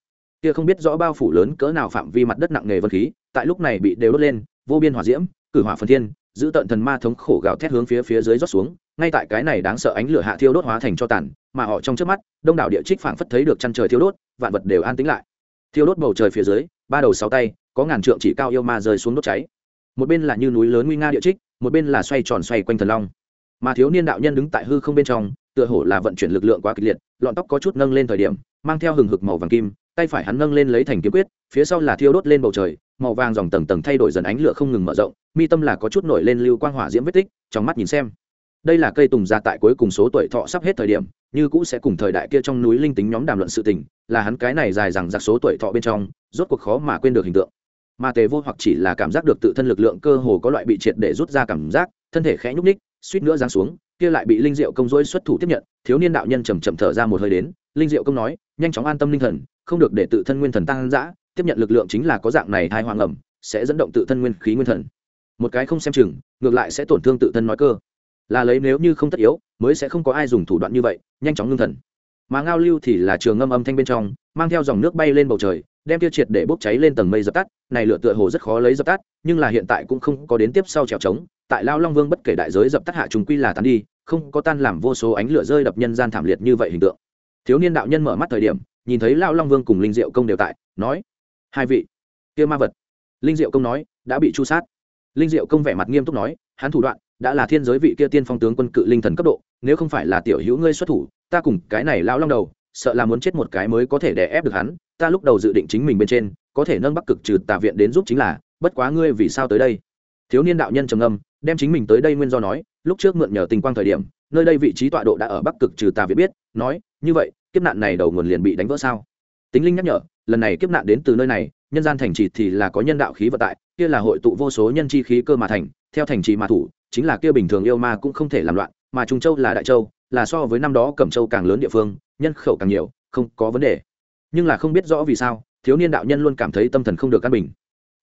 Kia không biết rõ bao phủ lớn cỡ nào phạm vi mặt đất nặng nề vân khí, tại lúc này bị đều đốt lên, vô biên hỏa diễm, cử hỏa phần thiên, giữ tận thần ma thống khổ gào thét hướng phía phía dưới rót xuống. Ngay tại cái này đáng sợ ánh lửa hạ thiêu đốt hóa thành cho tàn mà họ trong trước mắt, đông đảo địa trích phảng phất thấy được chăn trời thiêu đốt, vạn vật đều an tĩnh lại. Thiêu đốt bầu trời phía dưới, ba đầu sáu tay, có ngàn trượng chỉ cao yêu ma rơi xuống đốt cháy. Một bên là như núi lớn nguy nga địa trích, một bên là xoay tròn xoay quanh thần long. Mà thiếu niên đạo nhân đứng tại hư không bên trong, tựa hồ là vận chuyển lực lượng quá kịch liệt, lọn tóc có chút nâng lên thời điểm, mang theo hừng hực màu vàng kim, tay phải hắn nâng lên lấy thành kiếm quyết, phía sau là thiêu đốt lên bầu trời, màu vàng dòng tầng tầng thay đổi dần ánh lửa không ngừng mở rộng, mi tâm là có chút nổi lên lưu quang hỏa diễm vết tích, trong mắt nhìn xem đây là cây tùng gia tại cuối cùng số tuổi thọ sắp hết thời điểm, như cũ sẽ cùng thời đại kia trong núi linh tính nhóm đàm luận sự tình, là hắn cái này dài rằng giặc số tuổi thọ bên trong, rốt cuộc khó mà quên được hình tượng. Mà tề vô hoặc chỉ là cảm giác được tự thân lực lượng cơ hồ có loại bị triệt để rút ra cảm giác, thân thể khẽ nhúc ních suýt nữa giáng xuống, kia lại bị linh diệu công dối xuất thủ tiếp nhận, thiếu niên đạo nhân chầm chậm thở ra một hơi đến, linh diệu công nói, nhanh chóng an tâm linh thần, không được để tự thân nguyên thần tăng dã, tiếp nhận lực lượng chính là có dạng này thai hoang ẩm sẽ dẫn động tự thân nguyên khí nguyên thần. Một cái không xem chừng, ngược lại sẽ tổn thương tự thân nói cơ là lấy nếu như không tất yếu, mới sẽ không có ai dùng thủ đoạn như vậy, nhanh chóng ngưng thần. Mà ngao lưu thì là trường ngâm âm thanh bên trong, mang theo dòng nước bay lên bầu trời, đem tiêu triệt để bốc cháy lên tầng mây dập tắt. Này lửa tựa hồ rất khó lấy dập tắt, nhưng là hiện tại cũng không có đến tiếp sau trèo trống. Tại lao long vương bất kể đại giới dập tắt hạ chúng quy là tán đi, không có tan làm vô số ánh lửa rơi đập nhân gian thảm liệt như vậy hình tượng. Thiếu niên đạo nhân mở mắt thời điểm, nhìn thấy lao long vương cùng linh diệu công đều tại, nói, hai vị, kia ma vật. Linh diệu công nói, đã bị chu sát. Linh diệu công vẻ mặt nghiêm túc nói, hắn thủ đoạn đã là thiên giới vị kia tiên phong tướng quân cự linh thần cấp độ, nếu không phải là tiểu hữu ngươi xuất thủ, ta cùng cái này lao long đầu, sợ là muốn chết một cái mới có thể đè ép được hắn, ta lúc đầu dự định chính mình bên trên, có thể nâng bắc cực trừ tà viện đến giúp chính là, bất quá ngươi vì sao tới đây? Thiếu niên đạo nhân trầm âm đem chính mình tới đây nguyên do nói, lúc trước mượn nhờ tình quang thời điểm, nơi đây vị trí tọa độ đã ở bắc cực trừ tà viện biết, nói, như vậy, kiếp nạn này đầu nguồn liền bị đánh vỡ sao? Tính linh nhắc nhở, lần này kiếp nạn đến từ nơi này, nhân gian thành trì thì là có nhân đạo khí vận tại, kia là hội tụ vô số nhân chi khí cơ mà thành, theo thành trì mà thủ chính là kia bình thường yêu ma cũng không thể làm loạn, mà trung châu là đại châu, là so với năm đó cẩm châu càng lớn địa phương, nhân khẩu càng nhiều, không có vấn đề. Nhưng là không biết rõ vì sao, thiếu niên đạo nhân luôn cảm thấy tâm thần không được căn bình.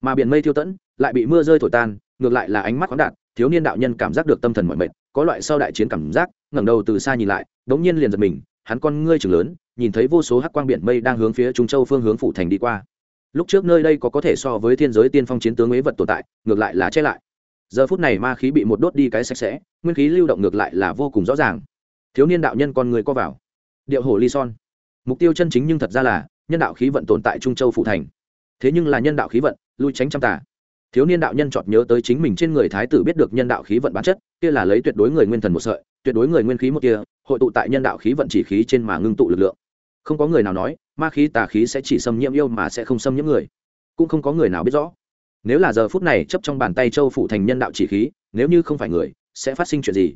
Mà biển mây thiêu tẫn, lại bị mưa rơi thổi tan, ngược lại là ánh mắt khoáng đạt, thiếu niên đạo nhân cảm giác được tâm thần mọi mệt, có loại sau đại chiến cảm giác, ngẩng đầu từ xa nhìn lại, đống nhiên liền giật mình, hắn con ngươi trưởng lớn, nhìn thấy vô số hắc quang biển mây đang hướng phía trung châu phương hướng phủ thành đi qua. Lúc trước nơi đây có có thể so với thiên giới tiên phong chiến tướng ế vật tồn tại, ngược lại là che lại giờ phút này ma khí bị một đốt đi cái sạch sẽ, nguyên khí lưu động ngược lại là vô cùng rõ ràng. Thiếu niên đạo nhân con người co vào. Điệu hồ ly son. Mục tiêu chân chính nhưng thật ra là, nhân đạo khí vận tồn tại trung châu phụ thành. Thế nhưng là nhân đạo khí vận, lui tránh trăm tà. Thiếu niên đạo nhân chợt nhớ tới chính mình trên người thái tử biết được nhân đạo khí vận bản chất, kia là lấy tuyệt đối người nguyên thần một sợi, tuyệt đối người nguyên khí một kia, hội tụ tại nhân đạo khí vận chỉ khí trên mà ngưng tụ lực lượng. Không có người nào nói, ma khí tà khí sẽ chỉ xâm nhiễm yêu mà sẽ không xâm nhiễm người. Cũng không có người nào biết rõ nếu là giờ phút này chấp trong bàn tay châu phụ thành nhân đạo chỉ khí, nếu như không phải người, sẽ phát sinh chuyện gì?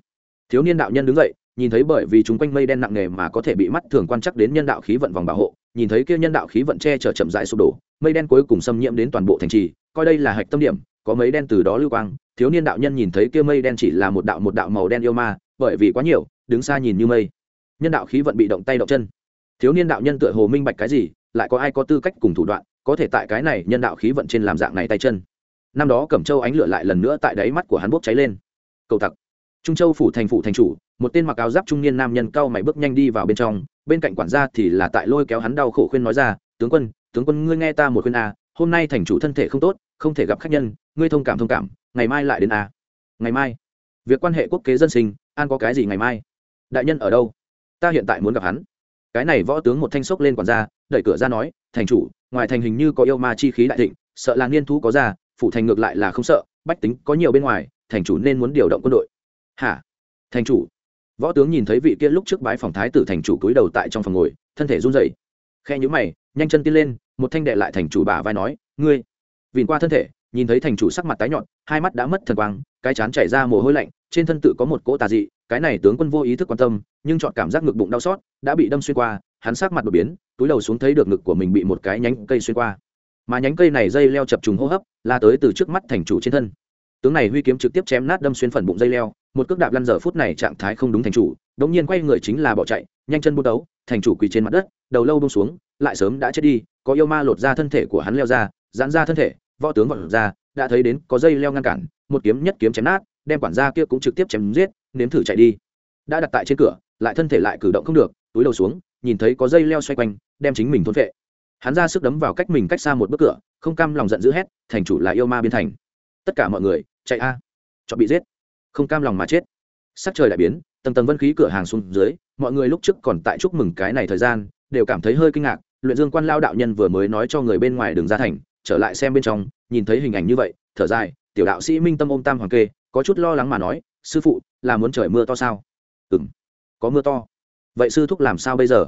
Thiếu niên đạo nhân đứng dậy, nhìn thấy bởi vì chúng quanh mây đen nặng nề mà có thể bị mắt thường quan chắc đến nhân đạo khí vận vòng bảo hộ, nhìn thấy kia nhân đạo khí vận che chở chậm rãi sụp đổ, mây đen cuối cùng xâm nhiễm đến toàn bộ thành trì, coi đây là hạch tâm điểm, có mấy đen từ đó lưu quang, thiếu niên đạo nhân nhìn thấy kia mây đen chỉ là một đạo một đạo màu đen yêu ma, bởi vì quá nhiều, đứng xa nhìn như mây. Nhân đạo khí vận bị động tay động chân. Thiếu niên đạo nhân tựa hồ minh bạch cái gì, lại có ai có tư cách cùng thủ đoạn có thể tại cái này nhân đạo khí vận trên làm dạng này tay chân. Năm đó cẩm châu ánh lửa lại lần nữa tại đáy mắt của hắn bốc cháy lên. Cầu tặc. Trung châu phủ thành phủ thành chủ một tên mặc áo giáp trung niên nam nhân cao mày bước nhanh đi vào bên trong bên cạnh quản gia thì là tại lôi kéo hắn đau khổ khuyên nói ra tướng quân tướng quân ngươi nghe ta một khuyên a à, hôm nay thành chủ thân thể không tốt không thể gặp khách nhân ngươi thông cảm thông cảm ngày mai lại đến a. À. ngày mai? Việc quan hệ quốc kế dân sinh an có cái gì ngày mai? Đại nhân ở đâu? Ta hiện tại muốn gặp hắn cái này võ tướng một thanh sốc lên quản gia, đẩy cửa ra nói, thành chủ, ngoài thành hình như có yêu ma chi khí đại thịnh, sợ là niên thú có ra, phủ thành ngược lại là không sợ, bách tính có nhiều bên ngoài, thành chủ nên muốn điều động quân đội. Hả? Thành chủ? Võ tướng nhìn thấy vị kia lúc trước bái phòng thái tử thành chủ cúi đầu tại trong phòng ngồi, thân thể run rẩy. Khe nhũ mày, nhanh chân tiến lên, một thanh đệ lại thành chủ bà vai nói, ngươi. Vìn qua thân thể, nhìn thấy thành chủ sắc mặt tái nhọn hai mắt đã mất thần quang, cái chán chảy ra mồ hôi lạnh, trên thân tự có một cỗ tà dị cái này tướng quân vô ý thức quan tâm, nhưng chọn cảm giác ngực bụng đau xót, đã bị đâm xuyên qua, hắn sắc mặt đột biến, túi đầu xuống thấy được ngực của mình bị một cái nhánh cây xuyên qua. Mà nhánh cây này dây leo chập trùng hô hấp, la tới từ trước mắt thành chủ trên thân. Tướng này huy kiếm trực tiếp chém nát đâm xuyên phần bụng dây leo, một cước đạp lăn giờ phút này trạng thái không đúng thành chủ đống nhiên quay người chính là bỏ chạy, nhanh chân buôn đấu, thành chủ quỳ trên mặt đất, đầu lâu bông xuống, lại sớm đã chết đi, có yêu ma lột ra thân thể của hắn leo ra, giãn ra thân thể, võ tướng vọt ra, đã thấy đến có dây leo ngăn cản, một kiếm nhất kiếm chém nát, đem quản gia kia cũng trực tiếp chém giết nếm thử chạy đi. Đã đặt tại trên cửa, lại thân thể lại cử động không được, túi đầu xuống, nhìn thấy có dây leo xoay quanh, đem chính mình thôn vệ hắn ra sức đấm vào cách mình cách xa một bức cửa, không cam lòng giận dữ hét, thành chủ là yêu ma biên thành. Tất cả mọi người, chạy a. Cho bị giết. Không cam lòng mà chết. Sắc trời đại biến, tầng tầng vân khí cửa hàng xuống dưới, mọi người lúc trước còn tại chúc mừng cái này thời gian, đều cảm thấy hơi kinh ngạc, luyện dương quan lao đạo nhân vừa mới nói cho người bên ngoài đường ra thành, trở lại xem bên trong, nhìn thấy hình ảnh như vậy, thở dài, tiểu đạo sĩ minh tâm ôm tam hoàng kê, có chút lo lắng mà nói, sư phụ là muốn trời mưa to sao? Ừ m có mưa to. Vậy sư thúc làm sao bây giờ?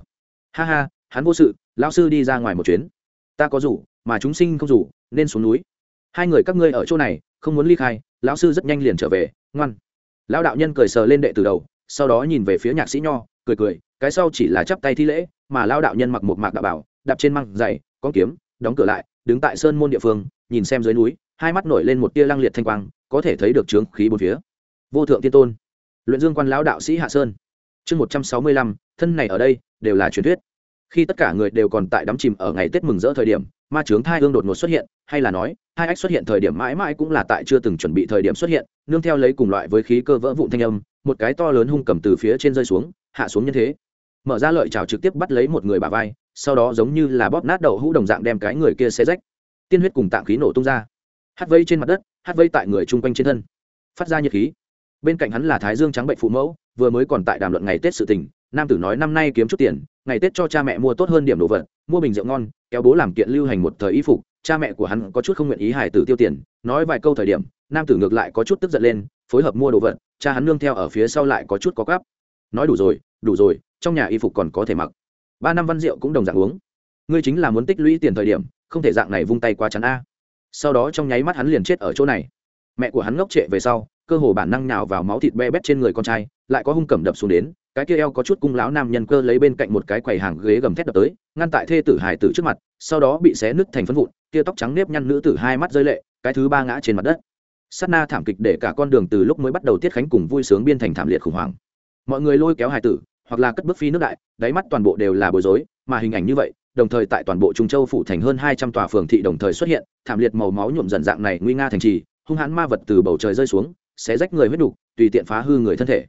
Ha ha, hắn vô sự, lão sư đi ra ngoài một chuyến. Ta có rủ, mà chúng sinh không rủ, nên xuống núi. Hai người các ngươi ở chỗ này, không muốn ly khai, lão sư rất nhanh liền trở về, ngoan. Lão đạo nhân cười sờ lên đệ từ đầu, sau đó nhìn về phía nhạc sĩ nho, cười cười, cái sau chỉ là chắp tay thi lễ, mà lao đạo nhân mặc một mạc đạo bảo, đạp trên măng dày, con kiếm, đóng cửa lại, đứng tại sơn môn địa phương, nhìn xem dưới núi, hai mắt nổi lên một tia lăng liệt thanh quang, có thể thấy được trướng khí bốn phía. Vô thượng tiên tôn luyện dương quan lão đạo sĩ hạ sơn chương một trăm sáu mươi lăm, thân này ở đây, đều là truyền thuyết. Khi tất cả người đều còn tại đắm chìm ở ngày tết mừng rỡ thời điểm, ma trướng thai hương đột ngột xuất hiện, hay là nói, hai ách xuất hiện thời điểm mãi mãi cũng là tại chưa từng chuẩn bị thời điểm xuất hiện, nương theo lấy cùng loại với khí cơ vỡ vụn thanh âm, một cái to lớn hung cầm từ phía trên rơi xuống, hạ xuống như thế. Mở ra lợi chào trực tiếp bắt lấy một người bà vai, sau đó giống như là bóp nát đầu hũ đồng dạng đem cái người kia xé rách. Tiên huyết cùng tạng khí nổ tung ra. Hát vây trên mặt đất hát vây tại người chung quanh trên thân. Phát ra nhiệt khí bên cạnh hắn là thái dương trắng bệnh phụ mẫu, vừa mới còn tại đàm luận ngày tết sự tình, nam tử nói năm nay kiếm chút tiền, ngày tết cho cha mẹ mua tốt hơn điểm đồ vật, mua bình rượu ngon, kéo bố làm kiện lưu hành một thời y phục, cha mẹ của hắn có chút không nguyện ý hải tử tiêu tiền, nói vài câu thời điểm, nam tử ngược lại có chút tức giận lên, phối hợp mua đồ vật, cha hắn nương theo ở phía sau lại có chút có gắp nói đủ rồi đủ rồi, trong nhà y phục còn có thể mặc. Ba năm văn rượu cũng đồng dạng uống. Ngươi chính là muốn tích lũy tiền thời điểm, không thể dạng này vung tay qua chắn a. Sau đó trong nháy mắt hắn liền chết ở chỗ này. Mẹ của hắn ngốc trệ về sau cơ hồ bản năng nào vào máu thịt be bét trên người con trai, lại có hung cẩm đập xuống đến, cái kia eo có chút cung lão nam nhân cơ lấy bên cạnh một cái quầy hàng ghế gầm thét đập tới, ngăn tại thê tử hải tử trước mặt, sau đó bị xé nứt thành phân vụn, kia tóc trắng nếp nhăn nữ tử hai mắt rơi lệ, cái thứ ba ngã trên mặt đất. Sát na thảm kịch để cả con đường từ lúc mới bắt đầu tiết khánh cùng vui sướng biên thành thảm liệt khủng hoảng. Mọi người lôi kéo hải tử, hoặc là cất bước phi nước đại, đáy mắt toàn bộ đều là bối rối, mà hình ảnh như vậy, đồng thời tại toàn bộ trung châu phủ thành hơn hai trăm tòa phường thị đồng thời xuất hiện, thảm liệt màu máu nhuộm dần dạng này nguy nga thành trì, hung hãn ma vật từ bầu trời rơi xuống xé rách người huyết đục, tùy tiện phá hư người thân thể.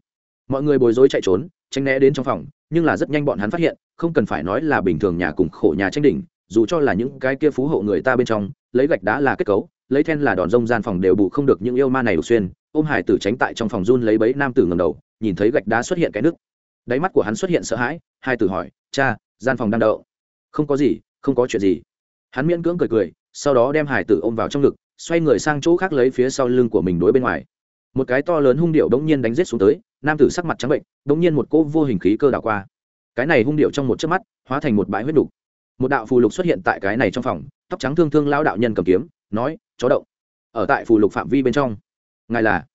Mọi người bối rối chạy trốn, tránh né đến trong phòng, nhưng là rất nhanh bọn hắn phát hiện, không cần phải nói là bình thường nhà cùng khổ nhà tranh đỉnh, dù cho là những cái kia phú hộ người ta bên trong, lấy gạch đá là kết cấu, lấy then là đòn rông gian phòng đều bù không được những yêu ma này đục xuyên, ôm hải tử tránh tại trong phòng run lấy bấy nam tử ngầm đầu, nhìn thấy gạch đá xuất hiện cái nước đáy mắt của hắn xuất hiện sợ hãi, hai tử hỏi, cha, gian phòng đang đậu. Không có gì, không có chuyện gì. Hắn miễn cưỡng cười cười, sau đó đem hải tử ôm vào trong ngực, xoay người sang chỗ khác lấy phía sau lưng của mình đối bên ngoài một cái to lớn hung điệu đống nhiên đánh g xuống tới, nam tử sắc mặt trắng bệnh, đống nhiên một cỗ vô hình khí cơ đảo qua. Cái này hung điệu trong một chớp mắt, hóa thành một bãi huyết đục. Một đạo phù lục xuất hiện tại cái này trong phòng, tóc trắng thương thương lao đạo nhân cầm kiếm, nói, chó động. Ở tại phù lục phạm vi bên trong. Ngài là?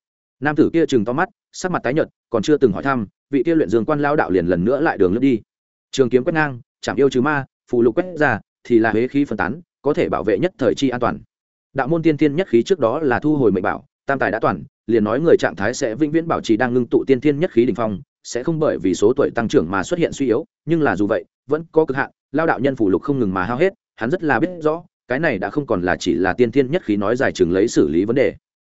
Nam tử kia chừng to mắt, sắc mặt tái nhợt, còn chưa từng hỏi thăm, vị kia luyện dương quan lao đạo liền lần nữa lại đường lướt đi. Trường kiếm quét ngang, chạm yêu trừ ma, phù lục quét ra, thì là huế khí phân tán, có thể bảo vệ nhất thời chi an toàn. Đạo môn tiên tiên nhất khí trước đó là thu hồi mệnh bảo tam tài đã toàn, liền nói người trạng thái sẽ vĩnh viễn bảo trì đang ngưng tụ tiên thiên nhất khí đỉnh phong, sẽ không bởi vì số tuổi tăng trưởng mà xuất hiện suy yếu, nhưng là dù vậy, vẫn có cực hạn, lao đạo nhân phủ lục không ngừng mà hao hết, hắn rất là biết rõ, cái này đã không còn là chỉ là tiên thiên nhất khí nói giải chừng lấy xử lý vấn đề.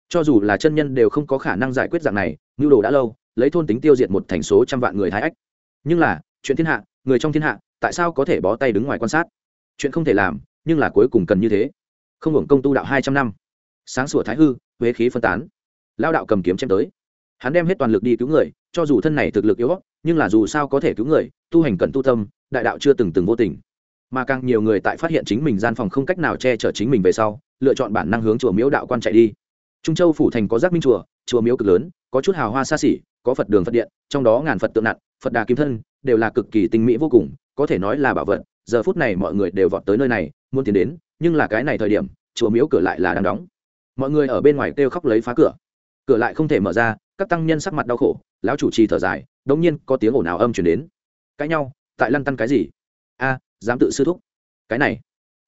Cho dù là chân nhân đều không có khả năng giải quyết dạng này nhu đồ đã lâu, lấy thôn tính tiêu diệt một thành số trăm vạn người thái ách. Nhưng là, chuyện thiên hạ, người trong thiên hạ, tại sao có thể bó tay đứng ngoài quan sát? Chuyện không thể làm, nhưng là cuối cùng cần như thế. Không hưởng công tu đạo hai trăm năm. Sáng sủa thái hư huế khí phân tán. Lao đạo cầm kiếm chém tới. Hắn đem hết toàn lực đi cứu người, cho dù thân này thực lực yếu nhưng là dù sao có thể cứu người, tu hành cần tu tâm, đại đạo chưa từng từng vô tình. Mà càng nhiều người tại phát hiện chính mình gian phòng không cách nào che chở chính mình về sau, lựa chọn bản năng hướng chùa miếu đạo quan chạy đi. Trung châu phủ thành có giác minh chùa chùa miếu cực lớn, có chút hào hoa xa xỉ, có phật đường phật điện, trong đó ngàn phật tượng nặng, phật đà kim thân, đều là cực kỳ tinh mỹ vô cùng, có thể nói là bảo vật. Giờ phút này mọi người đều vọt tới nơi này, muốn tiến đến, nhưng là cái này thời điểm, chùa miếu cửa lại là đang đóng mọi người ở bên ngoài kêu khóc lấy phá cửa. Cửa lại không thể mở ra, các tăng nhân sắc mặt đau khổ, lão chủ trì thở dài, đống nhiên có tiếng ồn ào âm chuyển đến. Cãi nhau, tại lăn tăn cái gì? A, dám tự sư thúc. Cái này.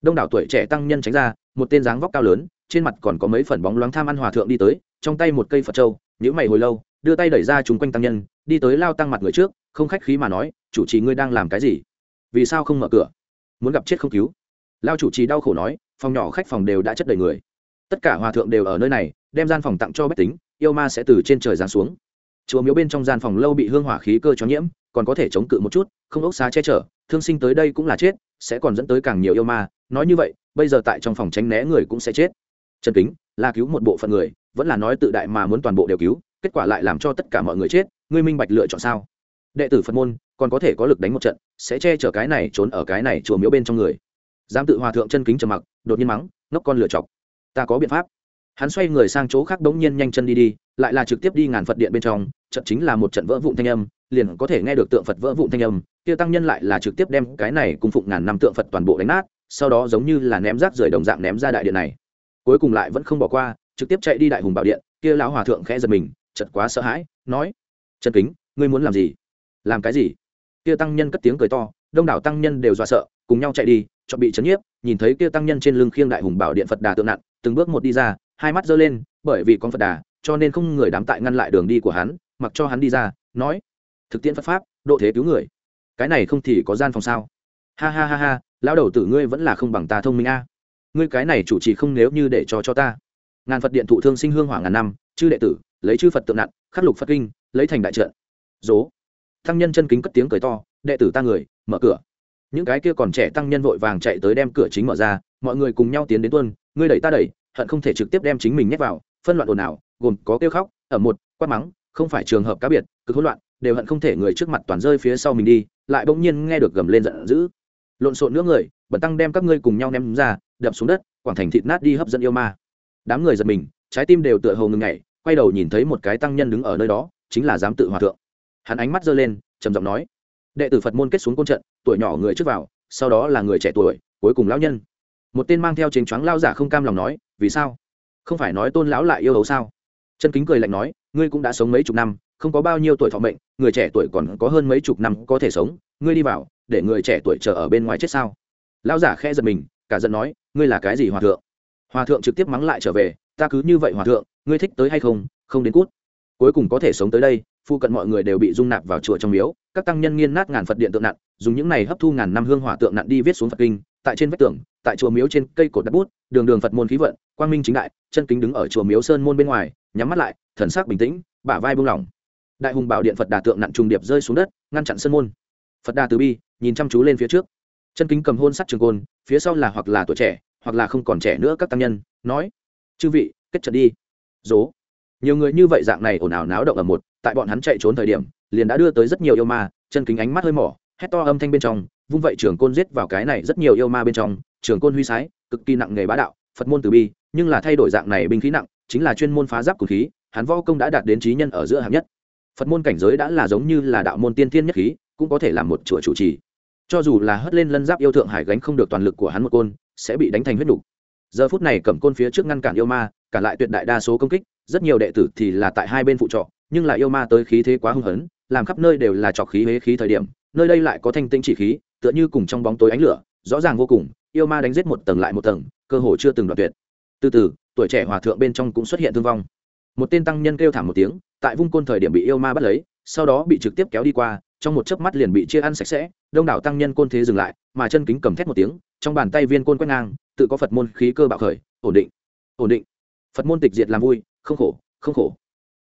Đông đảo tuổi trẻ tăng nhân tránh ra, một tên dáng vóc cao lớn, trên mặt còn có mấy phần bóng loáng tham ăn hòa thượng đi tới, trong tay một cây phật trâu nhữ mày hồi lâu, đưa tay đẩy ra chúng quanh tăng nhân, đi tới lao tăng mặt người trước, không khách khí mà nói, chủ trì ngươi đang làm cái gì? Vì sao không mở cửa? Muốn gặp chết không cứu? Lao chủ trì đau khổ nói, phòng nhỏ khách phòng đều đã chất đầy người tất cả hòa thượng đều ở nơi này, đem gian phòng tặng cho bách tính, yêu ma sẽ từ trên trời giáng xuống. Chùa miếu bên trong gian phòng lâu bị hương hỏa khí cơ cho nhiễm, còn có thể chống cự một chút, không ốc xá che chở, thương sinh tới đây cũng là chết, sẽ còn dẫn tới càng nhiều yêu ma. Nói như vậy, bây giờ tại trong phòng tránh né người cũng sẽ chết. Trần kính, là cứu một bộ phận người, vẫn là nói tự đại mà muốn toàn bộ đều cứu, kết quả lại làm cho tất cả mọi người chết, ngươi minh bạch lựa chọn sao? Đệ tử phật môn, còn có thể có lực đánh một trận, sẽ che chở cái này trốn ở cái này chùa miếu bên trong người. Dám tự hòa thượng chân kính trầm mặc, đột nhiên mắng, ngốc con lựa chọc ta có biện pháp. Hắn xoay người sang chỗ khác đống nhiên nhanh chân đi đi, lại là trực tiếp đi ngàn phật điện bên trong, trận chính là một trận vỡ vụn thanh âm, liền có thể nghe được tượng phật vỡ vụn thanh âm, kia tăng nhân lại là trực tiếp đem cái này cung phụng ngàn năm tượng phật toàn bộ đánh nát, sau đó giống như là ném rác rưởi đồng dạng ném ra đại điện này. Cuối cùng lại vẫn không bỏ qua, trực tiếp chạy đi đại hùng bảo điện, kia lão hòa thượng khẽ giật mình chật quá sợ hãi, nói trần kính, ngươi muốn làm gì? Làm cái gì? Kia tăng nhân cất tiếng cười to, đông đảo tăng nhân đều dọa sợ, cùng nhau chạy đi cho bị chấn nhiếp, nhìn thấy kia tăng nhân trên lưng khiêng đại hùng bảo điện phật đà tượng nặng từng bước một đi ra, hai mắt giơ lên, bởi vì con phật đà, cho nên không người đám tại ngăn lại đường đi của hắn, mặc cho hắn đi ra, nói, thực tiễn phật pháp, độ thế cứu người. Cái này không thì có gian phòng sao? Ha ha ha ha, lão đầu tử ngươi vẫn là không bằng ta thông minh a. Ngươi cái này chủ trì không nếu như để cho cho ta. Ngàn phật điện thụ thương sinh hương hỏa ngàn năm, chư đệ tử, lấy chư phật tượng nặng, khắc lục phật kinh, lấy thành đại trận. Dố thăng nhân chân kính cất tiếng cười to, đệ tử ta người, mở cửa những cái kia còn trẻ tăng nhân vội vàng chạy tới đem cửa chính mở ra, mọi người cùng nhau tiến đến tuân, ngươi đẩy ta đẩy, hận không thể trực tiếp đem chính mình nhét vào, phân loạn ồn ào, gồm có kêu khóc ở một, quát mắng, không phải trường hợp cá biệt, cực hỗn loạn, đều hận không thể người trước mặt toàn rơi phía sau mình đi. Lại bỗng nhiên nghe được gầm lên giận dữ. Lộn xộn nữa người bẩn tăng đem các ngươi cùng nhau ném ra, đập xuống đất, quảng thành thịt nát đi hấp dẫn yêu ma. Đám người giật mình, trái tim đều tựa hầu ngừng ngày quay đầu nhìn thấy một cái tăng nhân đứng ở nơi đó, chính là giám tự hòa thượng. Hắn ánh mắt giơ lên, trầm giọng nói đệ tử phật môn kết xuống côn trận, tuổi nhỏ người trước vào, sau đó là người trẻ tuổi, cuối cùng lão nhân. Một tên mang theo trên choáng lao giả không cam lòng nói, vì sao? Không phải nói tôn lão lại yêu hấu sao? Chân kính cười lạnh nói, ngươi cũng đã sống mấy chục năm, không có bao nhiêu tuổi thọ mệnh, người trẻ tuổi còn có hơn mấy chục năm có thể sống, ngươi đi vào, để người trẻ tuổi chờ ở bên ngoài chết sao? Lão giả khe giật mình, cả giận nói, ngươi là cái gì hòa thượng? Hòa thượng trực tiếp mắng lại trở về, ta cứ như vậy hòa thượng, ngươi thích tới hay không không đến cút. Cuối cùng có thể sống tới đây phụ cận mọi người đều bị dung nạp vào chùa trong miếu, các tăng nhân nghiên nát ngàn phật điện tượng nặn dùng những này hấp thu ngàn năm hương hỏa tượng nặn đi viết xuống phật kinh, tại trên vách tường, tại chùa miếu trên cây cột đất bút, đường đường phật môn khí vận, quang minh chính đại, chân kính đứng ở chùa miếu sơn môn bên ngoài, nhắm mắt lại, thần sắc bình tĩnh, bả vai buông lỏng. Đại hùng bảo điện phật đà tượng nặn trùng điệp rơi xuống đất, ngăn chặn sơn môn. Phật đà từ bi, nhìn chăm chú lên phía trước. Chân kính cầm hôn sắt trường côn, phía sau là hoặc là tuổi trẻ, hoặc là không còn trẻ nữa các tăng nhân, nói, chư vị, kết trận đi. Dố nhiều người như vậy dạng này ồn ào náo động ở một, tại bọn hắn chạy trốn thời điểm, liền đã đưa tới rất nhiều yêu ma, chân kính ánh mắt hơi mỏ, hét to âm thanh bên trong, vung vậy trường côn giết vào cái này rất nhiều yêu ma bên trong, trường côn huy sái, cực kỳ nặng nghề bá đạo, phật môn từ bi, nhưng là thay đổi dạng này binh khí nặng, chính là chuyên môn phá giáp của khí, hắn võ công đã đạt đến trí nhân ở giữa hạng nhất phật môn cảnh giới đã là giống như là đạo môn tiên thiên nhất khí, cũng có thể làm một chùa chủ trì cho dù là hất lên lân giáp yêu thượng hải gánh không được toàn lực của hắn một côn, sẽ bị đánh thành huyết đủ. giờ phút này cầm côn phía trước ngăn cản yêu ma, cản lại tuyệt đại đa số công kích rất nhiều đệ tử thì là tại hai bên phụ trọ, nhưng lại yêu ma tới khí thế quá hung hấn, làm khắp nơi đều là trọc khí huế khí thời điểm, nơi đây lại có thanh tinh chỉ khí, tựa như cùng trong bóng tối ánh lửa, rõ ràng vô cùng, yêu ma đánh giết một tầng lại một tầng, cơ hồ chưa từng đoạt tuyệt. Từ từ, tuổi trẻ hòa thượng bên trong cũng xuất hiện thương vong. Một tên tăng nhân kêu thảm một tiếng, tại vung côn thời điểm bị yêu ma bắt lấy, sau đó bị trực tiếp kéo đi qua, trong một chớp mắt liền bị chia ăn sạch sẽ, đông đảo tăng nhân côn thế dừng lại, mà chân kính cầm thét một tiếng, trong bàn tay viên côn quét ngang, tự có phật môn khí cơ bạo khởi, ổn định ổn định. Phật môn tịch diệt làm vui không khổ không khổ.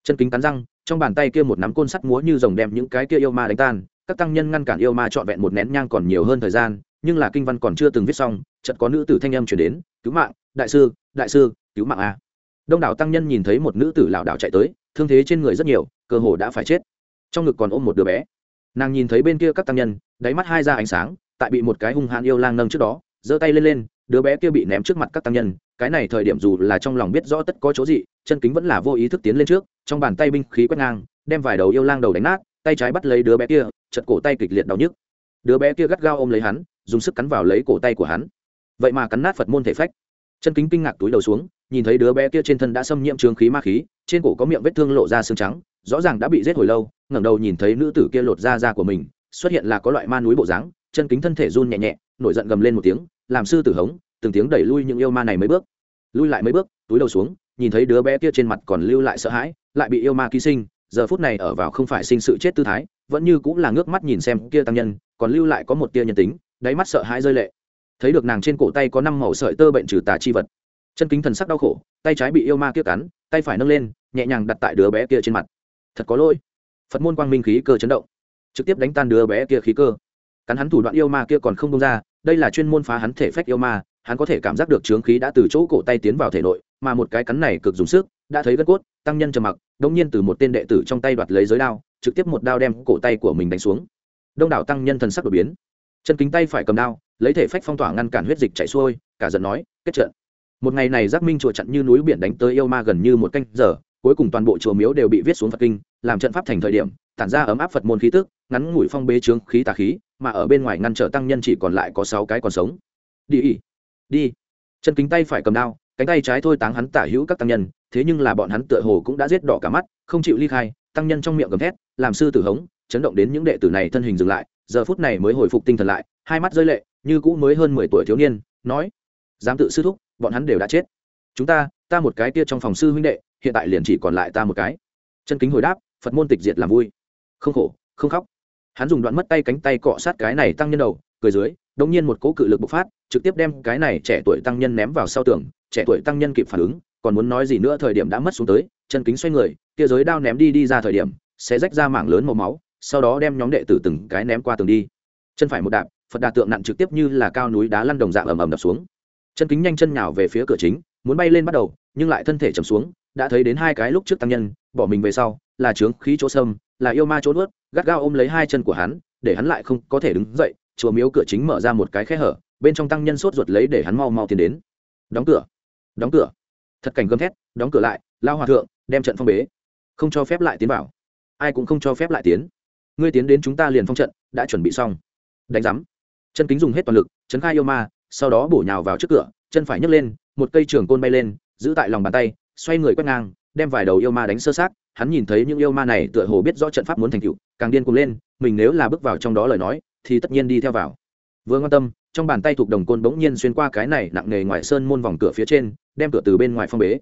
Chân kính cắn răng, trong bàn tay kia một nắm côn sắt múa như rồng đem những cái kia yêu ma đánh tan, các tăng nhân ngăn cản yêu ma trọn vẹn một nén nhang còn nhiều hơn thời gian, nhưng là kinh văn còn chưa từng viết xong, chợt có nữ tử thanh âm chuyển đến, cứu mạng, đại sư đại sư, cứu mạng a. Đông đảo tăng nhân nhìn thấy một nữ tử lảo đảo chạy tới, thương thế trên người rất nhiều, cơ hồ đã phải chết. Trong ngực còn ôm một đứa bé. Nàng nhìn thấy bên kia các tăng nhân, đáy mắt hai ra ánh sáng, tại bị một cái hung hãn yêu lang nâng trước đó, giơ tay lên lên đứa bé kia bị ném trước mặt các tăng nhân, cái này thời điểm dù là trong lòng biết rõ tất có chỗ gì, chân kính vẫn là vô ý thức tiến lên trước, trong bàn tay binh khí quét ngang, đem vài đầu yêu lang đầu đánh nát, tay trái bắt lấy đứa bé kia, chật cổ tay kịch liệt đau nhức. Đứa bé kia gắt gao ôm lấy hắn, dùng sức cắn vào lấy cổ tay của hắn. Vậy mà cắn nát phật môn thể phách. Chân kính kinh ngạc túi đầu xuống, nhìn thấy đứa bé kia trên thân đã xâm nhiễm trường khí ma khí, trên cổ có miệng vết thương lộ ra xương trắng, rõ ràng đã bị giết hồi lâu, ngẩng đầu nhìn thấy nữ tử kia lột da da của mình, xuất hiện là có loại ma núi bộ dáng, chân kính thân thể run nhẹ nhẹ, nổi giận gầm lên một tiếng làm sư tử hống, từng tiếng đẩy lui những yêu ma này mấy bước. Lui lại mấy bước, túi đầu xuống, nhìn thấy đứa bé kia trên mặt còn lưu lại sợ hãi, lại bị yêu ma ký sinh, giờ phút này ở vào không phải sinh sự chết tư thái, vẫn như cũng là ngước mắt nhìn xem kia tăng nhân, còn lưu lại có một tia nhân tính, đáy mắt sợ hãi rơi lệ. Thấy được nàng trên cổ tay có năm màu sợi tơ bệnh trừ tà chi vật. Chân kính thần sắc đau khổ, tay trái bị yêu ma kia cắn, tay phải nâng lên, nhẹ nhàng đặt tại đứa bé kia trên mặt. Thật có lỗi. Phật môn quang minh khí cơ chấn động, trực tiếp đánh tan đứa bé kia khí cơ. Cắn hắn thủ đoạn yêu ma kia còn không đông ra đây là chuyên môn phá hắn thể phách yêu ma, hắn có thể cảm giác được trướng khí đã từ chỗ cổ tay tiến vào thể nội, mà một cái cắn này cực dùng sức, đã thấy gân cốt, tăng nhân trầm mặc đông nhiên từ một tên đệ tử trong tay đoạt lấy giới đao, trực tiếp một đao đem cổ tay của mình đánh xuống. Đông đảo tăng nhân thần sắc đột biến. Chân kính tay phải cầm đao, lấy thể phách phong tỏa ngăn cản huyết dịch chạy xuôi, cả giận nói, kết trận. Một ngày này giác minh chùa chặn như núi biển đánh tới yêu ma gần như một canh giờ, cuối cùng toàn bộ chùa miếu đều bị viết xuống phật kinh, làm trận pháp thành thời điểm tản ra ấm áp phật môn khí tức, ngắn ngủi phong bế trướng khí tà khí, mà ở bên ngoài ngăn trở tăng nhân chỉ còn lại có sáu cái còn sống. Đi đi chân kính tay phải cầm đao, cánh tay trái thôi táng hắn tả hữu các tăng nhân, thế nhưng là bọn hắn tựa hồ cũng đã giết đỏ cả mắt, không chịu ly khai, tăng nhân trong miệng gầm thét, làm sư tử hống, chấn động đến những đệ tử này thân hình dừng lại, giờ phút này mới hồi phục tinh thần lại, hai mắt rơi lệ, như cũ mới hơn mười tuổi thiếu niên, nói dám tự sư thúc, bọn hắn đều đã chết. Chúng ta ta một cái kia trong phòng sư huynh đệ, hiện tại liền chỉ còn lại ta một cái. Chân kính hồi đáp, phật môn tịch diệt làm vui không khổ, không khóc. Hắn dùng đoạn mất tay cánh tay cọ sát cái này tăng nhân đầu, cười dưới, đống nhiên một cỗ cự lực bộc phát, trực tiếp đem cái này trẻ tuổi tăng nhân ném vào sau tường, trẻ tuổi tăng nhân kịp phản ứng, còn muốn nói gì nữa thời điểm đã mất xuống tới, chân kính xoay người, kia giới đao ném đi đi ra thời điểm, sẽ rách ra mảng lớn màu máu, sau đó đem nhóm đệ tử từng cái ném qua tường đi. Chân phải một đạp, phật đà tượng nặng trực tiếp như là cao núi đá lăn đồng dạng ầm ầm đập xuống. Chân kính nhanh chân nhào về phía cửa chính, muốn bay lên bắt đầu, nhưng lại thân thể chầm xuống, đã thấy đến hai cái lúc trước tăng nhân, bỏ mình về sau, là trướng khí chỗ sâm là yêu ma chỗ nuốt gắt gao ôm lấy hai chân của hắn, để hắn lại không có thể đứng dậy, chùa miếu cửa chính mở ra một cái khe hở, bên trong tăng nhân sốt ruột lấy để hắn mau mau tiến đến. Đóng cửa đóng cửa. Thật cảnh gầm thét, đóng cửa lại, lao hòa thượng, đem trận phong bế. Không cho phép lại tiến vào. Ai cũng không cho phép lại tiến. Ngươi tiến đến chúng ta liền phong trận, đã chuẩn bị xong. Đánh giám. Chân kính dùng hết toàn lực, chấn khai yêu ma, sau đó bổ nhào vào trước cửa, chân phải nhấc lên, một cây trường côn bay lên, giữ tại lòng bàn tay, xoay người quét ngang đem vài đầu yêu ma đánh sơ sát hắn nhìn thấy những yêu ma này tựa hồ biết rõ trận pháp muốn thành tựu, càng điên cuồng lên, mình nếu là bước vào trong đó lời nói, thì tất nhiên đi theo vào. Vừa quan tâm, trong bàn tay thuộc đồng côn bỗng nhiên xuyên qua cái này nặng nề ngoài sơn môn vòng cửa phía trên, đem cửa từ bên ngoài phong bế.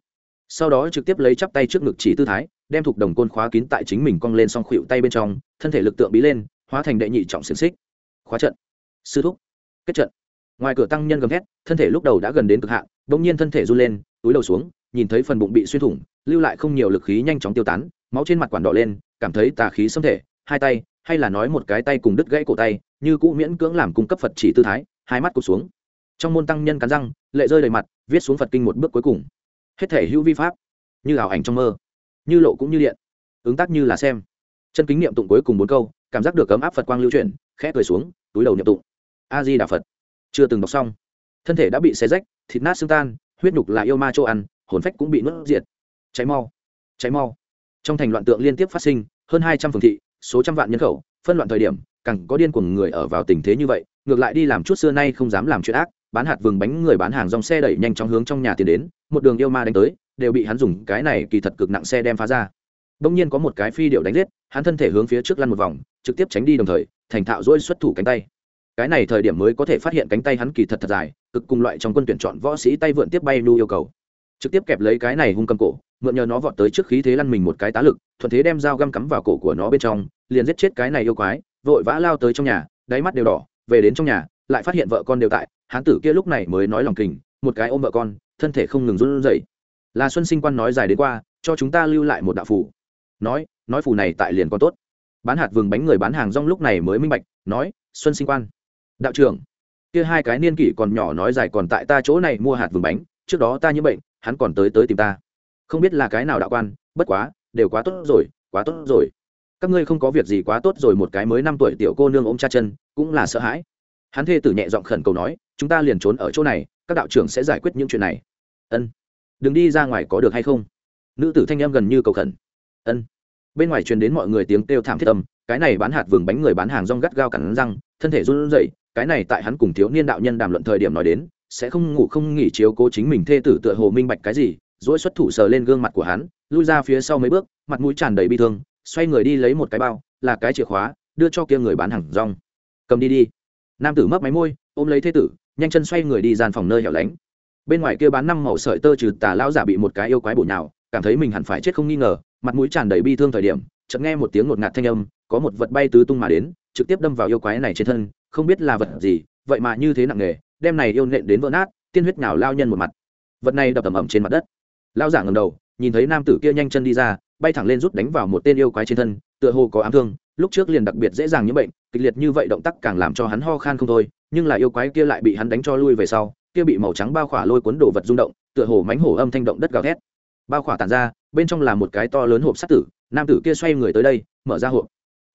Sau đó trực tiếp lấy chắp tay trước ngực chỉ tư thái, đem thuộc đồng côn khóa kín tại chính mình cong lên xong khuỵu tay bên trong, thân thể lực tượng bí lên, hóa thành đệ nhị trọng xiềng xích. Khóa trận. Sư thúc. Kết trận. Ngoài cửa tăng nhân gầm thét, thân thể lúc đầu đã gần đến cực hạn, bỗng nhiên thân thể run lên, túi đầu xuống nhìn thấy phần bụng bị xuyên thủng, lưu lại không nhiều lực khí nhanh chóng tiêu tán, máu trên mặt quản đỏ lên, cảm thấy tà khí xâm thể, hai tay, hay là nói một cái tay cùng đứt gãy cổ tay, như cũ miễn cưỡng làm cung cấp phật chỉ tư thái, hai mắt cụt xuống. Trong môn tăng nhân cắn răng, lệ rơi đầy mặt, viết xuống phật kinh một bước cuối cùng. Hết thể hữu vi pháp, như ảo ảnh trong mơ, như lộ cũng như điện, ứng tác như là xem. Chân kính niệm tụng cuối cùng bốn câu, cảm giác được cấm áp phật quang lưu chuyển, khẽ cười xuống, túi đầu niệm tụng. A di đà phật. Chưa từng đọc xong. Thân thể đã bị xé rách, thịt nát xương tan, huyết nhục là yêu ma chỗ ăn hồn phách cũng bị nuốt diệt. Cháy mau cháy mau. Trong thành loạn tượng liên tiếp phát sinh, hơn hai trăm phường thị, số trăm vạn nhân khẩu, phân loạn thời điểm, càng có điên cuồng người ở vào tình thế như vậy, ngược lại đi làm chút xưa nay không dám làm chuyện ác, bán hạt vừng bánh người bán hàng dòng xe đẩy nhanh chóng hướng trong nhà tiến đến, một đường yêu ma đánh tới, đều bị hắn dùng cái này kỳ thật cực nặng xe đem phá ra. Đông nhiên có một cái phi điệu đánh giết, hắn thân thể hướng phía trước lăn một vòng, trực tiếp tránh đi đồng thời, thành thạo dỗi xuất thủ cánh tay. Cái này thời điểm mới có thể phát hiện cánh tay hắn kỳ thật thật dài, cực cùng loại trong quân tuyển chọn võ sĩ tay vượn tiếp bay lưu yêu cầu trực tiếp kẹp lấy cái này hung cầm cổ, mượn nhờ nó vọt tới trước khí thế lăn mình một cái tá lực, thuận thế đem dao găm cắm vào cổ của nó bên trong, liền giết chết cái này yêu quái, vội vã lao tới trong nhà, đáy mắt đều đỏ, về đến trong nhà, lại phát hiện vợ con đều tại, hán tử kia lúc này mới nói lòng kình, một cái ôm vợ con, thân thể không ngừng run rẩy. Là xuân sinh quan nói dài đến qua, cho chúng ta lưu lại một đạo phủ nói nói phủ này tại liền còn tốt. Bán hạt vừng bánh người bán hàng rong lúc này mới minh bạch, nói, xuân sinh quan. Đạo trưởng, kia hai cái niên kỷ còn nhỏ nói dài còn tại ta chỗ này mua hạt vừng bánh trước đó ta như bệnh, hắn còn tới tới tìm ta. Không biết là cái nào đạo quan, bất quá, đều quá tốt rồi, quá tốt rồi. Các ngươi không có việc gì quá tốt rồi, một cái mới năm tuổi tiểu cô nương ôm cha chân, cũng là sợ hãi. Hắn thê tử nhẹ giọng khẩn cầu nói, chúng ta liền trốn ở chỗ này, các đạo trưởng sẽ giải quyết những chuyện này. Ân. Đừng đi ra ngoài có được hay không? Nữ tử thanh em gần như cầu khẩn. Ân. Bên ngoài truyền đến mọi người tiếng kêu thảm thiết âm, cái này bán hạt vừng bánh người bán hàng rong gắt gao cắn răng, thân thể run rẩy, cái này tại hắn cùng thiếu niên đạo nhân đàm luận thời điểm nói đến sẽ không ngủ không nghỉ chiếu cố chính mình thê tử tựa hồ minh bạch cái gì, dỗi xuất thủ sờ lên gương mặt của hắn, lui ra phía sau mấy bước, mặt mũi tràn đầy bi thương, xoay người đi lấy một cái bao, là cái chìa khóa, đưa cho kia người bán hàng rong. Cầm đi đi. Nam tử mấp máy môi, ôm lấy thê tử, nhanh chân xoay người đi gian phòng nơi hẻo lánh. Bên ngoài kia bán năm màu sợi tơ trừ tà lão giả bị một cái yêu quái bổ nhào, cảm thấy mình hẳn phải chết không nghi ngờ, mặt mũi tràn đầy bi thương thời điểm, chợt nghe một tiếng ngột ngạt thanh âm, có một vật bay tứ tung mà đến, trực tiếp đâm vào yêu quái này trên thân, không biết là vật gì, vậy mà như thế nặng nề đem này yêu nện đến vỡ nát, tiên huyết nào lao nhân một mặt. Vật này đập ầm ầm trên mặt đất. Lao giả ngầm đầu, nhìn thấy nam tử kia nhanh chân đi ra, bay thẳng lên rút đánh vào một tên yêu quái trên thân, tựa hồ có ám thương, lúc trước liền đặc biệt dễ dàng những bệnh, kịch liệt như vậy động tác càng làm cho hắn ho khan không thôi, nhưng là yêu quái kia lại bị hắn đánh cho lui về sau, kia bị màu trắng bao khỏa lôi cuốn đồ vật rung động, tựa hồ mánh hổ âm thanh động đất gào thét. Bao khỏa tàn ra, bên trong là một cái to lớn hộp sắt tử, nam tử kia xoay người tới đây, mở ra hộp,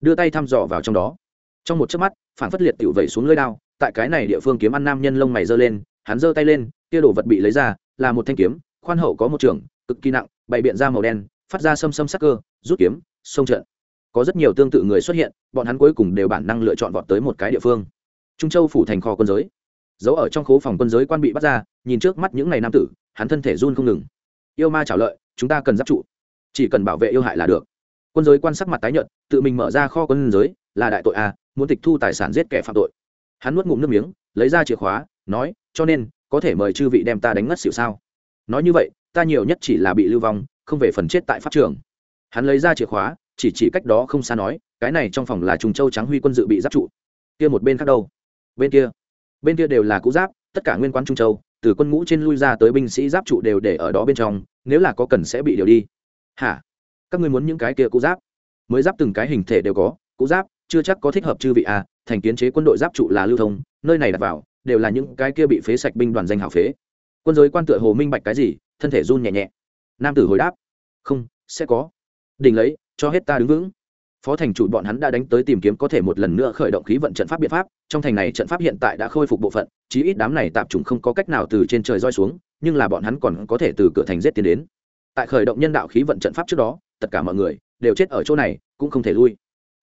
đưa tay thăm dò vào trong đó. Trong một chớp mắt, phản phất liệt tiểu vẩy xuống lưỡi đao tại cái này địa phương kiếm ăn nam nhân lông mày giơ lên, hắn giơ tay lên, kia đồ vật bị lấy ra, là một thanh kiếm, khoan hậu có một trường, cực kỳ nặng, bày biện ra màu đen, phát ra xâm xâm sắc cơ, rút kiếm xông trận. Có rất nhiều tương tự người xuất hiện, bọn hắn cuối cùng đều bản năng lựa chọn vọt tới một cái địa phương. Trung châu phủ thành kho quân giới. Giấu ở trong khố phòng quân giới quan bị bắt ra, nhìn trước mắt những ngày nam tử, hắn thân thể run không ngừng. Yêu ma trả lợi, chúng ta cần giáp trụ. Chỉ cần bảo vệ yêu hại là được. Quân giới quan sắc mặt tái nhợt, tự mình mở ra kho quân giới, là đại tội a, muốn tịch thu tài sản giết kẻ phạm tội hắn nuốt ngụm nước miếng, lấy ra chìa khóa, nói, cho nên, có thể mời chư vị đem ta đánh ngất xỉu sao? Nói như vậy, ta nhiều nhất chỉ là bị lưu vong, không về phần chết tại pháp trường. Hắn lấy ra chìa khóa, chỉ chỉ cách đó không xa nói, cái này trong phòng là trùng châu trắng huy quân dự bị giáp trụ. Kia một bên khác đâu? Bên kia. Bên kia đều là cũ giáp, tất cả nguyên quán trung châu, từ quân ngũ trên lui ra tới binh sĩ giáp trụ đều để ở đó bên trong, nếu là có cần sẽ bị điều đi. Hả? Các ngươi muốn những cái kia cũ giáp? Mới giáp từng cái hình thể đều có, cũ giáp, chưa chắc có thích hợp chư vị à thành kiến chế quân đội giáp trụ là lưu thông, nơi này đặt vào, đều là những cái kia bị phế sạch binh đoàn danh hảo phế. Quân giới quan tựa hồ minh bạch cái gì, thân thể run nhẹ nhẹ. Nam tử hồi đáp, không, sẽ có. Đỉnh lấy, cho hết ta đứng vững. Phó thành chủ bọn hắn đã đánh tới tìm kiếm có thể một lần nữa khởi động khí vận trận pháp biện pháp, trong thành này trận pháp hiện tại đã khôi phục bộ phận, chí ít đám này tạp trùng không có cách nào từ trên trời roi xuống, nhưng là bọn hắn còn có thể từ cửa thành giết tiến đến. Tại khởi động nhân đạo khí vận trận pháp trước đó, tất cả mọi người đều chết ở chỗ này, cũng không thể lui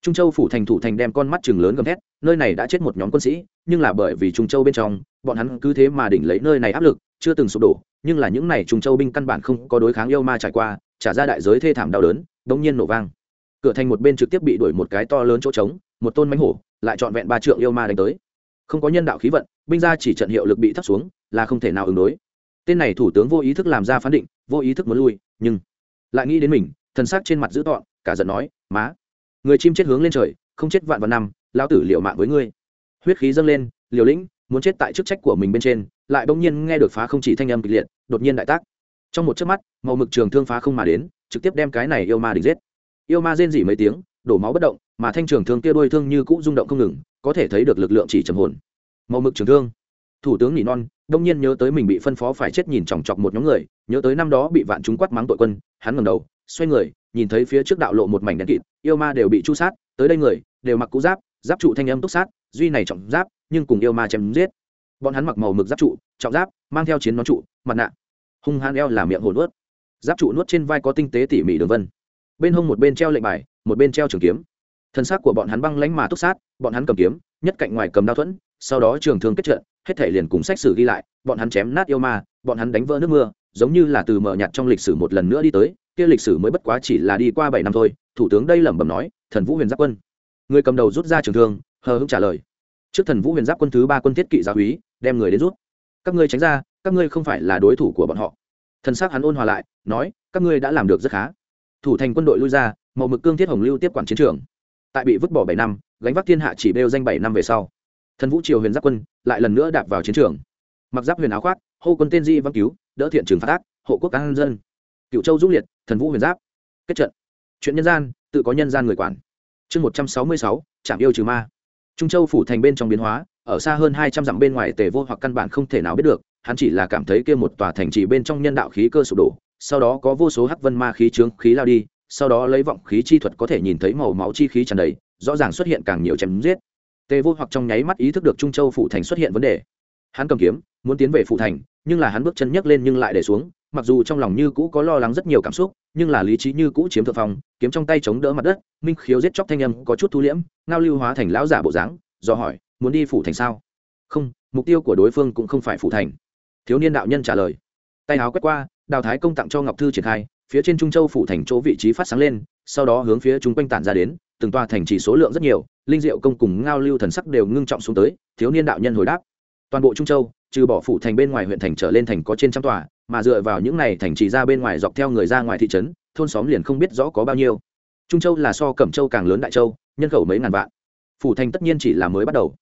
trung châu phủ thành thủ thành đem con mắt chừng lớn gầm thét, nơi này đã chết một nhóm quân sĩ, nhưng là bởi vì trung châu bên trong, bọn hắn cứ thế mà đỉnh lấy nơi này áp lực, chưa từng sụp đổ, nhưng là những này trung châu binh căn bản không có đối kháng yêu ma trải qua, trả ra đại giới thê thảm đau đớn đống nhiên nổ vang. Cửa thành một bên trực tiếp bị đuổi một cái to lớn chỗ trống, một tôn mánh hổ, lại trọn vẹn ba trượng yêu ma đánh tới. Không có nhân đạo khí vận, binh ra chỉ trận hiệu lực bị thấp xuống, là không thể nào ứng đối. Tên này thủ tướng vô ý thức làm ra phán định, vô ý thức muốn lui, nhưng lại nghĩ đến mình, thần sắc trên mặt dữ tọn cả giận nói, má người chim chết hướng lên trời, không chết vạn vạn năm lao tử liệu mạng với ngươi. Huyết khí dâng lên, liều lĩnh, muốn chết tại chức trách của mình bên trên, lại bỗng nhiên nghe được phá không chỉ thanh âm kịch liệt, đột nhiên đại tác. Trong một chớp mắt, màu mực trường thương phá không mà đến, trực tiếp đem cái này yêu ma địch giết. Yêu ma rên rỉ mấy tiếng, đổ máu bất động, mà thanh trường thương kia đôi thương như cũ rung động không ngừng, có thể thấy được lực lượng chỉ trầm hồn. Màu mực trường thương. Thủ tướng nỉ non, đông nhiên nhớ tới mình bị phân phó phải chết nhìn chòng chọc một nhóm người, nhớ tới năm đó bị vạn chúng quát mắng tội quân, hắn ngẩng đầu, xoay người nhìn thấy phía trước đạo lộ một mảnh đen kịt, yêu ma đều bị chu sát, tới đây người, đều mặc cũ giáp giáp trụ thanh âm túc sát, duy này trọng giáp, nhưng cùng yêu ma chém giết. Bọn hắn mặc màu mực giáp trụ, trọng giáp, mang theo chiến nón trụ, mặt nạ. Hung hãn eo là miệng hồn nuốt. Giáp trụ nuốt trên vai có tinh tế tỉ mỉ đường vân. Bên hông một bên treo lệnh bài, một bên treo trường kiếm. Thân xác của bọn hắn băng lánh mà túc sát, bọn hắn cầm kiếm, nhất cạnh ngoài cầm đao thuẫn, sau đó trường thương kết trận, hết thể liền cùng sách sử ghi lại, bọn hắn chém nát yêu ma, bọn hắn đánh vỡ nước mưa, giống như là từ mở nhặt trong lịch sử một lần nữa đi tới kia lịch sử mới bất quá chỉ là đi qua bảy năm thôi, thủ tướng đây lẩm bẩm nói, thần vũ huyền giáp quân. Người cầm đầu rút ra trường thương, hờ hững trả lời, trước thần vũ huyền giáp quân thứ ba quân thiết kỵ giáo úy, đem người đến rút. Các ngươi tránh ra, các ngươi không phải là đối thủ của bọn họ. Thần sắc hắn ôn hòa lại, nói, các ngươi đã làm được rất khá. Thủ thành quân đội lui ra, màu mực cương thiết hồng lưu tiếp quản chiến trường. Tại bị vứt bỏ bảy năm, gánh vác thiên hạ chỉ bêu danh bảy năm về sau, thần vũ triều huyền giáp quân lại lần nữa đạp vào chiến trường. Mặc giáp huyền áo khoác, hô quân tên di văn cứu, đỡ thiện trường phát ác, hộ quốc an dân cựu châu dũng liệt, thần vũ huyền giáp. Kết trận. Chuyện nhân gian, tự có nhân gian người quản. Chương một trăm sáu mươi sáu trạm yêu trừ ma. Trung châu phủ thành bên trong biến hóa, ở xa hơn hai trăm dặm bên ngoài tề vô hoặc căn bản không thể nào biết được, hắn chỉ là cảm thấy kia một tòa thành trì bên trong nhân đạo khí cơ sụp đổ, sau đó có vô số hắc vân ma khí trướng khí lao đi, sau đó lấy vọng khí chi thuật có thể nhìn thấy màu máu chi khí tràn đầy, rõ ràng xuất hiện càng nhiều chém giết. Tề vô hoặc trong nháy mắt ý thức được trung châu phủ thành xuất hiện vấn đề. Hắn cầm kiếm, muốn tiến về phủ thành, nhưng là hắn bước chân nhấc lên nhưng lại để xuống mặc dù trong lòng như cũ có lo lắng rất nhiều cảm xúc, nhưng là lý trí như cũ chiếm thượng phong, kiếm trong tay chống đỡ mặt đất, minh khiếu giết chóc thanh âm có chút thu liễm, ngao lưu hóa thành lão giả bộ dáng, do hỏi, muốn đi phủ thành sao? Không, mục tiêu của đối phương cũng không phải phủ thành. Thiếu niên đạo nhân trả lời. Tay áo quét qua, đào thái công tặng cho ngọc thư triển khai, phía trên trung châu phủ thành chỗ vị trí phát sáng lên, sau đó hướng phía chúng quanh tản ra đến, từng tòa thành chỉ số lượng rất nhiều, linh diệu công cùng ngao lưu thần sắc đều ngưng trọng xuống tới, thiếu niên đạo nhân hồi đáp. Toàn bộ trung châu trừ bỏ phủ thành bên ngoài huyện thành trở lên thành có trên trăm tòa, mà dựa vào những này thành trì ra bên ngoài dọc theo người ra ngoài thị trấn, thôn xóm liền không biết rõ có bao nhiêu. Trung châu là so cẩm châu càng lớn đại châu, nhân khẩu mấy ngàn vạn. Phủ thành tất nhiên chỉ là mới bắt đầu.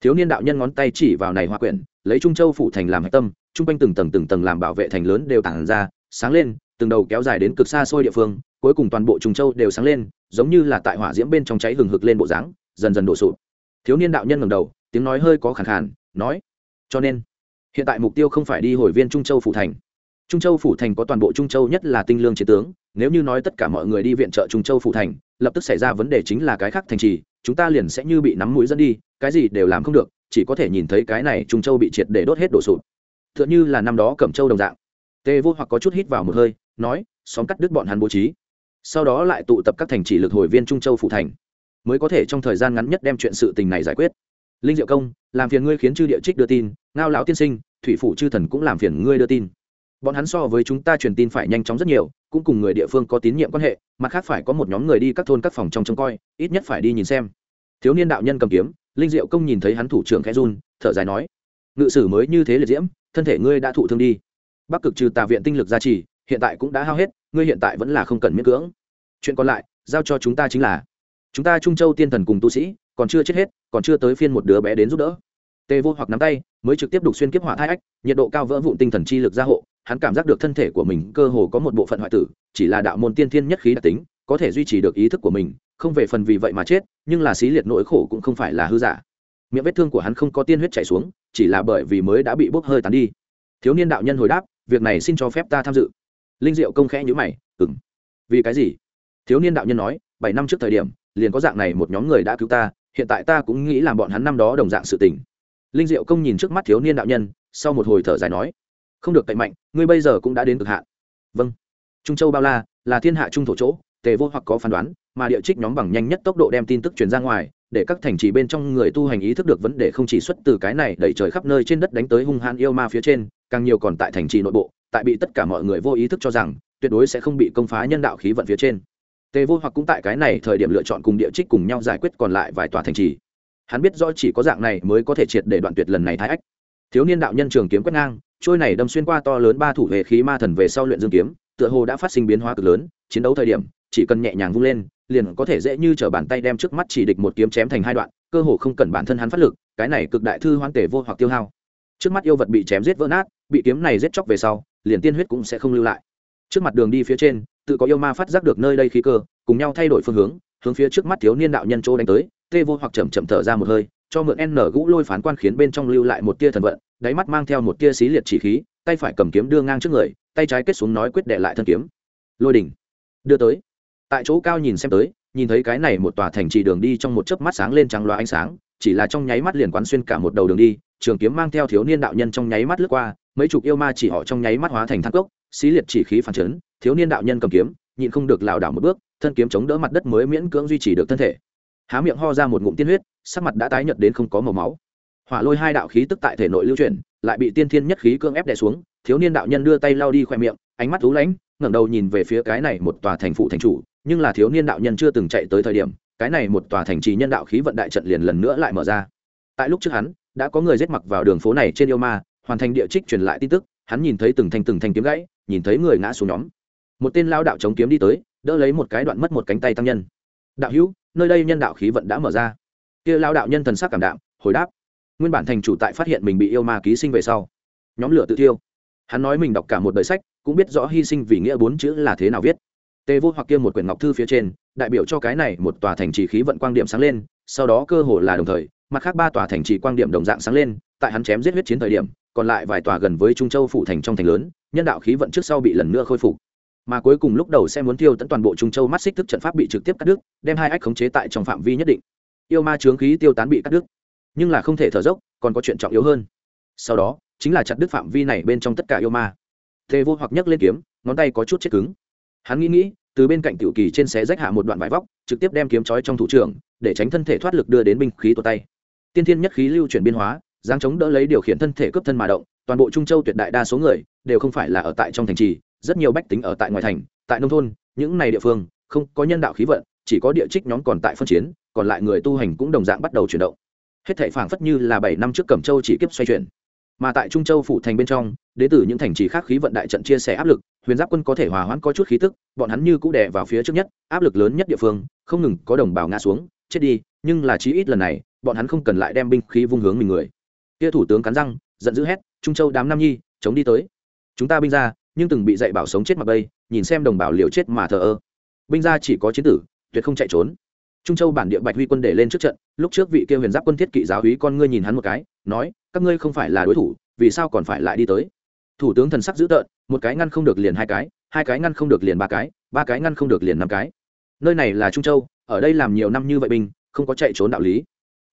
Thiếu niên đạo nhân ngón tay chỉ vào này hoa quyển, lấy trung châu phủ thành làm hạch tâm, chung quanh từng tầng từng tầng làm bảo vệ thành lớn đều tản ra, sáng lên, từng đầu kéo dài đến cực xa xôi địa phương, cuối cùng toàn bộ trung châu đều sáng lên, giống như là tại hỏa diễm bên trong cháy hừng hực lên bộ dáng, dần dần đổ sụp. Thiếu niên đạo nhân ngầm đầu, tiếng nói hơi có khàn khàn, nói, cho nên hiện tại mục tiêu không phải đi hồi viên trung châu phủ thành. Trung châu phủ thành có toàn bộ trung châu nhất là tinh lương chiến tướng, nếu như nói tất cả mọi người đi viện trợ trung châu phủ thành, lập tức xảy ra vấn đề chính là cái khác thành trì, chúng ta liền sẽ như bị nắm mũi dẫn đi, cái gì đều làm không được, chỉ có thể nhìn thấy cái này trung châu bị triệt để đốt hết đổ sụp. T h ư ợ n như là năm đó cẩm châu đồng dạng. Tê vô hoặc có chút hít vào một hơi, nói, xóm cắt đứt bọn hắn bố trí. Sau đó lại tụ tập các thành trì lực hồi viên trung châu phủ thành, mới có thể trong thời gian ngắn nhất đem chuyện sự tình này giải quyết linh diệu công, làm phiền ngươi khiến chư địa trích đưa tin, ngao lão tiên sinh, thủy phủ chư thần cũng làm phiền ngươi đưa tin. Bọn hắn so với chúng ta truyền tin phải nhanh chóng rất nhiều, cũng cùng người địa phương có tín nhiệm quan hệ, mặt khác phải có một nhóm người đi các thôn các phòng trong trông coi, ít nhất phải đi nhìn xem. Thiếu niên đạo nhân cầm kiếm, linh diệu công nhìn thấy hắn thủ trưởng khẽ run, thở dài nói, ngự sử mới như thế liệt diễm, thân thể ngươi đã thụ thương đi. Bắc cực trừ tà viện tinh lực gia trì, hiện tại cũng đã hao hết, ngươi hiện tại vẫn là không cần miễn cưỡng. Chuyện còn lại, giao cho chúng ta chính là, chúng ta trung châu tiên thần cùng tu sĩ còn chưa chết hết, còn chưa tới phiên một đứa bé đến giúp đỡ. Tê vô hoặc nắm tay, mới trực tiếp đục xuyên kiếp hỏa thai ách, nhiệt độ cao vỡ vụn tinh thần chi lực gia hộ, hắn cảm giác được thân thể của mình cơ hồ có một bộ phận hoại tử, chỉ là đạo môn tiên thiên nhất khí đặc tính, có thể duy trì được ý thức của mình, không về phần vì vậy mà chết, nhưng là xí liệt nỗi khổ cũng không phải là hư giả. Miệng vết thương của hắn không có tiên huyết chảy xuống, chỉ là bởi vì mới đã bị bốc hơi tán đi. Thiếu niên đạo nhân hồi đáp, việc này xin cho phép ta tham dự. Linh diệu công khẽ nhữ mày ừng vì cái gì? Thiếu niên đạo nhân nói, bảy năm trước thời điểm, liền có dạng này một nhóm người đã cứu ta hiện tại ta cũng nghĩ làm bọn hắn năm đó đồng dạng sự tình. Linh diệu công nhìn trước mắt thiếu niên đạo nhân, sau một hồi thở dài nói, không được cậy mạnh, ngươi bây giờ cũng đã đến cực hạn. Vâng. Trung châu bao la là thiên hạ trung thổ chỗ, tề vô hoặc có phán đoán, mà địa trích nhóm bằng nhanh nhất tốc độ đem tin tức truyền ra ngoài, để các thành trì bên trong người tu hành ý thức được vấn đề không chỉ xuất từ cái này đẩy trời khắp nơi trên đất đánh tới hung hãn yêu ma phía trên, càng nhiều còn tại thành trì nội bộ, tại bị tất cả mọi người vô ý thức cho rằng, tuyệt đối sẽ không bị công phá nhân đạo khí vận phía trên tề vô hoặc cũng tại cái này thời điểm lựa chọn cùng địa trích cùng nhau giải quyết còn lại vài tòa thành trì. Hắn biết rõ chỉ có dạng này mới có thể triệt để đoạn tuyệt lần này thái ách. Thiếu niên đạo nhân trường kiếm quét ngang, trôi này đâm xuyên qua to lớn ba thủ hệ khí ma thần về sau luyện dương kiếm, tựa hồ đã phát sinh biến hóa cực lớn, chiến đấu thời điểm, chỉ cần nhẹ nhàng vung lên, liền có thể dễ như t bàn tay đem trước mắt chỉ địch một kiếm chém thành hai đoạn, cơ hồ không cần bản thân hắn phát lực, cái này cực đại thư hoan tể vô hoặc tiêu hao. Trước mắt yêu vật bị chém giết vỡ nát, bị kiếm này giết chóc về sau, liền tiên huyết cũng sẽ không lưu lại. Trước mặt đường đi phía trên tự có yêu ma phát giác được nơi đây khí cơ, cùng nhau thay đổi phương hướng hướng phía trước mắt thiếu niên đạo nhân chỗ đánh tới, tê vô hoặc chậm chậm thở ra một hơi, cho mượn n gũ lôi phán quan khiến bên trong lưu lại một tia thần vận, đáy mắt mang theo một tia xí liệt chỉ khí, tay phải cầm kiếm đưa ngang trước người, tay trái kết xuống nói quyết đệ lại thân kiếm. Lôi đỉnh. Đưa tới. Tại chỗ cao nhìn xem tới, nhìn thấy cái này một tòa thành trì đường đi trong một chớp mắt sáng lên trắng loa ánh sáng, chỉ là trong nháy mắt liền quán xuyên cả một đầu đường đi, trường kiếm mang theo thiếu niên đạo nhân trong nháy mắt lướt qua, mấy chục yêu ma chỉ họ trong nháy mắt hóa thành thác gốc xí liệt chỉ khí phản chấn, thiếu niên đạo nhân cầm kiếm, nhịn không được lảo đảo một bước, thân kiếm chống đỡ mặt đất mới miễn cưỡng duy trì được thân thể. Há miệng ho ra một ngụm tiên huyết, sắc mặt đã tái nhợt đến không có màu máu. Hỏa lôi hai đạo khí tức tại thể nội lưu chuyển, lại bị tiên thiên nhất khí cưỡng ép đè xuống, thiếu niên đạo nhân đưa tay lau đi khoe miệng, ánh mắt thú lánh ngẩng đầu nhìn về phía cái này một tòa thành phụ thành chủ, nhưng là thiếu niên đạo nhân chưa từng chạy tới thời điểm, cái này một tòa thành trì nhân đạo khí vận đại trận liền lần nữa lại mở ra. Tại lúc trước hắn, đã có người giết mặc vào đường phố này trên yêu ma, hoàn thành địa trích truyền lại tin tức, hắn nhìn thấy từng thanh từng thanh kiếm gãy nhìn thấy người ngã xuống nhóm. Một tên lao đạo chống kiếm đi tới, đỡ lấy một cái đoạn mất một cánh tay tăng nhân. Đạo hữu, nơi đây nhân đạo khí vận đã mở ra. Kia lao đạo nhân thần sắc cảm đạm, hồi đáp. Nguyên bản thành chủ tại phát hiện mình bị yêu ma ký sinh về sau, nhóm lửa tự tiêu. hắn nói mình đọc cả một đời sách, cũng biết rõ hy sinh vì nghĩa bốn chữ là thế nào viết. Tê vô hoặc kia một quyển ngọc thư phía trên, đại biểu cho cái này một tòa thành trì khí vận quang điểm sáng lên, sau đó cơ hồ là đồng thời, mặt khác ba tòa thành trì quang điểm đồng dạng sáng lên, tại hắn chém giết huyết chiến thời điểm, còn lại vài tòa gần với trung châu phủ thành trong thành lớn nhân đạo khí vận trước sau bị lần nữa khôi phục. Mà cuối cùng lúc đầu sẽ muốn tiêu tận toàn bộ trung châu mắt xích thức trận pháp bị trực tiếp cắt đứt, đem hai ách khống chế tại trong phạm vi nhất định. Yêu ma chướng khí tiêu tán bị cắt đứt. Nhưng là không thể thở dốc, còn có chuyện trọng yếu hơn. Sau đó, chính là chặt đứt phạm vi này bên trong tất cả yêu ma. Tề vô hoặc nhấc lên kiếm, ngón tay có chút chết cứng. Hắn nghĩ nghĩ, từ bên cạnh tiểu kỳ trên xé rách hạ một đoạn vải vóc, trực tiếp đem kiếm trói trong thủ trưởng, để tránh thân thể thoát lực đưa đến binh khí tuột tay. Tiên thiên nhất khí lưu chuyển biên hóa giáng chống đỡ lấy điều khiển thân thể cướp thân mà động, toàn bộ trung châu tuyệt đại đa số người đều không phải là ở tại trong thành trì, rất nhiều bách tính ở tại ngoài thành, tại nông thôn, những này địa phương, không có nhân đạo khí vận, chỉ có địa trích nhóm còn tại phân chiến, còn lại người tu hành cũng đồng dạng bắt đầu chuyển động. Hết thảy phảng phất như là bảy năm trước cẩm châu chỉ kiếp xoay chuyển. Mà tại trung châu phủ thành bên trong, đến từ những thành trì khác khí vận đại trận chia sẻ áp lực, huyền giáp quân có thể hòa hoãn có chút khí tức, bọn hắn như cũ đè vào phía trước nhất, áp lực lớn nhất địa phương, không ngừng có đồng bào ngã xuống, chết đi, nhưng là chí ít lần này, bọn hắn không cần lại đem binh khí vung hướng mình người. Kia thủ tướng cắn răng, giận dữ hét, trung châu đám nam nhi, chống đi tới chúng ta binh ra nhưng từng bị dạy bảo sống chết mặc bây nhìn xem đồng bào liều chết mà thờ ơ. Binh ra chỉ có chiến tử, tuyệt không chạy trốn. Trung châu bản địa bạch huy quân để lên trước trận, lúc trước vị kia huyền giáp quân thiết kỵ giáo húy con ngươi nhìn hắn một cái, nói, các ngươi không phải là đối thủ, vì sao còn phải lại đi tới? Thủ tướng thần sắc dữ tợn, một cái ngăn không được liền hai cái hai cái ngăn không được liền ba cái ba cái ngăn không được liền năm cái. Nơi này là trung châu, ở đây làm nhiều năm như vậy binh, không có chạy trốn đạo lý.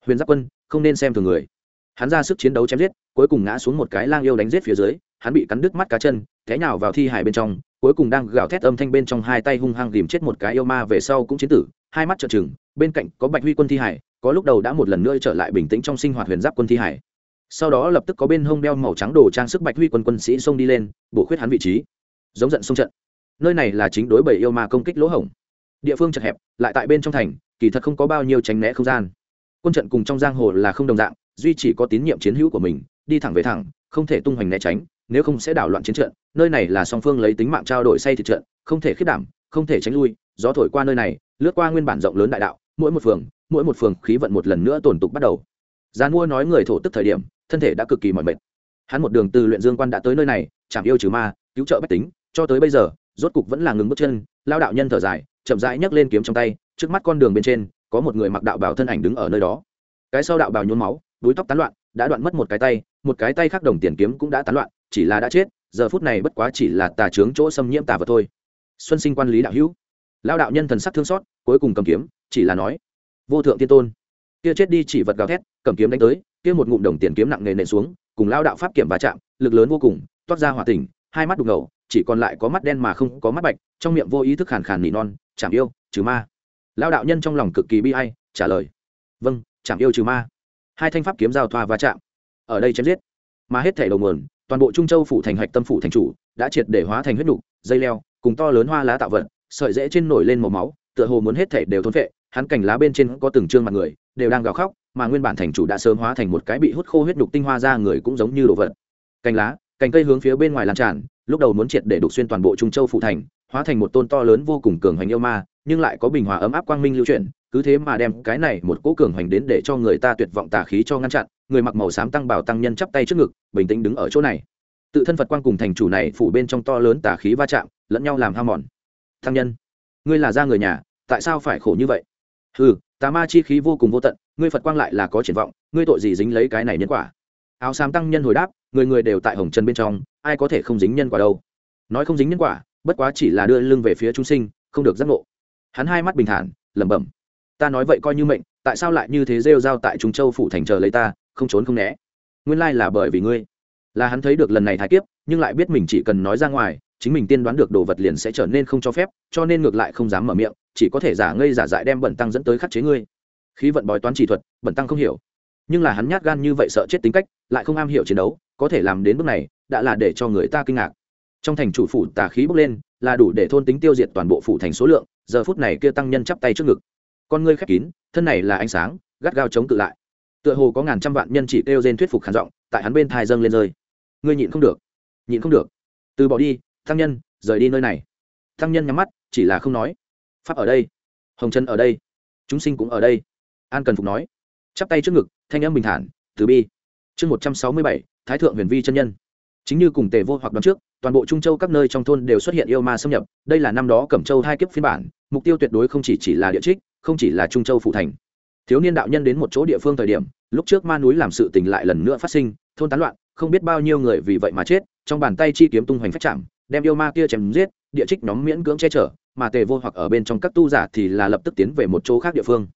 Huyền giáp quân, không nên xem thường người. Hắn ra sức chiến đấu chém giết, cuối cùng ngã xuống một cái lang yêu đánh giết phía dưới hắn bị cắn đứt mắt cá chân, té nhào vào thi hải bên trong, cuối cùng đang gào thét âm thanh bên trong hai tay hung hăng tìm chết một cái yêu ma về sau cũng chiến tử, hai mắt trợn trừng, bên cạnh có bạch huy quân thi hải có lúc đầu đã một lần nữa trở lại bình tĩnh trong sinh hoạt huyền giáp quân thi hải sau đó lập tức có bên hông đeo màu trắng đồ trang sức bạch huy quân quân sĩ xông đi lên, bổ khuyết hắn vị trí. Giống giận xông trận. Nơi này là chính đối bảy yêu ma công kích lỗ hổng. Địa phương chật hẹp, lại tại bên trong thành, kỳ thật không có bao nhiêu tránh né không gian. Quân trận cùng trong giang hồ là không đồng dạng, duy chỉ có tín nhiệm chiến hữu của mình, đi thẳng về thẳng, không thể tung hoành né tránh nếu không sẽ đảo loạn chiến trận, nơi này là song phương lấy tính mạng trao đổi say thịt trận, không thể khiết đảm, không thể tránh lui, gió thổi qua nơi này, lướt qua nguyên bản rộng lớn đại đạo, mỗi một phường, mỗi một phường khí vận một lần nữa tổn tục bắt đầu. Gian mua nói người thổ tức thời điểm, thân thể đã cực kỳ mỏi mệt. Hắn một đường từ luyện dương quan đã tới nơi này chẳng yêu trừ ma, cứu trợ bách tính, cho tới bây giờ, rốt cục vẫn là ngừng bước chân, lao đạo nhân thở dài, chậm rãi nhấc lên kiếm trong tay, trước mắt con đường bên trên, có một người mặc đạo bào thân ảnh đứng ở nơi đó. Cái sau đạo bào nhuốm máu đuôi tóc tán loạn, đã đoạn mất một cái tay, một cái tay khác đồng tiền kiếm cũng đã tán loạn chỉ là đã chết, giờ phút này bất quá chỉ là tà trướng chỗ xâm nhiễm tà vật thôi. Xuân sinh quan lý đạo hữu. Lao đạo nhân thần sắc thương xót, cuối cùng cầm kiếm, chỉ là nói, vô thượng tiên tôn, kia chết đi chỉ vật gào thét, cầm kiếm đánh tới, kia một ngụm đồng tiền kiếm nặng nề nện xuống, cùng lao đạo pháp kiểm va chạm, lực lớn vô cùng, toát ra hỏa tỉnh, hai mắt đục ngầu, chỉ còn lại có mắt đen mà không có mắt bạch, trong miệng vô ý thức khàn khàn nỉ non, chảm yêu, trừ ma. Lao đạo nhân trong lòng cực kỳ bi ai, trả lời vâng chảm yêu trừ ma. Hai thanh pháp kiếm giao thoa va chạm, ở đây chém giết, mà hết thể đầu nguồn toàn bộ trung châu phủ thành hạch tâm phủ thành chủ, đã triệt để hóa thành huyết nục, dây leo, cùng to lớn hoa lá tạo vật, sợi rễ trên nổi lên màu máu, tựa hồ muốn hết thể đều thôn vệ hắn cành lá bên trên có từng trương mặt người, đều đang gào khóc, mà nguyên bản thành chủ đã sớm hóa thành một cái bị hút khô huyết nục tinh hoa ra người cũng giống như đồ vật. Cành lá, cành cây hướng phía bên ngoài lan tràn, lúc đầu muốn triệt để đục xuyên toàn bộ trung châu phụ thành, hóa thành một tôn to lớn vô cùng cường hoành yêu ma nhưng lại có bình hòa ấm áp quang minh lưu chuyển, cứ thế mà đem cái này một cỗ cường hành đến để cho người ta tuyệt vọng tà khí cho ngăn chặn, người mặc màu xám tăng bảo tăng nhân chắp tay trước ngực, bình tĩnh đứng ở chỗ này. Tự thân phật quang cùng thành chủ này phủ bên trong to lớn tà khí va chạm, lẫn nhau làm ham mòn. Thăng nhân, ngươi là gia người nhà, tại sao phải khổ như vậy? Ừ tà ma chi khí vô cùng vô tận, ngươi phật quang lại là có triển vọng, ngươi tội gì dính lấy cái này nhân quả? Áo xám tăng nhân hồi đáp, người người đều tại hồng trần bên trong, ai có thể không dính nhân quả đâu. Nói không dính nhân quả, bất quá chỉ là đưa lưng về phía chúng sinh, không được giác ngộ hắn hai mắt bình thản, lẩm bẩm, ta nói vậy coi như mệnh, tại sao lại như thế rêu rao tại trung châu phủ thành chờ lấy ta, không trốn không né? Nguyên lai là bởi vì ngươi. Là hắn thấy được lần này thái kiếp, nhưng lại biết mình chỉ cần nói ra ngoài, chính mình tiên đoán được đồ vật liền sẽ trở nên không cho phép, cho nên ngược lại không dám mở miệng, chỉ có thể giả ngây giả dại đem bẩn tăng dẫn tới khắc chế ngươi. Khí vận bói toán chỉ thuật, bẩn tăng không hiểu. Nhưng là hắn nhát gan như vậy sợ chết tính cách, lại không am hiểu chiến đấu, có thể làm đến bước này, đã là để cho người ta kinh ngạc. Trong thành chủ phủ tà khí bốc lên, là đủ để thôn tính tiêu diệt toàn bộ phủ thành số lượng giờ phút này kia tăng nhân chắp tay trước ngực. Con ngươi khép kín, thân này là ánh sáng, gắt gao chống cự lại. Tựa hồ có ngàn trăm vạn nhân chỉ kêu trên thuyết phục khản giọng, tại hắn bên thai dâng lên rơi. Ngươi nhịn không được, nhịn không được. Từ bỏ đi, tăng nhân, rời đi nơi này. Tăng nhân nhắm mắt, chỉ là không nói. Pháp ở đây. Hồng chân ở đây. Chúng sinh cũng ở đây. An cần phục nói. Chắp tay trước ngực, thanh âm bình thản, từ bi. Chương một trăm sáu mươi bảy, thái thượng huyền vi chân nhân. Chính như cùng tề vô hoặc đón trước, toàn bộ trung châu các nơi trong thôn đều xuất hiện yêu ma xâm nhập, đây là năm đó cẩm châu hai kiếp phiên bản mục tiêu tuyệt đối không chỉ chỉ là địa trích, không chỉ là trung châu phụ thành. Thiếu niên đạo nhân đến một chỗ địa phương thời điểm, lúc trước ma núi làm sự tình lại lần nữa phát sinh, thôn tán loạn, không biết bao nhiêu người vì vậy mà chết, trong bàn tay chi kiếm tung hoành phách chạm, đem yêu ma kia chém giết, địa trích nhóm miễn cưỡng che chở, mà tề vô hoặc ở bên trong các tu giả thì là lập tức tiến về một chỗ khác địa phương.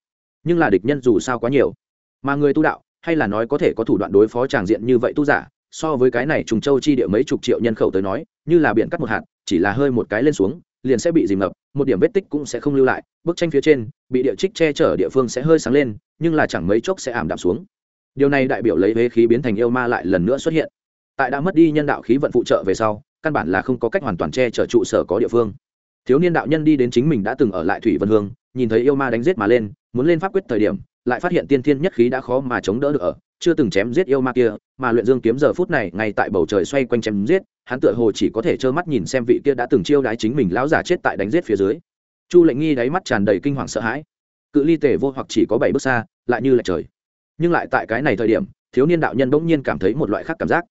Nhưng là địch nhân dù sao quá nhiều. Mà người tu đạo, hay là nói có thể có thủ đoạn đối phó tràng diện như vậy tu giả, so với cái này trùng châu chi địa mấy chục triệu nhân khẩu tới nói, như là biển cắt một hạt, chỉ là hơi một cái lên xuống liền sẽ bị dìm ngập, một điểm vết tích cũng sẽ không lưu lại, bức tranh phía trên, bị địa trích che chở địa phương sẽ hơi sáng lên, nhưng là chẳng mấy chốc sẽ ảm đạm xuống. Điều này đại biểu lấy vế khí biến thành yêu ma lại lần nữa xuất hiện. Tại đã mất đi nhân đạo khí vận phụ trợ về sau, căn bản là không có cách hoàn toàn che chở trụ sở có địa phương. Thiếu niên đạo nhân đi đến chính mình đã từng ở lại thủy vân hương, nhìn thấy yêu ma đánh giết mà lên, muốn lên pháp quyết thời điểm, lại phát hiện tiên thiên nhất khí đã khó mà chống đỡ được ở chưa từng chém giết yêu ma kia, mà luyện dương kiếm giờ phút này ngay tại bầu trời xoay quanh chém giết, hắn tựa hồ chỉ có thể trơ mắt nhìn xem vị kia đã từng chiêu đái chính mình lão giả chết tại đánh giết phía dưới. Chu lệnh nghi đáy mắt tràn đầy kinh hoàng sợ hãi. Cự ly tề vô hoặc chỉ có bảy bước xa, lại như là trời. Nhưng lại tại cái này thời điểm, thiếu niên đạo nhân bỗng nhiên cảm thấy một loại khác cảm giác.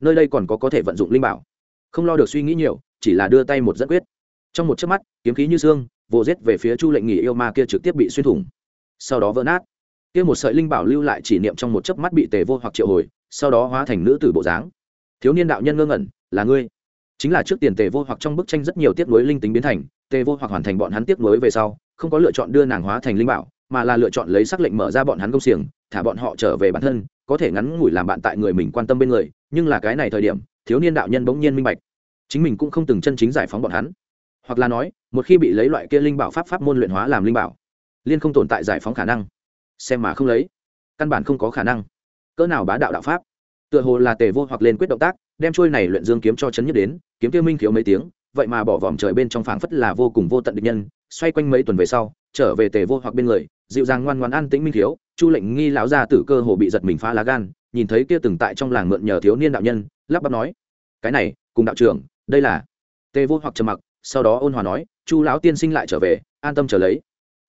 Nơi đây còn có có thể vận dụng linh bảo. Không lo được suy nghĩ nhiều, chỉ là đưa tay một dẫn quyết. Trong một chớp mắt, kiếm khí như xương, vồ rết về phía chu lệnh nghỉ yêu ma kia trực tiếp bị xuyên thủng. Sau đó vỡ nát kia một sợi linh bảo lưu lại chỉ niệm trong một chớp mắt bị tề vô hoặc triệu hồi, sau đó hóa thành nữ tử bộ dáng. Thiếu niên đạo nhân ngơ ngẩn, là ngươi? Chính là trước tiền tề vô hoặc trong bức tranh rất nhiều tiếp nối linh tính biến thành, tề vô hoặc hoàn thành bọn hắn tiếp nối về sau, không có lựa chọn đưa nàng hóa thành linh bảo, mà là lựa chọn lấy sắc lệnh mở ra bọn hắn công xiềng, thả bọn họ trở về bản thân, có thể ngắn ngủi làm bạn tại người mình quan tâm bên người, nhưng là cái này thời điểm, thiếu niên đạo nhân bỗng nhiên minh bạch. Chính mình cũng không từng chân chính giải phóng bọn hắn. Hoặc là nói, một khi bị lấy loại kia linh bảo pháp pháp môn luyện hóa làm linh bảo, liên không tồn tại giải phóng khả năng xem mà không lấy. Căn bản không có khả năng. Cỡ nào bá đạo đạo pháp. Tựa hồ là tề vô hoặc lên quyết động tác đem trôi này luyện dương kiếm cho chấn nhất đến kiếm tiêu minh khiếu mấy tiếng vậy mà bỏ vòm trời bên trong phảng phất là vô cùng vô tận địch nhân xoay quanh mấy tuần về sau trở về tề vô hoặc bên người dịu dàng ngoan ngoan an tĩnh minh thiếu, chu lệnh nghi lão ra tử cơ hồ bị giật mình phá lá gan nhìn thấy kia từng tại trong làng mượn nhờ thiếu niên đạo nhân lắp bắp nói cái này cùng đạo trưởng đây là. Tề vô hoặc trầm mặc sau đó ôn hòa nói chu lão tiên sinh lại trở về an tâm trở lấy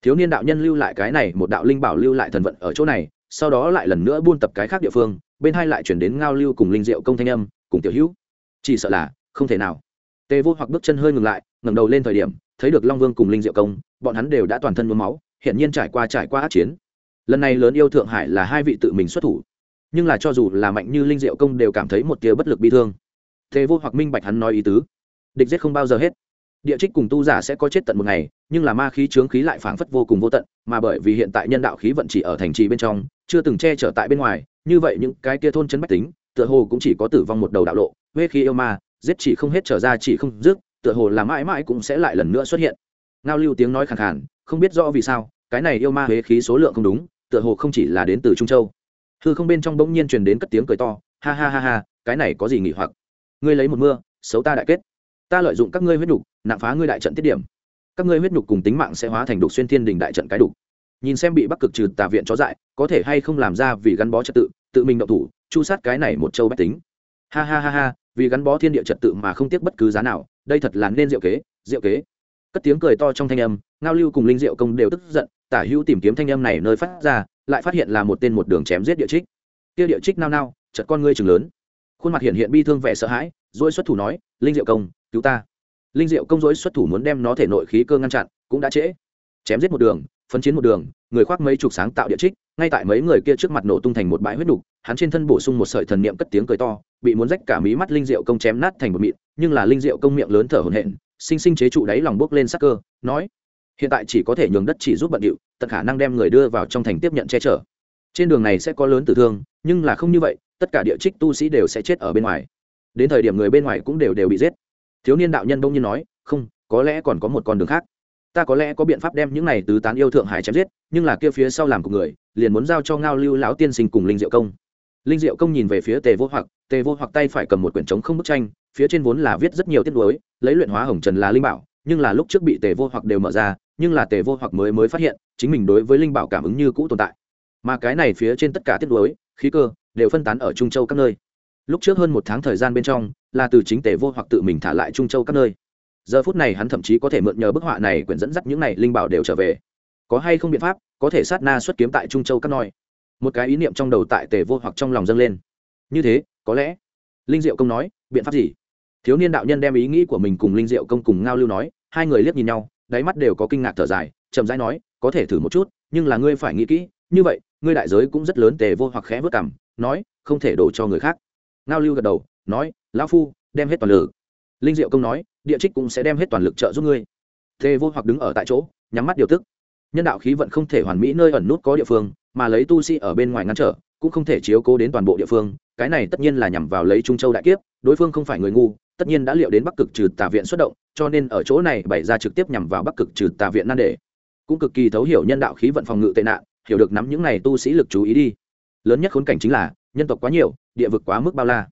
thiếu niên đạo nhân lưu lại cái này, một đạo linh bảo lưu lại thần vận ở chỗ này, sau đó lại lần nữa buôn tập cái khác địa phương, bên hai lại chuyển đến ngao lưu cùng linh diệu công thanh âm, cùng tiểu hữu. Chỉ sợ là, không thể nào. Tề vô hoặc bước chân hơi ngừng lại, ngẩng đầu lên thời điểm, thấy được long vương cùng linh diệu công, bọn hắn đều đã toàn thân mướm máu hiện nhiên trải qua trải qua át chiến. Lần này lớn yêu thượng hải là hai vị tự mình xuất thủ. Nhưng là cho dù là mạnh như linh diệu công đều cảm thấy một tia bất lực bi thương. Tề vô hoặc minh bạch hắn nói ý tứ. Địch giết không bao giờ hết. Địa trích cùng tu giả sẽ có chết tận một ngày nhưng là ma khí chướng khí lại phảng phất vô cùng vô tận, mà bởi vì hiện tại nhân đạo khí vận chỉ ở thành trì bên trong, chưa từng che chở tại bên ngoài, như vậy những cái kia thôn trấn bách tính, tựa hồ cũng chỉ có tử vong một đầu đạo lộ, huê khí yêu ma, giết chỉ không hết trở ra chỉ không dứt, tựa hồ là mãi mãi cũng sẽ lại lần nữa xuất hiện. Ngao lưu tiếng nói khẳng khàn, không biết rõ vì sao, cái này yêu ma huế khí số lượng không đúng, tựa hồ không chỉ là đến từ trung châu. Hư không bên trong bỗng nhiên truyền đến cất tiếng cười to, ha ha ha ha, cái này có gì nghỉ hoặc? Ngươi lấy một mưa, xấu ta đại kết. Ta lợi dụng các ngươi huyết đủ nặng phá ngươi đại trận tiết điểm các ngươi huyết nhục cùng tính mạng sẽ hóa thành đục xuyên thiên đình đại trận cái đục. Nhìn xem bị bắc cực trừ tà viện chó dại, có thể hay không làm ra vì gắn bó trật tự tự mình động thủ, chu sát cái này một châu bách tính. Ha ha ha ha, vì gắn bó thiên địa trật tự mà không tiếc bất cứ giá nào, đây thật là nên diệu kế diệu kế. Cất tiếng cười to trong thanh âm, ngao lưu cùng linh diệu công đều tức giận, tả hữu tìm kiếm thanh âm này nơi phát ra, lại phát hiện là một tên một đường chém giết địa trích. Kia địa trích nao nao chật con ngươi chừng lớn. Khuôn mặt hiện hiện bi thương vẻ sợ hãi dỗi xuất thủ nói, linh diệu công, cứu ta linh diệu công dối xuất thủ muốn đem nó thể nội khí cơ ngăn chặn, cũng đã trễ. Chém giết một đường phấn chiến một đường, người khoác mấy chục sáng tạo địa trích, ngay tại mấy người kia trước mặt nổ tung thành một bãi huyết đục, hắn trên thân bổ sung một sợi thần niệm cất tiếng cười to, bị muốn rách cả mí mắt linh diệu công chém nát thành một mịn, nhưng là linh diệu công miệng lớn thở hổn hển, sinh sinh chế trụ đáy lòng bước lên sắc cơ, nói, hiện tại chỉ có thể nhường đất chỉ giúp bận điệu, tận khả năng đem người đưa vào trong thành tiếp nhận che chở. Trên đường này sẽ có lớn tử thương, nhưng là không như vậy, tất cả địa trích tu sĩ đều sẽ chết ở bên ngoài. Đến thời điểm người bên ngoài cũng đều đều bị giết thiếu niên đạo nhân bỗng nhiên nói, không, có lẽ còn có một con đường khác. Ta có lẽ có biện pháp đem những này tứ tán yêu thượng hải chém giết, nhưng là kia phía sau làm của người, liền muốn giao cho ngao lưu lão tiên sinh cùng linh diệu công. Linh diệu công nhìn về phía tề vô hoặc, tề vô hoặc tay phải cầm một quyển trống không bức tranh, phía trên vốn là viết rất nhiều tiết đối lấy luyện hóa hồng trần là linh bảo, nhưng là lúc trước bị tề vô hoặc đều mở ra, nhưng là tề vô hoặc mới mới phát hiện, chính mình đối với linh bảo cảm ứng như cũ tồn tại. Mà cái này phía trên tất cả tiết đối khí cơ, đều phân tán ở trung châu các nơi. Lúc trước hơn một tháng thời gian bên trong là từ chính tề vô hoặc tự mình thả lại trung châu các nơi. Giờ phút này hắn thậm chí có thể mượn nhờ bức họa này quyển dẫn dắt những này linh bảo đều trở về. Có hay không biện pháp, có thể sát na xuất kiếm tại trung châu các noi một cái ý niệm trong đầu tại tề vô hoặc trong lòng dâng lên. Như thế, có lẽ, linh diệu công nói, biện pháp gì? Thiếu niên đạo nhân đem ý nghĩ của mình cùng linh diệu công cùng ngao lưu nói, hai người liếc nhìn nhau, đáy mắt đều có kinh ngạc thở dài, chậm rãi nói, có thể thử một chút, nhưng là ngươi phải nghĩ kỹ, như vậy, ngươi đại giới cũng rất lớn, tề vô hoặc khẽ vớt cảm nói, không thể đổ cho người khác. Ngao lưu gật đầu, nói lão phu, đem hết toàn lực. Linh diệu công nói, địa trích cũng sẽ đem hết toàn lực trợ giúp ngươi. Thê vô hoặc đứng ở tại chỗ, nhắm mắt điều tức. Nhân đạo khí vận không thể hoàn mỹ nơi ẩn nút có địa phương, mà lấy tu sĩ ở bên ngoài ngăn trở, cũng không thể chiếu cố đến toàn bộ địa phương. Cái này tất nhiên là nhằm vào lấy trung châu đại kiếp, đối phương không phải người ngu, tất nhiên đã liệu đến bắc cực trừ tà viện xuất động, cho nên ở chỗ này bày ra trực tiếp nhằm vào bắc cực trừ tà viện nan đề. Cũng cực kỳ thấu hiểu nhân đạo khí vận phòng ngự tệ nạn, hiểu được nắm những này tu sĩ lực chú ý đi. Lớn nhất khốn cảnh chính là, nhân tộc quá nhiều, địa vực quá mức bao la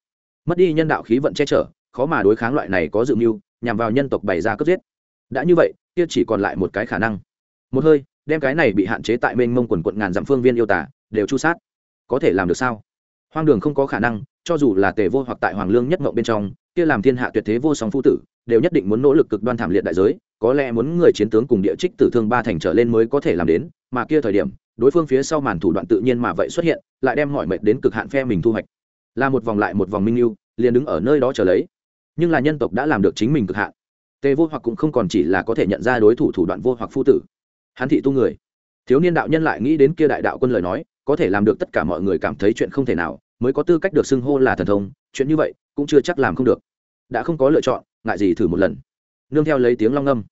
mất đi nhân đạo khí vận che chở, khó mà đối kháng loại này có dự mưu, nhằm vào nhân tộc bày ra cướp giết. Đã như vậy, kia chỉ còn lại một cái khả năng. Một hơi, đem cái này bị hạn chế tại mênh mông quần quận ngàn dặm phương viên yêu tả đều chu sát. Có thể làm được sao? Hoang đường không có khả năng, cho dù là tề vô hoặc tại hoàng lương nhất mộng bên trong, kia làm thiên hạ tuyệt thế vô song phu tử, đều nhất định muốn nỗ lực cực đoan thảm liệt đại giới, có lẽ muốn người chiến tướng cùng địa trích tử thương ba thành trở lên mới có thể làm đến, mà kia thời điểm, đối phương phía sau màn thủ đoạn tự nhiên mà vậy xuất hiện, lại đem mọi mệt đến cực hạn phe mình thu hoạch là một vòng lại một vòng minh lưu, liền đứng ở nơi đó chờ lấy. Nhưng là nhân tộc đã làm được chính mình cực hạn. Tề vô hoặc cũng không còn chỉ là có thể nhận ra đối thủ thủ đoạn vô hoặc phu tử. Hắn thị tu người. Thiếu niên đạo nhân lại nghĩ đến kia đại đạo quân lời nói, có thể làm được tất cả mọi người cảm thấy chuyện không thể nào, mới có tư cách được xưng hô là thần thông, chuyện như vậy cũng chưa chắc làm không được. Đã không có lựa chọn, ngại gì thử một lần. Nương theo lấy tiếng long ngâm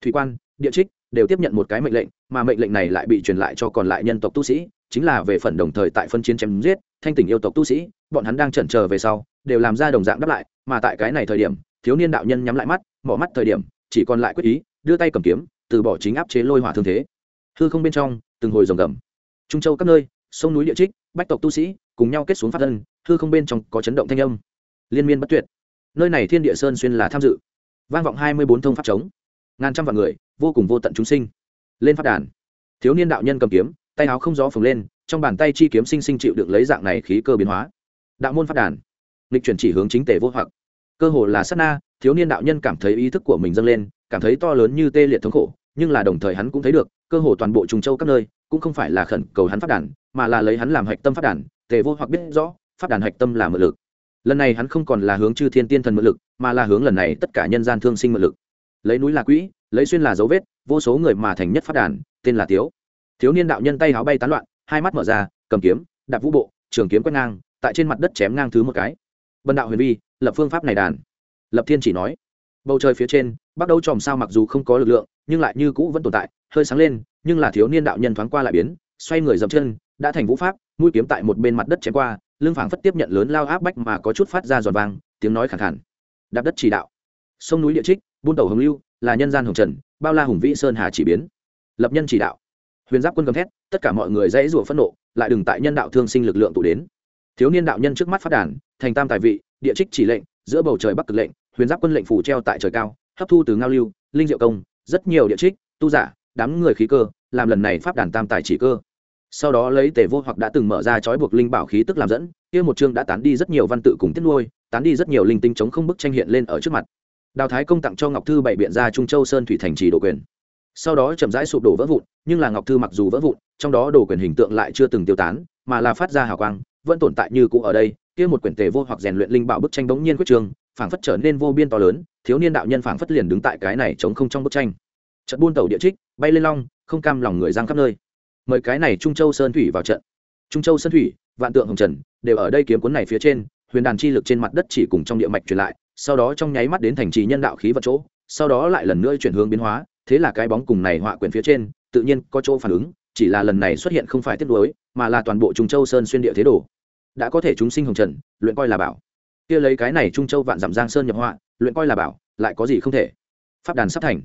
thủy quan, địa trích đều tiếp nhận một cái mệnh lệnh, mà mệnh lệnh này lại bị truyền lại cho còn lại nhân tộc tu sĩ, chính là về phần đồng thời tại phân chiến chém giết, thanh tỉnh yêu tộc tu sĩ bọn hắn đang chần chờ về sau, đều làm ra đồng dạng đáp lại, mà tại cái này thời điểm, thiếu niên đạo nhân nhắm lại mắt, mở mắt thời điểm, chỉ còn lại quyết ý, đưa tay cầm kiếm, từ bỏ chính áp chế lôi hỏa thương thế. Hư không bên trong, từng hồi rồng gầm. Trung châu các nơi, sông núi địa trích, bách tộc tu sĩ, cùng nhau kết xuống phát thân, hư không bên trong có chấn động thanh âm. Liên miên bất tuyệt. Nơi này thiên địa sơn xuyên là tham dự. Vang vọng hai mươi bốn thông pháp chống ngàn trăm vạn người, vô cùng vô tận chúng sinh. Lên phát đàn. Thiếu niên đạo nhân cầm kiếm, tay áo không gió phồng lên, trong bàn tay chi kiếm sinh sinh chịu được lấy dạng này khí cơ biến hóa đạo môn phát đàn. Lịch chuyển chỉ hướng chính tề vô hoặc. Cơ hồ là sát na, thiếu niên đạo nhân cảm thấy ý thức của mình dâng lên, cảm thấy to lớn như tê liệt thống khổ, nhưng là đồng thời hắn cũng thấy được, cơ hồ toàn bộ trùng châu các nơi, cũng không phải là khẩn cầu hắn phát đàn, mà là lấy hắn làm hạch tâm phát đàn, tề vô hoặc biết rõ phát đàn hạch tâm là mượn lực. Lần này hắn không còn là hướng chư thiên tiên thần mượn lực, mà là hướng lần này tất cả nhân gian thương sinh mượn lực. Lấy núi là quỹ, lấy xuyên là dấu vết, vô số người mà thành nhất phát đàn, tên là tiếu. Thiếu niên đạo nhân tay háo bay tán loạn, hai mắt mở ra, cầm kiếm, đạp vũ bộ, trường kiếm quét ngang tại trên mặt đất chém ngang thứ một cái. Vân đạo huyền vi, lập phương pháp này đàn. Lập thiên chỉ nói. Bầu trời phía trên bắt đầu chòm sao mặc dù không có lực lượng, nhưng lại như cũ vẫn tồn tại, hơi sáng lên, nhưng là thiếu niên đạo nhân thoáng qua lại biến, xoay người dậm chân, đã thành vũ pháp, mũi kiếm tại một bên mặt đất chém qua, lưng phảng phất tiếp nhận lớn lao áp bách mà có chút phát ra giòn vàng, tiếng nói khẳng khẳng đạp đất chỉ đạo. Sông núi địa trích, buôn tàu hồng lưu, là nhân gian hồng trần, bao la hùng vĩ sơn hà chỉ biến. Lập nhân chỉ đạo. Huyền giáp quân gầm thét, tất cả mọi người dãy rủa phẫn nộ, lại đừng tại nhân đạo thương sinh lực lượng tụ đến thiếu niên đạo nhân trước mắt phát đàn, thành tam tài vị, địa trích chỉ lệnh, giữa bầu trời bắc cực lệnh, huyền giáp quân lệnh phủ treo tại trời cao, hấp thu từ ngao lưu, linh diệu công, rất nhiều địa trích, tu giả, đám người khí cơ, làm lần này pháp đàn tam tài chỉ cơ. Sau đó lấy tề vô hoặc đã từng mở ra trói buộc linh bảo khí tức làm dẫn, kia một chương đã tán đi rất nhiều văn tự cùng tiết nuôi, tán đi rất nhiều linh tinh chống không bức tranh hiện lên ở trước mặt. Đào thái công tặng cho ngọc thư bảy biện ra trung châu sơn thủy thành trì đồ quyền. Sau đó chậm rãi sụp đổ vỡ vụn, nhưng là ngọc thư mặc dù vỡ vụn, trong đó đồ quyền hình tượng lại chưa từng tiêu tán, mà là phát ra hào quang vẫn tồn tại như cũ ở đây, kia một quyển tề vô hoặc rèn luyện linh bảo bức tranh bỗng nhiên quyết trường, phảng phất trở nên vô biên to lớn, thiếu niên đạo nhân phảng phất liền đứng tại cái này chống không trong bức tranh. Trận buôn tàu địa trích, bay lên long, không cam lòng người giang khắp nơi. Mời cái này trung châu sơn thủy vào trận. Trung châu sơn thủy, vạn tượng hồng trần, đều ở đây kiếm cuốn này phía trên, huyền đàn chi lực trên mặt đất chỉ cùng trong địa mạch truyền lại, sau đó trong nháy mắt đến thành trì nhân đạo khí vật chỗ, sau đó lại lần nữa chuyển hướng biến hóa, thế là cái bóng cùng này họa quyển phía trên, tự nhiên có chỗ phản ứng, chỉ là lần này xuất hiện không phải tiếp nối mà là toàn bộ trung châu sơn xuyên địa thế đồ đã có thể chúng sinh hồng trần, luyện coi là bảo. Kia lấy cái này trung châu vạn giảm giang sơn nhập họa, luyện coi là bảo, lại có gì không thể. Pháp đàn sắp thành.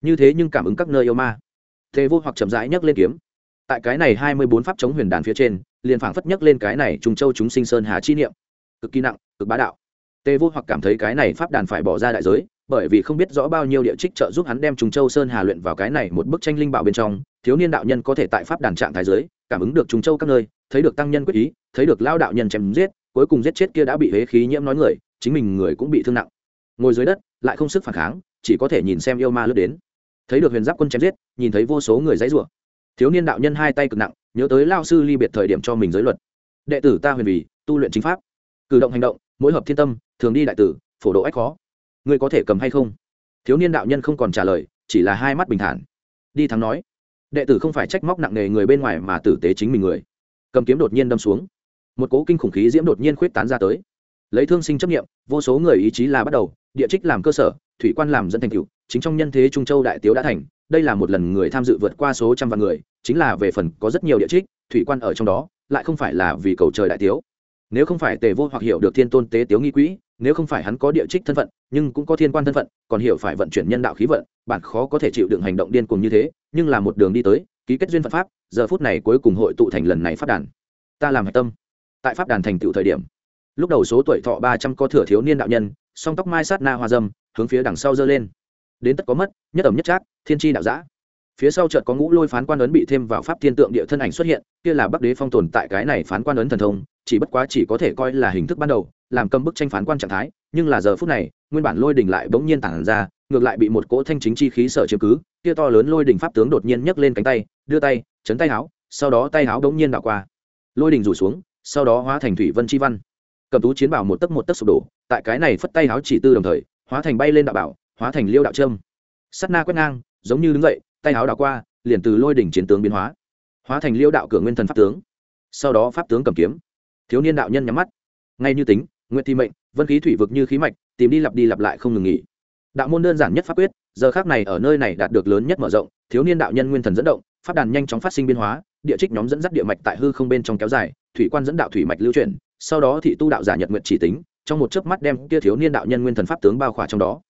Như thế nhưng cảm ứng các nơi yêu ma. Thế vô hoặc chậm rãi nhấc lên kiếm. Tại cái này hai mươi bốn pháp chống huyền đàn phía trên, liền phảng phất nhấc lên cái này trung châu chúng sinh sơn hà chi niệm. Cực kỳ nặng, cực bá đạo. Tề vô hoặc cảm thấy cái này pháp đàn phải bỏ ra đại giới, bởi vì không biết rõ bao nhiêu địa trích trợ giúp hắn đem trung châu sơn hà luyện vào cái này một bức tranh linh bảo bên trong, thiếu niên đạo nhân có thể tại pháp đàn trạng thái giới cảm ứng được trùng châu các nơi, thấy được tăng nhân quyết ý, thấy được lao đạo nhân chém giết, cuối cùng giết chết kia đã bị hế khí nhiễm nói người, chính mình người cũng bị thương nặng. Ngồi dưới đất, lại không sức phản kháng, chỉ có thể nhìn xem yêu ma lướt đến. Thấy được huyền giáp quân chém giết, nhìn thấy vô số người dãy rủa. Thiếu niên đạo nhân hai tay cực nặng, nhớ tới lao sư ly biệt thời điểm cho mình giới luật. Đệ tử ta huyền vì, tu luyện chính pháp. Cử động hành động, mỗi hợp thiên tâm, thường đi đại tử, phổ độ ách khó. Ngươi có thể cầm hay không? Thiếu niên đạo nhân không còn trả lời, chỉ là hai mắt bình thản. Đi thắng nói đệ tử không phải trách móc nặng nề người bên ngoài mà tử tế chính mình người. Cầm kiếm đột nhiên đâm xuống. Một cố kinh khủng khí diễm đột nhiên khuyết tán ra tới. Lấy thương sinh chấp nghiệm vô số người ý chí là bắt đầu, địa trích làm cơ sở, thủy quan làm dẫn thành cựu chính trong nhân thế trung châu đại tiếu đã thành, đây là một lần người tham dự vượt qua số trăm vạn người, chính là về phần có rất nhiều địa trích, thủy quan ở trong đó, lại không phải là vì cầu trời đại tiếu. Nếu không phải tề vô hoặc hiểu được thiên tôn tế tiếu nghi quỹ, nếu không phải hắn có địa trích thân phận, nhưng cũng có thiên quan thân phận, còn hiểu phải vận chuyển nhân đạo khí vận bản khó có thể chịu đựng hành động điên cuồng như thế nhưng là một đường đi tới, ký kết duyên phận pháp, giờ phút này cuối cùng hội tụ thành lần này phát đàn. Ta làm hạch tâm. Tại pháp đàn thành tựu thời điểm, lúc đầu số tuổi thọ ba trăm có thừa thiếu niên đạo nhân, song tóc mai sát na hoa dâm, hướng phía đằng sau dơ lên. Đến tất có mất, nhất ẩm nhất trác, thiên tri đạo giã. Phía sau chợt có ngũ lôi phán quan ấn bị thêm vào pháp thiên tượng địa thân ảnh xuất hiện, kia là bắc đế phong tồn tại cái này phán quan ấn thần thông, chỉ bất quá chỉ có thể coi là hình thức ban đầu, làm cầm bức tranh phán quan trạng thái nhưng là giờ phút này, nguyên bản lôi đỉnh lại bỗng nhiên tản ra, ngược lại bị một cỗ thanh chính chi khí sở chiếm cứ, kia to lớn lôi đỉnh pháp tướng đột nhiên nhấc lên cánh tay, đưa tay, chấn tay áo, sau đó tay áo bỗng nhiên đảo qua. Lôi đỉnh rủ xuống, sau đó hóa thành thủy vân chi văn. Cầm tú chiến bảo một tấc một tấc sụp đổ, tại cái này phất tay áo chỉ tư đồng thời, hóa thành bay lên đạo bảo, hóa thành liêu đạo trâm sắt na quét ngang, giống như đứng dậy, tay áo đảo qua, liền từ lôi đỉnh chiến tướng biến hóa. Hóa thành liêu đạo cửa nguyên thần pháp tướng. Sau đó pháp tướng cầm kiếm. Thiếu niên đạo nhân nhắm mắt. Ngay như tính, nguyện thi mệnh vân khí thủy vực như khí mạch, tìm đi lặp đi lặp lại không ngừng nghỉ. Đạo môn đơn giản nhất pháp quyết, giờ khác này ở nơi này đạt được lớn nhất mở rộng, thiếu niên đạo nhân nguyên thần dẫn động phát đàn nhanh chóng phát sinh biến hóa, địa trích nhóm dẫn dắt địa mạch tại hư không bên trong kéo dài, thủy quan dẫn đạo thủy mạch lưu chuyển, sau đó thị tu đạo giả nhật nguyện chỉ tính, trong một chớp mắt đem kia thiếu niên đạo nhân nguyên thần pháp tướng bao khỏa trong đó.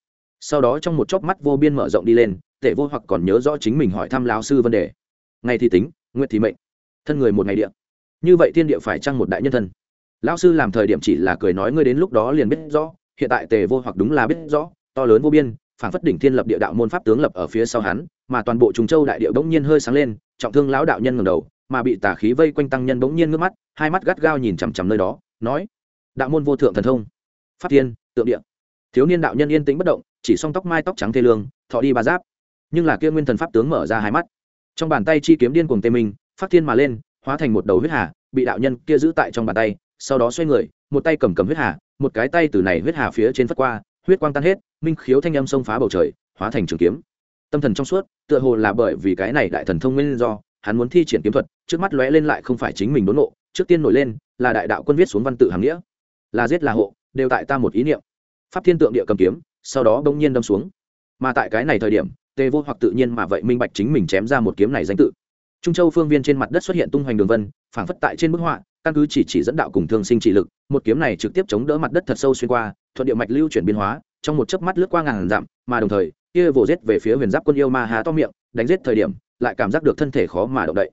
Sau đó trong một chớp mắt vô biên mở rộng đi lên, tể vô hoặc còn nhớ rõ chính mình hỏi thăm lão sư vấn đề. Ngày thì tính nguyện thì mệnh. Thân người một ngày địa. Như vậy thiên địa phải chăng một đại nhân thân? Lão sư làm thời điểm chỉ là cười nói ngươi đến lúc đó liền biết rõ, hiện tại tề vô hoặc đúng là biết rõ, to lớn vô biên phản phất đỉnh thiên lập địa đạo môn pháp tướng lập ở phía sau hắn, mà toàn bộ trùng châu đại địa bỗng nhiên hơi sáng lên, trọng thương lão đạo nhân ngầm đầu, mà bị tà khí vây quanh tăng nhân bỗng nhiên ngước mắt, hai mắt gắt gao nhìn chằm chằm nơi đó, nói, đạo môn vô thượng thần thông, phát thiên, tượng địa. Thiếu niên đạo nhân yên tĩnh bất động, chỉ song tóc mai tóc trắng thê lương, thọ đi ba giáp. Nhưng là kia nguyên thần pháp tướng mở ra hai mắt. Trong bàn tay chi kiếm điên cuồng tê minh, phát thiên mà lên, hóa thành một đầu huyết hà, bị đạo nhân kia giữ tại trong bàn tay sau đó xoay người, một tay cầm cầm huyết hà, một cái tay từ này huyết hà phía trên phất qua, huyết quang tan hết, minh khiếu thanh âm xông phá bầu trời, hóa thành trường kiếm. Tâm thần trong suốt, tựa hồ là bởi vì cái này đại thần thông nguyên do, hắn muốn thi triển kiếm thuật, trước mắt lóe lên lại không phải chính mình đốn nộ trước tiên nổi lên, là đại đạo quân viết xuống văn tự hàng nghĩa. Là giết là hộ, đều tại ta một ý niệm. Pháp thiên tượng địa cầm kiếm, sau đó bỗng nhiên đâm xuống. Mà tại cái này thời điểm, tề vô hoặc tự nhiên mà vậy minh bạch chính mình chém ra một kiếm này danh tự. Trung châu phương viên trên mặt đất xuất hiện tung hoành đường vân, phảng phất tại trên bức họa căn cứ chỉ chỉ dẫn đạo cùng thương sinh trị lực, một kiếm này trực tiếp chống đỡ mặt đất thật sâu xuyên qua, thuận địa mạch lưu chuyển biến hóa, trong một chớp mắt lướt qua ngàn dặm, mà đồng thời, kia vồ giết về phía huyền giáp quân yêu ma hà to miệng, đánh giết thời điểm, lại cảm giác được thân thể khó mà động đậy.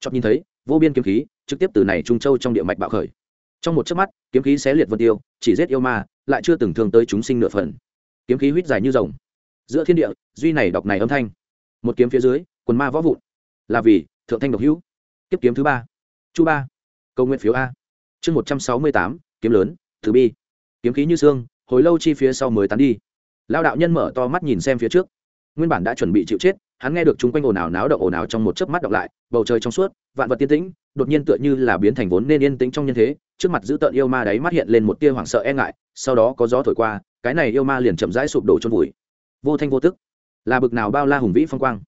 Chọc nhìn thấy, vô biên kiếm khí, trực tiếp từ này trung châu trong địa mạch bạo khởi. Trong một chớp mắt, kiếm khí xé liệt vân tiêu, chỉ giết yêu ma, lại chưa từng thương tới chúng sinh nửa phần. Kiếm khí huýt dài như rồng. Giữa thiên địa, duy này đọc này âm thanh. Một kiếm phía dưới, quần ma võ vụn. Là vì, thượng thanh độc hữu. Kiếp kiếm thứ ba. Chu ba câu nguyện phiếu a. Chương một trăm sáu mươi tám, kiếm lớn thứ bi. Kiếm khí như xương, hồi lâu chi phía sau mới tán đi. Lao đạo nhân mở to mắt nhìn xem phía trước. Nguyên bản đã chuẩn bị chịu chết, hắn nghe được chung quanh ồn ào náo động ồn ào trong một chớp mắt đọc lại, bầu trời trong suốt, vạn vật tiên tĩnh, đột nhiên tựa như là biến thành vốn nên yên tĩnh trong nhân thế, trước mặt giữ tợn yêu ma đáy mắt hiện lên một tia hoảng sợ e ngại, sau đó có gió thổi qua, cái này yêu ma liền chậm rãi sụp đổ chôn vùi. Vô thanh vô tức, là bực nào bao la hùng vĩ phong quang.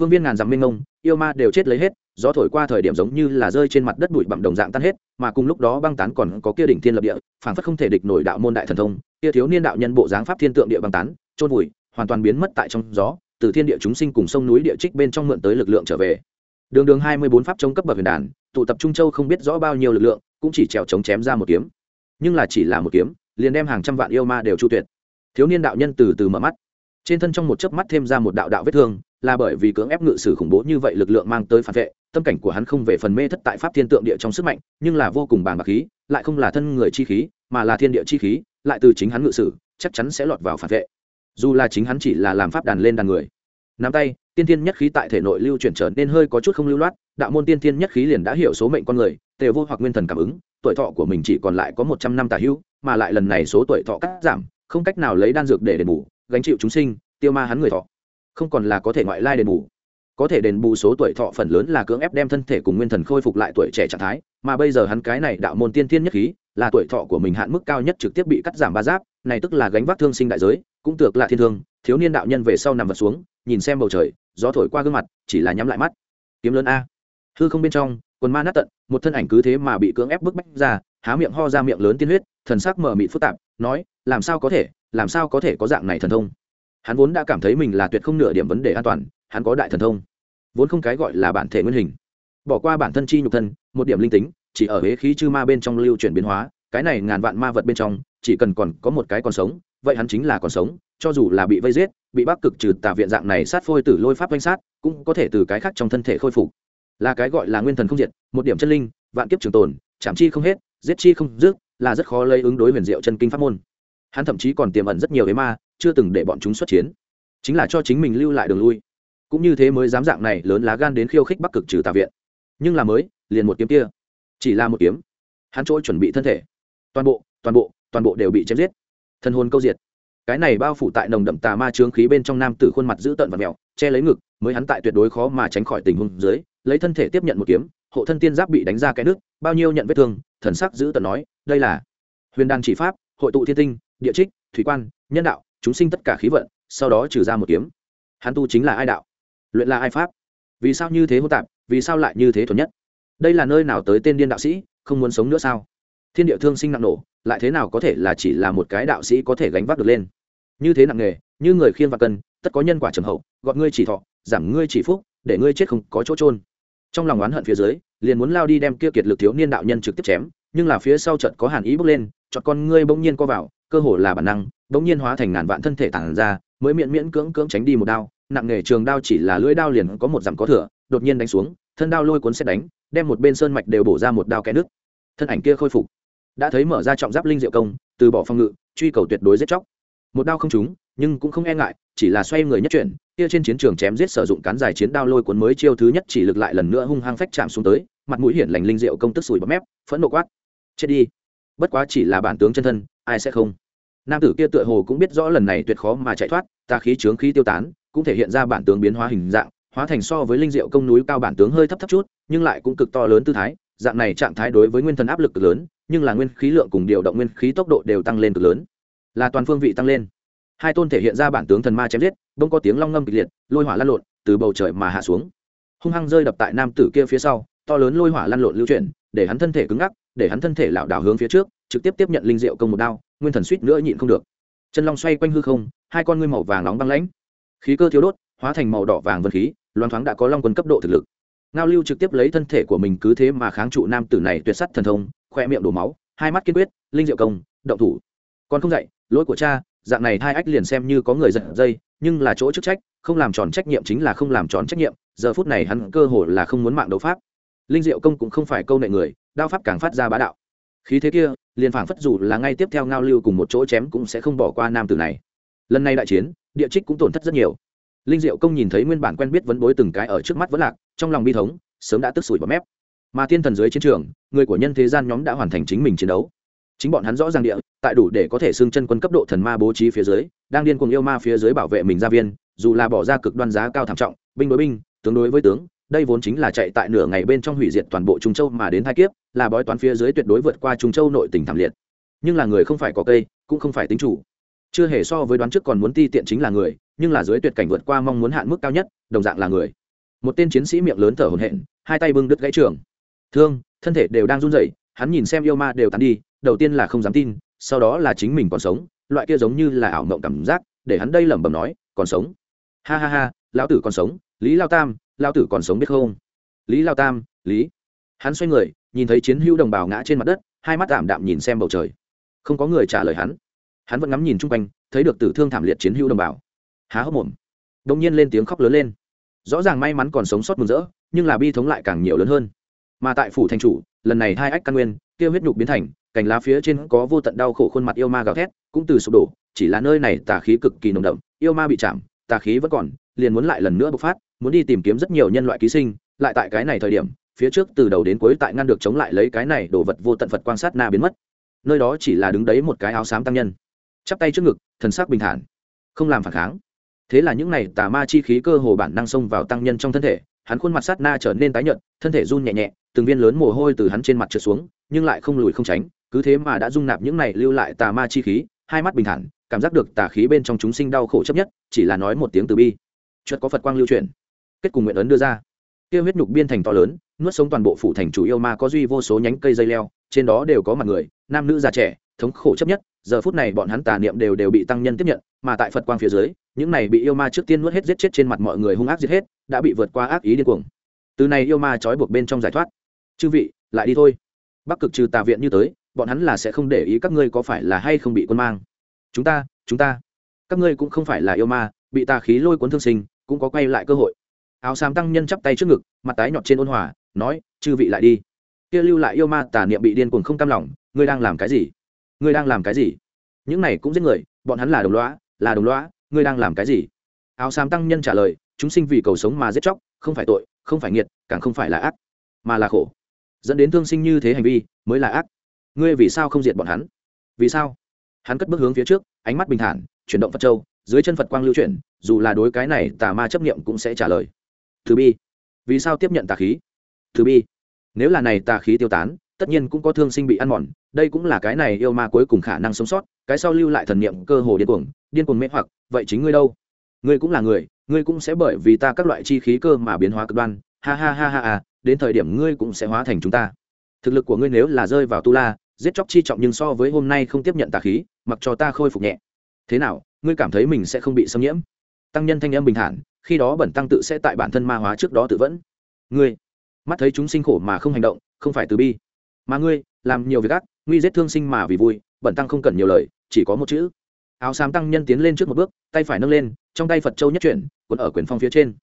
Phương viên ngàn dặm minh ngông yêu ma đều chết lấy hết gió thổi qua thời điểm giống như là rơi trên mặt đất bụi bặm đồng dạng tan hết, mà cùng lúc đó băng tán còn có kia đỉnh thiên lập địa, phảng phất không thể địch nổi đạo môn đại thần thông, kia thiếu niên đạo nhân bộ dáng pháp thiên tượng địa băng tán trôn vùi, hoàn toàn biến mất tại trong gió, từ thiên địa chúng sinh cùng sông núi địa trích bên trong mượn tới lực lượng trở về. Đường đường hai mươi bốn pháp chống cấp bậc huyền đàn, tụ tập trung châu không biết rõ bao nhiêu lực lượng, cũng chỉ trèo chống chém ra một kiếm. Nhưng là chỉ là một kiếm, liền đem hàng trăm vạn yêu ma đều chu tuyệt. Thiếu niên đạo nhân từ từ mở mắt. Trên thân trong một chớp mắt thêm ra một đạo đạo vết thương, là bởi vì cưỡng ép ngự sử khủng bố như vậy lực lượng mang tới phản vệ tâm cảnh của hắn không về phần mê thất tại pháp thiên tượng địa trong sức mạnh, nhưng là vô cùng bàng bạc khí, lại không là thân người chi khí, mà là thiên địa chi khí, lại từ chính hắn ngự sử, chắc chắn sẽ lọt vào phản vệ. Dù là chính hắn chỉ là làm pháp đàn lên đàn người. Nắm tay, tiên thiên nhất khí tại thể nội lưu chuyển trở nên hơi có chút không lưu loát, đạo môn tiên thiên nhất khí liền đã hiểu số mệnh con người, tề vô hoặc nguyên thần cảm ứng, tuổi thọ của mình chỉ còn lại có một trăm năm tà hữu, mà lại lần này số tuổi thọ cắt giảm, không cách nào lấy đan dược để đền bù, gánh chịu chúng sinh, tiêu ma hắn người thọ. Không còn là có thể ngoại lai đền bù có thể đền bù số tuổi thọ phần lớn là cưỡng ép đem thân thể cùng nguyên thần khôi phục lại tuổi trẻ trạng thái, mà bây giờ hắn cái này đạo môn tiên thiên nhất khí, là tuổi thọ của mình hạn mức cao nhất trực tiếp bị cắt giảm ba giáp, này tức là gánh vác thương sinh đại giới, cũng tược là thiên thương, thiếu niên đạo nhân về sau nằm vật xuống, nhìn xem bầu trời, gió thổi qua gương mặt, chỉ là nhắm lại mắt. Kiếm lớn a. Hư không bên trong, quần ma nát tận, một thân ảnh cứ thế mà bị cưỡng ép bức bách ra, há miệng ho ra miệng lớn tiên huyết, thần sắc mở mịt phức tạp, nói, làm sao có thể, làm sao có thể có dạng này thần thông? Hắn vốn đã cảm thấy mình là tuyệt không nửa điểm vấn đề an toàn, hắn có đại thần thông vốn không cái gọi là bản thể nguyên hình. Bỏ qua bản thân chi nhục thân, một điểm linh tính, chỉ ở hế khí chư ma bên trong lưu chuyển biến hóa, cái này ngàn vạn ma vật bên trong, chỉ cần còn có một cái còn sống, vậy hắn chính là còn sống, cho dù là bị vây giết, bị bắc cực trừ tà viện dạng này sát phôi tử lôi pháp danh sát, cũng có thể từ cái khác trong thân thể khôi phục. Là cái gọi là nguyên thần không diệt, một điểm chân linh, vạn kiếp trường tồn, chạm chi không hết, giết chi không dứt, là rất khó lấy ứng đối huyền diệu chân kinh pháp môn. Hắn thậm chí còn tiềm ẩn rất nhiều ế ma, chưa từng để bọn chúng xuất chiến. Chính là cho chính mình lưu lại đường lui cũng như thế mới dám dạng này, lớn lá gan đến khiêu khích bắc cực trừ tà viện. Nhưng là mới, liền một kiếm kia. Chỉ là một kiếm. Hắn chỗ chuẩn bị thân thể. Toàn bộ toàn bộ toàn bộ đều bị chém giết. Thân hồn câu diệt. Cái này bao phủ tại nồng đậm tà ma trướng khí bên trong nam tử khuôn mặt giữ tợn và mèo che lấy ngực, mới hắn tại tuyệt đối khó mà tránh khỏi tình huống dưới, lấy thân thể tiếp nhận một kiếm, hộ thân tiên giáp bị đánh ra cái nước bao nhiêu nhận vết thương, thần sắc giữ tợn nói, đây là huyền đan chỉ pháp, hội tụ thiên tinh, địa trích, thủy quan, nhân đạo, chúng sinh tất cả khí vận, sau đó trừ ra một kiếm. Hắn tu chính là ai đạo? Luyện là ai pháp? Vì sao như thế hô tạp, vì sao lại như thế thuần nhất? Đây là nơi nào tới tên điên đạo sĩ, không muốn sống nữa sao? Thiên địa thương sinh nặng nổ, lại thế nào có thể là chỉ là một cái đạo sĩ có thể gánh vác được lên? Như thế nặng nghề, như người khiên và cân, tất có nhân quả trầm hậu gọt ngươi chỉ thọ, giảm ngươi chỉ phúc, để ngươi chết không có chỗ trôn trong lòng oán hận phía dưới, liền muốn lao đi đem kia kiệt lực thiếu niên đạo nhân trực tiếp chém, nhưng là phía sau trận có hàn ý bước lên chọn con ngươi bỗng nhiên co vào, cơ hồ là bản năng, bỗng nhiên hóa thành ngàn vạn thân thể tản ra, mới miễn miễn cưỡng cưỡng tránh đi một đao nặng nghề trường đao chỉ là lưỡi đao liền có một dặm có thừa, đột nhiên đánh xuống, thân đao lôi cuốn xét đánh, đem một bên sơn mạch đều bổ ra một đao kẽ nước thân ảnh kia khôi phục. Đã thấy mở ra trọng giáp linh diệu công, từ bỏ phòng ngự, truy cầu tuyệt đối giết chóc. Một đao không trúng, nhưng cũng không e ngại, chỉ là xoay người nhất chuyển, kia trên chiến trường chém giết sử dụng cán dài chiến đao lôi cuốn mới chiêu thứ nhất chỉ lực lại lần nữa hung hăng phách chạm xuống tới, mặt mũi hiển lành linh diệu công tức sủi bọt mép, phẫn nộ quát. Chết đi. Bất quá chỉ là bản tướng chân thân, ai sẽ không? Nam tử kia tựa hồ cũng biết rõ lần này tuyệt khó mà chạy thoát, ta khí trướng khí tiêu tán cũng thể hiện ra bản tướng biến hóa hình dạng, hóa thành so với linh diệu công núi cao bản tướng hơi thấp thấp chút, nhưng lại cũng cực to lớn tư thái, dạng này trạng thái đối với nguyên thần áp lực cực lớn, nhưng là nguyên khí lượng cùng điều động nguyên khí tốc độ đều tăng lên cực lớn. Là toàn phương vị tăng lên. Hai tôn thể hiện ra bản tướng thần ma chém giết, bỗng có tiếng long ngâm kịch liệt, lôi hỏa lan lộn, từ bầu trời mà hạ xuống. Hung hăng rơi đập tại nam tử kia phía sau, to lớn lôi hỏa lan lộn lưu chuyển, để hắn thân thể cứng ngắc, để hắn thân thể lảo đảo hướng phía trước, trực tiếp tiếp nhận linh diệu công một đao, nguyên thần suýt nữa nhịn không được. Chân long xoay quanh hư không, hai con ngươi màu vàng nóng băng lãnh khí cơ thiếu đốt, hóa thành màu đỏ vàng vân khí, loan thoáng đã có long quân cấp độ thực lực. Ngao lưu trực tiếp lấy thân thể của mình cứ thế mà kháng trụ nam tử này tuyệt sắt thần thông, khoe miệng đổ máu, hai mắt kiên quyết, linh diệu công, động thủ. Còn không dạy lỗi của cha, dạng này hai ách liền xem như có người giật dây, nhưng là chỗ chức trách, không làm tròn trách nhiệm chính là không làm tròn trách nhiệm, giờ phút này hắn cơ hồ là không muốn mạng đấu pháp. Linh diệu công cũng không phải câu nệ người, đao pháp càng phát ra bá đạo. Khí thế kia, liền phảng phất dù là ngay tiếp theo ngao lưu cùng một chỗ chém cũng sẽ không bỏ qua nam tử này lần này đại chiến, địa trích cũng tổn thất rất nhiều. Linh diệu công nhìn thấy nguyên bản quen biết vấn bối từng cái ở trước mắt vẫn lạc, trong lòng bi thống, sớm đã tức sủi bọt mép. Mà thiên thần dưới chiến trường, người của nhân thế gian nhóm đã hoàn thành chính mình chiến đấu. Chính bọn hắn rõ ràng địa, tại đủ để có thể xưng chân quân cấp độ thần ma bố trí phía dưới, đang điên cuồng yêu ma phía dưới bảo vệ mình gia viên, dù là bỏ ra cực đoan giá cao thảm trọng, binh đối binh, tướng đối với tướng, đây vốn chính là chạy tại nửa ngày bên trong hủy diệt toàn bộ trung châu mà đến thai kiếp, là bói toán phía dưới tuyệt đối vượt qua trung châu nội tỉnh thảm liệt. Nhưng là người không phải có cây, cũng không phải tính chủ chưa hề so với đoán trước còn muốn ti tiện chính là người, nhưng là dưới tuyệt cảnh vượt qua mong muốn hạn mức cao nhất, đồng dạng là người. Một tên chiến sĩ miệng lớn thở hổn hển, hai tay bưng đứt gãy trường. Thương, thân thể đều đang run rẩy, hắn nhìn xem yêu ma đều tàn đi, đầu tiên là không dám tin, sau đó là chính mình còn sống, loại kia giống như là ảo mộng cảm giác, để hắn đây lẩm bẩm nói, còn sống? Ha ha ha, lão tử còn sống, lý lao tam lao tử còn sống biết không? Lý lao tam, lý. Hắn xoay người, nhìn thấy chiến hữu đồng bào ngã trên mặt đất, hai mắt ảm đạm nhìn xem bầu trời. Không có người trả lời hắn hắn vẫn ngắm nhìn chung quanh, thấy được tử thương thảm liệt chiến hữu đồng bào. Há hốc mồm. Đông nhiên lên tiếng khóc lớn lên. Rõ ràng may mắn còn sống sót mừng rỡ, nhưng là bi thống lại càng nhiều lớn hơn. Mà tại phủ thành chủ, lần này hai ách căn nguyên kêu huyết nhục biến thành, cành lá phía trên có vô tận đau khổ khuôn mặt yêu ma gào thét, cũng từ sụp đổ, chỉ là nơi này tà khí cực kỳ nồng đậm, yêu ma bị chạm, tà khí vẫn còn, liền muốn lại lần nữa bộc phát, muốn đi tìm kiếm rất nhiều nhân loại ký sinh, lại tại cái này thời điểm, phía trước từ đầu đến cuối tại ngăn được chống lại lấy cái này đổ vật vô tận phật quan sát na biến mất. Nơi đó chỉ là đứng đấy một cái áo xám tăng nhân chắp tay trước ngực, thần sắc bình thản. Không làm phản kháng. Thế là những này tà ma chi khí cơ hồ bản năng xông vào tăng nhân trong thân thể, hắn khuôn mặt sát na trở nên tái nhợt, thân thể run nhẹ nhẹ, từng viên lớn mồ hôi từ hắn trên mặt trượt xuống, nhưng lại không lùi không tránh, cứ thế mà đã dung nạp những này lưu lại tà ma chi khí, hai mắt bình thản, cảm giác được tà khí bên trong chúng sinh đau khổ chấp nhất, chỉ là nói một tiếng từ bi. Chuất có phật quang lưu truyền kết cùng nguyện ấn đưa ra. Kia huyết nhục biên thành to lớn, nuốt sống toàn bộ phủ thành chủ yêu ma có duy vô số nhánh cây dây leo, trên đó đều có mặt người, nam nữ già trẻ, thống khổ chấp nhất giờ phút này bọn hắn tà niệm đều đều bị tăng nhân tiếp nhận, mà tại phật quang phía dưới, những này bị yêu ma trước tiên nuốt hết giết chết trên mặt mọi người hung ác giết hết, đã bị vượt qua ác ý điên cuồng. Từ này yêu ma trói buộc bên trong giải thoát. Chư vị, lại đi thôi. Bắc cực trừ tà viện như tới, bọn hắn là sẽ không để ý các ngươi có phải là hay không bị quân mang. Chúng ta chúng ta. Các ngươi cũng không phải là yêu ma, bị tà khí lôi cuốn thương sinh, cũng có quay lại cơ hội. Áo xám tăng nhân chắp tay trước ngực, mặt tái nhọt trên ôn hòa, nói, chư vị lại đi. Kia lưu lại yêu ma tà niệm bị điên cuồng không cam lòng, ngươi đang làm cái gì? Ngươi đang làm cái gì? Những này cũng giết người bọn hắn là đồng lõa, là đồng lõa. ngươi đang làm cái gì? Áo xám tăng nhân trả lời chúng sinh vì cầu sống mà giết chóc không phải tội không phải nghiệt càng không phải là ác mà là khổ. Dẫn đến thương sinh như thế hành vi mới là ác. Ngươi vì sao không diệt bọn hắn? Vì sao? Hắn cất bước hướng phía trước ánh mắt bình thản chuyển động phật châu dưới chân phật quang lưu chuyển dù là đối cái này tà ma chấp nghiệm cũng sẽ trả lời. Thứ bi. Vì sao tiếp nhận tà khí? Thứ bi. Nếu là này tà khí tiêu tán tất nhiên cũng có thương sinh bị ăn mòn, đây cũng là cái này yêu ma cuối cùng khả năng sống sót, cái sau lưu lại thần niệm cơ hồ điên cuồng điên cuồng mê hoặc, vậy chính ngươi đâu? Ngươi cũng là người, ngươi cũng sẽ bởi vì ta các loại chi khí cơ mà biến hóa cực đoan, ha ha ha ha ha, đến thời điểm ngươi cũng sẽ hóa thành chúng ta. Thực lực của ngươi nếu là rơi vào tu la, giết chóc chi trọng nhưng so với hôm nay không tiếp nhận tà khí, mặc cho ta khôi phục nhẹ. Thế nào, ngươi cảm thấy mình sẽ không bị xâm nhiễm? Tăng nhân thanh âm bình thản, khi đó bẩn tăng tự sẽ tại bản thân ma hóa trước đó tự vẫn. Ngươi, mắt thấy chúng sinh khổ mà không hành động, không phải từ bi mà ngươi, làm nhiều việc ác, nguy giết thương sinh mà vì vui, bẩn tăng không cần nhiều lời, chỉ có một chữ. Áo xám tăng nhân tiến lên trước một bước, tay phải nâng lên, trong tay phật châu nhất chuyển, cuốn ở quyền phong phía trên.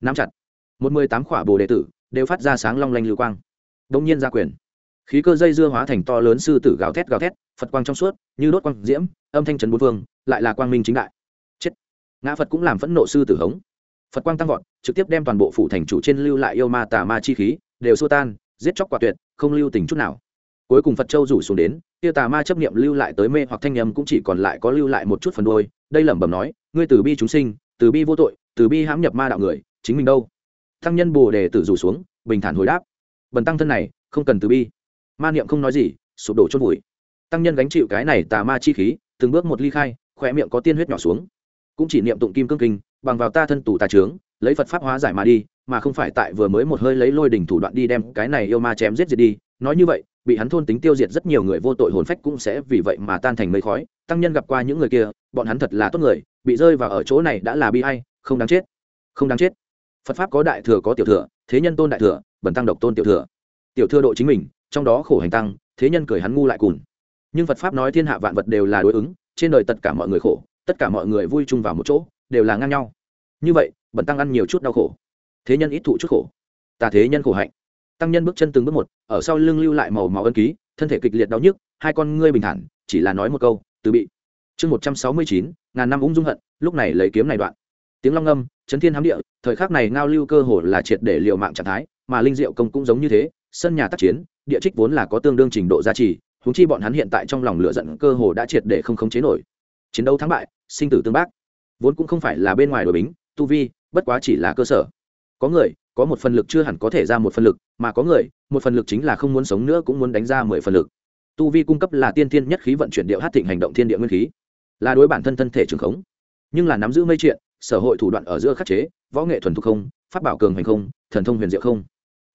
Nắm chặt. Một mười tám khỏa bồ đệ tử đều phát ra sáng long lanh lưu quang. Đông nhiên ra quyền. Khí cơ dây dưa hóa thành to lớn sư tử gào thét gào thét, phật quang trong suốt, như đốt quang diễm, âm thanh trần bốn phương, lại là quang minh chính đại. Chết. Ngã phật cũng làm phẫn nộ sư tử hống. Phật quang tăng vọt, trực tiếp đem toàn bộ phủ thành chủ trên lưu lại yêu ma tà ma chi khí, đều xua tan giết chóc quả tuyệt, không lưu tình chút nào. Cuối cùng phật châu rủ xuống đến, kia tà ma chấp niệm lưu lại tới mê hoặc thanh âm cũng chỉ còn lại có lưu lại một chút phần đôi đây lẩm bẩm nói, ngươi từ bi chúng sinh, từ bi vô tội, từ bi hãm nhập ma đạo người, chính mình đâu? Thăng nhân bồ đề tử rủ xuống, bình thản hồi đáp, bần tăng thân này, không cần từ bi. Ma niệm không nói gì, sụp đổ chốt vùi. Tăng nhân gánh chịu cái này tà ma chi khí, từng bước một ly khai khỏe miệng có tiên huyết nhỏ xuống. Cũng chỉ niệm tụng kim cương kinh, bằng vào ta thân tù tà trướng, lấy phật pháp hóa giải mà đi mà không phải tại vừa mới một hơi lấy lôi đỉnh thủ đoạn đi đem cái này yêu ma chém giết diệt đi. Nói như vậy, bị hắn thôn tính tiêu diệt rất nhiều người vô tội hồn phách cũng sẽ vì vậy mà tan thành mây khói. Tăng nhân gặp qua những người kia, bọn hắn thật là tốt người, bị rơi vào ở chỗ này đã là bi hay không đáng chết. Không đáng chết. Phật pháp có đại thừa có tiểu thừa, thế nhân tôn đại thừa, bẩn tăng độc tôn tiểu thừa. Tiểu thừa độ chính mình, trong đó khổ hành tăng, thế nhân cười hắn ngu lại cùn. Nhưng phật pháp nói thiên hạ vạn vật đều là đối ứng, trên đời tất cả mọi người khổ, tất cả mọi người vui chung vào một chỗ, đều là ngang nhau. Như vậy, bẩn tăng ăn nhiều chút đau khổ thế nhân ít thụ chút khổ. Tà thế nhân khổ hạnh. Tăng nhân bước chân từng bước một, ở sau lưng lưu lại màu màu ân ký, thân thể kịch liệt đau nhức, hai con ngươi bình thản, chỉ là nói một câu, từ bị. Chương một trăm sáu mươi chín, ngàn năm ung dung hận, lúc này lấy kiếm này đoạn. Tiếng long âm, chấn thiên hám địa, thời khắc này ngao lưu cơ hồ là triệt để liệu mạng trạng thái, mà linh diệu công cũng giống như thế, sân nhà tác chiến, địa trích vốn là có tương đương trình độ giá trị húng chi bọn hắn hiện tại trong lòng lửa giận cơ hồ đã triệt để không khống chế nổi. Chiến đấu thắng bại, sinh tử tương bác. Vốn cũng không phải là bên ngoài đội bính, tu vi, bất quá chỉ là cơ sở có người, có một phần lực chưa hẳn có thể ra một phần lực, mà có người, một phần lực chính là không muốn sống nữa cũng muốn đánh ra mười phần lực. Tu vi cung cấp là tiên thiên nhất khí vận chuyển điệu hát thịnh hành động thiên địa nguyên khí. Là đối bản thân thân thể trường khống. Nhưng là nắm giữ mây triện, sở hội thủ đoạn ở giữa khắc chế, võ nghệ thuần thục không, pháp bảo cường hành không, thần thông huyền diệu không.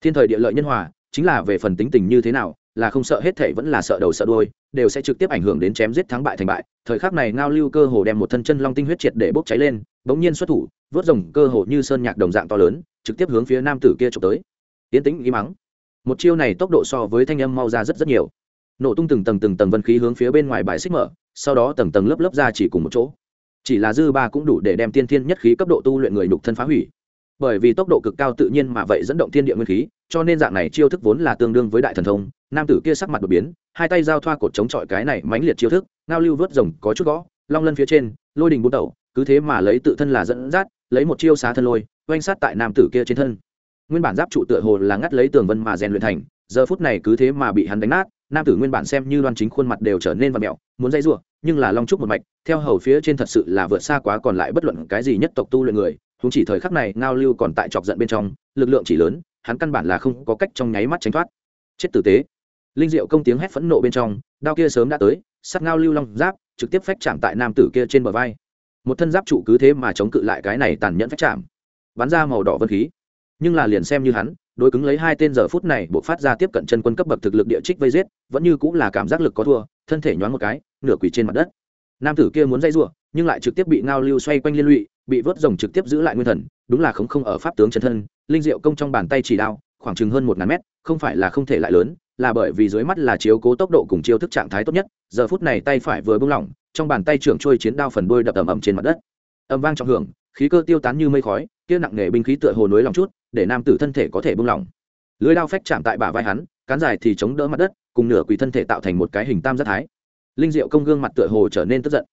Thiên thời địa lợi nhân hòa, chính là về phần tính tình như thế nào, là không sợ hết thể vẫn là sợ đầu sợ đuôi, đều sẽ trực tiếp ảnh hưởng đến chém giết thắng bại thành bại. Thời khắc này ngao lưu cơ hồ đem một thân chân long tinh huyết triệt để bốc cháy lên bỗng nhiên xuất thủ, vớt rồng cơ hồ như sơn nhạc đồng dạng to lớn, trực tiếp hướng phía nam tử kia trục tới. Tiến tĩnh im mắng. Một chiêu này tốc độ so với thanh âm mau ra rất rất nhiều. Nổ tung từng tầng từng tầng vân khí hướng phía bên ngoài bài xích mở, sau đó tầng tầng lớp lớp ra chỉ cùng một chỗ. Chỉ là dư ba cũng đủ để đem tiên thiên nhất khí cấp độ tu luyện người nhục thân phá hủy. Bởi vì tốc độ cực cao tự nhiên mà vậy dẫn động thiên địa nguyên khí, cho nên dạng này chiêu thức vốn là tương đương với đại thần thông, nam tử kia sắc mặt đột biến, hai tay giao thoa cột chống chọi cái này mãnh liệt chiêu thức, ngao lưu vớt rồng có chút gõ, long lân phía trên, lôi đình bút đầu cứ thế mà lấy tự thân là dẫn dắt, lấy một chiêu xá thân lôi, oanh sát tại nam tử kia trên thân. Nguyên bản giáp trụ tựa hồ là ngắt lấy tường vân mà rèn luyện thành, giờ phút này cứ thế mà bị hắn đánh nát, nam tử nguyên bản xem như đoan chính khuôn mặt đều trở nên và mẹo, muốn dây rủa, nhưng là long trúc một mạch, theo hầu phía trên thật sự là vượt xa quá còn lại bất luận cái gì nhất tộc tu luyện người chúng chỉ thời khắc này ngao lưu còn tại chọc giận bên trong, lực lượng chỉ lớn, hắn căn bản là không có cách trong nháy mắt tránh thoát. Chết tử tế. Linh diệu công tiếng hét phẫn nộ bên trong, đao kia sớm đã tới, sát ngao lưu long giáp, trực tiếp phách chạm tại nam tử kia trên bờ vai một thân giáp trụ cứ thế mà chống cự lại cái này tàn nhẫn phách chạm bắn ra màu đỏ vân khí. Nhưng là liền xem như hắn, đối cứng lấy hai tên giờ phút này buộc phát ra tiếp cận chân quân cấp bậc thực lực địa trích vây giết, vẫn như cũng là cảm giác lực có thua, thân thể nhoáng một cái, nửa quỳ trên mặt đất. Nam tử kia muốn dây giụa nhưng lại trực tiếp bị ngao lưu xoay quanh liên lụy, bị vớt rồng trực tiếp giữ lại nguyên thần, đúng là không không ở pháp tướng chân thân, linh diệu công trong bàn tay chỉ đao, khoảng chừng hơn một ngàn mét, không phải là không thể lại lớn, là bởi vì dưới mắt là chiếu cố tốc độ cùng chiêu thức trạng thái tốt nhất, giờ phút này tay phải vừa bung lỏng trong bàn tay trưởng trôi chiến đao phần đuôi đập ầm ầm trên mặt đất. Âm vang trọng hưởng, khí cơ tiêu tán như mây khói, kia nặng nề binh khí tựa hồ nối lòng chút, để nam tử thân thể có thể buông lỏng. Lưới đao phách chạm tại bả vai hắn, cán dài thì chống đỡ mặt đất, cùng nửa quỳ thân thể tạo thành một cái hình tam giác thái. Linh diệu công gương mặt tựa hồ trở nên tức giận.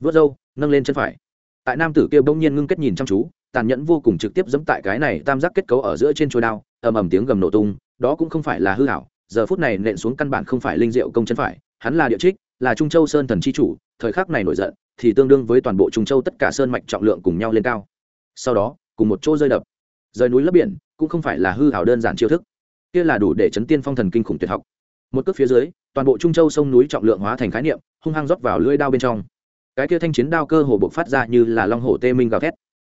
Vớt râu, nâng lên chân phải. Tại nam tử kia bỗng nhiên ngưng kết nhìn chăm chú, tàn nhẫn vô cùng trực tiếp dẫm tại cái này tam giác kết cấu ở giữa trên chuôi đao, ầm ầm tiếng gầm nổ tung, đó cũng không phải là hư hảo giờ phút này nện xuống căn bản không phải linh diệu công chân phải, hắn là địa trích là trung châu sơn thần chi chủ, thời khắc này nổi giận, thì tương đương với toàn bộ trung châu tất cả sơn mạch trọng lượng cùng nhau lên cao. Sau đó, cùng một chỗ rơi đập. Rời núi lấp biển, cũng không phải là hư hảo đơn giản chiêu thức. Kia là đủ để chấn tiên phong thần kinh khủng tuyệt học. Một cước phía dưới, toàn bộ trung châu sông núi trọng lượng hóa thành khái niệm, hung hăng rót vào lưỡi đao bên trong. Cái kia thanh chiến đao cơ hồ bộc phát ra như là long hổ tê minh gào thét.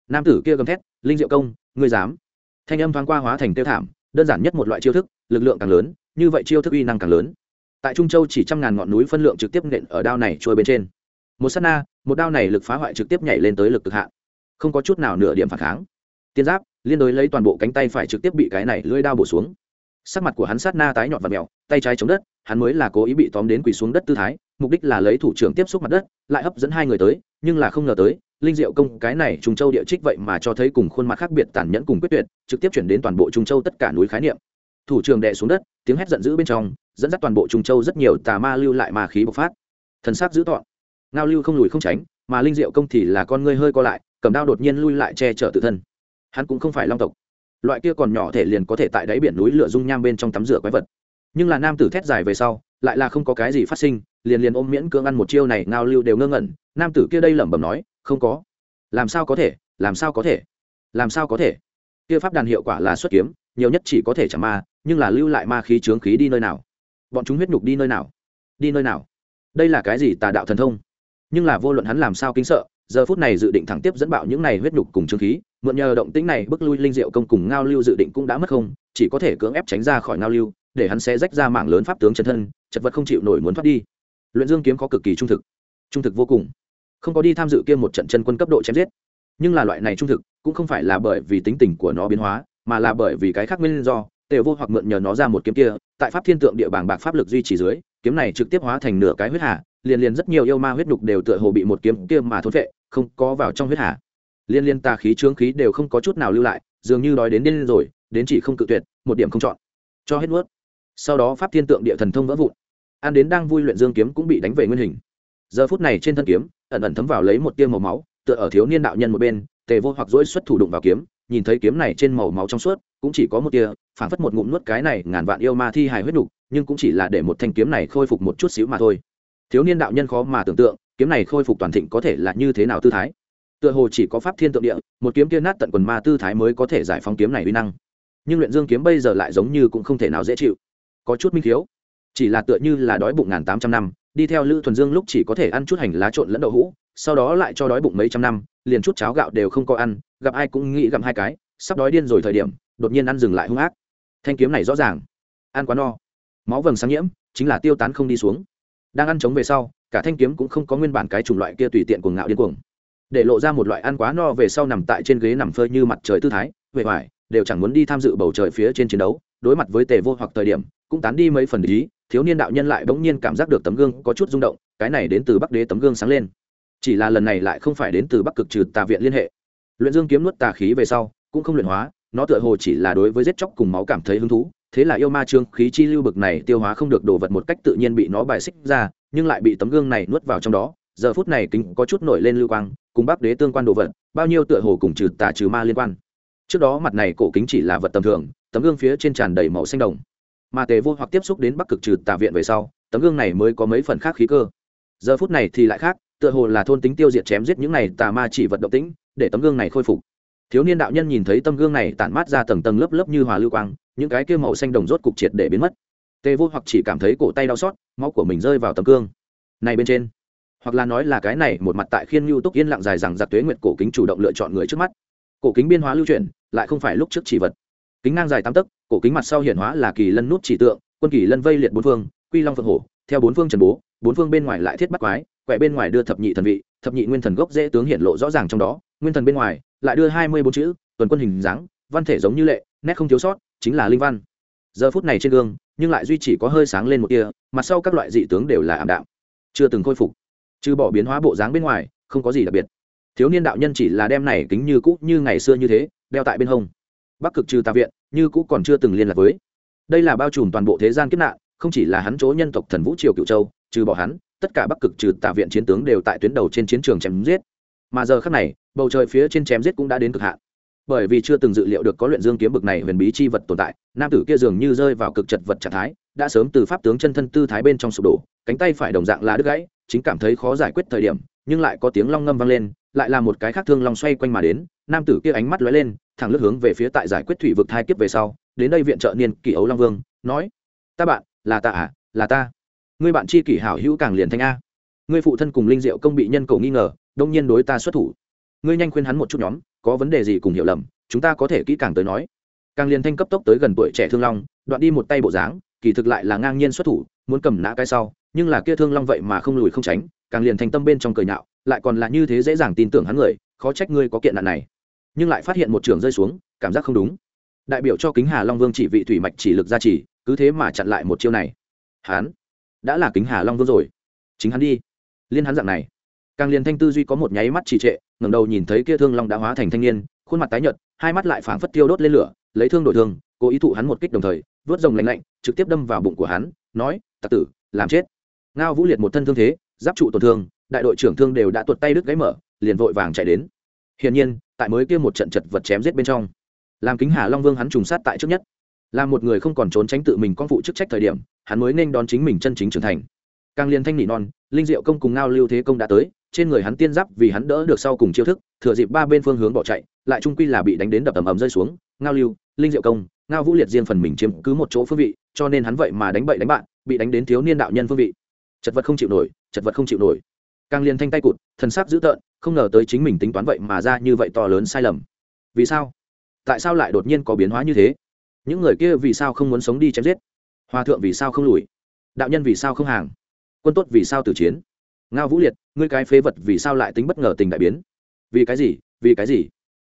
Nam tử kia gầm thét, linh diệu công, ngươi dám? Thanh âm thoáng qua hóa thành tiêu thảm, đơn giản nhất một loại chiêu thức, lực lượng càng lớn, như vậy chiêu thức uy năng càng lớn tại trung châu chỉ trăm ngàn ngọn núi phân lượng trực tiếp nện ở đao này trôi bên trên. Một s á t na, một đao này lực phá hoại trực tiếp nhảy lên tới lực cực hạn. Không có chút nào nửa điểm phản kháng. Tiên giáp, liên đối lấy toàn bộ cánh tay phải trực tiếp bị cái này lưỡi đao bổ xuống. Sắc mặt của hắn sát na tái nhọn và mèo, tay trái chống đất, hắn mới là cố ý bị tóm đến quỳ xuống đất tư thái, mục đích là lấy thủ trưởng tiếp xúc mặt đất, lại hấp dẫn hai người tới, nhưng là không ngờ tới, linh diệu công cái này trung châu địa trích vậy mà cho thấy cùng khuôn mặt khác biệt tàn nhẫn cùng quyết tuyệt, trực tiếp chuyển đến toàn bộ trung châu tất cả núi khái niệm. Thủ trưởng đè xuống đất tiếng hét giận dữ bên trong, dẫn dắt toàn bộ trung châu rất nhiều tà ma lưu lại mà khí bộc phát. Thần sắc dữ tọn ngao lưu không lùi không tránh, mà linh diệu công thì là con ngươi hơi co lại, cầm đao đột nhiên lui lại che chở tự thân. Hắn cũng không phải long tộc. Loại kia còn nhỏ thể liền có thể tại đáy biển núi lửa dung nham bên trong tắm rửa quái vật. Nhưng là nam tử thét dài về sau, lại là không có cái gì phát sinh, liền liền ôm miễn cưỡng ăn một chiêu này, ngao lưu đều ngơ ngẩn. Nam tử kia đây lẩm bẩm nói, không có. Làm sao có thể? Làm sao có thể? Làm sao có thể? Kia pháp đàn hiệu quả là xuất kiếm nhiều nhất chỉ có thể chả ma, nhưng là lưu lại ma khí trướng khí đi nơi nào? Bọn chúng huyết nhục đi nơi nào? Đi nơi nào? Đây là cái gì tà đạo thần thông? Nhưng là vô luận hắn làm sao kính sợ, giờ phút này dự định thẳng tiếp dẫn bạo những này huyết nhục cùng trướng khí, mượn nhờ động tĩnh này bức lui linh diệu công cùng ngao lưu dự định cũng đã mất không, chỉ có thể cưỡng ép tránh ra khỏi ngao lưu, để hắn sẽ rách ra mảng lớn pháp tướng chân thân, chật vật không chịu nổi muốn thoát đi. Luyện dương kiếm có cực kỳ trung thực. Trung thực vô cùng. Không có đi tham dự kia một trận chân quân cấp độ chém giết. Nhưng là loại này trung thực cũng không phải là bởi vì tính tình của nó biến hóa mà là bởi vì cái khác nguyên do, tề vô hoặc mượn nhờ nó ra một kiếm kia, tại pháp thiên tượng địa bảng bạc pháp lực duy trì dưới, kiếm này trực tiếp hóa thành nửa cái huyết hà, liền liền rất nhiều yêu ma huyết đục đều tựa hồ bị một kiếm kia mà thôn vệ không có vào trong huyết hà. Liên liên tà khí trướng khí đều không có chút nào lưu lại, dường như đói đến điên rồi, đến chỉ không cự tuyệt, một điểm không chọn. Cho hết nuốt. Sau đó pháp thiên tượng địa thần thông vỡ vụn. An đến đang vui luyện dương kiếm cũng bị đánh về nguyên hình. Giờ phút này trên thân kiếm, ẩn ẩn thấm vào lấy một tiêm màu máu, tựa ở thiếu niên đạo nhân một bên, tề vô hoặc dỗi xuất thủ đụng vào kiếm nhìn thấy kiếm này trên màu máu trong suốt cũng chỉ có một tia phảng phất một ngụm nuốt cái này ngàn vạn yêu ma thi hài huyết đục nhưng cũng chỉ là để một thanh kiếm này khôi phục một chút xíu mà thôi. Thiếu niên đạo nhân khó mà tưởng tượng kiếm này khôi phục toàn thịnh có thể là như thế nào tư thái. Tựa hồ chỉ có pháp thiên tượng địa một kiếm kia nát tận quần ma tư thái mới có thể giải phóng kiếm này uy năng. Nhưng luyện dương kiếm bây giờ lại giống như cũng không thể nào dễ chịu. Có chút minh thiếu, chỉ là tựa như là đói bụng ngàn tám trăm năm đi theo lữ thuần dương lúc chỉ có thể ăn chút hành lá trộn lẫn đậu hũ sau đó lại cho đói bụng mấy trăm năm, liền chút cháo gạo đều không có ăn, gặp ai cũng nghĩ gặm hai cái, sắp đói điên rồi thời điểm, đột nhiên ăn dừng lại hung ác. Thanh kiếm này rõ ràng, ăn quá no. Máu vầng sáng nhiễm, chính là tiêu tán không đi xuống. Đang ăn chống về sau, cả thanh kiếm cũng không có nguyên bản cái chủng loại kia tùy tiện cuồng ngạo điên cuồng. Để lộ ra một loại ăn quá no về sau nằm tại trên ghế nằm phơi như mặt trời tư thái về vải, đều chẳng muốn đi tham dự bầu trời phía trên chiến đấu, đối mặt với tề vô hoặc thời điểm, cũng tán đi mấy phần ý, thiếu niên đạo nhân lại bỗng nhiên cảm giác được tấm gương có chút rung động, cái này đến từ bắc đế tấm gương sáng lên chỉ là lần này lại không phải đến từ bắc cực trừ tà viện liên hệ. Luyện dương kiếm nuốt tà khí về sau, cũng không luyện hóa, nó tựa hồ chỉ là đối với giết chóc cùng máu cảm thấy hứng thú, thế là yêu ma trương khí chi lưu bực này tiêu hóa không được đồ vật một cách tự nhiên bị nó bài xích ra, nhưng lại bị tấm gương này nuốt vào trong đó. Giờ phút này kính có chút nổi lên lưu quang, cùng bác đế tương quan đồ vật, bao nhiêu tựa hồ cùng trừ tà trừ ma liên quan. Trước đó mặt này cổ kính chỉ là vật tầm thường, tấm gương phía trên tràn đầy màu xanh đồng. Mà tề vô hoặc tiếp xúc đến bắc cực trừ tà viện về sau, tấm gương này mới có mấy phần khác khí cơ. Giờ phút này thì lại khác tựa hồ là thôn tính tiêu diệt chém giết những này tà ma chỉ vật động tĩnh, để tấm gương này khôi phục. Thiếu niên đạo nhân nhìn thấy tấm gương này tản mát ra tầng tầng lớp lớp như hòa lưu quang, những cái kia màu xanh đồng rốt cục triệt để biến mất. Tê vô hoặc chỉ cảm thấy cổ tay đau xót, máu của mình rơi vào tấm gương. Này bên trên, hoặc là nói là cái này, một mặt tại khiên nhu túc yên lặng dài rằng giặc tuế nguyệt cổ kính chủ động lựa chọn người trước mắt. Cổ kính biên hóa lưu chuyển, lại không phải lúc trước chỉ vật. Kính ngang dài tám tấc, cổ kính mặt sau hiển hóa là kỳ lân nút chỉ tượng, quân kỳ lân vây liệt bốn phương, quy long phượng hổ, theo bốn phương trần bố, bốn phương bên ngoài lại thiết bắt quái quẹ bên ngoài đưa thập nhị thần vị, thập nhị nguyên thần gốc dễ tướng hiện lộ rõ ràng trong đó, nguyên thần bên ngoài lại đưa hai mươi bốn chữ, tuần quân hình dáng, văn thể giống như lệ, nét không thiếu sót, chính là linh văn. Giờ phút này trên gương, nhưng lại duy chỉ có hơi sáng lên một tia, mặt sau các loại dị tướng đều là ảm đạm. Chưa từng khôi phục. Trừ bỏ biến hóa bộ dáng bên ngoài, không có gì đặc biệt. Thiếu niên đạo nhân chỉ là đem này kính như cũ như ngày xưa như thế, đeo tại bên hông. Bắc cực trừ tà viện, như cũ còn chưa từng liên lạc với. Đây là bao trùm toàn bộ thế gian kiếp nạn, không chỉ là hắn chỗ nhân tộc thần vũ triều cựu châu, trừ bỏ hắn tất cả bắc cực trừ tạ viện chiến tướng đều tại tuyến đầu trên chiến trường chém giết. Mà giờ khác này, bầu trời phía trên chém giết cũng đã đến cực hạn. Bởi vì chưa từng dự liệu được có luyện dương kiếm bực này huyền bí chi vật tồn tại, nam tử kia dường như rơi vào cực chật vật trạng thái, đã sớm từ pháp tướng chân thân tư thái bên trong sụp đổ, cánh tay phải đồng dạng là đứt gãy, chính cảm thấy khó giải quyết thời điểm, nhưng lại có tiếng long ngâm vang lên, lại là một cái khác thương long xoay quanh mà đến, nam tử kia ánh mắt lóe lên, thẳng lướt hướng về phía tại giải quyết thủy vực thai kiếp về sau, đến đây viện trợ niên kỷ ấu long vương, nói, ta bạn, là ta à là ta ngươi bạn chi kỷ hảo hữu càng liền thanh a. Ngươi phụ thân cùng linh diệu công bị nhân cầu nghi ngờ, đông nhiên đối ta xuất thủ. Ngươi nhanh khuyên hắn một chút nhóm, có vấn đề gì cùng hiểu lầm, chúng ta có thể kỹ càng tới nói. Càng liền thanh cấp tốc tới gần tuổi trẻ thương long, đoạn đi một tay bộ dáng, kỳ thực lại là ngang nhiên xuất thủ, muốn cầm nã cái sau, nhưng là kia thương long vậy mà không lùi không tránh, càng liền thanh tâm bên trong cười nhạo, lại còn là như thế dễ dàng tin tưởng hắn người, khó trách ngươi có kiện nạn này. Nhưng lại phát hiện một trường rơi xuống, cảm giác không đúng. Đại biểu cho kính hà long vương chỉ vị thủy mạch chỉ lực gia trì, cứ thế mà chặn lại một chiêu này. Hắn đã là kính hà long vương rồi. Chính hắn đi. Liên hắn dạng này. Càng liền thanh tư duy có một nháy mắt trì trệ, ngẩng đầu nhìn thấy kia thương long đã hóa thành thanh niên, khuôn mặt tái nhợt, hai mắt lại phảng phất tiêu đốt lên lửa, lấy thương đổi thương, cố ý thụ hắn một kích đồng thời, vớt rồng lạnh lạnh, trực tiếp đâm vào bụng của hắn, nói, tặc tử, làm chết. Ngao vũ liệt một thân thương thế, giáp trụ tổn thương, đại đội trưởng thương đều đã tuột tay đứt gáy mở, liền vội vàng chạy đến. Hiển nhiên, tại mới kia một trận chật vật chém giết bên trong, làm kính hà long vương hắn trùng sát tại trước nhất là một người không còn trốn tránh tự mình con phụ chức trách thời điểm, hắn mới nên đón chính mình chân chính trưởng thành. Càng liền thanh nỉ non, linh diệu công cùng ngao lưu thế công đã tới, trên người hắn tiên giáp vì hắn đỡ được sau cùng chiêu thức, thừa dịp ba bên phương hướng bỏ chạy, lại trung quy là bị đánh đến đập ầm ầm rơi xuống. Ngao lưu, linh diệu công, ngao vũ liệt riêng phần mình chiếm cứ một chỗ phương vị, cho nên hắn vậy mà đánh bậy đánh bạn, bị đánh đến thiếu niên đạo nhân phương vị. Chật vật không chịu nổi, chật vật không chịu nổi. Càng liền thanh tay cụt, thần sắc dữ tợn, không ngờ tới chính mình tính toán vậy mà ra như vậy to lớn sai lầm. Vì sao? Tại sao lại đột nhiên có biến hóa như thế? Những người kia vì sao không muốn sống đi chém giết? Hòa thượng vì sao không lùi? Đạo nhân vì sao không hàng? Quân tốt vì sao tử chiến? Ngao vũ liệt, ngươi cái phế vật vì sao lại tính bất ngờ tình đại biến? Vì cái gì? Vì cái gì?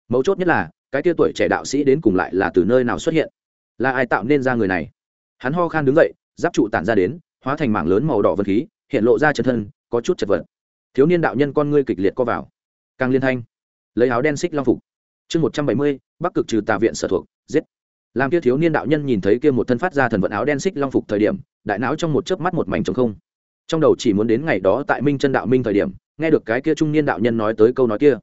Mấu chốt nhất là, cái tia tuổi trẻ đạo sĩ đến cùng lại là từ nơi nào xuất hiện? Là ai tạo nên ra người này? Hắn ho khan đứng dậy, giáp trụ tản ra đến, hóa thành mảng lớn màu đỏ vật khí, hiện lộ ra chân thân, có chút chật vật. Thiếu niên đạo nhân con ngươi kịch liệt co vào. Càng liên thanh, lấy áo đen xích long phục. Chương một trăm bảy mươi, bắc cực trừ tà viện sở thuộc, giết làm kia thiếu niên đạo nhân nhìn thấy kia một thân phát ra thần vận áo đen xích long phục thời điểm, đại não trong một chớp mắt một mảnh trống không. Trong đầu chỉ muốn đến ngày đó tại minh chân đạo minh thời điểm, nghe được cái kia trung niên đạo nhân nói tới câu nói kia.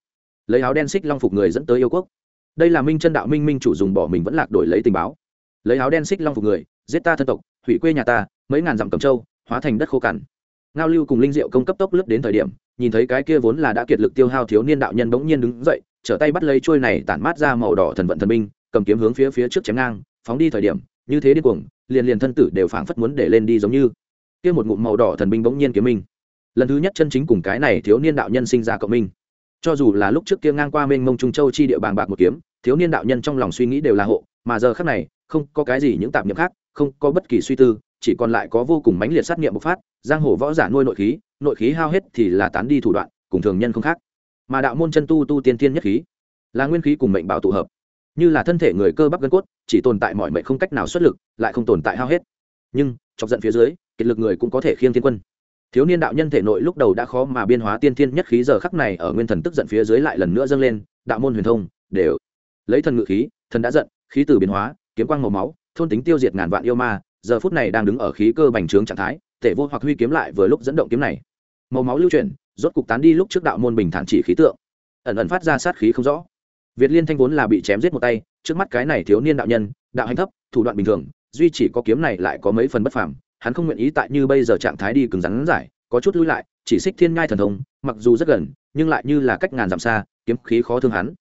Lấy áo đen xích long phục người dẫn tới yêu quốc. Đây là minh chân đạo minh minh chủ dùng bỏ mình vẫn lạc đổi lấy tình báo. Lấy áo đen xích long phục người, giết ta thân tộc, hủy quê nhà ta, mấy ngàn dặm cầm châu, hóa thành đất khô cằn. Ngao lưu cùng linh diệu công cấp tốc lướt đến thời điểm, nhìn thấy cái kia vốn là đã kiệt lực tiêu hao thiếu niên đạo nhân bỗng nhiên đứng dậy, trở tay bắt lấy trôi này tản mát ra màu đỏ thần vận thần minh cầm kiếm hướng phía phía trước chém ngang, phóng đi thời điểm, như thế điên cuồng, liền liền thân tử đều phảng phất muốn để lên đi giống như. Kia một ngụm màu đỏ thần binh bỗng nhiên kiếm minh. Lần thứ nhất chân chính cùng cái này thiếu niên đạo nhân sinh ra cộng minh. Cho dù là lúc trước kia ngang qua mênh mông trung châu chi địa bàng bạc một kiếm, thiếu niên đạo nhân trong lòng suy nghĩ đều là hộ, mà giờ khác này, không có cái gì những tạp niệm khác, không có bất kỳ suy tư, chỉ còn lại có vô cùng mãnh liệt sát niệm bộc phát, giang hồ võ giả nuôi nội khí nội khí hao hết thì là tán đi thủ đoạn, cùng thường nhân không khác. Mà đạo môn chân tu tu tiên tiên nhất khí, là nguyên khí cùng mệnh bảo tụ hợp như là thân thể người cơ bắp gân cốt, chỉ tồn tại mọi mệnh không cách nào xuất lực, lại không tồn tại hao hết. Nhưng, chọc giận phía dưới, kiệt lực người cũng có thể khiêng thiên quân. Thiếu niên đạo nhân thể nội lúc đầu đã khó mà biên hóa tiên thiên nhất khí giờ khắc này ở nguyên thần tức giận phía dưới lại lần nữa dâng lên, đạo môn huyền thông, đều. Lấy thần ngự khí, thần đã giận, khí từ biến hóa, kiếm quang màu máu, thôn tính tiêu diệt ngàn vạn yêu ma, giờ phút này đang đứng ở khí cơ bành trướng trạng thái tể vô hoặc huy kiếm lại vừa lúc dẫn động kiếm này. Màu máu lưu chuyển, rốt cục tán đi lúc trước đạo môn bình thản chỉ khí tượng. Ẩn ẩn phát ra sát khí không rõ việt liên thanh vốn là bị chém giết một tay, trước mắt cái này thiếu niên đạo nhân, đạo hành thấp, thủ đoạn bình thường, duy chỉ có kiếm này lại có mấy phần bất phàm, hắn không nguyện ý tại như bây giờ trạng thái đi cứng rắn giải, có chút lui lại, chỉ xích thiên ngai thần thông, mặc dù rất gần, nhưng lại như là cách ngàn dặm xa, kiếm khí khó thương hắn.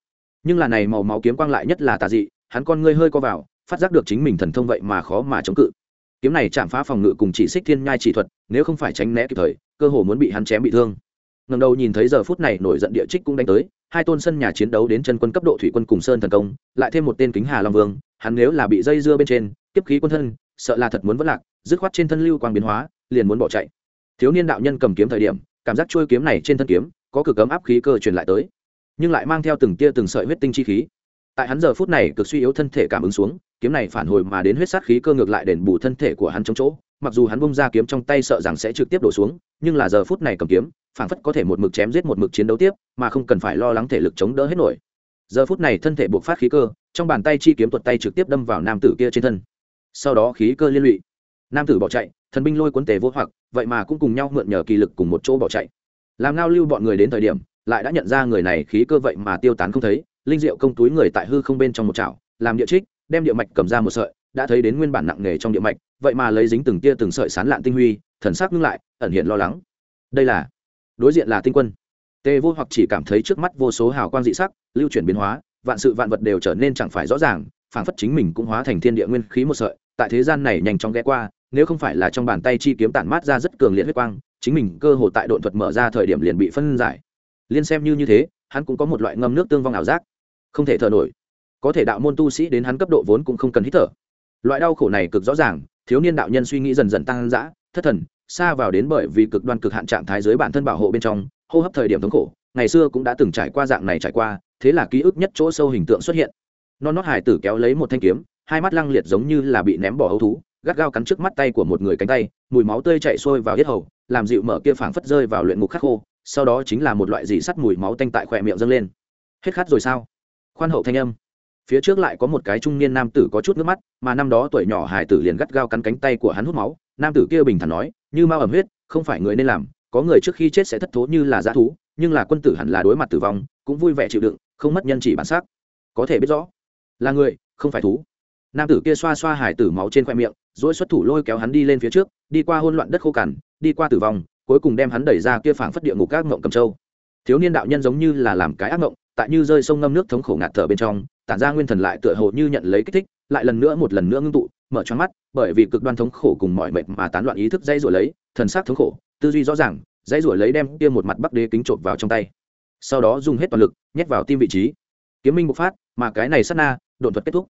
Nhưng là này màu máu kiếm quang lại nhất là tà dị, hắn con ngươi hơi co vào, phát giác được chính mình thần thông vậy mà khó mà chống cự. Kiếm này chạm phá phòng ngự cùng chỉ xích thiên nhai chỉ thuật, nếu không phải tránh né kịp thời, cơ hồ muốn bị hắn chém bị thương. Ngẩng đầu nhìn thấy giờ phút này nổi giận địa trích cũng đánh tới hai tôn sân nhà chiến đấu đến chân quân cấp độ thủy quân cùng sơn thần công, lại thêm một tên kính hà long vương, hắn nếu là bị dây dưa bên trên tiếp khí quân thân, sợ là thật muốn vất lạc, dứt khoát trên thân lưu quang biến hóa, liền muốn bỏ chạy. Thiếu niên đạo nhân cầm kiếm thời điểm, cảm giác trôi kiếm này trên thân kiếm, có cực cấm áp khí cơ truyền lại tới, nhưng lại mang theo từng tia từng sợi huyết tinh chi khí. Tại hắn giờ phút này cực suy yếu thân thể cảm ứng xuống, kiếm này phản hồi mà đến huyết sát khí cơ ngược lại đền bù thân thể của hắn trong chỗ, mặc dù hắn bông ra kiếm trong tay sợ rằng sẽ trực tiếp đổ xuống, nhưng là giờ phút này cầm kiếm phản phất có thể một mực chém giết một mực chiến đấu tiếp, mà không cần phải lo lắng thể lực chống đỡ hết nổi. Giờ phút này thân thể buộc phát khí cơ, trong bàn tay chi kiếm tuột tay trực tiếp đâm vào nam tử kia trên thân. Sau đó khí cơ liên lụy. Nam tử bỏ chạy, thần binh lôi cuốn tề vô hoặc, vậy mà cũng cùng nhau mượn nhờ kỳ lực cùng một chỗ bỏ chạy. Làm ngao lưu bọn người đến thời điểm, lại đã nhận ra người này khí cơ vậy mà tiêu tán không thấy, linh diệu công túi người tại hư không bên trong một chảo, làm địa trích, đem địa mạch cầm ra một sợi, đã thấy đến nguyên bản nặng nghề trong địa mạch, vậy mà lấy dính từng tia từng sợi sán lạn tinh huy, thần sắc ngưng lại, ẩn hiện lo lắng. Đây là đối diện là tinh quân. Tề vô hoặc chỉ cảm thấy trước mắt vô số hào quang dị sắc, lưu chuyển biến hóa, vạn sự vạn vật đều trở nên chẳng phải rõ ràng, phảng phất chính mình cũng hóa thành thiên địa nguyên khí một sợi, tại thế gian này nhanh chóng ghé qua, nếu không phải là trong bàn tay chi kiếm tản mát ra rất cường liệt huyết quang, chính mình cơ hồ tại độn thuật mở ra thời điểm liền bị phân giải. Liên xem như như thế, hắn cũng có một loại ngâm nước tương vong ảo giác. Không thể thở nổi. Có thể đạo môn tu sĩ đến hắn cấp độ vốn cũng không cần hít thở. Loại đau khổ này cực rõ ràng, thiếu niên đạo nhân suy nghĩ dần dần tăng dã, thất thần xa vào đến bởi vì cực đoan cực hạn trạng thái dưới bản thân bảo hộ bên trong, hô hấp thời điểm thống khổ, ngày xưa cũng đã từng trải qua dạng này trải qua, thế là ký ức nhất chỗ sâu hình tượng xuất hiện. Non nót hải tử kéo lấy một thanh kiếm, hai mắt lăng liệt giống như là bị ném bỏ hấu thú, gắt gao cắn trước mắt tay của một người cánh tay, mùi máu tươi chạy xuôi vào hết hầu, làm dịu mở kia phảng phất rơi vào luyện ngục khắc khô, sau đó chính là một loại dị sắt mùi máu tanh tại khỏe miệng dâng lên. Hết khát rồi sao? Khoan hậu thanh âm. Phía trước lại có một cái trung niên nam tử có chút nước mắt, mà năm đó tuổi nhỏ hải tử liền gắt gao cắn cánh tay của hắn hút máu, nam tử kia bình thản nói như mao ẩm huyết, không phải người nên làm, có người trước khi chết sẽ thất thố như là g thú, nhưng là quân tử hẳn là đối mặt tử vong, cũng vui vẻ chịu đựng, không mất nhân chỉ bản sắc. Có thể biết rõ, là người, không phải thú. Nam tử kia xoa xoa hải tử máu trên khoe miệng, dỗi xuất thủ lôi kéo hắn đi lên phía trước, đi qua hôn loạn đất khô cằn, đi qua tử vong, cuối cùng đem hắn đẩy ra kia phảng phất địa ngục các ngộng cầm châu. Thiếu niên đạo nhân giống như là làm cái ác ngộng tại như rơi sông ngâm nước thống khổ ngạt thở bên trong, tản ra nguyên thần lại tựa hồ như nhận lấy kích thích, lại lần nữa một lần nữa ngưng tụ mở choáng mắt, bởi vì cực đoan thống khổ cùng mọi mệt mà tán loạn ý thức dây rủa lấy, thần sắc thống khổ, tư duy rõ ràng dây rủa lấy đem kia một mặt bắc đế kính trộm vào trong tay. Sau đó dùng hết toàn lực, nhét vào tim vị trí. Kiếm minh bộc phát, mà cái này sát na đột thuật kết thúc.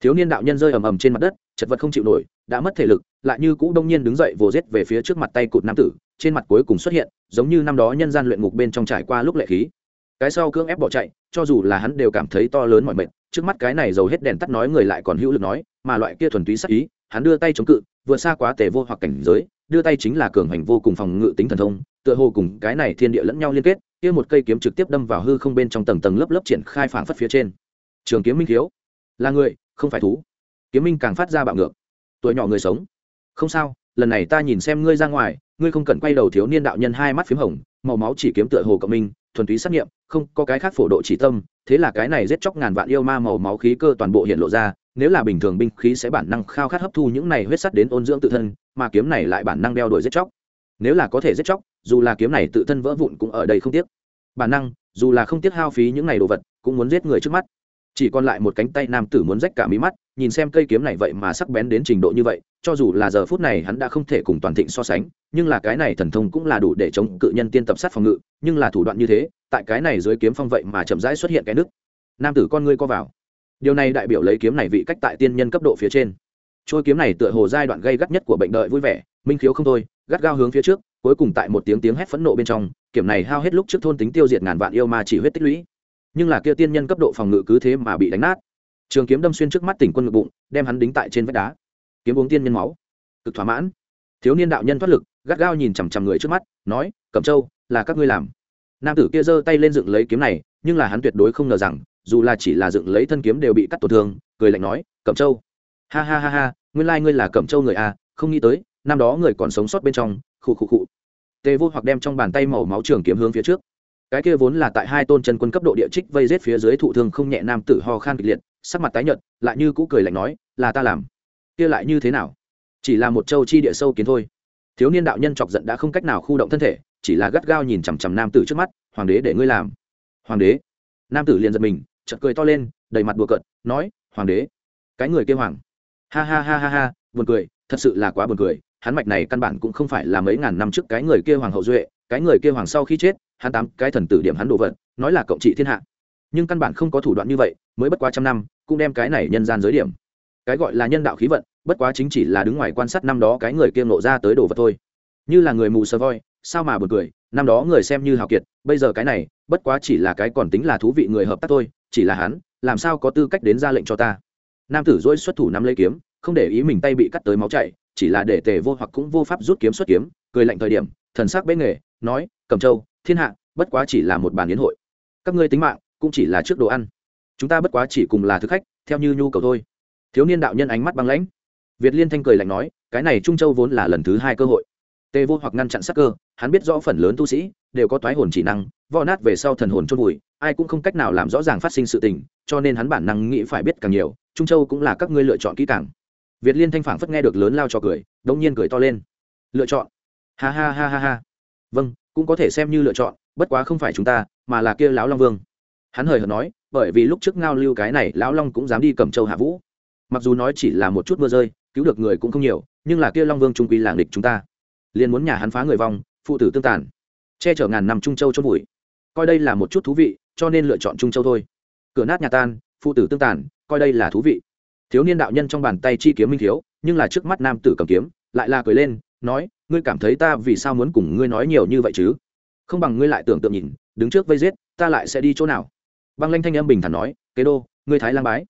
Thiếu niên đạo nhân rơi ầm ầm trên mặt đất, chật vật không chịu nổi, đã mất thể lực, lại như cũ đông nhiên đứng dậy vồ rết về phía trước mặt tay cụt nam tử, trên mặt cuối cùng xuất hiện, giống như năm đó nhân gian luyện ngục bên trong trải qua lúc lệ khí. Cái sau cưỡng ép bỏ chạy, cho dù là hắn đều cảm thấy to lớn mọi mệt trước mắt cái này giàu hết đèn tắt nói người lại còn hữu lực nói, mà loại kia thuần túy sắc ý, hắn đưa tay chống cự vượt xa quá tề vô hoặc cảnh giới, đưa tay chính là cường hành vô cùng phòng ngự tính thần thông, tựa hồ cùng cái này thiên địa lẫn nhau liên kết, kia một cây kiếm trực tiếp đâm vào hư không bên trong tầng tầng lớp lớp triển khai phảng phất phía trên. Trường kiếm minh thiếu, là người, không phải thú. Kiếm minh càng phát ra bạo ngược. Tuổi nhỏ người sống. Không sao, lần này ta nhìn xem ngươi ra ngoài, ngươi không cần quay đầu thiếu niên đạo nhân hai mắt p h í m hồng, màu máu chỉ kiếm tựa hồ cộng minh, thuần túy xác nghiệm, không, có cái khác phổ độ chỉ tâm thế là cái này giết chóc ngàn vạn yêu ma màu máu khí cơ toàn bộ hiện lộ ra, nếu là bình thường binh khí sẽ bản năng khao khát hấp thu những này huyết sắt đến ôn dưỡng tự thân, mà kiếm này lại bản năng đeo đuổi giết chóc. Nếu là có thể giết chóc, dù là kiếm này tự thân vỡ vụn cũng ở đây không tiếc. Bản năng, dù là không tiếc hao phí những này đồ vật, cũng muốn giết người trước mắt. Chỉ còn lại một cánh tay nam tử muốn rách cả mí mắt, nhìn xem cây kiếm này vậy mà sắc bén đến trình độ như vậy, cho dù là giờ phút này hắn đã không thể cùng toàn thịnh so sánh, nhưng là cái này thần thông cũng là đủ để chống cự nhân tiên tập sát phòng ngự, nhưng là thủ đoạn như thế tại cái này dưới kiếm phong vậy mà chậm rãi xuất hiện cái nước. Nam tử con ngươi co vào. Điều này đại biểu lấy kiếm này vị cách tại tiên nhân cấp độ phía trên. Trôi kiếm này tựa hồ giai đoạn gây gắt nhất của bệnh đợi vui vẻ, minh khiếu không thôi, gắt gao hướng phía trước, cuối cùng tại một tiếng tiếng hét phẫn nộ bên trong kiểm này hao hết lúc trước thôn tính tiêu diệt ngàn vạn yêu ma chỉ huyết tích lũy. Nhưng là kia tiên nhân cấp độ phòng ngự cứ thế mà bị đánh nát. Trường kiếm đâm xuyên trước mắt tỉnh quân ngực bụng, đem hắn đính tại trên vách đá. Kiếm uống tiên nhân máu. Cực thỏa mãn. Thiếu niên đạo nhân thoát lực, gắt gao nhìn chằm chằm người trước mắt, nói, cẩm châu, là các ngươi làm nam tử kia giơ tay lên dựng lấy kiếm này, nhưng là hắn tuyệt đối không ngờ rằng, dù là chỉ là dựng lấy thân kiếm đều bị cắt tổn thương, cười lạnh nói, cẩm châu. Ha ha ha ha, nguyên lai ngươi là cẩm châu người a không nghĩ tới, năm đó người còn sống sót bên trong, khụ khụ khụ. Tê vô hoặc đem trong bàn tay màu máu trường kiếm hướng phía trước. Cái kia vốn là tại hai tôn chân quân cấp độ địa trích vây rết phía dưới thụ thương không nhẹ nam tử ho khan kịch liệt, sắc mặt tái nhợt, lại như cũ cười lạnh nói, là ta làm. Kia lại như thế nào? Chỉ là một châu chi địa sâu kiến thôi thiếu niên đạo nhân chọc giận đã không cách nào khu động thân thể, chỉ là gắt gao nhìn chằm chằm nam tử trước mắt, hoàng đế để ngươi làm. Hoàng đế? Nam tử liền giật mình, chợt cười to lên, đầy mặt đùa cợt, nói, hoàng đế, cái người kêu hoàng. Ha ha ha ha ha, buồn cười, thật sự là quá buồn cười, hắn mạch này căn bản cũng không phải là mấy ngàn năm trước cái người kia hoàng hậu duệ, cái người kia hoàng sau khi chết, hắn tám cái thần tử điểm hắn đồ vật, nói là cộng trị thiên hạ. Nhưng căn bản không có thủ đoạn như vậy, mới bất quá trăm năm, cũng đem cái này nhân gian giới điểm. Cái gọi là nhân đạo khí vận bất quá chính chỉ là đứng ngoài quan sát năm đó cái người kia nộ ra tới đồ vật thôi. Như là người mù sờ voi, sao mà buồn cười, năm đó người xem như hào kiệt, bây giờ cái này, bất quá chỉ là cái còn tính là thú vị người hợp tác thôi, chỉ là hắn, làm sao có tư cách đến ra lệnh cho ta? Nam tử dỗi xuất thủ nắm lấy kiếm, không để ý mình tay bị cắt tới máu chảy, chỉ là để tề vô hoặc cũng vô pháp rút kiếm xuất kiếm, cười lạnh thời điểm, thần sắc bế nghề, nói, cầm châu thiên hạ, bất quá chỉ là một bàn yến hội. Các ngươi tính mạng, cũng chỉ là trước đồ ăn. Chúng ta bất quá chỉ cùng là thực khách, theo như nhu cầu thôi. Thiếu niên đạo nhân ánh mắt băng lãnh việt liên thanh cười lạnh nói, cái này trung châu vốn là lần thứ hai cơ hội. Tê vô hoặc ngăn chặn sắc cơ, hắn biết rõ phần lớn tu sĩ đều có toái hồn chỉ năng, vò nát về sau thần hồn chôn vùi, ai cũng không cách nào làm rõ ràng phát sinh sự tình, cho nên hắn bản năng nghĩ phải biết càng nhiều, trung châu cũng là các ngươi lựa chọn kỹ càng. Việt liên thanh phảng phất nghe được lớn lao cho cười, đống nhiên cười to lên. Lựa chọn. Ha ha ha ha ha. Vâng cũng có thể xem như lựa chọn, bất quá không phải chúng ta, mà là kia lão long vương. Hắn hời hợt nói, bởi vì lúc trước ngao lưu cái này, lão long cũng dám đi cầm châu hạ vũ. Mặc dù nói chỉ là một chút mưa rơi cứu được người cũng không nhiều, nhưng là kia long vương trung quy làng địch chúng ta. Liền muốn nhà hắn phá người vong, phụ tử tương tàn. Che chở ngàn năm trung châu chôn vùi. Coi đây là một chút thú vị, cho nên lựa chọn trung châu thôi. Cửa nát nhà tan, phụ tử tương tàn, coi đây là thú vị. Thiếu niên đạo nhân trong bàn tay chi kiếm minh thiếu, nhưng là trước mắt nam tử cầm kiếm, lại là cười lên, nói, ngươi cảm thấy ta vì sao muốn cùng ngươi nói nhiều như vậy chứ? Không bằng ngươi lại tưởng tượng nhìn, đứng trước vây giết, ta lại sẽ đi chỗ nào? Băng lanh thanh âm bình thản nói, kế đô, ngươi thái lang bái.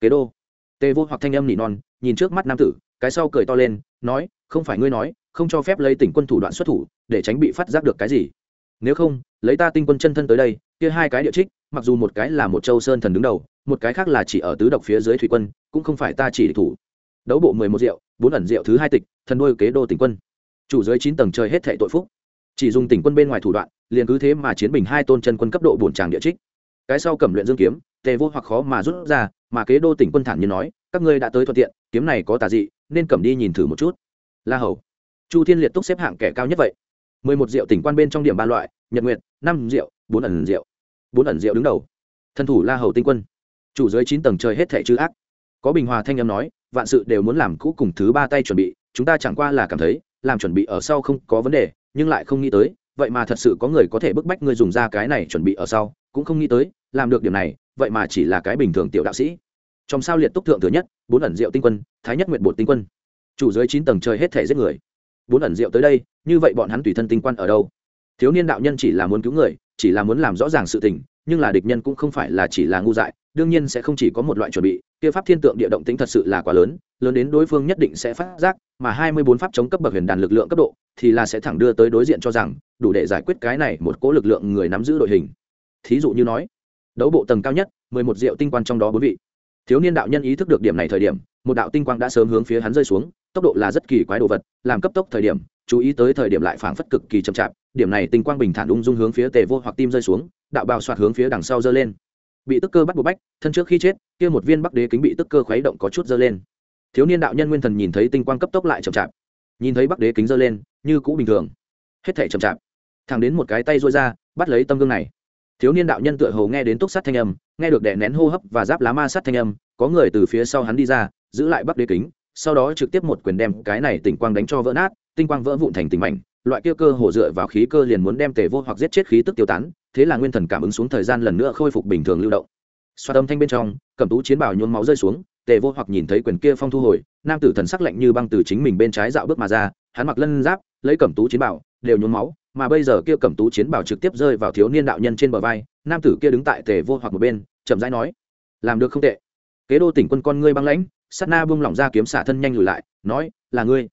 Kế đô. Tề vô hoặc thanh âm nỉ non nhìn trước mắt nam tử, cái sau cười to lên, nói, không phải ngươi nói, không cho phép lấy tỉnh quân thủ đoạn xuất thủ, để tránh bị phát giác được cái gì. Nếu không, lấy ta tinh quân chân thân tới đây, kia hai cái địa trích, mặc dù một cái là một châu sơn thần đứng đầu, một cái khác là chỉ ở tứ độc phía dưới thủy quân, cũng không phải ta chỉ địch thủ. Đấu bộ mười một rượu, bốn ẩn rượu thứ hai tịch, thần đôi kế đô tỉnh quân. Chủ dưới chín tầng trời hết thệ tội phúc. Chỉ dùng tỉnh quân bên ngoài thủ đoạn, liền cứ thế mà chiến bình hai tôn chân quân cấp độ bổn tràng địa trích. Cái sau cầm luyện dương kiếm, tề vô hoặc khó mà rút ra, mà kế đô tỉnh quân thản như nói các ngươi đã tới thuận tiện, kiếm này có tà dị, nên cầm đi nhìn thử một chút. La hầu. Chu thiên liệt túc xếp hạng kẻ cao nhất vậy. Mười một rượu tỉnh quan bên trong điểm ba loại, nhật nguyện năm rượu, bốn ẩn rượu. Bốn ẩn rượu đứng đầu. Thân thủ la hầu tinh quân. Chủ dưới chín tầng trời hết thẻ chữ ác. Có bình hòa thanh âm nói, vạn sự đều muốn làm cũ cùng thứ ba tay chuẩn bị, chúng ta chẳng qua là cảm thấy, làm chuẩn bị ở sau không có vấn đề, nhưng lại không nghĩ tới, vậy mà thật sự có người có thể bức bách ngươi dùng ra cái này chuẩn bị ở sau, cũng không nghĩ tới, làm được điểm này, vậy mà chỉ là cái bình thường tiểu đạo sĩ trong sao liệt túc thượng thừa nhất, bốn ẩn diệu tinh quân, thái nhất nguyện bột tinh quân. Chủ dưới chín tầng trời hết thể giết người. Bốn ẩn diệu tới đây, như vậy bọn hắn tùy thân tinh quan ở đâu? Thiếu niên đạo nhân chỉ là muốn cứu người, chỉ là muốn làm rõ ràng sự tình, nhưng là địch nhân cũng không phải là chỉ là ngu dại, đương nhiên sẽ không chỉ có một loại chuẩn bị, kia pháp thiên tượng địa động tính thật sự là quá lớn lớn đến đối phương nhất định sẽ phát giác, mà hai mươi bốn pháp chống cấp bậc huyền đàn lực lượng cấp độ, thì là sẽ thẳng đưa tới đối diện cho rằng, đủ để giải quyết cái này một cỗ lực lượng người nắm giữ đội hình. Thí dụ như nói, đấu bộ tầng cao nhất, mười một diệu tinh quan trong đó bốn vị thiếu niên đạo nhân ý thức được điểm này thời điểm, một đạo tinh quang đã sớm hướng phía hắn rơi xuống, tốc độ là rất kỳ quái đồ vật, làm cấp tốc thời điểm, chú ý tới thời điểm lại phảng phất cực kỳ chậm chạp, điểm này tinh quang bình thản ung dung hướng phía tề vô hoặc tim rơi xuống, đạo bào soạt hướng phía đằng sau giơ lên. Bị tức cơ bắt buộc bách, thân trước khi chết, kia một viên bắc đế kính bị tức cơ khuấy động có chút giơ lên. Thiếu niên đạo nhân nguyên thần nhìn thấy tinh quang cấp tốc lại chậm chạp. Nhìn thấy bắc đế kính giơ lên, như cũ bình thường. Hết thể chậm chạp. Thẳng đến một cái tay rối ra, bắt lấy tâm gương này. Thiếu niên đạo nhân tựa hồ nghe đến túc sát thanh âm nghe được đè nén hô hấp và giáp lá ma sát thanh âm, có người từ phía sau hắn đi ra, giữ lại bắc đế kính, sau đó trực tiếp một quyền đem cái này tinh quang đánh cho vỡ nát, tinh quang vỡ vụn thành tinh mảnh, loại kia cơ hồ dựa vào khí cơ liền muốn đem tề vô hoặc giết chết khí tức tiêu tán, thế là nguyên thần cảm ứng xuống thời gian lần nữa khôi phục bình thường lưu động. Xoa âm thanh bên trong, cẩm tú chiến bảo nhuốm máu rơi xuống, tề vô hoặc nhìn thấy quyền kia phong thu hồi, nam tử thần sắc lạnh như băng từ chính mình bên trái dạo bước mà ra, hắn mặc lân giáp, lấy cẩm tú chiến bảo, đều nhuốm máu, mà bây giờ kia cẩm tú chiến bảo trực tiếp rơi vào thiếu niên đạo nhân trên bờ vai nam tử kia đứng tại tề vô hoặc một bên, chậm rãi nói, làm được không tệ. Kế đô tỉnh quân con ngươi băng lãnh, sát na buông lỏng ra kiếm xả thân nhanh lùi lại, nói, là ngươi.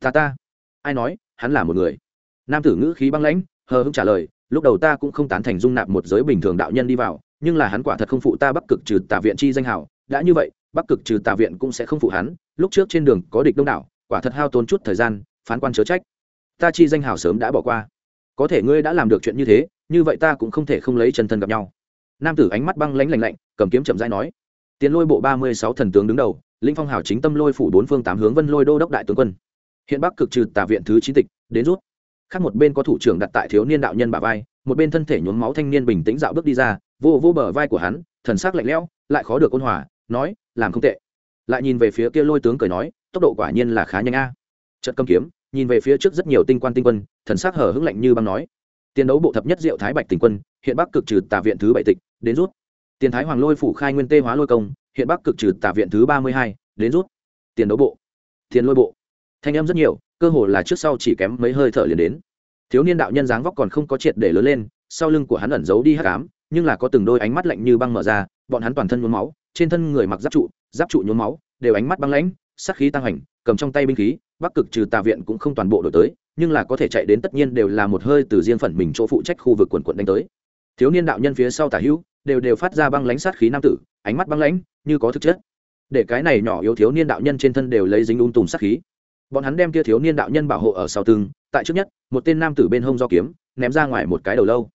Ta ta. Ai nói, hắn là một người. Nam tử ngữ khí băng lãnh, hờ hững trả lời, lúc đầu ta cũng không tán thành dung nạp một giới bình thường đạo nhân đi vào, nhưng là hắn quả thật không phụ ta bắc cực trừ tà viện chi danh hảo. Đã như vậy, bắc cực trừ tà viện cũng sẽ không phụ hắn, lúc trước trên đường có địch đông đảo, quả thật hao tốn chút thời gian, phán quan chớ trách. Ta chi danh hảo sớm đã bỏ qua. Có thể ngươi đã làm được chuyện như thế như vậy ta cũng không thể không lấy chân thân gặp nhau. Nam tử ánh mắt băng lãnh lạnh lạnh, cầm kiếm chậm rãi nói tiến lôi bộ ba mươi sáu thần tướng đứng đầu, linh phong hảo chính tâm lôi phủ bốn phương tám hướng vân lôi đô đốc đại tướng quân. Hiện bắc cực trừ tà viện thứ chín tịch, đến rút. Khác một bên có thủ trưởng đặt tại thiếu niên đạo nhân bà vai, một bên thân thể nhuốm máu thanh niên bình tĩnh dạo bước đi ra, vô vô bờ vai của hắn, thần sắc lạnh lẽo, lại khó được ôn hòa, nói, làm không tệ. Lại nhìn về phía kia lôi tướng cười nói, tốc độ quả nhiên là khá nhanh a. À. trận cầm kiếm, nhìn về phía trước rất nhiều tinh quan tinh quân, thần sắc hở hững lạnh như băng nói tiền đấu bộ thập nhất diệu thái bạch tình quân, hiện bắc cực trừ tà viện thứ bảy tịch, đến rút. Tiền thái hoàng lôi phủ khai nguyên tê hóa lôi công, hiện bắc cực trừ tà viện thứ ba mươi hai, đến rút. Tiền đấu bộ. Tiền lôi bộ. Thanh em rất nhiều, cơ hồ là trước sau chỉ kém mấy hơi thở liền đến. Thiếu niên đạo nhân dáng vóc còn không có triệt để lớn lên, sau lưng của hắn ẩn giấu đi hắc ám, nhưng là có từng đôi ánh mắt lạnh như băng mở ra, bọn hắn toàn thân nhuốm máu, trên thân người mặc giáp trụ giáp trụ nhuốm máu, đều ánh mắt băng lãnh sắc khí tăng hành, cầm trong tay binh khí, bắc cực trừ tà viện cũng không toàn bộ đổi tới nhưng là có thể chạy đến tất nhiên đều là một hơi từ riêng phần mình chỗ phụ trách khu vực quần quận đánh tới. Thiếu niên đạo nhân phía sau tả hữu, đều đều phát ra băng lãnh sát khí nam tử, ánh mắt băng lãnh, như có thực chất. Để cái này nhỏ yếu thiếu niên đạo nhân trên thân đều lấy dính ung tùm sát khí. Bọn hắn đem kia thiếu niên đạo nhân bảo hộ ở sau tường tại trước nhất, một tên nam tử bên hông do kiếm, ném ra ngoài một cái đầu lâu.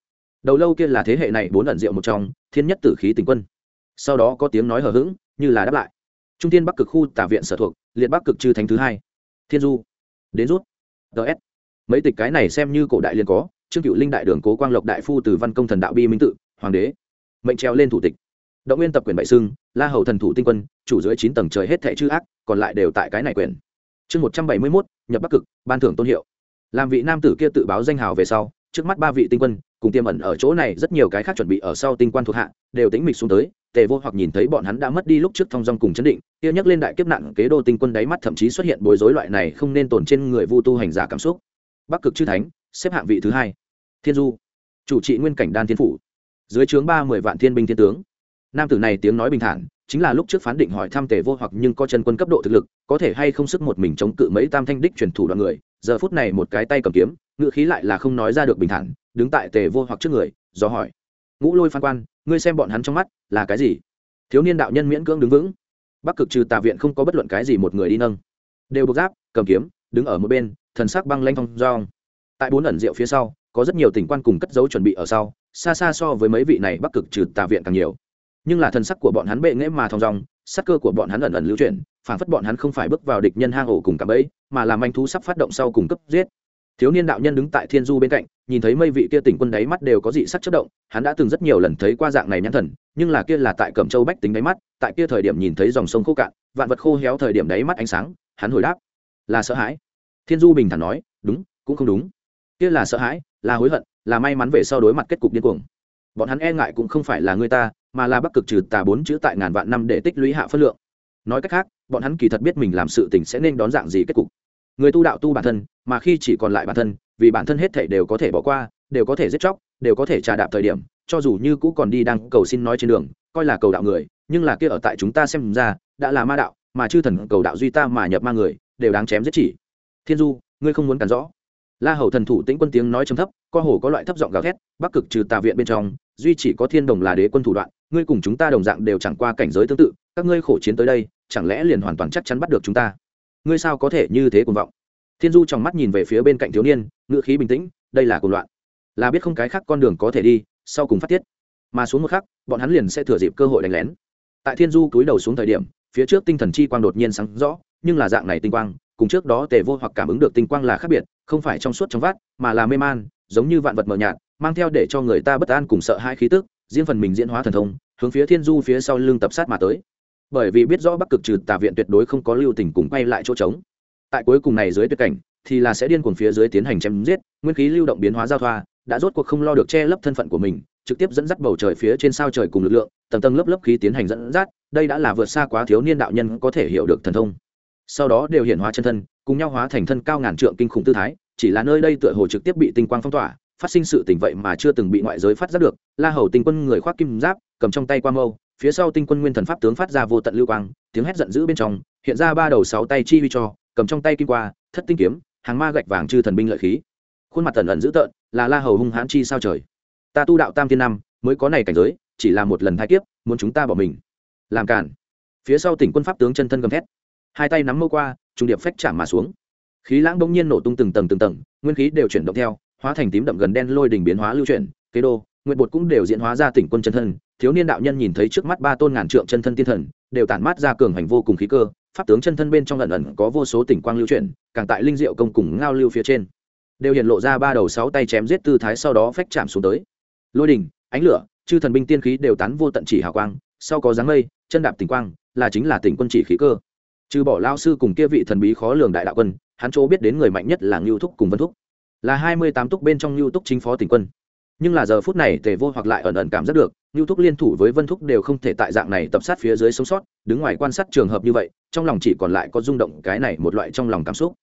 Đầu lâu kia là thế hệ này bốn ẩn rượu một trong, thiên nhất tử khí tình quân. Sau đó có tiếng nói hờ hững, như là đáp lại. Trung tiên bắc cực khu tả viện sở thuộc, liệt bắc cực chư thánh thứ hai. Thiên du. Đến rút. Ts mấy tịch cái này xem như cổ đại liền có, trương cựu linh đại đường cố quang lộc đại phu từ văn công thần đạo bi minh tự, hoàng đế. Mệnh treo lên thủ tịch. Động nguyên tập quyền bại xưng, la hầu thần thủ tinh quân, chủ dưới chín tầng trời hết thẻ chư ác, còn lại đều tại cái này quyền. Chương một trăm bảy mươi mốt, nhập bắc cực, ban thưởng tôn hiệu. Làm vị nam tử kia tự báo danh hào về sau, trước mắt ba vị tinh quân, cùng tiêm ẩn ở chỗ này rất nhiều cái khác chuẩn bị ở sau tinh quan thuộc hạ, đều tính mịch xuống tới, tề vô hoặc nhìn thấy bọn hắn đã mất đi lúc trước thong dong cùng chấn định, kia nhắc lên đại kiếp nạn, kế đô tinh quân đáy mắt thậm chí xuất hiện bối rối loại này không nên tồn trên người vu tu hành giả cảm xúc bắc cực chư thánh, xếp hạng vị thứ hai. Thiên du, chủ trị nguyên cảnh đan thiên phủ. Dưới trướng ba mười vạn thiên binh thiên tướng. Nam tử này tiếng nói bình thản, chính là lúc trước phán định hỏi thăm tề vô hoặc nhưng có chân quân cấp độ thực lực, có thể hay không sức một mình chống cự mấy tam thanh đích truyền thủ đoàn người. Giờ phút này một cái tay cầm kiếm ngự khí lại là không nói ra được bình thản, đứng tại tề vô hoặc trước người, do hỏi. Ngũ lôi phan quan, ngươi xem bọn hắn trong mắt là cái gì? Thiếu niên đạo nhân miễn cưỡng đứng vững. Bắc cực trừ tà viện không có bất luận cái gì một người đi nâng. Đều buộc giáp, cầm kiếm, đứng ở một bên thần sắc băng lanh phong dong. Tại bốn ẩn rượu phía sau, có rất nhiều tỉnh quan cùng cất dấu chuẩn bị ở sau, xa xa so với mấy vị này bắc cực trừ tà viện càng nhiều. Nhưng là thần sắc của bọn hắn bệ nghễ mà thong dong, sắc cơ của bọn hắn ẩn ẩn lưu chuyển, phản phất bọn hắn không phải bước vào địch nhân hang ổ cùng cạm bẫy, mà làm anh thú sắp phát động sau cùng cấp giết. Thiếu niên đạo nhân đứng tại thiên du bên cạnh, nhìn thấy mây vị kia tỉnh quân đáy mắt đều có dị sắc chất động, hắn đã từng rất nhiều lần thấy qua dạng này nhãn thần, nhưng là kia là tại cẩm châu bách tính đáy mắt, tại kia thời điểm nhìn thấy dòng sông khô cạn, vạn vật khô héo thời điểm đáy mắt ánh sáng, hắn hồi đáp, là sợ hãi thiên du bình thản nói, đúng, cũng không đúng. Kia là sợ hãi, là hối hận, là may mắn về sau đối mặt kết cục điên cuồng. Bọn hắn e ngại cũng không phải là người ta, mà là bắc cực trừ tà bốn chữ tại ngàn vạn năm để tích lũy hạ phân lượng. Nói cách khác, bọn hắn kỳ thật biết mình làm sự tình sẽ nên đón dạng gì kết cục. Người tu đạo tu bản thân, mà khi chỉ còn lại bản thân, vì bản thân hết thể đều có thể bỏ qua, đều có thể giết chóc, đều có thể trà đạp thời điểm, cho dù như cũ còn đi đang cầu xin nói trên đường, coi là cầu đạo người, nhưng là kia ở tại chúng ta xem ra, đã là ma đạo, mà chư thần cầu đạo duy ta mà nhập ma người, đều đáng chém giết chỉ thiên du, ngươi không muốn cản rõ. La hầu thần thủ tĩnh quân tiếng nói trầm thấp, co hồ có loại thấp giọng gào thét, bắc cực trừ tà viện bên trong, duy chỉ có thiên đồng là đế quân thủ đoạn, ngươi cùng chúng ta đồng dạng đều chẳng qua cảnh giới tương tự, các ngươi khổ chiến tới đây, chẳng lẽ liền hoàn toàn chắc chắn bắt được chúng ta? Ngươi sao có thể như thế cuồng vọng? Thiên du trong mắt nhìn về phía bên cạnh thiếu niên ngựa khí bình tĩnh, đây là cuồng loạn. Là biết không cái khác con đường có thể đi, sau cùng phát tiết. Mà xuống một khắc, bọn hắn liền sẽ thừa dịp cơ hội đánh lén. Tại thiên du cúi đầu xuống thời điểm, phía trước tinh thần chi quang đột nhiên sáng rõ, nhưng là dạng này tinh quang cùng trước đó tề vô hoặc cảm ứng được tinh quang là khác biệt, không phải trong suốt trong vát, mà là mê man, giống như vạn vật mờ nhạt, mang theo để cho người ta bất an cùng sợ hai khí tức, riêng phần mình diễn hóa thần thông, hướng phía thiên du phía sau lưng tập sát mà tới. Bởi vì biết rõ bắc cực trừ tà viện tuyệt đối không có lưu tình cùng quay lại chỗ trống. Tại cuối cùng này dưới tuyệt cảnh, thì là sẽ điên cuồng phía dưới tiến hành chém giết, nguyên khí lưu động biến hóa giao thoa, đã rốt cuộc không lo được che lấp thân phận của mình, trực tiếp dẫn dắt bầu trời phía trên sao trời cùng lực lượng, tầng tầng lớp lớp khí tiến hành dẫn dắt, đây đã là vượt xa quá thiếu niên đạo nhân có thể hiểu được thần thông sau đó đều hiện hóa chân thân, cùng nhau hóa thành thân cao ngàn trượng kinh khủng tư thái, chỉ là nơi đây tựa hồ trực tiếp bị tinh quang phong tỏa, phát sinh sự tình vậy mà chưa từng bị ngoại giới phát giác được, la hầu tinh quân người khoác kim giáp, cầm trong tay qua mâu, phía sau tinh quân nguyên thần pháp tướng phát ra vô tận lưu quang, tiếng hét giận dữ bên trong, hiện ra ba đầu sáu tay chi huy cho, cầm trong tay kim qua, thất tinh kiếm, hàng ma gạch vàng chư thần binh lợi khí. Khuôn mặt tần ẩn dữ tợn, là la hầu hung hãn chi sao trời. Ta tu đạo tam thiên năm, mới có này cảnh giới, chỉ là một lần thai kiếp, muốn chúng ta bỏ mình. Làm cản phía sau tỉnh quân pháp tướng chân thân gầm thét hai tay nắm mâu qua trung điệp phách chạm mà xuống. Khí lãng bỗng nhiên nổ tung từng tầng từng tầng, nguyên khí đều chuyển động theo, hóa thành tím đậm gần đen lôi đỉnh biến hóa lưu chuyển, kế đô nguyện bột cũng đều diễn hóa ra tỉnh quân chân thân, thiếu niên đạo nhân nhìn thấy trước mắt ba tôn ngàn trượng chân thân tiên thần, đều tản mát ra cường hành vô cùng khí cơ, pháp tướng chân thân bên trong lần ẩn có vô số tỉnh quang lưu chuyển, càng tại linh diệu công cùng ngao lưu phía trên. Đều hiện lộ ra ba đầu sáu tay chém giết tư thái sau đó phách chạm xuống tới. Lôi đỉnh ánh lửa, chư thần binh tiên khí đều tán vô tận chỉ hào quang, sau có dáng mây, chân đạp tỉnh quang, là chính là tỉnh quân chỉ khí cơ trừ bỏ lao sư cùng kia vị thần bí khó lường đại đạo quân, hắn chỗ biết đến người mạnh nhất là ngưu thúc cùng vân thúc. Là hai mươi tám túc bên trong ngưu túc chính phó tỉnh quân. Nhưng là giờ phút này, tề vô hoặc lại ẩn ẩn cảm giác được, ngưu thúc liên thủ với vân thúc đều không thể tại dạng này tập sát phía dưới sống sót, đứng ngoài quan sát trường hợp như vậy, trong lòng chỉ còn lại có rung động cái này một loại trong lòng cảm xúc.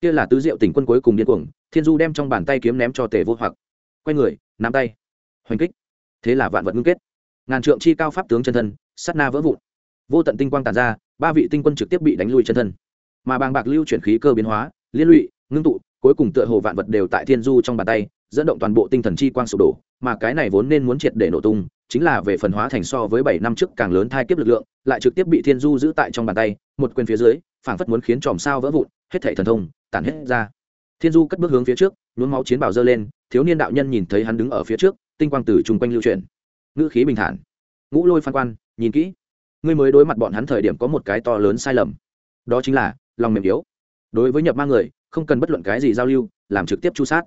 Kia là tứ diệu tỉnh quân cuối cùng điên cuồng, thiên du đem trong bàn tay kiếm ném cho tề vô hoặc. Quay người, nắm tay. Hoành kích. Thế là vạn vật ngưng kết. Ngàn trượng chi cao pháp tướng chân thân sắt na vỡ vụn. Vô tận tinh quang tàn ra ba vị tinh quân trực tiếp bị đánh lui chân thân. Mà bàng bạc lưu chuyển khí cơ biến hóa, liên lụy, ngưng tụ, cuối cùng tựa hồ vạn vật đều tại thiên du trong bàn tay, dẫn động toàn bộ tinh thần chi quang sụp đổ, mà cái này vốn nên muốn triệt để nổ tung, chính là về phần hóa thành so với bảy năm trước càng lớn thai kiếp lực lượng, lại trực tiếp bị thiên du giữ tại trong bàn tay, một quyền phía dưới, phảng phất muốn khiến chòm sao vỡ vụn, hết thể thần thông, tản hết ra. Thiên du cất bước hướng phía trước, nhuốm máu chiến bảo dơ lên, thiếu niên đạo nhân nhìn thấy hắn đứng ở phía trước, tinh quang từ chung quanh lưu truyền ngữ khí bình thản. Ngũ lôi phan quan, nhìn kỹ ngươi mới đối mặt bọn hắn thời điểm có một cái to lớn sai lầm. Đó chính là, lòng mềm yếu. Đối với nhập ma người, không cần bất luận cái gì giao lưu, làm trực tiếp chu sát.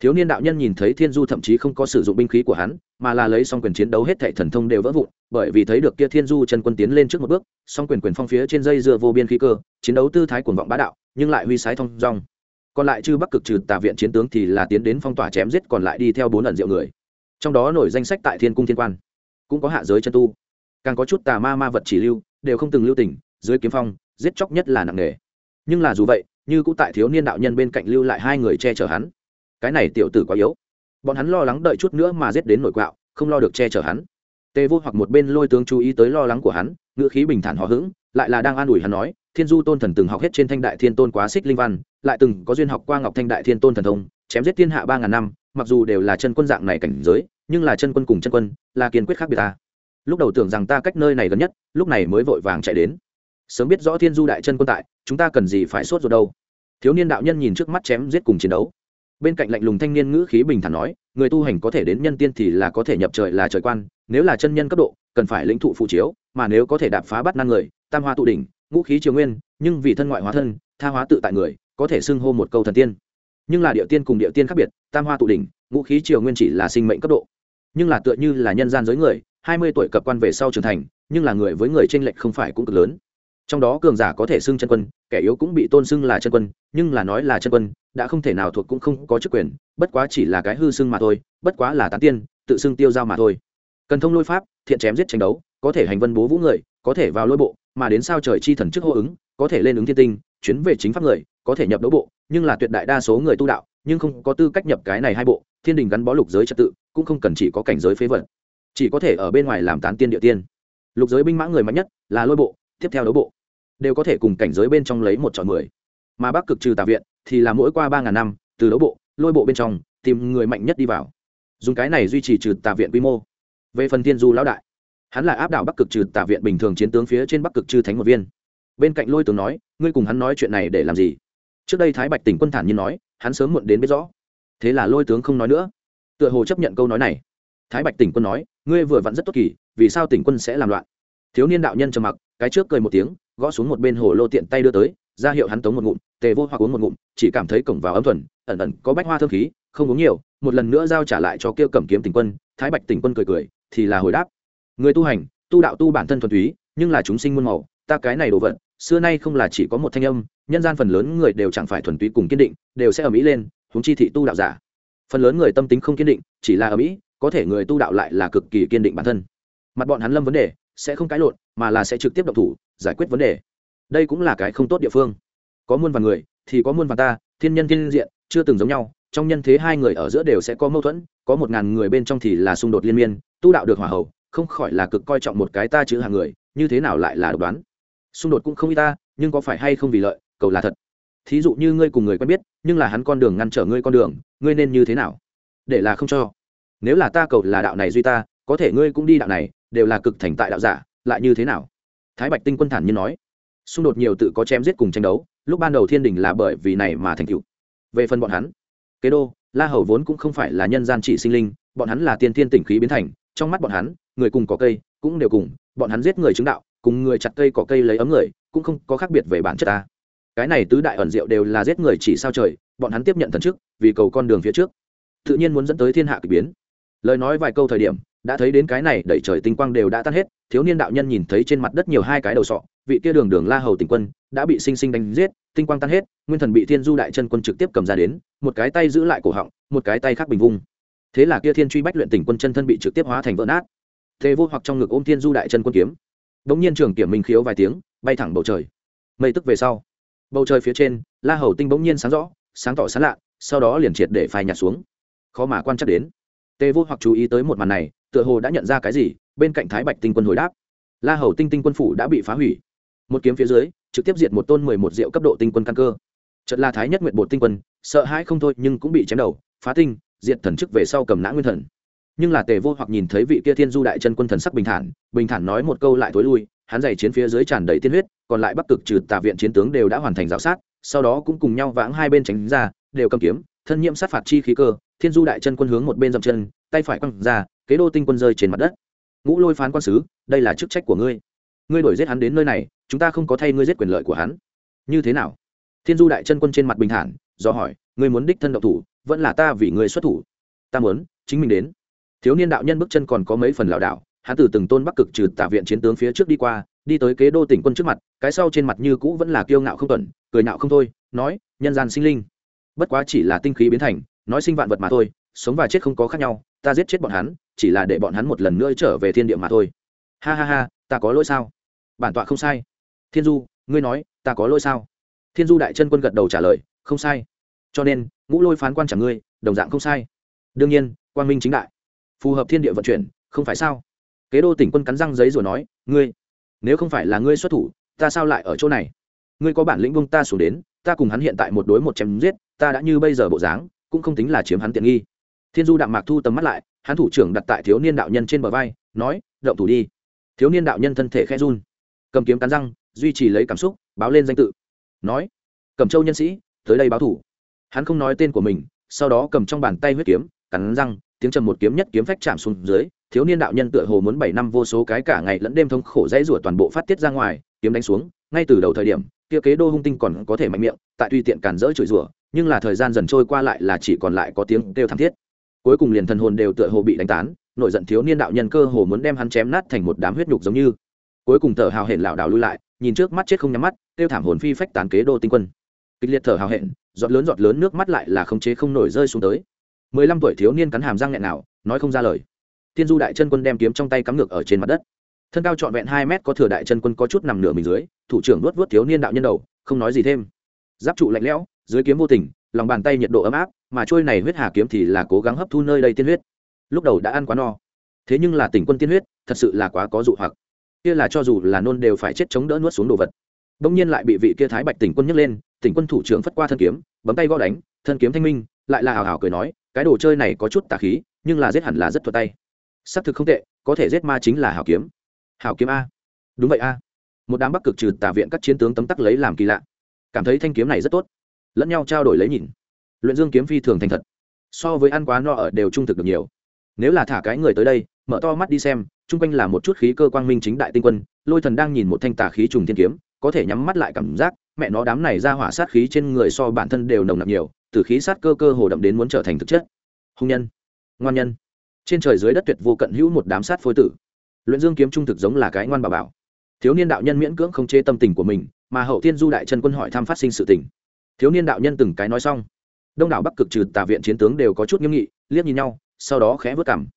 Thiếu niên đạo nhân nhìn thấy thiên du thậm chí không có sử dụng binh khí của hắn, mà là lấy xong quyền chiến đấu hết thệ thần thông đều vỡ vụn, bởi vì thấy được kia thiên du chân quân tiến lên trước một bước, song quyền quyền phong phía trên dây dựa vô biên khí cơ, chiến đấu tư thái cuồng vọng bá đạo, nhưng lại huy sái thông rong còn lại chư bắc cực trừ tà viện chiến tướng thì là tiến đến phong tỏa chém giết, còn lại đi theo bốn ẩn diệu người. Trong đó nổi danh sách tại thiên cung thiên quan, cũng có hạ giới chân tu càng có chút tà ma ma vật chỉ lưu, đều không từng lưu tình, dưới kiếm phong, giết chóc nhất là nặng nề. Nhưng là dù vậy, như cũng tại thiếu niên đạo nhân bên cạnh lưu lại hai người che chở hắn. Cái này tiểu tử quá yếu. Bọn hắn lo lắng đợi chút nữa mà giết đến nổi quạo, không lo được che chở hắn. Tê vô hoặc một bên lôi tướng chú ý tới lo lắng của hắn, ngữ khí bình thản hò hững, lại là đang an ủi hắn nói, thiên du tôn thần từng học hết trên thanh đại thiên tôn quá xích linh văn, lại từng có duyên học qua ngọc thanh đại thiên tôn thần thông, chém giết thiên hạ ba ngàn năm, mặc dù đều là chân quân dạng này cảnh giới, nhưng là chân quân cùng chân quân, là kiên quyết khác biệt ta lúc đầu tưởng rằng ta cách nơi này gần nhất, lúc này mới vội vàng chạy đến. Sớm biết rõ thiên du đại chân quân tại, chúng ta cần gì phải sốt rồi đâu. Thiếu niên đạo nhân nhìn trước mắt chém giết cùng chiến đấu. Bên cạnh lạnh lùng thanh niên ngữ khí bình thản nói, người tu hành có thể đến nhân tiên thì là có thể nhập trời là trời quan, nếu là chân nhân cấp độ, cần phải lĩnh thụ phụ chiếu, mà nếu có thể đạp phá bắt năng người, tam hoa tụ đỉnh, ngũ khí triều nguyên, nhưng vì thân ngoại hóa thân, tha hóa tự tại người, có thể xưng hô một câu thần tiên. Nhưng là địa tiên cùng địa tiên khác biệt, tam hoa tụ đỉnh, ngũ khí triều nguyên chỉ là sinh mệnh cấp độ. Nhưng là tựa như là nhân gian giới người hai mươi tuổi cập quan về sau trưởng thành, nhưng là người với người tranh lệch không phải cũng cực lớn. Trong đó cường giả có thể xưng chân quân, kẻ yếu cũng bị tôn xưng là chân quân, nhưng là nói là chân quân, đã không thể nào thuộc cũng không có chức quyền, bất quá chỉ là cái hư xưng mà thôi, bất quá là tán tiên, tự xưng tiêu giao mà thôi. Cần thông lôi pháp, thiện chém giết tranh đấu, có thể hành vân bố vũ người, có thể vào lôi bộ, mà đến sao trời chi thần chức hô ứng, có thể lên ứng thiên tinh, chuyến về chính pháp người, có thể nhập đấu bộ, nhưng là tuyệt đại đa số người tu đạo, nhưng không có tư cách nhập cái này hai bộ, thiên đình gắn bó lục giới trật tự, cũng không cần chỉ có cảnh giới phế vật chỉ có thể ở bên ngoài làm tán tiên địa tiên. Lục giới binh mã người mạnh nhất là lôi bộ, tiếp theo đấu bộ. Đều có thể cùng cảnh giới bên trong lấy một chọn mười. Mà bắc cực trừ tà viện thì là mỗi qua ba ngàn năm, từ đấu bộ, lôi bộ bên trong tìm người mạnh nhất đi vào. Dùng cái này duy trì trừ tà viện quy mô. Về phần thiên du lão đại, hắn là áp đảo bắc cực trừ tà viện bình thường chiến tướng phía trên bắc cực trừ thánh một viên. Bên cạnh lôi tướng nói, ngươi cùng hắn nói chuyện này để làm gì? Trước đây thái bạch tỉnh quân thản nhiên nói, hắn sớm muộn đến biết rõ. Thế là lôi tướng không nói nữa. Tựa hồ chấp nhận câu nói này. Thái bạch tỉnh quân nói ngươi vừa vặn rất tốt kỳ, vì sao tỉnh quân sẽ làm loạn? Thiếu niên đạo nhân trầm mặc, cái trước cười một tiếng, gõ xuống một bên hồ lô tiện tay đưa tới, ra hiệu hắn tống một ngụm, tề vô hoặc uống một ngụm, chỉ cảm thấy cổng vào ấm thuần, ẩn ẩn có bách hoa thơm khí, không uống nhiều, một lần nữa giao trả lại cho kêu cẩm kiếm tỉnh quân, thái bạch tỉnh quân cười cười, thì là hồi đáp. Người tu hành, tu đạo tu bản thân thuần túy, nhưng là chúng sinh muôn màu, ta cái này đồ vật, xưa nay không là chỉ có một thanh âm, nhân gian phần lớn người đều chẳng phải thuần túy cùng kiên định, đều sẽ ở mỹ lên, huống chi thị tu đạo giả. Phần lớn người tâm tính không kiên định, chỉ là ở mỹ có thể người tu đạo lại là cực kỳ kiên định bản thân. Mặt bọn hắn lâm vấn đề, sẽ không cãi lộn, mà là sẽ trực tiếp động thủ, giải quyết vấn đề. Đây cũng là cái không tốt địa phương. Có muôn vàn người, thì có muôn vàn ta, thiên nhân thiên diện, chưa từng giống nhau, trong nhân thế hai người ở giữa đều sẽ có mâu thuẫn, có một ngàn người bên trong thì là xung đột liên miên, tu đạo được hòa hậu không khỏi là cực coi trọng một cái ta chữ hàng người, như thế nào lại là độc đoán? Xung đột cũng không y ta, nhưng có phải hay không vì lợi, cầu là thật. Thí dụ như ngươi cùng người quen biết, nhưng là hắn con đường ngăn trở ngươi con đường, ngươi nên như thế nào? Để là không cho nếu là ta cầu là đạo này duy ta, có thể ngươi cũng đi đạo này, đều là cực thành tại đạo giả, lại như thế nào? Thái bạch tinh quân thản nhiên nói. Xung đột nhiều tự có chém giết cùng tranh đấu, lúc ban đầu thiên đình là bởi vì này mà thành cựu về phần bọn hắn, kế đô, la hầu vốn cũng không phải là nhân gian trị sinh linh, bọn hắn là tiên thiên tỉnh khí biến thành, trong mắt bọn hắn, người cùng có cây, cũng đều cùng, bọn hắn giết người chứng đạo, cùng người chặt cây cỏ cây lấy ấm người, cũng không có khác biệt về bản chất ta. Cái này tứ đại ẩn diệu đều là giết người chỉ sao trời, bọn hắn tiếp nhận thần trước, vì cầu con đường phía trước. Tự nhiên muốn dẫn tới thiên hạ k ỳ biến lời nói vài câu thời điểm, đã thấy đến cái này đẩy trời tinh quang đều đã tan hết, thiếu niên đạo nhân nhìn thấy trên mặt đất nhiều hai cái đầu sọ, vị kia đường đường la hầu tình quân, đã bị sinh sinh đánh giết, tinh quang tan hết, nguyên thần bị thiên du đại chân quân trực tiếp cầm ra đến, một cái tay giữ lại cổ họng, một cái tay khác bình vung. Thế là kia thiên truy bách luyện tình quân chân thân bị trực tiếp hóa thành vỡ nát. Thế vô hoặc trong ngực ôm thiên du đại chân quân kiếm. Bỗng nhiên trường kiểm minh khiếu vài tiếng, bay thẳng bầu trời. Mây tức về sau, bầu trời phía trên, la hầu tinh bỗng nhiên sáng rõ, sáng tỏ sáng lạ, sau đó liền triệt để phai nhạt xuống. Khó mà quan chắc đến tề vô hoặc chú ý tới một màn này, tựa hồ đã nhận ra cái gì, bên cạnh thái bạch tinh quân hồi đáp. La hầu tinh tinh quân phủ đã bị phá hủy. Một kiếm phía dưới, trực tiếp diệt một tôn mười một diệu cấp độ tinh quân căn cơ. Trận la thái nhất nguyện bột tinh quân, sợ hãi không thôi nhưng cũng bị chém đầu, phá tinh, diệt thần chức về sau cầm nã nguyên thần. Nhưng là tề vô hoặc nhìn thấy vị kia thiên du đại chân quân thần sắc bình thản bình thản nói một câu lại thối lui, hắn giày chiến phía dưới tràn đầy tiên huyết, còn lại bắc cực trừ tà viện chiến tướng đều đã hoàn thành giáo sát, sau đó cũng cùng nhau vãng hai bên tránh ra, đều cầm kiếm, thân nhiễm sát phạt chi khí cơ thiên du đại chân quân hướng một bên dậm chân, tay phải quăng ra, kế đô tinh quân rơi trên mặt đất. Ngũ lôi phán quan sứ, đây là chức trách của ngươi. Ngươi đổi giết hắn đến nơi này, chúng ta không có thay ngươi giết quyền lợi của hắn. Như thế nào? Thiên du đại chân quân trên mặt bình thản, do hỏi, ngươi muốn đích thân độc thủ, vẫn là ta vì ngươi xuất thủ? Ta muốn, chính mình đến. Thiếu niên đạo nhân bước chân còn có mấy phần lảo đảo, hắn từ từng tôn bắc cực trừ tả viện chiến tướng phía trước đi qua, đi tới kế đô tỉnh quân trước mặt, cái sau trên mặt như cũ vẫn là kiêu ngạo không tuần, cười ngạo không thôi, nói, nhân gian sinh linh. Bất quá chỉ là tinh khí biến thành nói sinh vạn vật mà thôi, sống và chết không có khác nhau, ta giết chết bọn hắn, chỉ là để bọn hắn một lần nữa trở về thiên địa mà thôi. Ha ha ha, ta có lỗi sao? Bản tọa không sai. Thiên du, ngươi nói, ta có lỗi sao? Thiên du đại chân quân gật đầu trả lời, không sai. Cho nên, ngũ lôi phán quan trả ngươi, đồng dạng không sai. Đương nhiên quan minh chính đại. Phù hợp thiên địa vận chuyển, không phải sao? Kế đô tỉnh quân cắn răng giấy rồi nói, ngươi, nếu không phải là ngươi xuất thủ, ta sao lại ở chỗ này? Ngươi có bản lĩnh bông ta xuống đến, ta cùng hắn hiện tại một đối một chém giết, ta đã như bây giờ bộ dáng cũng không tính là chiếm hắn tiện nghi. Thiên du đạm mạc thu tầm mắt lại, hắn thủ trưởng đặt tại thiếu niên đạo nhân trên bờ vai, nói, động thủ đi. Thiếu niên đạo nhân thân thể khẽ run, cầm kiếm cắn răng, duy trì lấy cảm xúc, báo lên danh tự. Nói cầm châu nhân sĩ, tới đây báo thủ. Hắn không nói tên của mình, sau đó cầm trong bàn tay huyết kiếm, cắn răng, tiếng trầm một kiếm nhất kiếm phách chạm xuống dưới, thiếu niên đạo nhân tựa hồ muốn bảy năm vô số cái cả ngày lẫn đêm thống khổ dãy rủa toàn bộ phát tiết ra ngoài, kiếm đánh xuống, ngay từ đầu thời điểm, kia kế đô hung tinh còn có thể mạnh miệng, tại tùy tiện cản rỡ chửi rủa nhưng là thời gian dần trôi qua lại là chỉ còn lại có tiếng kêu thảm thiết. Cuối cùng liền thần hồn đều tựa hồ bị đánh tán, nội giận thiếu niên đạo nhân cơ hồ muốn đem hắn chém nát thành một đám huyết nhục giống như. Cuối cùng thở hào hển lảo đảo lui lại, nhìn trước mắt chết không nhắm mắt, kêu thảm hồn phi phách tán kế đô tinh quân. Kịch liệt thở hào hển, giọt lớn giọt lớn nước mắt lại là không chế không nổi rơi xuống tới. Mười lăm tuổi thiếu niên cắn hàm răng nghẹn nào, nói không ra lời. Thiên du đại chân quân đem kiếm trong tay cắm ngược ở trên mặt đất. Thân cao trọn vẹn hai mét có thừa đại chân quân có chút nằm nửa mình dưới, thủ trưởng nuốt vuốt thiếu niên đạo nhân đầu, không nói gì thêm. Giáp trụ lạnh lẽo dưới kiếm vô tình, lòng bàn tay nhiệt độ ấm áp, mà trôi này huyết hà kiếm thì là cố gắng hấp thu nơi đây tiên huyết. Lúc đầu đã ăn quá no. Thế nhưng là tỉnh quân tiên huyết, thật sự là quá có dụ hoặc. Kia là cho dù là nôn đều phải chết chống đỡ nuốt xuống đồ vật. Bỗng nhiên lại bị vị kia thái bạch tỉnh quân nhấc lên, tỉnh quân thủ trưởng phất qua thân kiếm, bấm tay gõ đánh, thân kiếm thanh minh, lại là hào hào cười nói, cái đồ chơi này có chút tà khí, nhưng là giết hẳn là rất thuật tay. Xác thực không tệ, có thể giết ma chính là hào kiếm. Hào kiếm a. Đúng vậy a. Một đám bắc cực trừ tà viện các chiến tướng tấm tắc lấy làm kỳ lạ. Cảm thấy thanh kiếm này rất tốt lẫn nhau trao đổi lấy nhìn. Luyện dương kiếm phi thường thành thật. So với ăn quá no ở đều trung thực được nhiều. Nếu là thả cái người tới đây, mở to mắt đi xem, chung quanh là một chút khí cơ quang minh chính đại tinh quân, lôi thần đang nhìn một thanh tà khí trùng thiên kiếm, có thể nhắm mắt lại cảm giác, mẹ nó đám này ra hỏa sát khí trên người so bản thân đều nồng nặc nhiều, từ khí sát cơ cơ hồ đậm đến muốn trở thành thực chất. Hung nhân, ngoan nhân. Trên trời dưới đất tuyệt vô cận hữu một đám sát phôi tử. Luyện dương kiếm trung thực giống là cái ngoan bà bảo. Thiếu niên đạo nhân miễn cưỡng không chê tâm tình của mình, mà hậu thiên du đại chân quân hỏi thăm phát sinh sự tình thiếu niên đạo nhân từng cái nói xong. Đông đảo bắc cực trừ tà viện chiến tướng đều có chút nghiêm nghị, liếc nhìn nhau, sau đó khẽ vớt cảm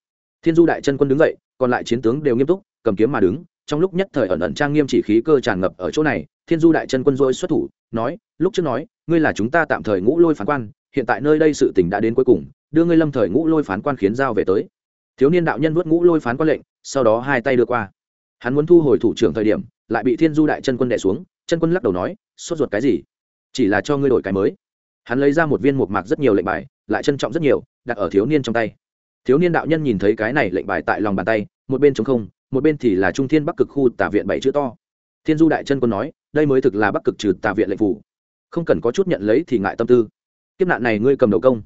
thiên du đại chân quân đứng dậy, còn lại chiến tướng đều nghiêm túc, cầm kiếm mà đứng, trong lúc nhất thời ẩn ẩn trang nghiêm chỉ khí cơ tràn ngập ở chỗ này, thiên du đại chân quân dôi xuất thủ, nói, lúc trước nói, ngươi là chúng ta tạm thời ngũ lôi phán quan, hiện tại nơi đây sự tình đã đến cuối cùng, đưa ngươi lâm thời ngũ lôi phán quan khiến giao về tới. Thiếu niên đạo nhân vớt ngũ lôi phán quan lệnh, sau đó hai tay đưa qua. Hắn muốn thu hồi thủ trưởng thời điểm, lại bị thiên du đại chân quân đẻ xuống, chân quân lắc đầu nói, sốt ruột cái gì? Chỉ là cho ngươi đổi cái mới. Hắn lấy ra một viên một mạc rất nhiều lệnh bài, lại trân trọng rất nhiều, đặt ở thiếu niên trong tay. Thiếu niên đạo nhân nhìn thấy cái này lệnh bài tại lòng bàn tay, một bên chống không, một bên thì là trung thiên bắc cực khu tà viện bảy chữ to. Thiên du đại chân quân nói, đây mới thực là bắc cực trừ tà viện lệnh phủ. Không cần có chút nhận lấy thì ngại tâm tư. Kiếp nạn này ngươi cầm đầu công.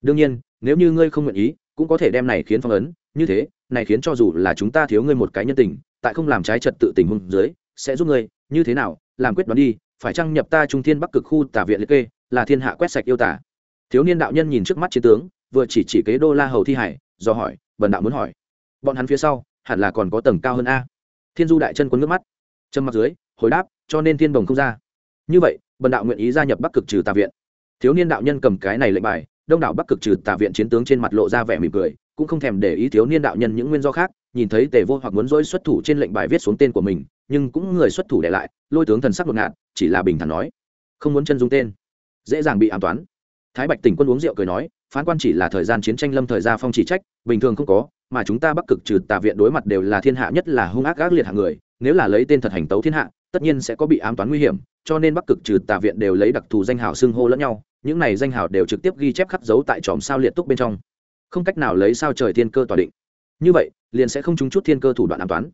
Đương nhiên, nếu như ngươi không nguyện ý, cũng có thể đem này khiến phong ấn. Như thế, này khiến cho dù là chúng ta thiếu ngươi một cái nhân tình, tại không làm trái trật tự tình huống dưới, sẽ giúp ngươi. Như thế nào, làm quyết đoán đi phải chăng nhập ta trung thiên bắc cực khu tả viện liệt kê, là thiên hạ quét sạch yêu tả? Thiếu niên đạo nhân nhìn trước mắt chiến tướng, vừa chỉ chỉ kế đô la hầu thi hải, do hỏi, bần đạo muốn hỏi, bọn hắn phía sau, hẳn là còn có tầng cao hơn a? Thiên du đại chân quấn nước mắt chân mặt dưới, hồi đáp, cho nên thiên đồng không ra. Như vậy, bần đạo nguyện ý gia nhập bắc cực trừ tà viện. Thiếu niên đạo nhân cầm cái này lệnh bài, đông đảo bắc cực trừ tà viện chiến tướng trên mặt lộ ra vẻ mỉm cười, cũng không thèm để ý thiếu niên đạo nhân những nguyên do khác, nhìn thấy tề vô hoặc muốn dỗi xuất thủ trên lệnh bài viết xuống tên của mình nhưng cũng người xuất thủ để lại, lôi tướng thần sắc ngột ngạt, chỉ là bình thản nói, không muốn chân dung tên. Dễ dàng bị ám toán. Thái bạch tỉnh quân uống rượu cười nói, phán quan chỉ là thời gian chiến tranh lâm thời gia phong chỉ trách, bình thường không có, mà chúng ta bắc cực trừ tà viện đối mặt đều là thiên hạ nhất là hung ác gác liệt hạng người, nếu là lấy tên thật hành tấu thiên hạ, tất nhiên sẽ có bị ám toán nguy hiểm, cho nên bắc cực trừ tà viện đều lấy đặc thù danh hào xưng hô lẫn nhau, những này danh hào đều trực tiếp ghi chép khắc dấu tại tròm sao liệt túc bên trong. Không cách nào lấy sao trời thiên cơ tỏa định. Như vậy, liền sẽ không trúng chút thiên cơ thủ đoạn an toán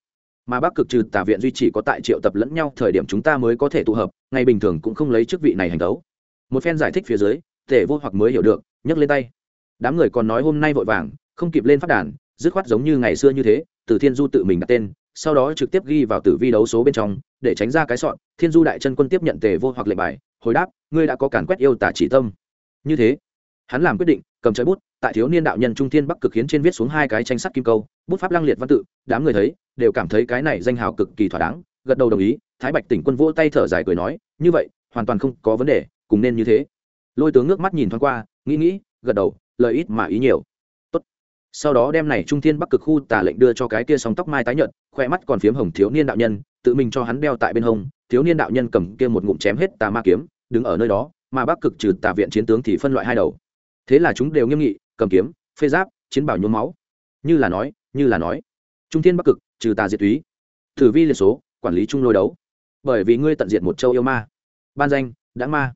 mà bắc cực trừ tà viện duy chỉ có tại triệu tập lẫn nhau thời điểm chúng ta mới có thể tụ hợp ngày bình thường cũng không lấy chức vị này hành tấu. Một phen giải thích phía dưới, tể vô hoặc mới hiểu được, nhấc lên tay. Đám người còn nói hôm nay vội vàng, không kịp lên phát đàn, dứt khoát giống như ngày xưa như thế, từ thiên du tự mình đặt tên, sau đó trực tiếp ghi vào tử vi đấu số bên trong, để tránh ra cái sọn, thiên du đại chân quân tiếp nhận tề vô hoặc lệnh bài, hồi đáp, ngươi đã có càn quét yêu tả chỉ tâm. Như thế, hắn làm quyết định cầm trái bút, tại thiếu niên đạo nhân trung thiên bắc cực khiến trên viết xuống hai cái tranh sắt kim câu, bút pháp lăng liệt văn tự, đám người thấy, đều cảm thấy cái này danh hào cực kỳ thỏa đáng, gật đầu đồng ý, thái bạch tỉnh quân vỗ tay thở dài cười nói, như vậy, hoàn toàn không có vấn đề, cùng nên như thế. Lôi tướng ngước mắt nhìn thoáng qua, nghĩ nghĩ, gật đầu, lời ít mà ý nhiều. Tốt. sau đó đem này trung thiên bắc cực khu tả lệnh đưa cho cái kia sóng tóc mai tái nhợt, khoe mắt còn phiếm hồng thiếu niên đạo nhân, tự mình cho hắn đeo tại bên hông, thiếu niên đạo nhân cầm kia một ngụm chém hết tà ma kiếm, đứng ở nơi đó, mà bắc cực trừ tà viện chiến tướng thì phân loại hai đầu thế là chúng đều nghiêm nghị, cầm kiếm, phê giáp, chiến bảo nhuốm máu. Như là nói, như là nói. Trung thiên bắc cực, trừ tà diệt túy. Thử vi liệt số, quản lý trung lôi đấu. Bởi vì ngươi tận diệt một châu yêu ma. Ban danh đã ma.